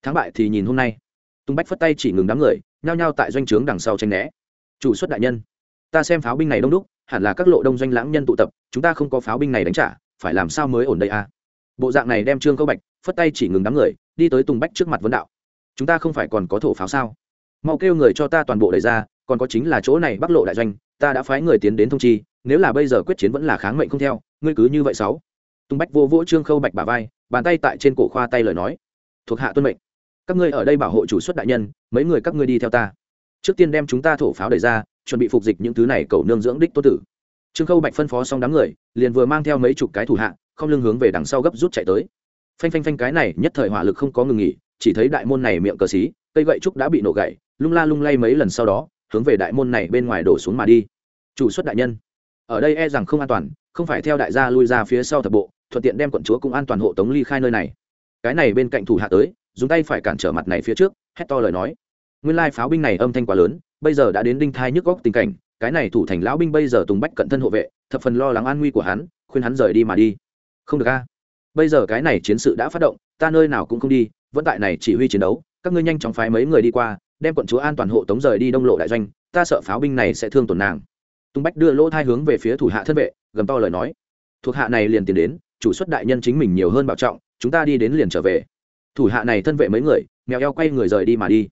Thắng bại thì nhìn hôm nay. Tung bách phất tay chỉ ngừng đám người, nhao nhao tại doanh trướng đằng sau tranh né. Chủ xuất đại nhân, ta xem pháo binh này đông đúc, hẳn là các lộ đông doanh lãng nhân tụ tập, chúng ta không có pháo binh này đánh trả, phải làm sao mới ổn đây a à? bộ dạng này đem trương câu bạch phất tay chỉ ngừng đám người, đi tới tùng bách trước mặt vấn đạo. Chúng ta không phải còn có thổ pháo sao? Mau kêu người cho ta toàn bộ đẩy ra, còn có chính là chỗ này bắc lộ đại doanh, ta đã phái người tiến đến thông chi nếu là bây giờ quyết chiến vẫn là kháng mệnh không theo, ngươi cứ như vậy sáu. Tùng bách vô vỗ trương khâu bạch bả vai, bàn tay tại trên cổ khoa tay lời nói. Thuộc hạ tuân mệnh. Các ngươi ở đây bảo hộ chủ xuất đại nhân, mấy người các ngươi đi theo ta. Trước tiên đem chúng ta thổ pháo đẩy ra, chuẩn bị phục dịch những thứ này cầu nương dưỡng đích tô tử. Trương khâu bạch phân phó xong đám người, liền vừa mang theo mấy chục cái thủ hạ, không lưng hướng về đằng sau gấp rút chạy tới. Phanh phanh phanh cái này, nhất thời hỏa lực không có ngừng nghỉ, chỉ thấy đại môn này miệng cờ xí, cây gậy trúc đã bị nổ gậy lung la lung lay mấy lần sau đó, hướng về đại môn này bên ngoài đổ xuống mà đi. Chủ xuất đại nhân ở đây e rằng không an toàn, không phải theo đại gia lui ra phía sau thập bộ, thuận tiện đem quận chúa cũng an toàn hộ tống ly khai nơi này. Cái này bên cạnh thủ hạ tới, dùng tay phải cản trở mặt này phía trước, hét to lời nói. Nguyên lai pháo binh này âm thanh quá lớn, bây giờ đã đến đinh thai nhức góc tình cảnh, cái này thủ thành lão binh bây giờ tùng bách cận thân hộ vệ, thập phần lo lắng an nguy của hắn, khuyên hắn rời đi mà đi. Không được a. Bây giờ cái này chiến sự đã phát động, ta nơi nào cũng không đi, vẫn tại này chỉ huy chiến đấu, các ngươi nhanh chóng phái mấy người đi qua, đem quận chúa an toàn hộ tống rời đi đông lộ đại doanh, ta sợ pháo binh này sẽ thương tổn nàng tung bách đưa lỗ thai hướng về phía thủ hạ thân vệ, gầm to lời nói. Thuộc hạ này liền tiến đến, chủ xuất đại nhân chính mình nhiều hơn bảo trọng, chúng ta đi đến liền trở về. Thủ hạ này thân vệ mấy người, mèo eo quay người rời đi mà đi.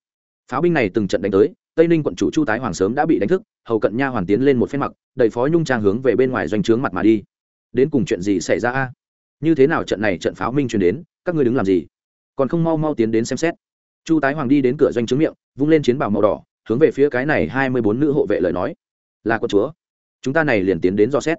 Pháo binh này từng trận đánh tới, tây ninh quận chủ chu tái hoàng sớm đã bị đánh thức, hầu cận nha hoàn tiến lên một phen mặc đầy phó nhung trang hướng về bên ngoài doanh trướng mặt mà đi. Đến cùng chuyện gì xảy ra a? Như thế nào trận này trận pháo minh truyền đến, các ngươi đứng làm gì? Còn không mau mau tiến đến xem xét. Chu tái hoàng đi đến cửa doanh trướng miệng, vung lên chiến bào màu đỏ, hướng về phía cái này hai mươi bốn nữ hộ vệ lời nói là con chúa. Chúng ta này liền tiến đến do xét.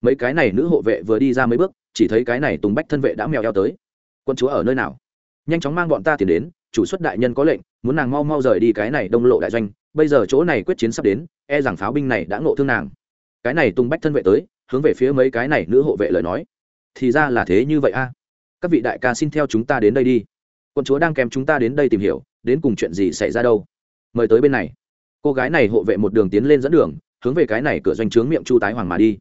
Mấy cái này nữ hộ vệ vừa đi ra mấy bước, chỉ thấy cái này tùng bách thân vệ đã mèo eo tới. Quân chúa ở nơi nào? Nhanh chóng mang bọn ta tiến đến, chủ xuất đại nhân có lệnh, muốn nàng mau mau rời đi cái này đông lộ đại doanh. Bây giờ chỗ này quyết chiến sắp đến e rằng pháo binh này đã ngộ thương nàng. Cái này tung bách thân vệ tới, hướng về phía mấy cái này nữ hộ vệ lời nói. Thì ra là thế như vậy a. Các vị đại ca xin theo chúng ta đến đây đi. Quân chúa đang kèm chúng ta đến đây tìm hiểu, đến cùng chuyện gì xảy ra đâu. Mời tới bên này. Cô gái này hộ vệ một đường tiến lên dẫn đường hướng về cái này cửa doanh trướng miệng chu tái hoàng mà đi.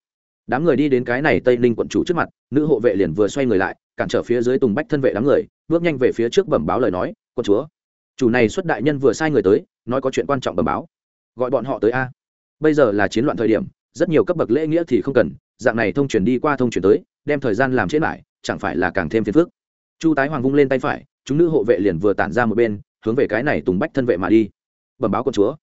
Đám người đi đến cái này tây ninh quận chủ trước mặt, nữ hộ vệ liền vừa xoay người lại, cản trở phía dưới tùng bách thân vệ đám người, bước nhanh về phía trước bẩm báo lời nói quân chúa, chủ này xuất đại nhân vừa sai người tới, nói có chuyện quan trọng bẩm báo. Gọi bọn họ tới a. Bây giờ là chiến loạn thời điểm, rất nhiều cấp bậc lễ nghĩa thì không cần, dạng này thông truyền đi qua thông truyền tới, đem thời gian làm chết lại, chẳng phải là càng thêm phiền phức. Chu tái hoàng vung lên tay phải, chúng nữ hộ vệ liền vừa tản ra một bên, hướng về cái này tùng bách thân vệ mà đi. Bẩm báo quân chúa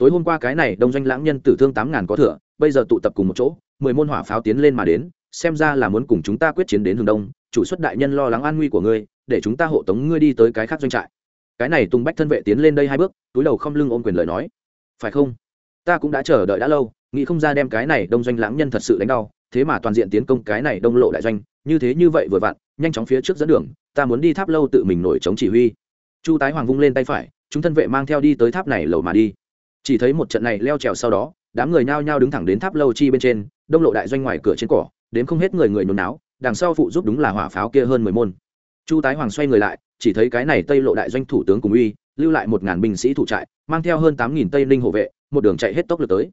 tối hôm qua cái này đông doanh lãng nhân tử thương tám ngàn có thừa, bây giờ tụ tập cùng một chỗ, mười môn hỏa pháo tiến lên mà đến, xem ra là muốn cùng chúng ta quyết chiến đến hướng đông, chủ xuất đại nhân lo lắng an nguy của ngươi, để chúng ta hộ tống ngươi đi tới cái khác doanh trại. Cái này tùng bách thân vệ tiến lên đây hai bước, túi đầu không lưng ôm quyền lời nói. Phải không? Ta cũng đã chờ đợi đã lâu, nghĩ không ra đem cái này đông doanh lãng nhân thật sự đánh đau, thế mà toàn diện tiến công cái này đông lộ đại doanh, như thế như vậy vừa vặn, nhanh chóng phía trước dẫn đường, ta muốn đi tháp lâu tự mình nổi chống chỉ huy. Chu tái hoàng vung lên tay phải, chúng thân vệ mang theo đi tới tháp này lầu mà đi chỉ thấy một trận này leo trèo sau đó, đám người nhao nhao đứng thẳng đến tháp lâu chi bên trên, đông lộ đại doanh ngoài cửa trên cỏ, đến không hết người người nôn náo, đằng sau phụ giúp đúng là hỏa pháo kia hơn mười môn. Chu tái hoàng xoay người lại, chỉ thấy cái này tây lộ đại doanh thủ tướng cùng uy, lưu lại một ngàn binh sĩ thủ trại, mang theo hơn tám nghìn tây ninh hộ vệ, một đường chạy hết tốc lực tới.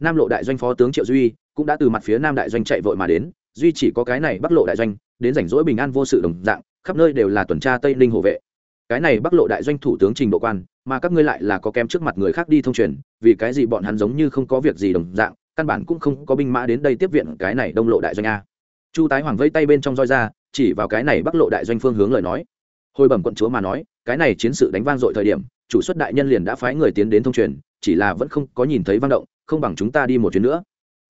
Nam lộ đại doanh phó tướng triệu duy, cũng đã từ mặt phía nam đại doanh chạy vội mà đến, duy chỉ có cái này bắc lộ đại doanh, đến rảnh rỗi bình an vô sự đồng dạng, khắp nơi đều là tuần tra tây ninh hộ vệ cái này bắc lộ đại doanh thủ tướng trình độ quan, mà các ngươi lại là có kém trước mặt người khác đi thông truyền, vì cái gì bọn hắn giống như không có việc gì đồng dạng, căn bản cũng không có binh mã đến đây tiếp viện cái này đông lộ đại doanh a. Chu tái hoàng vây tay bên trong roi ra, chỉ vào cái này bắc lộ đại doanh phương hướng lời nói. Hồi bẩm quận chúa mà nói, cái này chiến sự đánh vang dội thời điểm, chủ xuất đại nhân liền đã phái người tiến đến thông truyền, chỉ là vẫn không có nhìn thấy vang động, không bằng chúng ta đi một chuyến nữa.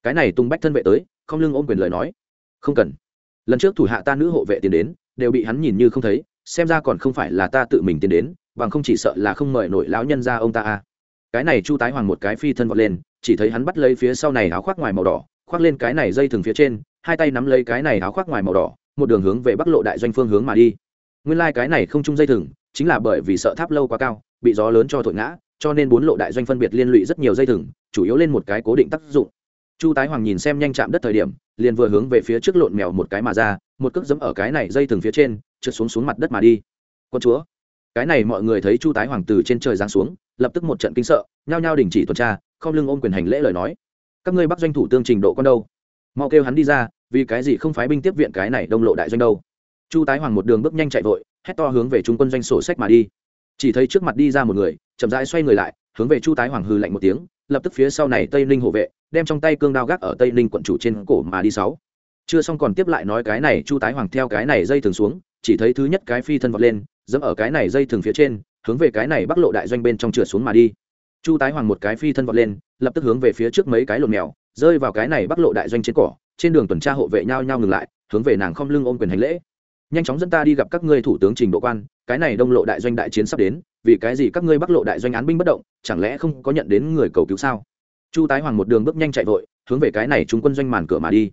Cái này tung bách thân vệ tới, không lưng ôm quyền lời nói. Không cần. Lần trước thủ hạ ta nữ hộ vệ tiến đến, đều bị hắn nhìn như không thấy xem ra còn không phải là ta tự mình tiến đến, bằng không chỉ sợ là không mời nổi lão nhân ra ông ta a. Cái này chu tái hoàng một cái phi thân vọt lên, chỉ thấy hắn bắt lấy phía sau này áo khoác ngoài màu đỏ, khoác lên cái này dây thừng phía trên, hai tay nắm lấy cái này áo khoác ngoài màu đỏ, một đường hướng về bắc lộ đại doanh phương hướng mà đi. Nguyên lai、like、cái này không chung dây thừng, chính là bởi vì sợ tháp lâu quá cao, bị gió lớn cho thổi ngã, cho nên bốn lộ đại doanh phân biệt liên lụy rất nhiều dây thừng, chủ yếu lên một cái cố định tác dụng. Chu tái hoàng nhìn xem nhanh chạm đất thời điểm, liền vừa hướng về phía trước lộn mèo một cái mà ra, một cước dẫm ở cái này dây thừng phía trên trượt xuống xuống mặt đất mà đi. Quân chúa, cái này mọi người thấy chu tái hoàng tử trên trời giáng xuống, lập tức một trận kinh sợ, nhao nhao đình chỉ tuần tra, không lưng ôm quyền hành lễ lời nói. Các ngươi bắc doanh thủ tương trình độ con đâu? Mau kêu hắn đi ra, vì cái gì không phái binh tiếp viện cái này đông lộ đại doanh đâu? Chu tái hoàng một đường bước nhanh chạy vội, hét to hướng về trung quân doanh sổ sách mà đi. Chỉ thấy trước mặt đi ra một người, chậm rãi xoay người lại, hướng về chu tái hoàng hư lạnh một tiếng, lập tức phía sau này tây ninh hộ vệ, đem trong tay cương đao gác ở tây ninh quận chủ trên cổ mà đi sáu. Chưa xong còn tiếp lại nói cái này, chu tái hoàng theo cái này dây thường xuống chỉ thấy thứ nhất cái phi thân vọt lên, dẫm ở cái này dây thường phía trên, hướng về cái này bắc lộ đại doanh bên trong trượt xuống mà đi. Chu tái hoàng một cái phi thân vọt lên, lập tức hướng về phía trước mấy cái lộn mèo, rơi vào cái này bắc lộ đại doanh trên cỏ, trên đường tuần tra hộ vệ nhau nhau ngừng lại, hướng về nàng không lưng ôm quyền hành lễ. Nhanh chóng dẫn ta đi gặp các ngươi thủ tướng trình độ quan, cái này đông lộ đại doanh đại chiến sắp đến, vì cái gì các ngươi bắc lộ đại doanh án binh bất động, chẳng lẽ không có nhận đến người cầu cứu sao? Chu tái hoàng một đường bước nhanh chạy vội, hướng về cái này chúng quân doanh màn cửa mà đi.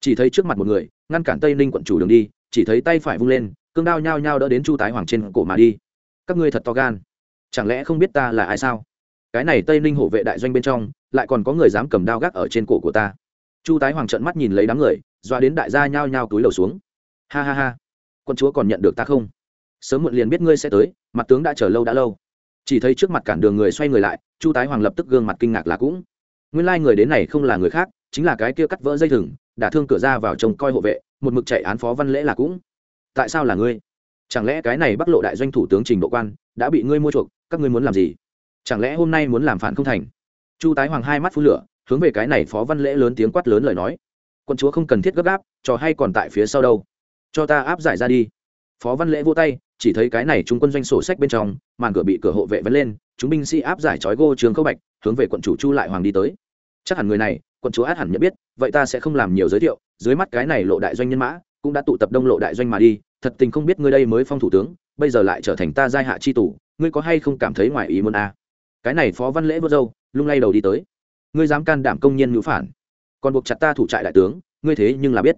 Chỉ thấy trước mặt một người ngăn cản tây ninh quận chủ đường đi, chỉ thấy tay phải vung lên, cương đao nhao nhao đỡ đến chu tái hoàng trên cổ mà đi. Các ngươi thật to gan. Chẳng lẽ không biết ta là ai sao? Cái này tây ninh hộ vệ đại doanh bên trong, lại còn có người dám cầm đao gác ở trên cổ của ta. Chu tái hoàng trợn mắt nhìn lấy đám người, doa đến đại gia nhao nhao túi lầu xuống. Ha ha ha. Quân chúa còn nhận được ta không? Sớm muộn liền biết ngươi sẽ tới, mặt tướng đã chờ lâu đã lâu. Chỉ thấy trước mặt cản đường người xoay người lại, chu tái hoàng lập tức gương mặt kinh ngạc là cũng. Nguyên lai người đến này không là người khác, chính là cái kia cắt vỡ dây thừng đả thương cửa ra vào trông coi hộ vệ, một mực chạy án phó văn lễ là cũng. Tại sao là ngươi? Chẳng lẽ cái này bắc lộ đại doanh thủ tướng trình độ quan đã bị ngươi mua chuộc, các ngươi muốn làm gì? Chẳng lẽ hôm nay muốn làm phản không thành? Chu tái hoàng hai mắt phun lửa, hướng về cái này phó văn lễ lớn tiếng quát lớn lời nói. Quân chúa không cần thiết gấp gáp, trò hay còn tại phía sau đâu. Cho ta áp giải ra đi. Phó văn lễ vô tay, chỉ thấy cái này trung quân doanh sổ sách bên trong, màn cửa bị cửa hộ vệ vấn lên, chúng binh sĩ áp giải trói gô trường khâu bạch, hướng về quận chủ chu lại hoàng đi tới. Chắc hẳn người này quận chúa át hẳn nhận biết, vậy ta sẽ không làm nhiều giới thiệu, dưới mắt cái này lộ đại doanh nhân mã, cũng đã tụ tập đông lộ đại doanh mà đi, thật tình không biết ngươi đây mới phong thủ tướng, bây giờ lại trở thành ta giai hạ chi tủ ngươi có hay không cảm thấy ngoài ý muốn a à? cái này phó văn lễ vô dâu, lung lay đầu đi tới. Ngươi dám can đảm công nhân ngữ phản, còn buộc chặt ta thủ trại đại tướng, ngươi thế nhưng là biết.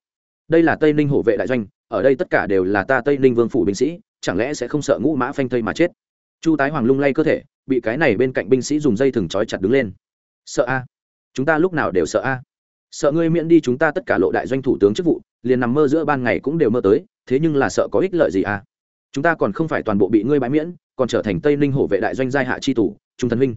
Đây là tây ninh hộ vệ đại doanh, ở đây tất cả đều là ta tây ninh vương phủ binh sĩ, chẳng lẽ sẽ không sợ ngũ mã phanh thây mà chết? Chu tái hoàng lung lay cơ thể, bị cái này bên cạnh binh sĩ dùng dây thừng trói chặt đứng lên. Sợ a chúng ta lúc nào đều sợ a. Sợ ngươi miễn đi chúng ta tất cả lộ đại doanh thủ tướng chức vụ, liền nằm mơ giữa ban ngày cũng đều mơ tới, thế nhưng là sợ có ích lợi gì a? Chúng ta còn không phải toàn bộ bị ngươi bãi miễn, còn trở thành tây ninh hổ vệ đại doanh giai hạ chi tủ trung thần huynh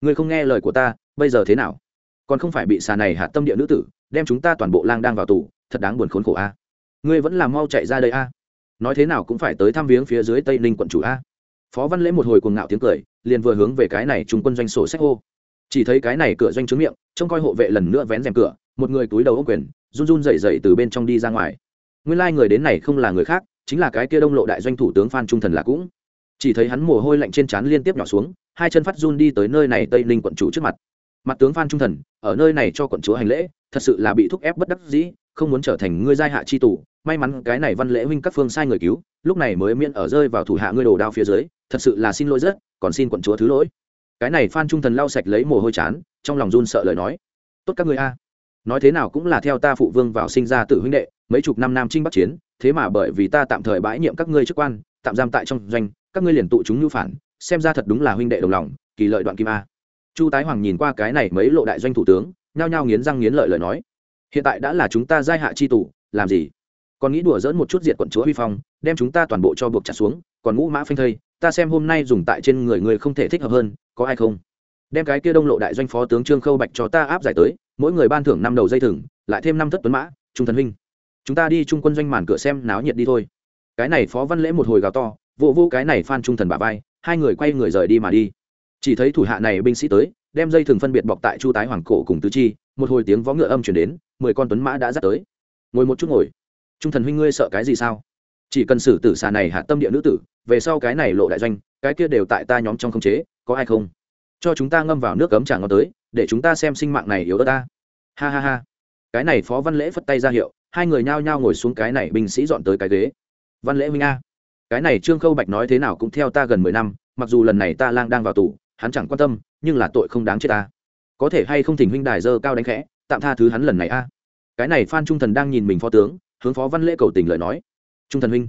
ngươi không nghe lời của ta, bây giờ thế nào? Còn không phải bị xà này hạ tâm địa nữ tử, đem chúng ta toàn bộ lang đang vào tù, thật đáng buồn khốn khổ a. Ngươi vẫn là mau chạy ra đây a. Nói thế nào cũng phải tới thăm viếng phía dưới tây ninh quận chủ a. Phó văn lễ một hồi cuồng ngạo tiếng cười, liền vừa hướng về cái này trung quân doanh sổ sách hô chỉ thấy cái này cửa doanh trướng miệng, trông coi hộ vệ lần nữa vén rèm cửa, một người túi đầu ô quyền, run run dậy dậy từ bên trong đi ra ngoài. Nguyên lai、like、người đến này không là người khác, chính là cái kia đông lộ đại doanh thủ tướng phan trung thần là cũng. Chỉ thấy hắn mồ hôi lạnh trên trán liên tiếp nhỏ xuống, hai chân phát run đi tới nơi này tây ninh quận chủ trước mặt. Mặt tướng phan trung thần, ở nơi này cho quận chúa hành lễ, thật sự là bị thúc ép bất đắc dĩ, không muốn trở thành ngươi giai hạ chi tù, may mắn cái này văn lễ huynh các phương sai người cứu, lúc này mới miễn ở rơi vào thủ hạ ngươi đồ đao phía dưới, thật sự là xin lỗi rất, còn xin quận chúa thứ lỗi cái này phan trung thần lau sạch lấy mồ hôi chán, trong lòng run sợ lời nói. Tốt các người a. Nói thế nào cũng là theo ta phụ vương vào sinh ra tự huynh đệ, mấy chục năm nam trinh bắc chiến, thế mà bởi vì ta tạm thời bãi nhiệm các ngươi chức quan, tạm giam tại trong doanh, các ngươi liền tụ chúng nhu phản, xem ra thật đúng là huynh đệ đồng lòng, kỳ lợi đoạn kim a. Chu tái hoàng nhìn qua cái này mấy lộ đại doanh thủ tướng, nhao nhao nghiến răng nghiến lợi lời nói. Hiện tại đã là chúng ta giai hạ chi tù, làm gì? Còn nghĩ đùa dỡn một chút diệt quận chúa huy phong, đem chúng ta toàn bộ cho buộc trả xuống, còn ngũ mã phanh thây, ta xem hôm nay dùng tại trên người người không thể thích hợp hơn có ai không? Đem cái kia đông lộ đại doanh phó tướng trương khâu bạch cho ta áp giải tới mỗi người ban thưởng năm đầu dây thừng lại thêm năm thất tuấn mã trung thần huynh. Chúng ta đi trung quân doanh màn cửa xem náo nhiệt đi thôi. Cái này phó văn lễ một hồi gào to vụ vô, vô cái này phan trung thần bà vai hai người quay người rời đi mà đi. Chỉ thấy thủ hạ này binh sĩ tới đem dây thừng phân biệt bọc tại chu tái hoàng cổ cùng tứ chi một hồi tiếng vó ngựa âm chuyển đến mười con tuấn mã đã dắt tới. Ngồi một chút ngồi. Trung thần huynh ngươi sợ cái gì sao? Chỉ cần xử tử xà này hạ tâm địa nữ tử về sau cái này lộ đại doanh cái kia đều tại ta nhóm trong khống chế có ai không? Cho chúng ta ngâm vào nước cấm trà ngon tới, để chúng ta xem sinh mạng này yếu ớt ta. Ha ha ha. Cái này phó văn lễ phất tay ra hiệu, hai người nhao nhao ngồi xuống cái này binh sĩ dọn tới cái ghế. Văn lễ minh a. Cái này trương khâu bạch nói thế nào cũng theo ta gần mười năm, mặc dù lần này ta lang đang vào tù, hắn chẳng quan tâm, nhưng là tội không đáng chết ta. Có thể hay không thỉnh huynh đài dơ cao đánh khẽ, tạm tha thứ hắn lần này a. Cái này phan trung thần đang nhìn mình phó tướng, hướng phó văn lễ cầu tình lời nói. Trung thần huynh,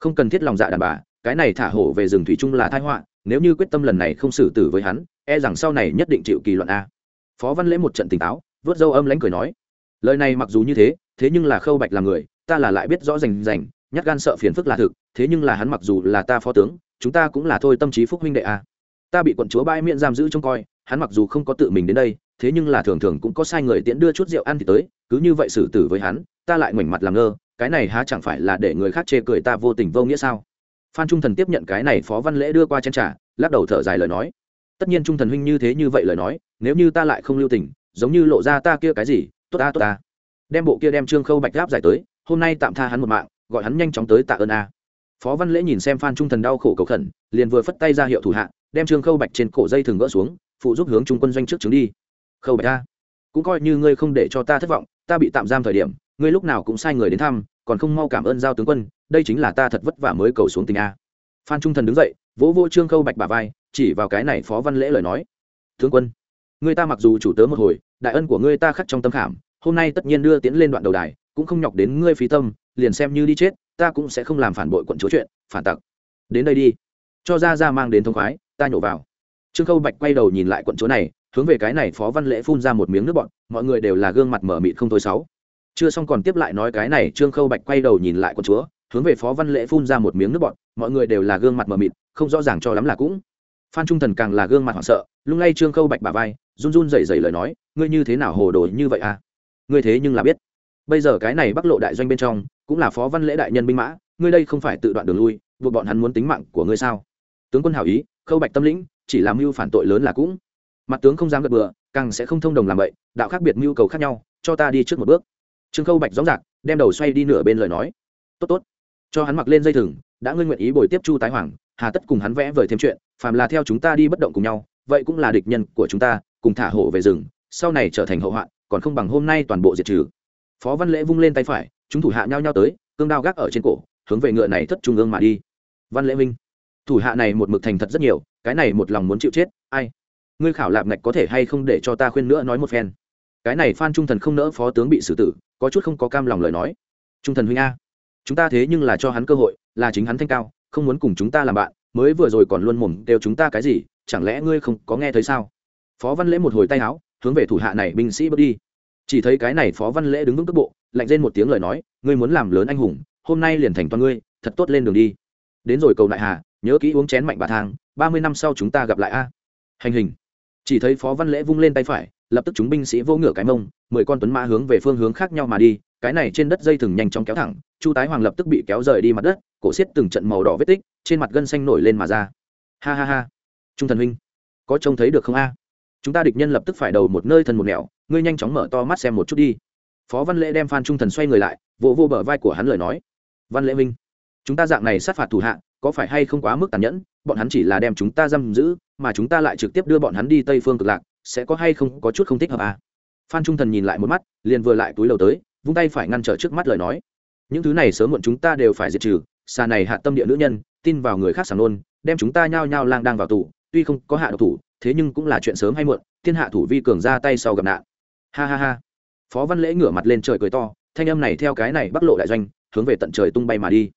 không cần thiết lòng dạ đàn bà, cái này thả hổ về rừng thủy trung là thái họa nếu như quyết tâm lần này không xử tử với hắn e rằng sau này nhất định chịu kỳ luận a. Phó văn lễ một trận tỉnh táo, vớt dâu âm lãnh cười nói, lời này mặc dù như thế thế nhưng là khâu bạch là người, ta là lại biết rõ rành rành, nhát gan sợ phiền phức là thực, thế nhưng là hắn mặc dù là ta phó tướng, chúng ta cũng là thôi tâm trí phúc huynh đệ a. Ta bị quận chúa bãi miệng giam giữ trông coi, hắn mặc dù không có tự mình đến đây, thế nhưng là thường thường cũng có sai người tiễn đưa chút rượu ăn thì tới, cứ như vậy xử tử với hắn, ta lại ngoảnh mặt làm ngơ, cái này há chẳng phải là để người khác chê cười ta vô tình vô nghĩa sao? Phan trung thần tiếp nhận cái này phó văn lễ đưa qua chen trả lắc đầu thở dài lời nói. Tất nhiên trung thần huynh như thế như vậy lời nói, nếu như ta lại không lưu tình, giống như lộ ra ta kia cái gì, tốt ta tốt ta. Đem bộ kia đem trương khâu bạch gáp giải tới, hôm nay tạm tha hắn một mạng, gọi hắn nhanh chóng tới tạ ơn a. Phó văn lễ nhìn xem phan trung thần đau khổ cầu khẩn, liền vừa phất tay ra hiệu thủ hạ, đem trương khâu bạch trên cổ dây thường gỡ xuống, phụ giúp hướng trung quân doanh trước trứng đi. Khâu bạch a, cũng coi như ngươi không để cho ta thất vọng, ta bị tạm giam thời điểm, ngươi lúc nào cũng sai người đến thăm còn không mau cảm ơn giao tướng quân, đây chính là ta thật vất vả mới cầu xuống tình a. Phan trung thần đứng dậy, vỗ vô trương khâu bạch bà vai, chỉ vào cái này phó văn lễ lời nói. Tướng quân, người ta mặc dù chủ tớ một hồi, đại ân của ngươi ta khắc trong tâm khảm, hôm nay tất nhiên đưa tiến lên đoạn đầu đài, cũng không nhọc đến ngươi phí tâm, liền xem như đi chết, ta cũng sẽ không làm phản bội quận chúa chuyện, phản tặc. Đến đây đi. Cho ra ra mang đến thông khoái, ta nhổ vào. Trương khâu bạch quay đầu nhìn lại quận chúa này, hướng về cái này phó văn lễ phun ra một miếng nước bọn mọi người đều là gương mặt mở mịt không thôi sáu chưa xong còn tiếp lại nói cái này trương khâu bạch quay đầu nhìn lại quân chúa hướng về phó văn lễ phun ra một miếng nước bọt, mọi người đều là gương mặt mở mịt không rõ ràng cho lắm là cũng. Phan trung thần càng là gương mặt hoảng sợ lung lay trương khâu bạch bà vai run run rẩy rẩy lời nói ngươi như thế nào hồ đồ như vậy à? Ngươi thế nhưng là biết. Bây giờ cái này bắc lộ đại doanh bên trong cũng là phó văn lễ đại nhân binh mã ngươi đây không phải tự đoạn đường lui buộc bọn hắn muốn tính mạng của ngươi sao? Tướng quân hảo ý khâu bạch tâm lĩnh chỉ làm mưu phản tội lớn là cũng. Mặt tướng không dám gật bừa càng sẽ không thông đồng làm vậy đạo khác biệt mưu cầu khác nhau cho ta đi trước một bước trương khâu bạch rõ rạc đem đầu xoay đi nửa bên lời nói. Tốt tốt. Cho hắn mặc lên dây thừng, đã ngươi nguyện ý bồi tiếp chu tái hoàng, hà tất cùng hắn vẽ vời thêm chuyện, phàm là theo chúng ta đi bất động cùng nhau, vậy cũng là địch nhân của chúng ta, cùng thả hổ về rừng, sau này trở thành hậu hoạn, còn không bằng hôm nay toàn bộ diệt trừ. Phó văn lễ vung lên tay phải, chúng thủ hạ nhau nhau tới, cương đao gác ở trên cổ, hướng về ngựa này thất trung ương mà đi. Văn lễ minh, thủ hạ này một mực thành thật rất nhiều, cái này một lòng muốn chịu chết, ai? Ngươi khảo lạp ngạch có thể hay không để cho ta khuyên nữa nói một phen? Cái này phan trung thần không nỡ phó tướng bị xử tử có chút không có cam lòng lời nói. Trung thần huynh a, chúng ta thế nhưng là cho hắn cơ hội, là chính hắn thanh cao, không muốn cùng chúng ta làm bạn, mới vừa rồi còn luôn mồm đều chúng ta cái gì, chẳng lẽ ngươi không có nghe thấy sao? Phó văn lễ một hồi tay áo hướng về thủ hạ này binh sĩ bước đi. Chỉ thấy cái này phó văn lễ đứng vững tức bộ, lạnh lên một tiếng lời nói, ngươi muốn làm lớn anh hùng, hôm nay liền thành toàn ngươi, thật tốt lên đường đi. Đến rồi cầu đại hà, nhớ kỹ uống chén mạnh bà thang, ba mươi năm sau chúng ta gặp lại a. Hành hình. Chỉ thấy phó văn lễ vung lên tay phải lập tức chúng binh sĩ vô ngựa cái mông mười con tuấn mã hướng về phương hướng khác nhau mà đi cái này trên đất dây thừng nhanh chóng kéo thẳng chu tái hoàng lập tức bị kéo rời đi mặt đất cổ xiết từng trận màu đỏ vết tích trên mặt gân xanh nổi lên mà ra. Ha ha ha. Trung thần huynh có trông thấy được không a? Chúng ta địch nhân lập tức phải đầu một nơi thần một nẻo ngươi nhanh chóng mở to mắt xem một chút đi. Phó văn lễ đem phan trung thần xoay người lại vỗ vô, vô bờ vai của hắn lời nói. Văn lễ minh chúng ta dạng này sát phạt thủ hạ có phải hay không quá mức tàn nhẫn bọn hắn chỉ là đem chúng ta giam giữ mà chúng ta lại trực tiếp đưa bọn hắn đi tây phương cực lạc sẽ có hay không có chút không thích hợp à? Phan trung thần nhìn lại một mắt, liền vừa lại túi lầu tới, vung tay phải ngăn trở trước mắt lời nói. Những thứ này sớm muộn chúng ta đều phải diệt trừ, xà này hạ tâm địa nữ nhân, tin vào người khác sàng nôn, đem chúng ta nhao nhao lang đang vào tù, tuy không có hạ độc thủ, thế nhưng cũng là chuyện sớm hay muộn, thiên hạ thủ vi cường ra tay sau gặp nạn. Ha ha ha. Phó văn lễ ngửa mặt lên trời cười to, thanh âm này theo cái này bắc lộ đại doanh, hướng về tận trời tung bay mà đi.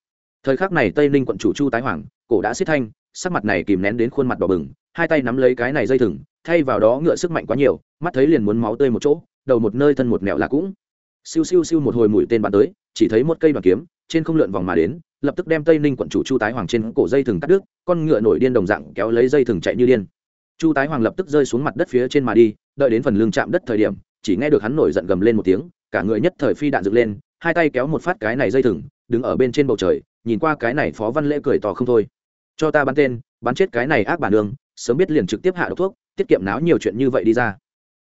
Thời khắc này tây ninh quận chủ chu tái hoàng, cổ đã xiết thanh, sắc mặt này kìm nén đến khuôn mặt đỏ bừng, hai tay nắm lấy cái này dây thừng thay vào đó ngựa sức mạnh quá nhiều, mắt thấy liền muốn máu tươi một chỗ, đầu một nơi thân một mẹo là cũng. Siêu siêu siêu một hồi mũi tên bắn tới, chỉ thấy một cây đoàn kiếm, trên không lượn vòng mà đến, lập tức đem tây ninh quận chủ chu tái hoàng trên cổ dây thừng cắt đứt, con ngựa nổi điên đồng dạng kéo lấy dây thừng chạy như điên. Chu tái hoàng lập tức rơi xuống mặt đất phía trên mà đi, đợi đến phần lưng chạm đất thời điểm, chỉ nghe được hắn nổi giận gầm lên một tiếng, cả người nhất thời phi đạn dựng lên, hai tay kéo một phát cái này dây thừng, đứng ở bên trên bầu trời, nhìn qua cái này phó văn lễ cười tỏ không thôi. Cho ta bắn tên, bắn chết cái này ác bản đường, sớm biết liền trực tiếp hạ độc thuốc tiết kiệm náo nhiều chuyện như vậy đi ra.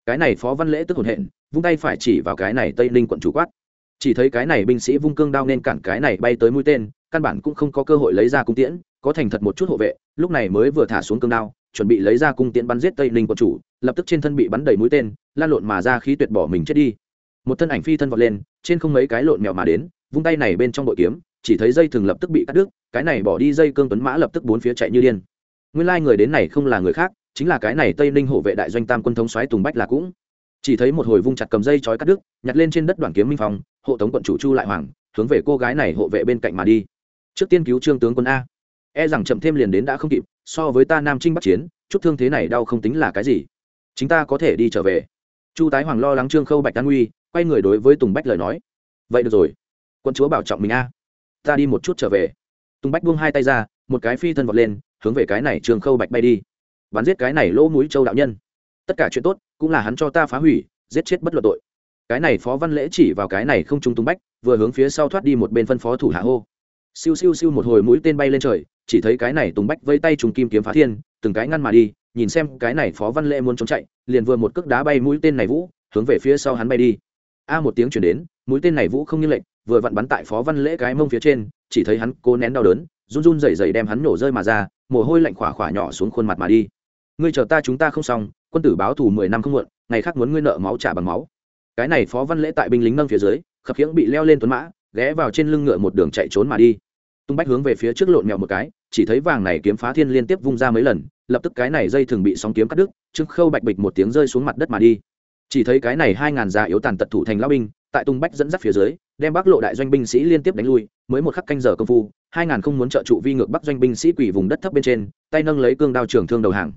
Cái này phó văn lễ tức hồn hện, vung tay phải chỉ vào cái này tây ninh quận chủ quát. Chỉ thấy cái này binh sĩ vung cương đao nên cản cái này bay tới mũi tên, căn bản cũng không có cơ hội lấy ra cung tiễn, có thành thật một chút hộ vệ, lúc này mới vừa thả xuống cương đao, chuẩn bị lấy ra cung tiễn bắn giết tây ninh quận chủ, lập tức trên thân bị bắn đầy mũi tên, lan lộn mà ra khí tuyệt bỏ mình chết đi. Một thân ảnh phi thân vọt lên, trên không mấy cái lộn mèo mà đến, vung tay này bên trong bội kiếm, chỉ thấy dây thường lập tức bị cắt đứt, cái này bỏ đi dây cương tuấn mã lập tức bốn phía chạy như điên. Nguyên lai người đến này không là người khác chính là cái này tây ninh hộ vệ đại doanh tam quân thống xoáy tùng bách là cũng. Chỉ thấy một hồi vung chặt cầm dây chói cắt đứt, nhặt lên trên đất đoàn kiếm minh phong, hộ tống quận chủ chu lại hoàng, hướng về cô gái này hộ vệ bên cạnh mà đi. Trước tiên cứu trương tướng quân a. E rằng chậm thêm liền đến đã không kịp, so với ta nam trinh bắc chiến, chút thương thế này đau không tính là cái gì. Chúng ta có thể đi trở về. Chu tái hoàng lo lắng trương khâu bạch an nguy quay người đối với tùng bách lời nói. Vậy được rồi. Quân chúa bảo trọng mình a. Ta đi một chút trở về. Tùng bách buông hai tay ra, một cái phi thân vọt lên, hướng về cái này trương khâu bạch bay đi bắn giết cái này lỗ mũi châu đạo nhân. Tất cả chuyện tốt cũng là hắn cho ta phá hủy, giết chết bất luận tội. Cái này phó văn lễ chỉ vào cái này không trung tung bách, vừa hướng phía sau thoát đi một bên phân phó thủ hạ hô. Siêu siêu siêu một hồi mũi tên bay lên trời, chỉ thấy cái này tùng bách vây tay trùng kim kiếm phá thiên, từng cái ngăn mà đi, nhìn xem cái này phó văn lễ muốn trốn chạy, liền vừa một cước đá bay mũi tên này vũ, hướng về phía sau hắn bay đi. A một tiếng chuyển đến, mũi tên này vũ không như lệnh vừa vặn bắn tại phó văn lễ cái mông phía trên, chỉ thấy hắn cố nén đau đớn, run run rẩy rẩy đem hắn nổ rơi mà ra, mồ hôi lạnh khỏa khỏa nhỏ xuống khuôn mặt mà đi ngươi chờ ta chúng ta không xong, quân tử báo thù mười năm không muộn, ngày khác muốn ngươi nợ máu trả bằng máu. Cái này phó văn lễ tại binh lính nâng phía dưới, khập khiễng bị leo lên tuấn mã, ghé vào trên lưng ngựa một đường chạy trốn mà đi. Tung bách hướng về phía trước lộn mèo một cái, chỉ thấy vàng này kiếm phá thiên liên tiếp vung ra mấy lần, lập tức cái này dây thường bị sóng kiếm cắt đứt, trương khâu bạch bịch một tiếng rơi xuống mặt đất mà đi. Chỉ thấy cái này hai ngàn già yếu tàn tật thủ thành lao binh, tại tung bách dẫn dắt phía dưới, đem bắc lộ đại doanh binh sĩ liên tiếp đánh lui, mới một khắc canh giờ công phu, hai ngàn không muốn trợ trụ vi ngược bắc doanh binh sĩ quỷ vùng đất thấp bên trên, tay nâng lấy cương đao trường thương đầu hàng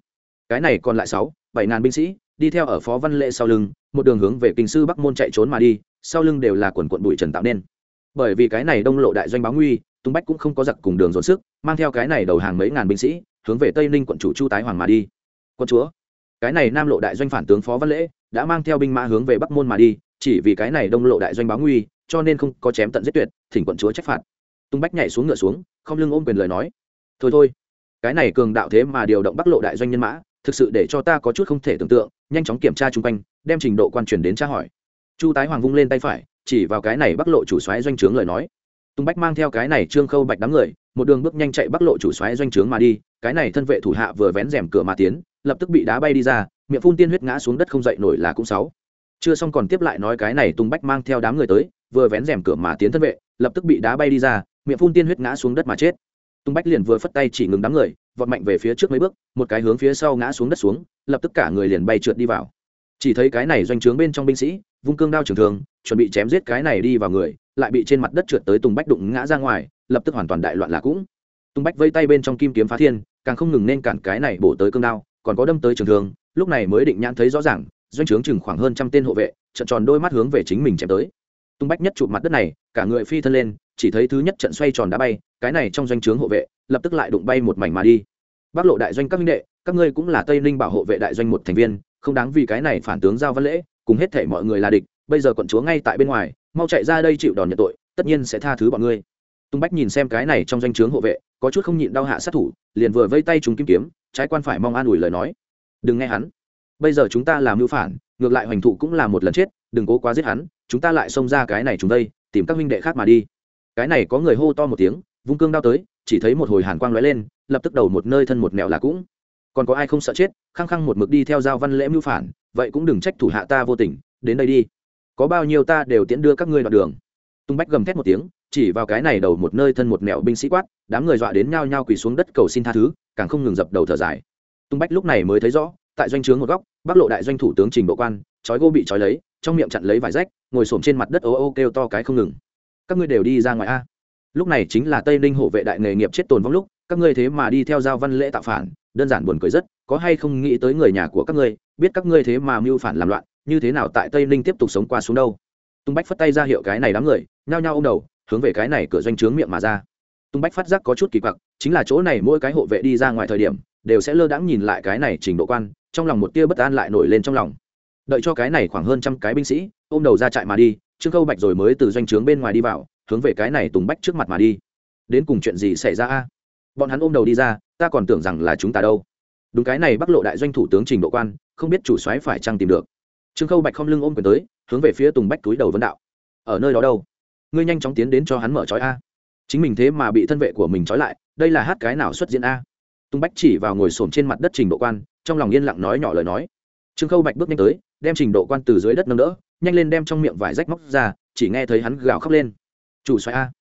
cái này còn lại sáu, bảy ngàn binh sĩ, đi theo ở phó văn lệ sau lưng, một đường hướng về kinh sư bắc môn chạy trốn mà đi, sau lưng đều là quần quận bụi trần tạo nên. Bởi vì cái này đông lộ đại doanh báo nguy tung bách cũng không có giặc cùng đường dồn sức, mang theo cái này đầu hàng mấy ngàn binh sĩ, hướng về tây ninh quận chủ chu tái hoàng mà đi. Quân chúa, cái này nam lộ đại doanh phản tướng phó văn lễ đã mang theo binh mã hướng về bắc môn mà đi, chỉ vì cái này đông lộ đại doanh báo nguy, cho nên không có chém tận giết tuyệt, thỉnh quận chúa trách phạt. Tung bách nhảy xuống ngựa xuống, không lưng ôm quyền lời nói. Thôi thôi, cái này cường đạo thế mà điều động bắc lộ đại doanh nhân mã thực sự để cho ta có chút không thể tưởng tượng, nhanh chóng kiểm tra chung quanh, đem trình độ quan truyền đến tra hỏi. Chu tái hoàng vung lên tay phải, chỉ vào cái này bắc lộ chủ xoáy doanh trướng lời nói. Tung bách mang theo cái này trương khâu bạch đám người, một đường bước nhanh chạy bắc lộ chủ xoáy doanh trướng mà đi, cái này thân vệ thủ hạ vừa vén rèm cửa mà tiến, lập tức bị đá bay đi ra, miệng phun tiên huyết ngã xuống đất không dậy nổi là cũng sáu. Chưa xong còn tiếp lại nói cái này tung bách mang theo đám người tới, vừa vén rèm cửa mà tiến thân vệ, lập tức bị đá bay đi ra, miệng phun tiên huyết ngã xuống đất mà chết. Tung bách liền vừa phất tay chỉ ngừng đám người vọt mạnh về phía trước mấy bước, một cái hướng phía sau ngã xuống đất xuống, lập tức cả người liền bay trượt đi vào. Chỉ thấy cái này doanh trướng bên trong binh sĩ, vung cương đao trường thường chuẩn bị chém giết cái này đi vào người, lại bị trên mặt đất trượt tới tùng bách đụng ngã ra ngoài, lập tức hoàn toàn đại loạn là cũng. Tùng bách vây tay bên trong kim kiếm phá thiên, càng không ngừng nên cản cái này bổ tới cương đao, còn có đâm tới trường thường lúc này mới định nhãn thấy rõ ràng, doanh trướng chừng khoảng hơn trăm tên hộ vệ trận tròn đôi mắt hướng về chính mình chém tới tung bách nhất chụp mặt đất này, cả người phi thân lên, chỉ thấy thứ nhất trận xoay tròn đá bay, cái này trong doanh trướng hộ vệ, lập tức lại đụng bay một mảnh mà đi. Bác lộ đại doanh các minh đệ, các ngươi cũng là tây ninh bảo hộ vệ đại doanh một thành viên, không đáng vì cái này phản tướng giao văn lễ, cùng hết thể mọi người là địch, bây giờ quận chúa ngay tại bên ngoài, mau chạy ra đây chịu đòn nhận tội, tất nhiên sẽ tha thứ bọn ngươi. Tung bách nhìn xem cái này trong doanh trướng hộ vệ, có chút không nhịn đau hạ sát thủ, liền vừa vây tay chúng kim kiếm, trái quan phải mong an ủi lời nói. Đừng nghe hắn. Bây giờ chúng ta làm mưu phản, ngược lại hoành thụ cũng là một lần chết, đừng cố quá giết hắn chúng ta lại xông ra cái này chúng đây, tìm các minh đệ khác mà đi. Cái này có người hô to một tiếng, vung cương đao tới, chỉ thấy một hồi hàn quang lóe lên, lập tức đầu một nơi thân một mẹo là cũng. Còn có ai không sợ chết, khăng khăng một mực đi theo giao văn lễ mưu phản, vậy cũng đừng trách thủ hạ ta vô tình, đến đây đi. Có bao nhiêu ta đều tiễn đưa các ngươi đoạn đường. Tung bách gầm thét một tiếng, chỉ vào cái này đầu một nơi thân một mẹo binh sĩ quát, đám người dọa đến nhao nhao quỳ xuống đất cầu xin tha thứ, càng không ngừng dập đầu thở dài. Tung bách lúc này mới thấy rõ, tại doanh trướng một góc, bắc lộ đại doanh thủ tướng trình độ quan trói gô bị trói lấy, trong miệng chặn lấy vải rách, ngồi xổm trên mặt đất ô ô kêu to cái không ngừng. Các ngươi đều đi ra ngoài a. Lúc này chính là tây ninh hộ vệ đại nghề nghiệp chết tồn vong lúc, các ngươi thế mà đi theo giao văn lễ tạo phản, đơn giản buồn cười rất, có hay không nghĩ tới người nhà của các ngươi, biết các ngươi thế mà mưu phản làm loạn, như thế nào tại tây ninh tiếp tục sống qua xuống đâu. Tung bách phất tay ra hiệu cái này đám người, nhao nhao ô m đầu, hướng về cái này cửa doanh trướng miệng mà ra. Tung bách phát giác có chút kỳ quặc, chính là chỗ này mỗi cái hộ vệ đi ra ngoài thời điểm, đều sẽ lơ đãng nhìn lại cái này trình độ quan, trong lòng một tia bất an lại nổi lên trong lòng đợi cho cái này khoảng hơn trăm cái binh sĩ, ôm đầu ra trại mà đi, trương khâu bạch rồi mới từ doanh trướng bên ngoài đi vào, hướng về cái này tùng bách trước mặt mà đi. Đến cùng chuyện gì xảy ra a? Bọn hắn ôm đầu đi ra, ta còn tưởng rằng là chúng ta đâu. Đúng cái này bắc lộ đại doanh thủ tướng trình độ quan, không biết chủ soái phải chăng tìm được. Trương khâu bạch không lưng ôm quyền tới, hướng về phía tùng bách túi đầu vấn đạo. Ở nơi đó đâu? Ngươi nhanh chóng tiến đến cho hắn mở trói a. Chính mình thế mà bị thân vệ của mình trói lại, đây là hát cái nào xuất diễn a? Tùng bách chỉ vào ngồi xổm trên mặt đất trình độ quan, trong lòng yên lặng nói nhỏ lời nói trương khâu bạch bước nhanh tới, đem trình độ quan từ dưới đất nâng đỡ, nhanh lên đem trong miệng vải rách móc ra, chỉ nghe thấy hắn gào khóc lên. Chủ soái a,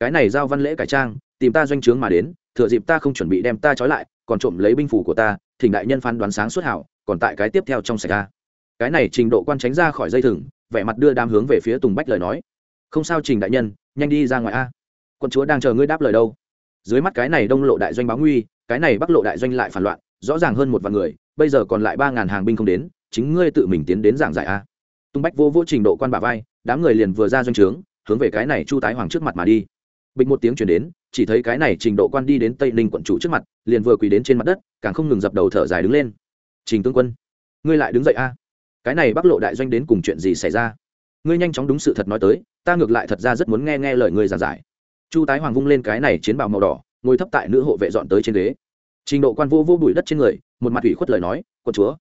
cái này giao văn lễ cải trang, tìm ta doanh trướng mà đến, thừa dịp ta không chuẩn bị đem ta trói lại, còn trộm lấy binh phủ của ta, thỉnh đại nhân phán đoán sáng suốt hảo, còn tại cái tiếp theo trong sạch a. Cái này trình độ quan tránh ra khỏi dây thừng, vẻ mặt đưa đám hướng về phía tùng bách lời nói. Không sao trình đại nhân, nhanh đi ra ngoài a. Quân chúa đang chờ ngươi đáp lời đâu? Dưới mắt cái này đông lộ đại doanh báo nguy, cái này bắc lộ đại doanh lại phản loạn rõ ràng hơn một vạn người, bây giờ còn lại ba ngàn hàng binh không đến, chính ngươi tự mình tiến đến giảng giải a. Tung bách vô vô trình độ quan bà vai, đám người liền vừa ra doanh trướng, hướng về cái này chu tái hoàng trước mặt mà đi. Bịch một tiếng chuyển đến, chỉ thấy cái này trình độ quan đi đến tây ninh quận chủ trước mặt, liền vừa quỳ đến trên mặt đất, càng không ngừng dập đầu thở dài đứng lên. Trình tướng quân, ngươi lại đứng dậy a. Cái này bắc lộ đại doanh đến cùng chuyện gì xảy ra? Ngươi nhanh chóng đúng sự thật nói tới, ta ngược lại thật ra rất muốn nghe nghe lời ngươi giảng giải. Chu tái hoàng vung lên cái này chiến bào màu đỏ, ngồi thấp tại nữ hộ vệ dọn tới trên ghế trình độ quan vô vô bụi đất trên người, một mặt ủy khuất lời nói, quân chúa,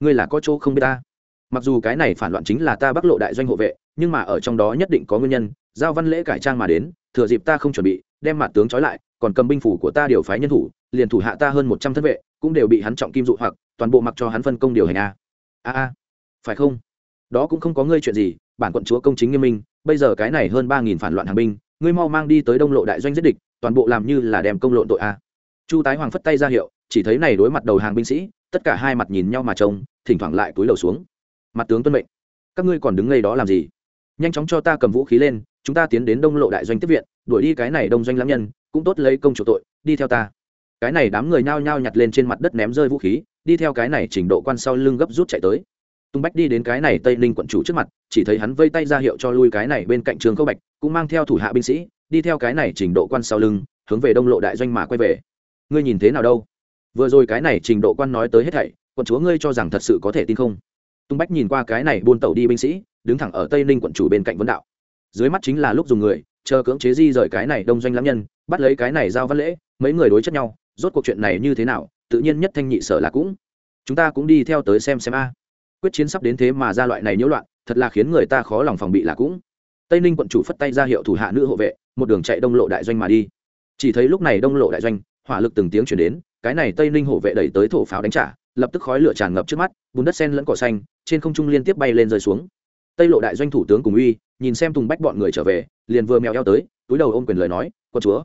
ngươi là có chỗ không biết ta. Mặc dù cái này phản loạn chính là ta bắc lộ đại doanh hộ vệ, nhưng mà ở trong đó nhất định có nguyên nhân, giao văn lễ cải trang mà đến, thừa dịp ta không chuẩn bị, đem mặt tướng trói lại, còn cầm binh phủ của ta điều phái nhân thủ, liền thủ hạ ta hơn một trăm thân vệ, cũng đều bị hắn trọng kim dụ hoặc, toàn bộ mặc cho hắn phân công điều hành a. A a, phải không? Đó cũng không có ngươi chuyện gì, bản quận chúa công chính nghiêm minh, bây giờ cái này hơn ba nghìn phản loạn hàng binh, ngươi mau mang đi tới đông lộ đại doanh giết địch, toàn bộ làm như là đem công lộn tội a chu tái hoàng phất tay ra hiệu, chỉ thấy này đối mặt đầu hàng binh sĩ, tất cả hai mặt nhìn nhau mà trông, thỉnh thoảng lại túi đầu xuống. Mặt tướng tuân mệnh. Các ngươi còn đứng ngay đó làm gì? Nhanh chóng cho ta cầm vũ khí lên, chúng ta tiến đến đông lộ đại doanh tiếp viện, đuổi đi cái này đông doanh lãm nhân, cũng tốt lấy công chủ tội, đi theo ta. Cái này đám người nhao nhao nhặt lên trên mặt đất ném rơi vũ khí, đi theo cái này trình độ quan sau lưng gấp rút chạy tới. Tung bách đi đến cái này tây ninh quận chủ trước mặt, chỉ thấy hắn vây tay ra hiệu cho lui cái này bên cạnh trường khâu bạch, cũng mang theo thủ hạ binh sĩ, đi theo cái này trình độ quan sau lưng, hướng về đông lộ đại doanh mà quay về ngươi nhìn thế nào đâu? Vừa rồi cái này trình độ quan nói tới hết thảy, quận chúa ngươi cho rằng thật sự có thể tin không? Tung bách nhìn qua cái này buôn tàu đi binh sĩ, đứng thẳng ở tây ninh quận chủ bên cạnh vấn đạo. Dưới mắt chính là lúc dùng người, chờ cưỡng chế di rời cái này đông doanh lãm nhân, bắt lấy cái này giao văn lễ, mấy người đối chất nhau, rốt cuộc chuyện này như thế nào, tự nhiên nhất thanh nhị sở là cũng. Chúng ta cũng đi theo tới xem xem a. Quyết chiến sắp đến thế mà ra loại này nhiễu loạn, thật là khiến người ta khó lòng phòng bị là cũng. Tây ninh quận chủ phất tay ra hiệu thủ hạ nữ hộ vệ, một đường chạy đông lộ đại doanh mà đi. Chỉ thấy lúc này đông lộ đại doanh hỏa lực từng tiếng chuyển đến, cái này tây ninh hộ vệ đẩy tới thổ pháo đánh trả, lập tức khói lửa tràn ngập trước mắt, bùn đất sen lẫn cỏ xanh, trên không trung liên tiếp bay lên rơi xuống tây lộ đại doanh thủ tướng cùng uy, nhìn xem tùng bách bọn người trở về, liền vừa mèo eo tới, túi đầu ôm quyền lời nói con chúa,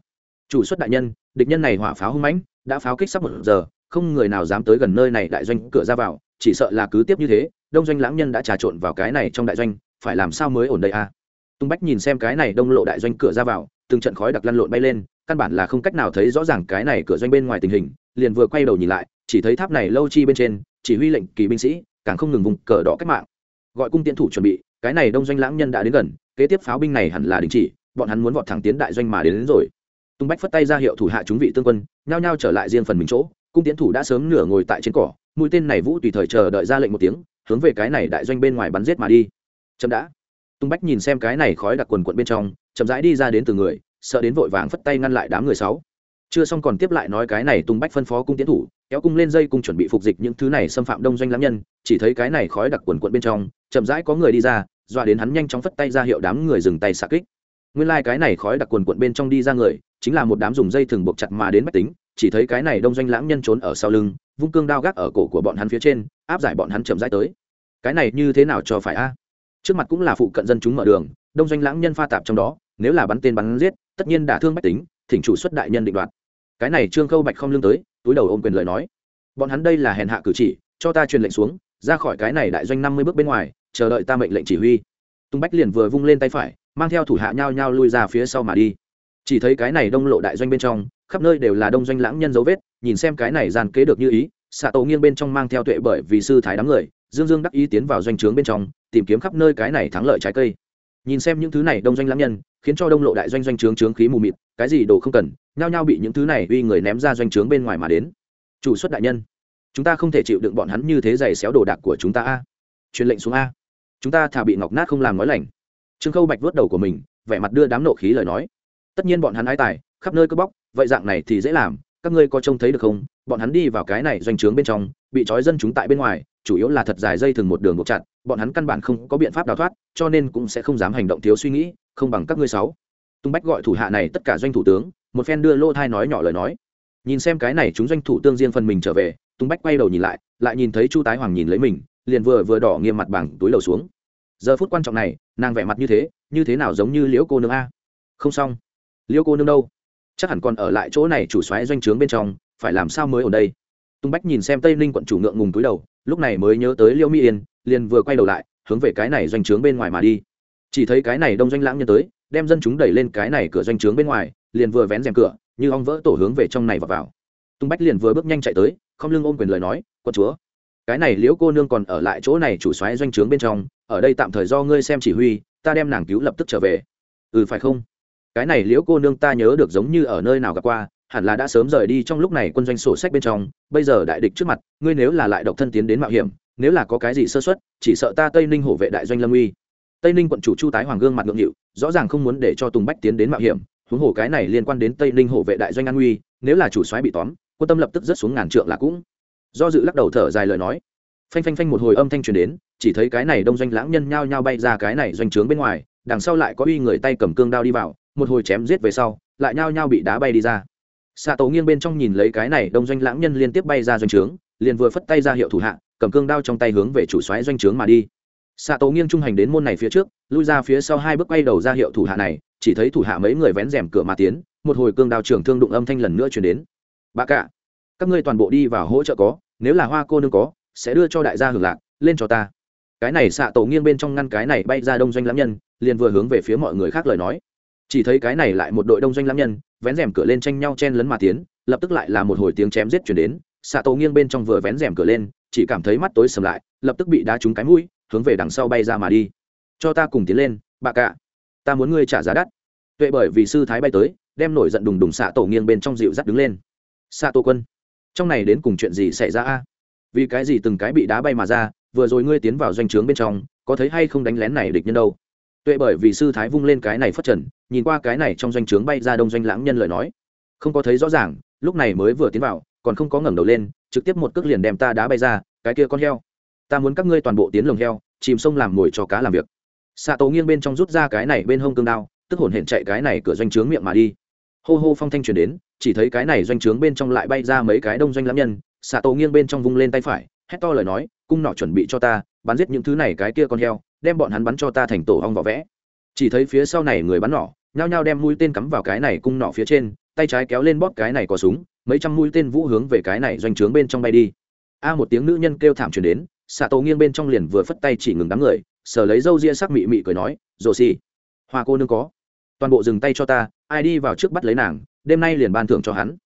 chủ xuất đại nhân, địch nhân này hỏa pháo hung mãnh, đã pháo kích sắp một giờ, không người nào dám tới gần nơi này đại doanh cửa ra vào, chỉ sợ là cứ tiếp như thế, đông doanh lãng nhân đã trà trộn vào cái này trong đại doanh, phải làm sao mới ổn đây a à? tung bách nhìn xem cái này đông lộ đại doanh cửa ra vào, từng trận khói đặc lăn lộn bay lên căn bản là không cách nào thấy rõ ràng cái này cửa doanh bên ngoài tình hình liền vừa quay đầu nhìn lại chỉ thấy tháp này lâu chi bên trên chỉ huy lệnh kỳ binh sĩ càng không ngừng vùng cờ đỏ cách mạng. Gọi cung tiến thủ chuẩn bị cái này đông doanh lãng nhân đã đến gần kế tiếp pháo binh này hẳn là đình chỉ bọn hắn muốn vọt thẳng tiến đại doanh mà đến, đến rồi. Tung bách phất tay ra hiệu thủ hạ chúng vị tương quân nhao nhao trở lại riêng phần mình chỗ cung tiến thủ đã sớm nửa ngồi tại trên cỏ mũi tên này vũ tùy thời chờ đợi ra lệnh một tiếng hướng về cái này đại doanh bên ngoài bắn giết mà đi. Chậm đã. Tung bách nhìn xem cái này khói đặc quần quận bên trong chậm rãi đi ra đến từ người sợ đến vội vàng phất tay ngăn lại đám người sáu. Chưa xong còn tiếp lại nói cái này tung bách phân phó cung tiến thủ, kéo cung lên dây cung chuẩn bị phục dịch những thứ này xâm phạm đông doanh lãm nhân, chỉ thấy cái này khói đặc quần quận bên trong, chậm rãi có người đi ra, dọa đến hắn nhanh chóng phất tay ra hiệu đám người dừng tay xạ kích. Nguyên lai cái này khói đặc quần quận bên trong đi ra người, chính là một đám dùng dây thừng buộc chặt mà đến bách tính, chỉ thấy cái này đông doanh lãng nhân trốn ở sau lưng, vung cương đao gác ở cổ của bọn hắn phía trên, áp giải bọn hắn chậm rãi tới. Cái này như thế nào cho phải a? Trước mặt cũng là phụ cận dân chúng mở đường, đông doanh lãng nhân pha tạp trong đó, nếu là bắn tên bắn giết tất nhiên đả thương bách tính, thỉnh chủ xuất đại nhân định đoạt. Cái này trương khâu bạch không lương tới, túi đầu ôm quyền lời nói. Bọn hắn đây là hèn hạ cử chỉ, cho ta truyền lệnh xuống, ra khỏi cái này đại doanh năm mươi bước bên ngoài, chờ đợi ta mệnh lệnh chỉ huy. Tung bách liền vừa vung lên tay phải, mang theo thủ hạ nhao nhao lui ra phía sau mà đi. Chỉ thấy cái này đông lộ đại doanh bên trong, khắp nơi đều là đông doanh lãng nhân dấu vết, nhìn xem cái này dàn kế được như ý xạ tổ nghiêng bên trong mang theo tuệ bởi vì sư thái đám người, dương dương đắc ý tiến vào doanh trướng bên trong, tìm kiếm khắp nơi cái này thắng lợi trái cây nhìn xem những thứ này đông doanh lãng nhân, khiến cho đông lộ đại doanh doanh trướng trướng khí mù mịt, cái gì đồ không cần, nhao nhao bị những thứ này uy người ném ra doanh trướng bên ngoài mà đến. Chủ xuất đại nhân, chúng ta không thể chịu đựng bọn hắn như thế giày xéo đồ đạc của chúng ta a. Truyền lệnh xuống a. Chúng ta thả bị ngọc nát không làm nói lành. Trương khâu bạch vớt đầu của mình, vẻ mặt đưa đám nộ khí lời nói. Tất nhiên bọn hắn ái tài, khắp nơi cướp bóc, vậy dạng này thì dễ làm các ngươi có trông thấy được không? Bọn hắn đi vào cái này doanh trướng bên trong, bị trói dân chúng tại bên ngoài, chủ yếu là thật dài dây thừng một đường buộc chặt, bọn hắn căn bản không có biện pháp đào thoát, cho nên cũng sẽ không dám hành động thiếu suy nghĩ, không bằng các ngươi sáu. Tung bách gọi thủ hạ này tất cả doanh thủ tướng, một phen đưa lô thai nói nhỏ lời nói. Nhìn xem cái này chúng doanh thủ tương riêng phần mình trở về, tung bách quay đầu nhìn lại lại nhìn thấy chu tái hoàng nhìn lấy mình, liền vừa vừa đỏ nghiêm mặt bằng túi đầu xuống. Giờ phút quan trọng này, nàng vẻ mặt như thế như thế nào giống như liễu cô nương a? Không xong. Liễu cô nương đâu? Chắc hẳn còn ở lại chỗ này chủ xoáy doanh trướng bên trong, phải làm sao mới ở đây? Tung bách nhìn xem tây ninh quận chủ ngượng ngùng túi đầu, lúc này mới nhớ tới liễu mỹ yên, liền vừa quay đầu lại, hướng về cái này doanh trướng bên ngoài mà đi. Chỉ thấy cái này đông doanh lãng nhân tới, đem dân chúng đẩy lên cái này cửa doanh trướng bên ngoài, liền vừa vén rèm cửa, như ong vỡ tổ hướng về trong này và vào. Tung bách liền vừa bước nhanh chạy tới, không lưng ôm quyền lời nói quân chúa, cái này liễu cô nương còn ở lại chỗ này chủ xoáy doanh trướng bên trong, ở đây tạm thời do ngươi xem chỉ huy, ta đem nàng cứu lập tức trở về. Ừ phải không? Cái này liễu cô nương ta nhớ được giống như ở nơi nào gặp qua, hẳn là đã sớm rời đi trong lúc này quân doanh sổ sách bên trong, bây giờ đại địch trước mặt, ngươi nếu là lại độc thân tiến đến mạo hiểm, nếu là có cái gì sơ xuất chỉ sợ ta tây ninh hổ vệ đại doanh lâm uy. Tây ninh quận chủ chu tái hoàng gương mặt ngượng nghịu, rõ ràng không muốn để cho tùng bách tiến đến mạo hiểm, huống hồ cái này liên quan đến tây ninh hổ vệ đại doanh an uy, nếu là chủ soái bị tóm, quân tâm lập tức rớt xuống ngàn trượng là cũng. Do dự lắc đầu thở dài lời nói. Phanh phanh phanh một hồi âm thanh truyền đến, chỉ thấy cái này đông doanh lãng nhân nhao nhao bay ra cái này doanh trướng bên ngoài, đằng sau lại có uy người tay cầm cương đao đi vào một hồi chém giết về sau, lại nhao nhao bị đá bay đi ra. Xạ tổ nghiêng bên trong nhìn lấy cái này đông doanh lãng nhân liên tiếp bay ra doanh trướng, liền vừa phất tay ra hiệu thủ hạ, cầm cương đao trong tay hướng về chủ xoáy doanh trướng mà đi. Xạ tổ nghiêng trung hành đến môn này phía trước, lui ra phía sau hai bước bay đầu ra hiệu thủ hạ này, chỉ thấy thủ hạ mấy người vén rèm cửa mà tiến, một hồi cương đao trưởng thương đụng âm thanh lần nữa chuyển đến. Bà cả, các ngươi toàn bộ đi vào hỗ trợ có, nếu là hoa cô nương có, sẽ đưa cho đại gia hưởng lạc, lên cho ta. Cái này xạ tổ nghiêng bên trong ngăn cái này bay ra đông doanh lãm nhân, liền vừa hướng về phía mọi người khác lời nói chỉ thấy cái này lại một đội đông doanh lãm nhân, vén rèm cửa lên tranh nhau chen lấn mà tiến, lập tức lại là một hồi tiếng chém giết chuyển đến. Xạ tổ nghiêng bên trong vừa vén rèm cửa lên, chỉ cảm thấy mắt tối sầm lại, lập tức bị đá trúng cái mũi, hướng về đằng sau bay ra mà đi. Cho ta cùng tiến lên bà cả ta muốn ngươi trả giá đắt. Tuệ bởi vì sư thái bay tới, đem nổi giận đùng đùng xạ tổ nghiêng bên trong dịu dắt đứng lên. Xạ tổ quân, trong này đến cùng chuyện gì xảy ra a? Vì cái gì từng cái bị đá bay mà ra, vừa rồi ngươi tiến vào doanh trướng bên trong, có thấy hay không đánh lén này địch nhân đâu? Tuệ bởi vì sư thái vung lên cái này phất trần, nhìn qua cái này trong doanh trướng bay ra đông doanh lãng nhân lời nói. Không có thấy rõ ràng, lúc này mới vừa tiến vào, còn không có ngẩng đầu lên, trực tiếp một cước liền đem ta đá bay ra, cái kia con heo. Ta muốn các ngươi toàn bộ tiến lồng heo, chìm sông làm mồi cho cá làm việc. Xạ tổ nghiêng bên trong rút ra cái này bên hông cương đao, tức hồn hển chạy cái này cửa doanh trướng miệng mà đi. Hô hô phong thanh truyền đến, chỉ thấy cái này doanh trướng bên trong lại bay ra mấy cái đông doanh lãm nhân. Xạ tổ nghiêng bên trong vung lên tay phải, hét to lời nói, cung nọ chuẩn bị cho ta, bắn giết những thứ này cái kia con heo đem bọn hắn bắn cho ta thành tổ hong vỏ vẽ. Chỉ thấy phía sau này người bắn nỏ, nhao nhao đem mũi tên cắm vào cái này cung nỏ phía trên, tay trái kéo lên bóp cái này có súng, mấy trăm mũi tên vũ hướng về cái này doanh trướng bên trong bay đi. A một tiếng nữ nhân kêu thảm truyền đến xạ tổ nghiêng bên trong liền vừa phất tay chỉ ngừng đám người, sờ lấy râu ria sắc mị mị cười nói, rồ xì, hoa cô nương có. Toàn bộ dừng tay cho ta, ai đi vào trước bắt lấy nàng, đêm nay liền ban thưởng cho hắn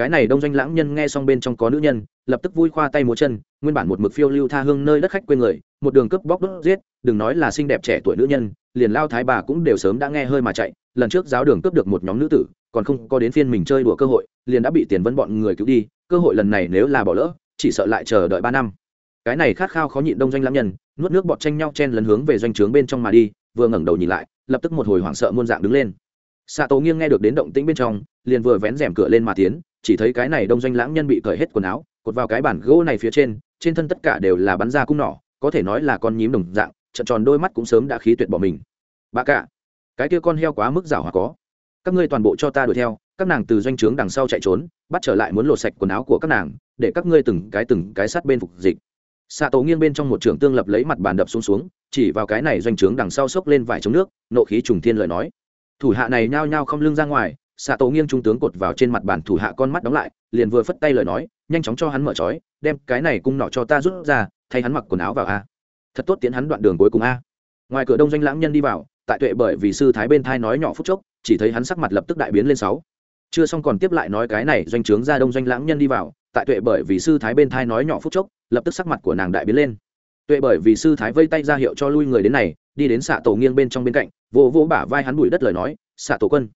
cái này đông doanh lãng nhân nghe xong bên trong có nữ nhân, lập tức vui khoa tay múa chân, nguyên bản một mực phiêu lưu tha hương nơi đất khách quê người, một đường cướp bóc đốt giết, đừng nói là xinh đẹp trẻ tuổi nữ nhân, liền lao thái bà cũng đều sớm đã nghe hơi mà chạy, lần trước giáo đường cướp được một nhóm nữ tử, còn không có đến phiên mình chơi đùa cơ hội, liền đã bị tiền vân bọn người cứu đi, cơ hội lần này nếu là bỏ lỡ, chỉ sợ lại chờ đợi ba năm. Cái này khát khao khó nhịn đông doanh lãng nhân, nuốt nước bọt tranh nhau chen lấn hướng về doanh trướng bên trong mà đi, vừa ngẩng đầu nhìn lại, lập tức một hồi hoảng sợ muôn dạng đứng lên xạ tổ nghiêng nghe được đến động tĩnh bên trong, liền vừa vén rèm cửa lên mà tiến, chỉ thấy cái này đông doanh lãng nhân bị cởi hết quần áo, cột vào cái bản gỗ này phía trên trên thân tất cả đều là bắn ra cung nỏ, có thể nói là con nhím đồng dạng, trận tròn đôi mắt cũng sớm đã khí tuyệt bỏ mình. Bà cả, cái kia con heo quá mức rảo hòa có. Các ngươi toàn bộ cho ta đuổi theo, các nàng từ doanh trướng đằng sau chạy trốn, bắt trở lại muốn lột sạch quần áo của các nàng, để các ngươi từng cái từng cái sát bên phục dịch. Xạ tổ nghiêng bên trong một trường tương lập lấy mặt bàn đập xuống xuống, chỉ vào cái này doanh trướng đằng sau xốc lên vài chống nước, nộ khí trùng thiên lời nói thủ hạ này nhao nhao không lưng ra ngoài xạ tổ nghiêng trung tướng cột vào trên mặt bàn thủ hạ con mắt đóng lại, liền vừa phất tay lời nói, nhanh chóng cho hắn mở trói, đem cái này cung nọ cho ta rút ra, thay hắn mặc quần áo vào a. Thật tốt tiến hắn đoạn đường cuối cùng a. Ngoài cửa đông doanh lãng nhân đi vào, tại tuệ bởi vì sư thái bên thai nói nhỏ phút chốc, chỉ thấy hắn sắc mặt lập tức đại biến lên sáu. Chưa xong còn tiếp lại nói cái này doanh trướng ra đông doanh lãng nhân đi vào, tại tuệ bởi vì sư thái bên thai nói nhỏ phút chốc, lập tức sắc mặt của nàng đại biến lên. Tuệ bởi vì sư thái vây tay ra hiệu cho lui người đến này, đi đến xạ tổ nghiêng bên trong bên cạnh vỗ vỗ bả vai hắn bụi đất lời nói, xạ tổ quân,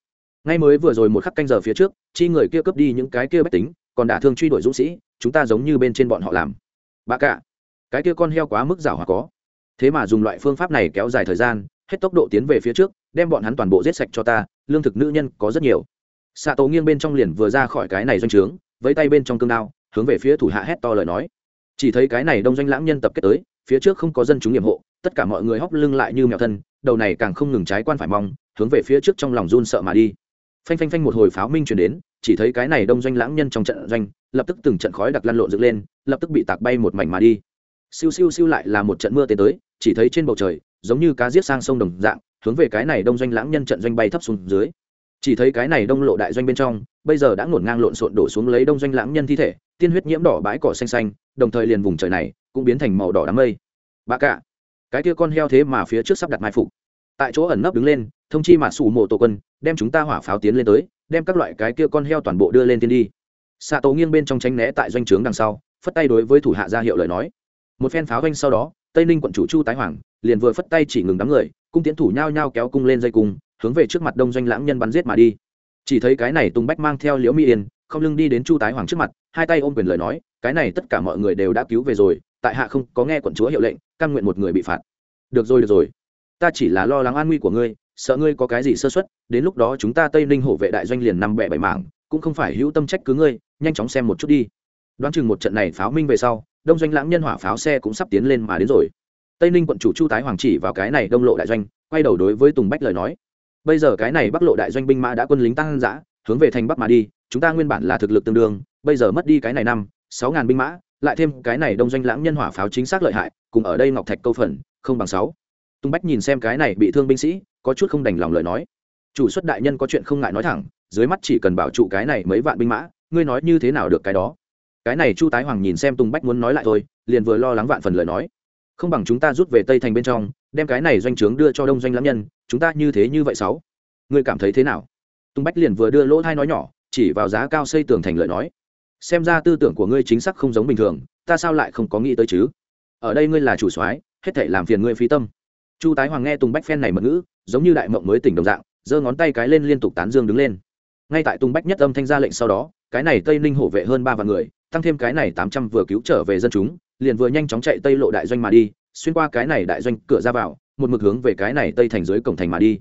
ngay mới vừa rồi một khắc canh giờ phía trước, chi người kia cướp đi những cái kia bách tính, còn đả thương truy đuổi dũng sĩ, chúng ta giống như bên trên bọn họ làm. Bà cả, cái kia con heo quá mức rào hòa có. Thế mà dùng loại phương pháp này kéo dài thời gian, hết tốc độ tiến về phía trước, đem bọn hắn toàn bộ giết sạch cho ta, lương thực nữ nhân có rất nhiều. Xạ tổ nghiêng bên trong liền vừa ra khỏi cái này doanh trướng với tay bên trong cương đao, hướng về phía thủ hạ hét to lời nói. Chỉ thấy cái này đông doanh lãng nhân tập kết tới, phía trước không có dân chúng nhiệm hộ tất cả mọi người hóc lưng lại như mèo thân, đầu này càng không ngừng trái quan phải mong, hướng về phía trước trong lòng run sợ mà đi. Phanh phanh phanh một hồi pháo minh chuyển đến, chỉ thấy cái này đông doanh lãng nhân trong trận doanh, lập tức từng trận khói đặc lăn lộn dựng lên, lập tức bị tạc bay một mảnh mà đi. Siêu siêu siêu lại là một trận mưa tiến tới, chỉ thấy trên bầu trời, giống như cá giết sang sông đồng dạng, hướng về cái này đông doanh lãng nhân trận doanh bay thấp xuống dưới. Chỉ thấy cái này đông lộ đại doanh bên trong, bây giờ đã ngổn ngang lộn xộn đổ xuống lấy đông doanh lãng nhân thi thể, tiên huyết nhiễm đỏ bãi cỏ xanh xanh, đồng thời liền vùng trời này cũng biến thành màu đỏ đám mây. Bà cả cái kia con heo thế mà phía trước sắp đặt mai phục. Tại chỗ ẩn nấp đứng lên, thông chi mà sủ mộ tổ quân, đem chúng ta hỏa pháo tiến lên tới, đem các loại cái kia con heo toàn bộ đưa lên tiên đi. Xạ tố nghiêng bên trong tránh né tại doanh trướng đằng sau, phất tay đối với thủ hạ ra hiệu lời nói. Một phen pháo doanh sau đó, tây ninh quận chủ chu tái hoàng, liền vừa phất tay chỉ ngừng đám người, cung tiến thủ nhao nhao kéo cung lên dây cung, hướng về trước mặt đông doanh lãng nhân bắn giết mà đi. Chỉ thấy cái này tùng bách mang theo liễu mỹ yên, không lưng đi đến chu tái hoàng trước mặt, hai tay ôm quyền lời nói, cái này tất cả mọi người đều đã cứu về rồi, tại hạ không có nghe quận chúa hiệu lệnh căn nguyện một người bị phạt. Được rồi được rồi. Ta chỉ là lo lắng an nguy của ngươi, sợ ngươi có cái gì sơ xuất đến lúc đó chúng ta tây ninh hổ vệ đại doanh liền năm bẻ bảy mảng, cũng không phải hữu tâm trách cứ ngươi, nhanh chóng xem một chút đi. Đoán chừng một trận này pháo minh về sau, đông doanh lãng nhân hỏa pháo xe cũng sắp tiến lên mà đến rồi. Tây ninh quận chủ chu tái hoàng chỉ vào cái này đông lộ đại doanh, quay đầu đối với tùng bách lời nói. Bây giờ cái này bắc lộ đại doanh binh mã đã quân lính tăng giã hướng về thành bắc mà đi, chúng ta nguyên bản là thực lực tương đương, bây giờ mất đi cái này năm, sáu ngàn binh mã lại thêm cái này đông doanh lãng nhân hỏa pháo chính xác lợi hại, cùng ở đây ngọc thạch câu phần, không bằng sáu. Tung bách nhìn xem cái này bị thương binh sĩ, có chút không đành lòng lời nói. Chủ xuất đại nhân có chuyện không ngại nói thẳng, dưới mắt chỉ cần bảo trụ cái này mấy vạn binh mã, ngươi nói như thế nào được cái đó? Cái này chu tái hoàng nhìn xem tung bách muốn nói lại thôi, liền vừa lo lắng vạn phần lời nói. Không bằng chúng ta rút về tây thành bên trong, đem cái này doanh trướng đưa cho đông doanh lãng nhân, chúng ta như thế như vậy sáu? Ngươi cảm thấy thế nào? Tung bách liền vừa đưa lỗ thai nói nhỏ, chỉ vào giá cao xây tường thành lợi nói xem ra tư tưởng của ngươi chính xác không giống bình thường, ta sao lại không có nghĩ tới chứ? Ở đây ngươi là chủ soái, hết thể làm phiền ngươi phi tâm. Chu tái hoàng nghe tùng bách phen này mật ngữ, giống như đại mộng mới tỉnh đồng dạng, giơ ngón tay cái lên liên tục tán dương đứng lên. Ngay tại tùng bách nhất âm thanh ra lệnh sau đó, cái này tây ninh hổ vệ hơn ba vạn người, tăng thêm cái này tám trăm vừa cứu trở về dân chúng, liền vừa nhanh chóng chạy tây lộ đại doanh mà đi, xuyên qua cái này đại doanh cửa ra vào, một mực hướng về cái này tây thành dưới cổng thành mà đi.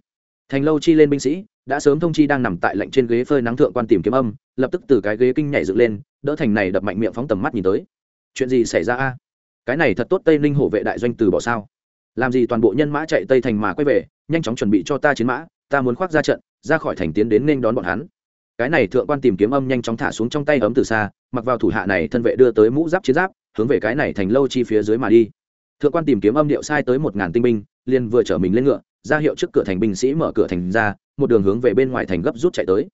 Thành lâu chi lên binh sĩ đã sớm thông chi đang nằm tại lạnh trên ghế phơi nắng thượng quan tìm kiếm âm, lập tức từ cái ghế kinh nhảy dựng lên, đỡ thành này đập mạnh miệng phóng tầm mắt nhìn tới. Chuyện gì xảy ra a? Cái này thật tốt tây ninh hổ vệ đại doanh từ bỏ sao? Làm gì toàn bộ nhân mã chạy tây thành mà quay về, nhanh chóng chuẩn bị cho ta chiến mã, ta muốn khoác ra trận, ra khỏi thành tiến đến nên đón bọn hắn. Cái này thượng quan tìm kiếm âm nhanh chóng thả xuống trong tay ấm từ xa, mặc vào thủ hạ này thân vệ đưa tới mũ giáp chiến giáp, hướng về cái này thành lâu chi phía dưới mà đi. Thượng quan tìm kiếm âm điệu sai tới một ngàn tinh binh, liền vừa chở mình lên ngựa ra hiệu trước cửa thành binh sĩ mở cửa thành ra, một đường hướng về bên ngoài thành gấp rút chạy tới.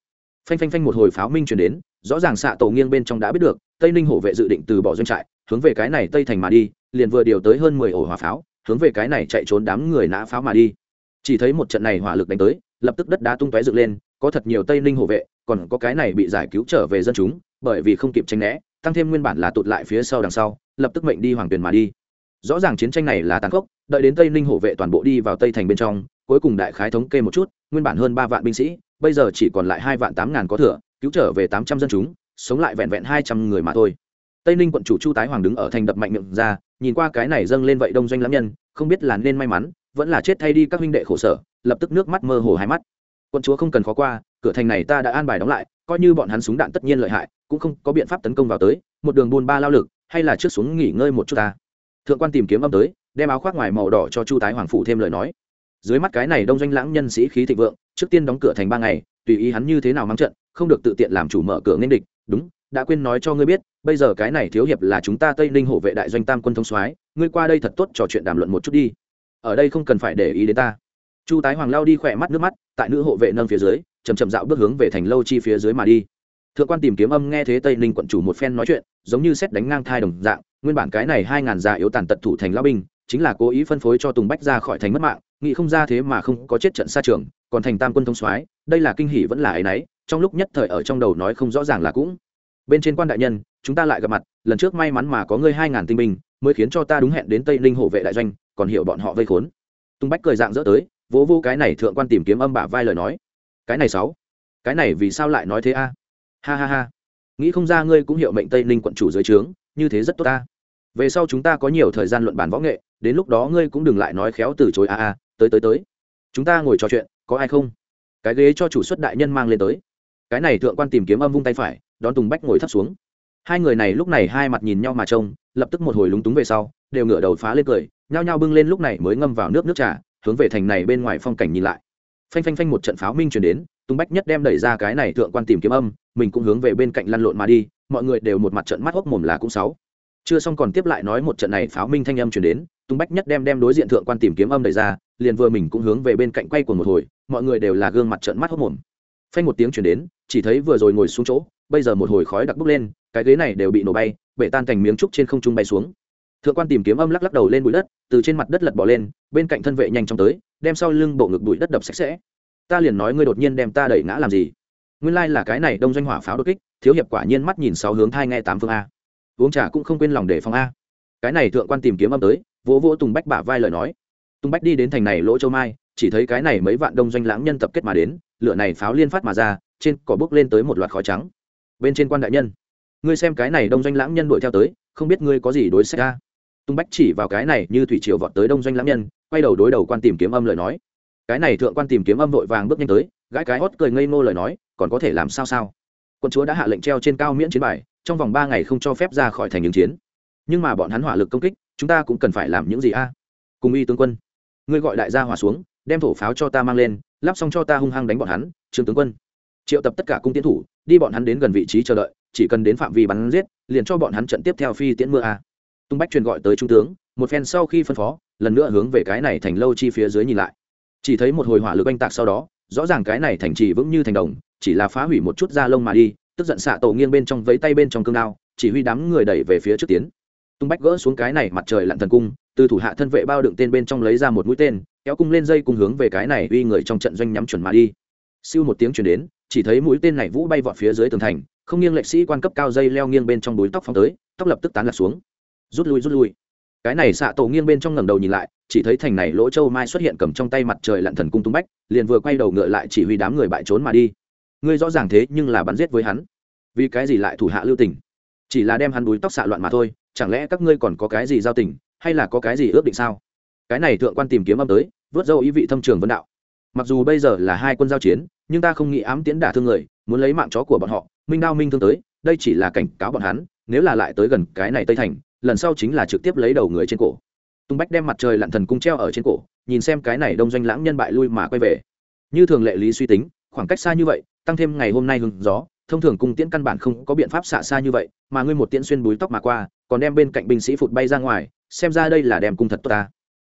Phanh phanh phanh một hồi pháo minh chuyển đến, rõ ràng xạ tổ nghiêng bên trong đã biết được, tây ninh hổ vệ dự định từ bỏ doanh trại, hướng về cái này tây thành mà đi, liền vừa điều tới hơn mười ổ hỏa pháo, hướng về cái này chạy trốn đám người nã pháo mà đi. Chỉ thấy một trận này hỏa lực đánh tới, lập tức đất đá tung tóe dựng lên, có thật nhiều tây ninh hổ vệ, còn có cái này bị giải cứu trở về dân chúng, bởi vì không kịp tranh né, tăng thêm nguyên bản là tụt lại phía sau đằng sau, lập tức mệnh đi hoàng tuyền mà đi rõ ràng chiến tranh này là tàn khốc, đợi đến tây ninh hổ vệ toàn bộ đi vào tây thành bên trong, cuối cùng đại khái thống kê một chút, nguyên bản hơn ba vạn binh sĩ, bây giờ chỉ còn lại hai vạn tám ngàn có thừa, cứu trở về tám trăm dân chúng, sống lại vẹn vẹn hai trăm người mà thôi. Tây ninh quận chủ chu tái hoàng đứng ở thành đập mạnh miệng ra, nhìn qua cái này dâng lên vậy đông doanh lãm nhân, không biết là nên may mắn, vẫn là chết thay đi các huynh đệ khổ sở, lập tức nước mắt mơ hồ hai mắt. Quận chúa không cần khó qua, cửa thành này ta đã an bài đóng lại, coi như bọn hắn súng đạn tất nhiên lợi hại, cũng không có biện pháp tấn công vào tới, một đường buôn ba lao lực, hay là trước xuống nghỉ ngơi một chút ta thượng quan tìm kiếm âm tới, đem áo khoác ngoài màu đỏ cho chu tái hoàng phủ thêm lời nói. Dưới mắt cái này đông doanh lãng nhân sĩ khí thịnh vượng, trước tiên đóng cửa thành ba ngày, tùy ý hắn như thế nào mang trận, không được tự tiện làm chủ mở cửa nên địch. Đúng, đã quên nói cho ngươi biết, bây giờ cái này thiếu hiệp là chúng ta tây ninh hộ vệ đại doanh tam quân thông soái, ngươi qua đây thật tốt trò chuyện đàm luận một chút đi. Ở đây không cần phải để ý đến ta. Chu tái hoàng lao đi khỏe mắt nước mắt, tại nữ hộ vệ nâng phía dưới chầm chậm dạo bước hướng về thành lâu chi phía dưới mà đi. Thượng quan tìm kiếm âm nghe thế tây ninh quận chủ một phen nói chuyện, giống như xét đánh ngang thai đồng dạng nguyên bản cái này hai ngàn già yếu tàn tật thủ thành lao binh, chính là cố ý phân phối cho tùng bách ra khỏi thành mất mạng, nghĩ không ra thế mà không có chết trận xa trường, còn thành tam quân thông soái, đây là kinh hỷ vẫn là ấy nấy trong lúc nhất thời ở trong đầu nói không rõ ràng là cũng. Bên trên quan đại nhân, chúng ta lại gặp mặt, lần trước may mắn mà có ngươi hai ngàn tinh binh, mới khiến cho ta đúng hẹn đến tây ninh hộ vệ đại doanh, còn hiểu bọn họ vây khốn. Tùng bách cười dạng dỡ tới, vỗ vô cái này thượng quan tìm kiếm âm bả vai lời nói. Cái này sáu, cái này vì sao lại nói thế a? Ha ha ha. Nghĩ không ra ngươi cũng hiệu mệnh tây ninh quận chủ dưới trướng như thế rất tốt ta. Về sau chúng ta có nhiều thời gian luận bàn võ nghệ, đến lúc đó ngươi cũng đừng lại nói khéo từ chối, a a, tới tới tới. Chúng ta ngồi trò chuyện, có ai không? Cái ghế cho chủ xuất đại nhân mang lên tới. Cái này thượng quan tìm kiếm âm vung tay phải, đón tùng bách ngồi thấp xuống. Hai người này lúc này hai mặt nhìn nhau mà trông, lập tức một hồi lúng túng về sau, đều ngửa đầu phá lên cười, nhao nhao bưng lên lúc này mới ngâm vào nước nước trà, hướng về thành này bên ngoài phong cảnh nhìn lại. Phanh phanh phanh một trận pháo minh chuyển đến tùng bách nhất đem đẩy ra cái này thượng quan tìm kiếm âm, mình cũng hướng về bên cạnh lăn lộn mà đi, mọi người đều một mặt trận mắt hốc mồm là cũng sáu. Chưa xong còn tiếp lại nói một trận này pháo minh thanh âm chuyển đến, tung bách nhất đem đem đối diện thượng quan tìm kiếm âm đẩy ra, liền vừa mình cũng hướng về bên cạnh quay của một hồi, mọi người đều là gương mặt trận mắt hốc mồm. Phanh một tiếng chuyển đến, chỉ thấy vừa rồi ngồi xuống chỗ, bây giờ một hồi khói đặc bốc lên, cái ghế này đều bị nổ bay, bể tan thành miếng trúc trên không trung bay xuống. Thượng quan tìm kiếm âm lắc lắc đầu lên bụi đất, từ trên mặt đất lật bỏ lên, bên cạnh thân vệ nhanh chóng tới, đem sau lưng bộ ngực bụi đất đập sạch sẽ ta liền nói ngươi đột nhiên đem ta đẩy ngã làm gì? Nguyên lai là cái này đông doanh hỏa pháo đột kích, thiếu hiệp quả nhiên mắt nhìn sáu hướng thai nghe tám phương a. Uống trà cũng không quên lòng để phòng a. Cái này thượng quan tìm kiếm âm tới, vỗ vỗ tùng bách bả vai lời nói. Tùng bách đi đến thành này lỗ châu mai, chỉ thấy cái này mấy vạn đông doanh lãng nhân tập kết mà đến, lửa này pháo liên phát mà ra, trên cỏ bốc lên tới một loạt khói trắng. Bên trên quan đại nhân, ngươi xem cái này đông doanh lãng nhân đuổi theo tới, không biết ngươi có gì đối sách ra tung bách chỉ vào cái này như thủy triều vọt tới đông doanh lãng nhân, quay đầu đối đầu quan tìm kiếm âm lời nói cái này thượng quan tìm kiếm âm vội vàng bước nhanh tới, gãi cái hót cười ngây ngô lời nói, còn có thể làm sao sao? Quân chúa đã hạ lệnh treo trên cao miễn chiến bài, trong vòng ba ngày không cho phép ra khỏi thành những chiến. Nhưng mà bọn hắn hỏa lực công kích, chúng ta cũng cần phải làm những gì a? Cùng y tướng quân, ngươi gọi đại gia hỏa xuống, đem thổ pháo cho ta mang lên, lắp xong cho ta hung hăng đánh bọn hắn, trương tướng quân. Triệu tập tất cả cung tiến thủ, đi bọn hắn đến gần vị trí chờ đợi, chỉ cần đến phạm vi bắn giết, liền cho bọn hắn trận tiếp theo phi tiễn mưa a. Tung bách truyền gọi tới trung tướng, một phen sau khi phân phó, lần nữa hướng về cái này thành lâu chi phía dưới nhìn lại chỉ thấy một hồi hỏa lực oanh tạc sau đó, rõ ràng cái này thành trì vững như thành đồng, chỉ là phá hủy một chút da lông mà đi, tức giận xạ tổ nghiêng bên trong vấy tay bên trong cương đao, chỉ huy đám người đẩy về phía trước tiến. Tung bách gỡ xuống cái này mặt trời lặn thần cung, từ thủ hạ thân vệ bao đựng tên bên trong lấy ra một mũi tên, kéo cung lên dây cùng hướng về cái này uy người trong trận doanh nhắm chuẩn mà đi. Siêu một tiếng chuyển đến, chỉ thấy mũi tên này vũ bay vọt phía dưới tường thành, không nghiêng lệch sĩ quan cấp cao dây leo nghiêng bên trong đuối tóc phong tới, tóc lập tức tán lạc xuống. Rút lui rút lui. Cái này xạ tổ nghiêng bên trong ngẩng đầu nhìn lại chỉ thấy thành này lỗ châu mai xuất hiện cầm trong tay mặt trời lặn thần cung tung bách, liền vừa quay đầu ngựa lại chỉ huy đám người bại trốn mà đi. Ngươi rõ ràng thế nhưng là bắn giết với hắn. Vì cái gì lại thủ hạ lưu tình? Chỉ là đem hắn đuối tóc xạ loạn mà thôi, chẳng lẽ các ngươi còn có cái gì giao tình, hay là có cái gì ước định sao? Cái này thượng quan tìm kiếm âm tới, vớt dâu ý vị thâm trường vân đạo. Mặc dù bây giờ là hai quân giao chiến, nhưng ta không nghĩ ám tiễn đả thương người, muốn lấy mạng chó của bọn họ, minh đao minh thương tới, đây chỉ là cảnh cáo bọn hắn, nếu là lại tới gần cái này tây thành, lần sau chính là trực tiếp lấy đầu người trên cổ tung bách đem mặt trời lặn thần cung treo ở trên cổ, nhìn xem cái này đông doanh lãng nhân bại lui mà quay về. Như thường lệ lý suy tính, khoảng cách xa như vậy, tăng thêm ngày hôm nay hứng gió, thông thường cung tiễn căn bản không có biện pháp xạ xa như vậy, mà ngươi một tiễn xuyên búi tóc mà qua, còn đem bên cạnh binh sĩ phụt bay ra ngoài, xem ra đây là đem cung thật tốt ta.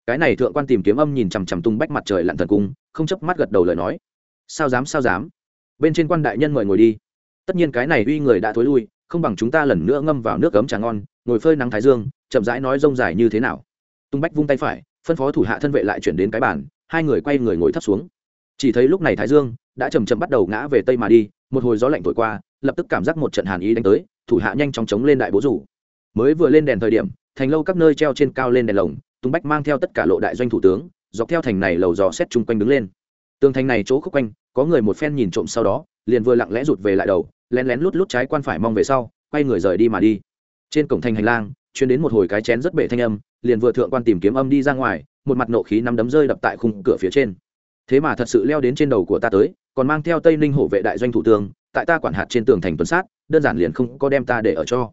Cái này thượng quan tìm kiếm âm nhìn chằm chằm tung bách mặt trời lặn thần cung, không chấp mắt gật đầu lời nói. Sao dám sao dám? Bên trên quan đại nhân mời ngồi đi. Tất nhiên cái này uy người đã thối lui, không bằng chúng ta lần nữa ngâm vào nước cấm trà ngon, ngồi phơi nắng thái dương, chậm rãi nói rông dài như thế nào tung bách vung tay phải, phân phó thủ hạ thân vệ lại chuyển đến cái bàn, hai người quay người ngồi thấp xuống. Chỉ thấy lúc này thái dương đã chầm chậm bắt đầu ngã về tây mà đi, một hồi gió lạnh thổi qua, lập tức cảm giác một trận hàn ý đánh tới, thủ hạ nhanh chóng chống lên đại bố rủ. Mới vừa lên đèn thời điểm, thành lâu các nơi treo trên cao lên đèn lồng, tung bách mang theo tất cả lộ đại doanh thủ tướng, dọc theo thành này lầu dò xét chung quanh đứng lên. Tường thành này chỗ khúc quanh, có người một phen nhìn trộm sau đó, liền vừa lặng lẽ rụt về lại đầu, lén lén lút lút trái quan phải mong về sau, quay người rời đi mà đi. Trên cổng thành hành lang chuyên đến một hồi cái chén rất bể thanh âm liền vừa thượng quan tìm kiếm âm đi ra ngoài, một mặt nộ khí nắm đấm rơi đập tại khung cửa phía trên. Thế mà thật sự leo đến trên đầu của ta tới, còn mang theo tây ninh hộ vệ đại doanh thủ tướng, tại ta quản hạt trên tường thành tuần sát, đơn giản liền không có đem ta để ở cho.